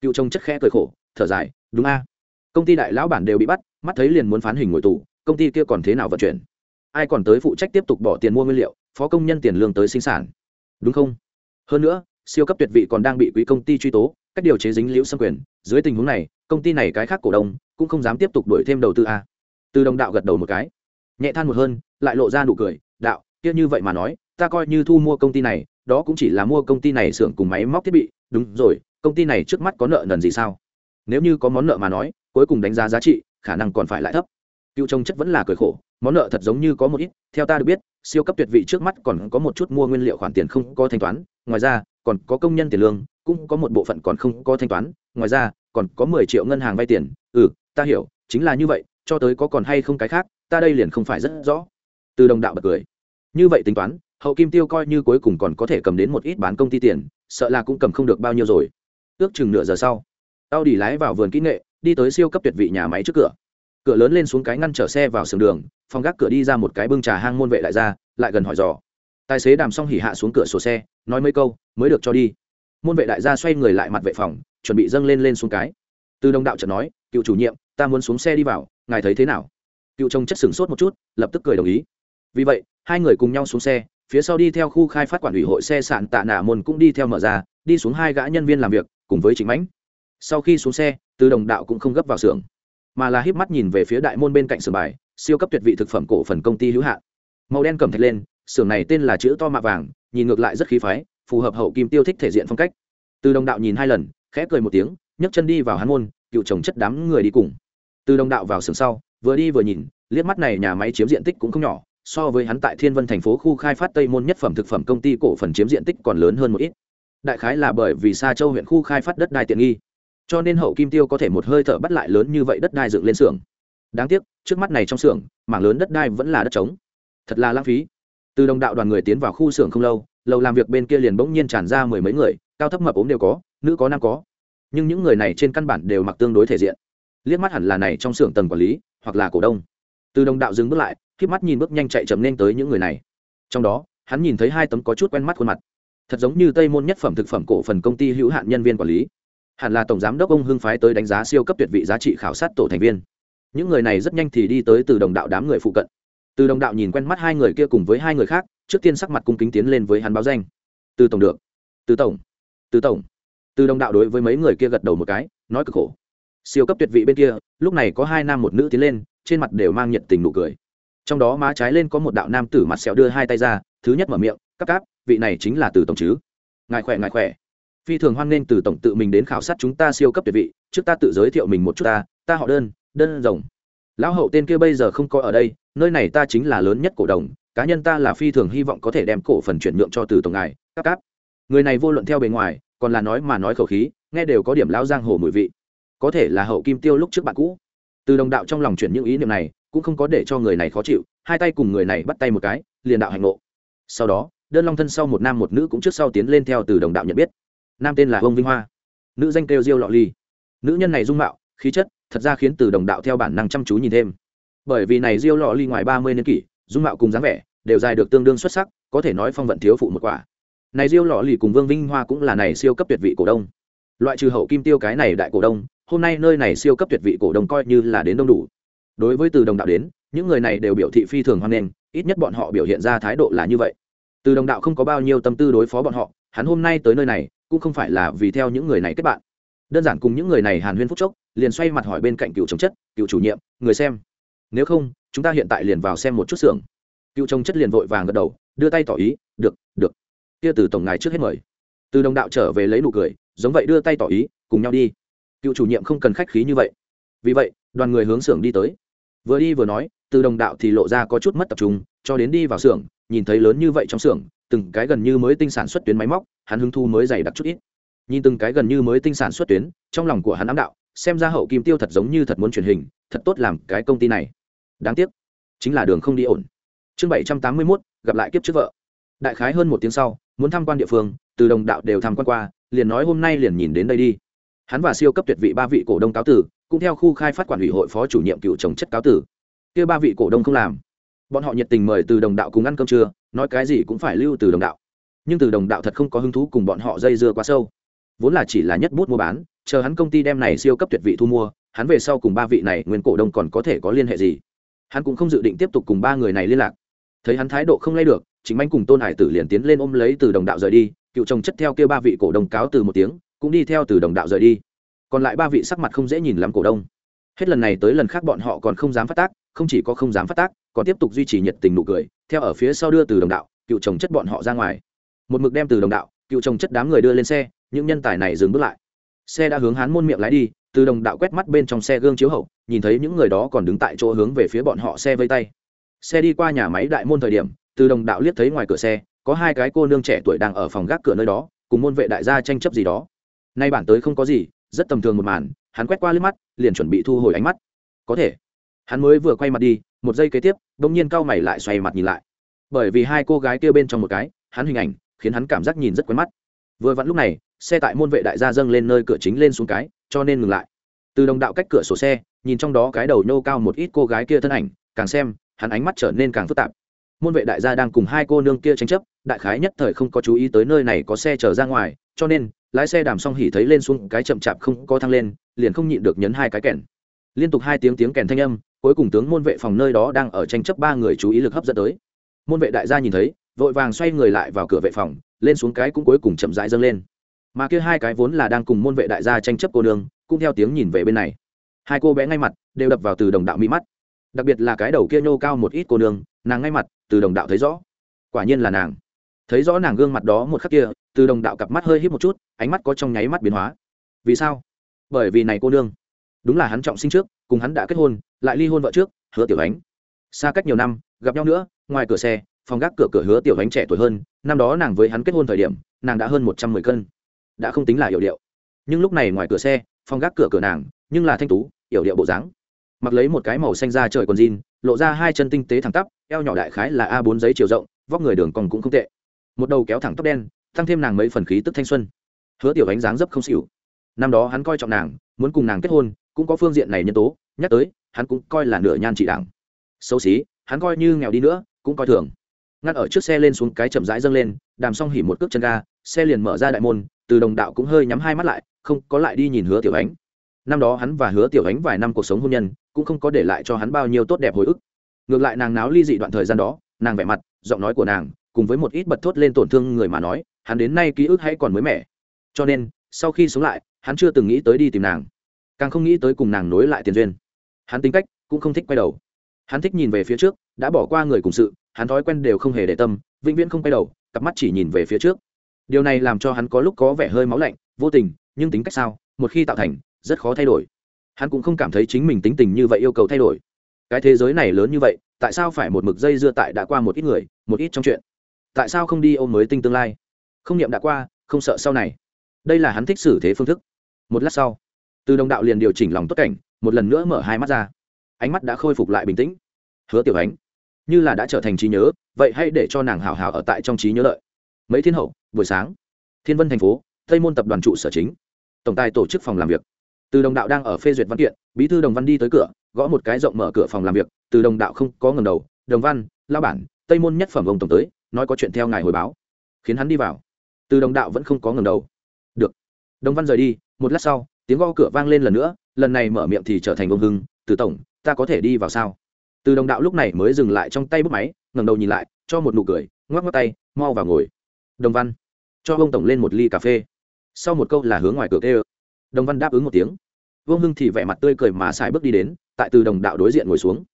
A: Cựu trông chất khẽ cười khổ, thở dài, đúng a công ty đại lão bản đều bị bắt, mắt thấy liền muốn phán hình ngồi tù, công ty kia còn thế nào vận chuyển? Ai còn tới phụ trách tiếp tục bỏ tiền mua nguyên liệu, phó công nhân tiền lương tới sinh sản. Đúng không? Hơn nữa, siêu cấp tuyệt vị còn đang bị quỹ công ty truy tố, cách điều chế dính liễu xâm quyền. Dưới tình huống này, công ty này cái khác cổ đông cũng không dám tiếp tục đổi thêm đầu tư a. Từ đồng đạo gật đầu một cái. Nhẹ than một hơn, lại lộ ra nụ cười, đạo, kia như vậy mà nói, ta coi như thu mua công ty này, đó cũng chỉ là mua công ty này xưởng cùng máy móc thiết bị. Đúng rồi, công ty này trước mắt có nợ nần gì sao? Nếu như có món nợ mà nói cuối cùng đánh giá giá trị, khả năng còn phải lại thấp. Cựu trông chất vẫn là cười khổ, món nợ thật giống như có một ít, theo ta được biết, siêu cấp tuyệt vị trước mắt còn có một chút mua nguyên liệu khoản tiền không có thanh toán, ngoài ra, còn có công nhân tiền lương, cũng có một bộ phận còn không có thanh toán, ngoài ra, còn có mười triệu ngân hàng vay tiền. Ừ ta hiểu, chính là như vậy, cho tới có còn hay không cái khác, ta đây liền không phải rất rõ. Từ đồng đạo bật cười. Như vậy tính toán, hậu kim tiêu coi như cuối cùng còn có thể cầm đến một ít bán công ty tiền, sợ là cũng cầm không được bao nhiêu rồi. Ước chừng nửa giờ sau tao đi lái vào vườn kỹ nghệ đi tới siêu cấp tuyệt vị nhà máy trước cửa. Cửa lớn lên xuống cái ngăn chở xe vào sườn đường, phòng gác cửa đi ra một cái bưng trà hang môn vệ lại ra, lại gần hỏi dò. Tài xế đàm xong hỉ hạ xuống cửa sổ xe, nói mấy câu, mới được cho đi. Môn vệ đại gia xoay người lại mặt vệ phòng, chuẩn bị dâng lên lên xuống cái. Từ đồng đạo chợt nói, cựu chủ nhiệm, ta muốn xuống xe đi vào, ngài thấy thế nào? Cựu trông chất sửng sốt một chút, lập tức cười đồng ý. Vì vậy, hai người cùng nhau xuống xe, phía sau đi theo khu khai phát quản ủy hội xe sạn tạ nả môn cũng đi theo mở ra, đi xuống hai gã nhân viên làm việc, cùng với chính mãnh. Sau khi xuống xe từ đồng đạo cũng không gấp vào xưởng, mà là híp mắt nhìn về phía đại môn bên cạnh sưởng bài, siêu cấp tuyệt vị thực phẩm cổ phần công ty hữu hạn. Màu đen cầm thạch lên, xưởng này tên là chữ to mạ vàng, nhìn ngược lại rất khí phái, phù hợp hậu kim tiêu thích thể diện phong cách. Từ đồng đạo nhìn hai lần, khẽ cười một tiếng, nhấc chân đi vào hắn môn, cựu chồng chất đám người đi cùng. Từ đồng đạo vào xưởng sau, vừa đi vừa nhìn, liếc mắt này nhà máy chiếm diện tích cũng không nhỏ, so với hắn tại thiên vân thành phố khu khai phát tây môn nhất phẩm thực phẩm công ty cổ phần chiếm diện tích còn lớn hơn một ít. Đại khái là bởi vì sa châu huyện khu khai phát đất đai tiện nghi cho nên hậu kim tiêu có thể một hơi thở bắt lại lớn như vậy đất đai dựng lên xưởng. Đáng tiếc, trước mắt này trong xưởng, mảng lớn đất đai vẫn là đất trống. Thật là lãng phí. Từ đồng đạo đoàn người tiến vào khu xưởng không lâu, lầu làm việc bên kia liền bỗng nhiên tràn ra mười mấy người, cao thấp mập ốm đều có, nữ có nam có. Nhưng những người này trên căn bản đều mặc tương đối thể diện. Liếc mắt hẳn là này trong xưởng tầng quản lý, hoặc là cổ đông. Từ đồng đạo dừng bước lại k mắt nhìn bước nhanh chạy chậm lên tới những người này. Trong đó, hắn nhìn thấy hai tấm có chút quen mắt khuôn mặt. Thật giống như tây môn nhất phẩm thực phẩm cổ phần công ty hữu hạn nhân viên quản lý hẳn là tổng giám đốc ông hưng phái tới đánh giá siêu cấp tuyệt vị giá trị khảo sát tổ thành viên. Những người này rất nhanh thì đi tới từ đồng đạo đám người phụ cận. Từ đồng đạo nhìn quen mắt hai người kia cùng với hai người khác, trước tiên sắc mặt cung kính tiến lên với hắn báo danh. Từ tổng được. Từ tổng. Từ tổng. Từ đồng đạo đối với mấy người kia gật đầu một cái, nói cực khổ. Siêu cấp tuyệt vị bên kia, lúc này có hai nam một nữ tiến lên, trên mặt đều mang nhiệt tình nụ cười. Trong đó má trái lên có một đạo nam tử mặt sẹo đưa hai tay ra, thứ nhất mở miệng cắp cáp, vị này chính là từ tổng chứ? Ngài khỏe ngài khỏe phi thường hoan nghênh từ tổng tự mình đến khảo sát chúng ta siêu cấp tuyệt vị, trước ta tự giới thiệu mình một chút ta ta họ đơn đơn rồng. Lão hậu tên kia bây giờ không có ở đây, nơi này ta chính là lớn nhất cổ đồng, cá nhân ta là phi thường hy vọng có thể đem cổ phần chuyển nhượng cho từ tổng ngài, Các cáp người này vô luận theo bề ngoài, còn là nói mà nói khẩu khí, nghe đều có điểm lão giang hồ mùi vị. Có thể là hậu kim tiêu lúc trước bạn cũ. Từ đồng đạo trong lòng chuyển những ý niệm này, cũng không có để cho người này khó chịu, hai tay cùng người này bắt tay một cái, liền đạo hành ngộ. Sau đó, đơn long thân sau một nam một nữ cũng trước sau tiến lên theo từ đồng đạo nhận biết nam tên là Vương vinh hoa. Nữ danh kêu diêu lọ ly. Nữ nhân này dung mạo, khí chất, thật ra khiến từ đồng đạo theo bản năng chăm chú nhìn thêm. Bởi vì này diêu lọ ly ngoài ba mươi niên kỷ, dung mạo cùng dáng vẻ đều dài được tương đương xuất sắc, có thể nói phong vận thiếu phụ một quả. Này diêu lọ ly cùng vương vinh hoa cũng là này siêu cấp tuyệt vị cổ đông. Loại trừ hậu kim tiêu cái này đại cổ đông, hôm nay nơi này siêu cấp tuyệt vị cổ đông coi như là đến đông đủ. Đối với từ đồng đạo đến, những người này đều biểu thị phi thường hoan nghênh, ít nhất bọn họ biểu hiện ra thái độ là như vậy. Từ đồng đạo không có bao nhiêu tâm tư đối phó bọn họ hắn hôm nay tới nơi này cũng không phải là vì theo những người này kết bạn. Đơn giản cùng những người này hàn huyên phúc chốc, liền xoay mặt hỏi bên cạnh cựu chồng chất, cựu chủ nhiệm, người xem. Nếu không, chúng ta hiện tại liền vào xem một chút xưởng. Cựu chồng chất liền vội vàng gật đầu, đưa tay tỏ ý, được được. Kia từ tổng ngài trước hết mời. Từ đồng đạo trở về lấy nụ cười, giống vậy đưa tay tỏ ý, cùng nhau đi. Cựu chủ nhiệm không cần khách khí như vậy. Vì vậy, đoàn người hướng xưởng đi tới. Vừa đi vừa nói, từ đồng đạo thì lộ ra có chút mất tập trung, cho đến đi vào xưởng, nhìn thấy lớn như vậy trong xưởng từng cái gần như mới tinh sản xuất tuyến máy móc, hắn hứng thu mới dày đặc chút ít. Nhìn từng cái gần như mới tinh sản xuất tuyến, trong lòng của hắn ám đạo, xem ra hậu kim tiêu thật giống như thật muốn truyền hình, thật tốt làm cái công ty này. Đáng tiếc, chính là đường không đi ổn. Chương bảy trăm tám mươi mốt, gặp lại kiếp trước vợ. Đại khái hơn một tiếng sau, muốn tham quan địa phương, từ đồng đạo đều tham quan qua, liền nói hôm nay liền nhìn đến đây đi. Hắn và siêu cấp tuyệt vị ba vị cổ đông cáo tử, cũng theo khu khai phát quản ủy hội phó chủ nhiệm cựu trồng chất cáo tử. Kia ba vị cổ đông không làm. Bọn họ nhiệt tình mời từ đồng đạo cùng ăn cơm trưa nói cái gì cũng phải lưu từ đồng đạo. Nhưng từ đồng đạo thật không có hứng thú cùng bọn họ dây dưa quá sâu. Vốn là chỉ là nhất bút mua bán, chờ hắn công ty đem này siêu cấp tuyệt vị thu mua, hắn về sau cùng ba vị này nguyên cổ đông còn có thể có liên hệ gì? Hắn cũng không dự định tiếp tục cùng ba người này liên lạc. Thấy hắn thái độ không lay được chính anh cùng tôn hải tử liền tiến lên ôm lấy từ đồng đạo rời đi, cựu chồng chất theo kêu ba vị cổ đông cáo từ một tiếng, cũng đi theo từ đồng đạo rời đi. Còn lại ba vị sắc mặt không dễ nhìn lắm cổ đông. Hết lần này tới lần khác bọn họ còn không dám phát tác, không chỉ có không dám phát tác còn tiếp tục duy trì nhiệt tình nụ cười, theo ở phía sau đưa từ đồng đạo, cựu chồng chất bọn họ ra ngoài. Một mực đem từ đồng đạo, cựu chồng chất đám người đưa lên xe, những nhân tài này dừng bước lại. Xe đã hướng hán môn miệng lái đi, từ đồng đạo quét mắt bên trong xe gương chiếu hậu, nhìn thấy những người đó còn đứng tại chỗ hướng về phía bọn họ xe vây tay. Xe đi qua nhà máy đại môn thời điểm, từ đồng đạo liếc thấy ngoài cửa xe, có hai cái cô nương trẻ tuổi đang ở phòng gác cửa nơi đó, cùng môn vệ đại gia tranh chấp gì đó. Nay bản tới không có gì, rất tầm thường một màn, hắn quét qua liếc mắt, liền chuẩn bị thu hồi ánh mắt. Có thể, hắn mới vừa quay mặt đi một giây kế tiếp đ ỗ n g nhiên cao mày lại xoay mặt nhìn lại. Bởi vì hai cô gái kia bên trong một cái, hắn hình ảnh khiến hắn cảm giác nhìn rất quen mắt. Vừa vặn lúc này, xe tại môn vệ đại gia dâng lên nơi cửa chính lên xuống cái, cho nên ngừng lại. Từ đồng đạo cách cửa sổ xe, nhìn trong đó cái đầu nhô cao một ít cô gái kia thân ảnh, càng xem, hắn ánh mắt trở nên càng phức tạp. Môn vệ đại gia đang cùng hai cô nương kia tranh chấp, đại khái nhất thời không có chú ý tới nơi này có xe chở ra ngoài, cho nên, lái xe đàm xong hỉ thấy lên xuống cái chậm chạp không có thăng lên, liền không nhịn được nhấn hai cái kèn. Liên tục hai tiếng tiếng kèn thanh âm cuối cùng tướng môn vệ phòng nơi đó đang ở tranh chấp ba người chú ý lực hấp dẫn tới. Môn vệ đại gia nhìn thấy, vội vàng xoay người lại vào cửa vệ phòng, lên xuống cái cũng cuối cùng chậm rãi dâng lên. Mà kia hai cái vốn là đang cùng môn vệ đại gia tranh chấp cô đường cũng theo tiếng nhìn về bên này. Hai cô bé ngay mặt, đều đập vào từ đồng đạo mỹ mắt. Đặc biệt là cái đầu kia nhô cao một ít cô đường nàng ngay mặt, từ đồng đạo thấy rõ. Quả nhiên là nàng. Thấy rõ nàng gương mặt đó một khắc kia, từ đồng đạo cặp mắt hơi hít một chút, ánh mắt có trong nháy mắt biến hóa. Vì sao? Bởi vì này cô nương. Đúng là hắn trọng sinh trước cùng hắn đã kết hôn, lại ly hôn vợ trước, hứa tiểu ánh. Xa cách nhiều năm, gặp nhau nữa, ngoài cửa xe, phòng gác cửa cửa hứa tiểu ánh trẻ tuổi hơn, năm đó nàng với hắn kết hôn thời điểm, nàng đã hơn một trăm mười cân. Đã không tính là yểu điệu. Nhưng lúc này ngoài cửa xe, phòng gác cửa cửa nàng, nhưng là thanh tú yểu điệu bộ dáng. Mặc lấy một cái màu xanh da trời còn jean, lộ ra hai chân tinh tế thẳng tắp, eo nhỏ đại khái là a bốn giấy chiều rộng, vóc người đường còn cũng không tệ. Một đầu kéo thẳng tóc đen, tăng thêm nàng mấy phần khí tức thanh xuân. Hứa tiểu ánh dáng dấp không xỉu. Năm đó hắn coi trọng nàng, muốn cùng nàng kết hôn cũng có phương diện này nhân tố, nhắc tới, hắn cũng coi là nửa nhan trị đảng. Xấu xí, hắn coi như nghèo đi nữa, cũng coi thường. Ngắt ở trước xe lên xuống cái chậm rãi dâng lên, đàm xong hỉ một cước chân ga, xe liền mở ra đại môn, từ đồng đạo cũng hơi nhắm hai mắt lại, không có lại đi nhìn hứa tiểu ánh. Năm đó hắn và hứa tiểu ánh vài năm cuộc sống hôn nhân, cũng không có để lại cho hắn bao nhiêu tốt đẹp hồi ức. Ngược lại nàng náo ly dị đoạn thời gian đó, nàng vẻ mặt, giọng nói của nàng, cùng với một ít bật thốt lên tổn thương người mà nói, hắn đến nay ký ức hay còn mới mẻ. Cho nên, sau khi sống lại, hắn chưa từng nghĩ tới đi tìm nàng càng không nghĩ tới cùng nàng nối lại tiền duyên. Hắn tính cách cũng không thích quay đầu. Hắn thích nhìn về phía trước, đã bỏ qua người cùng sự, hắn thói quen đều không hề để tâm, vĩnh viễn không quay đầu, cặp mắt chỉ nhìn về phía trước. Điều này làm cho hắn có lúc có vẻ hơi máu lạnh, vô tình, nhưng tính cách sao, một khi tạo thành, rất khó thay đổi. Hắn cũng không cảm thấy chính mình tính tình như vậy yêu cầu thay đổi. Cái thế giới này lớn như vậy, tại sao phải một mực dây dưa tại đã qua một ít người, một ít trong chuyện? Tại sao không đi ôm mới tinh tương lai? Không niệm đã qua, không sợ sau này. Đây là hắn thích xử thế phương thức. Một lát sau từ đồng đạo liền điều chỉnh lòng tốt cảnh, một lần nữa mở hai mắt ra. Ánh mắt đã khôi phục lại bình tĩnh. Hứa tiểu ánh, như là đã trở thành trí nhớ, vậy hãy để cho nàng hào hào ở tại trong trí nhớ lợi mấy thiên hậu, buổi sáng, thiên vân thành phố, tây môn tập đoàn trụ sở chính. Tổng tài tổ chức phòng làm việc. Từ đồng đạo đang ở phê duyệt văn kiện, bí thư đồng văn đi tới cửa, gõ một cái rộng mở cửa phòng làm việc. Từ đồng đạo không có ngầm đầu, đồng văn lao bản, tây môn nhất phẩm ông tổng tới, nói có chuyện theo ngài hồi báo. Khiến hắn đi vào. Từ đồng đạo vẫn không có ngầm đầu. Được. Đồng văn rời đi, một lát sau tiếng gõ cửa vang lên lần nữa, lần này mở miệng thì trở thành ông hưng, từ tổng, ta có thể đi vào sao? Từ đồng đạo lúc này mới dừng lại trong tay bút máy, ngẩng đầu nhìn lại, cho một nụ cười, ngoắc ngoắc tay, mau vào ngồi. Đồng văn, cho ông tổng lên một ly cà phê. Sau một câu là hướng ngoài cửa kêu. Đồng văn đáp ứng một tiếng. Vương hưng thì vẻ mặt tươi cười mà xài bước đi đến, tại từ đồng đạo đối diện ngồi xuống.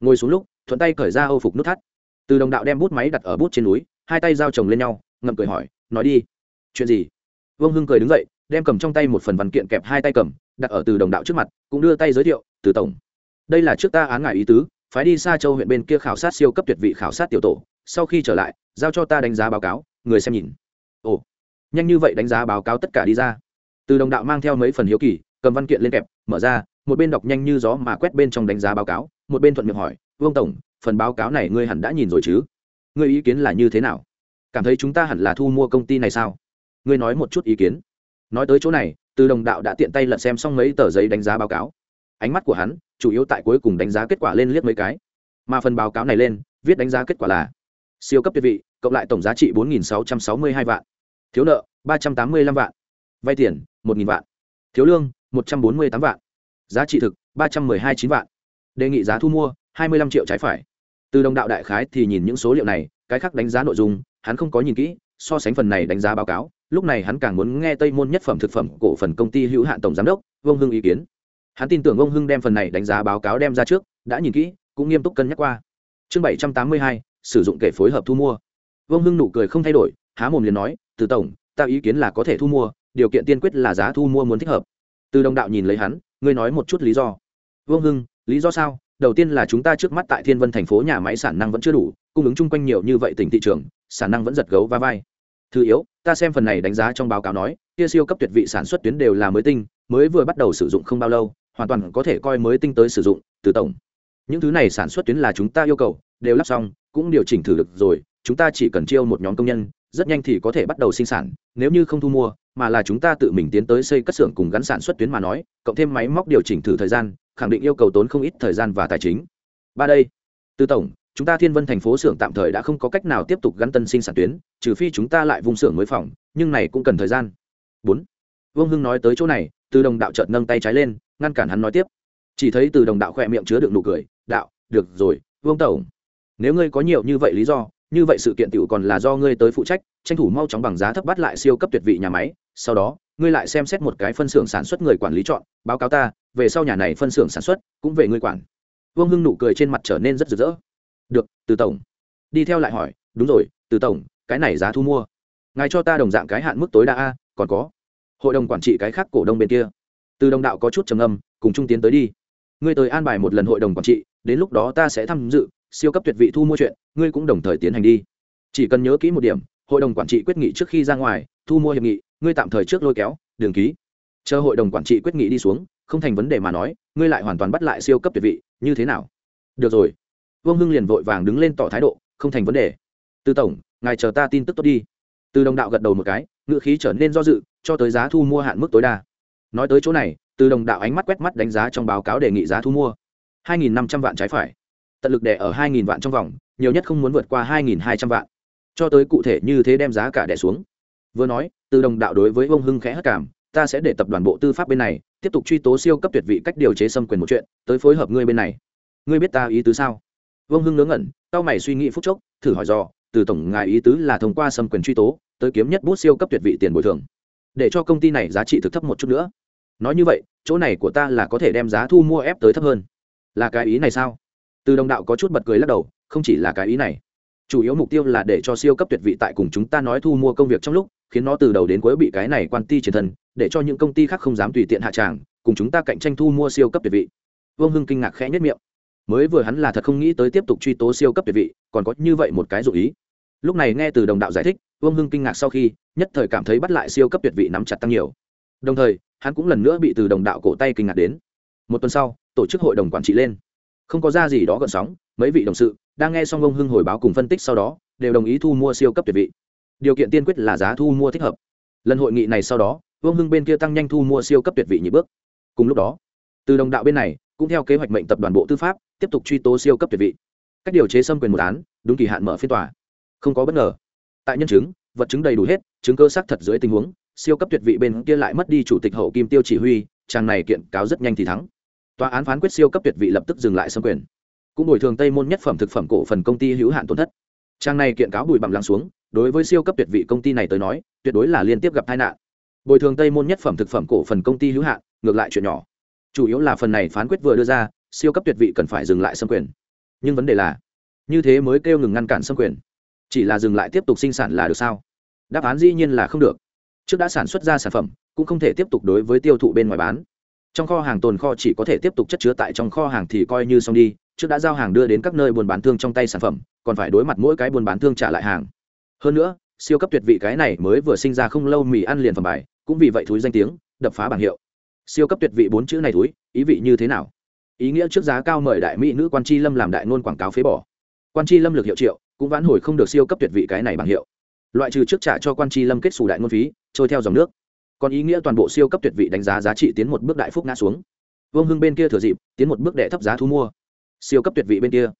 A: Ngồi xuống lúc, thuận tay cởi ra âu phục nút thắt. Từ đồng đạo đem bút máy đặt ở bút trên núi, hai tay giao chồng lên nhau, ngậm cười hỏi, nói đi, chuyện gì? Vương hưng cười đứng dậy đem cầm trong tay một phần văn kiện kẹp hai tay cầm, đặt ở từ đồng đạo trước mặt, cũng đưa tay giới thiệu, từ tổng, đây là trước ta án ngại ý tứ, phái đi xa châu huyện bên kia khảo sát siêu cấp tuyệt vị khảo sát tiểu tổ, sau khi trở lại, giao cho ta đánh giá báo cáo, người xem nhìn. Ồ, nhanh như vậy đánh giá báo cáo tất cả đi ra. Từ đồng đạo mang theo mấy phần hiếu kỳ, cầm văn kiện lên kẹp, mở ra, một bên đọc nhanh như gió mà quét bên trong đánh giá báo cáo, một bên thuận miệng hỏi, vương tổng, phần báo cáo này ngươi hẳn đã nhìn rồi chứ? Ngươi ý kiến là như thế nào? Cảm thấy chúng ta hẳn là thu mua công ty này sao? Ngươi nói một chút ý kiến nói tới chỗ này, từ đồng đạo đã tiện tay lật xem xong mấy tờ giấy đánh giá báo cáo. Ánh mắt của hắn, chủ yếu tại cuối cùng đánh giá kết quả lên liếc mấy cái. Mà phần báo cáo này lên, viết đánh giá kết quả là siêu cấp tuyệt vị, cộng lại tổng giá trị bốn sáu trăm sáu mươi hai vạn. Thiếu nợ, ba trăm tám mươi năm vạn. Vay tiền, một vạn. Thiếu lương, một trăm bốn mươi tám vạn. Giá trị thực, ba trăm m ư ơ i hai chín vạn. Đề nghị giá thu mua, hai mươi năm triệu trái phải. Từ đồng đạo đại khái thì nhìn những số liệu này, cái khác đánh giá nội dung, hắn không có nhìn kỹ, so sánh phần này đánh giá báo cáo lúc này hắn càng muốn nghe tây môn nhất phẩm thực phẩm cổ phần công ty hữu hạn tổng giám đốc vương hưng ý kiến. Hắn tin tưởng ông hưng đem phần này đánh giá báo cáo đem ra trước, đã nhìn kỹ, cũng nghiêm túc cân nhắc qua. Chương bảy trăm tám mươi hai, sử dụng kể phối hợp thu mua. Vương hưng nụ cười không thay đổi, há mồm liền nói, từ tổng, ta ý kiến là có thể thu mua, điều kiện tiên quyết là giá thu mua muốn thích hợp. Từ đồng đạo nhìn lấy hắn, ngươi nói một chút lý do. Vương hưng, lý do sao? Đầu tiên là chúng ta trước mắt tại thiên vân thành phố nhà máy sản năng vẫn chưa đủ, cung ứng chung quanh nhiều như vậy tỉnh thị trường, sản năng vẫn giật gấu va vai thứ yếu, ta xem phần này đánh giá trong báo cáo nói, kia siêu cấp tuyệt vị sản xuất tuyến đều là mới tinh, mới vừa bắt đầu sử dụng không bao lâu, hoàn toàn có thể coi mới tinh tới sử dụng, từ tổng. Những thứ này sản xuất tuyến là chúng ta yêu cầu, đều lắp xong, cũng điều chỉnh thử được rồi, chúng ta chỉ cần chiêu một nhóm công nhân, rất nhanh thì có thể bắt đầu sinh sản, nếu như không thu mua, mà là chúng ta tự mình tiến tới xây cất xưởng cùng gắn sản xuất tuyến mà nói, cộng thêm máy móc điều chỉnh thử thời gian, khẳng định yêu cầu tốn không ít thời gian và tài chính. Ba đây. Từ tổng chúng ta thiên vân thành phố xưởng tạm thời đã không có cách nào tiếp tục gắn tân sinh sản tuyến, trừ phi chúng ta lại vùng xưởng mới phòng, nhưng này cũng cần thời gian. Bốn. Vương hưng nói tới chỗ này, từ đồng đạo chợt nâng tay trái lên, ngăn cản hắn nói tiếp. Chỉ thấy từ đồng đạo khỏe miệng chứa đựng nụ cười, đạo, được rồi, vương tổng. Nếu ngươi có nhiều như vậy lý do, như vậy sự kiện tiểu còn là do ngươi tới phụ trách, tranh thủ mau chóng bằng giá thấp bắt lại siêu cấp tuyệt vị nhà máy, sau đó, ngươi lại xem xét một cái phân xưởng sản xuất người quản lý chọn, báo cáo ta, về sau nhà này phân xưởng sản xuất cũng về ngươi quản. Vương hưng nụ cười trên mặt trở nên rất rực rỡ được, từ tổng. Đi theo lại hỏi, đúng rồi, từ tổng, cái này giá thu mua. Ngài cho ta đồng dạng cái hạn mức tối đa a, còn có. Hội đồng quản trị cái khác cổ đông bên kia. Từ đồng đạo có chút trầm âm cùng trung tiến tới đi. Ngươi tới an bài một lần hội đồng quản trị, đến lúc đó ta sẽ tham dự, siêu cấp tuyệt vị thu mua chuyện, ngươi cũng đồng thời tiến hành đi. Chỉ cần nhớ kỹ một điểm, hội đồng quản trị quyết nghị trước khi ra ngoài, thu mua hiệp nghị, ngươi tạm thời trước lôi kéo đường ký. Chờ hội đồng quản trị quyết nghị đi xuống, không thành vấn đề mà nói, ngươi lại hoàn toàn bắt lại siêu cấp tuyệt vị, như thế nào? Được rồi vương hưng liền vội vàng đứng lên tỏ thái độ, không thành vấn đề. Từ tổng, ngài chờ ta tin tức tốt đi. Từ đồng đạo gật đầu một cái ngựa khí trở nên do dự, cho tới giá thu mua hạn mức tối đa. Nói tới chỗ này, từ đồng đạo ánh mắt quét mắt đánh giá trong báo cáo đề nghị giá thu mua. 2.500 vạn trái phải. Tận lực đẻ ở 2.000 vạn trong vòng, nhiều nhất không muốn vượt qua 2.200 vạn. Cho tới cụ thể như thế đem giá cả đẻ xuống. Vừa nói, từ đồng đạo đối với ông hưng khẽ hất cảm, ta sẽ để tập đoàn bộ tư pháp bên này, tiếp tục truy tố siêu cấp tuyệt vị cách điều chế xâm quyền một chuyện, tới phối hợp ngươi bên này. Ngươi biết ta ý tứ sao? Vương hưng ngớ ngẩn tao mày suy nghĩ phút chốc, thử hỏi dò, từ tổng ngài ý tứ là thông qua xâm quyền truy tố, tới kiếm nhất bút siêu cấp tuyệt vị tiền bồi thường. Để cho công ty này giá trị thực thấp một chút nữa. Nói như vậy, chỗ này của ta là có thể đem giá thu mua ép tới thấp hơn. Là cái ý này sao? Từ đồng đạo có chút bật cười lắc đầu, không chỉ là cái ý này. Chủ yếu mục tiêu là để cho siêu cấp tuyệt vị tại cùng chúng ta nói thu mua công việc trong lúc, khiến nó từ đầu đến cuối bị cái này quan ti chiến thân để cho những công ty khác không dám tùy tiện hạ tràng, cùng chúng ta cạnh tranh thu mua siêu cấp tuyệt vị. Vương hưng kinh ngạc khẽ nhất miệng mới vừa hắn là thật không nghĩ tới tiếp tục truy tố siêu cấp tuyệt vị, còn có như vậy một cái dụ ý. Lúc này nghe từ đồng đạo giải thích, vương hưng kinh ngạc sau khi, nhất thời cảm thấy bắt lại siêu cấp tuyệt vị nắm chặt tăng nhiều. Đồng thời, hắn cũng lần nữa bị từ đồng đạo cổ tay kinh ngạc đến. Một tuần sau, tổ chức hội đồng quản trị lên. Không có ra gì đó gợn sóng, mấy vị đồng sự đang nghe xong ông hưng hồi báo cùng phân tích sau đó, đều đồng ý thu mua siêu cấp tuyệt vị. Điều kiện tiên quyết là giá thu mua thích hợp. Lần hội nghị này sau đó, vương hưng bên kia tăng nhanh thu mua siêu cấp tuyệt vị nhị bước. Cùng lúc đó, từ đồng đạo bên này, cũng theo kế hoạch mệnh tập đoàn bộ tư pháp tiếp tục truy tố siêu cấp tuyệt vị. Cách điều chế xâm quyền một án, đúng kỳ hạn mở phiên tòa. Không có bất ngờ. Tại nhân chứng, vật chứng đầy đủ hết, chứng cơ xác thật dưới tình huống, siêu cấp tuyệt vị bên kia lại mất đi chủ tịch hậu kim tiêu chỉ huy, chàng này kiện cáo rất nhanh thì thắng. Tòa án phán quyết siêu cấp tuyệt vị lập tức dừng lại xâm quyền. Cũng bồi thường tây môn nhất phẩm thực phẩm cổ phần công ty hữu hạn tổn thất. Trang này kiện cáo bùi bằng lắng xuống, đối với siêu cấp tuyệt vị công ty này tới nói, tuyệt đối là liên tiếp gặp tai nạn. Bồi thường tây môn nhất phẩm thực phẩm cổ phần công ty hữu hạn, ngược lại chuyện nhỏ. Chủ yếu là phần này phán quyết vừa đưa ra siêu cấp tuyệt vị cần phải dừng lại xâm quyền. Nhưng vấn đề là, như thế mới kêu ngừng ngăn cản xâm quyền. Chỉ là dừng lại tiếp tục sinh sản là được sao? Đáp án dĩ nhiên là không được. Trước đã sản xuất ra sản phẩm, cũng không thể tiếp tục đối với tiêu thụ bên ngoài bán. Trong kho hàng tồn kho chỉ có thể tiếp tục chất chứa, tại trong kho hàng thì coi như xong đi, trước đã giao hàng đưa đến các nơi buôn bán thương trong tay sản phẩm, còn phải đối mặt mỗi cái buôn bán thương trả lại hàng. Hơn nữa, siêu cấp tuyệt vị cái này mới vừa sinh ra không lâu mì ăn liền phẩm bài, cũng vì vậy thúi danh tiếng, đập phá bảng hiệu. Siêu cấp tuyệt vị bốn chữ này thúi, ý vị như thế nào? Ý nghĩa trước giá cao mời đại mỹ nữ quan tri lâm làm đại ngôn quảng cáo phế bỏ. Quan tri lâm lực hiệu triệu, cũng vãn hồi không được siêu cấp tuyệt vị cái này bằng hiệu. Loại trừ trước trả cho quan tri lâm kết xù đại ngôn phí, trôi theo dòng nước. Còn ý nghĩa toàn bộ siêu cấp tuyệt vị đánh giá giá trị tiến một bước đại phúc ngã xuống. Vương hưng bên kia thừa dịp, tiến một bước đệ thấp giá thu mua. Siêu cấp tuyệt vị bên kia.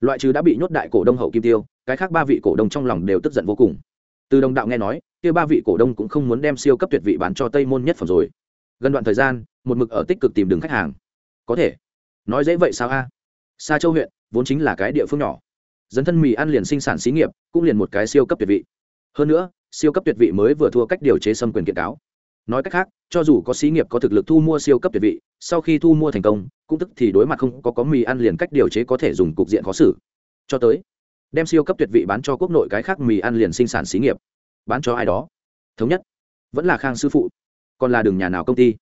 A: Loại trừ đã bị nhốt đại cổ đông hậu kim tiêu, cái khác ba vị cổ đông trong lòng đều tức giận vô cùng. Từ đồng đạo nghe nói, kia ba vị cổ đông cũng không muốn đem siêu cấp tuyệt vị bán cho tây môn nhất phẩm rồi. Gần đoạn thời gian, một mực ở tích cực tìm đường khách hàng. Có thể nói dễ vậy sao a? Sa châu huyện vốn chính là cái địa phương nhỏ. Dấn thân mì ăn liền sinh sản xí nghiệp, cũng liền một cái siêu cấp tuyệt vị. Hơn nữa, siêu cấp tuyệt vị mới vừa thua cách điều chế xâm quyền kiện cáo. Nói cách khác, cho dù có xí nghiệp có thực lực thu mua siêu cấp tuyệt vị, sau khi thu mua thành công, cũng tức thì đối mặt không có có mì ăn liền cách điều chế có thể dùng cục diện khó xử. Cho tới, đem siêu cấp tuyệt vị bán cho quốc nội cái khác mì ăn liền sinh sản xí nghiệp. Bán cho ai đó. Thống nhất. Vẫn là khang sư phụ. Còn là đường nhà nào công ty?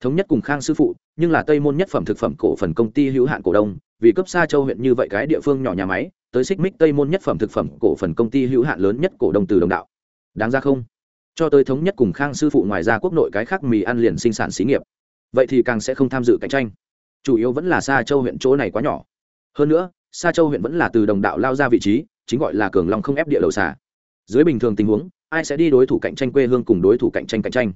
A: Thống nhất cùng khang sư phụ, nhưng là tây môn nhất phẩm thực phẩm cổ phần công ty hữu hạn cổ đông, vì cấp xa châu huyện như vậy cái địa phương nhỏ nhà máy, tới xích mích tây môn nhất phẩm thực phẩm cổ phần công ty hữu hạn lớn nhất cổ đông từ đồng đạo. Đáng ra không? Cho tới thống nhất cùng khang sư phụ ngoài ra quốc nội cái khác mì ăn liền sinh sản xí nghiệp. Vậy thì càng sẽ không tham dự cạnh tranh. Chủ yếu vẫn là xa châu huyện chỗ này quá nhỏ. Hơn nữa xa châu huyện vẫn là từ đồng đạo lao ra vị trí, chính gọi là cường long không ép địa đầu xà. Dưới bình thường tình huống, ai sẽ đi đối thủ cạnh tranh quê hương cùng đối thủ cạnh tranh cạnh tranh?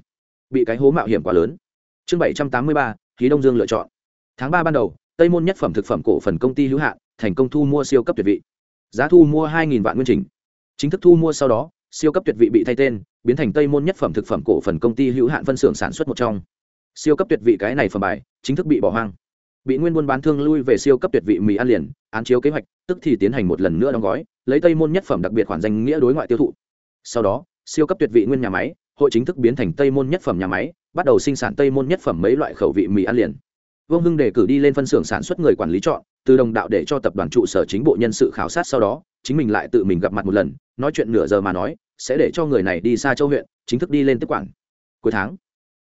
A: Bị cái hố mạo hiểm quá lớn chương bảy trăm tám mươi ba khí đông dương lựa chọn. Tháng ba ban đầu, tây môn nhất phẩm thực phẩm cổ phần công ty hữu hạn, thành công thu mua siêu cấp tuyệt vị. Giá thu mua hai vạn nguyên trình chính thức thu mua sau đó, siêu cấp tuyệt vị bị thay tên, biến thành tây môn nhất phẩm thực phẩm cổ phần công ty hữu hạn phân xưởng sản xuất một trong. Siêu cấp tuyệt vị cái này phẩm bài, chính thức bị bỏ hoang. Bị nguyên buôn bán thương lui về siêu cấp tuyệt vị mì ăn liền, án chiếu kế hoạch, tức thì tiến hành một lần nữa đóng gói, lấy tây môn nhất phẩm đặc biệt khoản danh nghĩa đối ngoại tiêu thụ. Sau đó, siêu cấp tuyệt vị nguyên nhà máy, hội chính thức biến thành tây môn nhất phẩm nhà máy bắt đầu sinh sản tây môn nhất phẩm mấy loại khẩu vị mì ăn liền. Vương hưng đề cử đi lên phân xưởng sản xuất người quản lý chọn, từ đồng đạo để cho tập đoàn trụ sở chính bộ nhân sự khảo sát sau đó, chính mình lại tự mình gặp mặt một lần, nói chuyện nửa giờ mà nói, sẽ để cho người này đi xa châu huyện, chính thức đi lên tiếp quản. Cuối tháng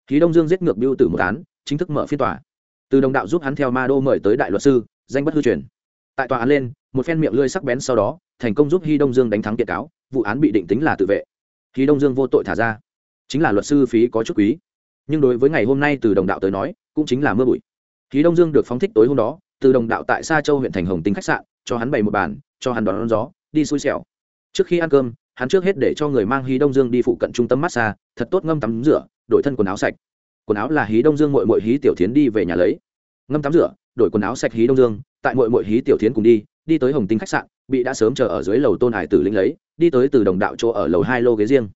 A: khí đông dương giết ngược biêu tử một án, chính thức mở phiên tòa. Từ đồng đạo giúp hắn theo ma đô mời tới đại luật sư, danh bất hư truyền. Tại tòa án lên, một phen miệng lưỡi sắc bén sau đó, thành công giúp hy đông dương đánh thắng kiệt cáo, vụ án bị định tính là tự vệ. Khí đông dương vô tội thả ra. Chính là luật sư phí có chút quý nhưng đối với ngày hôm nay từ đồng đạo tới nói cũng chính là mưa bụi. Khí đông dương được phóng thích tối hôm đó từ đồng đạo tại sa châu huyện thành hồng tính khách sạn cho hắn bày một bàn cho hắn đón, đón gió đi xui xẻo. Trước khi ăn cơm hắn trước hết để cho người mang hí đông dương đi phụ cận trung tâm massage thật tốt ngâm tắm rửa đổi thân quần áo sạch. Quần áo là hí đông dương mội mội hí tiểu tiến đi về nhà lấy. Ngâm tắm rửa đổi quần áo sạch hí đông dương tại mội mội hí tiểu tiến cùng đi đi tới hồng tinh khách sạn bị đã sớm chờ ở dưới lầu tôn hải tử linh lấy đi tới từ đồng đạo chỗ ở lầu hai lô ghế riêng.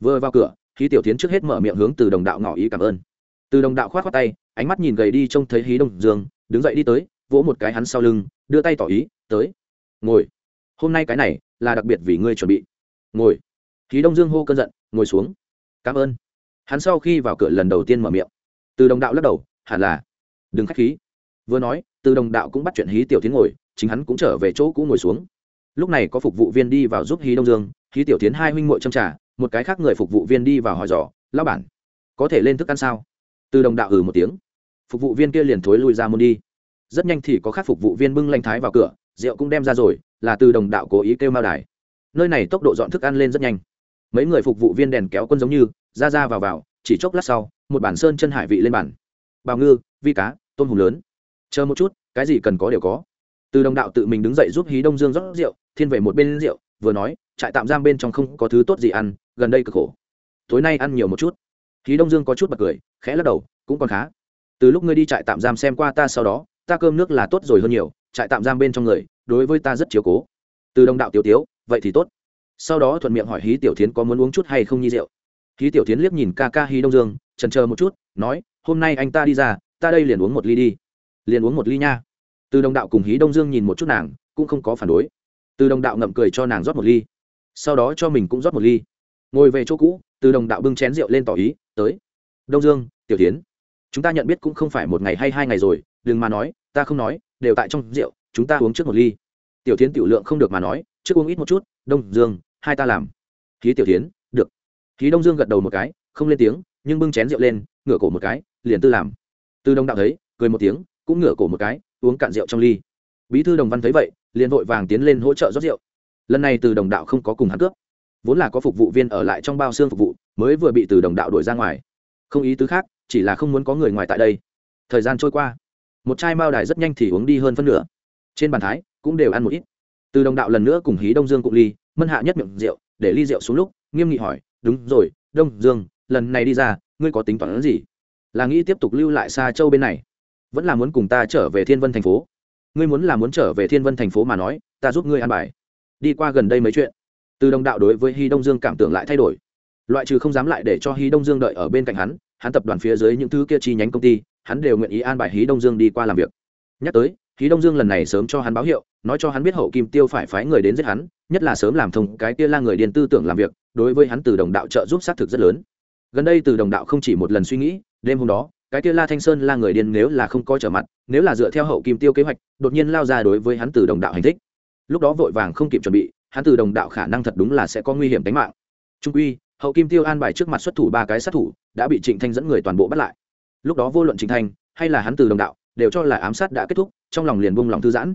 A: Vừa vào cửa hí tiểu tiến trước hết mở miệng hướng từ đồng đạo ngỏ ý cảm ơn. Từ đồng đạo khoát khoát tay, ánh mắt nhìn gầy đi trông thấy hí đông dương, đứng dậy đi tới, vỗ một cái hắn sau lưng, đưa tay tỏ ý, tới, ngồi. Hôm nay cái này là đặc biệt vì ngươi chuẩn bị. Ngồi. Hí đông dương hô cơn giận, ngồi xuống. Cảm ơn. Hắn sau khi vào cửa lần đầu tiên mở miệng. Từ đồng đạo lắc đầu, hẳn là. Đừng k h á c h khí. Vừa nói, từ đồng đạo cũng bắt chuyện hí tiểu tiến ngồi, chính hắn cũng trở về chỗ cũ ngồi xuống. Lúc này có phục vụ viên đi vào giúp hí đông dương, hí tiểu tiến hai huynh ngội châm trả một cái khác người phục vụ viên đi vào hỏi dò lao bản, có thể lên thức ăn sao? Từ đồng đạo ừ một tiếng. Phục vụ viên kia liền thối lui ra môn đi. Rất nhanh thì có khác phục vụ viên bưng lanh thái vào cửa, rượu cũng đem ra rồi, là từ đồng đạo cố ý kêu mao đài. Nơi này tốc độ dọn thức ăn lên rất nhanh. Mấy người phục vụ viên đèn kéo quân giống như, ra ra vào vào, chỉ chốc lát sau, một bản sơn chân hải vị lên bản. Bào ngư, vi cá, tôm hùm lớn. Chờ một chút, cái gì cần có đều có. Từ đồng đạo tự mình đứng dậy giúp hí đông dương rót rượu, thiên về một bên rượu, vừa nói trại tạm giam bên trong không có thứ tốt gì ăn, gần đây cực khổ. Tối nay ăn nhiều một chút. Khí đông dương có chút bật cười, khẽ lắc đầu, cũng còn khá. Từ lúc ngươi đi trại tạm giam xem qua ta sau đó, ta cơm nước là tốt rồi hơn nhiều, trại tạm giam bên trong người, đối với ta rất chiều cố. Từ đồng đạo tiểu tiếu, vậy thì tốt. Sau đó thuận miệng hỏi hí tiểu tiến có muốn uống chút hay không nhi rượu. Hí tiểu tiến liếc nhìn ca ca hí đông dương, trần chờ một chút, nói, hôm nay anh ta đi ra, ta đây liền uống một ly đi. Liền uống một ly nha. Từ đồng đạo cùng hí đông dương nhìn một chút nàng, cũng không có phản đối. Từ đồng đạo ngậm cười cho nàng rót một ly sau đó cho mình cũng rót một ly. Ngồi về chỗ cũ, từ đồng đạo bưng chén rượu lên tỏ ý, tới. Đông dương, tiểu tiến, chúng ta nhận biết cũng không phải một ngày hay hai ngày rồi, đừng mà nói, ta không nói, đều tại trong rượu, chúng ta uống trước một ly. Tiểu tiến tiểu lượng không được mà nói, trước uống ít một chút, đông dương, hai ta làm. Khí tiểu tiến, được. Khí đông dương gật đầu một cái, không lên tiếng, nhưng bưng chén rượu lên, ngửa cổ một cái, liền tư làm. Từ đồng đạo thấy, cười một tiếng, cũng ngửa cổ một cái, uống cạn rượu trong ly. Bí thư đồng văn thấy vậy, liền vội vàng tiến lên hỗ trợ rót rượu lần này từ đồng đạo không có cùng hắn cướp. Vốn là có phục vụ viên ở lại trong bao xương phục vụ, mới vừa bị từ đồng đạo đuổi ra ngoài. Không ý tứ khác, chỉ là không muốn có người ngoài tại đây. Thời gian trôi qua, một chai mao đài rất nhanh thì uống đi hơn phân nửa. Trên bàn thái, cũng đều ăn một ít. Từ đồng đạo lần nữa cùng hí đông dương cụ ly, mân hạ nhất miệng rượu, để ly rượu xuống lúc, nghiêm nghị hỏi, đúng rồi, đông dương, lần này đi ra, ngươi có tính toán gì? Là nghĩ tiếp tục lưu lại xa châu bên này? Vẫn là muốn cùng ta trở về thiên vân thành phố? Ngươi muốn là muốn trở về thiên vân thành phố mà nói, ta giúp ngươi ăn bài đi qua gần đây mấy chuyện. Từ đồng đạo đối với hy đông dương cảm tưởng lại thay đổi. Loại trừ không dám lại để cho hy đông dương đợi ở bên cạnh hắn hắn tập đoàn phía dưới những thứ kia chi nhánh công ty, hắn đều nguyện ý an bài hí đông dương đi qua làm việc. Nhắc tới hí đông dương lần này sớm cho hắn báo hiệu, nói cho hắn biết hậu kim tiêu phải phái người đến giết hắn, nhất là sớm làm thông cái kia la người điền tư tưởng làm việc, đối với hắn từ đồng đạo trợ giúp xác thực rất lớn. Gần đây từ đồng đạo không chỉ một lần suy nghĩ, đêm hôm đó, cái kia la thanh sơn la người điên nếu là không có trở mặt, nếu là dựa theo hậu kim tiêu kế hoạch, đột nhiên lao ra đối với hắn từ đồng đạo hành thích lúc đó vội vàng không kịp chuẩn bị, hắn từ đồng đạo khả năng thật đúng là sẽ có nguy hiểm tính mạng. Trung uy hậu kim tiêu an bài trước mặt xuất thủ ba cái sát thủ, đã bị trịnh thanh dẫn người toàn bộ bắt lại. Lúc đó vô luận trịnh thanh, hay là hắn từ đồng đạo, đều cho là ám sát đã kết thúc, trong lòng liền buông lòng thư giãn.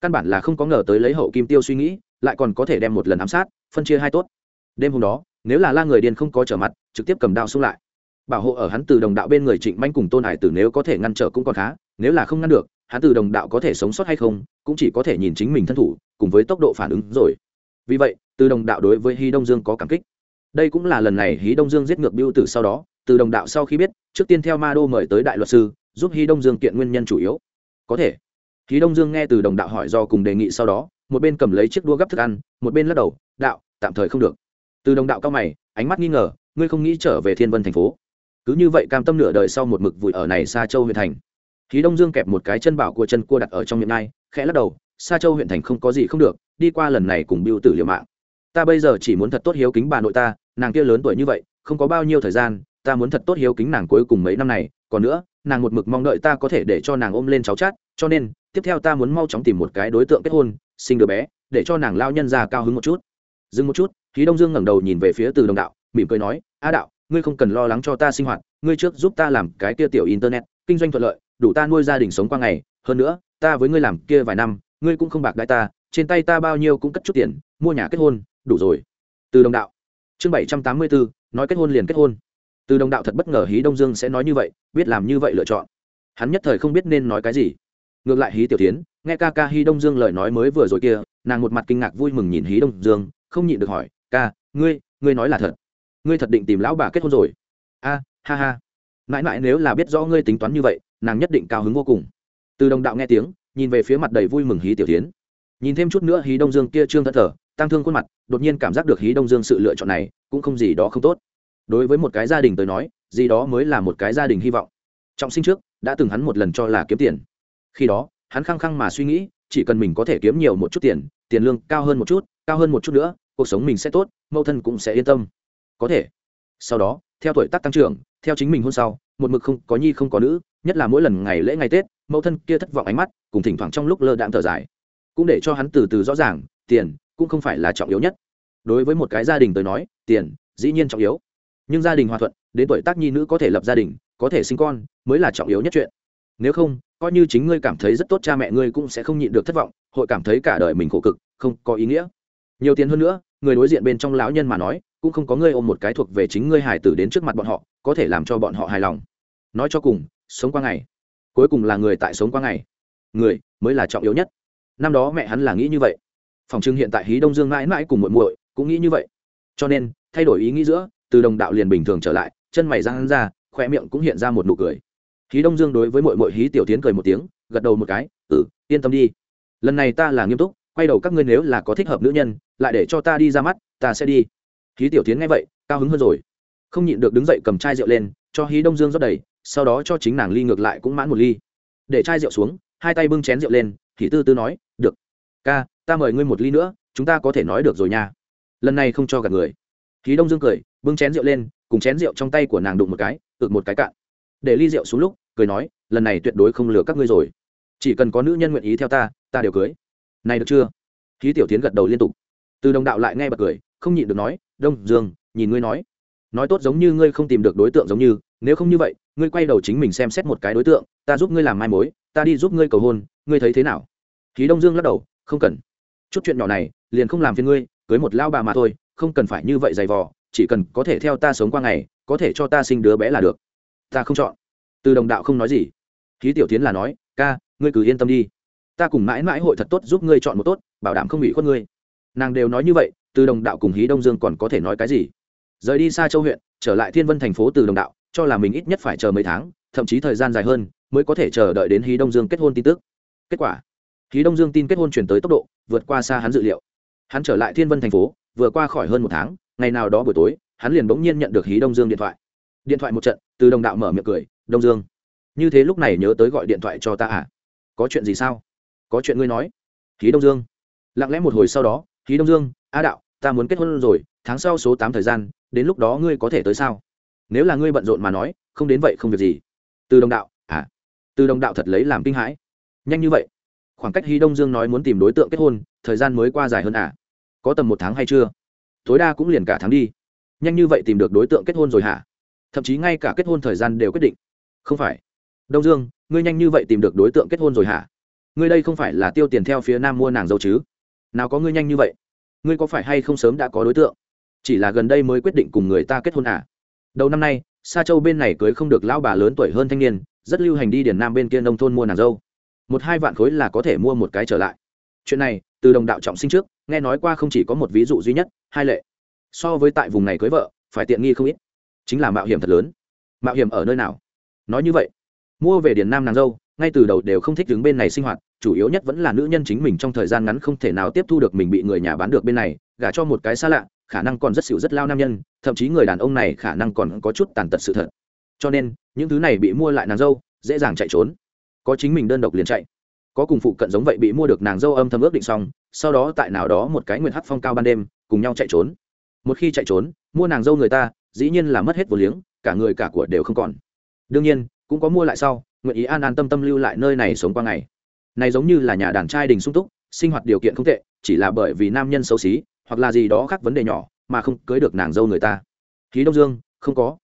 A: Căn bản là không có ngờ tới lấy hậu kim tiêu suy nghĩ, lại còn có thể đem một lần ám sát, phân chia hai tốt. Đêm hôm đó, nếu là la người điên không có trở mặt, trực tiếp cầm đao xung lại. Bảo hộ ở hắn từ đồng đạo bên người trịnh manh cùng tôn hải tử nếu có thể ngăn trở cũng còn khá, nếu là không ngăn được hắn từ đồng đạo có thể sống sót hay không, cũng chỉ có thể nhìn chính mình thân thủ, cùng với tốc độ phản ứng rồi. Vì vậy, từ đồng đạo đối với hy đông dương có cảm kích. Đây cũng là lần này hí đông dương giết ngược biêu tử sau đó, từ đồng đạo sau khi biết, trước tiên theo ma đô mời tới đại luật sư, giúp hí đông dương kiện nguyên nhân chủ yếu. Có thể. Hí đông dương nghe từ đồng đạo hỏi do cùng đề nghị sau đó, một bên cầm lấy chiếc đua gấp thức ăn, một bên lắc đầu, đạo, tạm thời không được. Từ đồng đạo cao mày, ánh mắt nghi ngờ, ngươi không nghĩ trở về thiên vân thành phố? Cứ như vậy cam tâm nửa đời sau một mực vùi ở này xa châu huyện thành hí đông dương kẹp một cái chân bảo của chân cua đặt ở trong miệng nai khẽ lắc đầu, Sa châu huyện thành không có gì không được, đi qua lần này cùng biêu tử liều mạng. Ta bây giờ chỉ muốn thật tốt hiếu kính bà nội ta, nàng kia lớn tuổi như vậy, không có bao nhiêu thời gian, ta muốn thật tốt hiếu kính nàng cuối cùng mấy năm này, còn nữa, nàng một mực mong đợi ta có thể để cho nàng ôm lên cháu chát, cho nên, tiếp theo ta muốn mau chóng tìm một cái đối tượng kết hôn, sinh đứa bé, để cho nàng lao nhân già cao hứng một chút. Dừng một chút khí đông dương ngẩng đầu nhìn về phía từ đồng đạo, mỉm cười nói, a đạo, ngươi không cần lo lắng cho ta sinh hoạt, ngươi trước giúp ta làm cái kia tiểu internet, kinh doanh thuận lợi đủ ta nuôi gia đình sống qua ngày, hơn nữa, ta với ngươi làm kia vài năm, ngươi cũng không bạc đại ta, trên tay ta bao nhiêu cũng cất chút tiền, mua nhà kết hôn, đủ rồi. Từ đồng đạo, chương bảy trăm tám mươi bốn nói kết hôn liền kết hôn. Từ đồng đạo thật bất ngờ hí đông dương sẽ nói như vậy, biết làm như vậy lựa chọn. Hắn nhất thời không biết nên nói cái gì. Ngược lại hí tiểu tiến, nghe ca ca hí đông dương lời nói mới vừa rồi kia, nàng một mặt kinh ngạc vui mừng nhìn hí đông dương, không nhịn được hỏi, ca, ngươi ngươi nói là thật? Ngươi thật định tìm lão bà kết hôn rồi? A, ha ha. Mãi mãi nếu là biết rõ ngươi tính toán như vậy nàng nhất định cao hứng vô cùng. Từ đồng đạo nghe tiếng, nhìn về phía mặt đầy vui mừng hí tiểu tiến. Nhìn thêm chút nữa hí đông dương kia trương thất thở tăng thương khuôn mặt, đột nhiên cảm giác được hí đông dương sự lựa chọn này cũng không gì đó không tốt. Đối với một cái gia đình tới nói, gì đó mới là một cái gia đình hy vọng. Trọng sinh trước, đã từng hắn một lần cho là kiếm tiền. Khi đó, hắn khăng khăng mà suy nghĩ, chỉ cần mình có thể kiếm nhiều một chút tiền tiền lương cao hơn một chút, cao hơn một chút nữa, cuộc sống mình sẽ tốt, mẫu thân cũng sẽ yên tâm. Có thể. Sau đó, theo tuổi tác tăng trưởng, theo chính mình hôn sau, một mực không có nhi không có nữ nhất là mỗi lần ngày lễ ngày tết, mẫu thân kia thất vọng ánh mắt cùng thỉnh thoảng trong lúc lơ đạm thở dài. Cũng để cho hắn từ từ rõ ràng, tiền cũng không phải là trọng yếu nhất. Đối với một cái gia đình tới nói, tiền dĩ nhiên trọng yếu. Nhưng gia đình hòa thuận, đến tuổi tác nhi nữ có thể lập gia đình, có thể sinh con, mới là trọng yếu nhất chuyện. Nếu không, coi như chính ngươi cảm thấy rất tốt cha mẹ ngươi cũng sẽ không nhịn được thất vọng, hội cảm thấy cả đời mình khổ cực, không có ý nghĩa. Nhiều tiền hơn nữa, người đối diện bên trong lão nhân mà nói, cũng không có ngươi ôm một cái thuộc về chính ngươi hài tử đến trước mặt bọn họ, có thể làm cho bọn họ hài lòng. Nói cho cùng sống qua ngày. Cuối cùng là người tại sống qua ngày. Người mới là trọng yếu nhất. Năm đó mẹ hắn là nghĩ như vậy. Phòng trưng hiện tại hí đông dương mãi mãi cùng muội muội cũng nghĩ như vậy. Cho nên, thay đổi ý nghĩ giữa, từ đồng đạo liền bình thường trở lại, chân mày răng ra khoe miệng cũng hiện ra một nụ cười. Hí đông dương đối với muội muội hí tiểu tiến cười một tiếng, gật đầu một cái ừ yên tâm đi. Lần này ta là nghiêm túc, quay đầu các ngươi nếu là có thích hợp nữ nhân, lại để cho ta đi ra mắt, ta sẽ đi. Hí tiểu tiến nghe vậy, cao hứng hơn rồi. Không nhịn được đứng dậy cầm chai rượu lên, cho hí đông dương rót đầy sau đó cho chính nàng ly ngược lại cũng mãn một ly. Để chai rượu xuống, hai tay bưng chén rượu lên, thì tư tư nói, được. Ca, ta mời ngươi một ly nữa, chúng ta có thể nói được rồi nha. Lần này không cho gạt người. Khí đông dương cười, bưng chén rượu lên, cùng chén rượu trong tay của nàng đụng một cái, ực một cái cạn. Để ly rượu xuống lúc, cười nói, lần này tuyệt đối không lừa các ngươi rồi. Chỉ cần có nữ nhân nguyện ý theo ta ta đều cưới. Này được chưa? Khí tiểu tiến gật đầu liên tục. Từ đồng đạo lại nghe bật cười, không nhịn được nói, đông dương, nhìn ngươi nói. Nói tốt giống như ngươi không tìm được đối tượng giống như nếu không như vậy, ngươi quay đầu chính mình xem xét một cái đối tượng, ta giúp ngươi làm mai mối, ta đi giúp ngươi cầu hôn, ngươi thấy thế nào? Khí đông dương lắc đầu, không cần. Chút chuyện nhỏ này, liền không làm phiền ngươi, cưới một lao bà mà thôi, không cần phải như vậy dày vò, chỉ cần có thể theo ta sống qua ngày, có thể cho ta sinh đứa bé là được. Ta không chọn. Từ đồng đạo không nói gì. Khí tiểu tiến là nói, ca, ngươi cứ yên tâm đi. Ta cùng mãi mãi hội thật tốt giúp ngươi chọn một tốt, bảo đảm không bị khuất ngươi. Nàng đều nói như vậy, từ đồng đạo cùng hí đông dương còn có thể nói cái gì? Rời đi xa châu huyện, trở lại thiên vân thành phố từ đồng đạo cho là mình ít nhất phải chờ mấy tháng, thậm chí thời gian dài hơn mới có thể chờ đợi đến hí đông dương kết hôn tin tức. Kết quả, hí đông dương tin kết hôn chuyển tới tốc độ vượt qua xa hắn dự liệu. Hắn trở lại thiên vân thành phố, vừa qua khỏi hơn một tháng, ngày nào đó buổi tối, hắn liền bỗng nhiên nhận được hí đông dương điện thoại. Điện thoại một trận, từ đồng đạo mở miệng cười, đông dương, như thế lúc này nhớ tới gọi điện thoại cho ta à? Có chuyện gì sao? Có chuyện ngươi nói. Hí đông dương. Lặng lẽ một hồi sau đó, hí đông dương, a đạo, ta muốn kết hôn rồi, tháng sau số tám thời gian, đến lúc đó ngươi có thể tới sao? Nếu là ngươi bận rộn mà nói, không đến vậy không việc gì. Từ đồng đạo à từ đồng đạo thật lấy làm kinh hãi. Nhanh như vậy? Khoảng cách hy đông dương nói muốn tìm đối tượng kết hôn, thời gian mới qua dài hơn à? Có tầm một tháng hay chưa? Tối đa cũng liền cả tháng đi. Nhanh như vậy tìm được đối tượng kết hôn rồi hả? Thậm chí ngay cả kết hôn thời gian đều quyết định. Không phải. Đông dương, ngươi nhanh như vậy tìm được đối tượng kết hôn rồi hả? Ngươi đây không phải là tiêu tiền theo phía nam mua nàng dâu chứ? Nào có ngươi nhanh như vậy? Ngươi có phải hay không sớm đã có đối tượng? Chỉ là gần đây mới quyết định cùng người ta kết hôn à? Đầu năm nay xa châu bên này cưới không được lão bà lớn tuổi hơn thanh niên, rất lưu hành đi điển nam bên kia nông thôn mua nàng dâu. Một hai vạn khối là có thể mua một cái trở lại. Chuyện này, từ đồng đạo trọng sinh trước, nghe nói qua không chỉ có một ví dụ duy nhất, hai lệ. So với tại vùng này cưới vợ, phải tiện nghi không ít. Chính là mạo hiểm thật lớn. Mạo hiểm ở nơi nào? Nói như vậy, mua về điển nam nàng dâu, ngay từ đầu đều không thích đứng bên này sinh hoạt, chủ yếu nhất vẫn là nữ nhân chính mình trong thời gian ngắn không thể nào tiếp thu được mình bị người nhà bán được bên này, gả cho một cái xa lạ khả năng còn rất xỉu rất lao nam nhân, thậm chí người đàn ông này khả năng còn có chút tàn tật sự thật. Cho nên, những thứ này bị mua lại nàng dâu, dễ dàng chạy trốn. Có chính mình đơn độc liền chạy. Có cùng phụ cận giống vậy bị mua được nàng dâu âm thầm ước định xong, sau đó tại nào đó một cái nguyện hắc phong cao ban đêm, cùng nhau chạy trốn. Một khi chạy trốn, mua nàng dâu người ta, dĩ nhiên là mất hết vô liếng, cả người cả của đều không còn. Đương nhiên, cũng có mua lại sau, nguyện ý an an tâm tâm lưu lại nơi này sống qua ngày. Này giống như là nhà đàn trai đình sung túc, sinh hoạt điều kiện không tệ, chỉ là bởi vì nam nhân xấu xí hoặc là gì đó khác vấn đề nhỏ, mà không cưới được nàng dâu người ta. Khí đông dương, không có.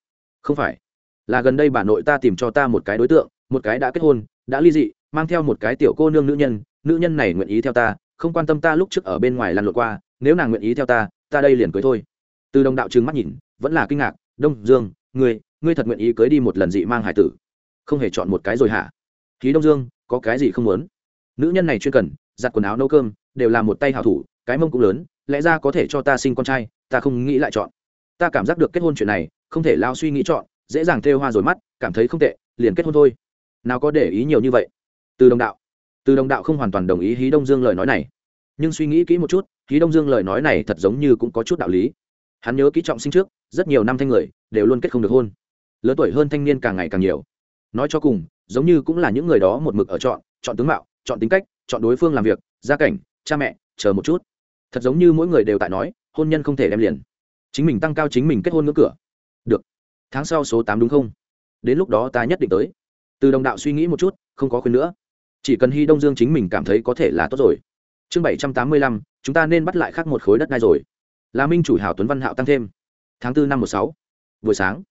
A: Không phải. Là gần đây bà nội ta tìm cho ta một cái đối tượng, một cái đã kết hôn, đã ly dị, mang theo một cái tiểu cô nương nữ nhân nữ nhân này nguyện ý theo ta, không quan tâm ta lúc trước ở bên ngoài lăn lộn qua, nếu nàng nguyện ý theo ta ta đây liền cưới thôi. Từ đồng đạo trừng mắt nhìn, vẫn là kinh ngạc, đông dương, ngươi ngươi thật nguyện ý cưới đi một lần dị mang hải tử? Không hề chọn một cái rồi hả? Khí đông dương, có cái gì không muốn? Nữ nhân này chuyên cần, giặt quần áo nấu cơm, đều là một tay hảo thủ, cái mông cũng lớn lẽ ra có thể cho ta sinh con trai, ta không nghĩ lại chọn. Ta cảm giác được kết hôn chuyện này, không thể lao suy nghĩ chọn, dễ dàng thêu hoa rồi mắt, cảm thấy không tệ, liền kết hôn thôi. Nào có để ý nhiều như vậy. Từ đồng đạo. Từ đồng đạo không hoàn toàn đồng ý hí đông dương lời nói này. Nhưng suy nghĩ kỹ một chút, hí đông dương lời nói này thật giống như cũng có chút đạo lý. Hắn nhớ kỹ trọng sinh trước, rất nhiều năm thanh người, đều luôn kết không được hôn. Lớn tuổi hơn thanh niên càng ngày càng nhiều. Nói cho cùng, giống như cũng là những người đó một mực ở chọn chọn tướng mạo, chọn tính cách, chọn đối phương làm việc, gia cảnh, cha mẹ, chờ một chút thật giống như mỗi người đều tại nói, hôn nhân không thể đem liền. Chính mình tăng cao chính mình kết hôn ngưỡng cửa. Được. Tháng sau số tám đúng không? Đến lúc đó ta nhất định tới. Từ đồng đạo suy nghĩ một chút, không có khuyên nữa. Chỉ cần hy đông dương chính mình cảm thấy có thể là tốt rồi. Chương bảy trăm tám mươi lăm, chúng ta nên bắt lại khác một khối đất ngay rồi. Là minh chủ hảo tuấn văn hạo tăng thêm. Tháng bốn năm một sáu. Buổi sáng,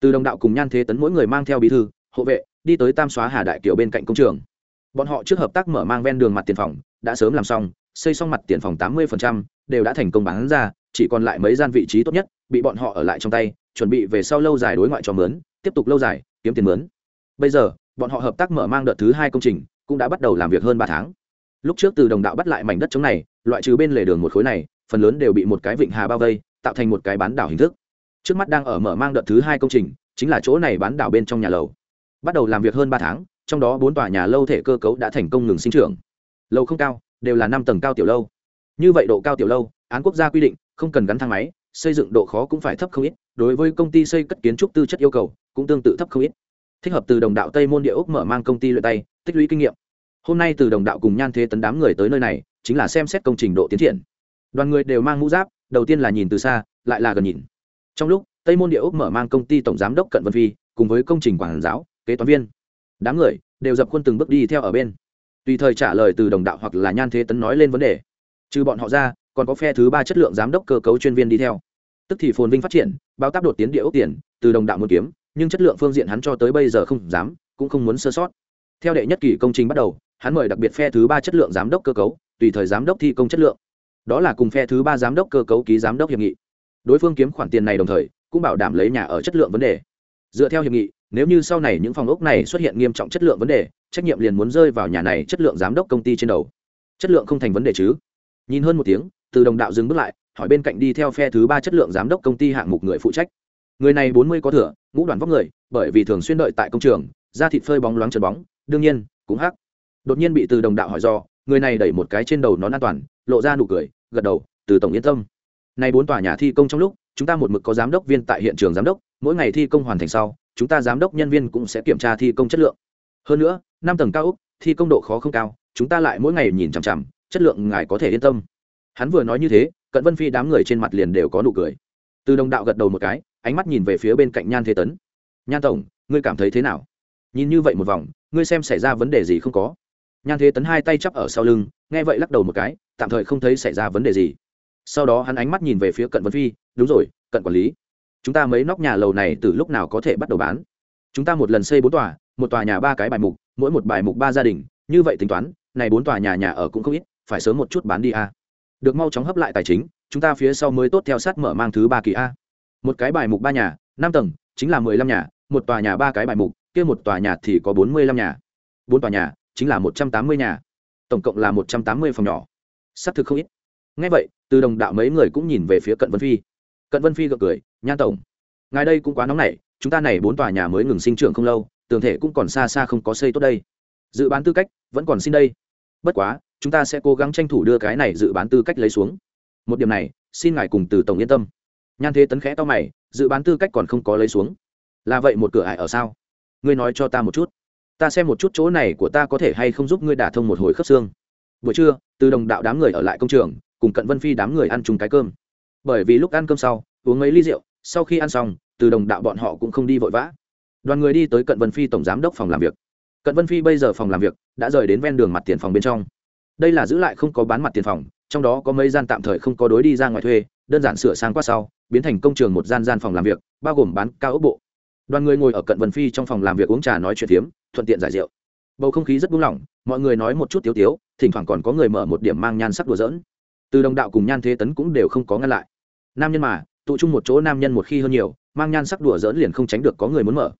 A: từ đồng đạo cùng nhan thế tấn mỗi người mang theo bí thư, hộ vệ, đi tới tam xóa hà đại kiều bên cạnh công trường. Bọn họ trước hợp tác mở mang ven đường mặt tiền phòng, đã sớm làm xong xây xong mặt tiền phòng tám mươi đều đã thành công bán ra, chỉ còn lại mấy gian vị trí tốt nhất, bị bọn họ ở lại trong tay, chuẩn bị về sau lâu dài đối ngoại cho mướn, tiếp tục lâu dài, kiếm tiền mướn. Bây giờ, bọn họ hợp tác mở mang đợt thứ hai công trình, cũng đã bắt đầu làm việc hơn ba tháng. Lúc trước từ đồng đạo bắt lại mảnh đất chống này, loại trừ bên lề đường một khối này, phần lớn đều bị một cái vịnh hà bao vây, tạo thành một cái bán đảo hình thức. Trước mắt đang ở mở mang đợt thứ hai công trình, chính là chỗ này bán đảo bên trong nhà lầu. Bắt đầu làm việc hơn ba tháng, trong đó bốn tòa nhà lâu thể cơ cấu đã thành công ngừng sinh trưởng. Lâu không cao đều là năm tầng cao tiểu lâu. Như vậy độ cao tiểu lâu, án quốc gia quy định, không cần gắn thang máy, xây dựng độ khó cũng phải thấp không ít, đối với công ty xây cất kiến trúc tư chất yêu cầu, cũng tương tự thấp không ít. Thích hợp từ đồng đạo tây môn địa ốc mở mang công ty luyện tay, tích lũy kinh nghiệm. Hôm nay từ đồng đạo cùng nhan thế tấn đám người tới nơi này, chính là xem xét công trình độ tiến triển. Đoàn người đều mang mũ giáp, đầu tiên là nhìn từ xa, lại là gần nhìn. Trong lúc, tây môn địa ốc mở mang công ty tổng giám đốc cận vân phi, cùng với công trình quản giáo, kế toán viên. Đám người đều dập khuôn từng bước đi theo ở bên tùy thời trả lời từ đồng đạo hoặc là nhan thế tấn nói lên vấn đề. Trừ bọn họ ra, còn có phe thứ ba chất lượng giám đốc cơ cấu chuyên viên đi theo. Tức thì phồn vinh phát triển, bao tác đột tiến địa ốc tiền, từ đồng đạo muốn kiếm, nhưng chất lượng phương diện hắn cho tới bây giờ không dám, cũng không muốn sơ sót. Theo đệ nhất kỳ công trình bắt đầu, hắn mời đặc biệt phe thứ ba chất lượng giám đốc cơ cấu, tùy thời giám đốc thi công chất lượng. Đó là cùng phe thứ ba giám đốc cơ cấu ký giám đốc hiệp nghị. Đối phương kiếm khoản tiền này đồng thời, cũng bảo đảm lấy nhà ở chất lượng vấn đề. Dựa theo hiệp nghị nếu như sau này những phòng ốc này xuất hiện nghiêm trọng chất lượng vấn đề, trách nhiệm liền muốn rơi vào nhà này chất lượng giám đốc công ty trên đầu. Chất lượng không thành vấn đề chứ? Nhìn hơn một tiếng, từ đồng đạo dừng bước lại, hỏi bên cạnh đi theo phe thứ ba chất lượng giám đốc công ty hạng mục người phụ trách. Người này bốn mươi có thừa, ngũ đoàn vóc người, bởi vì thường xuyên đợi tại công trường, da thịt phơi bóng loáng trần bóng, đương nhiên, cũng hắc. Đột nhiên bị từ đồng đạo hỏi do, người này đẩy một cái trên đầu nón an toàn, lộ ra nụ cười, gật đầu, từ tổng yên tâm. Nay bốn tòa nhà thi công trong lúc, chúng ta một mực có giám đốc viên tại hiện trường giám đốc, mỗi ngày thi công hoàn thành sau chúng ta giám đốc nhân viên cũng sẽ kiểm tra thi công chất lượng. Hơn nữa, năm tầng cao úc thi công độ khó không cao, chúng ta lại mỗi ngày nhìn chằm chằm, chất lượng ngài có thể yên tâm. Hắn vừa nói như thế, cận vân phi đám người trên mặt liền đều có nụ cười. Từ đồng đạo gật đầu một cái, ánh mắt nhìn về phía bên cạnh nhan thế tấn. Nhan tổng, ngươi cảm thấy thế nào? Nhìn như vậy một vòng, ngươi xem xảy ra vấn đề gì không có? Nhan thế tấn hai tay chắp ở sau lưng, nghe vậy lắc đầu một cái, tạm thời không thấy xảy ra vấn đề gì. Sau đó hắn ánh mắt nhìn về phía cận vân phi, đúng rồi, cận quản lý chúng ta mấy nóc nhà lầu này từ lúc nào có thể bắt đầu bán? Chúng ta một lần xây bốn tòa, một tòa nhà ba cái bài mục, mỗi một bài mục ba gia đình, như vậy tính toán, này bốn tòa nhà nhà ở cũng không ít, phải sớm một chút bán đi a. Được mau chóng hấp lại tài chính, chúng ta phía sau mới tốt theo sát mở mang thứ ba kỳ a. Một cái bài mục ba nhà, năm tầng, chính là mười lăm nhà, một tòa nhà ba cái bài mục, kia một tòa nhà thì có bốn mươi lăm nhà. Bốn tòa nhà, chính là một trăm tám mươi nhà. Tổng cộng là một trăm tám mươi phòng nhỏ. S á c thực không ít. Ngay vậy, từ đồng đạo mấy người cũng nhìn về phía cận vân phi cận vân phi gật cười, nhan tổng, ngài đây cũng quá nóng nảy, chúng ta này bốn tòa nhà mới ngừng sinh trưởng không lâu, tường thể cũng còn xa xa không có xây tốt đây. Dự bán tư cách, vẫn còn xin đây. Bất quá, chúng ta sẽ cố gắng tranh thủ đưa cái này dự bán tư cách lấy xuống. Một điểm này, xin ngài cùng từ tổng yên tâm. Nhan thế tấn khẽ to mày, dự bán tư cách còn không có lấy xuống. Là vậy một cửa ải ở sao? Ngươi nói cho ta một chút. Ta xem một chút chỗ này của ta có thể hay không giúp ngươi đả thông một hồi khớp xương. Buổi trưa, từ đồng đạo đám người ở lại công trường, cùng cận vân phi đám người ăn chung cái cơm bởi vì lúc ăn cơm sau, uống mấy ly rượu, sau khi ăn xong, từ đồng đạo bọn họ cũng không đi vội vã. Đoàn người đi tới cận vân phi tổng giám đốc phòng làm việc. Cận vân phi bây giờ phòng làm việc đã rời đến ven đường mặt tiền phòng bên trong. Đây là giữ lại không có bán mặt tiền phòng, trong đó có mấy gian tạm thời không có đối đi ra ngoài thuê, đơn giản sửa sang qua sau, biến thành công trường một gian gian phòng làm việc, bao gồm bán cao ốc bộ. Đoàn người ngồi ở cận vân phi trong phòng làm việc uống trà nói chuyện phiếm, thuận tiện giải rượu. Bầu không khí rất buông lỏng, mọi người nói một chút tiếu tiếu, thỉnh thoảng còn có người mở một điểm mang nhan sắc đùa dỡn từ đồng đạo cùng nhan thế tấn cũng đều không có ngăn lại nam nhân mà, tụ chung một chỗ nam nhân một khi hơn nhiều, mang nhan sắc đùa dỡn liền không tránh được có người muốn mở.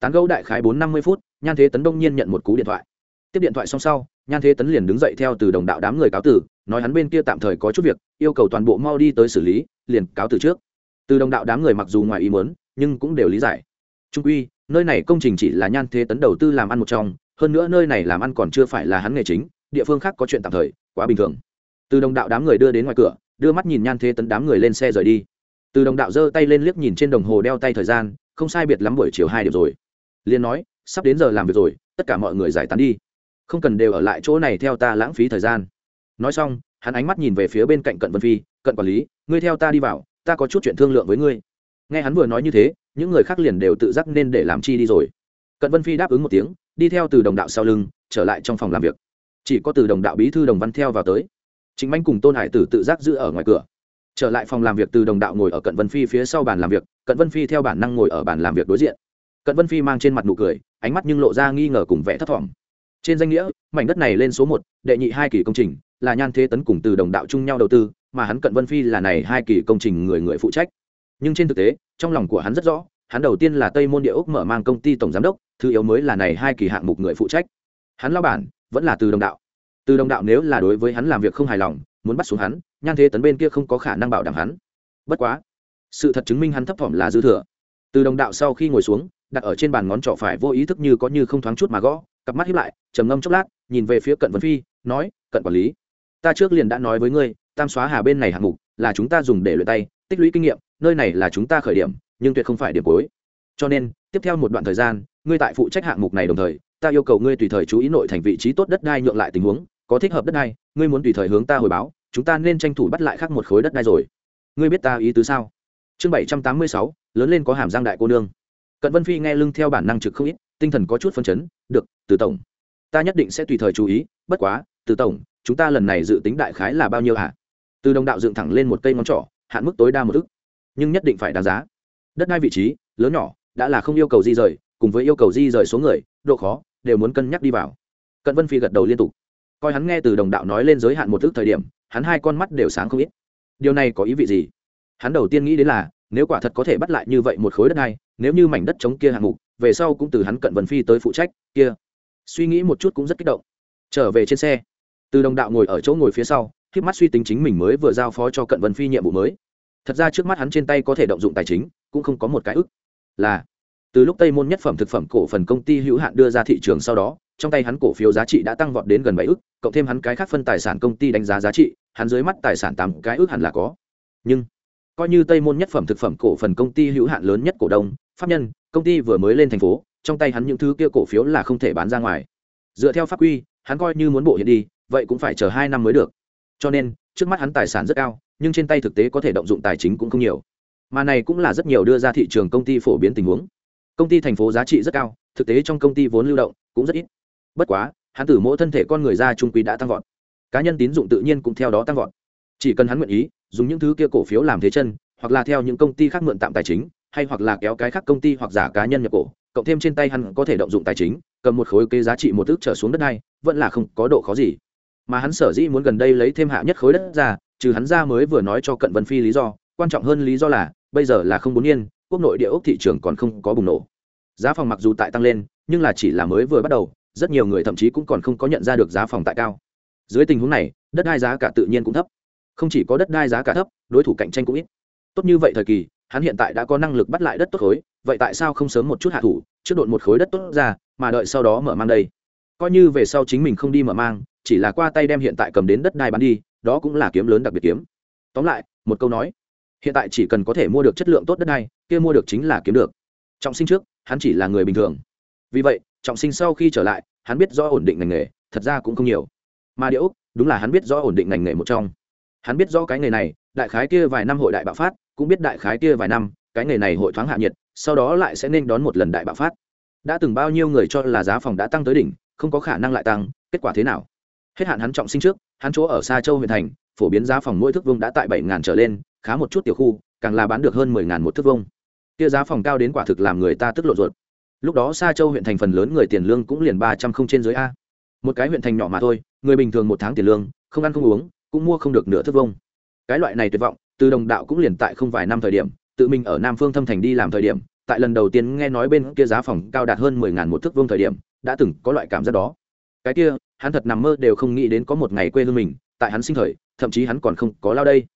A: Tán gẫu đại khái bốn năm mươi phút, nhan thế tấn đông nhiên nhận một cú điện thoại. Tiếp điện thoại xong sau, nhan thế tấn liền đứng dậy theo từ đồng đạo đám người cáo tử, nói hắn bên kia tạm thời có chút việc, yêu cầu toàn bộ mau đi tới xử lý, liền cáo từ trước. Từ đồng đạo đám người mặc dù ngoài ý muốn, nhưng cũng đều lý giải. Trung quy, nơi này công trình chỉ là nhan thế tấn đầu tư làm ăn một trong, hơn nữa nơi này làm ăn còn chưa phải là hắn nghề chính, địa phương khác có chuyện tạm thời, quá bình thường. Từ đồng đạo đám người đưa đến ngoài cửa đưa mắt nhìn nhan thế tấn đám người lên xe rời đi. Từ đồng đạo giơ tay lên liếc nhìn trên đồng hồ đeo tay thời gian, không sai biệt lắm buổi chiều hai điểm rồi. Liền nói, sắp đến giờ làm việc rồi, tất cả mọi người giải tán đi. Không cần đều ở lại chỗ này theo ta lãng phí thời gian. Nói xong, hắn ánh mắt nhìn về phía bên cạnh cận vân phi, cận quản lý, ngươi theo ta đi vào, ta có chút chuyện thương lượng với ngươi. Nghe hắn vừa nói như thế, những người khác liền đều tự giác nên để làm chi đi rồi. Cận vân phi đáp ứng một tiếng, đi theo từ đồng đạo sau lưng, trở lại trong phòng làm việc. Chỉ có từ đồng đạo bí thư đồng văn theo vào tới chính Mạnh cùng tôn hải tử tự giác giữ ở ngoài cửa. Trở lại phòng làm việc từ đồng đạo ngồi ở cận vân phi phía sau bàn làm việc, cận vân phi theo bản năng ngồi ở bàn làm việc đối diện. Cận vân phi mang trên mặt nụ cười, ánh mắt nhưng lộ ra nghi ngờ cùng vẻ thất vọng trên danh nghĩa, mảnh đất này lên số một, đệ nhị hai kỳ công trình, là nhan thế tấn cùng từ đồng đạo chung nhau đầu tư, mà hắn cận vân phi là này hai kỳ công trình người người phụ trách. Nhưng trên thực tế, trong lòng của hắn rất rõ, hắn đầu tiên là tây môn địa ốc mở mang công ty tổng giám đốc, thứ yếu mới là này hai kỳ hạng mục người phụ trách. Hắn lao bản vẫn là từ đồng đạo từ đồng đạo nếu là đối với hắn làm việc không hài lòng, muốn bắt xuống hắn, nhan thế tấn bên kia không có khả năng bảo đảm hắn. Bất quá, sự thật chứng minh hắn thấp thỏm là dư thừa. Từ đồng đạo sau khi ngồi xuống, đặt ở trên bàn ngón trỏ phải vô ý thức như có như không thoáng chút mà gõ, cặp mắt hiếp lại, trầm ngâm chốc lát, nhìn về phía cận vân phi, nói, cận quản lý, ta trước liền đã nói với ngươi, tam xóa hà bên này hạng mục là chúng ta dùng để luyện tay, tích lũy kinh nghiệm, nơi này là chúng ta khởi điểm, nhưng tuyệt không phải điểm cuối. Cho nên, tiếp theo một đoạn thời gian, ngươi tại phụ trách hạng mục này đồng thời, ta yêu cầu ngươi tùy thời chú ý nội thành vị trí tốt đất đai nhượng lại tình huống có thích hợp đất đai, ngươi muốn tùy thời hướng ta hồi báo, chúng ta nên tranh thủ bắt lại khác một khối đất đai rồi. Ngươi biết ta ý tứ sao? Chương bảy trăm tám mươi sáu, lớn lên có hàm giang đại cô nương. Cận vân phi nghe lưng theo bản năng trực không ít, tinh thần có chút phân chấn, được từ tổng, ta nhất định sẽ tùy thời chú ý, bất quá từ tổng, chúng ta lần này dự tính đại khái là bao nhiêu hả từ đồng đạo dựng thẳng lên một cây ngón trỏ, hạn mức tối đa một ức, nhưng nhất định phải đáng giá. Đất đai vị trí, lớn nhỏ, đã là không yêu cầu di rời, cùng với yêu cầu di rời số người, độ khó, đều muốn cân nhắc đi vào. Cận vân phi gật đầu liên tục coi hắn nghe từ đồng đạo nói lên giới hạn một thước thời điểm, hắn hai con mắt đều sáng không ít. Điều này có ý vị gì? Hắn đầu tiên nghĩ đến là, nếu quả thật có thể bắt lại như vậy một khối đất này, nếu như mảnh đất chống kia hạng mục, về sau cũng từ hắn cận vân phi tới phụ trách, kia. Suy nghĩ một chút cũng rất kích động. Trở về trên xe, từ đồng đạo ngồi ở chỗ ngồi phía sau k mắt suy tính chính mình mới vừa giao phó cho cận vân phi nhiệm vụ mới. Thật ra trước mắt hắn trên tay có thể động dụng tài chính, cũng không có một cái ức. Là, từ lúc tây môn nhất phẩm thực phẩm cổ phần công ty hữu hạn đưa ra thị trường sau đó trong tay hắn cổ phiếu giá trị đã tăng vọt đến gần bảy ức, cộng thêm hắn cái khác phân tài sản công ty đánh giá giá trị, hắn dưới mắt tài sản tám cái ước hẳn là có. Nhưng, coi như tây môn nhất phẩm thực phẩm cổ phần công ty hữu hạn lớn nhất cổ đông, pháp nhân, công ty vừa mới lên thành phố, trong tay hắn những thứ kia cổ phiếu là không thể bán ra ngoài. Dựa theo pháp quy, hắn coi như muốn bộ hiện đi, vậy cũng phải chờ hai năm mới được. Cho nên, trước mắt hắn tài sản rất cao, nhưng trên tay thực tế có thể động dụng tài chính cũng không nhiều. Mà này cũng là rất nhiều đưa ra thị trường công ty phổ biến tình huống. Công ty thành phố giá trị rất cao, thực tế trong công ty vốn lưu động cũng rất ít bất quá, hắn tử mỗi thân thể con người ra trung quý đã tăng vọt. Cá nhân tín dụng tự nhiên cũng theo đó tăng vọt. Chỉ cần hắn nguyện ý, dùng những thứ kia cổ phiếu làm thế chân, hoặc là theo những công ty khác mượn tạm tài chính, hay hoặc là kéo cái khác công ty hoặc giả cá nhân nhập cổ, cộng thêm trên tay hắn có thể động dụng tài chính, cầm một khối kế giá trị một ước trở xuống đất này vẫn là không có độ khó gì. Mà hắn sở dĩ muốn gần đây lấy thêm hạ nhất khối đất ra, trừ hắn ra mới vừa nói cho cận vân phi lý do, quan trọng hơn lý do là, bây giờ là không bốn yên quốc nội địa ốc thị trường còn không có bùng nổ. Giá phòng mặc dù tại tăng lên, nhưng là chỉ là mới vừa bắt đầu rất nhiều người thậm chí cũng còn không có nhận ra được giá phòng tại cao. Dưới tình huống này, đất đai giá cả tự nhiên cũng thấp. Không chỉ có đất đai giá cả thấp, đối thủ cạnh tranh cũng ít. Tốt như vậy thời kỳ, hắn hiện tại đã có năng lực bắt lại đất tốt khối, vậy tại sao không sớm một chút hạ thủ, trước độn một khối đất tốt ra, mà đợi sau đó mở mang đây? Coi như về sau chính mình không đi mở mang, chỉ là qua tay đem hiện tại cầm đến đất đai bán đi, đó cũng là kiếm lớn đặc biệt kiếm. Tóm lại, một câu nói, hiện tại chỉ cần có thể mua được chất lượng tốt đất đai, kia mua được chính là kiếm được. Trọng sinh trước, hắn chỉ là người bình thường. Vì vậy trọng sinh sau khi trở lại, hắn biết rõ ổn định ngành nghề, thật ra cũng không nhiều. Mà điệu đúng là hắn biết rõ ổn định ngành nghề một trong. Hắn biết rõ cái nghề này, đại khái kia vài năm hội đại bạo phát, cũng biết đại khái kia vài năm, cái nghề này hội thoáng hạ nhiệt, sau đó lại sẽ nên đón một lần đại bạo phát. Đã từng bao nhiêu người cho là giá phòng đã tăng tới đỉnh, không có khả năng lại tăng, kết quả thế nào? Hết hạn hắn trọng sinh trước, hắn chỗ ở xa châu huyện thành, phổ biến giá phòng mỗi thước vông đã tại bảy ngàn trở lên, khá một chút tiểu khu, càng là bán được hơn mười ngàn một thước vông kia giá phòng cao đến quả thực làm người ta tức lộ ruột lúc đó xa châu huyện thành phần lớn người tiền lương cũng liền ba trăm không trên dưới a. Một cái huyện thành nhỏ mà thôi, người bình thường một tháng tiền lương, không ăn không uống, cũng mua không được nửa thước vông cái loại này tuyệt vọng, từ đồng đạo cũng liền tại không vài năm thời điểm, tự mình ở nam phương thâm thành đi làm thời điểm, tại lần đầu tiên nghe nói bên kia giá phòng cao đạt hơn mười ngàn một thước vông thời điểm, đã từng có loại cảm giác đó. Cái kia, hắn thật nằm mơ đều không nghĩ đến có một ngày quê hương mình, tại hắn sinh thời, thậm chí hắn còn không có lao đây.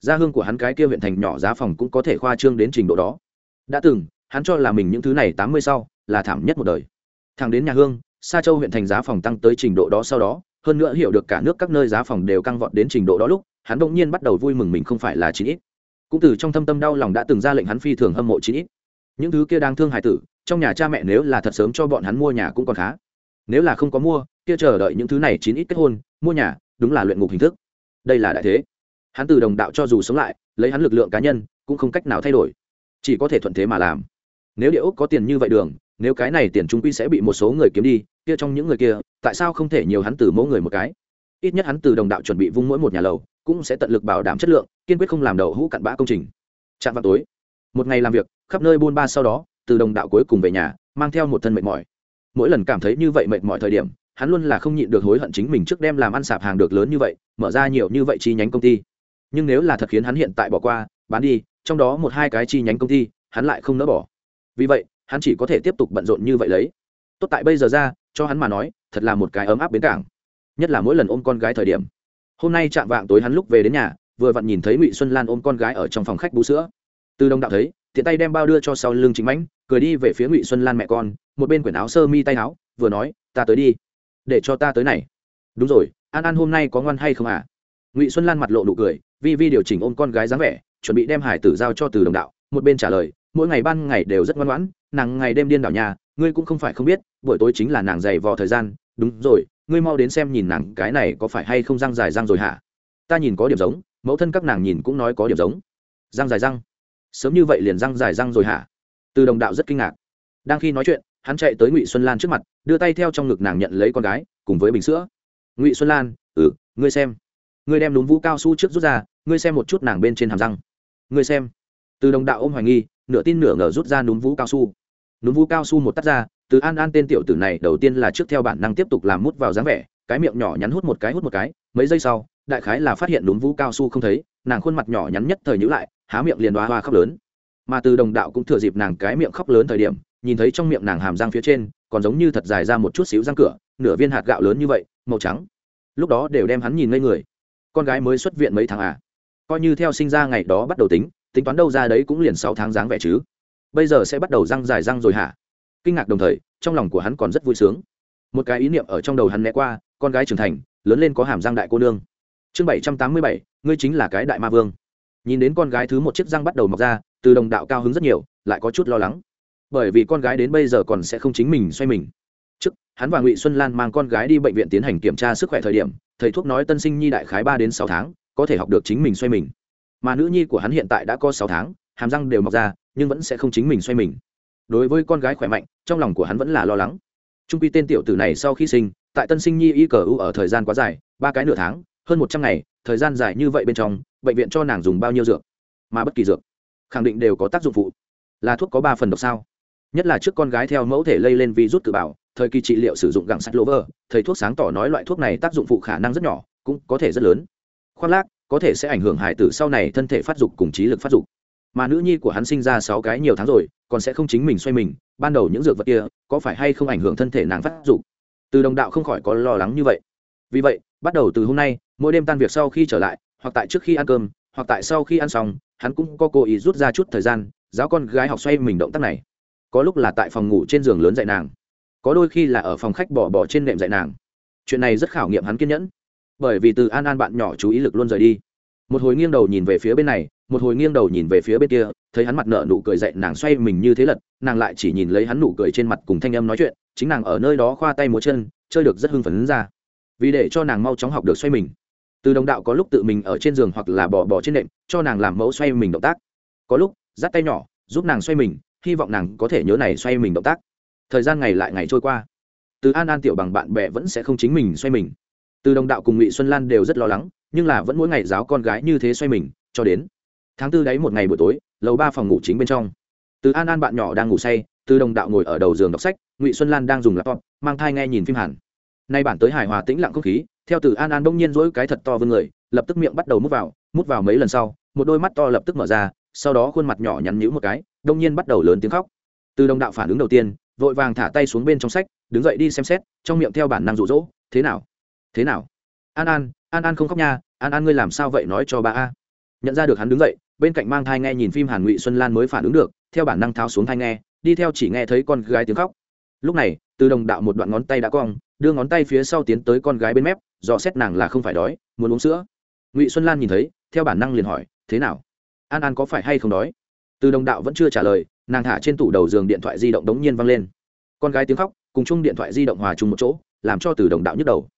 A: Gia hương của hắn cái kia huyện thành nhỏ giá phòng cũng có thể khoa trương đến trình độ đó. Đã từng, hắn cho là mình những thứ này tám mươi sau là thảm nhất một đời. Thằng đến nhà hương, sa châu huyện thành giá phòng tăng tới trình độ đó sau đó, hơn nữa hiểu được cả nước các nơi giá phòng đều căng vọt đến trình độ đó lúc, hắn bỗng nhiên bắt đầu vui mừng mình không phải là chín ít. Cũng từ trong thâm tâm đau lòng đã từng ra lệnh hắn phi thường hâm mộ chín ít. Những thứ kia đang thương hài tử, trong nhà cha mẹ nếu là thật sớm cho bọn hắn mua nhà cũng còn khá. Nếu là không có mua, kia chờ đợi những thứ này chín ít kết hôn, mua nhà, đúng là luyện ngục hình thức. Đây là đại thế. Hắn từ đồng đạo cho dù sống lại, lấy hắn lực lượng cá nhân, cũng không cách nào thay đổi. Chỉ có thể thuận thế mà làm. Nếu địa ốc có tiền như vậy đường nếu cái này tiền trung quy sẽ bị một số người kiếm đi, kia trong những người kia, tại sao không thể nhiều hắn từ mỗi người một cái? Ít nhất hắn từ đồng đạo chuẩn bị vung mỗi một nhà lầu, cũng sẽ tận lực bảo đảm chất lượng, kiên quyết không làm đầu hũ cặn bã công trình. Chạm vào tối, một ngày làm việc, khắp nơi buôn ba sau đó, từ đồng đạo cuối cùng về nhà, mang theo một thân mệt mỏi. Mỗi lần cảm thấy như vậy mệt mỏi thời điểm, hắn luôn là không nhịn được hối hận chính mình trước đem làm ăn sạp hàng được lớn như vậy, mở ra nhiều như vậy chi nhánh công ty. Nhưng nếu là thật khiến hắn hiện tại bỏ qua, bán đi, trong đó một hai cái chi nhánh công ty, hắn lại không nỡ bỏ. Vì vậy hắn chỉ có thể tiếp tục bận rộn như vậy lấy. Tốt tại bây giờ ra, cho hắn mà nói, thật là một cái ấm áp bến cảng. Nhất là mỗi lần ôm con gái thời điểm. Hôm nay chạm vạng tối hắn lúc về đến nhà, vừa vặn nhìn thấy ngụy xuân lan ôm con gái ở trong phòng khách bú sữa. Từ đông đạo thấy, tiện tay đem bao đưa cho sau lưng chính mãnh, cười đi về phía ngụy xuân lan mẹ con, một bên quyển áo sơ mi tay áo, vừa nói, ta tới đi, để cho ta tới này. Đúng rồi, an an hôm nay có ngoan hay không à? Ngụy xuân lan mặt lộ nụ cười, vi vi điều chỉnh ôm con gái dáng vẻ, chuẩn bị đem hải tử giao cho từ đồng đạo, một bên trả lời mỗi ngày ban ngày đều rất ngoan ngoãn, nàng ngày đêm điên đảo nhà, ngươi cũng không phải không biết, buổi tối chính là nàng dày vò thời gian. Đúng rồi, ngươi mau đến xem nhìn nàng cái này có phải hay không răng dài răng rồi hả? Ta nhìn có điểm giống, mẫu thân các nàng nhìn cũng nói có điểm giống. Răng dài răng? Sớm như vậy liền răng dài răng rồi hả? Từ đồng đạo rất kinh ngạc. Đang khi nói chuyện, hắn chạy tới ngụy xuân lan trước mặt, đưa tay theo trong ngực nàng nhận lấy con gái, cùng với bình sữa. Ngụy xuân lan ừ ngươi xem. Ngươi đem lún vũ cao su trước rút ra, ngươi xem một chút nàng bên trên hàm răng. Ngươi xem từ đồng đạo ôm hoài nghi, nửa tin nửa ngờ rút ra núm vũ cao su. Núm vũ cao su một tắt ra, từ an an tên tiểu tử này đầu tiên là trước theo bản năng tiếp tục làm mút vào dáng vẻ, cái miệng nhỏ nhắn hút một cái hút một cái, mấy giây sau, đại khái là phát hiện núm vũ cao su không thấy, nàng khuôn mặt nhỏ nhắn nhất thời nhữ lại, há miệng liền đoá hoa khóc lớn. Mà từ đồng đạo cũng thừa dịp nàng cái miệng khóc lớn thời điểm, nhìn thấy trong miệng nàng hàm răng phía trên, còn giống như thật dài ra một chút xíu răng cửa, nửa viên hạt gạo lớn như vậy, màu trắng. Lúc đó đều đem hắn nhìn ngây người. Con gái mới xuất viện mấy tháng à? Coi như theo sinh ra ngày đó bắt đầu tính tính toán đâu ra đấy cũng liền sáu tháng dáng vẻ chứ. Bây giờ sẽ bắt đầu răng dài răng rồi hả? Kinh ngạc đồng thời, trong lòng của hắn còn rất vui sướng. Một cái ý niệm ở trong đầu hắn né qua, con gái trưởng thành, lớn lên có hàm răng đại cô nương. Chương bảy trăm tám mươi bảy, ngươi chính là cái đại ma vương. Nhìn đến con gái thứ một chiếc răng bắt đầu mọc ra, từ đồng đạo cao hứng rất nhiều, lại có chút lo lắng. Bởi vì con gái đến bây giờ còn sẽ không chính mình xoay mình. Trước, hắn và ngụy xuân lan mang con gái đi bệnh viện tiến hành kiểm tra sức khỏe thời điểm, thầy thuốc nói tân sinh nhi đại khái ba đến sáu tháng, có thể học được chính mình xoay mình mà nữ nhi của hắn hiện tại đã có sáu tháng, hàm răng đều mọc ra, nhưng vẫn sẽ không chính mình xoay mình. Đối với con gái khỏe mạnh, trong lòng của hắn vẫn là lo lắng. Trung quy tên tiểu tử này sau khi sinh, tại tân sinh nhi y cờ u ở thời gian quá dài, ba cái nửa tháng, hơn một trăm ngày, thời gian dài như vậy bên trong, bệnh viện cho nàng dùng bao nhiêu dược? Mà bất kỳ dược, khẳng định đều có tác dụng phụ. Là thuốc có ba phần độc sao? Nhất là trước con gái theo mẫu thể lây lên virus tự bảo, thời kỳ trị liệu sử dụng gặng sắt lỗ vơ thầy thuốc sáng tỏ nói loại thuốc này tác dụng phụ khả năng rất nhỏ, cũng có thể rất lớn. Khoác lác có thể sẽ ảnh hưởng hải tử sau này thân thể phát dục cùng trí lực phát dục. Mà nữ nhi của hắn sinh ra sáu cái nhiều tháng rồi, còn sẽ không chính mình xoay mình, ban đầu những dược vật kia, có phải hay không ảnh hưởng thân thể nàng phát dục? Từ đồng đạo không khỏi có lo lắng như vậy. Vì vậy, bắt đầu từ hôm nay, mỗi đêm tan việc sau khi trở lại, hoặc tại trước khi ăn cơm, hoặc tại sau khi ăn xong, hắn cũng có cố ý rút ra chút thời gian, giáo con gái học xoay mình động tác này. Có lúc là tại phòng ngủ trên giường lớn dạy nàng, có đôi khi là ở phòng khách bỏ bỏ trên nệm dạy nàng. Chuyện này rất khảo nghiệm hắn kiên nhẫn bởi vì từ an an bạn nhỏ chú ý lực luôn rời đi. Một hồi nghiêng đầu nhìn về phía bên này, một hồi nghiêng đầu nhìn về phía bên kia, thấy hắn mặt nợ nụ cười dậy, nàng xoay mình như thế lật, nàng lại chỉ nhìn lấy hắn nụ cười trên mặt cùng thanh âm nói chuyện, chính nàng ở nơi đó khoa tay múa chân, chơi được rất hưng phấn ra. Vì để cho nàng mau chóng học được xoay mình. Từ đồng đạo có lúc tự mình ở trên giường hoặc là bỏ bỏ trên nệm, cho nàng làm mẫu xoay mình động tác. Có lúc, dắt tay nhỏ, giúp nàng xoay mình, hy vọng nàng có thể nhớ này xoay mình động tác. Thời gian ngày lại ngày trôi qua. Từ an an tiểu bằng bạn bè vẫn sẽ không chính mình xoay mình từ đồng đạo cùng ngụy xuân lan đều rất lo lắng, nhưng là vẫn mỗi ngày giáo con gái như thế xoay mình, cho đến tháng tư đấy một ngày buổi tối, lầu ba phòng ngủ chính bên trong. Từ an an bạn nhỏ đang ngủ say, từ đồng đạo ngồi ở đầu giường đọc sách, ngụy xuân lan đang dùng laptop, mang thai nghe nhìn phim hàn. Nay bản tới hài hòa tĩnh lặng không khí, theo từ an an bỗng nhiên dỗi cái thật to vươn người, lập tức miệng bắt đầu mút vào mút vào mấy lần sau, một đôi mắt to lập tức mở ra, sau đó khuôn mặt nhỏ nhắn nhữ một cái, đông nhiên bắt đầu lớn tiếng khóc. Từ đồng đạo phản ứng đầu tiên, vội vàng thả tay xuống bên trong sách, đứng dậy đi xem xét, trong miệng theo bản năng rụ rỗ thế nào? Thế nào? An an an an không khóc nha, an an ngươi làm sao vậy nói cho bà a? Nhận ra được hắn đứng dậy, bên cạnh mang thai nghe nhìn phim hàn ngụy xuân lan mới phản ứng được, theo bản năng tháo xuống thai nghe, đi theo chỉ nghe thấy con gái tiếng khóc. Lúc này, từ đồng đạo một đoạn ngón tay đã cong, đưa ngón tay phía sau tiến tới con gái bên mép, dò xét nàng là không phải đói, muốn uống sữa. Ngụy xuân lan nhìn thấy, theo bản năng liền hỏi, thế nào? An an có phải hay không đói? Từ đồng đạo vẫn chưa trả lời, nàng thả trên tủ đầu giường điện thoại di động đống nhiên văng lên. Con gái tiếng khóc, cùng chung điện thoại di động hòa chung một chỗ, làm cho từ đồng đạo nhức đầu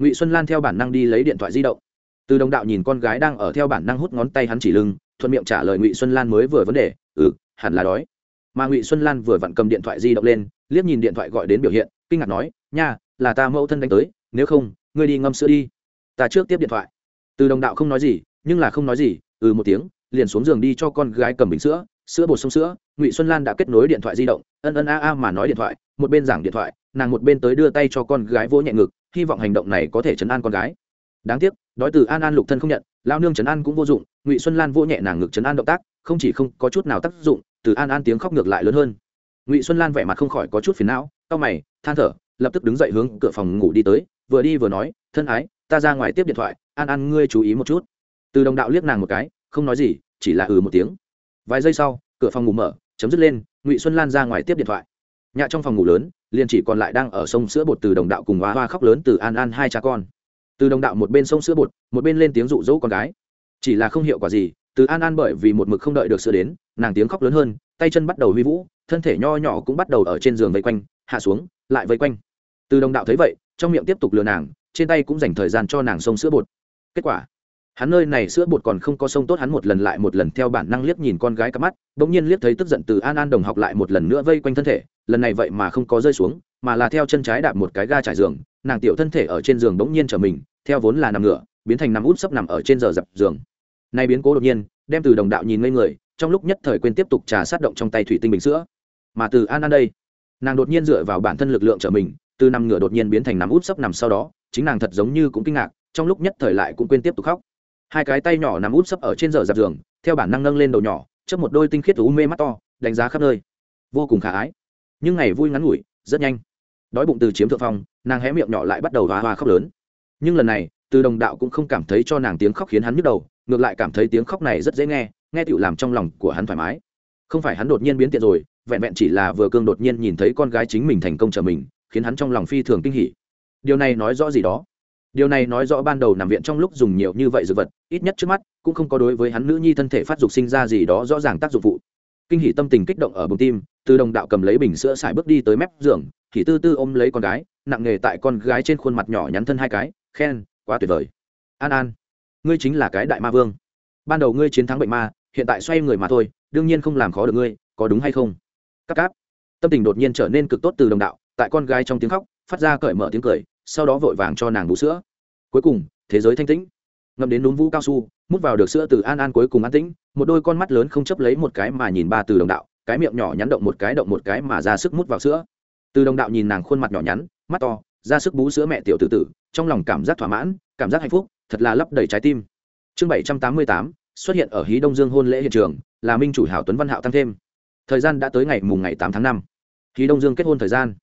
A: ngụy xuân lan theo bản năng đi lấy điện thoại di động. Từ đồng đạo nhìn con gái đang ở theo bản năng hút ngón tay hắn chỉ lưng, thuận miệng trả lời ngụy xuân lan mới vừa vấn đề ừ hẳn là đói. Mà ngụy xuân lan vừa vặn cầm điện thoại di động lên, liếc nhìn điện thoại gọi đến biểu hiện, kinh ngạc nói, nha, là ta mẫu thân đánh tới, nếu không, ngươi đi ngâm sữa đi. Ta trước tiếp điện thoại. Từ đồng đạo không nói gì, nhưng là không nói gì ừ một tiếng, liền xuống giường đi cho con gái cầm bình sữa sữa bột sông sữa. Ngụy xuân lan đã kết nối điện thoại di động, ân ân a a mà nói điện thoại, một bên giảng điện thoại nàng một bên tới đưa tay cho con gái vỗ nhẹ ngực, hy vọng hành động này có thể chấn an con gái. Đáng tiếc, đói từ an an lục thân không nhận, lao nương chấn an cũng vô dụng, ngụy xuân lan vỗ nhẹ nàng ngực chấn an động tác, không chỉ không có chút nào tác dụng, từ an an tiếng khóc ngược lại lớn hơn. Ngụy xuân lan vẻ mặt không khỏi có chút phiền não, cau mày, than thở, lập tức đứng dậy hướng cửa phòng ngủ đi tới, vừa đi vừa nói, thân ái, ta ra ngoài tiếp điện thoại, an an ngươi chú ý một chút. Từ đồng đạo liếc nàng một cái, không nói gì, chỉ là ừ một tiếng. Vài giây sau, cửa phòng ngủ mở, chấm dứt lên, ngụy xuân lan ra ngoài tiếp điện thoại. Nhà trong phòng ngủ lớn liền chỉ còn lại đang ở sông sữa bột từ đồng đạo cùng hoa hoa khóc lớn từ an an hai cha con. Từ đồng đạo một bên sông sữa bột, một bên lên tiếng rụ rỗ con gái. Chỉ là không hiệu quả gì, từ an an bởi vì một mực không đợi được sữa đến, nàng tiếng khóc lớn hơn, tay chân bắt đầu huy vũ, thân thể nho nhỏ cũng bắt đầu ở trên giường vây quanh, hạ xuống, lại vây quanh. Từ đồng đạo thấy vậy, trong miệng tiếp tục lừa nàng, trên tay cũng dành thời gian cho nàng sông sữa bột. Kết quả hắn nơi này sữa bột còn không có sông tốt, hắn một lần lại một lần theo bản năng liếc nhìn con gái cắp mắt đ ỗ n g nhiên liếc thấy tức giận từ an an đồng học lại một lần nữa vây quanh thân thể, lần này vậy mà không có rơi xuống, mà là theo chân trái đạp một cái ga trải giường, nàng tiểu thân thể ở trên giường bỗng nhiên trở mình, theo vốn là nằm ngửa, biến thành nằm út sấp nằm ở trên giờ dập giường. Nay biến cố đột nhiên, đem từ đồng đạo nhìn ngây người, trong lúc nhất thời quên tiếp tục trà sát động trong tay thủy tinh bình sữa. Mà từ an an đây, nàng đột nhiên dựa vào bản thân lực lượng trở mình, từ nằm ngửa đột nhiên biến thành nằm út sấp nằm sau đó, chính nàng thật giống như cũng kinh ngạc, trong lúc nhất thời lại cũng quên tiếp tục khóc hai cái tay nhỏ nằm út sấp ở trên giờ dạp giường, theo bản năng nâng lên đầu nhỏ, chớp một đôi tinh khiết u mê mắt to, đánh giá khắp nơi. Vô cùng khả ái. Nhưng ngày vui ngắn ngủi, rất nhanh. Đói bụng từ chiếm thượng phong, nàng hé miệng nhỏ lại bắt đầu hoa hoa khóc lớn. Nhưng lần này, từ đồng đạo cũng không cảm thấy cho nàng tiếng khóc khiến hắn nhức đầu, ngược lại cảm thấy tiếng khóc này rất dễ nghe nghe tựu làm trong lòng của hắn thoải mái. Không phải hắn đột nhiên biến tiện rồi, vẹn vẹn chỉ là vừa cương đột nhiên nhìn thấy con gái chính mình thành công trở mình, khiến hắn trong lòng phi thường kinh hỉ. Điều này nói rõ gì đó? Điều này nói rõ ban đầu nằm viện trong lúc dùng nhiều như vậy dược vật, ít nhất trước mắt, cũng không có đối với hắn nữ nhi thân thể phát dục sinh ra gì đó rõ ràng tác dụng phụ. Kinh hỉ tâm tình kích động ở bụng tim, từ đồng đạo cầm lấy bình sữa xài bước đi tới mép giường, thì tư tư ôm lấy con gái, nặng nghề tại con gái trên khuôn mặt nhỏ nhắn thân hai cái, khen, quá tuyệt vời. An an, ngươi chính là cái đại ma vương. Ban đầu ngươi chiến thắng bệnh ma, hiện tại xoay người mà thôi, đương nhiên không làm khó được ngươi, có đúng hay không? Các cáp. Tâm tình đột nhiên trở nên cực tốt từ đồng đạo, tại con gái trong tiếng khóc, phát ra cởi mở tiếng cười sau đó vội vàng cho nàng bú sữa. Cuối cùng, thế giới thanh tĩnh. Ngậm đến núm vũ cao su, mút vào được sữa từ an an cuối cùng an tĩnh, một đôi con mắt lớn không chấp lấy một cái mà nhìn ba từ đồng đạo, cái miệng nhỏ nhắn động một cái động một cái mà ra sức mút vào sữa. Từ đồng đạo nhìn nàng khuôn mặt nhỏ nhắn, mắt to, ra sức bú sữa mẹ tiểu tử tử, trong lòng cảm giác thỏa mãn, cảm giác hạnh phúc, thật là lấp đầy trái tim. Chương bảy trăm tám mươi tám, xuất hiện ở hí đông dương hôn lễ hiện trường, là minh chủ hảo tuấn văn hạo tăng thêm. Thời gian đã tới ngày mùng ngày tám tháng năm. Hí đông dương kết hôn thời gian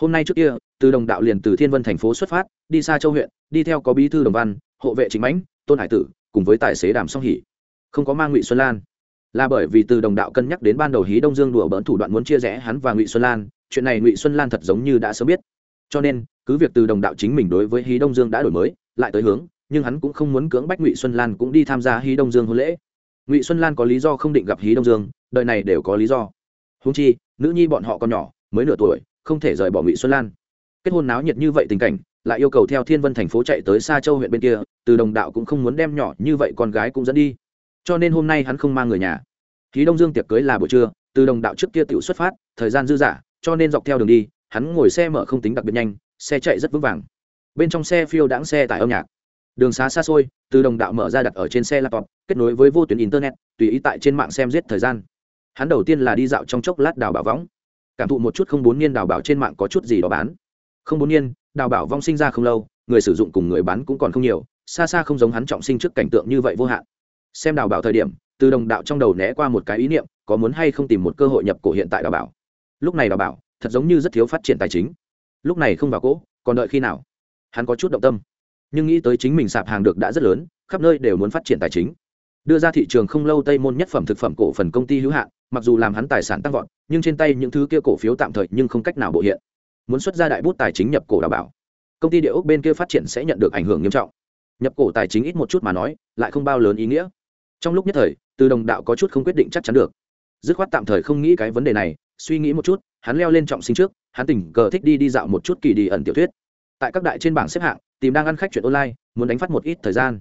A: hôm nay trước kia, từ đồng đạo liền từ thiên vân thành phố xuất phát, đi xa châu huyện, đi theo có bí thư đồng văn, hộ vệ chính mãnh, tôn hải tử, cùng với tài xế đàm song hỉ không có mang ngụy xuân lan. Là bởi vì từ đồng đạo cân nhắc đến ban đầu hí đông dương đùa bỡn thủ đoạn muốn chia rẽ hắn và ngụy xuân lan, chuyện này ngụy xuân lan thật giống như đã sớm biết. Cho nên, cứ việc từ đồng đạo chính mình đối với hí đông dương đã đổi mới, lại tới hướng, nhưng hắn cũng không muốn cưỡng bách ngụy xuân lan cũng đi tham gia hí đông dương hôn lễ. Ngụy xuân lan có lý do không định gặp hí đông dương, đời này đều có lý do. Húng chi, nữ nhi bọn họ còn nhỏ, mới nửa tuổi không thể rời bỏ ngụy xuân lan kết hôn náo nhiệt như vậy tình cảnh lại yêu cầu theo thiên vân thành phố chạy tới xa châu huyện bên kia từ đồng đạo cũng không muốn đem nhỏ như vậy con gái cũng dẫn đi cho nên hôm nay hắn không mang người nhà khí đông dương tiệc cưới là buổi trưa từ đồng đạo trước kia tự xuất phát thời gian dư dả, cho nên dọc theo đường đi hắn ngồi xe mở không tính đặc biệt nhanh xe chạy rất vững vàng bên trong xe phiêu đãng xe tải âm nhạc đường xá xa xôi từ đồng đạo mở ra đặt ở trên xe laptop kết nối với vô tuyến internet tùy ý tại trên mạng xem giết thời gian hắn đầu tiên là đi dạo trong chốc lát đào bảo võng cảm thụ một chút không bốn niên đào bảo trên mạng có chút gì đó bán. Không bốn niên, đào bảo vong sinh ra không lâu, người sử dụng cùng người bán cũng còn không nhiều, xa xa không giống hắn trọng sinh trước cảnh tượng như vậy vô hạn. Xem đào bảo thời điểm, từ đồng đạo trong đầu né qua một cái ý niệm, có muốn hay không tìm một cơ hội nhập cổ hiện tại đào bảo. Lúc này đào bảo, thật giống như rất thiếu phát triển tài chính. Lúc này không vào cỗ, còn đợi khi nào? Hắn có chút động tâm. Nhưng nghĩ tới chính mình sạp hàng được đã rất lớn, khắp nơi đều muốn phát triển tài chính. Đưa ra thị trường không lâu tây môn nhất phẩm thực phẩm cổ phần công ty hữu hạn mặc dù làm hắn tài sản tăng vọt, nhưng trên tay những thứ kia cổ phiếu tạm thời nhưng không cách nào bộ hiện. Muốn xuất ra đại bút tài chính nhập cổ đảm bảo, công ty địa ốc bên kia phát triển sẽ nhận được ảnh hưởng nghiêm trọng. Nhập cổ tài chính ít một chút mà nói, lại không bao lớn ý nghĩa. Trong lúc nhất thời, từ đồng đạo có chút không quyết định chắc chắn được. Dứt khoát tạm thời không nghĩ cái vấn đề này, suy nghĩ một chút, hắn leo lên trọng sinh trước, hắn tình cờ thích đi đi dạo một chút kỳ đi ẩn tiểu thuyết. Tại các đại trên bảng xếp hạng, tìm đang ăn khách chuyện online, muốn đánh phát một ít thời gian.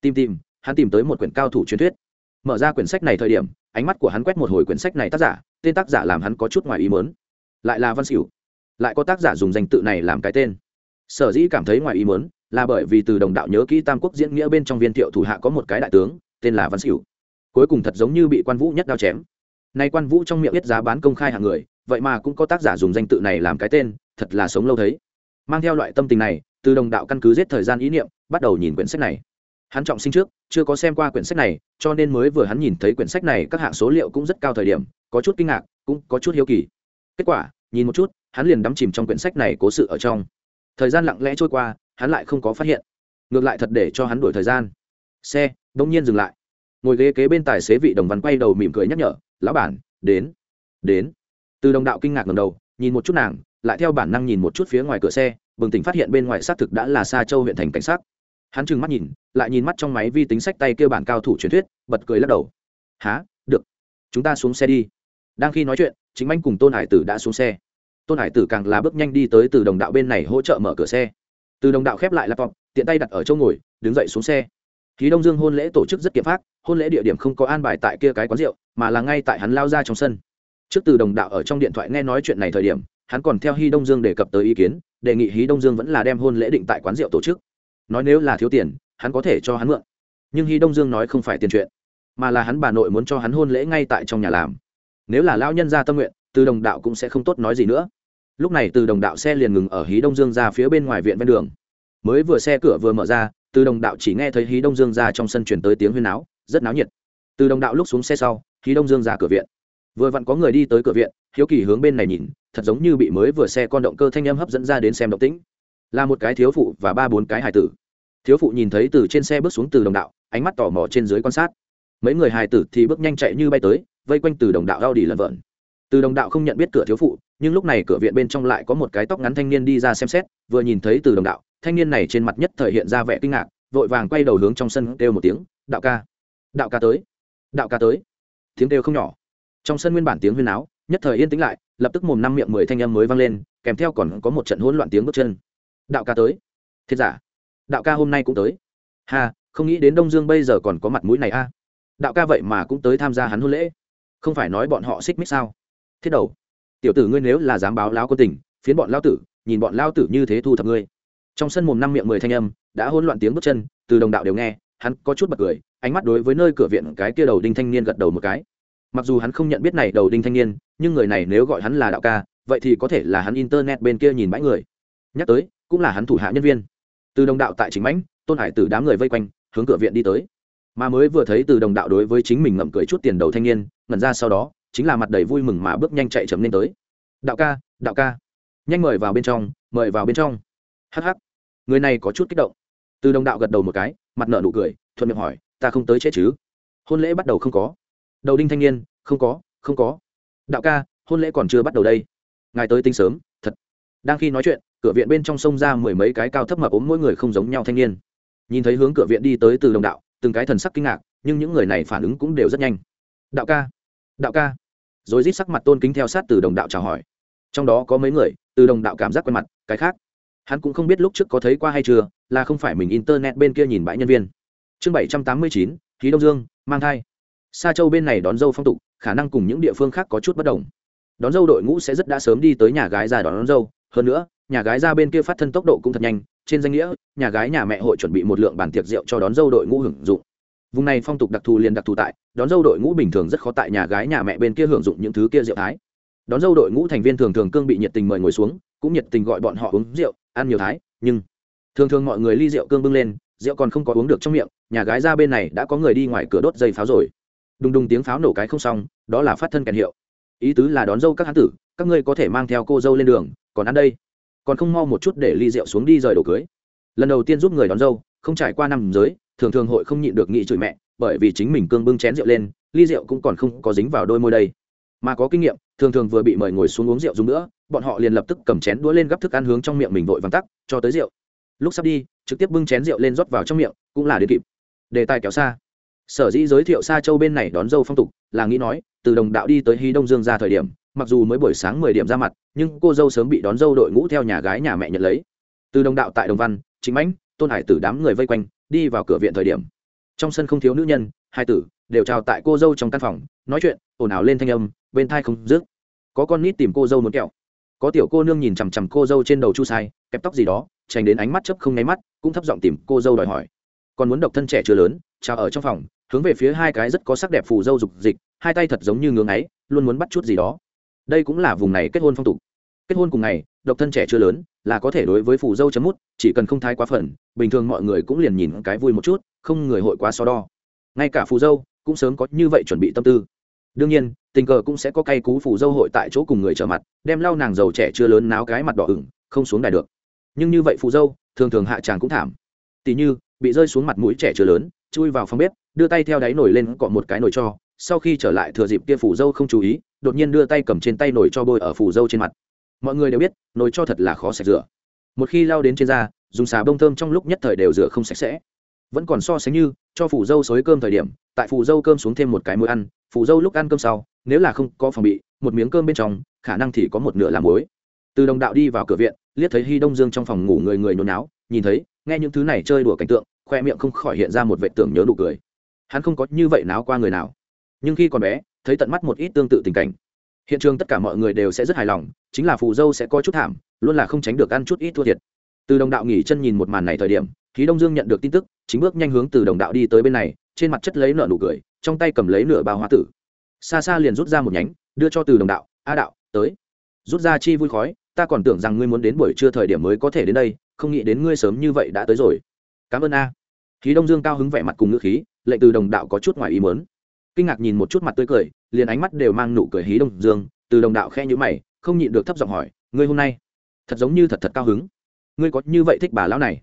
A: Tìm tìm, hắn tìm tới một quyển cao thủ truyền thuyết. Mở ra quyển sách này thời điểm ánh mắt của hắn quét một hồi quyển sách này tác giả, tên tác giả làm hắn có chút ngoài ý mớn lại là văn xỉu lại có tác giả dùng danh tự này làm cái tên. Sở dĩ cảm thấy ngoài ý mớn là bởi vì từ đồng đạo nhớ kỹ tam quốc diễn nghĩa bên trong viên thiệu thủ hạ có một cái đại tướng, tên là văn xỉu cuối cùng thật giống như bị quan vũ nhất đao chém. Nay quan vũ trong miệng biết giá bán công khai hàng người, vậy mà cũng có tác giả dùng danh tự này làm cái tên, thật là sống lâu thấy. Mang theo loại tâm tình này, từ đồng đạo căn cứ giết thời gian ý niệm, bắt đầu nhìn quyển sách này hắn trọng sinh trước, chưa có xem qua quyển sách này, cho nên mới vừa hắn nhìn thấy quyển sách này, các hạng số liệu cũng rất cao thời điểm, có chút kinh ngạc, cũng có chút hiếu kỳ. Kết quả, nhìn một chút, hắn liền đắm chìm trong quyển sách này cố sự ở trong. Thời gian lặng lẽ trôi qua, hắn lại không có phát hiện. Ngược lại thật để cho hắn đổi thời gian. Xe đ ỗ n g nhiên dừng lại. Ngồi ghế kế bên tài xế vị đồng văn quay đầu mỉm cười nhắc nhở, lão bản, đến đến. Từ đồng đạo kinh ngạc ngầm đầu, nhìn một chút nàng, lại theo bản năng nhìn một chút phía ngoài cửa xe, bừng tỉnh phát hiện bên ngoài xác thực đã là xa châu huyện thành cảnh sát hắn trừng mắt nhìn, lại nhìn mắt trong máy vi tính sách tay kêu bản cao thủ truyền thuyết, bật cười lắc đầu. Há được. Chúng ta xuống xe đi. Đang khi nói chuyện chính anh cùng tôn hải tử đã xuống xe. Tôn hải tử càng là bước nhanh đi tới từ đồng đạo bên này hỗ trợ mở cửa xe. Từ đồng đạo khép lại laptop, tiện tay đặt ở chỗ ngồi, đứng dậy xuống xe. Khí đông dương hôn lễ tổ chức rất kiệm phát hôn lễ địa điểm không có an bài tại kia cái quán rượu, mà là ngay tại hắn lao ra trong sân. Trước từ đồng đạo ở trong điện thoại nghe nói chuyện này thời điểm, hắn còn theo hi đông dương đề cập tới ý kiến, đề nghị hí đông dương vẫn là đem hôn lễ định tại quán rượu tổ chức nói nếu là thiếu tiền, hắn có thể cho hắn mượn. Nhưng hy đông dương nói không phải tiền chuyện, mà là hắn bà nội muốn cho hắn hôn lễ ngay tại trong nhà làm. Nếu là lao nhân ra tâm nguyện, từ đồng đạo cũng sẽ không tốt nói gì nữa. Lúc này từ đồng đạo xe liền ngừng ở hí đông dương ra phía bên ngoài viện ven đường. Mới vừa xe cửa vừa mở ra, từ đồng đạo chỉ nghe thấy hí đông dương ra trong sân chuyển tới tiếng huyên náo, rất náo nhiệt. Từ đồng đạo lúc xuống xe sau hí đông dương ra cửa viện. Vừa vặn có người đi tới cửa viện, hiếu kỳ hướng bên này nhìn, thật giống như bị mới vừa xe con động cơ thanh âm hấp dẫn ra đến xem động tĩnh. Là một cái thiếu phụ và ba bốn cái hài tử thiếu phụ nhìn thấy từ trên xe bước xuống từ đồng đạo, ánh mắt tò mò trên dưới quan sát. Mấy người hài tử thì bước nhanh chạy như bay tới, vây quanh từ đồng đạo đau đi lần vợn từ đồng đạo không nhận biết cửa thiếu phụ, nhưng lúc này cửa viện bên trong lại có một cái tóc ngắn thanh niên đi ra xem xét, vừa nhìn thấy từ đồng đạo, thanh niên này trên mặt nhất thời hiện ra vẻ kinh ngạc, vội vàng quay đầu hướng trong sân kêu một tiếng, đạo ca đạo ca tới, đạo ca tới. Tiếng kêu không nhỏ. Trong sân nguyên bản tiếng huyên áo nhất thời yên tĩnh lại, lập tức mồm năm miệng mười thanh âm mới vang lên, kèm theo còn có một trận hỗn loạn tiếng bước chân. Đạo ca tới. Thiệt giả đạo ca hôm nay cũng tới. Hà, không nghĩ đến đông dương bây giờ còn có mặt mũi này a. Đạo ca vậy mà cũng tới tham gia hắn hôn lễ. Không phải nói bọn họ xích mích sao? Thiết đầu tiểu tử ngươi nếu là dám báo lao quân tình phiến bọn lao tử nhìn bọn lao tử như thế thu thập ngươi. Trong sân mồm năm miệng mười thanh âm đã hỗn loạn tiếng bước chân từ đồng đạo đều nghe hắn có chút bật cười ánh mắt đối với nơi cửa viện cái kia đầu đinh thanh niên gật đầu một cái. Mặc dù hắn không nhận biết này đầu đinh thanh niên nhưng người này nếu gọi hắn là đạo ca vậy thì có thể là hắn internet bên kia nhìn bãi người. Nhắc tới cũng là hắn thủ hạ nhân viên từ đồng đạo tại chính mãnh, tôn hải từ đám người vây quanh, hướng cửa viện đi tới. Mà mới vừa thấy từ đồng đạo đối với chính mình ngậm cười chút tiền đầu thanh niên, ngẩn ra sau đó, chính là mặt đầy vui mừng mà bước nhanh chạy chấm lên tới. Đạo ca đạo ca. Nhanh mời vào bên trong, mời vào bên trong. Hh người này có chút kích động. Từ đồng đạo gật đầu một cái, mặt nợ nụ cười, thuận miệng hỏi, ta không tới chết chứ? Hôn lễ bắt đầu không có. Đầu đinh thanh niên, không có không có. Đạo ca, hôn lễ còn chưa bắt đầu đây. Ngài tới tinh sớm, thật. Đang khi nói chuyện cửa viện bên trong sông ra mười mấy cái cao thấp mập ốm mỗi người không giống nhau thanh niên. Nhìn thấy hướng cửa viện đi tới từ đồng đạo từng cái thần sắc kinh ngạc nhưng những người này phản ứng cũng đều rất nhanh. Đạo ca đạo ca. Rồi rít sắc mặt tôn kính theo sát từ đồng đạo chào hỏi. Trong đó có mấy người từ đồng đạo cảm giác quen mặt cái khác hắn cũng không biết lúc trước có thấy qua hay chưa là không phải mình internet bên kia nhìn bãi nhân viên. Chương bảy trăm tám mươi chín khí đông dương mang thai. Xa châu bên này đón dâu phong tục khả năng cùng những địa phương khác có chút bất đồng. Đón dâu đội ngũ sẽ rất đã sớm đi tới nhà gái già đón, đón dâu hơn nữa, nhà gái ra bên kia phát thân tốc độ cũng thật nhanh, trên danh nghĩa, nhà gái nhà mẹ hội chuẩn bị một lượng bàn tiệc rượu cho đón dâu đội ngũ hưởng dụng. Vùng này phong tục đặc thù liền đặc thù tại, đón dâu đội ngũ bình thường rất khó tại nhà gái nhà mẹ bên kia hưởng dụng những thứ kia rượu thái. Đón dâu đội ngũ thành viên thường thường cương bị nhiệt tình mời ngồi xuống, cũng nhiệt tình gọi bọn họ uống rượu, ăn nhiều thái, nhưng thường thường mọi người ly rượu cương bưng lên, rượu còn không có uống được trong miệng, nhà gái ra bên này đã có người đi ngoài cửa đốt dây pháo rồi. Đùng đùng tiếng pháo nổ cái không xong, đó là phát thân kèn hiệu. Ý tứ là đón dâu các hán tử, các ngươi có thể mang theo cô dâu lên đường còn ăn đây. Còn không mau một chút để ly rượu xuống đi rời đồ cưới. Lần đầu tiên giúp người đón dâu, không trải qua năm giới, thường thường hội không nhịn được nghị chửi mẹ, bởi vì chính mình cương bưng chén rượu lên, ly rượu cũng còn không có dính vào đôi môi đây. Mà có kinh nghiệm, thường thường vừa bị mời ngồi xuống uống rượu dùng nữa, bọn họ liền lập tức cầm chén đũa lên gắp thức ăn hướng trong miệng mình vội vắng tắc, cho tới rượu. Lúc sắp đi, trực tiếp bưng chén rượu lên rót vào trong miệng, cũng là đến kịp. Đề tài kéo xa. Sở dĩ giới thiệu xa châu bên này đón dâu phong tục, là nghĩ nói, từ đồng đạo đi tới hy đông dương ra thời điểm mặc dù mới buổi sáng mười điểm ra mặt, nhưng cô dâu sớm bị đón dâu đội ngũ theo nhà gái nhà mẹ nhận lấy. Từ đồng đạo tại đồng văn chính mãnh, tôn hải tử đám người vây quanh, đi vào cửa viện thời điểm. Trong sân không thiếu nữ nhân, hai tử, đều trào tại cô dâu trong căn phòng, nói chuyện, ồn ào lên thanh âm, bên thai không dứt. Có con nít tìm cô dâu muốn kẹo. Có tiểu cô nương nhìn chằm chằm cô dâu trên đầu chu sai, kẹp tóc gì đó tránh đến ánh mắt chấp không nháy mắt, cũng thấp giọng tìm cô dâu đòi hỏi. Còn muốn độc thân trẻ chưa lớn, chào ở trong phòng, hướng về phía hai cái rất có sắc đẹp phù dâu dục dịch, hai tay thật giống như ngưỡng ấy luôn muốn bắt chút gì đó đây cũng là vùng này kết hôn phong tục. Kết hôn cùng ngày, độc thân trẻ chưa lớn, là có thể đối với phù dâu chấm mút, chỉ cần không thái quá phần bình thường mọi người cũng liền nhìn cái vui một chút, không người hội quá so đo. Ngay cả phù dâu cũng sớm có như vậy chuẩn bị tâm tư. Đương nhiên, tình cờ cũng sẽ có cây cú phù dâu hội tại chỗ cùng người trở mặt, đem lau nàng giàu trẻ chưa lớn náo cái mặt đỏ ửng, không xuống đài được. Nhưng như vậy phù dâu, thường thường hạ tràng cũng thảm. Tỉ như, bị rơi xuống mặt mũi trẻ chưa lớn, chui vào phòng bếp, đưa tay theo đáy nổi lên cọ một cái nồi cho, sau khi trở lại thừa dịp kia phù dâu không chú ý đột nhiên đưa tay cầm trên tay nồi cho bôi ở phủ dâu trên mặt. Mọi người đều biết, nồi cho thật là khó sạch rửa. Một khi lao đến trên da, dùng xà bông thơm trong lúc nhất thời đều rửa không sạch sẽ. Vẫn còn so sánh như, cho phủ dâu xối cơm thời điểm, tại phủ dâu cơm xuống thêm một cái muối ăn phủ dâu lúc ăn cơm sau, nếu là không có phòng bị, một miếng cơm bên trong, khả năng thì có một nửa làm muối. Từ đồng đạo đi vào cửa viện, liếc thấy hy đông dương trong phòng ngủ người người nôn náo, nhìn thấy, nghe những thứ này chơi đùa cảnh tượng, khoe miệng không khỏi hiện ra một vệ tưởng nhớ nụ cười. Hắn không có như vậy náo qua người nào. Nhưng khi còn bé thấy tận mắt một ít tương tự tình cảnh. Hiện trường tất cả mọi người đều sẽ rất hài lòng, chính là phù dâu sẽ có chút thảm, luôn là không tránh được ăn chút ít thua thiệt. Từ đồng đạo nghỉ chân nhìn một màn này thời điểm, khí đông dương nhận được tin tức, chính bước nhanh hướng từ đồng đạo đi tới bên này, trên mặt chất lấy nợ nụ cười, trong tay cầm lấy nửa bao hoa tử. Xa xa liền rút ra một nhánh, đưa cho từ đồng đạo, a đạo, tới. Rút ra chi vui khói, ta còn tưởng rằng ngươi muốn đến buổi trưa thời điểm mới có thể đến đây, không nghĩ đến ngươi sớm như vậy đã tới rồi. Cảm ơn a. Khí đông dương cao hứng vẻ mặt cùng ngữ khí, lệnh từ đồng đạo có chút ngoài ý mớn kinh ngạc nhìn một chút mặt tươi cười, liền ánh mắt đều mang nụ cười hí đông dương, từ đồng đạo khe nhữ mày, không nhịn được thấp giọng hỏi, ngươi hôm nay thật giống như thật thật cao hứng. Ngươi có như vậy thích bà lão này?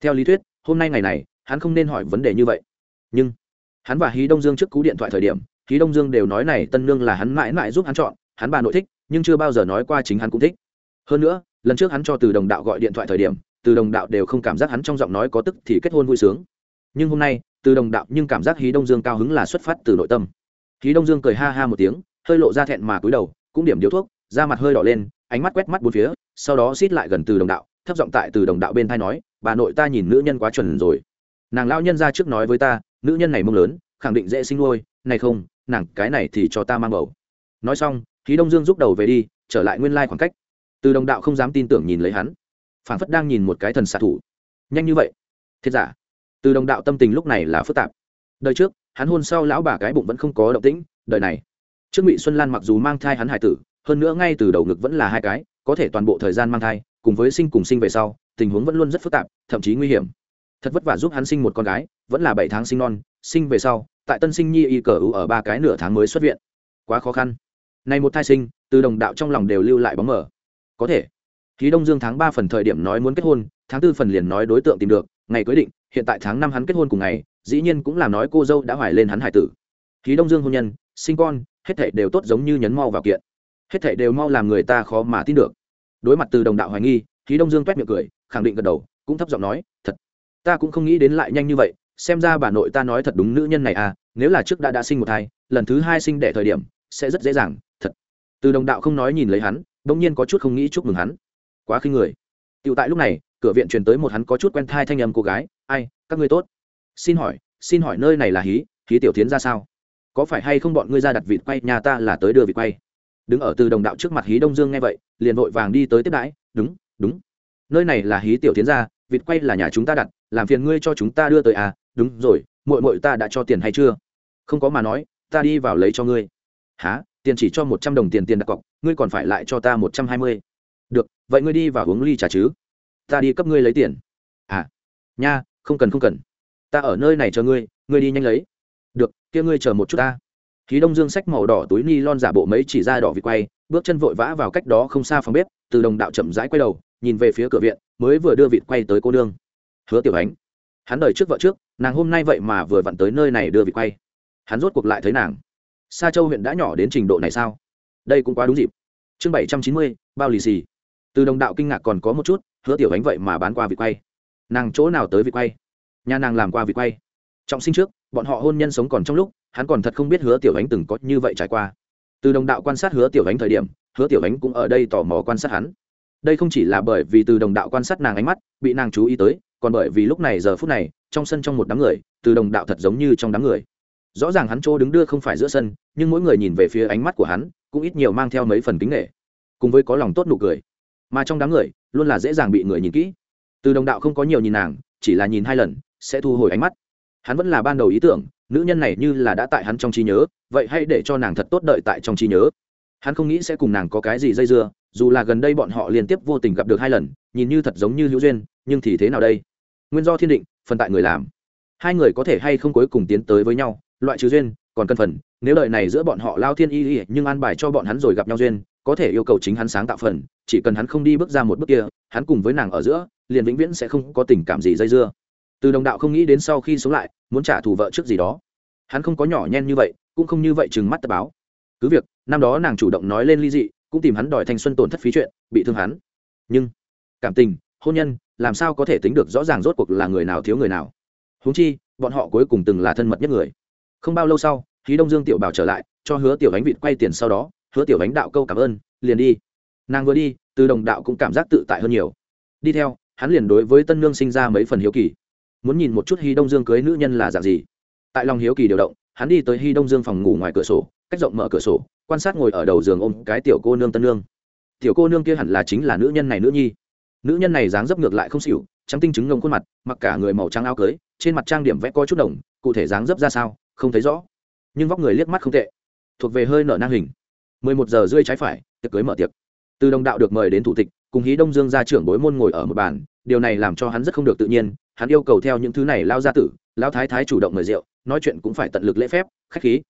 A: Theo lý thuyết, hôm nay ngày này, hắn không nên hỏi vấn đề như vậy. Nhưng hắn và hí đông dương trước cú điện thoại thời điểm, hí đông dương đều nói này tân nương là hắn mãi mãi giúp hắn chọn, hắn bà nội thích, nhưng chưa bao giờ nói qua chính hắn cũng thích. Hơn nữa, lần trước hắn cho từ đồng đạo gọi điện thoại thời điểm, từ đồng đạo đều không cảm giác hắn trong giọng nói có tức thì kết hôn vui sướng. Nhưng hôm nay từ đồng đạo nhưng cảm giác hí đông dương cao hứng là xuất phát từ nội tâm. Hí đông dương cười ha ha một tiếng, hơi lộ ra thẹn mà cúi đầu, cũng điểm điếu thuốc, da mặt hơi đỏ lên, ánh mắt quét mắt bốn phía, sau đó xít lại gần từ đồng đạo, thấp giọng tại từ đồng đạo bên thai nói, bà nội ta nhìn nữ nhân quá chuẩn rồi. Nàng lao nhân ra trước nói với ta, nữ nhân này mông lớn, khẳng định dễ sinh nuôi, này không, nàng cái này thì cho ta mang bầu. Nói xong khí đông dương rút đầu về đi, trở lại nguyên lai khoảng cách. Từ đồng đạo không dám tin tưởng nhìn lấy hắn. Phản phất đang nhìn một cái thần xạ thủ. Nhanh như vậy. Thiết giả từ đồng đạo tâm tình lúc này là phức tạp. Đời trước, hắn hôn sau lão bà cái bụng vẫn không có động tĩnh, đời này. Trước ngụy xuân lan mặc dù mang thai hắn hải tử, hơn nữa ngay từ đầu ngực vẫn là hai cái, có thể toàn bộ thời gian mang thai, cùng với sinh cùng sinh về sau, tình huống vẫn luôn rất phức tạp, thậm chí nguy hiểm. Thật vất vả giúp hắn sinh một con gái, vẫn là bảy tháng sinh non, sinh về sau, tại tân sinh nhi y cờ ưu ở ba cái nửa tháng mới xuất viện. Quá khó khăn. Này một thai sinh, từ đồng đạo trong lòng đều lưu lại bóng mở có thể. Khí đông dương tháng ba phần thời điểm nói muốn kết hôn, tháng tư phần liền nói đối tượng tìm được, ngày quyết định hiện tại tháng năm hắn kết hôn cùng ngày, dĩ nhiên cũng là nói cô dâu đã hoài lên hắn hải tử. Khí đông dương hôn nhân, sinh con, hết thảy đều tốt giống như nhấn mau vào kiện. Hết thảy đều mau làm người ta khó mà tin được. Đối mặt từ đồng đạo hoài nghi khí đông dương t miệng cười, khẳng định gật đầu, cũng thấp giọng nói, thật, ta cũng không nghĩ đến lại nhanh như vậy, xem ra bà nội ta nói thật đúng nữ nhân này à nếu là trước đã đã sinh một thai, lần thứ hai sinh đẻ thời điểm, sẽ rất dễ dàng, thật. Từ đồng đạo không nói nhìn lấy hắn, bỗng nhiên có chút không nghĩ chúc mừng hắn. Quá khinh người. Tựu tại lúc này cửa viện truyền tới một hắn có chút quen thai thanh âm cô gái, ai, các ngươi tốt. Xin hỏi xin hỏi nơi này là hí hí tiểu tiến ra sao? Có phải hay không bọn ngươi ra đặt vịt quay, nhà ta là tới đưa vịt quay? Đứng ở từ đồng đạo trước mặt hí đông dương nghe vậy, liền vội vàng đi tới tiếp đãi, đúng đúng. Nơi này là hí tiểu tiến ra, vịt quay là nhà chúng ta đặt, làm phiền ngươi cho chúng ta đưa tới à? Đúng rồi mội mội ta đã cho tiền hay chưa? Không có mà nói, ta đi vào lấy cho ngươi. Há tiền chỉ cho một trăm đồng tiền tiền đặt cọc, ngươi còn phải lại cho ta một trăm hai mươi. Được, vậy ngươi đi vào uống ly trà chứ ta đi cấp ngươi lấy tiền. À nha, không cần không cần. Ta ở nơi này chờ ngươi ngươi đi nhanh lấy. Được, kia ngươi chờ một chút ta. Khí đông dương sách màu đỏ túi ni lon giả bộ mấy chỉ ra đỏ vịt quay, bước chân vội vã vào cách đó không xa phòng bếp, từ đồng đạo chậm rãi quay đầu, nhìn về phía cửa viện, mới vừa đưa vịt quay tới cô nương. Hứa tiểu ánh, hắn đời trước vợ trước, nàng hôm nay vậy mà vừa vặn tới nơi này đưa vịt quay. Hắn rốt cuộc lại thấy nàng. Sa châu huyện đã nhỏ đến trình độ này sao? Đây cũng quá đúng dịp. Chương bảy trăm chín mươi, bao lì xì. Từ đồng đạo kinh ngạc còn có một chút hứa tiểu ánh vậy mà bán qua vị quay. Nàng chỗ nào tới vị quay? Nhà nàng làm qua vị quay. Trọng sinh trước, bọn họ hôn nhân sống còn trong lúc, hắn còn thật không biết hứa tiểu ánh từng có như vậy trải qua. Từ đồng đạo quan sát hứa tiểu ánh thời điểm, hứa tiểu ánh cũng ở đây tò mò quan sát hắn. Đây không chỉ là bởi vì từ đồng đạo quan sát nàng ánh mắt, bị nàng chú ý tới, còn bởi vì lúc này giờ phút này, trong sân trong một đám người, từ đồng đạo thật giống như trong đám người. Rõ ràng hắn chỗ đứng đưa không phải giữa sân, nhưng mỗi người nhìn về phía ánh mắt của hắn, cũng ít nhiều mang theo mấy phần kính nghệ cùng với có lòng tốt nụ cười. Mà trong đám người luôn là dễ dàng bị người nhìn kỹ. Từ đồng đạo không có nhiều nhìn nàng, chỉ là nhìn hai lần, sẽ thu hồi ánh mắt. Hắn vẫn là ban đầu ý tưởng, nữ nhân này như là đã tại hắn trong trí nhớ, vậy hãy để cho nàng thật tốt đợi tại trong trí nhớ. Hắn không nghĩ sẽ cùng nàng có cái gì dây dưa, dù là gần đây bọn họ liên tiếp vô tình gặp được hai lần, nhìn như thật giống như hữu duyên, nhưng thì thế nào đây? Nguyên do thiên định, phần tại người làm. Hai người có thể hay không cuối cùng tiến tới với nhau, loại trừ duyên, còn cần phần, nếu đợi này giữa bọn họ lao thiên y y, nhưng an bài cho bọn hắn rồi gặp nhau duyên có thể yêu cầu chính hắn sáng tạo phần, chỉ cần hắn không đi bước ra một bước kia, hắn cùng với nàng ở giữa, liền vĩnh viễn sẽ không có tình cảm gì dây dưa. Từ đồng đạo không nghĩ đến sau khi sống lại, muốn trả thù vợ trước gì đó. Hắn không có nhỏ nhen như vậy, cũng không như vậy chừng mắt tập báo. Cứ việc, năm đó nàng chủ động nói lên ly dị, cũng tìm hắn đòi thanh xuân tổn thất phí chuyện, bị thương hắn. Nhưng, cảm tình, hôn nhân, làm sao có thể tính được rõ ràng rốt cuộc là người nào thiếu người nào? Huống chi, bọn họ cuối cùng từng là thân mật nhất người. Không bao lâu sau khí đông dương tiểu bảo trở lại, cho hứa tiểu ánh vịt quay tiền sau đó hứa tiểu ánh đạo câu cảm ơn, liền đi. Nàng vừa đi, từ đồng đạo cũng cảm giác tự tại hơn nhiều. Đi theo, hắn liền đối với tân nương sinh ra mấy phần hiếu kỳ. Muốn nhìn một chút hy đông dương cưới nữ nhân là dạng gì. Tại lòng hiếu kỳ điều động, hắn đi tới hy đông dương phòng ngủ ngoài cửa sổ, cách rộng mở cửa sổ, quan sát ngồi ở đầu giường ôm cái tiểu cô nương tân nương. Tiểu cô nương kia hẳn là chính là nữ nhân này nữ nhi. Nữ nhân này dáng dấp ngược lại không xỉu, trắng tinh chứng ngông khuôn mặt, mặc cả người màu trắng áo cưới, trên mặt trang điểm vẽ coi chút đồng, cụ thể dáng dấp ra sao, không thấy rõ. Nhưng vóc người liếc mắt không tệ. Thuộc về hơi nở nang hình mười một giờ rơi trái phải, tiệc cưới mở tiệc. Từ đồng đạo được mời đến thủ tịch, cùng hí đông dương gia trưởng bối môn ngồi ở một bàn, điều này làm cho hắn rất không được tự nhiên, hắn yêu cầu theo những thứ này lao ra tử Lão thái thái chủ động mời rượu, nói chuyện cũng phải tận lực lễ phép, khách khí.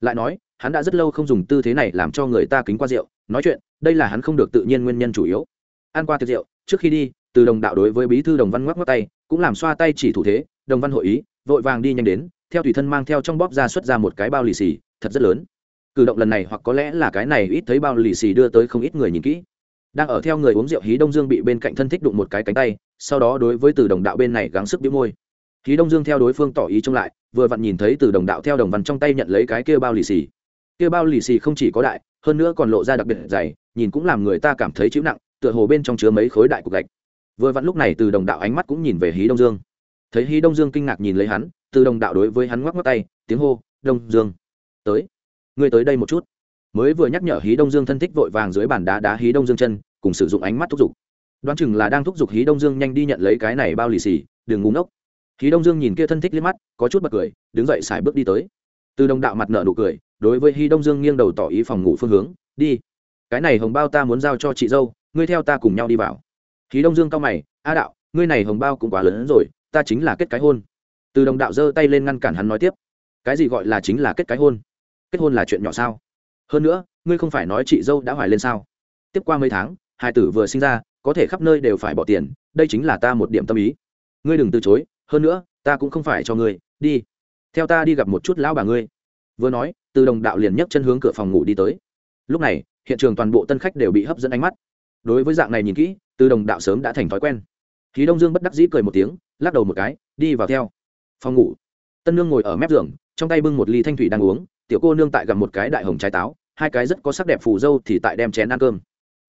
A: Lại nói, hắn đã rất lâu không dùng tư thế này làm cho người ta kính qua rượu, nói chuyện, đây là hắn không được tự nhiên nguyên nhân chủ yếu. Ăn qua tiệc rượu, trước khi đi, từ đồng đạo đối với bí thư đồng văn ngoắc ngoắc tay, cũng làm xoa tay chỉ thủ thế, đồng văn hội ý, vội vàng đi nhanh đến, theo tùy thân mang theo trong bóp ra xuất ra một cái bao lì xì, thật rất lớn cử động lần này hoặc có lẽ là cái này ít thấy bao lì xì đưa tới không ít người nhìn kỹ. Đang ở theo người uống rượu hí đông dương bị bên cạnh thân thích đụng một cái cánh tay, sau đó đối với từ đồng đạo bên này gắng sức bĩu môi. Hí đông dương theo đối phương tỏ ý trông lại, vừa vặn nhìn thấy từ đồng đạo theo đồng văn trong tay nhận lấy cái kia bao lì xì. Kia bao lì xì không chỉ có đại, hơn nữa còn lộ ra đặc biệt dày, nhìn cũng làm người ta cảm thấy chịu nặng, tựa hồ bên trong chứa mấy khối đại cục gạch. Vừa vặn lúc này từ đồng đạo ánh mắt cũng nhìn về hí đông dương. Thấy hí đông dương kinh ngạc nhìn lấy hắn, từ đồng đạo đối với hắn ngoắc ngoắc tay, tiếng hô, đông dương, tới ngươi tới đây một chút. Mới vừa nhắc nhở hí đông dương thân thích vội vàng dưới bàn đá đá hí đông dương chân, cùng sử dụng ánh mắt thúc giục. Đoán chừng là đang thúc giục hí đông dương nhanh đi nhận lấy cái này bao lì xì, đừng ngúng ốc hí đông dương nhìn kia thân thích liếc mắt, có chút bật cười, đứng dậy xài bước đi tới. Từ đồng đạo mặt nợ nụ cười, đối với hí đông dương nghiêng đầu tỏ ý phòng ngủ phương hướng, đi. Cái này hồng bao ta muốn giao cho chị dâu, ngươi theo ta cùng nhau đi vào. Hí đông dương cao mày, a đạo, ngươi này hồng bao cũng quá lớn hơn rồi, ta chính là kết cái hôn. Từ đồng đạo giơ tay lên ngăn cản hắn nói tiếp, cái gì gọi là chính là kết cái hôn? Kết hôn là chuyện nhỏ sao? Hơn nữa, ngươi không phải nói chị dâu đã hoài lên sao? Tiếp qua mấy tháng, hai tử vừa sinh ra, có thể khắp nơi đều phải bỏ tiền, đây chính là ta một điểm tâm ý. Ngươi đừng từ chối, hơn nữa, ta cũng không phải cho ngươi, đi. Theo ta đi gặp một chút lão bà ngươi. Vừa nói, từ đồng đạo liền nhấc chân hướng cửa phòng ngủ đi tới. Lúc này, hiện trường toàn bộ tân khách đều bị hấp dẫn ánh mắt. Đối với dạng này nhìn kỹ, từ đồng đạo sớm đã thành thói quen. Khí đông dương bất đắc dĩ cười một tiếng, lắc đầu một cái, đi vào theo. Phòng ngủ. Tân nương ngồi ở mép giường, trong tay bưng một ly thanh thủy đang uống tiểu cô nương tại gặp một cái đại hồng trái táo, hai cái rất có sắc đẹp phù dâu thì tại đem chén ăn cơm.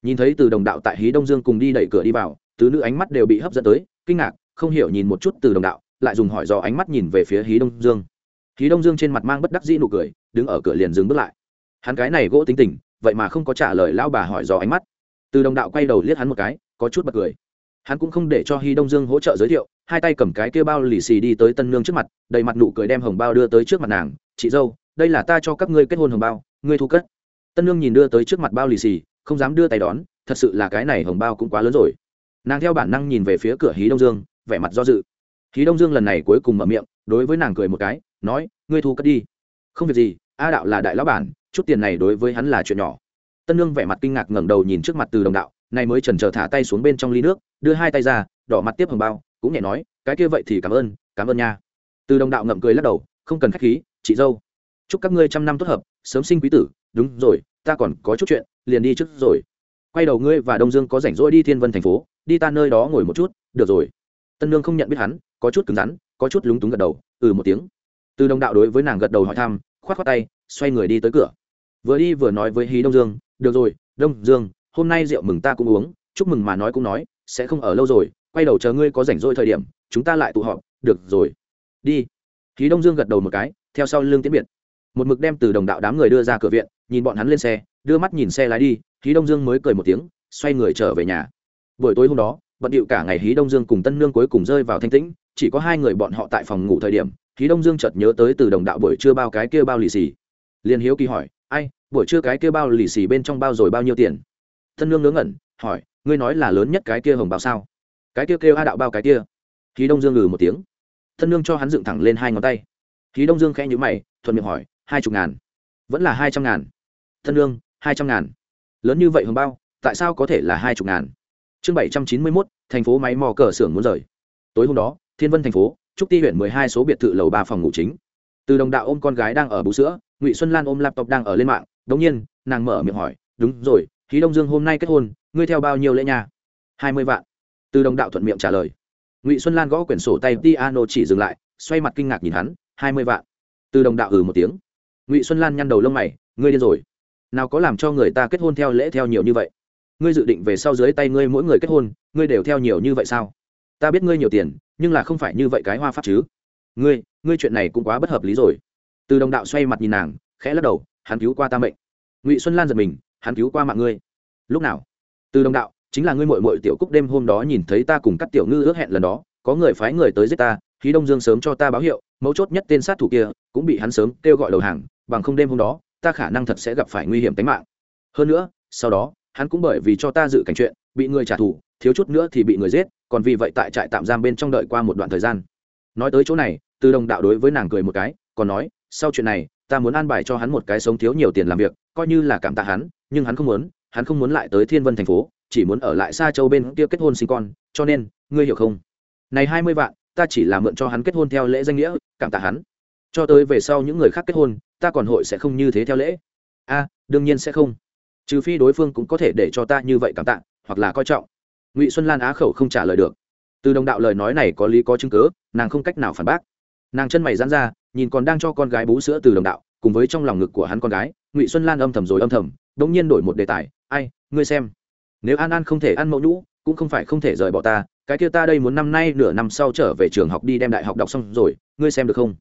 A: Nhìn thấy từ đồng đạo tại hí đông dương cùng đi đẩy cửa đi vào, tứ nữ ánh mắt đều bị hấp dẫn tới, kinh ngạc, không hiểu nhìn một chút từ đồng đạo, lại dùng hỏi dò ánh mắt nhìn về phía hí đông dương. Hí đông dương trên mặt mang bất đắc dĩ nụ cười, đứng ở cửa liền dừng bước lại. Hắn cái này gỗ tính tình, vậy mà không có trả lời lão bà hỏi dò ánh mắt. Từ đồng đạo quay đầu liếc hắn một cái, có chút bật cười. Hắn cũng không để cho Hí đông dương hỗ trợ giới thiệu, hai tay cầm cái kia bao lì xì đi tới tân nương trước mặt, đầy mặt nụ cười đem hồng bao đưa tới trước mặt nàng, chị dâu đây là ta cho các ngươi kết hôn hồng bao, ngươi thu cất. Tân nương nhìn đưa tới trước mặt bao lì xì, không dám đưa tay đón, thật sự là cái này hồng bao cũng quá lớn rồi. Nàng theo bản năng nhìn về phía cửa hí đông dương, vẻ mặt do dự. Hí đông dương lần này cuối cùng mở miệng, đối với nàng cười một cái, nói, ngươi thu cất đi. Không việc gì, a đạo là đại lão bản, chút tiền này đối với hắn là chuyện nhỏ. Tân nương vẻ mặt kinh ngạc ngẩng đầu nhìn trước mặt từ đồng đạo, này mới chần trờ thả tay xuống bên trong ly nước, đưa hai tay ra, đỏ mặt tiếp hồng bao, cũng nhẹ nói, cái kia vậy thì cảm ơn cảm ơn nha. Từ đồng đạo ngậm cười lắc đầu, không cần khách khí, chị dâu chúc các ngươi trăm năm tốt hợp, sớm sinh quý tử, đúng rồi, ta còn có chút chuyện, liền đi trước rồi. Quay đầu ngươi và đông dương có rảnh rỗi đi thiên vân thành phố, đi ta nơi đó ngồi một chút, được rồi. Tân nương không nhận biết hắn, có chút cứng rắn, có chút lúng túng gật đầu ừ một tiếng. Từ đồng đạo đối với nàng gật đầu hỏi thăm, khoát khoát tay, xoay người đi tới cửa. Vừa đi vừa nói với hí đông dương, được rồi, đông dương, hôm nay rượu mừng ta cũng uống, chúc mừng mà nói cũng nói, sẽ không ở lâu rồi, quay đầu chờ ngươi có rảnh rỗi thời điểm, chúng ta lại tụ họp, được rồi. Đi. Hí đông dương gật đầu một cái, theo sau lương tiến biệt một mực đem từ đồng đạo đám người đưa ra cửa viện, nhìn bọn hắn lên xe, đưa mắt nhìn xe lái đi, hí đông dương mới cười một tiếng, xoay người trở về nhà. Buổi tối hôm đó, bận điệu cả ngày hí đông dương cùng tân nương cuối cùng rơi vào thanh tĩnh, chỉ có hai người bọn họ tại phòng ngủ thời điểm, hí đông dương chợt nhớ tới từ đồng đạo buổi trưa bao cái kia bao lì xì. Liền hiếu kỳ hỏi, ai, buổi trưa cái kia bao lì xì bên trong bao rồi bao nhiêu tiền? Tân nương ngớ ngẩn, hỏi, ngươi nói là lớn nhất cái kia hồng bao sao? Cái kia kêu a đạo bao cái kia. Hí đông dương ngừ một tiếng. Tân nương cho hắn dựng thẳng lên hai ngón tay. Hí đông dương khẽ nhữ mày, thuận miệng hỏi hai chục ngàn. Vẫn là hai trăm ngàn. Thân lương, hai trăm ngàn. Lớn như vậy hồng bao, tại sao có thể là hai chục ngàn? Chương bảy trăm chín mươi mốt, thành phố máy mò cờ xưởng muốn rời. Tối hôm đó, thiên vân thành phố, trúc ti huyện mười hai số biệt thự lầu ba phòng ngủ chính. Từ đồng đạo ôm con gái đang ở bú sữa, ngụy xuân lan ôm laptop đang ở lên mạng, đống nhiên, nàng mở miệng hỏi, đúng rồi khí đông dương hôm nay kết hôn, ngươi theo bao nhiêu lễ nhà hai mươi vạn. Từ đồng đạo thuận miệng trả lời. Ngụy xuân lan gõ quyển sổ tay piano chỉ dừng lại, xoay mặt kinh ngạc nhìn hắn, hai mươi vạn. Từ đồng đạo ừ một tiếng ngụy xuân lan nhăn đầu lông mày, ngươi điên rồi. Nào có làm cho người ta kết hôn theo lễ theo nhiều như vậy? Ngươi dự định về sau dưới tay ngươi mỗi người kết hôn, ngươi đều theo nhiều như vậy sao? Ta biết ngươi nhiều tiền, nhưng là không phải như vậy cái hoa pháp chứ. Ngươi ngươi chuyện này cũng quá bất hợp lý rồi. Từ đồng đạo xoay mặt nhìn nàng, khẽ lắc đầu, hắn cứu qua ta mệnh. Ngụy xuân lan giật mình, hắn cứu qua mạng ngươi. Lúc nào? Từ đồng đạo, chính là ngươi mội mội tiểu cúc đêm hôm đó nhìn thấy ta cùng các tiểu ngư ước hẹn lần đó, có người phái người tới giết ta khí đông dương sớm cho ta báo hiệu, mấu chốt nhất tên sát thủ kia, cũng bị hắn sớm kêu gọi đầu hàng bằng không đêm hôm đó, ta khả năng thật sẽ gặp phải nguy hiểm tính mạng. Hơn nữa, sau đó, hắn cũng bởi vì cho ta dự cảnh chuyện, bị người trả thù, thiếu chút nữa thì bị người giết, còn vì vậy tại trại tạm giam bên trong đợi qua một đoạn thời gian. Nói tới chỗ này, từ đồng đạo đối với nàng cười một cái, còn nói, sau chuyện này, ta muốn an bài cho hắn một cái sống thiếu nhiều tiền làm việc, coi như là cảm tạ hắn, nhưng hắn không muốn, hắn không muốn lại tới thiên vân thành phố, chỉ muốn ở lại xa châu bên kia kết hôn sinh con, cho nên, ngươi hiểu không? Này hai mươi vạn, ta chỉ là mượn cho hắn kết hôn theo lễ danh nghĩa, cảm tạ hắn. Cho tới về sau những người khác kết hôn ta còn hội sẽ không như thế theo lễ. A, đương nhiên sẽ không. Trừ phi đối phương cũng có thể để cho ta như vậy cảm tạ, hoặc là coi trọng. Ngụy xuân lan á khẩu không trả lời được. Từ đồng đạo lời nói này có lý có chứng cớ nàng không cách nào phản bác. Nàng chân mày dán ra, nhìn còn đang cho con gái bú sữa từ đồng đạo, cùng với trong lòng ngực của hắn con gái, ngụy xuân lan âm thầm rồi âm thầm đ ỗ n g nhiên đổi một đề tài, ai, ngươi xem. Nếu an an không thể ăn mẫu nhũ, cũng không phải không thể rời bỏ ta, cái kia ta đây muốn năm nay nửa năm sau trở về trường học đi đem đại học đọc xong rồi, ngươi xem được không?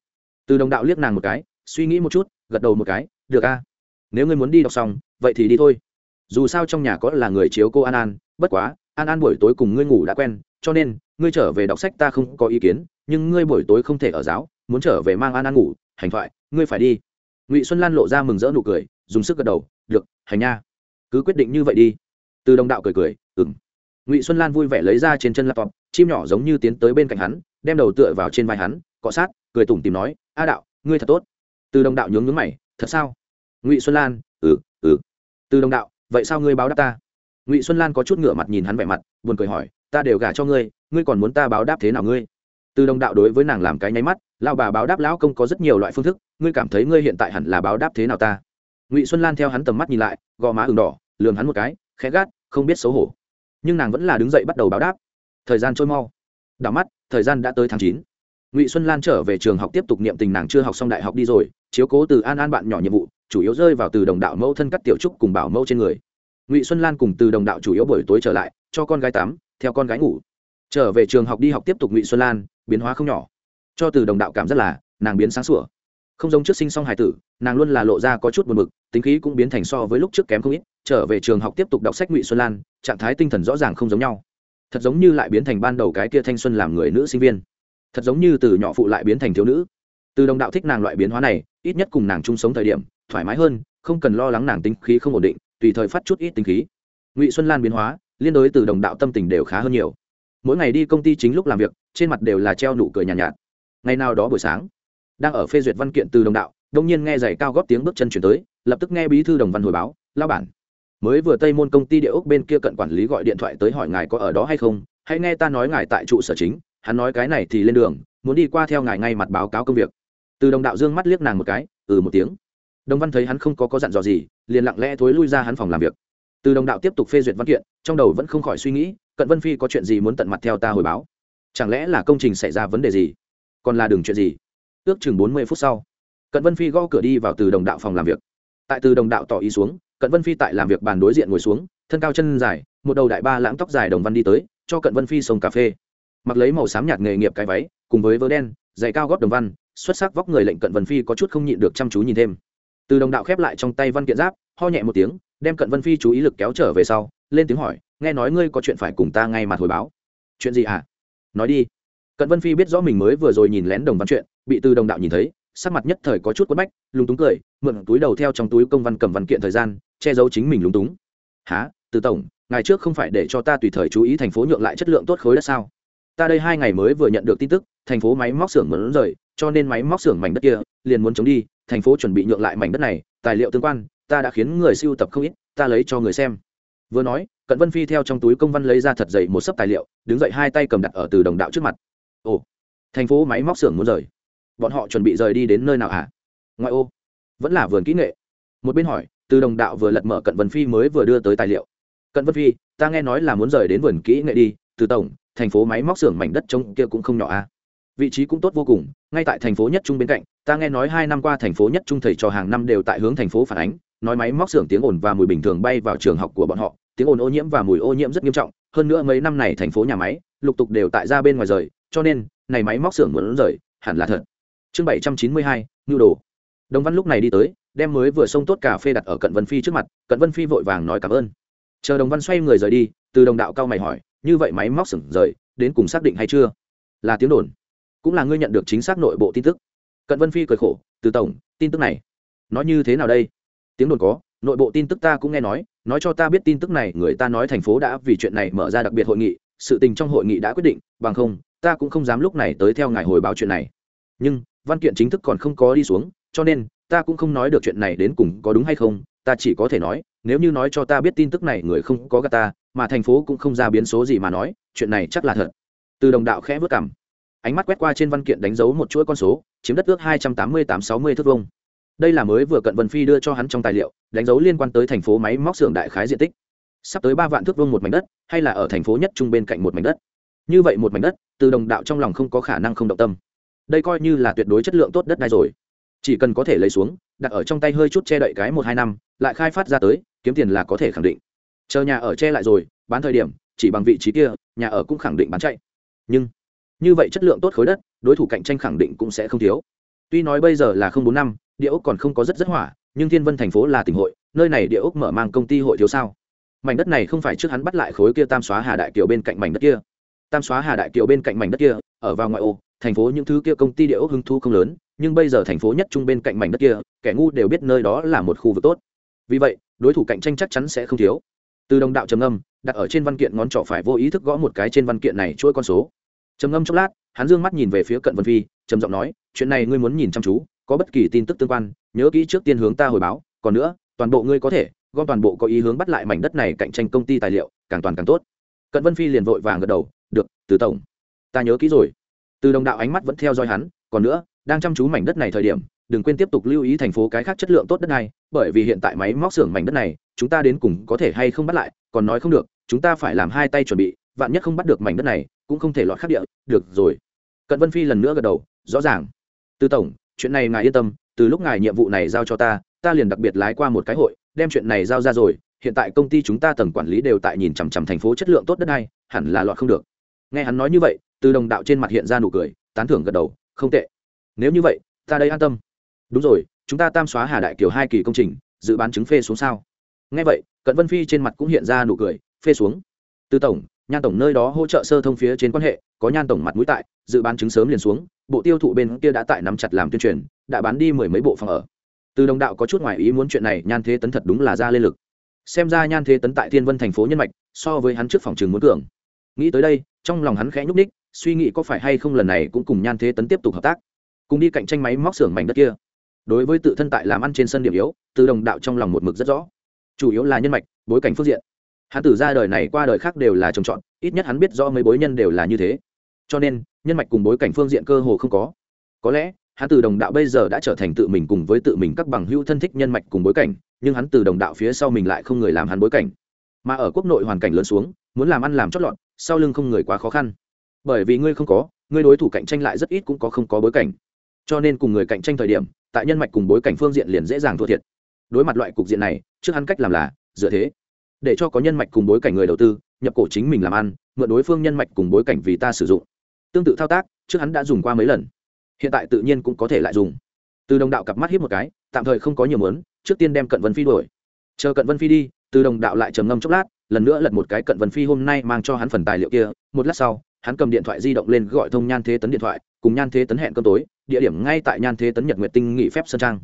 A: Từ đồng đạo liếc nàng một cái suy nghĩ một chút, gật đầu một cái, được a, nếu ngươi muốn đi đọc xong, vậy thì đi thôi. Dù sao trong nhà có là người chiếu cô an an, bất quá, an an buổi tối cùng ngươi ngủ đã quen, cho nên, ngươi trở về đọc sách ta không có ý kiến, nhưng ngươi buổi tối không thể ở giáo, muốn trở về mang an an ngủ, hành thoại, ngươi phải đi. Ngụy xuân lan lộ ra mừng rỡ nụ cười, dùng sức gật đầu, được, hành nha, cứ quyết định như vậy đi. Từ đồng đạo cười cười ừng ngụy xuân lan vui vẻ lấy ra trên chân laptop, chim nhỏ giống như tiến tới bên cạnh hắn, đem đầu tựa vào trên vai hắn, cọ sát, cười tủm tìm nói, a đạo, ngươi thật tốt từ đồng đạo nhướng nhướng mày, thật sao? Ngụy xuân lan ừ ừ. Từ đồng đạo, vậy sao ngươi báo đáp ta? Ngụy xuân lan có chút ngửa mặt nhìn hắn vẻ mặt, buồn cười hỏi, ta đều gả cho ngươi ngươi còn muốn ta báo đáp thế nào ngươi? Từ đồng đạo đối với nàng làm cái nháy mắt lao bà báo đáp lão công có rất nhiều loại phương thức, ngươi cảm thấy ngươi hiện tại hẳn là báo đáp thế nào ta? Ngụy xuân lan theo hắn tầm mắt nhìn lại, gò má ừng đỏ, lườm hắn một cái, khẽ gắt, không biết xấu hổ. Nhưng nàng vẫn là đứng dậy bắt đầu báo đáp. Thời gian trôi mau. Đảo mắt, thời gian đã tới tháng chín ngụy xuân lan trở về trường học tiếp tục niệm tình nàng chưa học xong đại học đi rồi, chiếu cố từ an an bạn nhỏ nhiệm vụ, chủ yếu rơi vào từ đồng đạo mẫu thân cắt tiểu trúc cùng bảo mẫu trên người. Ngụy xuân lan cùng từ đồng đạo chủ yếu buổi tối trở lại, cho con gái tắm, theo con gái ngủ. Trở về trường học đi học tiếp tục ngụy xuân lan, biến hóa không nhỏ. Cho từ đồng đạo cảm rất là, nàng biến sáng sủa. Không giống trước sinh song hải tử, nàng luôn là lộ ra có chút buồn bực, tính khí cũng biến thành so với lúc trước kém không ít, trở về trường học tiếp tục đọc sách ngụy xuân lan, trạng thái tinh thần rõ ràng không giống nhau. Thật giống như lại biến thành ban đầu cái kia thanh xuân làm người nữ sinh viên thật giống như từ nhỏ phụ lại biến thành thiếu nữ. Từ đồng đạo thích nàng loại biến hóa này ít nhất cùng nàng chung sống thời điểm thoải mái hơn không cần lo lắng nàng tính khí không ổn định tùy thời phát chút ít tính khí. Ngụy xuân lan biến hóa liên đối từ đồng đạo tâm tình đều khá hơn nhiều. Mỗi ngày đi công ty chính lúc làm việc trên mặt đều là treo nụ cười nhàn nhạt, nhạt. Ngày nào đó buổi sáng đang ở phê duyệt văn kiện từ đồng đạo đông nhiên nghe giày cao góp tiếng bước chân chuyển tới lập tức nghe bí thư đồng văn hồi báo lao bản mới vừa tây môn công ty địa ốc bên kia cận quản lý gọi điện thoại tới hỏi ngài có ở đó hay không? Hãy nghe ta nói ngài tại trụ sở chính hắn nói cái này thì lên đường, muốn đi qua theo ngài ngay mặt báo cáo công việc. Từ đồng đạo dương mắt liếc nàng một cái ừ một tiếng. Đồng văn thấy hắn không có có dặn dò gì, liền lặng lẽ thối lui ra hắn phòng làm việc. Từ đồng đạo tiếp tục phê duyệt văn kiện, trong đầu vẫn không khỏi suy nghĩ, cận vân phi có chuyện gì muốn tận mặt theo ta hồi báo? Chẳng lẽ là công trình xảy ra vấn đề gì? Còn là đường chuyện gì? Ước chừng bốn mươi phút sau, cận vân phi gõ cửa đi vào từ đồng đạo phòng làm việc. Tại từ đồng đạo tỏ ý xuống, cận vân phi tại làm việc bàn đối diện ngồi xuống, thân cao chân dài, một đầu đại ba lãng tóc dài đồng văn đi tới, cho cận vân phi sông cà phê mặc lấy màu xám nhạt nghề nghiệp cái váy, cùng với vớ đen, giày cao gót đồng văn, xuất sắc vóc người lệnh cận vân phi có chút không nhịn được chăm chú nhìn thêm. Từ đồng đạo khép lại trong tay văn kiện giáp, ho nhẹ một tiếng, đem cận vân phi chú ý lực kéo trở về sau, lên tiếng hỏi, nghe nói ngươi có chuyện phải cùng ta ngay mặt hồi báo. Chuyện gì hả? À? nói đi. Cận vân phi biết rõ mình mới vừa rồi nhìn lén đồng văn chuyện, bị từ đồng đạo nhìn thấy, sắc mặt nhất thời có chút quất bách, lúng túng cười, mượn túi đầu theo trong túi công văn cầm văn kiện thời gian, che giấu chính mình lúng túng. Há từ tổng, ngày trước không phải để cho ta tùy thời chú ý thành phố nhượng lại chất lượng tốt khối đất sao? Ta đây hai ngày mới vừa nhận được tin tức, thành phố máy móc xưởng muốn rời, cho nên máy móc xưởng mảnh đất kia liền muốn chống đi, thành phố chuẩn bị nhượng lại mảnh đất này, tài liệu tương quan, ta đã khiến người siêu tập không ít, ta lấy cho người xem. Vừa nói, cận vân phi theo trong túi công văn lấy ra thật dày một sấp tài liệu, đứng dậy hai tay cầm đặt ở từ đồng đạo trước mặt. Ồ, thành phố máy móc xưởng muốn rời. Bọn họ chuẩn bị rời đi đến nơi nào hả? Ngoại ô. Vẫn là vườn kỹ nghệ. Một bên hỏi, từ đồng đạo vừa lật mở cận vân phi mới vừa đưa tới tài liệu. Cận vân phi, ta nghe nói là muốn rời đến vườn kỹ nghệ đi, từ tổng thành phố máy móc xưởng mảnh đất trông kia cũng không nhỏ a. À. vị trí cũng tốt vô cùng, ngay tại thành phố nhất trung bên cạnh, ta nghe nói hai năm qua thành phố nhất trung thầy trò hàng năm đều tại hướng thành phố phản ánh, nói máy móc xưởng tiếng ồn và mùi bình thường bay vào trường học của bọn họ, tiếng ồn ô nhiễm và mùi ô nhiễm rất nghiêm trọng, hơn nữa mấy năm này thành phố nhà máy, lục tục đều tại ra bên ngoài rời, cho nên, này máy móc xưởng muốn rời, hẳn là thật. Chương bảy trăm chín mươi hai nhu đồ. Đồng văn lúc này đi tới, đem mới vừa xông tốt cà phê đặt ở cận vân phi trước mặt, cận vân phi vội vàng nói cảm ơn. Chờ đồng văn xoay người rời đi, từ đồng đạo cao mày hỏi như vậy máy móc sửng rời, đến cùng xác định hay chưa? Là tiếng đồn. Cũng là ngươi nhận được chính xác nội bộ tin tức. Cận vân phi cười khổ, từ tổng, tin tức này nói như thế nào đây? Tiếng đồn có, nội bộ tin tức ta cũng nghe nói nói cho ta biết tin tức này, người ta nói thành phố đã vì chuyện này mở ra đặc biệt hội nghị, sự tình trong hội nghị đã quyết định, bằng không, ta cũng không dám lúc này tới theo ngài hồi báo chuyện này. Nhưng, văn kiện chính thức còn không có đi xuống, cho nên, ta cũng không nói được chuyện này đến cùng có đúng hay không, ta chỉ có thể nói nếu như nói cho ta biết tin tức này, người không có gà ta, mà thành phố cũng không ra biến số gì mà nói, chuyện này chắc là thật. Từ đồng đạo khẽ vớt cảm ánh mắt quét qua trên văn kiện đánh dấu một chuỗi con số, chiếm đất ước hai trăm tám mươi tám sáu mươi thước vông đây là mới vừa cận vân phi đưa cho hắn trong tài liệu, đánh dấu liên quan tới thành phố máy móc xưởng đại khái diện tích. Sắp tới ba vạn thước vông một mảnh đất, hay là ở thành phố nhất trung bên cạnh một mảnh đất. Như vậy một mảnh đất, từ đồng đạo trong lòng không có khả năng không động tâm. Đây coi như là tuyệt đối chất lượng tốt đất đai rồi. Chỉ cần có thể lấy xuống, đặt ở trong tay hơi chút che đậy cái một hai năm lại khai phát ra tới, kiếm tiền là có thể khẳng định. Chờ nhà ở che lại rồi, bán thời điểm, chỉ bằng vị trí kia, nhà ở cũng khẳng định bán chạy. Nhưng, như vậy chất lượng tốt khối đất, đối thủ cạnh tranh khẳng định cũng sẽ không thiếu. Tuy nói bây giờ là không bốn năm, địa ốc còn không có rất rất hỏa, nhưng thiên vân thành phố là tỉnh hội, nơi này địa ốc mở mang công ty hội thiếu sao? Mảnh đất này không phải trước hắn bắt lại khối kia tam xóa hà đại kiều bên cạnh mảnh đất kia. Tam xóa hà đại kiều bên cạnh mảnh đất kia, ở vào ngoại ô, thành phố những thứ kia công ty địa ốc hưng thu không lớn, nhưng bây giờ thành phố nhất trung bên cạnh mảnh đất kia, kẻ ngu đều biết nơi đó là một khu vực tốt vì vậy, đối thủ cạnh tranh chắc chắn sẽ không thiếu. Từ đồng đạo trầm âm đặt ở trên văn kiện ngón trỏ phải vô ý thức gõ một cái trên văn kiện này chuỗi con số. Trầm âm chốc lát, hắn dương mắt nhìn về phía cận vân phi, trầm giọng nói, chuyện này ngươi muốn nhìn chăm chú, có bất kỳ tin tức tương quan, nhớ kỹ trước tiên hướng ta hồi báo, còn nữa, toàn bộ ngươi có thể, gom toàn bộ có ý hướng bắt lại mảnh đất này cạnh tranh công ty tài liệu, càng toàn càng tốt. Cận vân phi liền vội vàng gật đầu, được, từ tổng, ta nhớ kỹ rồi. Từ đồng đạo ánh mắt vẫn theo dõi hắn, còn nữa, đang chăm chú mảnh đất này thời điểm đừng quên tiếp tục lưu ý thành phố cái khác chất lượng tốt đất này, bởi vì hiện tại máy móc xưởng mảnh đất này, chúng ta đến cùng có thể hay không bắt lại, còn nói không được, chúng ta phải làm hai tay chuẩn bị, vạn nhất không bắt được mảnh đất này, cũng không thể lọt khắc địa, được rồi. Cận vân phi lần nữa gật đầu, rõ ràng. Từ tổng, chuyện này ngài yên tâm, từ lúc ngài nhiệm vụ này giao cho ta ta liền đặc biệt lái qua một cái hội, đem chuyện này giao ra rồi, hiện tại công ty chúng ta tầng quản lý đều tại nhìn chằm chằm thành phố chất lượng tốt đất này, hẳn là lọt không được. Nghe hắn nói như vậy từ đồng đạo trên mặt hiện ra nụ cười, tán thưởng gật đầu, không tệ. Nếu như vậy, ta đây an tâm đúng rồi, chúng ta tam xóa hà đại kiều hai kỳ công trình, dự bán chứng phê xuống sao? Ngay vậy, cận vân phi trên mặt cũng hiện ra nụ cười, phê xuống. Từ tổng, nhan tổng nơi đó hỗ trợ sơ thông phía trên quan hệ, có nhan tổng mặt mũi tại, dự bán chứng sớm liền xuống, bộ tiêu thụ bên kia đã tại nắm chặt làm tuyên truyền, đã bán đi mười mấy bộ phòng ở. Từ đồng đạo có chút ngoài ý muốn chuyện này, nhan thế tấn thật đúng là ra lên lực. Xem ra nhan thế tấn tại thiên vân thành phố nhân mạch, so với hắn trước phòng trường muốn cường. Nghĩ tới đây, trong lòng hắn khẽ nhúc ních suy nghĩ có phải hay không lần này cũng cùng nhan thế tấn tiếp tục hợp tác. Cùng đi cạnh tranh máy móc xưởng mảnh đất kia đối với tự thân tại làm ăn trên sân điểm yếu, từ đồng đạo trong lòng một mực rất rõ. Chủ yếu là nhân mạch, bối cảnh phương diện. Hắn từ ra đời này qua đời khác đều là trồng trọt, ít nhất hắn biết rõ mấy bối nhân đều là như thế. Cho nên, nhân mạch cùng bối cảnh phương diện cơ hồ không có. Có lẽ, hắn từ đồng đạo bây giờ đã trở thành tự mình cùng với tự mình các bằng hữu thân thích nhân mạch cùng bối cảnh, nhưng hắn từ đồng đạo phía sau mình lại không người làm hắn bối cảnh. Mà ở quốc nội hoàn cảnh lớn xuống, muốn làm ăn làm chót lọt, sau lưng không người quá khó khăn. Bởi vì ngươi không có, ngươi đối thủ cạnh tranh lại rất ít cũng có không có bối cảnh cho nên cùng người cạnh tranh thời điểm, tại nhân mạch cùng bối cảnh phương diện liền dễ dàng thua thiệt. Đối mặt loại cục diện này, trước hắn cách làm là, dựa thế. Để cho có nhân mạch cùng bối cảnh người đầu tư, nhập cổ chính mình làm ăn, mượn đối phương nhân mạch cùng bối cảnh vì ta sử dụng. Tương tự thao tác, trước hắn đã dùng qua mấy lần. Hiện tại tự nhiên cũng có thể lại dùng. Từ đồng đạo cặp mắt hiếp một cái, tạm thời không có nhiều mớn trước tiên đem cận vân phi đuổi. Chờ cận vân phi đi, từ đồng đạo lại trầm ngâm chốc lát, lần nữa lật một cái cận vân phi hôm nay mang cho hắn phần tài liệu kia. Một lát sau, hắn cầm điện thoại di động lên gọi thông nhan thế tấn điện thoại, cùng nhan thế tấn hẹn cơm tối địa điểm ngay tại nhan thế tấn nhật nguyệt tinh nghỉ phép sơn trang.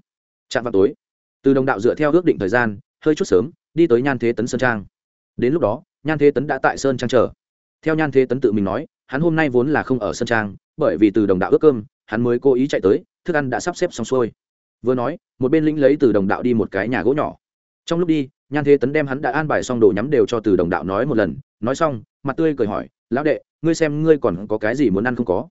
A: Trạm vào tối, từ đồng đạo dựa theo ước định thời gian, hơi chút sớm, đi tới nhan thế tấn sơn trang. Đến lúc đó, nhan thế tấn đã tại sơn trang chờ. Theo nhan thế tấn tự mình nói, hắn hôm nay vốn là không ở sơn trang, bởi vì từ đồng đạo ước cơm, hắn mới cố ý chạy tới, thức ăn đã sắp xếp xong xuôi. Vừa nói, một bên lĩnh lấy từ đồng đạo đi một cái nhà gỗ nhỏ. Trong lúc đi, nhan thế tấn đem hắn đã an bài xong đồ nhắm đều cho từ đồng đạo nói một lần. Nói xong, mặt tươi cười hỏi, lão đệ, ngươi xem ngươi còn có cái gì muốn ăn không có?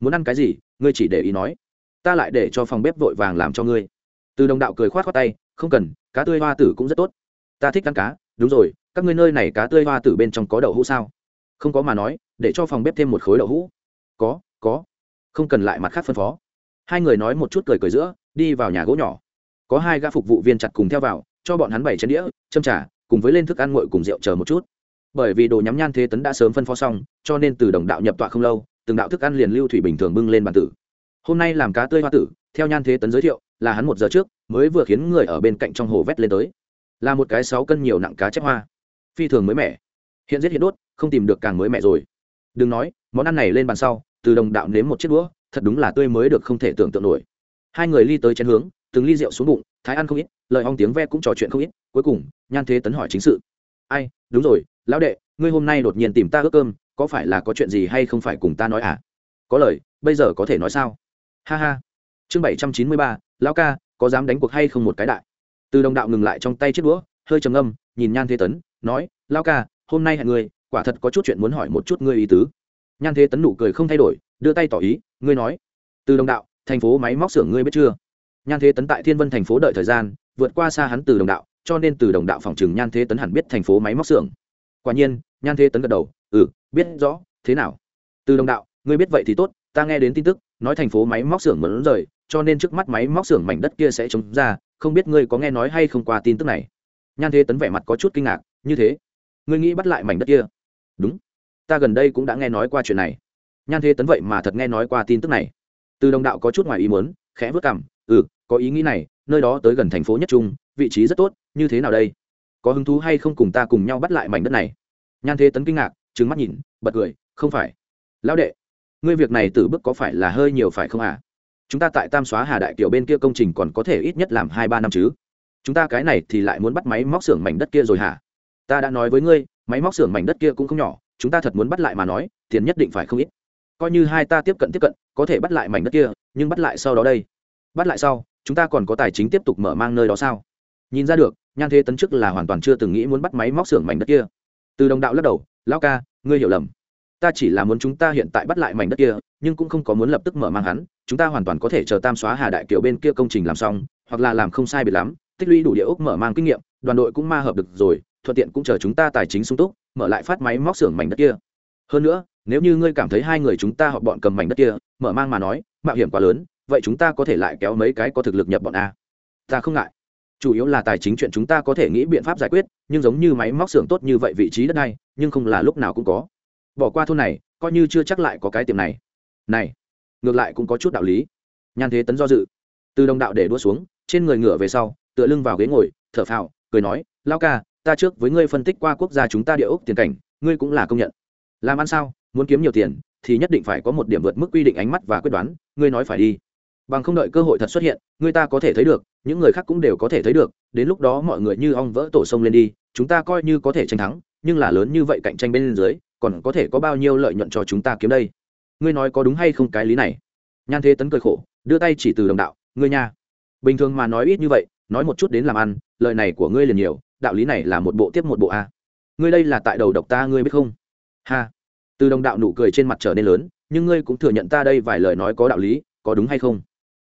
A: Muốn ăn cái gì, ngươi chỉ để ý nói. Ta lại để cho phòng bếp vội vàng làm cho ngươi. Từ đồng đạo cười khoát khoát tay, không cần, cá tươi hoa tử cũng rất tốt. Ta thích ăn cá, đúng rồi, các ngươi nơi này cá tươi hoa tử bên trong có đậu hũ sao? Không có mà nói, để cho phòng bếp thêm một khối đậu hũ. Có có. Không cần lại mặt khác phân phó. Hai người nói một chút cười cười giữa, đi vào nhà gỗ nhỏ. Có hai gã phục vụ viên chặt cùng theo vào, cho bọn hắn bảy chén đĩa, châm trà, cùng với lên thức ăn nguội cùng rượu chờ một chút. Bởi vì đồ nhắm nhan thế tấn đã sớm phân phó xong, cho nên từ đồng đạo nhập tọa không lâu từng đạo thức ăn liền lưu thủy bình thường bưng lên bàn tử. Hôm nay làm cá tươi hoa tử, theo nhan thế tấn giới thiệu, là hắn một giờ trước mới vừa khiến người ở bên cạnh trong hồ vét lên tới. Là một cái sáu cân nhiều nặng cá chép hoa. Phi thường mới mẻ. Hiện giết hiện đốt, không tìm được càng mới mẻ rồi. Đừng nói, món ăn này lên bàn sau, từ đồng đạo nếm một chiếc đũa, thật đúng là tươi mới được không thể tưởng tượng nổi. Hai người ly tới chén hướng, từng ly rượu xuống bụng, thái ăn không ít, lời ong tiếng ve cũng trò chuyện không ít, cuối cùng, nhan thế tấn hỏi chính sự. Ai, đúng rồi, lão đệ, ngươi hôm nay đột nhiên tìm ta ước cơm có phải là có chuyện gì hay không phải cùng ta nói à? Có lời, bây giờ có thể nói sao? Ha ha. Chương bảy trăm chín mươi ba, lão ca, có dám đánh cuộc hay không một cái đại? Từ đồng đạo ngừng lại trong tay chiếc đũa, hơi trầm âm nhìn nhan thế tấn, nói, lão ca, hôm nay hẹn ngươi quả thật có chút chuyện muốn hỏi một chút ngươi ý tứ. Nhan thế tấn nụ cười không thay đổi, đưa tay tỏ ý, ngươi nói. Từ đồng đạo, thành phố máy móc xưởng ngươi biết chưa? Nhan thế tấn tại thiên vân thành phố đợi thời gian, vượt qua xa hắn từ đồng đạo, cho nên từ đồng đạo phòng trừng nhan thế tấn hẳn biết thành phố máy móc xưởng. Quả nhiên, nhan thế tấn gật đầu ừ biết rõ, thế nào? Từ đồng đạo, ngươi biết vậy thì tốt, ta nghe đến tin tức, nói thành phố máy móc xưởng muốn rời, cho nên trước mắt máy móc xưởng mảnh đất kia sẽ chống ra, không biết ngươi có nghe nói hay không qua tin tức này. Nhan thế tấn vẻ mặt có chút kinh ngạc, như thế, ngươi nghĩ bắt lại mảnh đất kia? Đúng, ta gần đây cũng đã nghe nói qua chuyện này. Nhan thế tấn vậy mà thật nghe nói qua tin tức này. Từ đồng đạo có chút ngoài ý muốn, khẽ vớt cảm ừ có ý nghĩ này, nơi đó tới gần thành phố nhất trung, vị trí rất tốt, như thế nào đây? Có hứng thú hay không cùng ta cùng nhau bắt lại mảnh đất này? Nhan thế tấn kinh ngạc trứng mắt nhìn, bật cười, không phải. Lão đệ, ngươi việc này từ bước có phải là hơi nhiều phải không à chúng ta tại tam xóa hà đại kiều bên kia công trình còn có thể ít nhất làm hai ba năm chứ. Chúng ta cái này thì lại muốn bắt máy móc xưởng mảnh đất kia rồi hả? Ta đã nói với ngươi, máy móc xưởng mảnh đất kia cũng không nhỏ, chúng ta thật muốn bắt lại mà nói, tiền nhất định phải không ít. Coi như hai ta tiếp cận tiếp cận, có thể bắt lại mảnh đất kia, nhưng bắt lại sau đó đây. Bắt lại sau, chúng ta còn có tài chính tiếp tục mở mang nơi đó sao? Nhìn ra được, nhan thế tấn chức là hoàn toàn chưa từng nghĩ muốn bắt máy móc xưởng mảnh đất kia. Từ đồng đạo lắc đầu lao ca, ngươi hiểu lầm. Ta chỉ là muốn chúng ta hiện tại bắt lại mảnh đất kia, nhưng cũng không có muốn lập tức mở mang hắn. Chúng ta hoàn toàn có thể chờ tam xóa hà đại kiểu bên kia công trình làm xong, hoặc là làm không sai biệt lắm. Tích lũy đủ địa ốc mở mang kinh nghiệm, đoàn đội cũng ma hợp được rồi, thuận tiện cũng chờ chúng ta tài chính sung túc, mở lại phát máy móc xưởng mảnh đất kia. Hơn nữa, nếu như ngươi cảm thấy hai người chúng ta họ bọn cầm mảnh đất kia, mở mang mà nói, mạo hiểm quá lớn, vậy chúng ta có thể lại kéo mấy cái có thực lực nhập bọn a? Ta không ngại chủ yếu là tài chính chuyện chúng ta có thể nghĩ biện pháp giải quyết, nhưng giống như máy móc xưởng tốt như vậy vị trí đất này, nhưng không là lúc nào cũng có. Bỏ qua thôn này, coi như chưa chắc lại có cái tiệm này. Này, ngược lại cũng có chút đạo lý. Nhan thế tấn do dự. Từ đồng đạo để đua xuống, trên người ngửa về sau, tựa lưng vào ghế ngồi, thở phào, cười nói, lao ca, ta trước với ngươi phân tích qua quốc gia chúng ta địa ốc tiền cảnh, ngươi cũng là công nhận. Làm ăn sao, muốn kiếm nhiều tiền, thì nhất định phải có một điểm vượt mức quy định ánh mắt và quyết đoán, ngươi nói phải đi bằng không đợi cơ hội thật xuất hiện, người ta có thể thấy được, những người khác cũng đều có thể thấy được, đến lúc đó mọi người như ong vỡ tổ sông lên đi, chúng ta coi như có thể tranh thắng, nhưng là lớn như vậy cạnh tranh bên dưới, còn có thể có bao nhiêu lợi nhuận cho chúng ta kiếm đây? Ngươi nói có đúng hay không cái lý này? Nhan thế tấn cười khổ, đưa tay chỉ từ đồng đạo, ngươi nha. Bình thường mà nói ít như vậy, nói một chút đến làm ăn, lời này của ngươi liền nhiều, đạo lý này là một bộ tiếp một bộ a. Ngươi đây là tại đầu độc ta ngươi biết không? Ha. Từ đồng đạo nụ cười trên mặt trở nên lớn, nhưng ngươi cũng thừa nhận ta đây vài lời nói có đạo lý, có đúng hay không?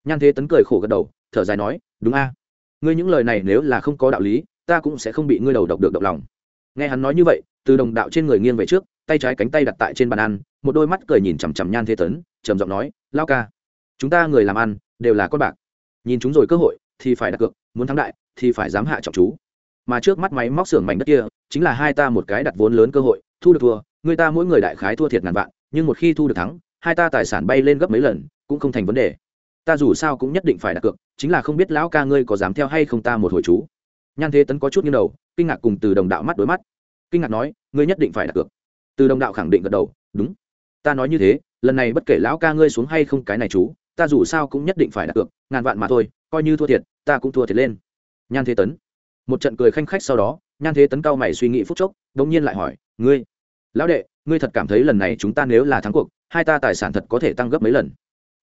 A: Nhan thế tấn cười khổ gật đầu, thở dài nói, đúng a. Ngươi những lời này nếu là không có đạo lý, ta cũng sẽ không bị ngươi đầu độc được động lòng. Nghe hắn nói như vậy, từ đồng đạo trên người nghiêng về trước, tay trái cánh tay đặt tại trên bàn ăn, một đôi mắt cười nhìn chằm chằm nhan thế tấn, trầm giọng nói lao ca, chúng ta người làm ăn đều là con bạc. Nhìn chúng rồi cơ hội thì phải đặt cược, muốn thắng đại thì phải dám hạ trọng chú. Mà trước mắt máy móc xưởng mảnh đất kia, chính là hai ta một cái đặt vốn lớn cơ hội, thu được thua, người ta mỗi người đại khái thua thiệt ngàn vạn, nhưng một khi thu được thắng, hai ta tài sản bay lên gấp mấy lần, cũng không thành vấn đề ta dù sao cũng nhất định phải đặt cược, chính là không biết lão ca ngươi có dám theo hay không ta một hồi chú. Nhan thế tấn có chút như đầu, kinh ngạc cùng từ đồng đạo mắt đối mắt. Kinh ngạc nói, ngươi nhất định phải đặt cược. Từ đồng đạo khẳng định gật đầu, đúng. Ta nói như thế, lần này bất kể lão ca ngươi xuống hay không cái này chú, ta dù sao cũng nhất định phải đặt cược, ngàn vạn mà thôi, coi như thua thiệt, ta cũng thua thiệt lên. Nhan thế tấn. Một trận cười khanh khách sau đó, nhan thế tấn cao mày suy nghĩ phút chốc đ ỗ n g nhiên lại hỏi, ngươi, lão đệ, ngươi thật cảm thấy lần này chúng ta nếu là thắng cuộc, hai ta tài sản thật có thể tăng gấp mấy lần?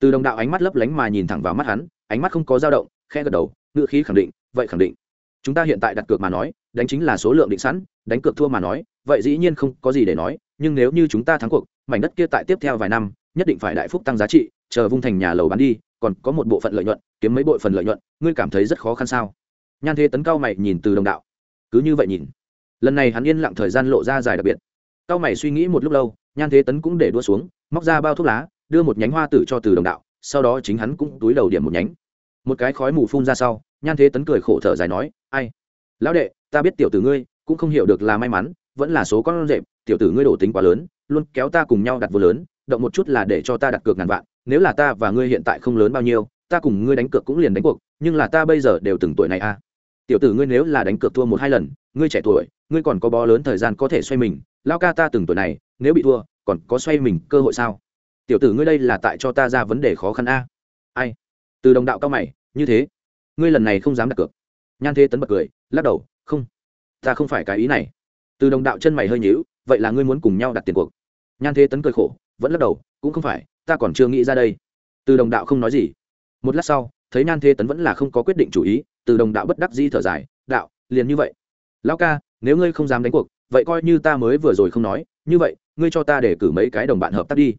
A: Từ đồng đạo ánh mắt lấp lánh mà nhìn thẳng vào mắt hắn, ánh mắt không có dao động khe gật đầu ngự khí khẳng định, vậy khẳng định. Chúng ta hiện tại đặt cược mà nói, đánh chính là số lượng định sẵn, đánh cược thua mà nói, vậy dĩ nhiên không có gì để nói, nhưng nếu như chúng ta thắng cuộc, mảnh đất kia tại tiếp theo vài năm, nhất định phải đại phúc tăng giá trị, chờ vung thành nhà lầu bán đi, còn có một bộ phận lợi nhuận, kiếm mấy bộ phận lợi nhuận, ngươi cảm thấy rất khó khăn sao? Nhan thế tấn cao mày nhìn từ đồng đạo. Cứ như vậy nhìn. Lần này hắn yên lặng thời gian lộ ra dài đặc biệt. Cao mày suy nghĩ một lúc lâu, nhan thế tấn cũng để đua xuống, móc ra bao thuốc lá đưa một nhánh hoa tử cho từ đồng đạo, sau đó chính hắn cũng túi đầu điểm một nhánh. Một cái khói mù phun ra sau, nhan thế tấn cười khổ thở dài nói, ai? Lão đệ, ta biết tiểu tử ngươi, cũng không hiểu được là may mắn, vẫn là số con rệm tiểu tử ngươi đổ tính quá lớn, luôn kéo ta cùng nhau đặt vô lớn, động một chút là để cho ta đặt cược ngàn vạn, nếu là ta và ngươi hiện tại không lớn bao nhiêu, ta cùng ngươi đánh cược cũng liền đánh cuộc, nhưng là ta bây giờ đều từng tuổi này a à. tiểu tử ngươi nếu là đánh cược thua một hai lần, ngươi trẻ tuổi, ngươi còn có bó lớn thời gian có thể xoay mình lao ca ta từng tuổi này, nếu bị thua, còn có xoay mình cơ hội sao? Tiểu tử ngươi đây là tại cho ta ra vấn đề khó khăn a. Ai? Từ đồng đạo cao mày, như thế. Ngươi lần này không dám đặt cược. Nhan thế tấn bật cười, lắc đầu, không. Ta không phải cái ý này. Từ đồng đạo chân mày hơi nhíu, vậy là ngươi muốn cùng nhau đặt tiền cuộc. Nhan thế tấn cười khổ, vẫn lắc đầu, cũng không phải, ta còn chưa nghĩ ra đây. Từ đồng đạo không nói gì. Một lát sau, thấy nhan thế tấn vẫn là không có quyết định chủ ý, từ đồng đạo bất đắc di thở dài, đạo, liền như vậy. Lão ca, nếu ngươi không dám đánh cuộc, vậy coi như ta mới vừa rồi không nói, như vậy, ngươi cho ta để cử mấy cái đồng bạn hợp tác đi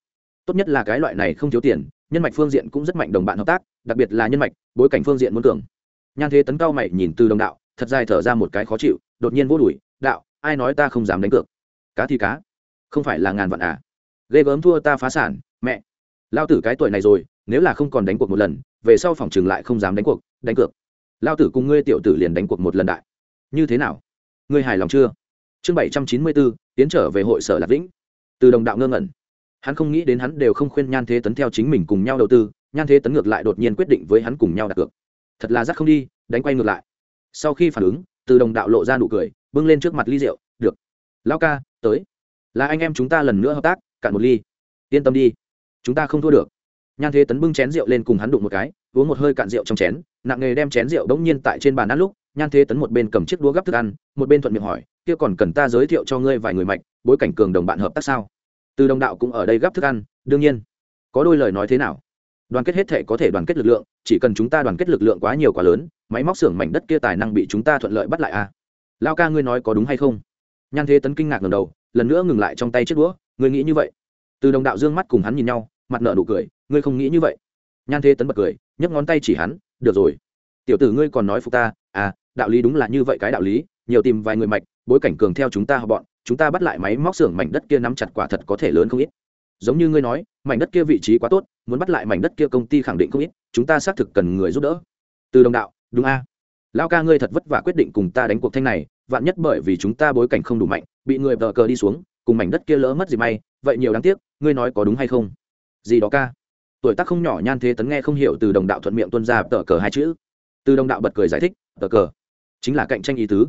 A: tốt nhất là cái loại này không thiếu tiền, nhân mạch phương diện cũng rất mạnh đồng bạn hợp tác, đặc biệt là nhân mạch, bối cảnh phương diện muốn cường. Nhan thế tấn cao mày nhìn từ đồng đạo, thật dài thở ra một cái khó chịu, đột nhiên vô đùi đạo, ai nói ta không dám đánh cược? Cá thì cá, không phải là ngàn vạn à? Ghê gớm thua ta phá sản, mẹ. Lao tử cái tuổi này rồi, nếu là không còn đánh cuộc một lần, về sau phòng trường lại không dám đánh cuộc, đánh cược. Lao tử cùng ngươi tiểu tử liền đánh cuộc một lần đại. Như thế nào? Ngươi hài lòng chưa? Chương bảy trăm chín mươi bốn, tiến trở về hội sở lạc vĩnh. Từ đồng đạo ngơ ngẩn hắn không nghĩ đến hắn đều không khuyên nhan thế tấn theo chính mình cùng nhau đầu tư, nhan thế tấn ngược lại đột nhiên quyết định với hắn cùng nhau đặt cược. Thật là rắc không đi, đánh quay ngược lại. Sau khi phản ứng, từ đồng đạo lộ ra nụ cười, bưng lên trước mặt ly rượu, được. Lao ca, tới. Là anh em chúng ta lần nữa hợp tác, cạn một ly. Yên tâm đi. Chúng ta không thua được. Nhan thế tấn bưng chén rượu lên cùng hắn đụng một cái, uống một hơi cạn rượu trong chén, nặng nghề đem chén rượu bỗng nhiên tại trên bàn ăn lúc, nhan thế tấn một bên cầm chiếc đũa gắp thức ăn, một bên thuận miệng hỏi, kia còn cần ta giới thiệu cho ngươi vài người mạch, bối cảnh cường đồng bạn hợp tác sao? Từ đồng đạo cũng ở đây gắp thức ăn, đương nhiên. Có đôi lời nói thế nào? Đoàn kết hết thể có thể đoàn kết lực lượng, chỉ cần chúng ta đoàn kết lực lượng quá nhiều quá lớn, máy móc xưởng mảnh đất kia tài năng bị chúng ta thuận lợi bắt lại à? Lao ca ngươi nói có đúng hay không? Nhan thế tấn kinh ngạc ngầm đầu, lần nữa ngừng lại trong tay chiếc đũa, ngươi nghĩ như vậy. Từ đồng đạo dương mắt cùng hắn nhìn nhau, mặt nợ nụ cười, ngươi không nghĩ như vậy. Nhan thế tấn bật cười, nhấc ngón tay chỉ hắn, được rồi. Tiểu tử ngươi còn nói phục ta à đạo lý đúng là như vậy cái đạo lý, nhiều tìm vài người mạch bối cảnh cường theo chúng ta họ bọn, chúng ta bắt lại máy móc xưởng mảnh đất kia nắm chặt quả thật có thể lớn không ít. Giống như ngươi nói, mảnh đất kia vị trí quá tốt, muốn bắt lại mảnh đất kia công ty khẳng định không ít, chúng ta xác thực cần người giúp đỡ. Từ đồng đạo, đúng a. À. lao ca ngươi thật vất vả quyết định cùng ta đánh cuộc thanh này, vạn nhất bởi vì chúng ta bối cảnh không đủ mạnh, bị người vợ cờ đi xuống, cùng mảnh đất kia lỡ mất gì may, vậy nhiều đáng tiếc, ngươi nói có đúng hay không? Gì đó ca? Tuổi tác không nhỏ nhan thế tấn nghe không hiểu từ đồng đạo thuận miệng tuân ra tờ cờ hai chữ. Từ đồng đạo bật cười giải thích, tờ cờ, chính là cạnh tranh ý tứ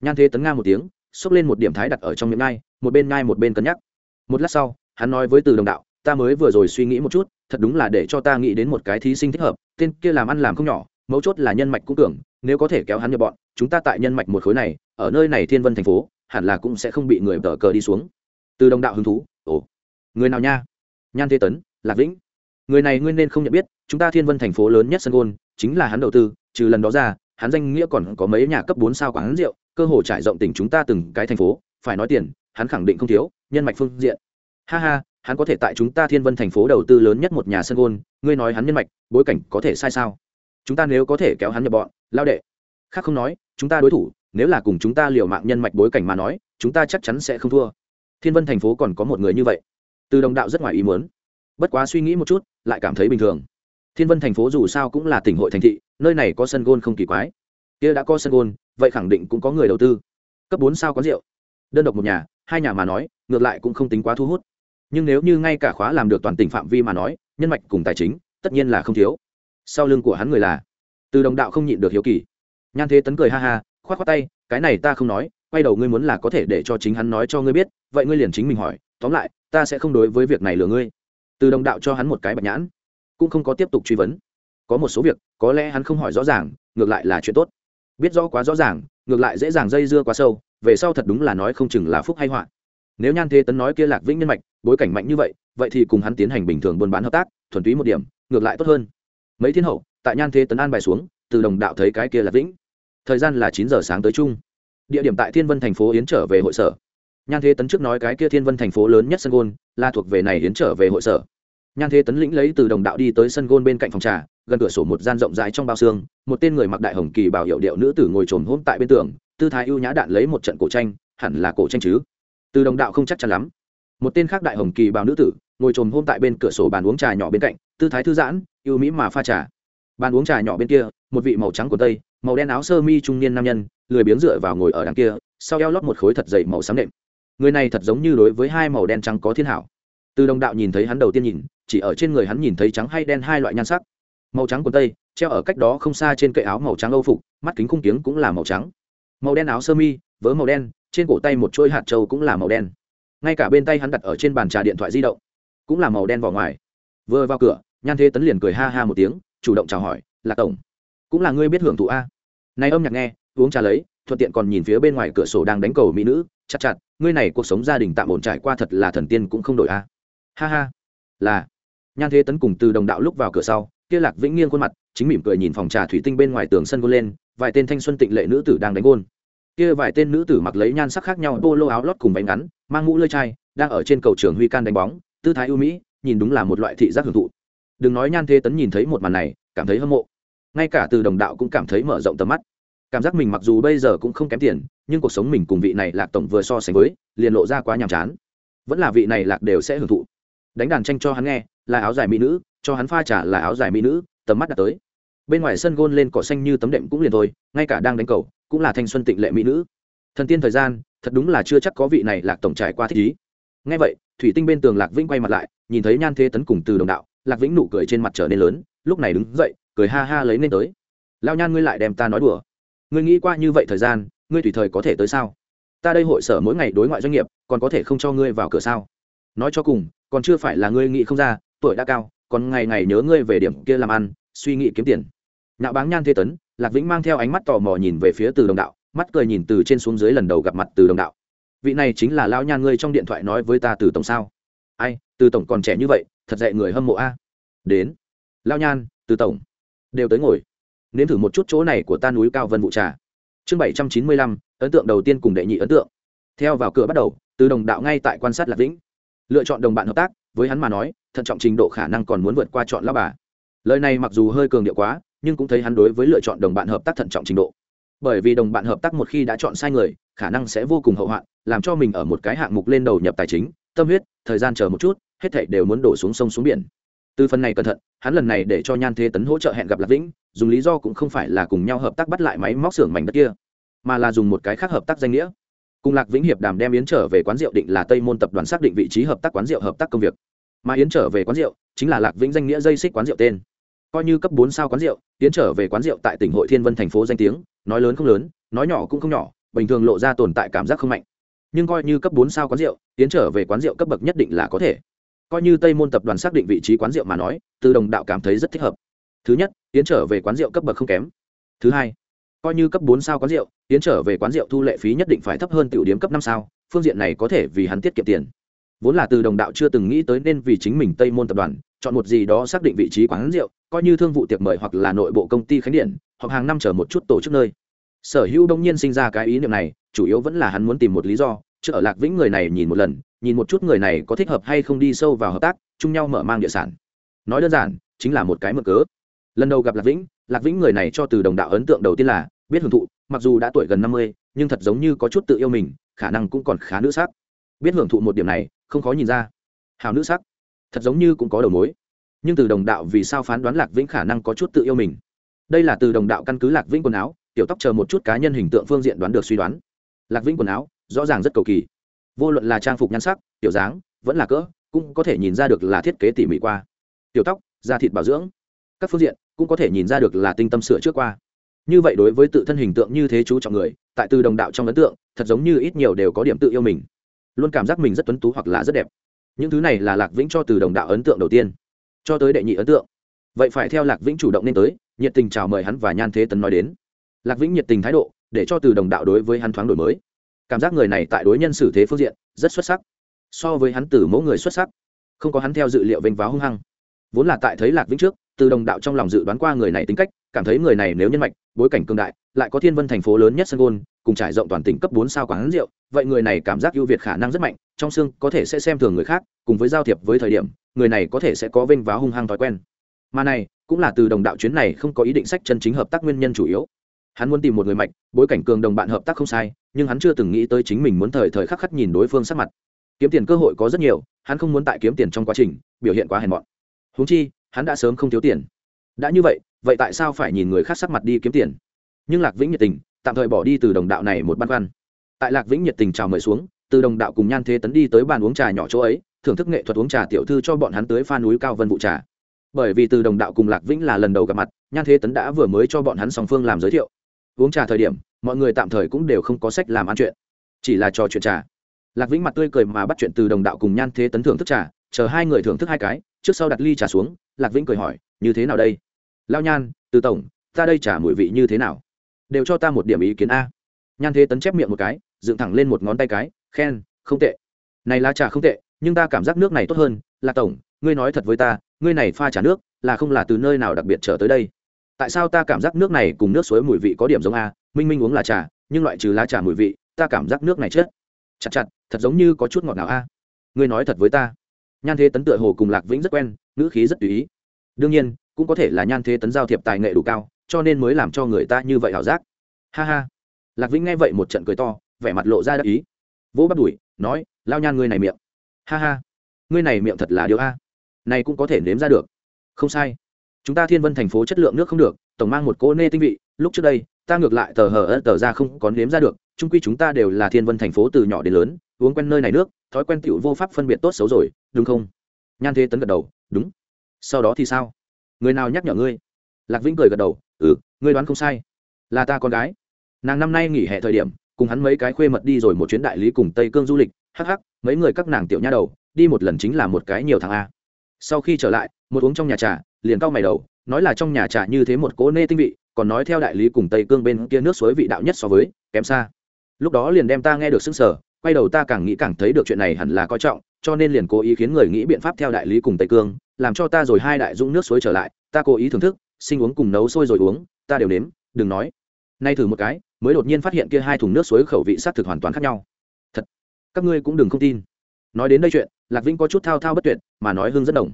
A: nhan thế tấn nga một tiếng, xốc lên một điểm thái đặt ở trong miệng ngai, một bên ngai một bên cân nhắc. Một lát sau, hắn nói với từ đồng đạo, ta mới vừa rồi suy nghĩ một chút, thật đúng là để cho ta nghĩ đến một cái thí sinh thích hợp, tên kia làm ăn làm không nhỏ, mấu chốt là nhân mạch cũng tưởng nếu có thể kéo hắn nhập bọn, chúng ta tại nhân mạch một khối này, ở nơi này thiên vân thành phố, hẳn là cũng sẽ không bị người tờ cờ đi xuống. Từ đồng đạo hứng thú, ồ, người nào nha? Nhan thế tấn, lạc vĩnh. Người này nguyên nên không nhận biết, chúng ta thiên vân thành phố lớn nhất sân gôn, chính là hắn đầu tư, trừ lần đó ra, hắn danh nghĩa còn có mấy nhà cấp bốn sao quán rượu cơ hồ trải rộng tỉnh chúng ta từng cái thành phố, phải nói tiền, hắn khẳng định không thiếu, nhân mạch phương diện. Ha ha, hắn có thể tại chúng ta thiên vân thành phố đầu tư lớn nhất một nhà sân gôn, ngươi nói hắn nhân mạch, bối cảnh có thể sai sao? Chúng ta nếu có thể kéo hắn nhập bọn, lao đệ. Khác không nói, chúng ta đối thủ, nếu là cùng chúng ta liều mạng nhân mạch bối cảnh mà nói, chúng ta chắc chắn sẽ không thua. Thiên vân thành phố còn có một người như vậy. Từ đồng đạo rất ngoài ý muốn. Bất quá suy nghĩ một chút, lại cảm thấy bình thường. Thiên vân thành phố dù sao cũng là tỉnh hội thành thị, nơi này có sân gôn không kỳ quái. Kia đã có sân gôn vậy khẳng định cũng có người đầu tư. Cấp bốn sao có rượu. Đơn độc một nhà, hai nhà mà nói, ngược lại cũng không tính quá thu hút. Nhưng nếu như ngay cả khóa làm được toàn tỉnh phạm vi mà nói, nhân mạch cùng tài chính, tất nhiên là không thiếu. Sau lưng của hắn người là từ đồng đạo không nhịn được hiếu kỳ. Nhan thế tấn cười ha ha k h o á t k h o á tay, cái này ta không nói, quay đầu ngươi muốn là có thể để cho chính hắn nói cho ngươi biết, vậy ngươi liền chính mình hỏi, tóm lại, ta sẽ không đối với việc này lừa ngươi. Từ đồng đạo cho hắn một cái bạch nhãn, cũng không có tiếp tục truy vấn. Có một số việc, có lẽ hắn không hỏi rõ ràng, ngược lại là chuyện tốt biết rõ quá rõ ràng, ngược lại dễ dàng dây dưa quá sâu, về sau thật đúng là nói không chừng là phúc hay họa. Nếu nhan thế tấn nói kia lạc vĩnh nhân mạch, bối cảnh mạnh như vậy vậy thì cùng hắn tiến hành bình thường buôn bán hợp tác, thuần túy một điểm, ngược lại tốt hơn. Mấy thiên hậu, tại nhan thế tấn an bài xuống, từ đồng đạo thấy cái kia lạc vĩnh. Thời gian là chín giờ sáng tới chung địa điểm tại thiên vân thành phố yến trở về hội sở. Nhan thế tấn trước nói cái kia thiên vân thành phố lớn nhất sân gôn, là thuộc về này yến trở về hội sở nhan thế tấn lĩnh lấy từ đồng đạo đi tới sân gôn bên cạnh phòng trà, gần cửa sổ một gian rộng rãi trong bao xương, một tên người mặc đại hồng kỳ bảo hiệu điệu nữ tử ngồi trồm hôm tại bên tường, tư thái ưu nhã đạn lấy một trận cổ tranh, hẳn là cổ tranh chứ? Từ đồng đạo không chắc chắn lắm. Một tên khác đại hồng kỳ bào nữ tử, ngồi trồm hôm tại bên cửa sổ bàn uống trà nhỏ bên cạnh, tư thái thư giãn ưu mỹ mà pha trà. Bàn uống trà nhỏ bên kia, một vị màu trắng của tây, màu đen áo sơ mi trung niên nam nhân, lười biếng dựa vào ngồi ở đằng kia, sau eo lót một khối thật dày màu xám nệm. Người này thật giống như đối với hai màu đen trắng có thiên hảo. Từ đồng đạo nhìn thấy hắn đầu tiên nhìn chỉ ở trên người hắn nhìn thấy trắng hay đen hai loại nhan sắc. Màu trắng quần tây, treo ở cách đó không xa trên cậy áo màu trắng âu phục, mắt kính khung kiếng cũng là màu trắng. Màu đen áo sơ mi, vớ màu đen, trên cổ tay một chuỗi hạt trâu cũng là màu đen. Ngay cả bên tay hắn đặt ở trên bàn trà điện thoại di động, cũng là màu đen vỏ ngoài. Vừa vào cửa, nhan thế tấn liền cười ha ha một tiếng, chủ động chào hỏi là tổng, cũng là ngươi biết hưởng thụ a? Này âm nhạc nghe, uống trà lấy, thuận tiện còn nhìn phía bên ngoài cửa sổ đang đánh cầu mỹ nữ, chặt chặt, ngươi này cuộc sống gia đình tạm ổn trải qua thật là thần tiên cũng không đổi a. Ha ha, là nhan thế tấn cùng từ đồng đạo lúc vào cửa sau, kia lạc vĩnh nghiêng khuôn mặt, chính mỉm cười nhìn phòng trà thủy tinh bên ngoài tường sân gôn lên, vài tên thanh xuân tịnh lệ nữ tử đang đánh gôn. Kia vài tên nữ tử mặc lấy nhan sắc khác nhau, polo áo lót cùng váy ngắn, mang mũ lơi chai, đang ở trên cầu trường huy can đánh bóng, tư thái ưu mỹ, nhìn đúng là một loại thị giác hưởng thụ. Đừng nói nhan thế tấn nhìn thấy một màn này, cảm thấy hâm mộ. Ngay cả từ đồng đạo cũng cảm thấy mở rộng tầm mắt. Cảm giác mình mặc dù bây giờ cũng không kém tiền, nhưng cuộc sống mình cùng vị này lạc tổng vừa so sánh với, liền lộ ra quá nhàm chán. Vẫn là vị này lạc đều sẽ hưởng thụ. Đánh đàn tranh cho hắn nghe là áo dài mỹ nữ, cho hắn pha trả là áo dài mỹ nữ, tầm mắt đã tới. Bên ngoài sân gôn lên cỏ xanh như tấm đệm cũng liền thôi, ngay cả đang đánh cầu, cũng là thanh xuân tịnh lệ mỹ nữ. Thần tiên thời gian, thật đúng là chưa chắc có vị này lạc tổng trải qua thích ý. Ngay vậy, thủy tinh bên tường lạc vĩnh quay mặt lại, nhìn thấy nhan thế tấn cùng từ đồng đạo, lạc vĩnh nụ cười trên mặt trở nên lớn, lúc này đứng dậy, cười ha ha lấy nên tới. Lao nhan ngươi lại đem ta nói đùa. Ngươi nghĩ qua như vậy thời gian, ngươi tùy thời có thể tới sao? Ta đây hội sở mỗi ngày đối ngoại doanh nghiệp, còn có thể không cho ngươi vào cửa sao? Nói cho cùng, còn chưa phải là ngươi nghĩ không ra tuổi đã cao, còn ngày ngày nhớ ngươi về điểm kia làm ăn, suy nghĩ kiếm tiền. Nạo báng nhan thế tấn, lạc vĩnh mang theo ánh mắt tò mò nhìn về phía từ đồng đạo, mắt cười nhìn từ trên xuống dưới lần đầu gặp mặt từ đồng đạo. Vị này chính là lao nhan ngươi trong điện thoại nói với ta từ tổng sao? Ai, từ tổng còn trẻ như vậy, thật dạy người hâm mộ a. Đến. Lao nhan, từ tổng. Đều tới ngồi. Nếm thử một chút chỗ này của ta núi cao vân vụ trà. Chương bảy trăm chín mươi lăm, ấn tượng đầu tiên cùng đệ nhị ấn tượng. Theo vào cửa bắt đầu, từ đồng đạo ngay tại quan sát lạc vĩnh. Lựa chọn đồng bạn hợp tác, với hắn mà nói thận trọng trình độ khả năng còn muốn vượt qua chọn lão bà. Lời này mặc dù hơi cường điệu quá, nhưng cũng thấy hắn đối với lựa chọn đồng bạn hợp tác thận trọng trình độ. Bởi vì đồng bạn hợp tác một khi đã chọn sai người, khả năng sẽ vô cùng hậu hoạn, làm cho mình ở một cái hạng mục lên đầu nhập tài chính, tâm huyết, thời gian chờ một chút, hết thảy đều muốn đổ xuống sông xuống biển. Từ phần này cẩn thận, hắn lần này để cho nhan thế tấn hỗ trợ hẹn gặp lạc vĩnh, dùng lý do cũng không phải là cùng nhau hợp tác bắt lại máy móc xưởng mảnh đất kia, mà là dùng một cái khác hợp tác danh nghĩa. Cùng lạc vĩnh hiệp đàm đem yến trở về quán rượu định là tây môn tập đoàn xác định vị trí hợp tác quán rượu hợp tác công việc mà yến trở về quán rượu chính là lạc vĩnh danh nghĩa dây xích quán rượu tên coi như cấp bốn sao quán rượu yến trở về quán rượu tại tỉnh hội thiên vân thành phố danh tiếng nói lớn không lớn nói nhỏ cũng không nhỏ bình thường lộ ra tồn tại cảm giác không mạnh nhưng coi như cấp bốn sao quán rượu yến trở về quán rượu cấp bậc nhất định là có thể coi như tây môn tập đoàn xác định vị trí quán rượu mà nói từ đồng đạo cảm thấy rất thích hợp thứ nhất yến trở về quán rượu cấp bậc không kém thứ hai coi như cấp bốn sao quán rượu yến trở về quán rượu thu lệ phí nhất định phải thấp hơn tiểu điếm cấp năm sao phương diện này có thể vì hắn tiết kiệm tiền vốn là từ đồng đạo chưa từng nghĩ tới nên vì chính mình tây môn tập đoàn, chọn một gì đó xác định vị trí quán rượu, coi như thương vụ tiệc mời hoặc là nội bộ công ty khánh điện, hoặc hàng năm chờ một chút tổ chức nơi. Sở hữu đông nhiên sinh ra cái ý niệm này, chủ yếu vẫn là hắn muốn tìm một lý do chứ ở lạc vĩnh người này nhìn một lần, nhìn một chút người này có thích hợp hay không đi sâu vào hợp tác, chung nhau mở mang địa sản. Nói đơn giản, chính là một cái mở cớ. Lần đầu gặp lạc vĩnh lạc vĩnh người này cho từ đồng đạo ấn tượng đầu tiên là, biết hưởng thụ, mặc dù đã tuổi gần năm mươi, nhưng thật giống như có chút tự yêu mình, khả năng cũng còn khá nữ sắc. Biết hưởng thụ một điểm này không khó nhìn ra. Hào nữ sắc, thật giống như cũng có đầu mối. Nhưng từ đồng đạo vì sao phán đoán lạc vĩnh khả năng có chút tự yêu mình? Đây là từ đồng đạo căn cứ lạc vĩnh quần áo, tiểu tóc chờ một chút cá nhân hình tượng phương diện đoán được suy đoán. Lạc vĩnh quần áo, rõ ràng rất cầu kỳ. Vô luận là trang phục nhan sắc, tiểu dáng, vẫn là cỡ, cũng có thể nhìn ra được là thiết kế tỉ mỉ qua. Tiểu tóc, da thịt bảo dưỡng. Các phương diện cũng có thể nhìn ra được là tinh tâm sửa trước qua. Như vậy đối với tự thân hình tượng như thế chú trọng người, tại từ đồng đạo trong ấn tượng, thật giống như ít nhiều đều có điểm tự yêu mình luôn cảm giác mình rất tuấn tú hoặc là rất đẹp. Những thứ này là lạc vĩnh cho từ đồng đạo ấn tượng đầu tiên, cho tới đệ nhị ấn tượng. Vậy phải theo lạc vĩnh chủ động nên tới, nhiệt tình chào mời hắn và nhan thế tấn nói đến. Lạc vĩnh nhiệt tình thái độ, để cho từ đồng đạo đối với hắn thoáng đổi mới. Cảm giác người này tại đối nhân xử thế phương diện, rất xuất sắc. So với hắn từ mẫu người xuất sắc, không có hắn theo dự liệu vênh váo hung hăng. Vốn là tại thấy lạc vĩnh trước, từ đồng đạo trong lòng dự đoán qua người này tính cách, cảm thấy người này nếu nhân mạch, bối cảnh cương đại, lại có thiên vân thành phố lớn nhất sân gôn cùng trải rộng toàn tỉnh cấp bốn sao quán rượu, vậy người này cảm giác ưu việt khả năng rất mạnh, trong xương có thể sẽ xem thường người khác, cùng với giao thiệp với thời điểm, người này có thể sẽ có vênh váo hung hăng thói quen. Mà này, cũng là từ đồng đạo chuyến này không có ý định sách chân chính hợp tác nguyên nhân chủ yếu. Hắn muốn tìm một người mạnh, bối cảnh cường đồng bạn hợp tác không sai, nhưng hắn chưa từng nghĩ tới chính mình muốn thời thời khắc khắc nhìn đối phương sắc mặt. Kiếm tiền cơ hội có rất nhiều, hắn không muốn tại kiếm tiền trong quá trình, biểu hiện quá hèn mọn. Húng chi, hắn đã sớm không thiếu tiền. Đã như vậy vậy tại sao phải nhìn người khác sắc mặt đi kiếm tiền? Nhưng lạc vĩnh nhiệt tình tạm thời bỏ đi từ đồng đạo này một băn khoăn. Tại lạc vĩnh nhiệt tình chào mời xuống, từ đồng đạo cùng nhan thế tấn đi tới bàn uống trà nhỏ chỗ ấy, thưởng thức nghệ thuật uống trà tiểu thư cho bọn hắn tới pha núi cao vân vụ trà. Bởi vì từ đồng đạo cùng lạc vĩnh là lần đầu gặp mặt, nhan thế tấn đã vừa mới cho bọn hắn song phương làm giới thiệu. Uống trà thời điểm, mọi người tạm thời cũng đều không có sách làm ăn chuyện, chỉ là trò chuyện trà. Lạc vĩnh mặt tươi cười mà bắt chuyện từ đồng đạo cùng nhan thế tấn thưởng thức trà, chờ hai người thưởng thức hai cái, trước sau đặt ly trà xuống, lạc vĩnh cười hỏi, như thế nào đây? Lao nhan, từ tổng, ta đây trả mùi vị như thế nào? Đều cho ta một điểm ý kiến a. Nhan thế tấn chép miệng một cái, dựng thẳng lên một ngón tay cái, khen, không tệ. Này là trà không tệ, nhưng ta cảm giác nước này tốt hơn. Là tổng, ngươi nói thật với ta, ngươi này pha trà nước, là không là từ nơi nào đặc biệt trở tới đây? Tại sao ta cảm giác nước này cùng nước suối mùi vị có điểm giống a? Minh minh uống là trà, nhưng loại trừ lá trà mùi vị, ta cảm giác nước này chết. Chặt chặt, thật giống như có chút ngọt nào a. Ngươi nói thật với ta. Nhan thế tấn tựa hồ cùng lạc vĩnh rất quen, ngữ khí rất tùy ý. Đương nhiên, cũng có thể là nhan thế tấn giao thiệp tài nghệ đủ cao cho nên mới làm cho người ta như vậy ảo giác. Ha ha. Lạc vĩnh nghe vậy một trận cười to, vẻ mặt lộ ra đắc ý. Vỗ bắt đùi, nói, lao nhan ngươi này miệng. Ha ha. Ngươi này miệng thật là điều a. Này cũng có thể nếm ra được. Không sai. Chúng ta thiên vân thành phố chất lượng nước không được, tổng mang một cô nê tinh vị, lúc trước đây, ta ngược lại tờ hờ ớt tờ ra không có nếm ra được trung quy chúng ta đều là thiên vân thành phố từ nhỏ đến lớn, uống quen nơi này nước, thói quen tựu vô pháp phân biệt tốt xấu rồi, đúng không? Nhan thế tấn gật đầu, đúng. Sau đó thì sao? Người nào nhắc nhở ngươi? Lạc vĩnh cười gật đầu ừ ngươi đoán không sai. Là ta con gái. Nàng năm nay nghỉ hè thời điểm, cùng hắn mấy cái khuê mật đi rồi một chuyến đại lý cùng tây cương du lịch. Hắc hắc, mấy người các nàng tiểu nha đầu, đi một lần chính là một cái nhiều thằng a. Sau khi trở lại, một uống trong nhà trà, liền cau mày đầu, nói là trong nhà trà như thế một cố nê tinh vị, còn nói theo đại lý cùng tây cương bên kia nước suối vị đạo nhất so với, kém xa. Lúc đó liền đem ta nghe được xưng sở quay đầu ta càng nghĩ càng thấy được chuyện này hẳn là coi trọng, cho nên liền cố ý khiến người nghĩ biện pháp theo đại lý cùng tây cương, làm cho ta rồi hai đại dũng nước suối trở lại, ta cố ý thưởng thức sinh uống cùng nấu sôi rồi uống, ta đều nếm, đừng nói. Nay thử một cái, mới đột nhiên phát hiện kia hai thùng nước suối khẩu vị s á t thực hoàn toàn khác nhau. Thật, các ngươi cũng đừng không tin. Nói đến đây chuyện, lạc vĩnh có chút thao thao bất tuyệt, mà nói hương rất đồng.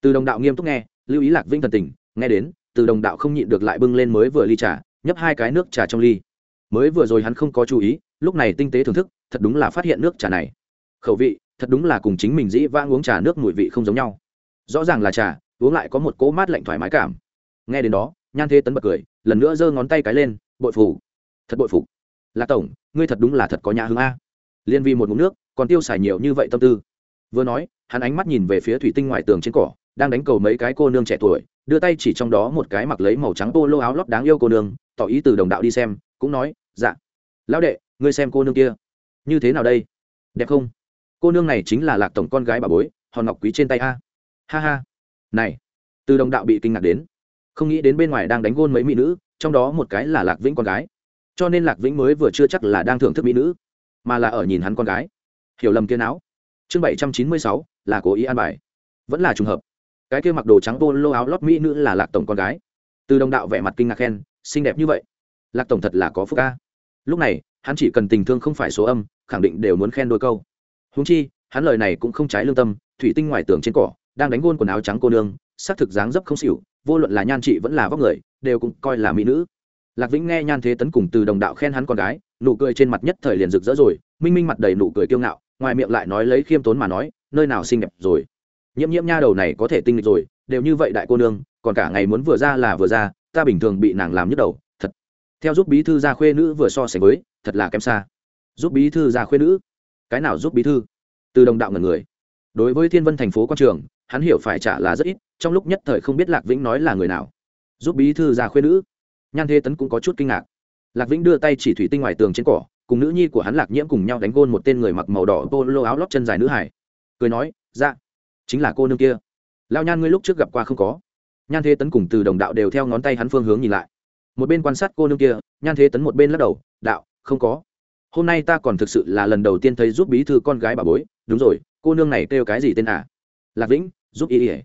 A: Từ đồng đạo nghiêm túc nghe, lưu ý lạc vĩnh thần tình, nghe đến, từ đồng đạo không nhịn được lại bưng lên mới vừa ly trà, nhấp hai cái nước trà trong ly. Mới vừa rồi hắn không có chú ý, lúc này tinh tế thưởng thức, thật đúng là phát hiện nước trà này. Khẩu vị, thật đúng là cùng chính mình dĩ vãng uống trà nước mùi vị không giống nhau. Rõ ràng là trà, uống lại có một cỗ mát lạnh thoải mái cảm nghe đến đó, nhan thế tấn bật cười, lần nữa giơ ngón tay cái lên, bội phủ thật bội phục lạc tổng, ngươi thật đúng là thật có nhà hương a. Liên vi một ngụm nước, còn tiêu xài nhiều như vậy tâm tư. Vừa nói, hắn ánh mắt nhìn về phía thủy tinh ngoài tường trên cỏ, đang đánh cầu mấy cái cô nương trẻ tuổi, đưa tay chỉ trong đó một cái mặc lấy màu trắng ô lô áo lót đáng yêu cô nương, tỏ ý từ đồng đạo đi xem, cũng nói dạ. Lão đệ, ngươi xem cô nương kia. Như thế nào đây? Đẹp không? Cô nương này chính là lạc tổng con gái bà bối, hòn ngọc quý trên tay a. Ha ha. Này. Từ đồng đạo bị kinh ngạc đến không nghĩ đến bên ngoài đang đánh gôn mấy mỹ nữ, trong đó một cái là lạc vĩnh con gái. Cho nên lạc vĩnh mới vừa chưa chắc là đang thưởng thức mỹ nữ, mà là ở nhìn hắn con gái. Hiểu lầm kia não. Chương bảy trăm chín mươi sáu, là cố ý an bài. Vẫn là trùng hợp. Cái kia mặc đồ trắng polo áo lót mỹ nữ là lạc tổng con gái. Từ đồng đạo vẻ mặt kinh ngạc khen, xinh đẹp như vậy. Lạc tổng thật là có phúc ca. Lúc này, hắn chỉ cần tình thương không phải số âm, khẳng định đều muốn khen đôi câu. Húng chi, hắn lời này cũng không trái lương tâm, thủy tinh ngoài tường trên cỏ, đang đánh gôn quần áo trắng cô nương xác thực dáng dấp không xỉu vô luận là nhan chị vẫn là vóc người, đều cũng coi là mỹ nữ. Lạc vĩnh nghe nhan thế tấn cùng từ đồng đạo khen hắn con gái, nụ cười trên mặt nhất thời liền rực rỡ rồi, minh minh mặt đầy nụ cười kiêu ngạo, ngoài miệng lại nói lấy khiêm tốn mà nói, nơi nào xinh đẹp rồi? Nhiễm nhiễm nha đầu này có thể tinh lịch rồi, đều như vậy đại cô nương, còn cả ngày muốn vừa ra là vừa ra, ta bình thường bị nàng làm nhức đầu, thật. Theo giúp bí thư gia khuê nữ vừa so sánh với, thật là kém xa. Giúp bí thư gia khuê nữ? Cái nào giúp bí thư? Từ đồng đạo ngần người. Đối với thiên vân thành phố quan trường, hắn hiểu phải trả là rất ít trong lúc nhất thời không biết lạc vĩnh nói là người nào. Giúp bí thư già khuê nữ. Nhan thế tấn cũng có chút kinh ngạc. Lạc vĩnh đưa tay chỉ thủy tinh ngoài tường trên cỏ cùng nữ nhi của hắn lạc nhiễm cùng nhau đánh gôn một tên người mặc màu đỏ polo áo lót chân dài nữ hải cười nói ra dạ, chính là cô nương kia. Lao nhan ngươi lúc trước gặp qua không có. Nhan thế tấn cùng từ đồng đạo đều theo ngón tay hắn phương hướng nhìn lại. Một bên quan sát cô nương kia nhan thế tấn một bên lắc đầu đạo không có. Hôm nay ta còn thực sự là lần đầu tiên thấy giúp bí thư con gái bà bối. Đúng rồi cô nương này kêu cái gì tên à? Lạc vĩnh giúp y ỉa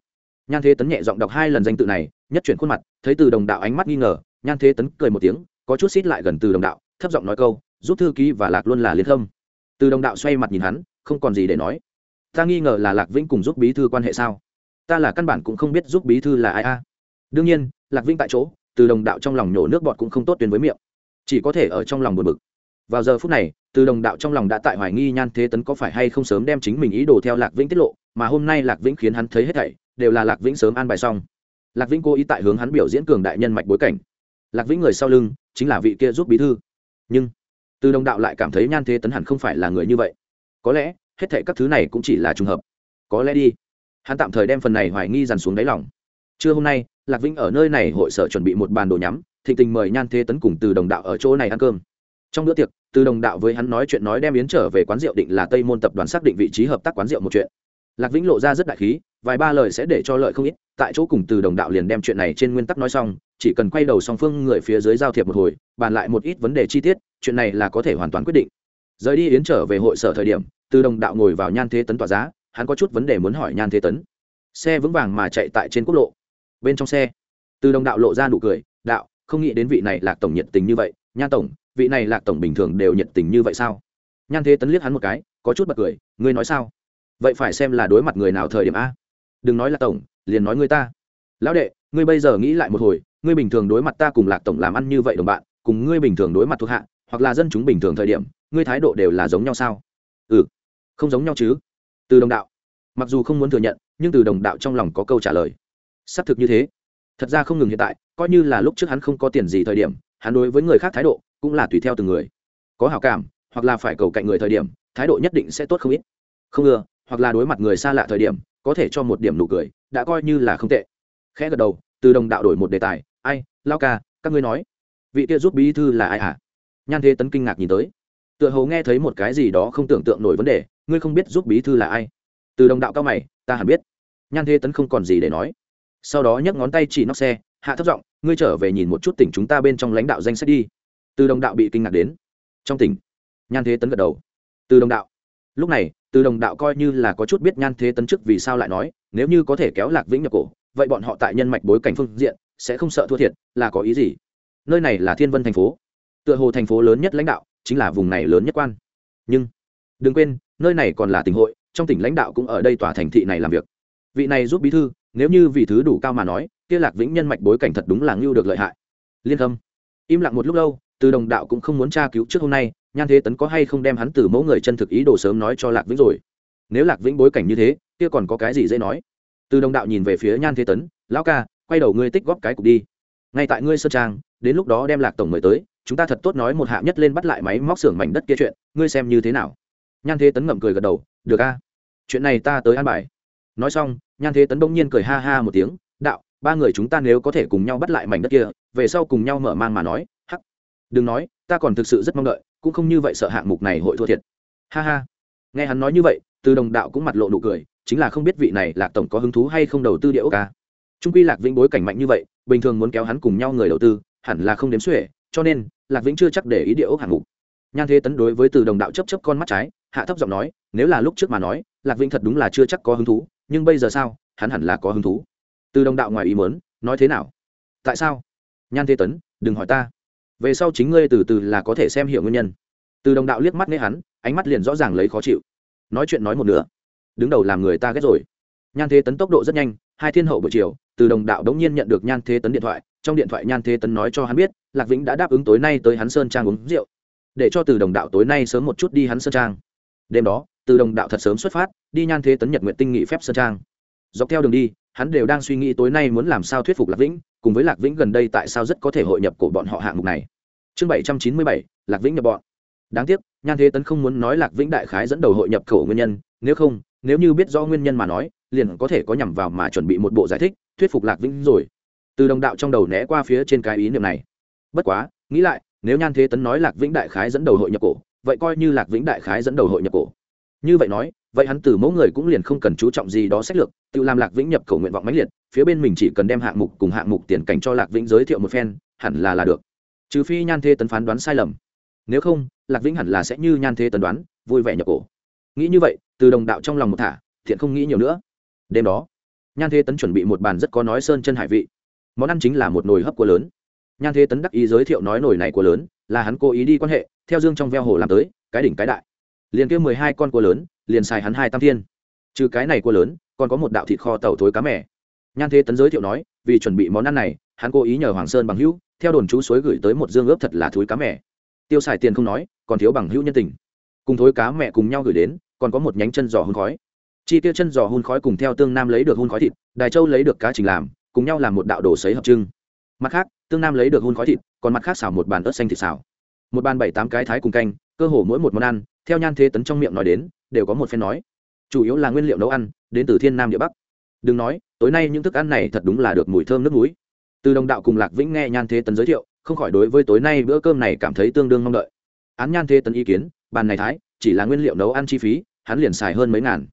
A: nhan thế tấn nhẹ giọng đọc hai lần danh tự này, nhất chuyển khuôn mặt, thấy từ đồng đạo ánh mắt nghi ngờ, nhan thế tấn cười một tiếng, có chút xít lại gần từ đồng đạo, thấp giọng nói câu, giúp thư ký và lạc luôn là liên thông từ đồng đạo xoay mặt nhìn hắn, không còn gì để nói. Ta nghi ngờ là lạc vĩnh cùng giúp bí thư quan hệ sao? Ta là căn bản cũng không biết giúp bí thư là ai a. Đương nhiên, lạc vĩnh tại chỗ, từ đồng đạo trong lòng nhổ nước bọt cũng không tốt tuyến với miệng. Chỉ có thể ở trong lòng buồn bực. Vào giờ phút này, từ đồng đạo trong lòng đã tại hoài nghi nhan thế tấn có phải hay không sớm đem chính mình ý đồ theo lạc vĩnh tiết lộ, mà hôm nay lạc vĩnh khiến hắn thấy hết thảy đều là lạc vĩnh sớm an bài xong. Lạc vĩnh cố ý tại hướng hắn biểu diễn cường đại nhân mạch bối cảnh. Lạc vĩnh người sau lưng chính là vị kia giúp bí thư. Nhưng, từ đồng đạo lại cảm thấy nhan thế tấn hẳn không phải là người như vậy. Có lẽ, hết thệ các thứ này cũng chỉ là trùng hợp. Có lẽ đi, hắn tạm thời đem phần này hoài nghi dằn xuống đáy lòng. Trưa hôm nay, lạc vĩnh ở nơi này hội sở chuẩn bị một bàn đồ nhắm, thịnh tình mời nhan thế tấn cùng từ đồng đạo ở chỗ này ăn cơm. Trong bữa tiệc, từ đồng đạo với hắn nói chuyện nói đem yến trở về quán rượu định là tây môn tập đoàn xác định vị trí hợp tác quán rượu một chuyện. Lạc vĩnh lộ ra rất đại khí vài ba lời sẽ để cho lợi không ít, tại chỗ cùng từ đồng đạo liền đem chuyện này trên nguyên tắc nói xong, chỉ cần quay đầu song phương người phía dưới giao thiệp một hồi, bàn lại một ít vấn đề chi tiết, chuyện này là có thể hoàn toàn quyết định. Rời đi yến trở về hội sở thời điểm, từ đồng đạo ngồi vào nhan thế tấn tỏa giá, hắn có chút vấn đề muốn hỏi nhan thế tấn. Xe vững vàng mà chạy tại trên quốc lộ. Bên trong xe, từ đồng đạo lộ ra nụ cười, đạo, không nghĩ đến vị này lạc tổng nhiệt tình như vậy, nhan tổng, vị này lạc tổng bình thường đều nhiệt tình như vậy sao? Nhan thế tấn liếc hắn một cái, có chút bật cười, ngươi nói sao? Vậy phải xem là đối mặt người nào thời điểm a? Đừng nói là tổng, liền nói người ta. Lão đệ, ngươi bây giờ nghĩ lại một hồi, ngươi bình thường đối mặt ta cùng lạc tổng làm ăn như vậy đồng bạn, cùng ngươi bình thường đối mặt thuộc hạ, hoặc là dân chúng bình thường thời điểm, ngươi thái độ đều là giống nhau sao? Ừ không giống nhau chứ. Từ đồng đạo. Mặc dù không muốn thừa nhận, nhưng từ đồng đạo trong lòng có câu trả lời. Xác thực như thế. Thật ra không ngừng hiện tại, coi như là lúc trước hắn không có tiền gì thời điểm, hắn đối với người khác thái độ cũng là tùy theo từng người. Có hào cảm, hoặc là phải cầu cạnh người thời điểm, thái độ nhất định sẽ tốt không ít. Không ưa, hoặc là đối mặt người xa lạ thời điểm có thể cho một điểm nụ cười, đã coi như là không tệ. Khẽ gật đầu, từ đồng đạo đổi một đề tài, ai, lao ca, các ngươi nói. Vị kia giúp bí thư là ai hả? À? nhan thế tấn kinh ngạc nhìn tới. Tựa hồ nghe thấy một cái gì đó không tưởng tượng nổi vấn đề, ngươi không biết giúp bí thư là ai? Từ đồng đạo cao mày, ta hẳn biết. Nhan thế tấn không còn gì để nói. Sau đó nhấc ngón tay chỉ nóc xe, hạ thấp giọng, ngươi trở về nhìn một chút tỉnh chúng ta bên trong lãnh đạo danh sách đi. Từ đồng đạo bị kinh ngạc đến. Trong tỉnh, nhan thế tấn gật đầu. Từ đồng đạo lúc này, từ đồng đạo coi như là có chút biết nhan thế tấn chức vì sao lại nói, nếu như có thể kéo lạc vĩnh nhập cổ, vậy bọn họ tại nhân mạch bối cảnh phương diện, sẽ không sợ thua thiệt, là có ý gì? Nơi này là thiên vân thành phố. Tựa hồ thành phố lớn nhất lãnh đạo chính là vùng này lớn nhất quan. Nhưng, đừng quên, nơi này còn là tỉnh hội, trong tỉnh lãnh đạo cũng ở đây tòa thành thị này làm việc. Vị này giúp bí thư, nếu như vị thứ đủ cao mà nói, kia lạc vĩnh nhân mạch bối cảnh thật đúng là ngưu được lợi hại. Liên thâm im lặng một lúc lâu, từ đồng đạo cũng không muốn tra cứu trước hôm nay nhan thế tấn có hay không đem hắn từ mẫu người chân thực ý đồ sớm nói cho lạc vĩnh rồi? Nếu lạc vĩnh bối cảnh như thế, kia còn có cái gì dễ nói? Từ đồng đạo nhìn về phía nhan thế tấn, lão ca, quay đầu ngươi tích góp cái cục đi. Ngay tại ngươi sơn trang, đến lúc đó đem lạc tổng mời tới, chúng ta thật tốt nói một hạ nhất lên bắt lại máy móc xưởng mảnh đất kia chuyện, ngươi xem như thế nào? Nhan thế tấn ngậm cười gật đầu, được a, chuyện này ta tới an bài. Nói xong, nhan thế tấn đông nhiên cười ha ha một tiếng, đạo, ba người chúng ta nếu có thể cùng nhau bắt lại mảnh đất kia, về sau cùng nhau mở mang mà nói, hắc. Đừng nói, ta còn thực sự rất mong đợi cũng không như vậy sợ hạng mục này hội thua thiệt. Ha ha. Nghe hắn nói như vậy, từ đồng đạo cũng mặt lộ nụ cười, chính là không biết vị này lạc tổng có hứng thú hay không đầu tư địa ốc ca. Trung quy lạc vĩnh bối cảnh mạnh như vậy, bình thường muốn kéo hắn cùng nhau người đầu tư, hẳn là không đếm xuể, cho nên, lạc vĩnh chưa chắc để ý địa ốc hạng mục. Nhan thế tấn đối với từ đồng đạo chấp chấp con mắt trái, hạ thấp giọng nói, nếu là lúc trước mà nói, lạc vĩnh thật đúng là chưa chắc có hứng thú, nhưng bây giờ sao, hắn hẳn là có hứng thú. Từ đồng đạo ngoài ý muốn, nói thế nào? Tại sao? Nhan thế tấn, đừng hỏi ta về sau chính ngươi từ từ là có thể xem hiểu nguyên nhân. Từ đồng đạo liếc mắt nghe hắn, ánh mắt liền rõ ràng lấy khó chịu. Nói chuyện nói một nửa. Đứng đầu làm người ta ghét rồi. Nhan thế tấn tốc độ rất nhanh, hai thiên hậu buổi chiều, từ đồng đạo đống nhiên nhận được nhan thế tấn điện thoại, trong điện thoại nhan thế tấn nói cho hắn biết, lạc vĩnh đã đáp ứng tối nay tới hắn sơn trang uống rượu. Để cho từ đồng đạo tối nay sớm một chút đi hắn sơn trang. Đêm đó, từ đồng đạo thật sớm xuất phát, đi nhan thế tấn nhật nguyện tinh nghị phép sơn trang. Dọc theo đường đi hắn đều đang suy nghĩ tối nay muốn làm sao thuyết phục lạc vĩnh, cùng với lạc vĩnh gần đây tại sao rất có thể hội nhập của bọn họ hạng mục này. Chương bảy trăm chín mươi bảy, lạc vĩnh nhập bọn. Đáng tiếc, nhan thế tấn không muốn nói lạc vĩnh đại khái dẫn đầu hội nhập khẩu nguyên nhân, nếu không, nếu như biết do nguyên nhân mà nói, liền có thể có nhằm vào mà chuẩn bị một bộ giải thích, thuyết phục lạc vĩnh rồi. Từ đồng đạo trong đầu né qua phía trên cái ý niệm này. Bất quá, nghĩ lại, nếu nhan thế tấn nói lạc vĩnh đại khái dẫn đầu hội nhập cổ, vậy coi như lạc vĩnh đại khái dẫn đầu hội nhập cổ. Như vậy nói vậy hắn từ mẫu người cũng liền không cần chú trọng gì đó sách lược, tự làm lạc vĩnh nhập khẩu nguyện vọng mãnh liệt, phía bên mình chỉ cần đem hạng mục cùng hạng mục tiền cảnh cho lạc vĩnh giới thiệu một phen, hẳn là là được. Trừ phi nhan thế tấn phán đoán sai lầm. Nếu không, lạc vĩnh hẳn là sẽ như nhan thế tấn đoán, vui vẻ nhập cổ. Nghĩ như vậy, từ đồng đạo trong lòng một thả, thiện không nghĩ nhiều nữa. Đêm đó, nhan thế tấn chuẩn bị một bàn rất có nói sơn chân hải vị. Món ăn chính là một nồi hấp cua lớn. Nhan thế tấn đắc ý giới thiệu nói nồi này cua lớn, là hắn cố ý đi quan hệ, theo dương trong veo hồ làm tới, cái đỉnh cái đại. Liền kêu mười hai con cua lớn liền xài hắn hai tam thiên. Trừ cái này cua lớn, còn có một đạo thịt kho tàu thối cá mẻ nhan thế tấn giới thiệu nói, vì chuẩn bị món ăn này, hắn cố ý nhờ hoàng sơn bằng hữu, theo đồn chú suối gửi tới một dương ướp thật là thối cá mẻ tiêu xài tiền không nói, còn thiếu bằng hữu nhân tình. Cùng thối cá mẹ cùng nhau gửi đến, còn có một nhánh chân giò hun khói. Chi tiêu chân giò hun khói cùng theo tương nam lấy được hun khói thịt, đài châu lấy được cá trình làm, cùng nhau làm một đạo đồ sấy hợp trưng. Mặt khác, tương nam lấy được hun khói thịt, còn mặt khác xào một bàn ớt xanh thịt xào. Một bàn bảy tám cái thái cùng canh, cơ hồ mỗi một món ăn, theo nhan thế tấn trong miệng nói đến đều có một phen nói. Chủ yếu là nguyên liệu nấu ăn, đến từ thiên nam địa bắc. Đừng nói, tối nay những thức ăn này thật đúng là được mùi thơm nước núi. Từ đồng đạo cùng lạc vĩnh nghe nhan thế tấn giới thiệu, không khỏi đối với tối nay bữa cơm này cảm thấy tương đương mong đợi. Án nhan thế tấn ý kiến, bàn này thái, chỉ là nguyên liệu nấu ăn chi phí, hắn liền xài hơn mấy ngàn.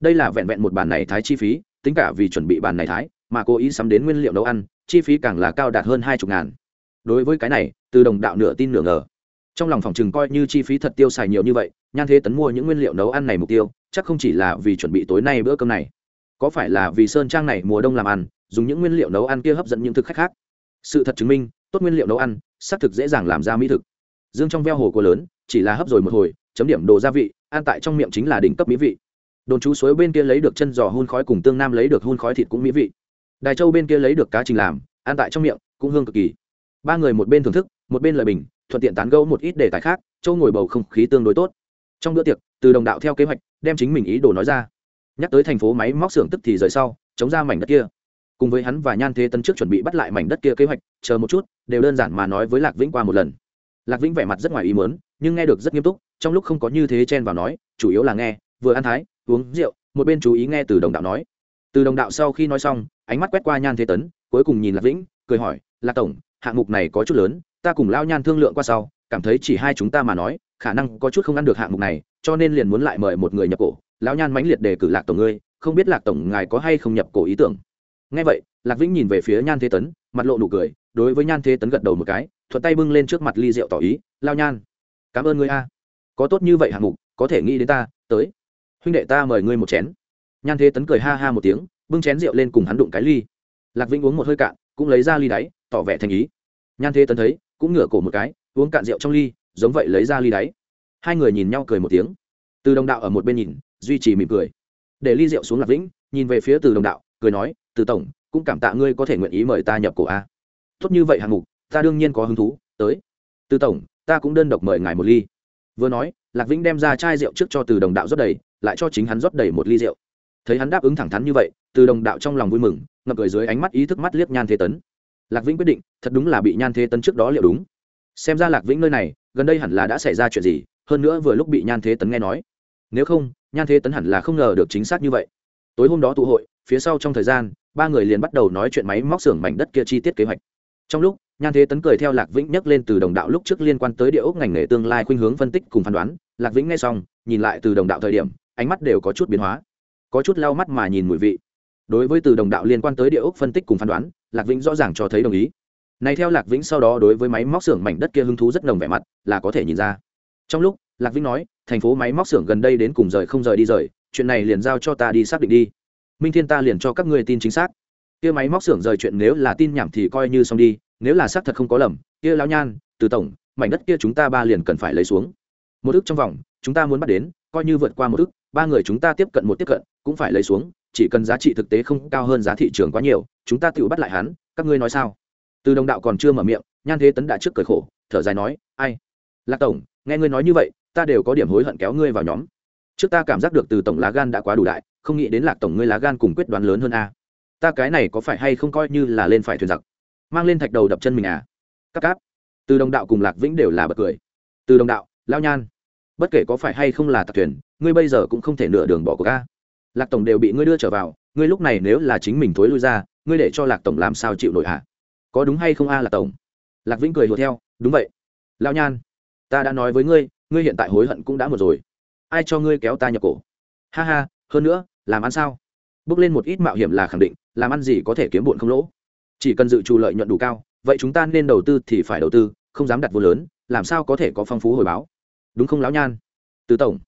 A: Đây là vẹn vẹn một bàn này thái chi phí, tính cả vì chuẩn bị bàn này thái, mà cố ý sắm đến nguyên liệu nấu ăn, chi phí càng là cao đạt hơn hai chục ngàn. Đối với cái này, từ đồng đạo nửa tin nửa ngờ trong lòng phòng chừng coi như chi phí thật tiêu xài nhiều như vậy, nhan thế tấn mua những nguyên liệu nấu ăn này mục tiêu, chắc không chỉ là vì chuẩn bị tối nay bữa cơm này. Có phải là vì sơn trang này mùa đông làm ăn, dùng những nguyên liệu nấu ăn kia hấp dẫn những thực khách khác? Sự thật chứng minh, tốt nguyên liệu nấu ăn, xác thực dễ dàng làm ra mỹ thực. Dương trong veo hồ của lớn, chỉ là hấp rồi một hồi, chấm điểm đồ gia vị, ăn tại trong miệng chính là đỉnh cấp mỹ vị. Đồn chú suối bên kia lấy được chân giò hun khói cùng tương nam lấy được hun khói thịt cũng mỹ vị. Đài châu bên kia lấy được cá trình làm, ăn tại trong miệng, cũng hương cực kỳ. Ba người một bên thưởng thức, một bên lời bình thuận tiện tán gẫu một ít đề tài khác châu ngồi bầu không khí tương đối tốt. Trong bữa tiệc, từ đồng đạo theo kế hoạch, đem chính mình ý đồ nói ra. Nhắc tới thành phố máy móc xưởng tức thì rời sau, chống ra mảnh đất kia. Cùng với hắn và nhan thế tân trước chuẩn bị bắt lại mảnh đất kia kế hoạch, chờ một chút, đều đơn giản mà nói với lạc vĩnh qua một lần. Lạc vĩnh vẻ mặt rất ngoài ý mớn nhưng nghe được rất nghiêm túc, trong lúc không có như thế chen vào nói, chủ yếu là nghe, vừa ăn thái, uống rượu, một bên chú ý nghe từ đồng đạo nói. Từ đồng đạo sau khi nói xong, ánh mắt quét qua nhan thế tấn cuối cùng nhìn lạc vĩnh, cười hỏi, lạc tổng, hạng mục này có chút lớn ta cùng lao nhan thương lượng qua sau, cảm thấy chỉ hai chúng ta mà nói, khả năng có chút không ăn được hạng mục này, cho nên liền muốn lại mời một người nhập cổ. Lão nhan mãnh liệt đề cử lạc tổng ngươi, không biết lạc tổng ngài có hay không nhập cổ ý tưởng. Ngay vậy, lạc vĩnh nhìn về phía nhan thế tấn, mặt lộ nụ cười, đối với nhan thế tấn gật đầu một cái, thuận tay bưng lên trước mặt ly rượu tỏ ý lao nhan, cảm ơn ngươi a. Có tốt như vậy hạng mục, có thể nghĩ đến ta, tới. Huynh đệ ta mời ngươi một chén. Nhan thế tấn cười ha ha một tiếng, bưng chén rượu lên cùng hắn đụng cái ly. Lạc vĩnh uống một hơi cạn, cũng lấy ra ly đáy, tỏ vẻ thành ý. Nhan thế tấn thấy cũng ngửa cổ một cái, uống cạn rượu trong ly, giống vậy lấy ra ly đáy. Hai người nhìn nhau cười một tiếng. Từ đồng đạo ở một bên nhìn, duy trì mỉm cười. Để ly rượu xuống lạc vĩnh, nhìn về phía từ đồng đạo, cười nói, từ tổng, cũng cảm tạ ngươi có thể nguyện ý mời ta nhập cổ a. Tốt như vậy hạng mục, ta đương nhiên có hứng thú, tới. Từ tổng, ta cũng đơn độc mời ngài một ly. Vừa nói, lạc vĩnh đem ra chai rượu trước cho từ đồng đạo rót đầy, lại cho chính hắn rót đầy một ly rượu. Thấy hắn đáp ứng thẳng thắn như vậy, từ đồng đạo trong lòng vui mừng, ngập cười dưới ánh mắt ý thức mắt liếc nhan thế tấn lạc vĩnh quyết định, thật đúng là bị nhan thế tấn trước đó liệu đúng. Xem ra lạc vĩnh nơi này, gần đây hẳn là đã xảy ra chuyện gì, hơn nữa vừa lúc bị nhan thế tấn nghe nói. Nếu không, nhan thế tấn hẳn là không ngờ được chính xác như vậy. Tối hôm đó tụ hội, phía sau trong thời gian, ba người liền bắt đầu nói chuyện máy móc xưởng mảnh đất kia chi tiết kế hoạch. Trong lúc, nhan thế tấn cười theo lạc vĩnh nhắc lên từ đồng đạo lúc trước liên quan tới địa ốc ngành nghề tương lai khuynh hướng phân tích cùng phán đoán. Lạc vĩnh nghe xong, nhìn lại từ đồng đạo thời điểm, ánh mắt đều có chút biến hóa. Có chút lau mắt mà nhìn mùi vị. Đối với từ đồng đạo liên quan tới địa ốc phân tích cùng phán đoán lạc vĩnh rõ ràng cho thấy đồng ý. Này theo lạc vĩnh sau đó đối với máy móc xưởng mảnh đất kia hứng thú rất nồng vẻ mặt, là có thể nhìn ra. Trong lúc, lạc vĩnh nói, thành phố máy móc xưởng gần đây đến cùng rời không rời đi rời, chuyện này liền giao cho ta đi xác định đi. Minh thiên ta liền cho các ngươi tin chính xác. Kia máy móc xưởng rời chuyện nếu là tin nhảm thì coi như xong đi, nếu là xác thật không có lầm, kia lão nhan, từ tổng, mảnh đất kia chúng ta ba liền cần phải lấy xuống. Một ức trong vòng, chúng ta muốn bắt đến, coi như vượt qua một ức, ba người chúng ta tiếp cận một tiếp cận, cũng phải lấy xuống chỉ cần giá trị thực tế không cao hơn giá thị trường quá nhiều, chúng ta tự bắt lại hắn, các ngươi nói sao? Từ đồng đạo còn chưa mở miệng, nhan thế tấn đã trước cười khổ, thở dài nói, ai? Lạc tổng, nghe ngươi nói như vậy, ta đều có điểm hối hận kéo ngươi vào nhóm. Trước ta cảm giác được từ tổng lá gan đã quá đủ đại, không nghĩ đến lạc tổng ngươi lá gan cùng quyết đoán lớn hơn a. Ta cái này có phải hay không coi như là lên phải thuyền giặc? Mang lên thạch đầu đập chân mình à? Các cáp. Từ đồng đạo cùng lạc vĩnh đều là bật cười. Từ đồng đạo lao nhan, bất kể có phải hay không là tặc thuyền, ngươi bây giờ cũng không thể nửa đường bỏ của ca lạc tổng đều bị ngươi đưa trở vào, ngươi lúc này nếu là chính mình thối lui ra, ngươi để cho lạc tổng làm sao chịu nổi hả? Có đúng hay không a lạc tổng? Lạc vĩnh cười hùa theo, đúng vậy. Lao nhan, ta đã nói với ngươi ngươi hiện tại hối hận cũng đã một rồi. Ai cho ngươi kéo ta nhập cổ? Ha ha, hơn nữa, làm ăn sao? Bước lên một ít mạo hiểm là khẳng định, làm ăn gì có thể kiếm bụn không lỗ. Chỉ cần dự trù lợi nhuận đủ cao, vậy chúng ta nên đầu tư thì phải đầu tư, không dám đặt vô lớn, làm sao có thể có phong phú hồi báo? Đúng không lão nhan? Từ tổng.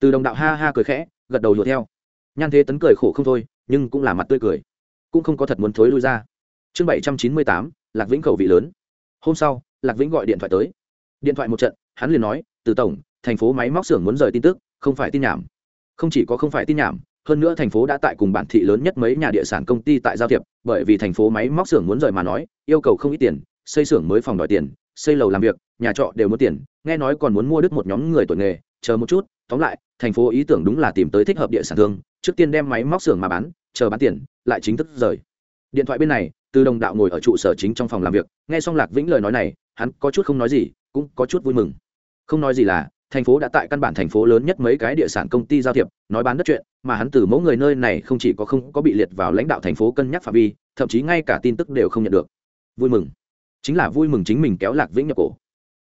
A: Từ đồng đạo ha ha cười khẽ, gật đầu hùa theo nhan thế tấn cười khổ không thôi, nhưng cũng là mặt tươi cười. Cũng không có thật muốn thối lui ra. Chương bảy trăm chín mươi tám, lạc vĩnh cầu vị lớn. Hôm sau, lạc vĩnh gọi điện thoại tới. Điện thoại một trận, hắn liền nói, từ tổng, thành phố máy móc xưởng muốn rời tin tức, không phải tin nhảm. Không chỉ có không phải tin nhảm, hơn nữa thành phố đã tại cùng bản thị lớn nhất mấy nhà địa sản công ty tại giao thiệp, bởi vì thành phố máy móc xưởng muốn rời mà nói, yêu cầu không ít tiền, xây xưởng mới phòng đòi tiền, xây lầu làm việc, nhà trọ đều muốn tiền, nghe nói còn muốn mua đứt một nhóm người tuổi nghề, chờ một chút, tóm lại, thành phố ý tưởng đúng là tìm tới thích hợp địa sản thương trước tiên đem máy móc xưởng mà bán, chờ bán tiền, lại chính thức rời. Điện thoại bên này, từ đồng đạo ngồi ở trụ sở chính trong phòng làm việc, nghe xong lạc vĩnh lời nói này, hắn có chút không nói gì, cũng có chút vui mừng. Không nói gì là, thành phố đã tại căn bản thành phố lớn nhất mấy cái địa sản công ty giao thiệp, nói bán đất chuyện, mà hắn từ mẫu người nơi này không chỉ có không có bị liệt vào lãnh đạo thành phố cân nhắc phạm vi, thậm chí ngay cả tin tức đều không nhận được. Vui mừng. Chính là vui mừng chính mình kéo lạc vĩnh nhập cổ.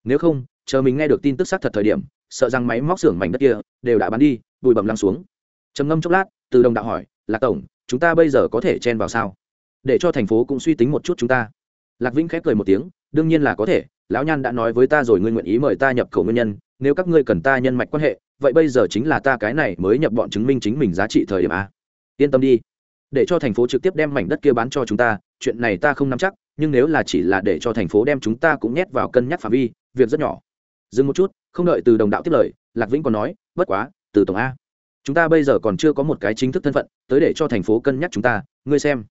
A: Nếu không, chờ mình nghe được tin tức xác thật thời điểm, sợ rằng máy móc xưởng mảnh đất kia đều đã bán đi, bụi bầm lăng xuống trầm ngâm chốc lát, từ đồng đạo hỏi, lạc tổng, chúng ta bây giờ có thể chen vào sao? Để cho thành phố cũng suy tính một chút chúng ta. Lạc vĩnh khép cười một tiếng, đương nhiên là có thể, lão nhan đã nói với ta rồi ngươi nguyện ý mời ta nhập khẩu nguyên nhân, nếu các ngươi cần ta nhân mạch quan hệ, vậy bây giờ chính là ta cái này mới nhập bọn chứng minh chính mình giá trị thời điểm a. Yên tâm đi, để cho thành phố trực tiếp đem mảnh đất kia bán cho chúng ta, chuyện này ta không nắm chắc, nhưng nếu là chỉ là để cho thành phố đem chúng ta cũng nhét vào cân nhắc phạm vi, việc rất nhỏ. Dừng một chút, không đợi từ đồng đạo tiếp lời, lạc vĩnh còn nói, bất quá, từ tổng a chúng ta bây giờ còn chưa có một cái chính thức thân phận, tới để cho thành phố cân nhắc chúng ta, ngươi xem.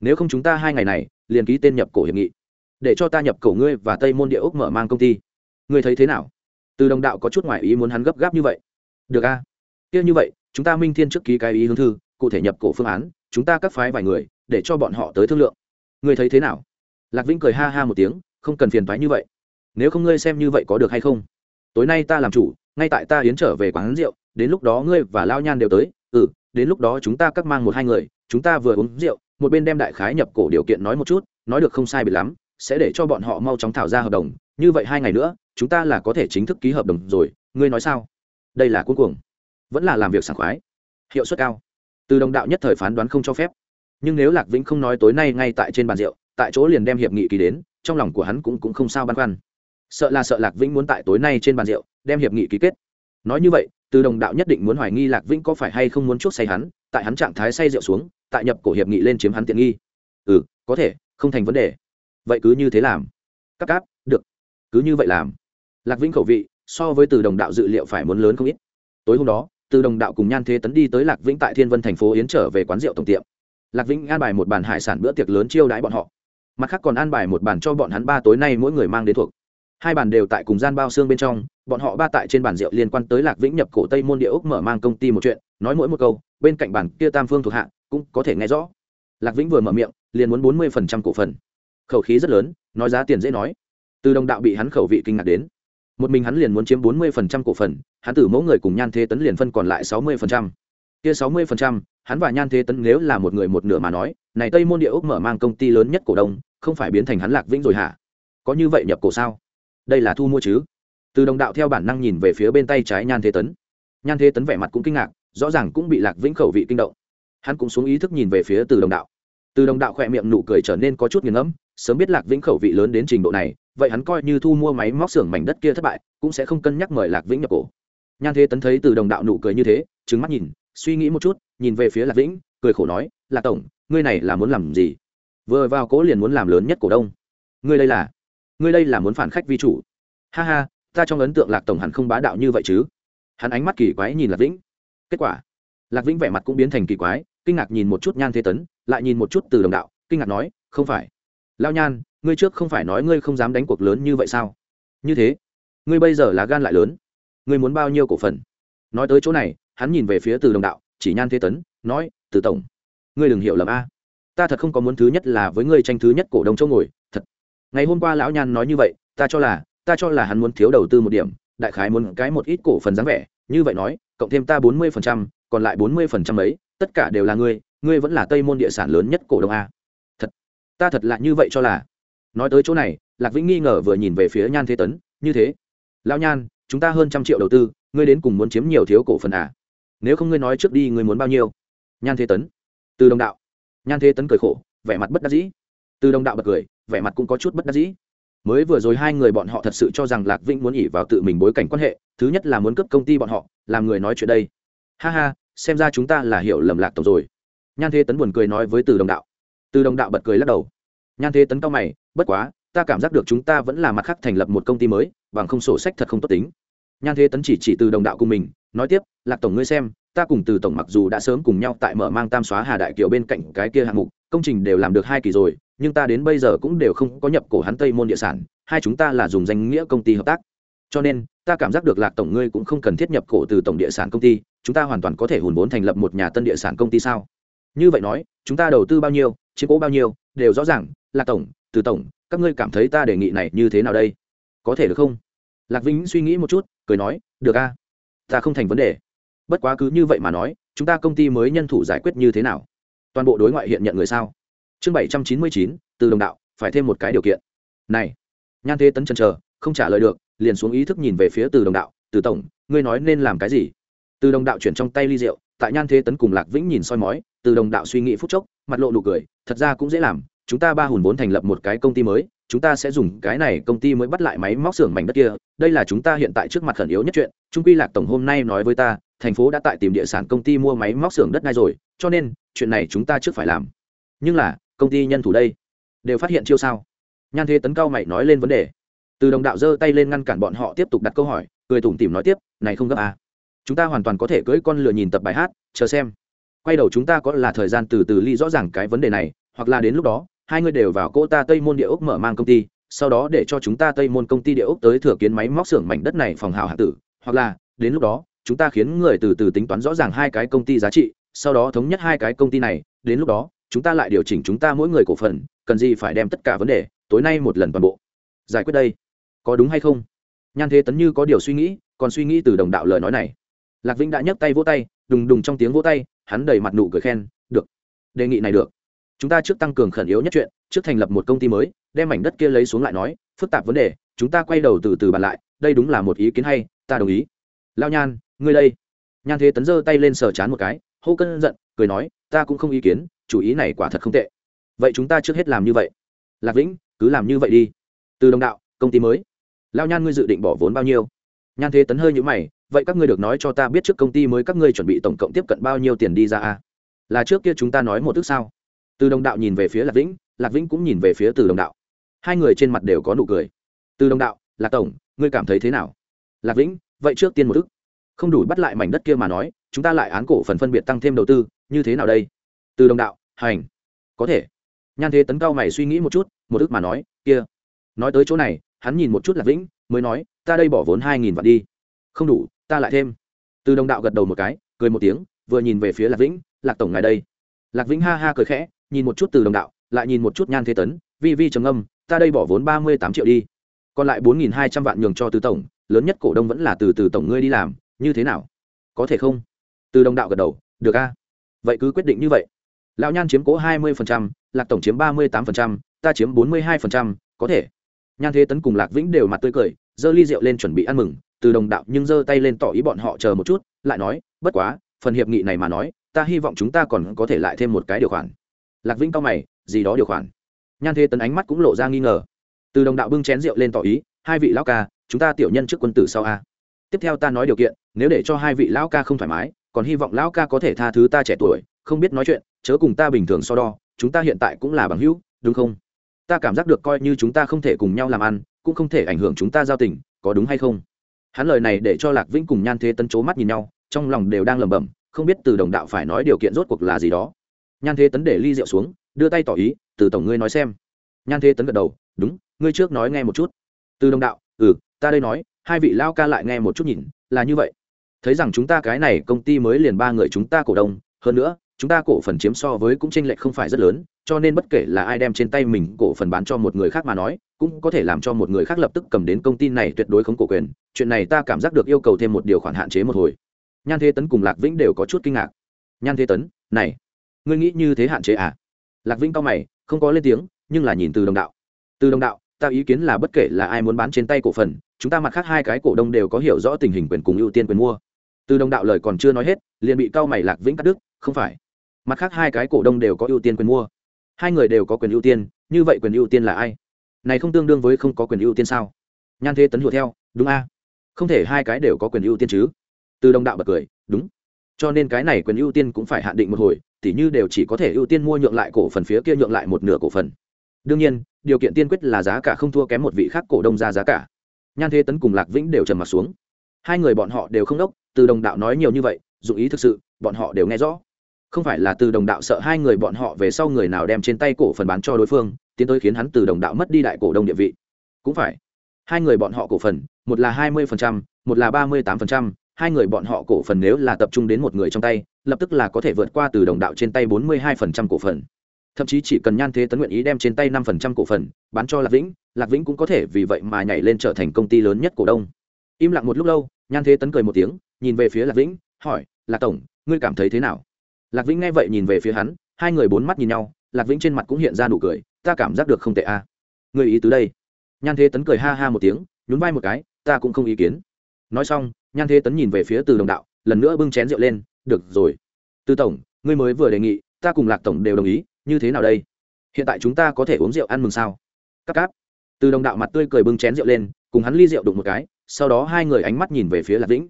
A: Nếu không chúng ta hai ngày này, liền ký tên nhập cổ hiệp nghị. Để cho ta nhập cổ ngươi và tây môn địa ốc mở mang công ty. Ngươi thấy thế nào? Từ đồng đạo có chút ngoại ý muốn hắn gấp gáp như vậy. Được a. Kia như vậy, chúng ta minh thiên trước ký cái ý hướng thư, cụ thể nhập cổ phương án, chúng ta cắt phái vài người, để cho bọn họ tới thương lượng. Ngươi thấy thế nào? Lạc vĩnh cười ha ha một tiếng, không cần phiền thoái như vậy. Nếu không ngươi xem như vậy có được hay không? Tối nay ta làm chủ, ngay tại ta hiến trở về quán rượu, đến lúc đó ngươi và lao nhan đều tới. Ừ đến lúc đó chúng ta cắt mang một hai người, chúng ta vừa uống rượu, một bên đem đại khái nhập cổ điều kiện nói một chút, nói được không sai biệt lắm, sẽ để cho bọn họ mau chóng thảo ra hợp đồng. Như vậy hai ngày nữa, chúng ta là có thể chính thức ký hợp đồng rồi. Ngươi nói sao? Đây là cuối cùng vẫn là làm việc sảng khoái. Hiệu suất cao. Từ đồng đạo nhất thời phán đoán không cho phép. Nhưng nếu lạc vĩnh không nói tối nay ngay tại trên bàn rượu, tại chỗ liền đem hiệp nghị ký đến, trong lòng của hắn cũng cũng không sao băn khoăn sợ là sợ lạc vĩnh muốn tại tối nay trên bàn rượu, đem hiệp nghị ký kết. Nói như vậy, từ đồng đạo nhất định muốn hoài nghi lạc vĩnh có phải hay không muốn chuốc say hắn, tại hắn trạng thái say rượu xuống, tại nhập cổ hiệp nghị lên chiếm hắn tiện nghi. Ừ có thể, không thành vấn đề. Vậy cứ như thế làm. Cắp cáp, được. Cứ như vậy làm. Lạc vĩnh khẩu vị, so với từ đồng đạo dự liệu phải muốn lớn không ít. Tối hôm đó, từ đồng đạo cùng nhan thế tấn đi tới lạc vĩnh tại thiên vân thành phố yến trở về quán rượu tổng tiệm. Lạc vĩnh an bài một bàn hải sản bữa tiệc lớn chiêu đãi bọn họ. Mặt khác còn an bài một bàn cho bọn hắn ba tối nay mỗi người mang đến thuộc hai bàn đều tại cùng gian bao xương bên trong, bọn họ ba tại trên bàn rượu liên quan tới lạc vĩnh nhập cổ tây môn địa ốc mở mang công ty một chuyện, nói mỗi một câu, bên cạnh bàn kia tam phương thuộc hạ cũng có thể nghe rõ. Lạc vĩnh vừa mở miệng, liền muốn bốn mươi phần trăm cổ phần. Khẩu khí rất lớn, nói giá tiền dễ nói. Từ đồng đạo bị hắn khẩu vị kinh ngạc đến. Một mình hắn liền muốn chiếm bốn mươi phần trăm cổ phần, hắn tử mẫu người cùng nhan thế tấn liền phân còn lại sáu mươi phần trăm. Kia sáu mươi phần trăm, hắn và nhan thế tấn nếu là một người một nửa mà nói, này tây môn địa ốc mở mang công ty lớn nhất cổ đông, không phải biến thành hắn lạc vĩnh rồi hả? Có như vậy nhập cổ sao? Đây là thu mua chứ? Từ đồng đạo theo bản năng nhìn về phía bên tay trái nhan thế tấn. Nhan thế tấn vẻ mặt cũng kinh ngạc, rõ ràng cũng bị lạc vĩnh khẩu vị kinh động. Hắn cũng xuống ý thức nhìn về phía từ đồng đạo. Từ đồng đạo khỏe miệng nụ cười trở nên có chút nghiền ngẫm, sớm biết lạc vĩnh khẩu vị lớn đến trình độ này, vậy hắn coi như thu mua máy móc xưởng mảnh đất kia thất bại, cũng sẽ không cân nhắc mời lạc vĩnh nhập cổ. Nhan thế tấn thấy từ đồng đạo nụ cười như thế trứng mắt nhìn, suy nghĩ một chút, nhìn về phía lạc vĩnh, cười khổ nói, lạc tổng, ngươi này là muốn làm gì? Vừa vào cố liền muốn làm lớn nhất cổ đông. Ngươi đây là ngươi đây là muốn phản khách vi chủ. Ha ha, ta trong ấn tượng lạc tổng hẳn không bá đạo như vậy chứ. Hắn ánh mắt kỳ quái nhìn lạc vĩnh. Kết quả, lạc vĩnh vẻ mặt cũng biến thành kỳ quái, kinh ngạc nhìn một chút nhan thế tấn, lại nhìn một chút từ đồng đạo, kinh ngạc nói, không phải. Lao nhan, ngươi trước không phải nói ngươi không dám đánh cuộc lớn như vậy sao? Như thế. Ngươi bây giờ là gan lại lớn. Ngươi muốn bao nhiêu cổ phần? Nói tới chỗ này, hắn nhìn về phía từ đồng đạo, chỉ nhan thế tấn, nói, từ tổng, ngươi đừng hiểu lầm a. Ta thật không có muốn thứ nhất là với ngươi tranh thứ nhất cổ đông chỗ ngồi, thật ngày hôm qua lão nhan nói như vậy, ta cho là, ta cho là hắn muốn thiếu đầu tư một điểm, đại khái muốn cái một ít cổ phần dáng vẻ. Như vậy nói, cộng thêm ta bốn mươi phần trăm, còn lại bốn mươi phần trăm ấy, tất cả đều là ngươi ngươi vẫn là tây môn địa sản lớn nhất cổ đông a. Thật, ta thật là như vậy cho là. Nói tới chỗ này, lạc vĩnh nghi ngờ vừa nhìn về phía nhan thế tấn, như thế. Lão nhan, chúng ta hơn trăm triệu đầu tư, ngươi đến cùng muốn chiếm nhiều thiếu cổ phần à? Nếu không ngươi nói trước đi, ngươi muốn bao nhiêu? Nhan thế tấn. Từ đồng đạo. Nhan thế tấn cười khổ, vẻ mặt bất đắc dĩ. Từ đồng đạo bật cười vẻ mặt cũng có chút bất đắc dĩ. Mới vừa rồi hai người bọn họ thật sự cho rằng lạc vĩnh muốn ỉ vào tự mình bối cảnh quan hệ, thứ nhất là muốn cướp công ty bọn họ, làm người nói chuyện đây. Ha ha, xem ra chúng ta là hiểu lầm lạc tổng rồi. Nhan thế tấn buồn cười nói với từ đồng đạo. Từ đồng đạo bật cười lắc đầu. Nhan thế tấn cao mày, bất quá, ta cảm giác được chúng ta vẫn là mặt khác thành lập một công ty mới, bằng không sổ sách thật không tốt tính. Nhan thế tấn chỉ chỉ từ đồng đạo cùng mình, nói tiếp, lạc tổng ngươi xem, ta cùng từ tổng mặc dù đã sớm cùng nhau tại mở mang tam xóa hà đại kiều bên cạnh cái kia hạng mục, công trình đều làm được hai kỳ rồi nhưng ta đến bây giờ cũng đều không có nhập cổ hắn tây môn địa sản, hai chúng ta là dùng danh nghĩa công ty hợp tác. Cho nên, ta cảm giác được lạc tổng ngươi cũng không cần thiết nhập cổ từ tổng địa sản công ty, chúng ta hoàn toàn có thể hùn vốn thành lập một nhà tân địa sản công ty sao? Như vậy nói, chúng ta đầu tư bao nhiêu, chiếm cố bao nhiêu, đều rõ ràng, lạc tổng, từ tổng, các ngươi cảm thấy ta đề nghị này như thế nào đây? Có thể được không? Lạc vĩnh suy nghĩ một chút, cười nói, được a, ta không thành vấn đề. Bất quá cứ như vậy mà nói, chúng ta công ty mới nhân thủ giải quyết như thế nào? Toàn bộ đối ngoại hiện nhận người sao? Chương bảy trăm chín mươi chín, từ đồng đạo, phải thêm một cái điều kiện. Này, nhan thế tấn chân chờ, không trả lời được, liền xuống ý thức nhìn về phía từ đồng đạo, từ tổng, ngươi nói nên làm cái gì? Từ đồng đạo chuyển trong tay ly rượu, tại nhan thế tấn cùng lạc vĩnh nhìn soi mói, từ đồng đạo suy nghĩ phút chốc, mặt lộ nụ cười, thật ra cũng dễ làm, chúng ta ba hùn vốn thành lập một cái công ty mới, chúng ta sẽ dùng cái này công ty mới bắt lại máy móc xưởng mảnh đất kia, đây là chúng ta hiện tại trước mặt khẩn yếu nhất chuyện trung quy lạc tổng hôm nay nói với ta, thành phố đã tại tìm địa sản công ty mua máy móc xưởng đất ngay rồi, cho nên, chuyện này chúng ta trước phải làm. Nhưng là công ty nhân thủ đây? Đều phát hiện chiêu sao? Nhan thế tấn cao mày nói lên vấn đề. Từ đồng đạo giơ tay lên ngăn cản bọn họ tiếp tục đặt câu hỏi, cười tủm tỉm nói tiếp, này không gấp à. chúng ta hoàn toàn có thể cưỡi con lừa nhìn tập bài hát, chờ xem. Quay đầu chúng ta có là thời gian từ từ ly rõ ràng cái vấn đề này, hoặc là đến lúc đó, hai người đều vào cô ta tây môn địa ốc mở mang công ty, sau đó để cho chúng ta tây môn công ty địa ốc tới thừa kiến máy móc xưởng mảnh đất này phòng hào hạ tử, hoặc là, đến lúc đó, chúng ta khiến người từ từ tính toán rõ ràng hai cái công ty giá trị, sau đó thống nhất hai cái công ty này, đến lúc đó chúng ta lại điều chỉnh chúng ta mỗi người cổ phần, cần gì phải đem tất cả vấn đề, tối nay một lần toàn bộ. Giải quyết đây. Có đúng hay không? Nhan thế tấn như có điều suy nghĩ, còn suy nghĩ từ đồng đạo lời nói này. Lạc vĩnh đã nhấc tay vỗ tay, đùng đùng trong tiếng vỗ tay, hắn đầy mặt nụ cười khen, được. Đề nghị này được. Chúng ta trước tăng cường khẩn yếu nhất chuyện, trước thành lập một công ty mới, đem mảnh đất kia lấy xuống lại nói, phức tạp vấn đề, chúng ta quay đầu từ từ bàn lại, đây đúng là một ý kiến hay, ta đồng ý. Lao nhan, ngươi đây. Nhan thế tấn giơ tay lên sờ chán một cái, hô cân giận, cười nói, ta cũng không ý kiến chủ ý này quả thật không tệ. Vậy chúng ta trước hết làm như vậy. Lạc vĩnh, cứ làm như vậy đi. Từ đồng đạo, công ty mới. Lao nhan ngươi dự định bỏ vốn bao nhiêu? Nhan thế tấn hơi nhữ mày, vậy các ngươi được nói cho ta biết trước công ty mới các ngươi chuẩn bị tổng cộng tiếp cận bao nhiêu tiền đi ra à? là trước kia chúng ta nói một thức sao? Từ đồng đạo nhìn về phía lạc vĩnh lạc vĩnh cũng nhìn về phía từ đồng đạo. Hai người trên mặt đều có nụ cười. Từ đồng đạo, lạc tổng, ngươi cảm thấy thế nào? Lạc vĩnh, vậy trước tiên một thức không đủ bắt lại mảnh đất kia mà nói, chúng ta lại án cổ phần phân biệt tăng thêm đầu tư, như thế nào đây? Từ đồng đạo hành. Có thể. Nhan thế tấn cao mày suy nghĩ một chút, một ức mà nói, kia. Nói tới chỗ này, hắn nhìn một chút lạc vĩnh, mới nói, ta đây bỏ vốn hai nghìn vạn đi. Không đủ, ta lại thêm. Từ đồng đạo gật đầu một cái, cười một tiếng, vừa nhìn về phía lạc vĩnh, lạc tổng ngài đây. Lạc vĩnh ha ha cười khẽ, nhìn một chút từ đồng đạo, lại nhìn một chút nhan thế tấn, vi vi trầm âm ta đây bỏ vốn ba mươi tám triệu đi. Còn lại bốn nghìn hai trăm vạn nhường cho từ tổng, lớn nhất cổ đông vẫn là từ từ tổng ngươi đi làm, như thế nào? Có thể không? Từ đồng đạo gật đầu, được a. Vậy cứ quyết định như vậy lão nhan chiếm cố hai mươi lạc tổng chiếm ba mươi tám ta chiếm bốn mươi hai có thể. Nhan thế tấn cùng lạc vĩnh đều mặt tươi cười, giơ ly rượu lên chuẩn bị ăn mừng, từ đồng đạo nhưng giơ tay lên tỏ ý bọn họ chờ một chút, lại nói, bất quá, phần hiệp nghị này mà nói, ta hy vọng chúng ta còn có thể lại thêm một cái điều khoản. Lạc vĩnh cao mày, gì đó điều khoản? Nhan thế tấn ánh mắt cũng lộ ra nghi ngờ. Từ đồng đạo bưng chén rượu lên tỏ ý, hai vị lão ca, chúng ta tiểu nhân trước quân tử sau a. Tiếp theo ta nói điều kiện, nếu để cho hai vị lão ca không thoải mái, còn hy vọng lão ca có thể tha thứ ta trẻ tuổi không biết nói chuyện, chớ cùng ta bình thường so đo, chúng ta hiện tại cũng là bằng hữu, đúng không? Ta cảm giác được coi như chúng ta không thể cùng nhau làm ăn, cũng không thể ảnh hưởng chúng ta giao tình, có đúng hay không? Hắn lời này để cho lạc vĩnh cùng nhan thế tấn c mắt nhìn nhau, trong lòng đều đang lẩm bẩm, không biết từ đồng đạo phải nói điều kiện rốt cuộc là gì đó. Nhan thế tấn để ly rượu xuống, đưa tay tỏ ý, từ tổng ngươi nói xem. Nhan thế tấn gật đầu, đúng, ngươi trước nói nghe một chút. Từ đồng đạo ừ ta đây nói, hai vị lao ca lại nghe một chút nhìn, là như vậy. Thấy rằng chúng ta cái này công ty mới liền ba người chúng ta cổ đông, hơn nữa chúng ta cổ phần chiếm so với cũng tranh lệch không phải rất lớn, cho nên bất kể là ai đem trên tay mình cổ phần bán cho một người khác mà nói, cũng có thể làm cho một người khác lập tức cầm đến công ty này tuyệt đối không cổ quyền. Chuyện này ta cảm giác được yêu cầu thêm một điều khoản hạn chế một hồi. Nhan thế tấn cùng lạc vĩnh đều có chút kinh ngạc. Nhan thế tấn, này, ngươi nghĩ như thế hạn chế à? Lạc vĩnh cao mày, không có lên tiếng, nhưng là nhìn từ đồng đạo. Từ đồng đạo, ta ý kiến là bất kể là ai muốn bán trên tay cổ phần, chúng ta mặt khác hai cái cổ đông đều có hiểu rõ tình hình quyền cùng ưu tiên quyền mua. Từ đồng đạo lời còn chưa nói hết, liền bị cao mày lạc vĩnh cắt đứt, không phải mặt khác hai cái cổ đông đều có ưu tiên quyền mua. Hai người đều có quyền ưu tiên, như vậy quyền ưu tiên là ai? Này không tương đương với không có quyền ưu tiên sao? Nhan thế tấn hùa theo, đúng a. Không thể hai cái đều có quyền ưu tiên chứ. Từ đồng đạo bật cười, đúng. Cho nên cái này quyền ưu tiên cũng phải hạn định một hồi, tỉ như đều chỉ có thể ưu tiên mua nhượng lại cổ phần phía kia nhượng lại một nửa cổ phần. Đương nhiên, điều kiện tiên quyết là giá cả không thua kém một vị khác cổ đông ra giá cả. Nhan thế tấn cùng lạc vĩnh đều trầm m ặ t xuống. Hai người bọn họ đều không đốc, từ đồng đạo nói nhiều như vậy, dụng ý thực sự, bọn họ đều nghe rõ không phải là từ đồng đạo sợ hai người bọn họ về sau người nào đem trên tay cổ phần bán cho đối phương tiến tới khiến hắn từ đồng đạo mất đi đại cổ đông địa vị. Cũng phải. Hai người bọn họ cổ phần một là hai mươi phần trăm, một là ba mươi tám phần trăm, hai người bọn họ cổ phần nếu là tập trung đến một người trong tay lập tức là có thể vượt qua từ đồng đạo trên tay bốn mươi hai phần trăm cổ phần. Thậm chí chỉ cần nhan thế tấn nguyện ý đem trên tay năm phần trăm cổ phần bán cho lạc vĩnh lạc vĩnh cũng có thể vì vậy mà nhảy lên trở thành công ty lớn nhất cổ đông. Im lặng một lúc lâu nhan thế tấn cười một tiếng nhìn về phía lạc vĩnh hỏi lạc tổng ngươi cảm thấy thế nào? Lạc vĩnh nghe vậy nhìn về phía hắn, hai người bốn mắt nhìn nhau, lạc vĩnh trên mặt cũng hiện ra nụ cười, ta cảm giác được không tệ a. À. người ý tứ đây. Nhan thế tấn cười ha ha một tiếng, nhún vai một cái, ta cũng không ý kiến. Nói xong, nhan thế tấn nhìn về phía từ đồng đạo, lần nữa bưng chén rượu lên, được rồi. Từ tổng, ngươi mới vừa đề nghị, ta cùng lạc tổng đều đồng ý, như thế nào đây? Hiện tại chúng ta có thể uống rượu ăn mừng sao? Các cáp. Từ đồng đạo mặt tươi cười bưng chén rượu lên, cùng hắn ly rượu đụng một cái, sau đó hai người ánh mắt nhìn về phía lạc vĩnh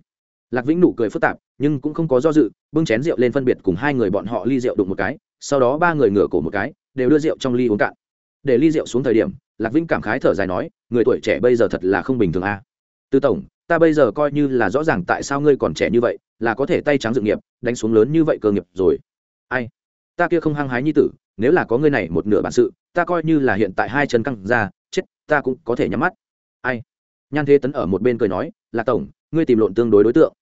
A: lạc vĩnh nụ cười phức tạp, nhưng cũng không có do dự, bưng chén rượu lên phân biệt cùng hai người bọn họ ly rượu đụng một cái, sau đó ba người ngửa cổ một cái, đều đưa rượu trong ly uống cạn. Để ly rượu xuống thời điểm, lạc vĩnh cảm khái thở dài nói, người tuổi trẻ bây giờ thật là không bình thường a. À. tư tổng, ta bây giờ coi như là rõ ràng tại sao ngươi còn trẻ như vậy, là có thể tay trắng dự nghiệp, đánh xuống lớn như vậy cơ nghiệp rồi. Ai? Ta kia không hăng hái như tử, nếu là có ngươi này một nửa bản sự, ta coi như là hiện tại hai chân căng ra, chết, ta cũng có thể nhắm mắt. Ai? Nhan thế tấn ở một bên cười nói là tổng, ngươi tìm lộn tương đối đối tượng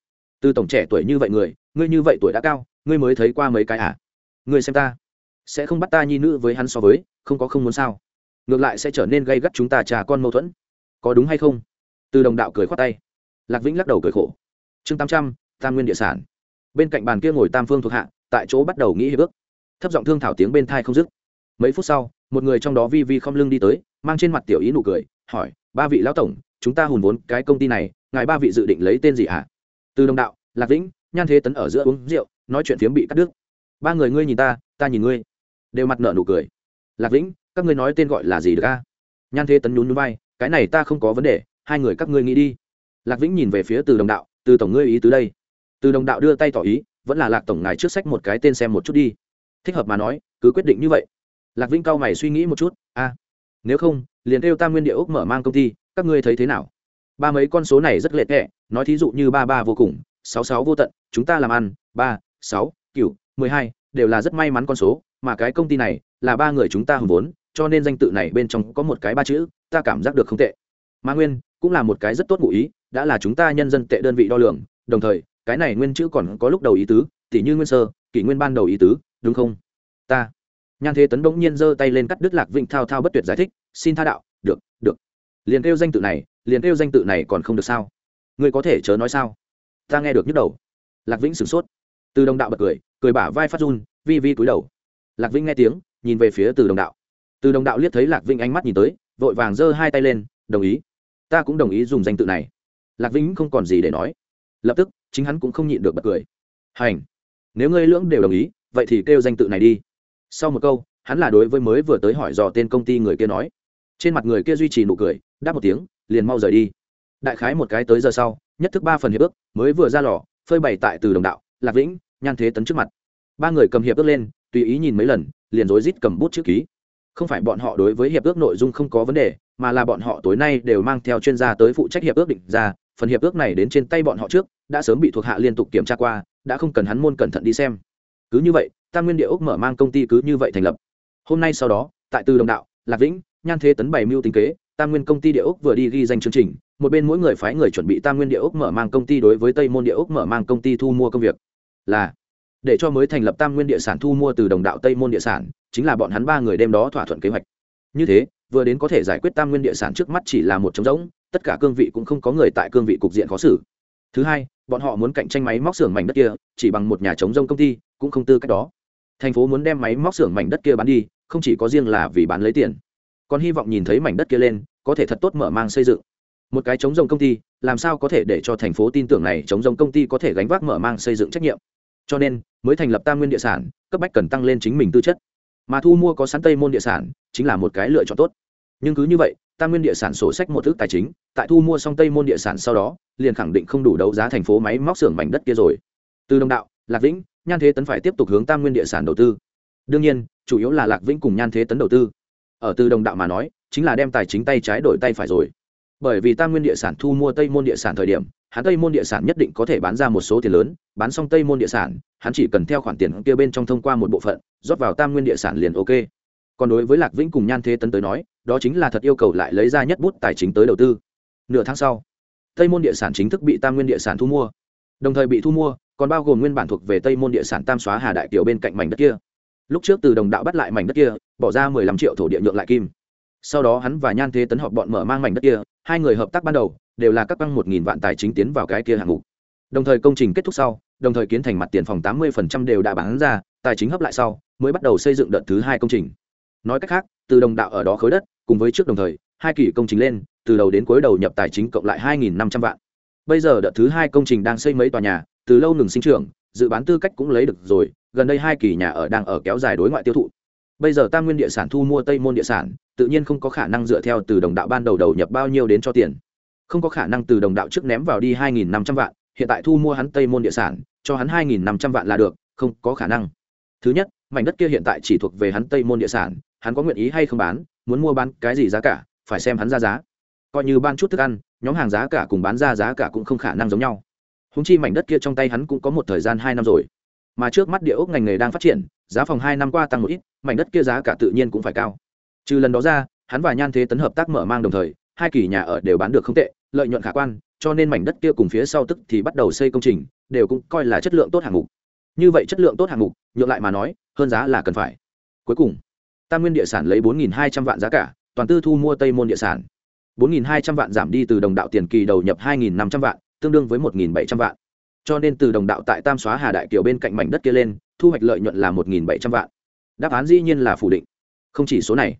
A: từ tổng trẻ tuổi như vậy người, ngươi như vậy tuổi đã cao, ngươi mới thấy qua mấy cái à? Ngươi xem ta, sẽ không bắt ta nhi nữ với hắn so với, không có không muốn sao? Ngược lại sẽ trở nên gây gắt chúng ta trà con mâu thuẫn. Có đúng hay không? Từ đồng đạo cười khoát tay. Lạc vĩnh lắc đầu cười khổ. Chương tám trăm, tam nguyên địa sản. Bên cạnh bàn kia ngồi tam phương thuộc hạ, tại chỗ bắt đầu nghĩ hiệp ước. Thấp giọng thương thảo tiếng bên thai không dứt. Mấy phút sau, một người trong đó vi vi không lưng đi tới, mang trên mặt tiểu ý nụ cười, hỏi, ba vị lão tổng, chúng ta hùn vốn cái công ty này, ngài ba vị dự định lấy tên gì à? Từ đồng đạo lạc vĩnh nhan thế tấn ở giữa uống rượu nói chuyện phiếm bị cắt đứt. Ba người ngươi nhìn ta ta nhìn ngươi. Đều mặt nợ nụ cười. Lạc vĩnh các ngươi nói tên gọi là gì được a? Nhan thế tấn nhún nhún vai, cái này ta không có vấn đề hai người các ngươi nghĩ đi. Lạc vĩnh nhìn về phía từ đồng đạo từ tổng ngươi ý từ đây. Từ đồng đạo đưa tay tỏ ý vẫn là lạc tổng ngài trước sách một cái tên xem một chút đi. Thích hợp mà nói cứ quyết định như vậy. Lạc vĩnh cao mày suy nghĩ một chút a nếu không liền kêu tam nguyên địa úc mở mang công ty các ngươi thấy thế nào? Ba mấy con số này rất lệ tệ nói thí dụ như ba ba vô cùng, sáu sáu vô tận, chúng ta làm ăn, ba, sáu cựu mười hai, đều là rất may mắn con số, mà cái công ty này là ba người chúng ta hùng vốn, cho nên danh tự này bên trong có một cái ba chữ, ta cảm giác được không tệ. Mà nguyên cũng là một cái rất tốt ngụ ý, đã là chúng ta nhân dân tệ đơn vị đo lường, đồng thời, cái này nguyên chữ còn có lúc đầu ý tứ tỷ như nguyên sơ, kỷ nguyên ban đầu ý tứ, đúng không? Ta. Nhan thế tấn bỗng nhiên giơ tay lên cắt đứt lạc vịnh thao thao bất tuyệt giải thích, xin tha đạo, được được. Liền kêu danh tự này, liền kêu danh tự này còn không được sao? Ngươi có thể chớ nói sao? Ta nghe được nhức đầu. Lạc vĩnh sửng sốt. Từ đồng đạo bật cười cười bả vai phát run, vi vi cúi đầu. Lạc vĩnh nghe tiếng, nhìn về phía từ đồng đạo. Từ đồng đạo liếc thấy lạc vĩnh ánh mắt nhìn tới, vội vàng giơ hai tay lên, đồng ý. Ta cũng đồng ý dùng danh tự này. Lạc vĩnh không còn gì để nói. Lập tức, chính hắn cũng không nhịn được bật cười. Hành. Nếu ngươi lưỡng đều đồng ý, vậy thì kêu danh tự này đi. Sau một câu, hắn là đối với mới vừa tới hỏi dò tên công ty người kia nói. Trên mặt người kia duy trì nụ cười, đáp một tiếng, liền mau rời đi đại khái một cái tới giờ sau, nhất thức ba phần hiệp ước mới vừa ra lò, phơi bày tại từ đồng đạo, lạc vĩnh, nhan thế tấn trước mặt. Ba người cầm hiệp ước lên, tùy ý nhìn mấy lần, liền rối rít cầm bút chữ ký. Không phải bọn họ đối với hiệp ước nội dung không có vấn đề, mà là bọn họ tối nay đều mang theo chuyên gia tới phụ trách hiệp ước định ra, phần hiệp ước này đến trên tay bọn họ trước, đã sớm bị thuộc hạ liên tục kiểm tra qua, đã không cần hắn môn cẩn thận đi xem. Cứ như vậy, tam nguyên địa ốc mở mang công ty cứ như vậy thành lập. Hôm nay sau đó, tại từ đồng đạo, lạc vĩnh nhan thế tấn bày mưu tính kế, tam nguyên công ty địa ốc vừa đi ghi danh chương trình, một bên mỗi người phái người chuẩn bị tam nguyên địa ốc mở mang công ty đối với tây môn địa ốc mở mang công ty thu mua công việc. Là, để cho mới thành lập tam nguyên địa sản thu mua từ đồng đạo tây môn địa sản, chính là bọn hắn ba người đêm đó thỏa thuận kế hoạch. Như thế, vừa đến có thể giải quyết tam nguyên địa sản trước mắt chỉ là một trống rỗng, tất cả cương vị cũng không có người tại cương vị cục diện khó xử. Thứ hai, bọn họ muốn cạnh tranh máy móc xưởng mảnh đất kia, chỉ bằng một nhà chống rông công ty, cũng không tư cách đó. Thành phố muốn đem máy móc xưởng mảnh đất kia bán đi, không chỉ có riêng là vì bán lấy tiền còn hy vọng nhìn thấy mảnh đất kia lên, có thể thật tốt mở mang xây dựng. Một cái chống rông công ty, làm sao có thể để cho thành phố tin tưởng này chống rông công ty có thể gánh vác mở mang xây dựng trách nhiệm? Cho nên, mới thành lập tam nguyên địa sản, cấp bách cần tăng lên chính mình tư chất. Mà thu mua có sẵn tây môn địa sản, chính là một cái lựa chọn tốt. Nhưng cứ như vậy, tam nguyên địa sản sổ sách một thức tài chính, tại thu mua xong tây môn địa sản sau đó, liền khẳng định không đủ đấu giá thành phố máy móc xưởng mảnh đất kia rồi. Từ đồng đạo, lạc vĩnh, nhan thế tấn phải tiếp tục hướng tam nguyên địa sản đầu tư. Đương nhiên, chủ yếu là lạc vĩnh cùng nhan thế tấn đầu tư ở từ đồng đạo mà nói, chính là đem tài chính tay trái đổi tay phải rồi. Bởi vì tam nguyên địa sản thu mua tây môn địa sản thời điểm, hắn tây môn địa sản nhất định có thể bán ra một số tiền lớn, bán xong tây môn địa sản, hắn chỉ cần theo khoản tiền kia bên trong thông qua một bộ phận, rót vào tam nguyên địa sản liền ok. Còn đối với lạc vĩnh cùng nhan thế tấn tới nói, đó chính là thật yêu cầu lại lấy ra nhất bút tài chính tới đầu tư. Nửa tháng sau, tây môn địa sản chính thức bị tam nguyên địa sản thu mua. Đồng thời bị thu mua, còn bao gồm nguyên bản thuộc về tây môn địa sản tam xóa hà đại kiều bên cạnh mảnh đất kia lúc trước từ đồng đạo bắt lại mảnh đất kia, bỏ ra mười lăm triệu thổ địa nhượng lại kim. Sau đó hắn và nhan thế tấn họp bọn mở mang mảnh đất kia, hai người hợp tác ban đầu, đều là các băng một nghìn vạn tài chính tiến vào cái kia hạng mục. Đồng thời công trình kết thúc sau, đồng thời kiến thành mặt tiền phòng tám mươi phần trăm đều đã bán ra, tài chính hấp lại sau, mới bắt đầu xây dựng đợt thứ hai công trình. Nói cách khác, từ đồng đạo ở đó khối đất, cùng với trước đồng thời, hai kỳ công trình lên, từ đầu đến cuối đầu nhập tài chính cộng lại hai nghìn năm trăm vạn. Bây giờ đợt thứ hai công trình đang xây mấy tòa nhà, từ lâu ngừng sinh trưởng, dự bán tư cách cũng lấy được rồi gần đây hai kỳ nhà ở đang ở kéo dài đối ngoại tiêu thụ. Bây giờ tam nguyên địa sản thu mua tây môn địa sản, tự nhiên không có khả năng dựa theo từ đồng đạo ban đầu đầu nhập bao nhiêu đến cho tiền. Không có khả năng từ đồng đạo trước ném vào đi hai nghìn năm trăm vạn, hiện tại thu mua hắn tây môn địa sản, cho hắn hai nghìn năm trăm vạn là được, không có khả năng. Thứ nhất, mảnh đất kia hiện tại chỉ thuộc về hắn tây môn địa sản, hắn có nguyện ý hay không bán, muốn mua bán cái gì giá cả, phải xem hắn ra giá. Coi như ban chút thức ăn, nhóm hàng giá cả cùng bán ra giá cả cũng không khả năng giống nhau. Húng chi mảnh đất kia trong tay hắn cũng có một thời gian hai năm rồi mà trước mắt địa ốc ngành nghề đang phát triển, giá phòng hai năm qua tăng một ít, mảnh đất kia giá cả tự nhiên cũng phải cao. Trừ lần đó ra, hắn và nhan thế tấn hợp tác mở mang đồng thời, hai kỳ nhà ở đều bán được không tệ, lợi nhuận khả quan, cho nên mảnh đất kia cùng phía sau tức thì bắt đầu xây công trình, đều cũng coi là chất lượng tốt hạng mục. Như vậy chất lượng tốt hạng mục, nhượng lại mà nói, hơn giá là cần phải. Cuối cùng, tam nguyên địa sản lấy bốn hai trăm vạn giá cả, toàn tư thu mua tây môn địa sản. bốn hai trăm vạn giảm đi từ đồng đạo tiền kỳ đầu nhập hai năm trăm vạn, tương đương với một bảy trăm vạn cho nên từ đồng đạo tại tam xóa hà đại kiều bên cạnh mảnh đất kia lên, thu hoạch lợi nhuận là một bảy trăm vạn. Đáp án dĩ nhiên là phủ định. Không chỉ số này.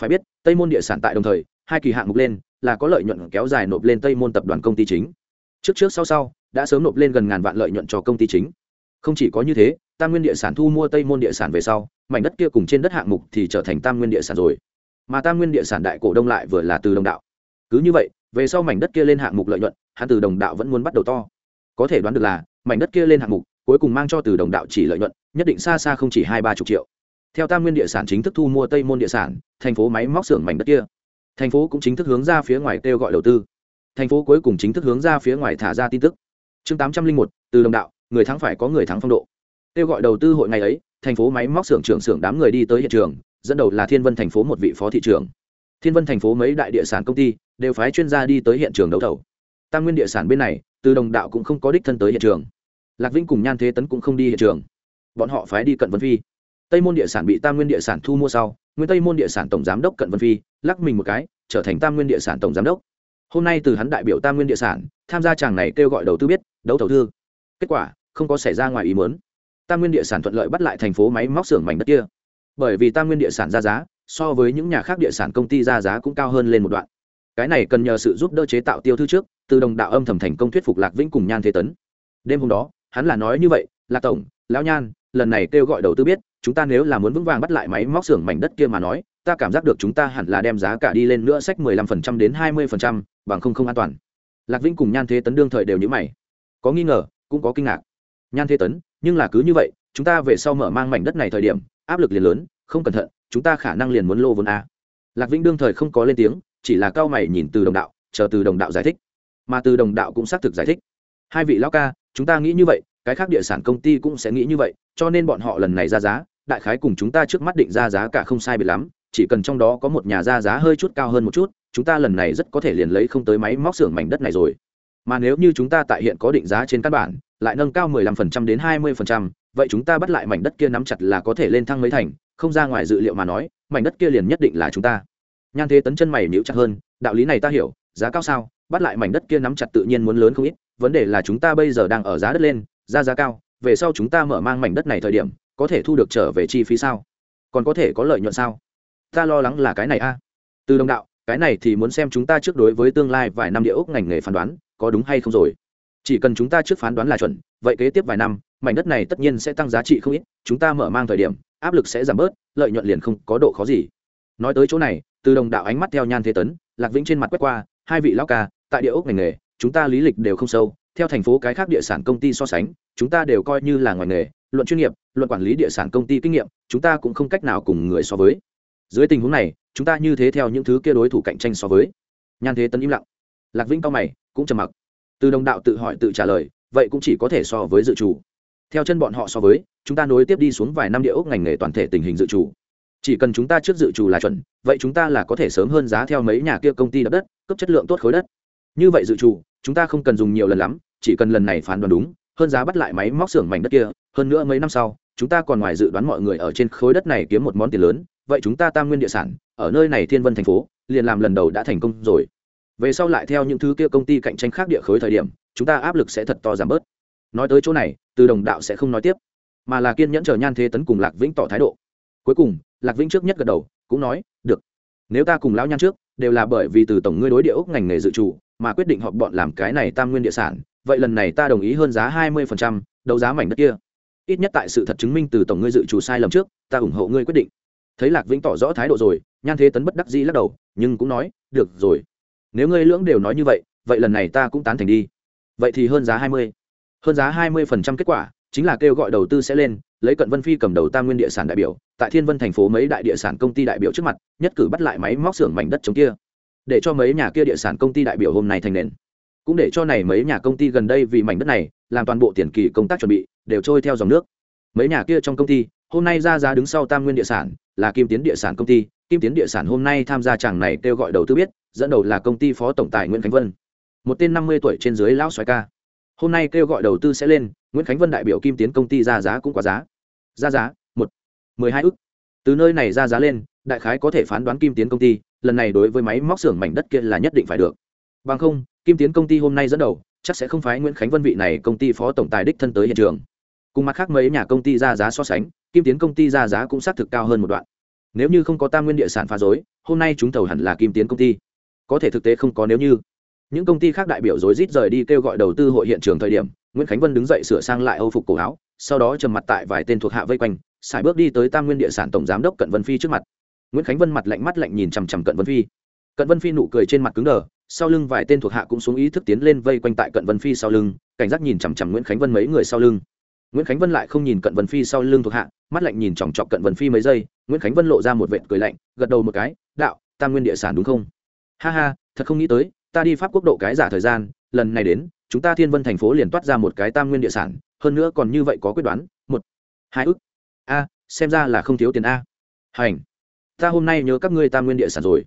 A: Phải biết, tây môn địa sản tại đồng thời, hai kỳ hạng mục lên, là có lợi nhuận kéo dài nộp lên tây môn tập đoàn công ty chính. Trước trước sau sau, đã sớm nộp lên gần ngàn vạn lợi nhuận cho công ty chính. Không chỉ có như thế, tam nguyên địa sản thu mua tây môn địa sản về sau, mảnh đất kia cùng trên đất hạng mục thì trở thành tam nguyên địa sản rồi. Mà tam nguyên địa sản đại cổ đông lại vừa là từ đồng đạo. Cứ như vậy, về sau mảnh đất kia lên hạng mục lợi nhuận, hắn từ đồng đạo vẫn muốn bắt đầu to có thể đoán được là, mảnh đất kia lên hạng mục, cuối cùng mang cho từ đồng đạo chỉ lợi nhuận, nhất định xa xa không chỉ hai ba chục triệu. Theo tam nguyên địa sản chính thức thu mua tây môn địa sản, thành phố máy móc xưởng mảnh đất kia. Thành phố cũng chính thức hướng ra phía ngoài kêu gọi đầu tư. Thành phố cuối cùng chính thức hướng ra phía ngoài thả ra tin tức. Chương tám trăm linh một, từ đồng đạo, người thắng phải có người thắng phong độ. Kêu gọi đầu tư hội ngày ấy, thành phố máy móc xưởng trưởng xưởng đám người đi tới hiện trường, dẫn đầu là thiên vân thành phố một vị phó thị trưởng. Thiên vân thành phố mấy đại địa sản công ty đều phái chuyên gia đi tới hiện trường đấu thầu. Tam nguyên địa sản bên này từ đồng đạo cũng không có đích thân tới hiện trường. Lạc vĩnh cùng nhan thế tấn cũng không đi hiện trường. Bọn họ phái đi cận vân phi. Tây môn địa sản bị tam nguyên địa sản thu mua sau, nguyên tây môn địa sản tổng giám đốc cận vân phi lắc mình một cái, trở thành tam nguyên địa sản tổng giám đốc. Hôm nay từ hắn đại biểu tam nguyên địa sản, tham gia chàng này kêu gọi đầu tư biết, đấu thầu thư. Kết quả, không có xảy ra ngoài ý muốn. Tam nguyên địa sản thuận lợi bắt lại thành phố máy móc xưởng mảnh đất kia. Bởi vì tam nguyên địa sản ra giá, so với những nhà khác địa sản công ty ra giá cũng cao hơn lên một đoạn. Cái này cần nhờ sự giúp đỡ chế tạo tiêu thư trước từ đồng đạo âm thầm thành công thuyết phục lạc vĩnh cùng nhan thế tấn. Đêm hôm đó, hắn là nói như vậy, lạc tổng, lão nhan, lần này kêu gọi đầu tư biết, chúng ta nếu là muốn vững vàng bắt lại máy móc xưởng mảnh đất kia mà nói, ta cảm giác được chúng ta hẳn là đem giá cả đi lên nữa sách mười lăm phần trăm đến hai mươi phần trăm, bằng không không an toàn. Lạc vĩnh cùng nhan thế tấn đương thời đều như mày. Có nghi ngờ, cũng có kinh ngạc. Nhan thế tấn, nhưng là cứ như vậy, chúng ta về sau mở mang mảnh đất này thời điểm, áp lực liền lớn, không cẩn thận, chúng ta khả năng liền muốn lô vốn a. Lạc vĩnh đương thời không có lên tiếng, chỉ là cao mày nhìn từ đồng đạo, chờ từ đồng đạo giải thích mà từ đồng đạo cũng xác thực giải thích. Hai vị lão ca chúng ta nghĩ như vậy cái khác địa sản công ty cũng sẽ nghĩ như vậy cho nên bọn họ lần này ra giá đại khái cùng chúng ta trước mắt định ra giá cả không sai biệt lắm chỉ cần trong đó có một nhà ra giá hơi chút cao hơn một chút chúng ta lần này rất có thể liền lấy không tới máy móc xưởng mảnh đất này rồi. Mà nếu như chúng ta tại hiện có định giá trên căn bản lại nâng cao 15% đến 20%, vậy chúng ta bắt lại mảnh đất kia nắm chặt là có thể lên thăng mấy thành không ra ngoài dự liệu mà nói mảnh đất kia liền nhất định là chúng ta. Nhan thế tấn chân mày níu chặt hơn đạo lý này ta hiểu giá cao sao? Bắt lại mảnh đất kia nắm chặt tự nhiên muốn lớn không ít, vấn đề là chúng ta bây giờ đang ở giá đất lên ra giá cao, về sau chúng ta mở mang mảnh đất này thời điểm, có thể thu được trở về chi phí sao? Còn có thể có lợi nhuận sao? Ta lo lắng là cái này a. Từ đồng đạo, cái này thì muốn xem chúng ta trước đối với tương lai vài năm địa ốc ngành nghề phán đoán, có đúng hay không rồi? Chỉ cần chúng ta trước phán đoán là chuẩn, vậy kế tiếp vài năm, mảnh đất này tất nhiên sẽ tăng giá trị không ít, chúng ta mở mang thời điểm, áp lực sẽ giảm bớt, lợi nhuận liền không có độ khó gì. Nói tới chỗ này, từ đồng đạo ánh mắt theo nhan thế tấn, lạc vĩnh trên mặt quét qua, hai vị lão ca tại địa ốc ngành nghề, chúng ta lý lịch đều không sâu, theo thành phố cái khác địa sản công ty so sánh, chúng ta đều coi như là ngoài nghề, luận chuyên nghiệp, luận quản lý địa sản công ty kinh nghiệm, chúng ta cũng không cách nào cùng người so với. Dưới tình huống này, chúng ta như thế theo những thứ kia đối thủ cạnh tranh so với. Nhan thế tấn im lặng. Lạc vĩnh cao mày, cũng trầm mặc. Từ đồng đạo tự hỏi tự trả lời, vậy cũng chỉ có thể so với dự trù. Theo chân bọn họ so với, chúng ta nối tiếp đi xuống vài năm địa ốc ngành nghề toàn thể tình hình dự trù. Chỉ cần chúng ta trước dự trù là chuẩn, vậy chúng ta là có thể sớm hơn giá theo mấy nhà kia công ty đất đất, cấp chất lượng tốt khối đất như vậy dự trù, chúng ta không cần dùng nhiều lần lắm, chỉ cần lần này phán đoán đúng, hơn giá bắt lại máy móc xưởng mảnh đất kia, hơn nữa mấy năm sau, chúng ta còn ngoài dự đoán mọi người ở trên khối đất này kiếm một món tiền lớn, vậy chúng ta tam nguyên địa sản, ở nơi này thiên vân thành phố, liền làm lần đầu đã thành công rồi. Về sau lại theo những thứ kia công ty cạnh tranh khác địa khối thời điểm, chúng ta áp lực sẽ thật to giảm bớt. Nói tới chỗ này, từ đồng đạo sẽ không nói tiếp, mà là kiên nhẫn chờ nhan thế tấn cùng lạc vĩnh tỏ thái độ. Cuối cùng, lạc vĩnh trước nhất gật đầu, cũng nói, được. Nếu ta cùng lão nhan trước đều là bởi vì từ tổng ngươi đối địa ốc ngành nghề dự trù mà quyết định họp bọn làm cái này tam nguyên địa sản. Vậy lần này ta đồng ý hơn giá hai mươi phần trăm đấu giá mảnh đất kia. Ít nhất tại sự thật chứng minh từ tổng ngươi dự trù sai lầm trước, ta ủng hộ ngươi quyết định. Thấy lạc vĩnh tỏ rõ thái độ rồi, nhan thế tấn bất đắc dĩ lắc đầu, nhưng cũng nói, được rồi. Nếu ngươi lưỡng đều nói như vậy vậy lần này ta cũng tán thành đi. Vậy thì hơn giá hai mươi. Hơn giá hai mươi phần trăm kết quả, chính là kêu gọi đầu tư sẽ lên lấy cận vân phi cầm đầu tam nguyên địa sản đại biểu, tại thiên vân thành phố mấy đại địa sản công ty đại biểu trước mặt, nhất cử bắt lại máy móc xưởng mảnh đất chống kia. Để cho mấy nhà kia địa sản công ty đại biểu hôm nay thành nền. Cũng để cho này mấy nhà công ty gần đây vì mảnh đất này, làm toàn bộ tiền kỳ công tác chuẩn bị, đều trôi theo dòng nước. Mấy nhà kia trong công ty, hôm nay ra giá đứng sau tam nguyên địa sản, là kim tiến địa sản công ty. Kim tiến địa sản hôm nay tham gia chàng này kêu gọi đầu tư biết, dẫn đầu là công ty phó tổng tài nguyễn khánh vân. Một tên năm mươi tuổi trên dưới lão xoài ca. Hôm nay kêu gọi đầu tư sẽ lên nguyễn khánh vân đại biểu kim tiến công ty ra giá cũng quá giá. Ra giá, một, mười hai ức. Từ nơi này ra giá lên, đại khái có thể phán đoán kim tiến công ty, lần này đối với máy móc xưởng mảnh đất kia là nhất định phải được. Bằng không, kim tiến công ty hôm nay dẫn đầu, chắc sẽ không phái nguyễn khánh vân vị này công ty phó tổng tài đích thân tới hiện trường. Cùng mặt khác mấy nhà công ty ra giá so sánh, kim tiến công ty ra giá cũng xác thực cao hơn một đoạn. Nếu như không có tam nguyên địa sản phá dối hôm nay chúng thầu hẳn là kim tiến công ty. Có thể thực tế không có nếu như. Những công ty khác đại biểu rối rít rời đi kêu gọi đầu tư hội hiện trường thời điểm nguyễn khánh vân đứng dậy sửa sang lại âu phục cổ áo, sau đó trầm mặt tại vài tên thuộc hạ vây quanh, xài bước đi tới tam nguyên địa sản tổng giám đốc cận vân phi trước mặt. Nguyễn khánh vân mặt lạnh mắt lạnh nhìn chằm chằm cận vân phi. Cận vân phi nụ cười trên mặt cứng đờ, sau lưng vài tên thuộc hạ cũng xuống ý thức tiến lên vây quanh tại cận vân phi sau lưng, cảnh giác nhìn chằm chằm nguyễn khánh vân mấy người sau lưng. Nguyễn khánh vân lại không nhìn cận vân phi sau lưng thuộc hạ, mắt lạnh nhìn chòng chọc cận vân phi mấy giây, nguyễn khánh vân lộ ra một vệt cười lạnh, gật đầu một cái, đạo, tam nguyên địa sản đúng không? Ha ha, thật không nghĩ tới, ta đi pháp quốc độ cái giả thời gian, lần này đến chúng ta thiên vân thành phố liền toát ra một cái tam nguyên địa sản, hơn nữa còn như vậy có quyết đoán, một, hai ức. A, xem ra là không thiếu tiền a. Hành. Ta hôm nay nhớ các ngươi tam nguyên địa sản rồi.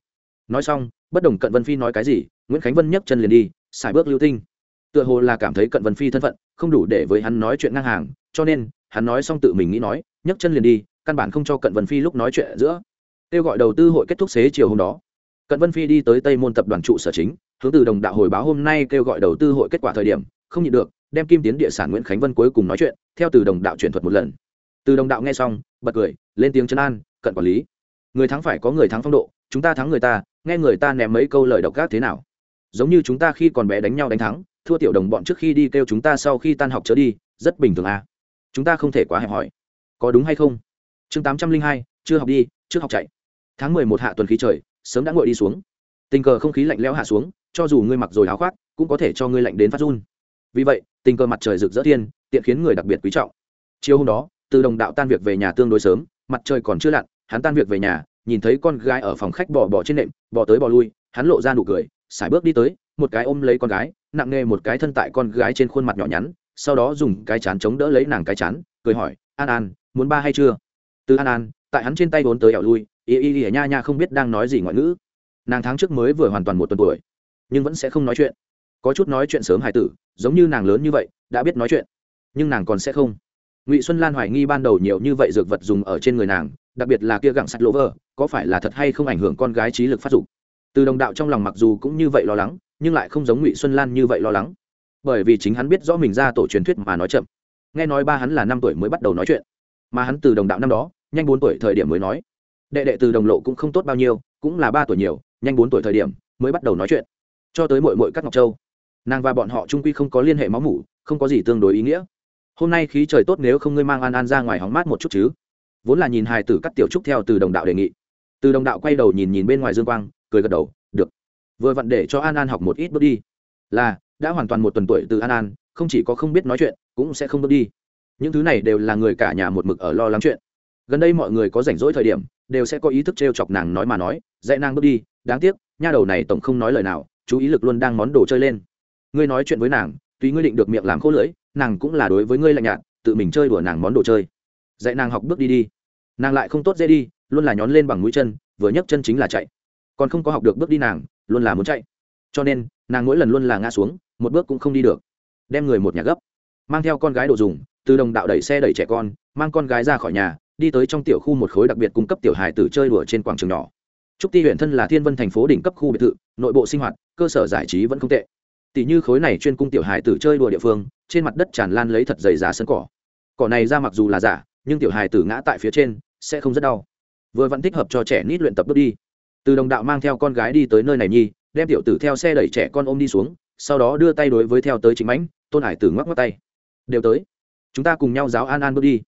A: Nói xong, bất đồng cận vân phi nói cái gì, nguyễn khánh vân nhấc chân liền đi xài bước lưu tinh. Tựa hồ là cảm thấy cận vân phi thân phận, không đủ để với hắn nói chuyện ngang hàng, cho nên, hắn nói xong tự mình nghĩ nói, nhấc chân liền đi, căn bản không cho cận vân phi lúc nói chuyện giữa. Kêu gọi đầu tư hội kết thúc xế chiều hôm đó cận vân phi đi tới tây môn tập đoàn trụ sở chính, hướng từ đồng đạo hồi báo hôm nay kêu gọi đầu tư hội kết quả thời điểm, không nhịn được, đem kim tiến địa sản nguyễn khánh vân cuối cùng nói chuyện, theo từ đồng đạo truyền thuật một lần. Từ đồng đạo nghe xong, bật cười, lên tiếng chân an, cận quản lý, người thắng phải có người thắng phong độ, chúng ta thắng người ta, nghe người ta ném mấy câu lời độc ác thế nào? Giống như chúng ta khi còn bé đánh nhau đánh thắng, thua tiểu đồng bọn trước khi đi kêu chúng ta sau khi tan học trở đi, rất bình thường à. chúng ta không thể quá hẹp hòi. Có đúng hay không? Chương tám trăm linh hai, chưa học đi, trước học chạy. Tháng mười một hạ tuần khí trời sớm đã ngồi đi xuống. Tình cờ không khí lạnh lẽo hạ xuống, cho dù ngươi mặc rồi áo khoác, cũng có thể cho ngươi lạnh đến phát run. Vì vậy, tình cờ mặt trời rực rỡ thiên, tiện khiến người đặc biệt quý trọng. Chiều hôm đó, từ đồng đạo tan việc về nhà tương đối sớm, mặt trời còn chưa lặn, hắn tan việc về nhà, nhìn thấy con gái ở phòng khách bỏ bỏ trên nệm bỏ tới bỏ lui, hắn lộ ra nụ cười, sải bước đi tới, một cái ôm lấy con gái, nặng nề một cái thân tại con gái trên khuôn mặt nhỏ nhắn, sau đó dùng cái chán chống đỡ lấy nàng cái chán, cười hỏi, an an, muốn ba hay chưa? Từ an an, tại hắn trên tay vốn tới ẻo lui y y y nha nha không biết đang nói gì ngoại ngữ. Nàng tháng trước mới vừa hoàn toàn một tuần tuổi, nhưng vẫn sẽ không nói chuyện. Có chút nói chuyện sớm hài tử, giống như nàng lớn như vậy, đã biết nói chuyện. Nhưng nàng còn sẽ không. Ngụy xuân lan hoài nghi ban đầu nhiều như vậy dược vật dùng ở trên người nàng, đặc biệt là kia gặng sạch lỗ vờ, có phải là thật hay không ảnh hưởng con gái trí lực phát dục? Từ đồng đạo trong lòng mặc dù cũng như vậy lo lắng, nhưng lại không giống ngụy xuân lan như vậy lo lắng. Bởi vì chính hắn biết rõ mình ra tổ truyền thuyết mà nói chậm. Nghe nói ba hắn là năm tuổi mới bắt đầu nói chuyện. Mà hắn từ đồng đạo năm đó, nhanh bốn tuổi thời điểm mới nói đệ đệ từ đồng lộ cũng không tốt bao nhiêu, cũng là ba tuổi nhiều, nhanh bốn tuổi thời điểm mới bắt đầu nói chuyện. Cho tới mội mội các ngọc châu, nàng và bọn họ trung quy không có liên hệ máu mủ, không có gì tương đối ý nghĩa. Hôm nay khí trời tốt nếu không ngươi mang an an ra ngoài hóng mát một chút chứ. Vốn là nhìn hài tử cắt tiểu trúc theo từ đồng đạo đề nghị. Từ đồng đạo quay đầu nhìn nhìn bên ngoài dương quang, cười gật đầu, được. Vừa vặn để cho an an học một ít bước đi. Là, đã hoàn toàn một tuần tuổi từ an an, không chỉ có không biết nói chuyện, cũng sẽ không bước đi. Những thứ này đều là người cả nhà một mực ở lo lắng chuyện. Gần đây mọi người có rảnh rỗi thời điểm đều sẽ có ý thức t r e o chọc nàng nói mà nói, dạy nàng bước đi, đáng tiếc, nha đầu này tổng không nói lời nào, chú ý lực luôn đang món đồ chơi lên. Ngươi nói chuyện với nàng tuy ngươi định được miệng làm khô lưỡi, nàng cũng là đối với ngươi lạnh nhạt, tự mình chơi đùa nàng món đồ chơi. Dạy nàng học bước đi đi. Nàng lại không tốt dễ đi, luôn là nhón lên bằng mũi chân, vừa nhấc chân chính là chạy. Còn không có học được bước đi nàng, luôn là muốn chạy. Cho nên, nàng mỗi lần luôn là ngã xuống, một bước cũng không đi được. Đem người một nhà gấp. Mang theo con gái đồ dùng, từ đồng đạo đẩy xe đẩy trẻ con, mang con gái ra khỏi nhà đi tới trong tiểu khu một khối đặc biệt cung cấp tiểu hài tử chơi đùa trên quảng trường nhỏ. Trúc ti huyện thân là thiên vân thành phố đỉnh cấp khu biệt thự, nội bộ sinh hoạt, cơ sở giải trí vẫn không tệ. Tỷ như khối này chuyên cung tiểu hài tử chơi đùa địa phương, trên mặt đất tràn lan lấy thật dày giá sân cỏ. Cỏ này ra mặc dù là giả, nhưng tiểu hài tử ngã tại phía trên, sẽ không rất đau. Vừa vẫn thích hợp cho trẻ nít luyện tập bước đi. Từ đồng đạo mang theo con gái đi tới nơi này nhi, đem tiểu tử theo xe đẩy trẻ con ôm đi xuống, sau đó đưa tay đối với theo tới chính mãnh, tôn hải tử ngoắc ngoắc tay. Đều tới. Chúng ta cùng nhau giáo an an bước đi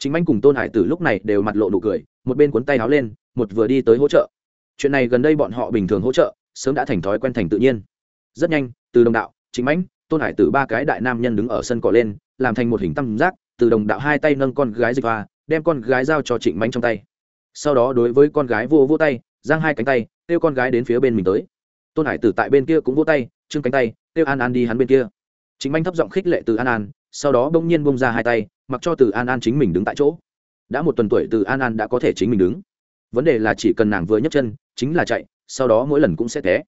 A: chính anh cùng tôn hải tử lúc này đều mặt lộ nụ cười, một bên cuốn tay áo lên, một vừa đi tới hỗ trợ. Chuyện này gần đây bọn họ bình thường hỗ trợ, sớm đã thành thói quen thành tự nhiên. Rất nhanh, từ đồng đạo, chính mãnh, tôn hải tử ba cái đại nam nhân đứng ở sân cỏ lên, làm thành một hình tam giác, từ đồng đạo hai tay nâng con gái dịch hoa, đem con gái giao cho trịnh mãnh trong tay. Sau đó đối với con gái vô vô tay, giang hai cánh tay, kêu con gái đến phía bên mình tới. Tôn hải tử tại bên kia cũng vô tay, trưng cánh tay, kêu an an đi hắn bên kia. Chính anh thấp giọng khích lệ từ an an, sau đó bỗng nhiên bông ra hai tay mặc cho từ an an chính mình đứng tại chỗ. Đã một tuần tuổi từ an an đã có thể chính mình đứng. Vấn đề là chỉ cần nàng vừa nhấc chân, chính là chạy, sau đó mỗi lần cũng sẽ té.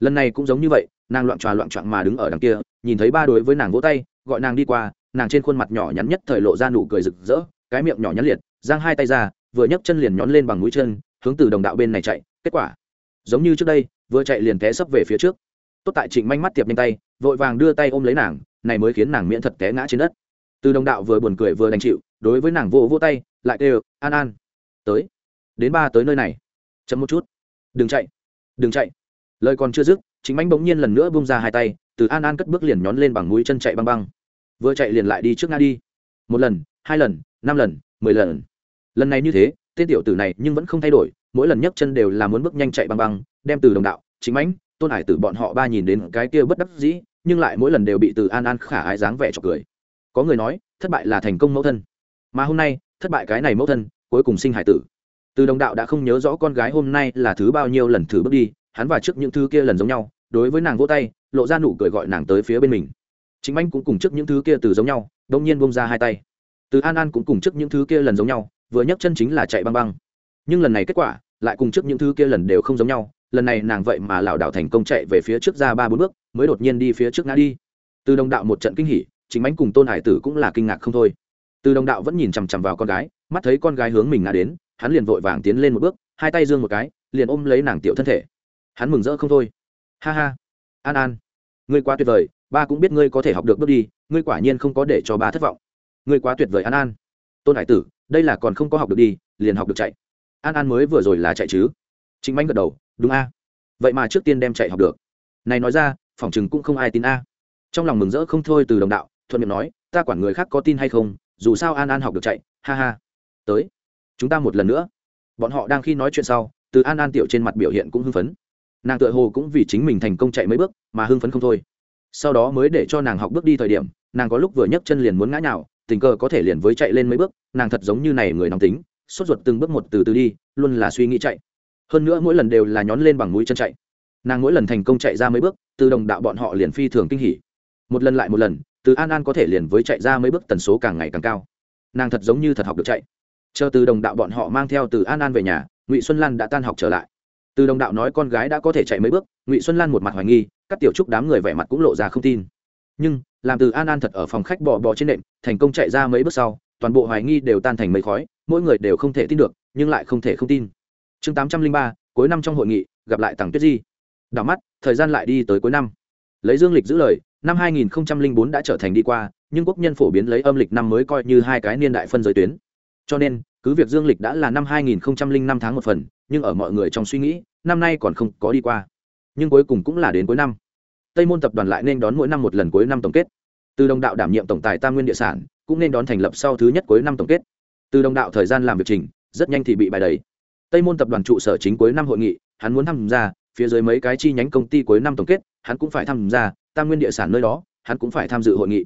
A: Lần này cũng giống như vậy, nàng loạn tròa loạn trọn mà đứng ở đằng kia, nhìn thấy ba đối với nàng vỗ tay, gọi nàng đi qua, nàng trên khuôn mặt nhỏ nhắn nhất thời lộ ra nụ cười rực rỡ, cái miệng nhỏ nhắn liệt, giang hai tay ra, vừa nhấc chân liền nhón lên bằng mũi chân, hướng từ đồng đạo bên này chạy, kết quả, giống như trước đây, vừa chạy liền té sấp về phía trước. Tốt tại trịnh manh mắt tiệp nhanh tay, vội vàng đưa tay ôm lấy nàng, này mới khiến nàng miễn thật té ngã trên đất từ đồng đạo vừa buồn cười vừa đành chịu, đối với nàng vỗ vỗ tay, lại kêu, an an, tới, đến ba tới nơi này, chậm một chút, đừng chạy đừng chạy. Lời còn chưa dứt, chính manh bỗng nhiên lần nữa bung ra hai tay, từ an an cất bước liền nhón lên bằng mũi chân chạy băng băng. Vừa chạy liền lại đi trước nga đi. Một lần, hai lần, năm lần, mười lần. Lần này như thế, tên tiểu tử này nhưng vẫn không thay đổi, mỗi lần nhấc chân đều là muốn bước nhanh chạy băng băng, đem từ đồng đạo, chính mãnh, tôn hải tử bọn họ ba nhìn đến cái kia bất đắc dĩ, nhưng lại mỗi lần đều bị từ an an khả ái dáng vẻ chọc cười có người nói, thất bại là thành công mẫu thân. Mà hôm nay, thất bại cái này mẫu thân, cuối cùng sinh hải tử. Từ đồng đạo đã không nhớ rõ con gái hôm nay là thứ bao nhiêu lần thử bước đi, hắn và trước những thứ kia lần giống nhau, đối với nàng vỗ tay, lộ ra nụ cười gọi nàng tới phía bên mình. Chính anh cũng cùng trước những thứ kia từ giống nhau đông nhiên bông ra hai tay. Từ an an cũng cùng trước những thứ kia lần giống nhau, vừa nhấc chân chính là chạy băng băng. Nhưng lần này kết quả, lại cùng trước những thứ kia lần đều không giống nhau, lần này nàng vậy mà lảo đảo thành công chạy về phía trước ra ba bốn bước, mới đột nhiên đi phía trước ngã đi. Từ đồng đạo một trận kinh hỉ chính bánh cùng tôn hải tử cũng là kinh ngạc không thôi. Từ đồng đạo vẫn nhìn chằm chằm vào con gái, mắt thấy con gái hướng mình ngã đến, hắn liền vội vàng tiến lên một bước, hai tay dương một cái, liền ôm lấy nàng tiểu thân thể. Hắn mừng rỡ không thôi. Ha ha. An an. Ngươi quá tuyệt vời, ba cũng biết ngươi có thể học được bước đi, ngươi quả nhiên không có để cho ba thất vọng. Ngươi quá tuyệt vời an an. Tôn hải tử, đây là còn không có học được đi, liền học được chạy. An an mới vừa rồi là chạy chứ? Chính bánh gật đầu, đúng a. Vậy mà trước tiên đem chạy học được. Này nói ra phỏng chừng cũng không ai tin a. Trong lòng mừng rỡ không thôi từ đồng đạo thuận miệng nói, ta quản người khác có tin hay không, dù sao an an học được chạy, ha ha. Tới, chúng ta một lần nữa. Bọn họ đang khi nói chuyện sau, từ an an tiểu trên mặt biểu hiện cũng hưng phấn. Nàng tựa hồ cũng vì chính mình thành công chạy mấy bước, mà hưng phấn không thôi. Sau đó mới để cho nàng học bước đi thời điểm, nàng có lúc vừa nhấc chân liền muốn ngã nhào, tình cờ có thể liền với chạy lên mấy bước, nàng thật giống như này người nóng tính, sốt ruột từng bước một từ từ đi, luôn là suy nghĩ chạy. Hơn nữa mỗi lần đều là nhón lên bằng mũi chân chạy. Nàng mỗi lần thành công chạy ra mấy bước, từ đồng đạo bọn họ liền phi thường kinh hỉ. Một lần lại một lần từ an an có thể liền với chạy ra mấy bước tần số càng ngày càng cao. Nàng thật giống như thật học được chạy. Chờ từ đồng đạo bọn họ mang theo từ an an về nhà, ngụy xuân lan đã tan học trở lại. Từ đồng đạo nói con gái đã có thể chạy mấy bước, ngụy xuân lan một mặt hoài nghi, các tiểu trúc đám người vẻ mặt cũng lộ ra không tin. Nhưng, làm từ an an thật ở phòng khách bò bò trên nệm, thành công chạy ra mấy bước sau, toàn bộ hoài nghi đều tan thành mấy khói, mỗi người đều không thể tin được, nhưng lại không thể không tin. Chương tám trăm linh ba, cuối năm trong hội nghị, gặp lại tặng tuyết di. Đảo mắt, thời gian lại đi tới cuối năm. Lấy dương lịch giữ lời năm 2004 đã trở thành đi qua, nhưng quốc nhân phổ biến lấy âm lịch năm mới coi như hai cái niên đại phân giới tuyến. Cho nên, cứ việc dương lịch đã là năm 2005 tháng một phần, nhưng ở mọi người trong suy nghĩ, năm nay còn không có đi qua. Nhưng cuối cùng cũng là đến cuối năm. Tây môn tập đoàn lại nên đón mỗi năm một lần cuối năm tổng kết. Từ đồng đạo đảm nhiệm tổng tài tam nguyên địa sản, cũng nên đón thành lập sau thứ nhất cuối năm tổng kết. Từ đồng đạo thời gian làm việc trình, rất nhanh thì bị bài đầy tây môn tập đoàn trụ sở chính cuối năm hội nghị, hắn muốn tham gia, phía dưới mấy cái chi nhánh công ty cuối năm tổng kết hắn cũng phải tham gia tam nguyên địa sản nơi đó, hắn cũng phải tham dự hội nghị.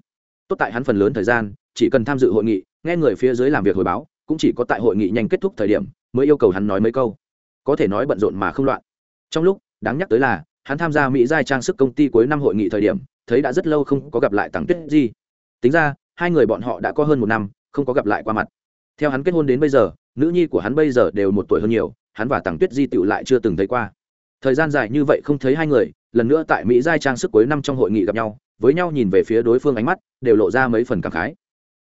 A: Tốt tại hắn phần lớn thời gian, chỉ cần tham dự hội nghị, nghe người phía dưới làm việc hồi báo, cũng chỉ có tại hội nghị nhanh kết thúc thời điểm mới yêu cầu hắn nói mấy câu. Có thể nói bận rộn mà không loạn. Trong lúc, đáng nhắc tới là, hắn tham gia mỹ giai trang sức công ty cuối năm hội nghị thời điểm, thấy đã rất lâu không có gặp lại tặng tuyết di. Tính ra, hai người bọn họ đã có hơn một năm, không có gặp lại qua mặt. Theo hắn kết hôn đến bây giờ, nữ nhi của hắn bây giờ đều một tuổi hơn nhiều, hắn và tặng tuyết di tựu lại chưa từng thấy qua. Thời gian dài như vậy không thấy hai người lần nữa tại mỹ giai trang sức cuối năm trong hội nghị gặp nhau, với nhau nhìn về phía đối phương ánh mắt, đều lộ ra mấy phần cảm khái.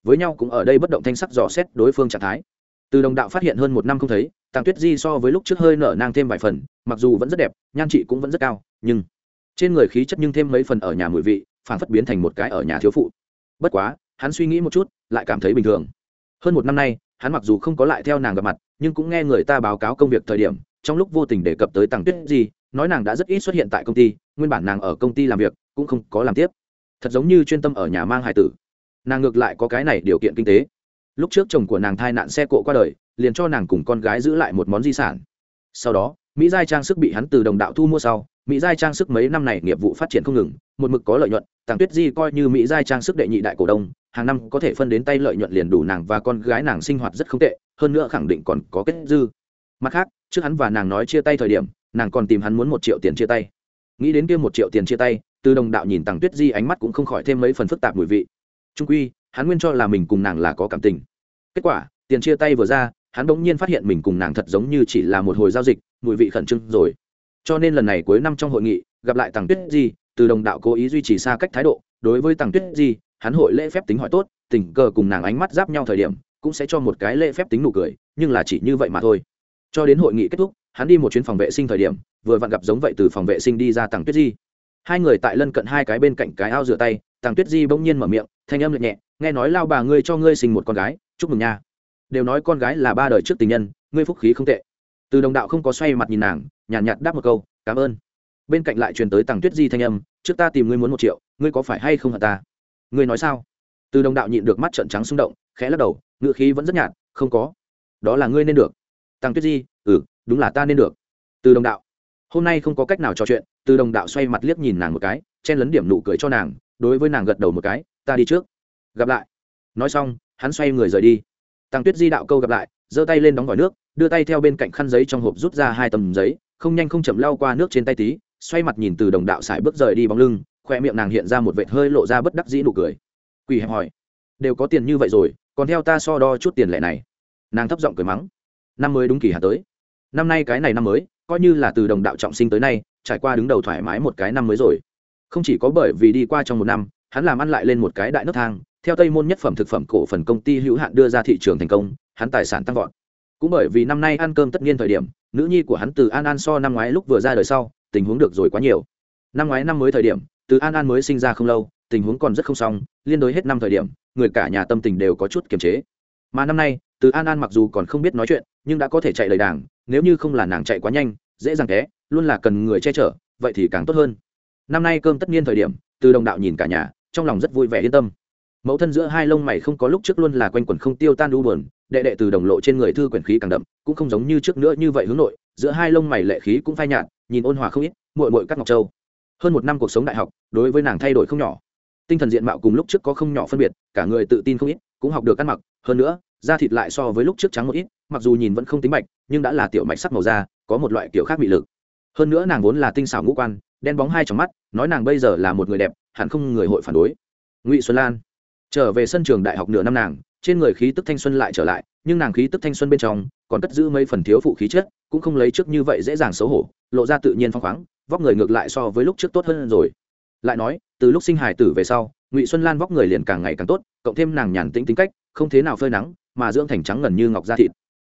A: Với nhau cũng ở đây bất động thanh sắc dò xét đối phương trạng thái. Từ đồng đạo phát hiện hơn một năm không thấy, tàng tuyết di so với lúc trước hơi nở nang thêm vài phần, mặc dù vẫn rất đẹp, nhan trị cũng vẫn rất cao, nhưng trên người khí chất nhưng thêm mấy phần ở nhà mùi vị phản phất biến thành một cái ở nhà thiếu phụ. Bất quá, hắn suy nghĩ một chút, lại cảm thấy bình thường. Hơn một năm nay, hắn mặc dù không có lại theo nàng gặp mặt, nhưng cũng nghe người ta báo cáo công việc thời điểm, trong lúc vô tình đề cập tới tàng tuyết di nói nàng đã rất ít xuất hiện tại công ty, nguyên bản nàng ở công ty làm việc, cũng không có làm tiếp. Thật giống như chuyên tâm ở nhà mang hải tử. Nàng ngược lại có cái này điều kiện kinh tế. Lúc trước chồng của nàng thai nạn xe cộ qua đời, liền cho nàng cùng con gái giữ lại một món di sản. Sau đó, mỹ giai trang sức bị hắn từ đồng đạo thu mua sau, mỹ giai trang sức mấy năm này nghiệp vụ phát triển không ngừng, một mực có lợi nhuận, tàng tuyết di coi như mỹ giai trang sức đệ nhị đại cổ đông, hàng năm có thể phân đến tay lợi nhuận liền đủ nàng và con gái nàng sinh hoạt rất không tệ, hơn nữa khẳng định còn có kết dư mặt khác, trước hắn và nàng nói chia tay thời điểm, nàng còn tìm hắn muốn một triệu tiền chia tay. Nghĩ đến kia một triệu tiền chia tay, từ đồng đạo nhìn tàng tuyết di ánh mắt cũng không khỏi thêm mấy phần phức tạp mùi vị. Trung quy, hắn nguyên cho là mình cùng nàng là có cảm tình. Kết quả, tiền chia tay vừa ra, hắn bỗng nhiên phát hiện mình cùng nàng thật giống như chỉ là một hồi giao dịch, mùi vị khẩn trương rồi. Cho nên lần này cuối năm trong hội nghị, gặp lại tàng tuyết di, từ đồng đạo cố ý duy trì xa cách thái độ. Đối với tàng tuyết di, hắn hội lễ phép tính hỏi tốt, tình cờ cùng nàng ánh mắt giáp nhau thời điểm, cũng sẽ cho một cái lễ phép tính nụ cười, nhưng là chỉ như vậy mà thôi cho đến hội nghị kết thúc hắn đi một chuyến phòng vệ sinh thời điểm vừa vặn gặp giống vậy từ phòng vệ sinh đi ra tàng tuyết di. Hai người tại lân cận hai cái bên cạnh cái ao rửa tay tàng tuyết di bỗng nhiên mở miệng thanh âm lệch nhẹ nghe nói lao bà ngươi cho ngươi sinh một con gái chúc mừng nha. Đều nói con gái là ba đời trước tình nhân ngươi phúc khí không tệ. Từ đồng đạo không có xoay mặt nhìn nàng nhàn nhạt, nhạt đáp một câu cảm ơn. Bên cạnh lại truyền tới tàng tuyết di thanh âm trước ta tìm ngươi muốn một triệu ngươi có phải hay không hả ta? Ngươi nói sao? Từ đồng đạo nhịn được mắt trợn trắng xung động khẽ lắc đầu ngựa khí vẫn rất nhạt không có. Đó là ngươi nên được tăng tuyết di ừ đúng là ta nên được. Từ đồng đạo. Hôm nay không có cách nào trò chuyện, từ đồng đạo xoay mặt liếc nhìn nàng một cái, chen lấn điểm nụ cười cho nàng, đối với nàng gật đầu một cái, ta đi trước, gặp lại. Nói xong, hắn xoay người rời đi. Tăng tuyết di đạo câu gặp lại, giơ tay lên đóng vòi nước, đưa tay theo bên cạnh khăn giấy trong hộp rút ra hai tầm giấy, không nhanh không chậm lau qua nước trên tay tí, xoay mặt nhìn từ đồng đạo xài bước rời đi bóng lưng, khoe miệng nàng hiện ra một vệt hơi lộ ra bất đắc dĩ nụ cười. Quỳ hẹp hỏi, đều có tiền như vậy rồi, còn theo ta so đo chút tiền lẻ này? Nàng thấp giọng cười mắng năm mới đúng kỳ hạ tới. Năm nay cái này năm mới, coi như là từ đồng đạo trọng sinh tới nay, trải qua đứng đầu thoải mái một cái năm mới rồi. Không chỉ có bởi vì đi qua trong một năm, hắn làm ăn lại lên một cái đại nấc thang, theo tây môn nhất phẩm thực phẩm cổ phần công ty hữu hạn đưa ra thị trường thành công, hắn tài sản tăng vọt. Cũng bởi vì năm nay ăn cơm tất nhiên thời điểm, nữ nhi của hắn từ an an so năm ngoái lúc vừa ra đời sau, tình huống được rồi quá nhiều. Năm ngoái năm mới thời điểm, từ an an mới sinh ra không lâu, tình huống còn rất không xong, liên đối hết năm thời điểm, người cả nhà tâm tình đều có chút kiềm chế mà năm nay, từ an an mặc dù còn không biết nói chuyện, nhưng đã có thể chạy lời đảng, nếu như không là nàng chạy quá nhanh, dễ dàng té luôn là cần người che chở, vậy thì càng tốt hơn. Năm nay cơm tất nhiên thời điểm, từ đồng đạo nhìn cả nhà, trong lòng rất vui vẻ yên tâm. Mẫu thân giữa hai lông mày không có lúc trước luôn là quanh quẩn không tiêu tan đu buồn, đệ đệ từ đồng lộ trên người thư quyển khí càng đậm, cũng không giống như trước nữa như vậy hướng nội, giữa hai lông mày lệ khí cũng phai nhạt, nhìn ôn hòa không ít, muội muội cắt ngọc châu. Hơn một năm cuộc sống đại học, đối với nàng thay đổi không nhỏ. Tinh thần diện mạo cùng lúc trước có không nhỏ phân biệt, cả người tự tin không ít cũng học được ăn mặc, hơn nữa, da thịt lại so với lúc trước trắng một ít, mặc dù nhìn vẫn không tính bạch, nhưng đã là tiểu mạch sắc màu da, có một loại kiểu khác bị lực. Hơn nữa nàng vốn là tinh xảo ngũ quan, đen bóng hai trong mắt, nói nàng bây giờ là một người đẹp, hẳn không người hội phản đối. Ngụy xuân lan. Trở về sân trường đại học nửa năm nàng, trên người khí tức thanh xuân lại trở lại, nhưng nàng khí tức thanh xuân bên trong, còn cất giữ mấy phần thiếu phụ khí chất, cũng không lấy trước như vậy dễ dàng xấu hổ, lộ ra tự nhiên phong khoáng, vóc người ngược lại so với lúc trước tốt hơn rồi. Lại nói, từ lúc sinh hài tử về sau ngụy xuân lan vóc người liền càng ngày càng tốt cộng thêm nàng nhàn tĩnh tính cách không thế nào phơi nắng mà dưỡng thành trắng ngần như ngọc da thịt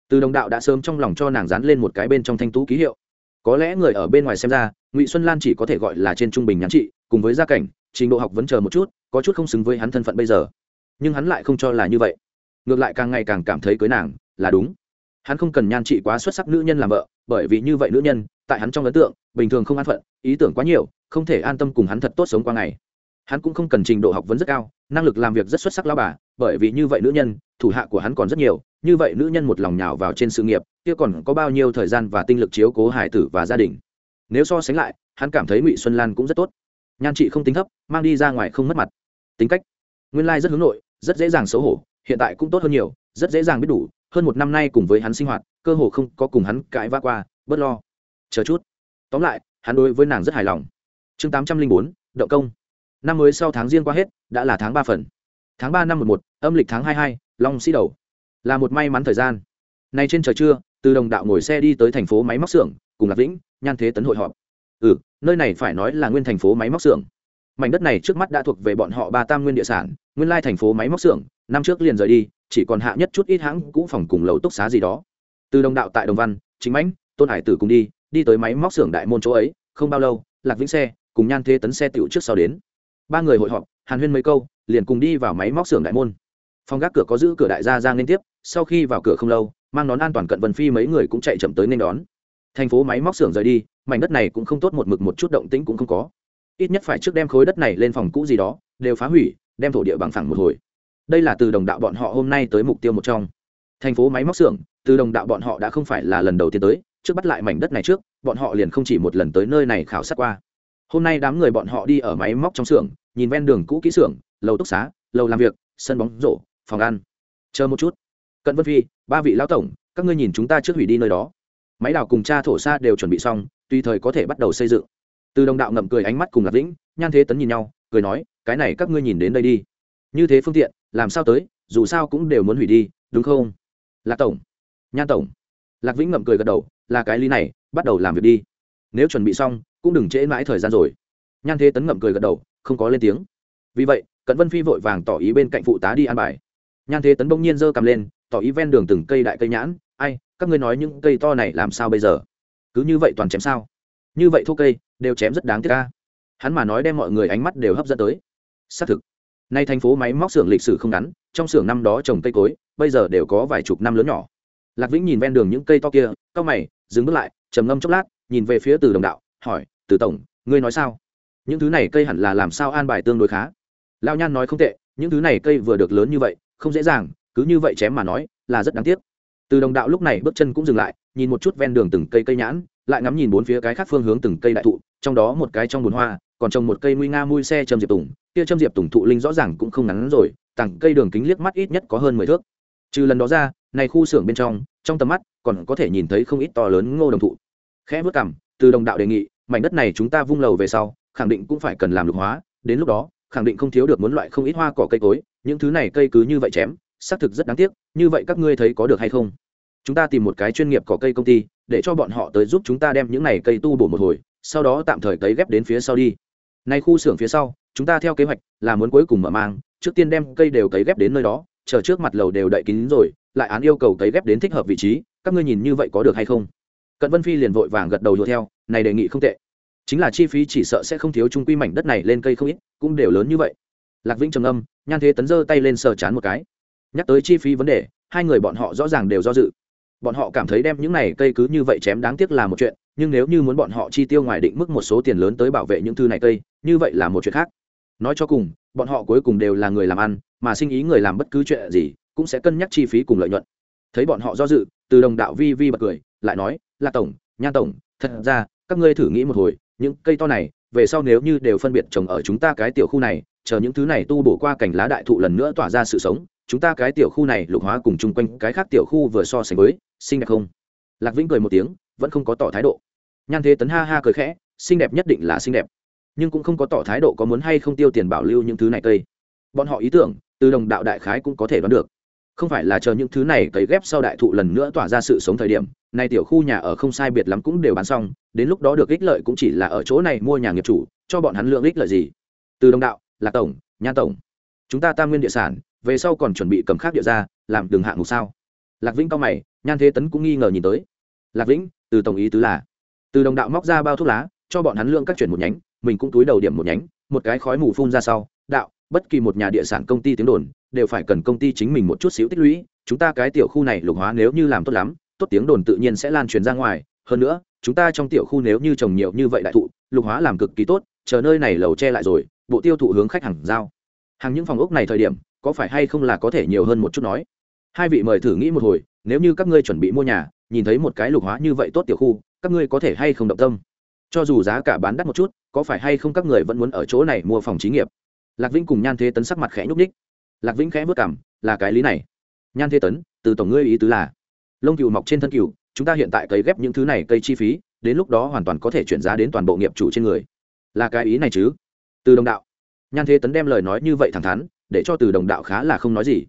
A: từ đồng đạo đã sớm trong lòng cho nàng dán lên một cái bên trong thanh tú ký hiệu có lẽ người ở bên ngoài xem ra ngụy xuân lan chỉ có thể gọi là trên trung bình nhắn trị cùng với gia cảnh trình độ học vẫn chờ một chút có chút không xứng với hắn thân phận bây giờ nhưng hắn lại không cho là như vậy ngược lại càng ngày càng cảm thấy cưới nàng là đúng hắn không cần nhan trị quá xuất sắc nữ nhân làm vợ bởi vì như vậy nữ nhân tại hắn trong ấn tượng bình thường không an phận ý tưởng quá nhiều không thể an tâm cùng hắn thật tốt sống qua ngày hắn cũng không cần trình độ học vấn rất cao, năng lực làm việc rất xuất sắc lao bà, bởi vì như vậy nữ nhân, thủ hạ của hắn còn rất nhiều, như vậy nữ nhân một lòng nhào vào trên sự nghiệp, kia còn có bao nhiêu thời gian và tinh lực chiếu cố hải tử và gia đình. Nếu so sánh lại, hắn cảm thấy ngụy xuân lan cũng rất tốt. Nhan trị không tính thấp, mang đi ra ngoài không mất mặt. Tính cách, nguyên lai rất hướng nội, rất dễ dàng xấu hổ, hiện tại cũng tốt hơn nhiều, rất dễ dàng biết đủ, hơn một năm nay cùng với hắn sinh hoạt, cơ hồ không có cùng hắn cãi vã qua, bớt lo. Chờ chút. Tóm lại, hắn đối với nàng rất hài lòng. Chương tám trăm linh bốn, động công năm mới sau tháng riêng qua hết, đã là tháng ba phần. Tháng ba năm một một, âm lịch tháng hai hai, long sĩ đầu. Là một may mắn thời gian. Nay trên trời trưa, từ đồng đạo ngồi xe đi tới thành phố máy móc xưởng, cùng lạc vĩnh, nhan thế tấn hội họp. Ừ nơi này phải nói là nguyên thành phố máy móc xưởng. Mảnh đất này trước mắt đã thuộc về bọn họ ba tam nguyên địa sản, nguyên lai thành phố máy móc xưởng, năm trước liền rời đi, chỉ còn hạ nhất chút ít hãng cũ phòng cùng lầu túc xá gì đó. Từ đồng đạo tại đồng văn, chính mãnh, tôn hải tử cùng đi đi tới máy móc xưởng đại môn chỗ ấy, không bao lâu, lạc vĩnh xe, cùng nhan thế tấn xe tựu trước sau đến ba người hội họp, hàn huyên mấy câu, liền cùng đi vào máy móc xưởng đại môn. Phòng gác cửa có giữ cửa đại gia ra liên tiếp, sau khi vào cửa không lâu, mang nón an toàn cận vân phi mấy người cũng chạy chậm tới nên đón. Thành phố máy móc xưởng rời đi, mảnh đất này cũng không tốt một mực một chút động tĩnh cũng không có. Ít nhất phải trước đem khối đất này lên phòng cũ gì đó, đều phá hủy, đem thổ địa bằng phẳng một hồi. Đây là từ đồng đạo bọn họ hôm nay tới mục tiêu một trong. Thành phố máy móc xưởng, từ đồng đạo bọn họ đã không phải là lần đầu tiên tới, trước bắt lại mảnh đất này trước, bọn họ liền không chỉ một lần tới nơi này khảo sát qua hôm nay đám người bọn họ đi ở máy móc trong xưởng, nhìn ven đường cũ kỹ xưởng, lầu túc xá, lầu làm việc, sân bóng rổ, phòng ăn. Chờ một chút. Cận vân phi, ba vị lão tổng, các ngươi nhìn chúng ta trước hủy đi nơi đó. Máy đào cùng cha thổ xa đều chuẩn bị xong, tùy thời có thể bắt đầu xây dựng. Từ đồng đạo ngậm cười ánh mắt cùng lạc vĩnh, nhan thế tấn nhìn nhau, cười nói, cái này các ngươi nhìn đến đây đi. Như thế phương tiện, làm sao tới, dù sao cũng đều muốn hủy đi, đúng không? Lạc tổng. Nhan tổng. Lạc vĩnh ngậm cười gật đầu, là cái lý này, bắt đầu làm việc đi. Nếu chuẩn bị xong cũng đừng trễ mãi thời gian rồi. Nhan thế tấn ngậm cười gật đầu, không có lên tiếng. Vì vậy, cận vân phi vội vàng tỏ ý bên cạnh phụ tá đi ăn bài. Nhan thế tấn bỗng nhiên giơ cầm lên, tỏ ý ven đường từng cây đại cây nhãn. Ai, các ngươi nói những cây to này làm sao bây giờ? Cứ như vậy toàn chém sao? Như vậy thô cây, đều chém rất đáng tiếc ca hắn mà nói đem mọi người ánh mắt đều hấp dẫn tới. Xác thực, nay thành phố máy móc xưởng lịch sử không ngắn, trong xưởng năm đó trồng cây cối, bây giờ đều có vài chục năm lớn nhỏ. Lạc vĩnh nhìn ven đường những cây to kia cao mày, dừng bước lại, trầm ngâm chốc lát, nhìn về phía từ đồng đạo, hỏi từ tổng, ngươi nói sao? Những thứ này cây hẳn là làm sao an bài tương đối khá? Lao nhan nói không tệ, những thứ này cây vừa được lớn như vậy, không dễ dàng, cứ như vậy chém mà nói, là rất đáng tiếc. Từ đồng đạo lúc này bước chân cũng dừng lại, nhìn một chút ven đường từng cây cây nhãn, lại ngắm nhìn bốn phía cái khác phương hướng từng cây đại thụ, trong đó một cái trong bùn hoa, còn trồng một cây nguy nga mui xe châm diệp tùng. Kia châm diệp tùng thụ linh rõ ràng cũng không ngắn rồi, tặng cây đường kính liếc mắt ít nhất có hơn mười thước. Trừ lần đó ra, này khu xưởng bên trong trong tầm mắt còn có thể nhìn thấy không ít to lớn ngô đồng thụ. Khẽ vớt cảm từ đồng đạo đề nghị mảnh đất này chúng ta vung lầu về sau, khẳng định cũng phải cần làm lục hóa. Đến lúc đó, khẳng định không thiếu được muốn loại không ít hoa cỏ cây cối. Những thứ này cây cứ như vậy chém, xác thực rất đáng tiếc. Như vậy các ngươi thấy có được hay không? Chúng ta tìm một cái chuyên nghiệp cỏ cây công ty, để cho bọn họ tới giúp chúng ta đem những này cây tu bổ một hồi, sau đó tạm thời cấy ghép đến phía sau đi. Nay khu xưởng phía sau, chúng ta theo kế hoạch là muốn cuối cùng mở mang, trước tiên đem cây đều cấy ghép đến nơi đó, chờ trước mặt lầu đều đậy kín rồi, lại án yêu cầu cấy ghép đến thích hợp vị trí. Các ngươi nhìn như vậy có được hay không? Cận vân phi liền vội vàng gật đầu đuổi theo, này đề nghị không tệ. Chính là chi phí chỉ sợ sẽ không thiếu trung quy mảnh đất này lên cây không ít, cũng đều lớn như vậy. Lạc vĩnh trầm âm nhan thế tấn giơ tay lên sờ chán một cái. Nhắc tới chi phí vấn đề, hai người bọn họ rõ ràng đều do dự. Bọn họ cảm thấy đem những này cây cứ như vậy chém đáng tiếc là một chuyện, nhưng nếu như muốn bọn họ chi tiêu ngoài định mức một số tiền lớn tới bảo vệ những thư này cây, như vậy là một chuyện khác. Nói cho cùng, bọn họ cuối cùng đều là người làm ăn, mà sinh ý người làm bất cứ chuyện gì, cũng sẽ cân nhắc chi phí cùng lợi nhuận. Thấy bọn họ do dự, từ đồng đạo vi vi bật cười, lại nói lạc tổng, nhan tổng, thật ra, các ngươi thử nghĩ một hồi, những cây to này, về sau nếu như đều phân biệt trồng ở chúng ta cái tiểu khu này, chờ những thứ này tu bổ qua cành lá đại thụ lần nữa tỏa ra sự sống, chúng ta cái tiểu khu này lục hóa cùng chung quanh cái khác tiểu khu vừa so sánh với, xinh đẹp không? Lạc vĩnh cười một tiếng, vẫn không có tỏ thái độ. Nhan thế tấn ha ha cười khẽ, xinh đẹp nhất định là xinh đẹp. Nhưng cũng không có tỏ thái độ có muốn hay không tiêu tiền bảo lưu những thứ này cây. Bọn họ ý tưởng, từ đồng đạo đại khái cũng có thể đoán được không phải là chờ những thứ này cấy ghép sau đại thụ lần nữa tỏa ra sự sống thời điểm, nay tiểu khu nhà ở không sai biệt lắm cũng đều bán xong, đến lúc đó được ích lợi cũng chỉ là ở chỗ này mua nhà nghiệp chủ, cho bọn hắn lượng ích lợi gì? Từ đồng đạo, lạc tổng nhan tổng. Chúng ta tam nguyên địa sản, về sau còn chuẩn bị cầm khác địa ra, làm đường hạng mục sao? Lạc vĩnh cao mày, nhan thế tấn cũng nghi ngờ nhìn tới. Lạc vĩnh, từ tổng ý tứ là, từ đồng đạo móc ra bao thuốc lá, cho bọn hắn lượng các chuyển một nhánh, mình cũng túi đầu điểm một nhánh, một cái khói mù phun ra sau, đạo bất kỳ một nhà địa sản công ty tiếng đồn đều phải cần công ty chính mình một chút xíu tích lũy. Chúng ta cái tiểu khu này lục hóa nếu như làm tốt lắm, tốt tiếng đồn tự nhiên sẽ lan truyền ra ngoài. Hơn nữa, chúng ta trong tiểu khu nếu như trồng nhiều như vậy đại thụ, lục hóa làm cực kỳ tốt, chờ nơi này lầu che lại rồi, bộ tiêu thụ hướng khách hàng giao. Hàng những phòng ốc này thời điểm, có phải hay không là có thể nhiều hơn một chút nói? Hai vị mời thử nghĩ một hồi, nếu như các ngươi chuẩn bị mua nhà, nhìn thấy một cái lục hóa như vậy tốt tiểu khu, các ngươi có thể hay không động tâm? Cho dù giá cả bán đắt một chút, có phải hay không các người vẫn muốn ở chỗ này mua phòng trí nghiệp lạc vĩnh cùng nhan thế tấn sắc mặt khẽ nhúc ních lạc vĩnh khẽ vất cảm là cái lý này. Nhan thế tấn, từ tổng ngươi ý tứ là, lông cừu mọc trên thân cừu, chúng ta hiện tại cấy ghép những thứ này cây chi phí, đến lúc đó hoàn toàn có thể chuyển giá đến toàn bộ nghiệp chủ trên người. Là cái ý này chứ? Từ đồng đạo. Nhan thế tấn đem lời nói như vậy thẳng thắn, để cho từ đồng đạo khá là không nói gì.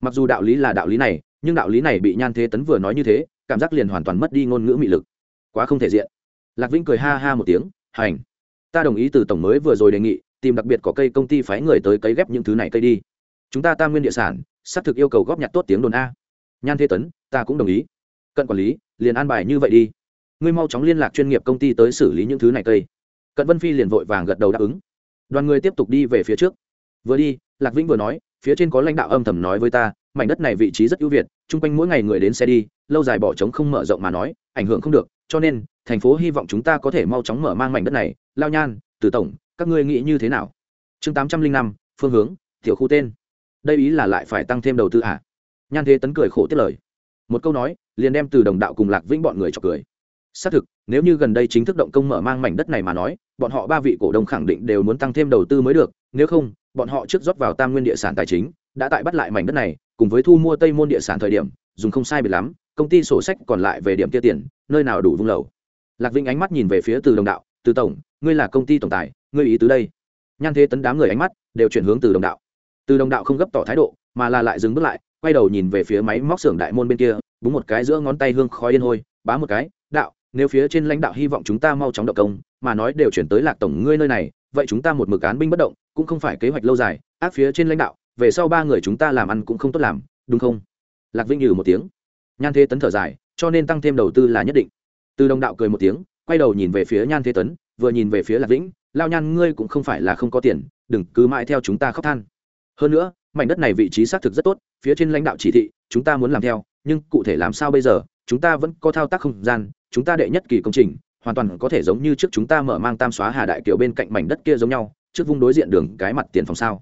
A: Mặc dù đạo lý là đạo lý này, nhưng đạo lý này bị nhan thế tấn vừa nói như thế, cảm giác liền hoàn toàn mất đi ngôn ngữ mị lực. Quá không thể diện. Lạc vĩnh cười ha ha một tiếng, hành. Ta đồng ý từ tổng mới vừa rồi đề nghị tìm đặc biệt có cây công ty phái người tới cấy ghép những thứ này cây đi. Chúng ta tam nguyên địa sản, xác thực yêu cầu góp nhặt tốt tiếng đồn a. Nhan thế tấn, ta cũng đồng ý. Cận quản lý, liền an bài như vậy đi. Ngươi mau chóng liên lạc chuyên nghiệp công ty tới xử lý những thứ này cây. Cận vân phi liền vội vàng gật đầu đáp ứng. Đoàn người tiếp tục đi về phía trước. Vừa đi, lạc vĩnh vừa nói, phía trên có lãnh đạo âm thầm nói với ta, mảnh đất này vị trí rất ưu việt, chung quanh mỗi ngày người đến xe đi, lâu dài bỏ trống không mở rộng mà nói, ảnh hưởng không được, cho nên, thành phố hy vọng chúng ta có thể mau chóng mở mang mảnh đất này. Lao nhan từ tổng các ngươi nghĩ như thế nào? Chương tám trăm linh năm, phương hướng, tiểu khu tên. Đây ý là lại phải tăng thêm đầu tư à? nhan thế tấn cười khổ tiết lời. Một câu nói, liền đem từ đồng đạo cùng lạc vĩnh bọn người cho cười. Xác thực, nếu như gần đây chính thức động công mở mang mảnh đất này mà nói, bọn họ ba vị cổ đông khẳng định đều muốn tăng thêm đầu tư mới được. Nếu không, bọn họ trước rót vào tam nguyên địa sản tài chính, đã tại bắt lại mảnh đất này, cùng với thu mua tây môn địa sản thời điểm, dùng không sai biệt lắm, công ty sổ sách còn lại về điểm kia tiền, nơi nào đủ vung lầu. Lạc vĩnh ánh mắt nhìn về phía từ đồng đạo, từ tổng, ngươi là công ty tổng tài ngươi ý tứ đây. Nhan thế tấn đám người ánh mắt đều chuyển hướng từ đồng đạo. Từ đồng đạo không gấp tỏ thái độ, mà là lại dừng bước lại, quay đầu nhìn về phía máy móc xưởng đại môn bên kia, búng một cái giữa ngón tay hương khói yên hôi, bá một cái, đạo, nếu phía trên lãnh đạo hy vọng chúng ta mau chóng động công, mà nói đều chuyển tới lạc tổng ngươi nơi này, vậy chúng ta một mực án binh bất động, cũng không phải kế hoạch lâu dài áp phía trên lãnh đạo, về sau ba người chúng ta làm ăn cũng không tốt làm, đúng không? Lạc vinh nhừ một tiếng. Nhan thế tấn thở dài, cho nên tăng thêm đầu tư là nhất định. Từ đồng đạo cười một tiếng, quay đầu nhìn về phía nhan thế tấn vừa nhìn về phía lạc vĩnh, lao nhan, ngươi cũng không phải là không có tiền, đừng cứ mãi theo chúng ta khóc than. Hơn nữa, mảnh đất này vị trí xác thực rất tốt, phía trên lãnh đạo chỉ thị, chúng ta muốn làm theo, nhưng cụ thể làm sao bây giờ, chúng ta vẫn có thao tác không gian, chúng ta đệ nhất kỳ công trình, hoàn toàn có thể giống như trước chúng ta mở mang tam xóa hà đại kiều bên cạnh mảnh đất kia giống nhau, trước vung đối diện đường cái mặt tiền phòng sao?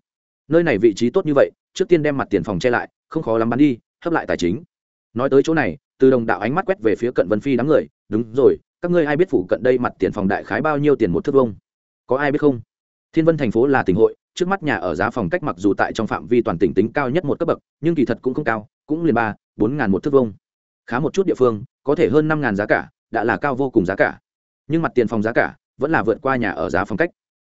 A: Nơi này vị trí tốt như vậy, trước tiên đem mặt tiền phòng che lại, không khó lắm bán đi, hấp lại tài chính. Nói tới chỗ này, từ đồng đạo ánh mắt quét về phía cận vân phi đám người, đúng rồi các ngươi ai biết phủ cận đây mặt tiền phòng đại khái bao nhiêu tiền một thước vông có ai biết không? Thiên vân thành phố là tỉnh hội, trước mắt nhà ở giá phòng cách mặc dù tại trong phạm vi toàn tỉnh tính cao nhất một cấp bậc, nhưng kỳ thật cũng không cao, cũng liền ba, bốn ngàn một thước vông khá một chút địa phương, có thể hơn năm ngàn giá cả, đã là cao vô cùng giá cả. Nhưng mặt tiền phòng giá cả vẫn là vượt qua nhà ở giá phòng cách.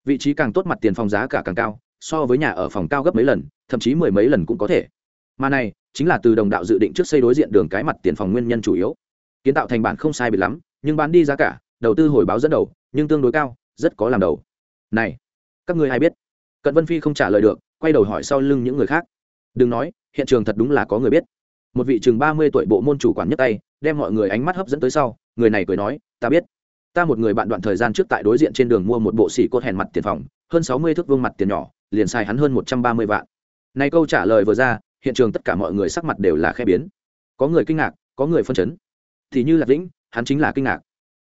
A: Vị trí càng tốt mặt tiền phòng giá cả càng cao, so với nhà ở phòng cao gấp mấy lần, thậm chí mười mấy lần cũng có thể. Mà này, chính là từ đồng đạo dự định trước xây đối diện đường cái mặt tiền phòng nguyên nhân chủ yếu. Kiến tạo thành bản không sai biệt lắm nhưng bán đi giá cả, đầu tư hồi báo dẫn đầu, nhưng tương đối cao, rất có làm đầu. Này, các ngươi hay biết? Cận vân phi không trả lời được, quay đầu hỏi sau lưng những người khác. Đừng nói, hiện trường thật đúng là có người biết. Một vị chừng ba mươi tuổi bộ môn chủ quản nhất tay, đem mọi người ánh mắt hấp dẫn tới sau, người này cười nói, ta biết. Ta một người bạn đoạn thời gian trước tại đối diện trên đường mua một bộ xỉ cốt hèn mặt tiền phòng, hơn sáu mươi thước vương mặt tiền nhỏ, liền xài hắn hơn một trăm ba mươi vạn. Này câu trả lời vừa ra, hiện trường tất cả mọi người sắc mặt đều là khe biến. Có người kinh ngạc, có người phân chấn. Thì như là vĩnh hắn chính là kinh ngạc.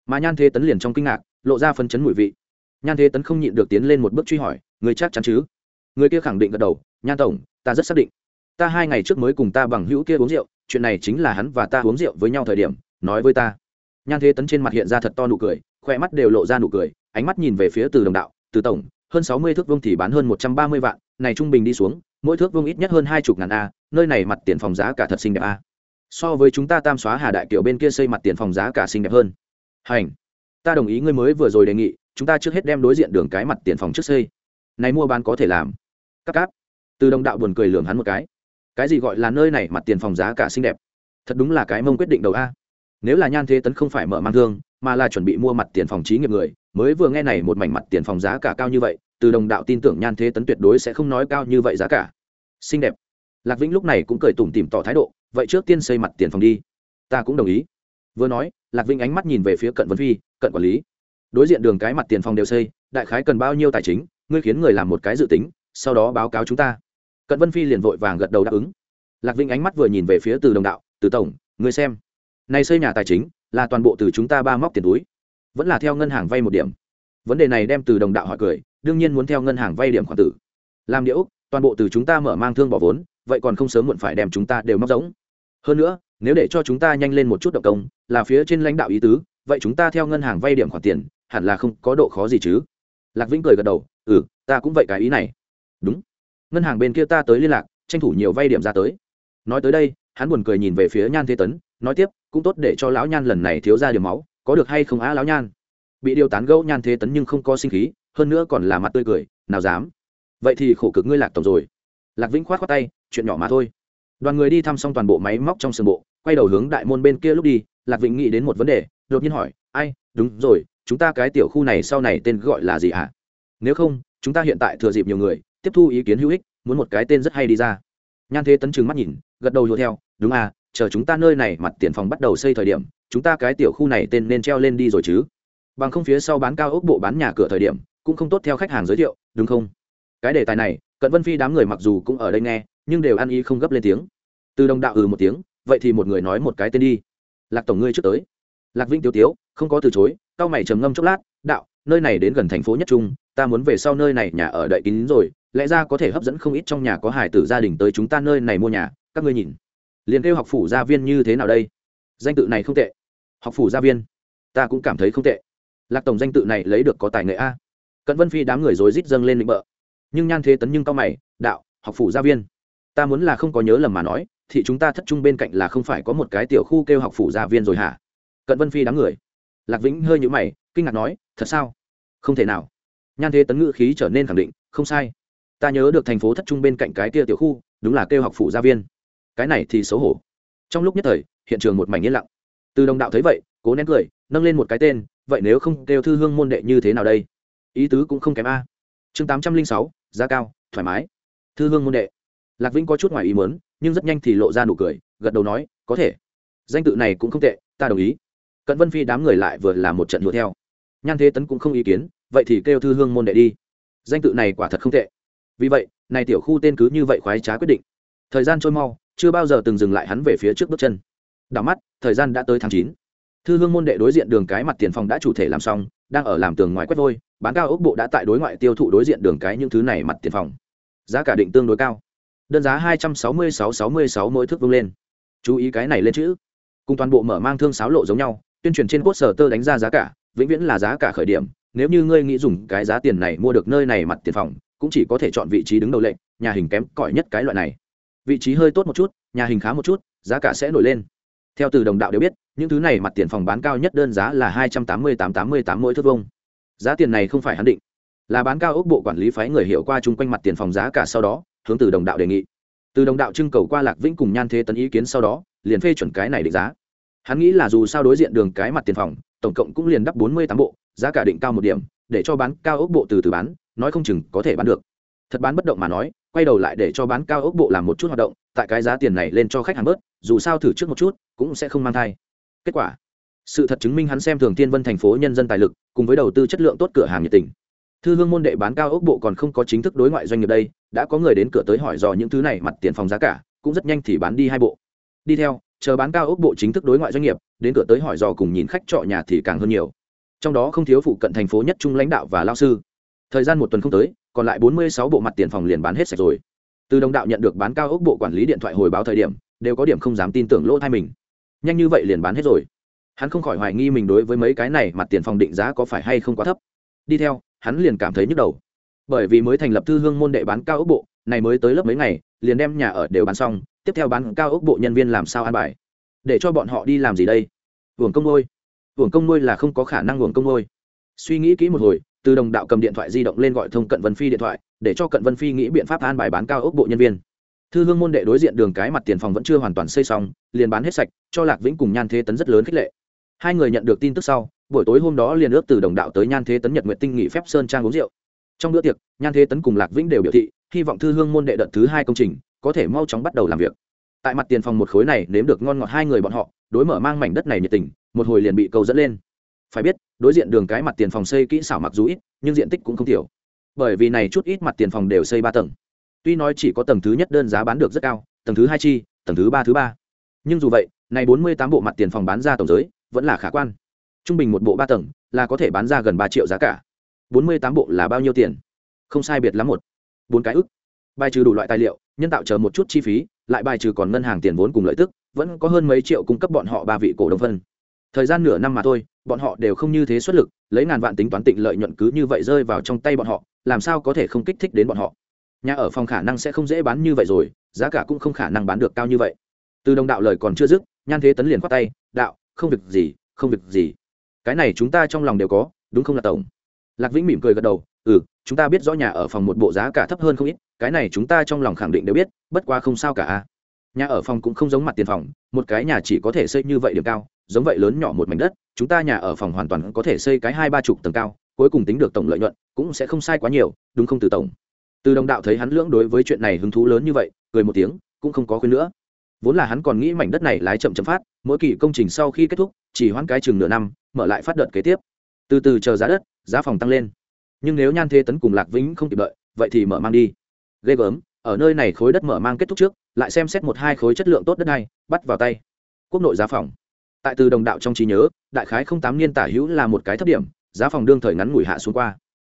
A: Mà nhan thế tấn liền trong kinh ngạc, lộ ra phân chấn mùi vị. Nhan thế tấn không nhịn được tiến lên một bước truy hỏi, người chắc chắn chứ? Người kia khẳng định gật đầu, nhan tổng, ta rất xác định. Ta hai ngày trước mới cùng ta bằng hữu kia uống rượu, chuyện này chính là hắn và ta uống rượu với nhau thời điểm, nói với ta. Nhan thế tấn trên mặt hiện ra thật to nụ cười khoe mắt đều lộ ra nụ cười, ánh mắt nhìn về phía từ đồng đạo, từ tổng, hơn sáu mươi thước vương thì bán hơn một trăm ba mươi vạn, này trung bình đi xuống, mỗi thước vương ít nhất hơn hai chục ngàn a, nơi này mặt tiền phòng giá cả thật xinh đẹp a so với chúng ta tam xóa hà đại kiểu bên kia xây mặt tiền phòng giá cả xinh đẹp hơn. Hành. Ta đồng ý ngươi mới vừa rồi đề nghị, chúng ta trước hết đem đối diện đường cái mặt tiền phòng trước xây. Này mua bán có thể làm. Cắt cáp. Từ đồng đạo buồn cười lường hắn một cái. Cái gì gọi là nơi này mặt tiền phòng giá cả xinh đẹp? Thật đúng là cái mông quyết định đầu a. Nếu là nhan thế tấn không phải mở mang thương, mà là chuẩn bị mua mặt tiền phòng trí nghiệp người, mới vừa nghe này một mảnh mặt tiền phòng giá cả cao như vậy, từ đồng đạo tin tưởng nhan thế tấn tuyệt đối sẽ không nói cao như vậy giá cả. Xinh đẹp. Lạc vĩnh lúc này cũng cười tủm tìm tỏ thái độ vậy trước tiên xây mặt tiền phòng đi. Ta cũng đồng ý. Vừa nói, lạc vinh ánh mắt nhìn về phía cận vân phi, cận quản lý. Đối diện đường cái mặt tiền phòng đều xây, đại khái cần bao nhiêu tài chính, ngươi khiến người làm một cái dự tính, sau đó báo cáo chúng ta. Cận vân phi liền vội vàng gật đầu đáp ứng. Lạc vinh ánh mắt vừa nhìn về phía từ đồng đạo, từ tổng, ngươi xem. Này xây nhà tài chính, là toàn bộ từ chúng ta ba móc tiền túi. Vẫn là theo ngân hàng vay một điểm. Vấn đề này đem từ đồng đạo hỏi cười, đương nhiên muốn theo ngân hàng vay điểm khoản tử. Làm điệu toàn bộ từ chúng ta mở mang thương bỏ vốn, vậy còn không sớm muộn phải đem chúng ta đều móc giống hơn nữa, nếu để cho chúng ta nhanh lên một chút động công, là phía trên lãnh đạo ý tứ, vậy chúng ta theo ngân hàng vay điểm khoản tiền, hẳn là không có độ khó gì chứ. Lạc vĩnh cười gật đầu ừ ta cũng vậy cái ý này. Đúng. Ngân hàng bên kia ta tới liên lạc, tranh thủ nhiều vay điểm ra tới. Nói tới đây, hắn buồn cười nhìn về phía nhan thế tấn, nói tiếp, cũng tốt để cho lão nhan lần này thiếu ra điểm máu, có được hay không á lão nhan? Bị điều tán gẫu nhan thế tấn nhưng không có sinh khí, hơn nữa còn là mặt tươi cười, nào dám. Vậy thì khổ cực ngươi lạc tổng rồi. Lạc vĩnh khoát khoát tay, chuyện nhỏ mà thôi đoàn người đi thăm xong toàn bộ máy móc trong sườn bộ, quay đầu hướng đại môn bên kia lúc đi, lạc vĩnh nghĩ đến một vấn đề, đột nhiên hỏi, ai? Đúng rồi, chúng ta cái tiểu khu này sau này tên gọi là gì ạ? À? nếu không, chúng ta hiện tại thừa dịp nhiều người, tiếp thu ý kiến hữu ích, muốn một cái tên rất hay đi ra. Nhan thế tấn trừng mắt nhìn, gật đầu lùa theo, đúng à chờ chúng ta nơi này mặt tiền phòng bắt đầu xây thời điểm, chúng ta cái tiểu khu này tên nên treo lên đi rồi chứ. Bằng không phía sau bán cao ốc bộ bán nhà cửa thời điểm, cũng không tốt theo khách hàng giới thiệu, đúng không? Cái đề tài này, cận vân phi đám người mặc dù cũng ở đây nghe nhưng đều ăn ý không gấp lên tiếng. Từ đồng đạo ừ một tiếng, vậy thì một người nói một cái tên đi. Lạc tổng ngươi trước tới. Lạc vinh tiêu tiếu, không có từ chối cao mày trầm ngâm chốc lát, đạo, nơi này đến gần thành phố nhất trung, ta muốn về sau nơi này nhà ở đậy kín rồi, lẽ ra có thể hấp dẫn không ít trong nhà có hải tử gia đình tới chúng ta nơi này mua nhà, các ngươi nhìn. Liền kêu học phủ gia viên như thế nào đây? Danh tự này không tệ. Học phủ gia viên. Ta cũng cảm thấy không tệ. Lạc tổng danh tự này lấy được có tài nghệ a. Cận vân phi đám người rối rít dâng lên định bợ. Nhưng nhan thế tấn nhưng cao mày, đạo, học phủ gia viên ta muốn là không có nhớ lầm mà nói, thì chúng ta thất trung bên cạnh là không phải có một cái tiểu khu kêu học phủ gia viên rồi hả? Cận vân phi đám người. Lạc vĩnh hơi nhũ mày, kinh ngạc nói, thật sao? Không thể nào. Nhan thế tấn ngữ khí trở nên khẳng định, không sai. Ta nhớ được thành phố thất trung bên cạnh cái kia tiểu khu, đúng là kêu học phủ gia viên. Cái này thì xấu hổ. Trong lúc nhất thời, hiện trường một mảnh yên lặng. Từ đồng đạo thấy vậy, cố nén cười, nâng lên một cái tên, vậy nếu không kêu thư hương môn đệ như thế nào đây? Ý tứ cũng không kém a. Chương tám trăm linh sáu, giá cao, thoải mái. Thư hương môn đệ lạc vĩnh có chút ngoài ý mớn nhưng rất nhanh thì lộ ra nụ cười, gật đầu nói, có thể. Danh tự này cũng không tệ, ta đồng ý. Cận vân phi đám người lại vừa là một trận đua theo. Nhan thế tấn cũng không ý kiến, vậy thì kêu thư hương môn đệ đi. Danh tự này quả thật không tệ. Vì vậy, này tiểu khu tên cứ như vậy khoái trá quyết định. Thời gian trôi mau, chưa bao giờ từng dừng lại hắn về phía trước bước chân. Đảo mắt, thời gian đã tới tháng chín. Thư hương môn đệ đối diện đường cái mặt tiền phòng đã chủ thể làm xong, đang ở làm tường ngoài quét vôi, bán cao ốc bộ đã tại đối ngoại tiêu thụ đối diện đường cái những thứ này mặt tiền phòng. Giá cả định tương đối cao đơn giá hai trăm sáu mươi sáu sáu mươi sáu mỗi thước vung lên. Chú ý cái này lên chữ. Cùng toàn bộ mở mang thương sáo lộ giống nhau, tuyên truyền trên quốc sở tơ đánh ra giá cả, vĩnh viễn là giá cả khởi điểm. Nếu như ngươi nghĩ dùng cái giá tiền này mua được nơi này mặt tiền phòng, cũng chỉ có thể chọn vị trí đứng đầu lệnh, nhà hình kém cỏi nhất cái loại này. Vị trí hơi tốt một chút, nhà hình khá một chút, giá cả sẽ nổi lên. Theo từ đồng đạo đều biết, những thứ này mặt tiền phòng bán cao nhất đơn giá là hai trăm tám mươi tám tám mươi tám mỗi thước vông giá tiền này không phải hắn định. Là bán cao ốc bộ quản lý phái người hiểu qua chung quanh mặt tiền phòng giá cả sau đó hướng từ đồng đạo đề nghị. Từ đồng đạo trưng cầu qua lạc vĩnh cùng nhan thế tấn ý kiến sau đó, liền phê chuẩn cái này định giá. Hắn nghĩ là dù sao đối diện đường cái mặt tiền phòng, tổng cộng cũng liền đắp bốn mươi tám bộ, giá cả định cao một điểm, để cho bán cao ốc bộ từ từ bán, nói không chừng có thể bán được. Thật bán bất động mà nói, quay đầu lại để cho bán cao ốc bộ làm một chút hoạt động, tại cái giá tiền này lên cho khách hàng bớt, dù sao thử trước một chút, cũng sẽ không mang thai. Kết quả, sự thật chứng minh hắn xem thường thiên vân thành phố nhân dân tài lực, cùng với đầu tư chất lượng tốt cửa hàng nhiệt tình. Thư hương môn đệ bán cao ốc bộ còn không có chính thức đối ngoại doanh nghiệp đây đã có người đến cửa tới hỏi dò những thứ này, mặt tiền phòng giá cả cũng rất nhanh thì bán đi hai bộ. Đi theo, chờ bán cao ốc bộ chính thức đối ngoại doanh nghiệp, đến cửa tới hỏi dò cùng nhìn khách trọ nhà thì càng hơn nhiều. Trong đó không thiếu phụ cận thành phố nhất trung lãnh đạo và lao sư. Thời gian một tuần không tới, còn lại bốn mươi sáu bộ mặt tiền phòng liền bán hết sạch rồi. Từ đồng đạo nhận được bán cao ốc bộ quản lý điện thoại hồi báo thời điểm, đều có điểm không dám tin tưởng lỗ thai mình. Nhanh như vậy liền bán hết rồi. Hắn không khỏi hoài nghi mình đối với mấy cái này mặt tiền phòng định giá có phải hay không quá thấp. Đi theo, hắn liền cảm thấy nhức đầu bởi vì mới thành lập thư hương môn đệ bán cao ốc bộ, này mới tới lớp mấy ngày, liền đem nhà ở đều bán xong, tiếp theo bán cao ốc bộ nhân viên làm sao an bài? Để cho bọn họ đi làm gì đây? Hưởng công ngôi hưởng công ngôi là không có khả năng hưởng công ngôi suy nghĩ kỹ một hồi, từ đồng đạo cầm điện thoại di động lên gọi thông cận vân phi điện thoại, để cho cận vân phi nghĩ biện pháp an bài bán cao ốc bộ nhân viên. Thư hương môn đệ đối diện đường cái mặt tiền phòng vẫn chưa hoàn toàn xây xong, liền bán hết sạch, cho lạc vĩnh cùng nhan thế tấn rất lớn khích lệ. Hai người nhận được tin tức sau, buổi tối hôm đó liền ước từ đồng đạo tới nhan thế tấn nhật nguyện tinh nghị phép sơn trang uống rượu trong bữa tiệc, nhan thế tấn cùng lạc vĩnh đều biểu thị, hy vọng thư hương môn đệ đợt thứ hai công trình có thể mau chóng bắt đầu làm việc. Tại mặt tiền phòng một khối này nếm được ngon ngọt hai người bọn họ, đối mở mang mảnh đất này nhiệt tình, một hồi liền bị cầu dẫn lên. Phải biết, đối diện đường cái mặt tiền phòng xây kỹ xảo mặc dù ít, nhưng diện tích cũng không thiểu bởi vì này chút ít mặt tiền phòng đều xây ba tầng. Tuy nói chỉ có tầng thứ nhất đơn giá bán được rất cao, tầng thứ hai chi, tầng thứ ba thứ ba. Nhưng dù vậy, này bốn mươi tám bộ mặt tiền phòng bán ra tổng giới vẫn là khả quan. Trung bình một bộ ba tầng là có thể bán ra gần ba triệu giá cả bốn mươi tám bộ là bao nhiêu tiền? Không sai biệt lắm một. Bốn cái ức. Bài trừ đủ loại tài liệu, nhân tạo chờ một chút chi phí, lại bài trừ còn ngân hàng tiền vốn cùng lợi tức, vẫn có hơn mấy triệu cung cấp bọn họ ba vị cổ đông phân. Thời gian nửa năm mà thôi, bọn họ đều không như thế xuất lực, lấy ngàn vạn tính toán tịnh lợi nhuận cứ như vậy rơi vào trong tay bọn họ, làm sao có thể không kích thích đến bọn họ? Nhà ở phòng khả năng sẽ không dễ bán như vậy rồi, giá cả cũng không khả năng bán được cao như vậy. Từ đồng đạo lời còn chưa dứt, nhan thế tấn liền khoát tay, đạo, không việc gì, không việc gì. Cái này chúng ta trong lòng đều có, đúng không là tổng? Lạc vĩnh mỉm cười gật đầu ừ chúng ta biết rõ nhà ở phòng một bộ giá cả thấp hơn không ít, cái này chúng ta trong lòng khẳng định đều biết, bất quá không sao cả nhà ở phòng cũng không giống mặt tiền phòng, một cái nhà chỉ có thể xây như vậy điểm cao, giống vậy lớn nhỏ một mảnh đất, chúng ta nhà ở phòng hoàn toàn có thể xây cái hai ba chục tầng cao, cuối cùng tính được tổng lợi nhuận cũng sẽ không sai quá nhiều, đúng không từ tổng? Từ đồng đạo thấy hắn lưỡng đối với chuyện này hứng thú lớn như vậy, cười một tiếng, cũng không có khuyên nữa. Vốn là hắn còn nghĩ mảnh đất này lái chậm chậm phát, mỗi kỳ công trình sau khi kết thúc, chỉ hoãn cái chừng nửa năm, mở lại phát đợt kế tiếp từ từ chờ giá đất, giá phòng tăng lên. Nhưng nếu nhan thế tấn cùng lạc vĩnh không kịp đợi, vậy thì mở mang đi. Ghê gớm, ở nơi này khối đất mở mang kết thúc trước, lại xem xét một hai khối chất lượng tốt đất này, bắt vào tay. Quốc nội giá phòng. Tại từ đồng đạo trong trí nhớ, đại khái không tám niên tả hữu là một cái thấp điểm, giá phòng đương thời ngắn ngủi hạ xuống qua.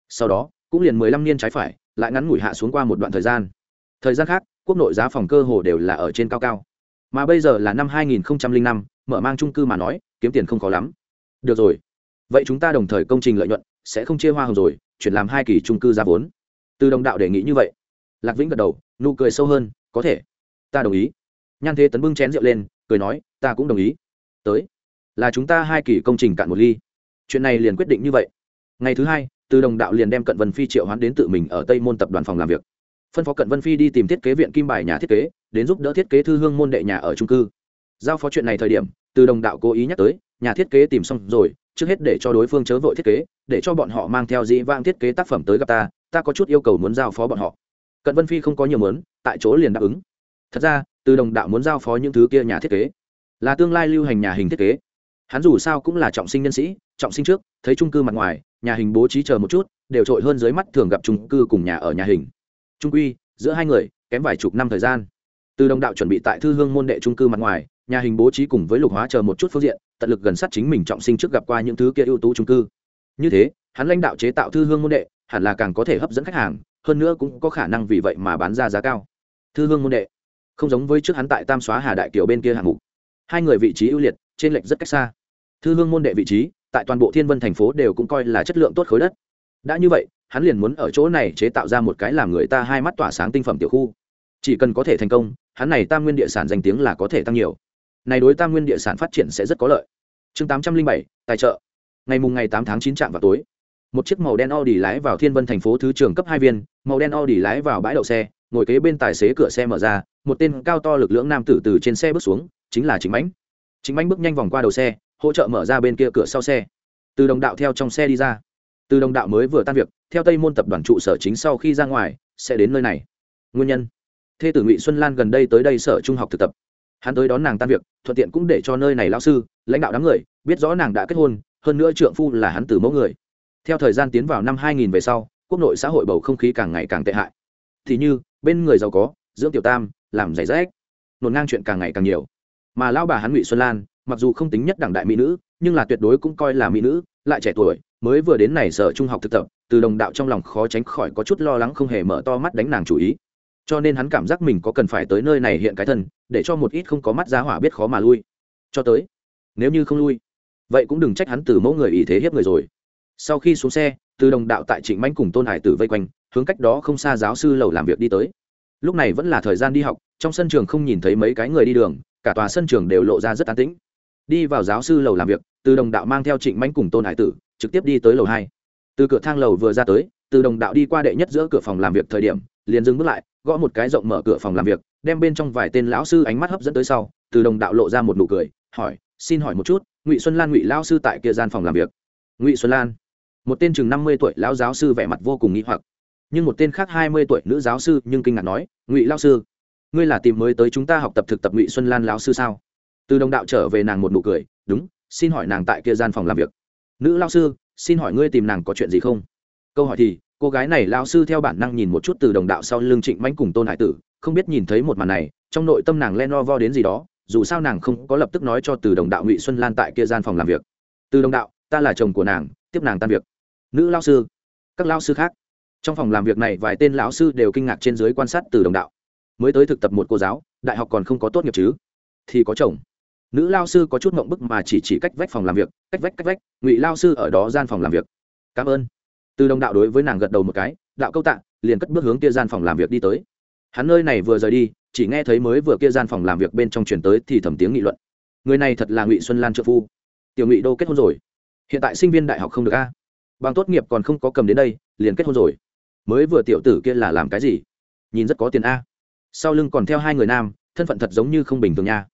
A: Sau đó, cũng liền mười lăm niên trái phải, lại ngắn ngủi hạ xuống qua một đoạn thời gian. Thời gian khác, quốc nội giá phòng cơ hồ đều là ở trên cao cao. Mà bây giờ là năm hai nghìn năm, mở mang trung cư mà nói, kiếm tiền không khó lắm. Được rồi vậy chúng ta đồng thời công trình lợi nhuận, sẽ không chia hoa hồng rồi, chuyển làm hai kỳ trung cư ra vốn. Từ đồng đạo đề nghị như vậy. Lạc vĩnh gật đầu, nụ cười sâu hơn, có thể. Ta đồng ý. Nhan thế tấn bưng chén rượu lên, cười nói, ta cũng đồng ý. Tới. Là chúng ta hai kỳ công trình cạn một ly. Chuyện này liền quyết định như vậy. Ngày thứ hai, từ đồng đạo liền đem cận vân phi triệu hoán đến tự mình ở tây môn tập đoàn phòng làm việc. Phân phó cận vân phi đi tìm thiết kế viện kim bài nhà thiết kế, đến giúp đỡ thiết kế thư hương môn đệ nhà ở trung cư. Giao phó chuyện này thời điểm, từ đồng đạo cố ý nhắc tới, nhà thiết kế tìm xong rồi trước hết để cho đối phương chớ vội thiết kế, để cho bọn họ mang theo dĩ vang thiết kế tác phẩm tới gặp ta ta có chút yêu cầu muốn giao phó bọn họ. Cận vân phi không có nhiều mớn tại chỗ liền đáp ứng. Thật ra, từ đồng đạo muốn giao phó những thứ kia nhà thiết kế, là tương lai lưu hành nhà hình thiết kế. Hắn dù sao cũng là trọng sinh nhân sĩ, trọng sinh trước, thấy trung cư mặt ngoài, nhà hình bố trí chờ một chút, đều trội hơn dưới mắt thường gặp trung cư cùng nhà ở nhà hình. Trung quy, giữa hai người, kém vài chục năm thời gian. Từ đồng đạo chuẩn bị tại thư hương môn đệ trung cư mặt ngoài nhà hình bố trí cùng với lục hóa chờ một chút phương diện, tận lực gần sát chính mình trọng sinh trước gặp qua những thứ kia ưu tú trung cư. Như thế, hắn lãnh đạo chế tạo thư hương môn đệ, hẳn là càng có thể hấp dẫn khách hàng, hơn nữa cũng có khả năng vì vậy mà bán ra giá cao. Thư hương môn đệ, không giống với trước hắn tại tam xóa hà đại kiều bên kia hạng mục. Hai người vị trí ưu liệt, trên lệch rất cách xa. Thư hương môn đệ vị trí, tại toàn bộ thiên vân thành phố đều cũng coi là chất lượng tốt khối đất. Đã như vậy, hắn liền muốn ở chỗ này chế tạo ra một cái làm người ta hai mắt tỏa sáng tinh phẩm tiểu khu. Chỉ cần có thể thành công, hắn này tam nguyên địa sản danh tiếng là có thể tăng nhiều này đối tam nguyên địa sản phát triển sẽ rất có lợi chương tám trăm linh bảy tài trợ ngày mùng ngày tám tháng chín trạm vào tối một chiếc màu đen Audi lái vào Thiên Vân thành phố thứ trường cấp hai viên, màu đen Audi lái vào bãi đậu xe, ngồi kế bên tài xế cửa xe mở ra, một tên cao to lực lưỡng nam tử từ trên xe bước xuống, chính là Trịnh Mãnh. Trịnh Mãnh bước nhanh vòng qua đầu xe, hỗ trợ mở ra bên kia cửa sau xe. Từ đồng đạo theo trong xe đi ra. Từ đồng đạo mới vừa tan việc, theo Tây môn tập đoàn trụ sở chính sau khi ra ngoài, sẽ đến nơi này. Nguyên nhân: Thê tử Ngụy Xuân Lan gần đây tới đây sở trung học thực tập. Hắn tới đón nàng tan việc, thuận tiện cũng để cho nơi này lão sư, lãnh đạo đám người biết rõ nàng đã kết hôn, hơn nữa trượng phu là hắn từ mẫu người. Theo thời gian tiến vào năm 2000 về sau quốc nội xã hội bầu không khí càng ngày càng tệ hại. Thì như bên người giàu có dưỡng tiểu tam làm giày rách. Nổn ngang chuyện càng ngày càng nhiều. Mà lao bà hắn ngụy xuân lan mặc dù không tính nhất đẳng đại mỹ nữ nhưng là tuyệt đối cũng coi là mỹ nữ lại trẻ tuổi mới vừa đến này sở trung học thực tập từ đồng đạo trong lòng khó tránh khỏi có chút lo lắng không hề mở to mắt đánh nàng chủ ý cho nên hắn cảm giác mình có cần phải tới nơi này hiện cái thân, để cho một ít không có mắt giá hỏa biết khó mà lui. Cho tới, nếu như không lui, vậy cũng đừng trách hắn từ mẫu người ý thế hiếp người rồi. Sau khi xuống xe, từ đồng đạo tại trịnh manh cùng tôn hải tử vây quanh, hướng cách đó không xa giáo sư lầu làm việc đi tới. Lúc này vẫn là thời gian đi học, trong sân trường không nhìn thấy mấy cái người đi đường, cả tòa sân trường đều lộ ra rất an tĩnh. Đi vào giáo sư lầu làm việc, từ đồng đạo mang theo trịnh manh cùng tôn hải tử, trực tiếp đi tới lầu hai. Từ cửa thang lầu vừa ra tới, từ đồng đạo đi qua đệ nhất giữa cửa phòng làm việc thời điểm, liền dừng bước lại gõ một cái rộng mở cửa phòng làm việc, đem bên trong vài tên lão sư ánh mắt hấp dẫn tới sau, từ đồng đạo lộ ra một nụ cười, hỏi, xin hỏi một chút, ngụy xuân lan ngụy lao sư tại kia gian phòng làm việc? Ngụy xuân lan. Một tên chừng năm mươi tuổi lão giáo sư vẻ mặt vô cùng nghĩ hoặc. Nhưng một tên khác hai mươi tuổi nữ giáo sư nhưng kinh ngạc nói, ngụy lao sư, ngươi là tìm mới tới chúng ta học tập thực tập ngụy xuân lan lão sư sao? Từ đồng đạo trở về nàng một nụ cười, đúng, xin hỏi nàng tại kia gian phòng làm việc. Nữ lao sư, xin hỏi ngươi tìm nàng có chuyện gì không? Câu hỏi thì cô gái này lao sư theo bản năng nhìn một chút từ đồng đạo sau lưng trịnh mãnh cùng tôn hải tử, không biết nhìn thấy một màn này, trong nội tâm nàng len vo đến gì đó, dù sao nàng không có lập tức nói cho từ đồng đạo ngụy xuân lan tại kia gian phòng làm việc. Từ đồng đạo, ta là chồng của nàng, tiếp nàng tan việc. Nữ lao sư? Các lao sư khác. Trong phòng làm việc này, vài tên lão sư đều kinh ngạc trên dưới quan sát từ đồng đạo. Mới tới thực tập một cô giáo, đại học còn không có tốt nghiệp chứ? Thì có chồng. Nữ lao sư có chút mộng bức mà chỉ chỉ cách vách phòng làm việc, cách vách cách vách, ngụy lao sư ở đó gian phòng làm việc. Cảm ơn từ đồng đạo đối với nàng gật đầu một cái, đạo câu tạ, liền cất bước hướng kia gian phòng làm việc đi tới. Hắn nơi này vừa rời đi, chỉ nghe thấy mới vừa kia gian phòng làm việc bên trong chuyển tới thì thầm tiếng nghị luận. Người này thật là ngụy xuân lan trợ phu. Tiểu ngụy đô kết hôn rồi? Hiện tại sinh viên đại học không được a. Bằng tốt nghiệp còn không có cầm đến đây, liền kết hôn rồi. Mới vừa tiểu tử kia là làm cái gì? Nhìn rất có tiền a. Sau lưng còn theo hai người nam, thân phận thật giống như không bình thường nha.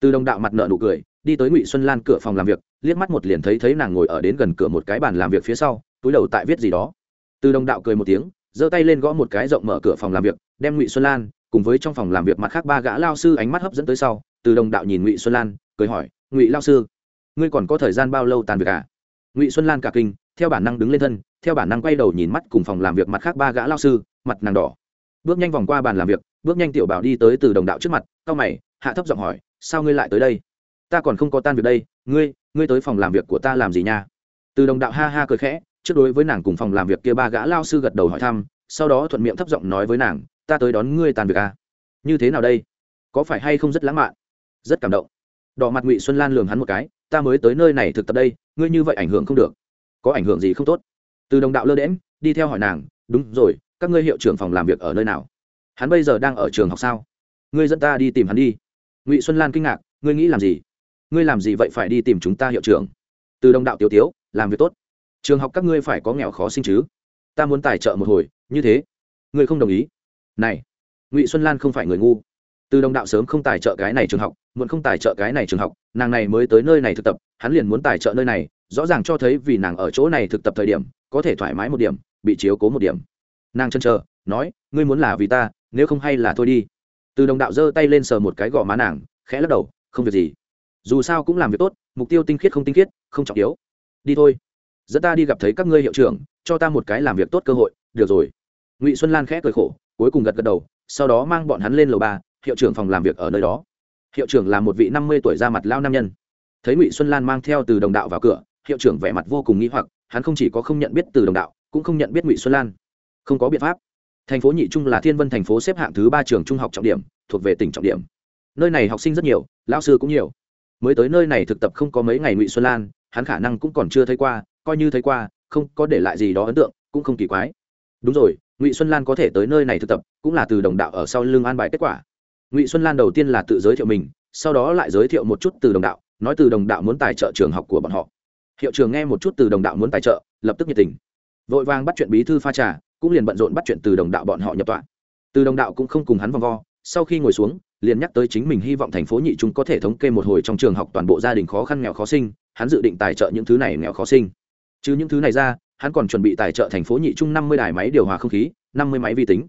A: Từ đồng đạo mặt nợ nụ cười, đi tới ngụy xuân lan cửa phòng làm việc, liếc mắt một liền thấy thấy nàng ngồi ở đến gần cửa một cái bàn làm việc phía sau túi đầu tại viết gì đó. Từ đồng đạo cười một tiếng, giơ tay lên gõ một cái rộng mở cửa phòng làm việc, đem ngụy xuân lan cùng với trong phòng làm việc mặt khác ba gã lao sư ánh mắt hấp dẫn tới sau, từ đồng đạo nhìn ngụy xuân lan, cười hỏi, ngụy lao sư, ngươi còn có thời gian bao lâu tàn việc à? Ngụy xuân lan cả kinh, theo bản năng đứng lên thân, theo bản năng quay đầu nhìn mắt cùng phòng làm việc mặt khác ba gã lao sư, mặt nàng đỏ. Bước nhanh vòng qua bàn làm việc, bước nhanh tiểu bảo đi tới từ đồng đạo trước mặt cao mày, hạ thấp giọng hỏi, sao ngươi lại tới đây? Ta còn không có tan việc đây, ngươi ngươi tới phòng làm việc của ta làm gì nha? Từ đồng đạo ha ha cười khẽ trước đối với nàng cùng phòng làm việc kia ba gã lao sư gật đầu hỏi thăm, sau đó thuận miệng thấp giọng nói với nàng, ta tới đón ngươi tàn việc à? như thế nào đây? Có phải hay không rất lãng mạn? Rất cảm động. Đỏ mặt ngụy xuân lan lường hắn một cái, ta mới tới nơi này thực tập đây, ngươi như vậy ảnh hưởng không được. Có ảnh hưởng gì không tốt? Từ đồng đạo lơ đễm đi theo hỏi nàng, đúng rồi, các ngươi hiệu trưởng phòng làm việc ở nơi nào? Hắn bây giờ đang ở trường học sao? Ngươi dẫn ta đi tìm hắn đi. Ngụy xuân lan kinh ngạc, ngươi nghĩ làm gì? Ngươi làm gì vậy phải đi tìm chúng ta hiệu trưởng? Từ đồng đạo tiểu tiếu, làm việc tốt trường học các ngươi phải có nghèo khó sinh chứ. Ta muốn tài trợ một hồi, như thế. Ngươi không đồng ý. Này, ngụy xuân lan không phải người ngu. Từ đồng đạo sớm không tài trợ cái này trường học, muộn không tài trợ cái này trường học, nàng này mới tới nơi này thực tập, hắn liền muốn tài trợ nơi này, rõ ràng cho thấy vì nàng ở chỗ này thực tập thời điểm, có thể thoải mái một điểm, bị chiếu cố một điểm. Nàng chân chờ, nói, ngươi muốn là vì ta, nếu không hay là thôi đi. Từ đồng đạo giơ tay lên sờ một cái gò má nàng, khẽ lắc đầu, không việc gì. Dù sao cũng làm việc tốt, mục tiêu tinh khiết không tinh khiết, không trọng yếu. Đi thôi dẫn ta đi gặp thấy các ngươi hiệu trưởng, cho ta một cái làm việc tốt cơ hội, được rồi. Ngụy xuân lan khẽ cười khổ, cuối cùng gật gật đầu, sau đó mang bọn hắn lên lầu ba, hiệu trưởng phòng làm việc ở nơi đó. Hiệu trưởng là một vị năm mươi tuổi ra mặt lao nam nhân. Thấy ngụy xuân lan mang theo từ đồng đạo vào cửa, hiệu trưởng vẻ mặt vô cùng nghĩ hoặc, hắn không chỉ có không nhận biết từ đồng đạo, cũng không nhận biết ngụy xuân lan. Không có biện pháp. Thành phố nhị trung là thiên vân thành phố xếp hạng thứ ba trường trung học trọng điểm, thuộc về tỉnh trọng điểm. Nơi này học sinh rất nhiều lao sư cũng nhiều. Mới tới nơi này thực tập không có mấy ngày ngụy xuân lan, hắn khả năng cũng còn chưa thấy qua coi như thấy qua, không có để lại gì đó ấn tượng, cũng không kỳ quái. Đúng rồi, ngụy xuân lan có thể tới nơi này thực tập, cũng là từ đồng đạo ở sau lưng an bài kết quả. Ngụy xuân lan đầu tiên là tự giới thiệu mình, sau đó lại giới thiệu một chút từ đồng đạo, nói từ đồng đạo muốn tài trợ trường học của bọn họ. Hiệu trường nghe một chút từ đồng đạo muốn tài trợ, lập tức nhiệt tình. Vội vàng bắt chuyện bí thư pha trà, cũng liền bận rộn bắt chuyện từ đồng đạo bọn họ nhập tọa. Từ đồng đạo cũng không cùng hắn vòng vo, sau khi ngồi xuống, liền nhắc tới chính mình hy vọng thành phố nhị trung có thể thống kê một hồi trong trường học toàn bộ gia đình khó khăn nghèo khó sinh, hắn dự định tài trợ những thứ này nghèo khó sinh chứ những thứ này ra hắn còn chuẩn bị tài trợ thành phố nhị trung năm mươi đài máy điều hòa không khí năm mươi máy vi tính.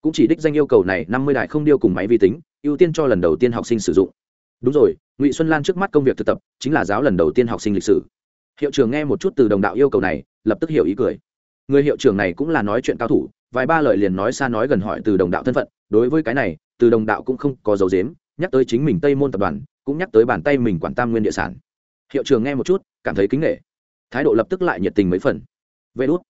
A: Cũng chỉ đích danh yêu cầu này năm mươi đài không điêu cùng máy vi tính ưu tiên cho lần đầu tiên học sinh sử dụng. Đúng rồi ngụy xuân lan trước mắt công việc thực tập chính là giáo lần đầu tiên học sinh lịch sử. Hiệu trưởng nghe một chút từ đồng đạo yêu cầu này lập tức hiểu ý cười. Người hiệu trưởng này cũng là nói chuyện cao thủ vài ba lời liền nói xa nói gần hỏi từ đồng đạo thân phận. Đối với cái này từ đồng đạo cũng không có dấu giếm, nhắc tới chính mình tây môn tập đoàn cũng nhắc tới bàn tay mình quản tam nguyên địa sản. Hiệu trưởng nghe một chút cảm thấy kính nể thái độ lập tức lại nhiệt tình mấy phần. Vê đốt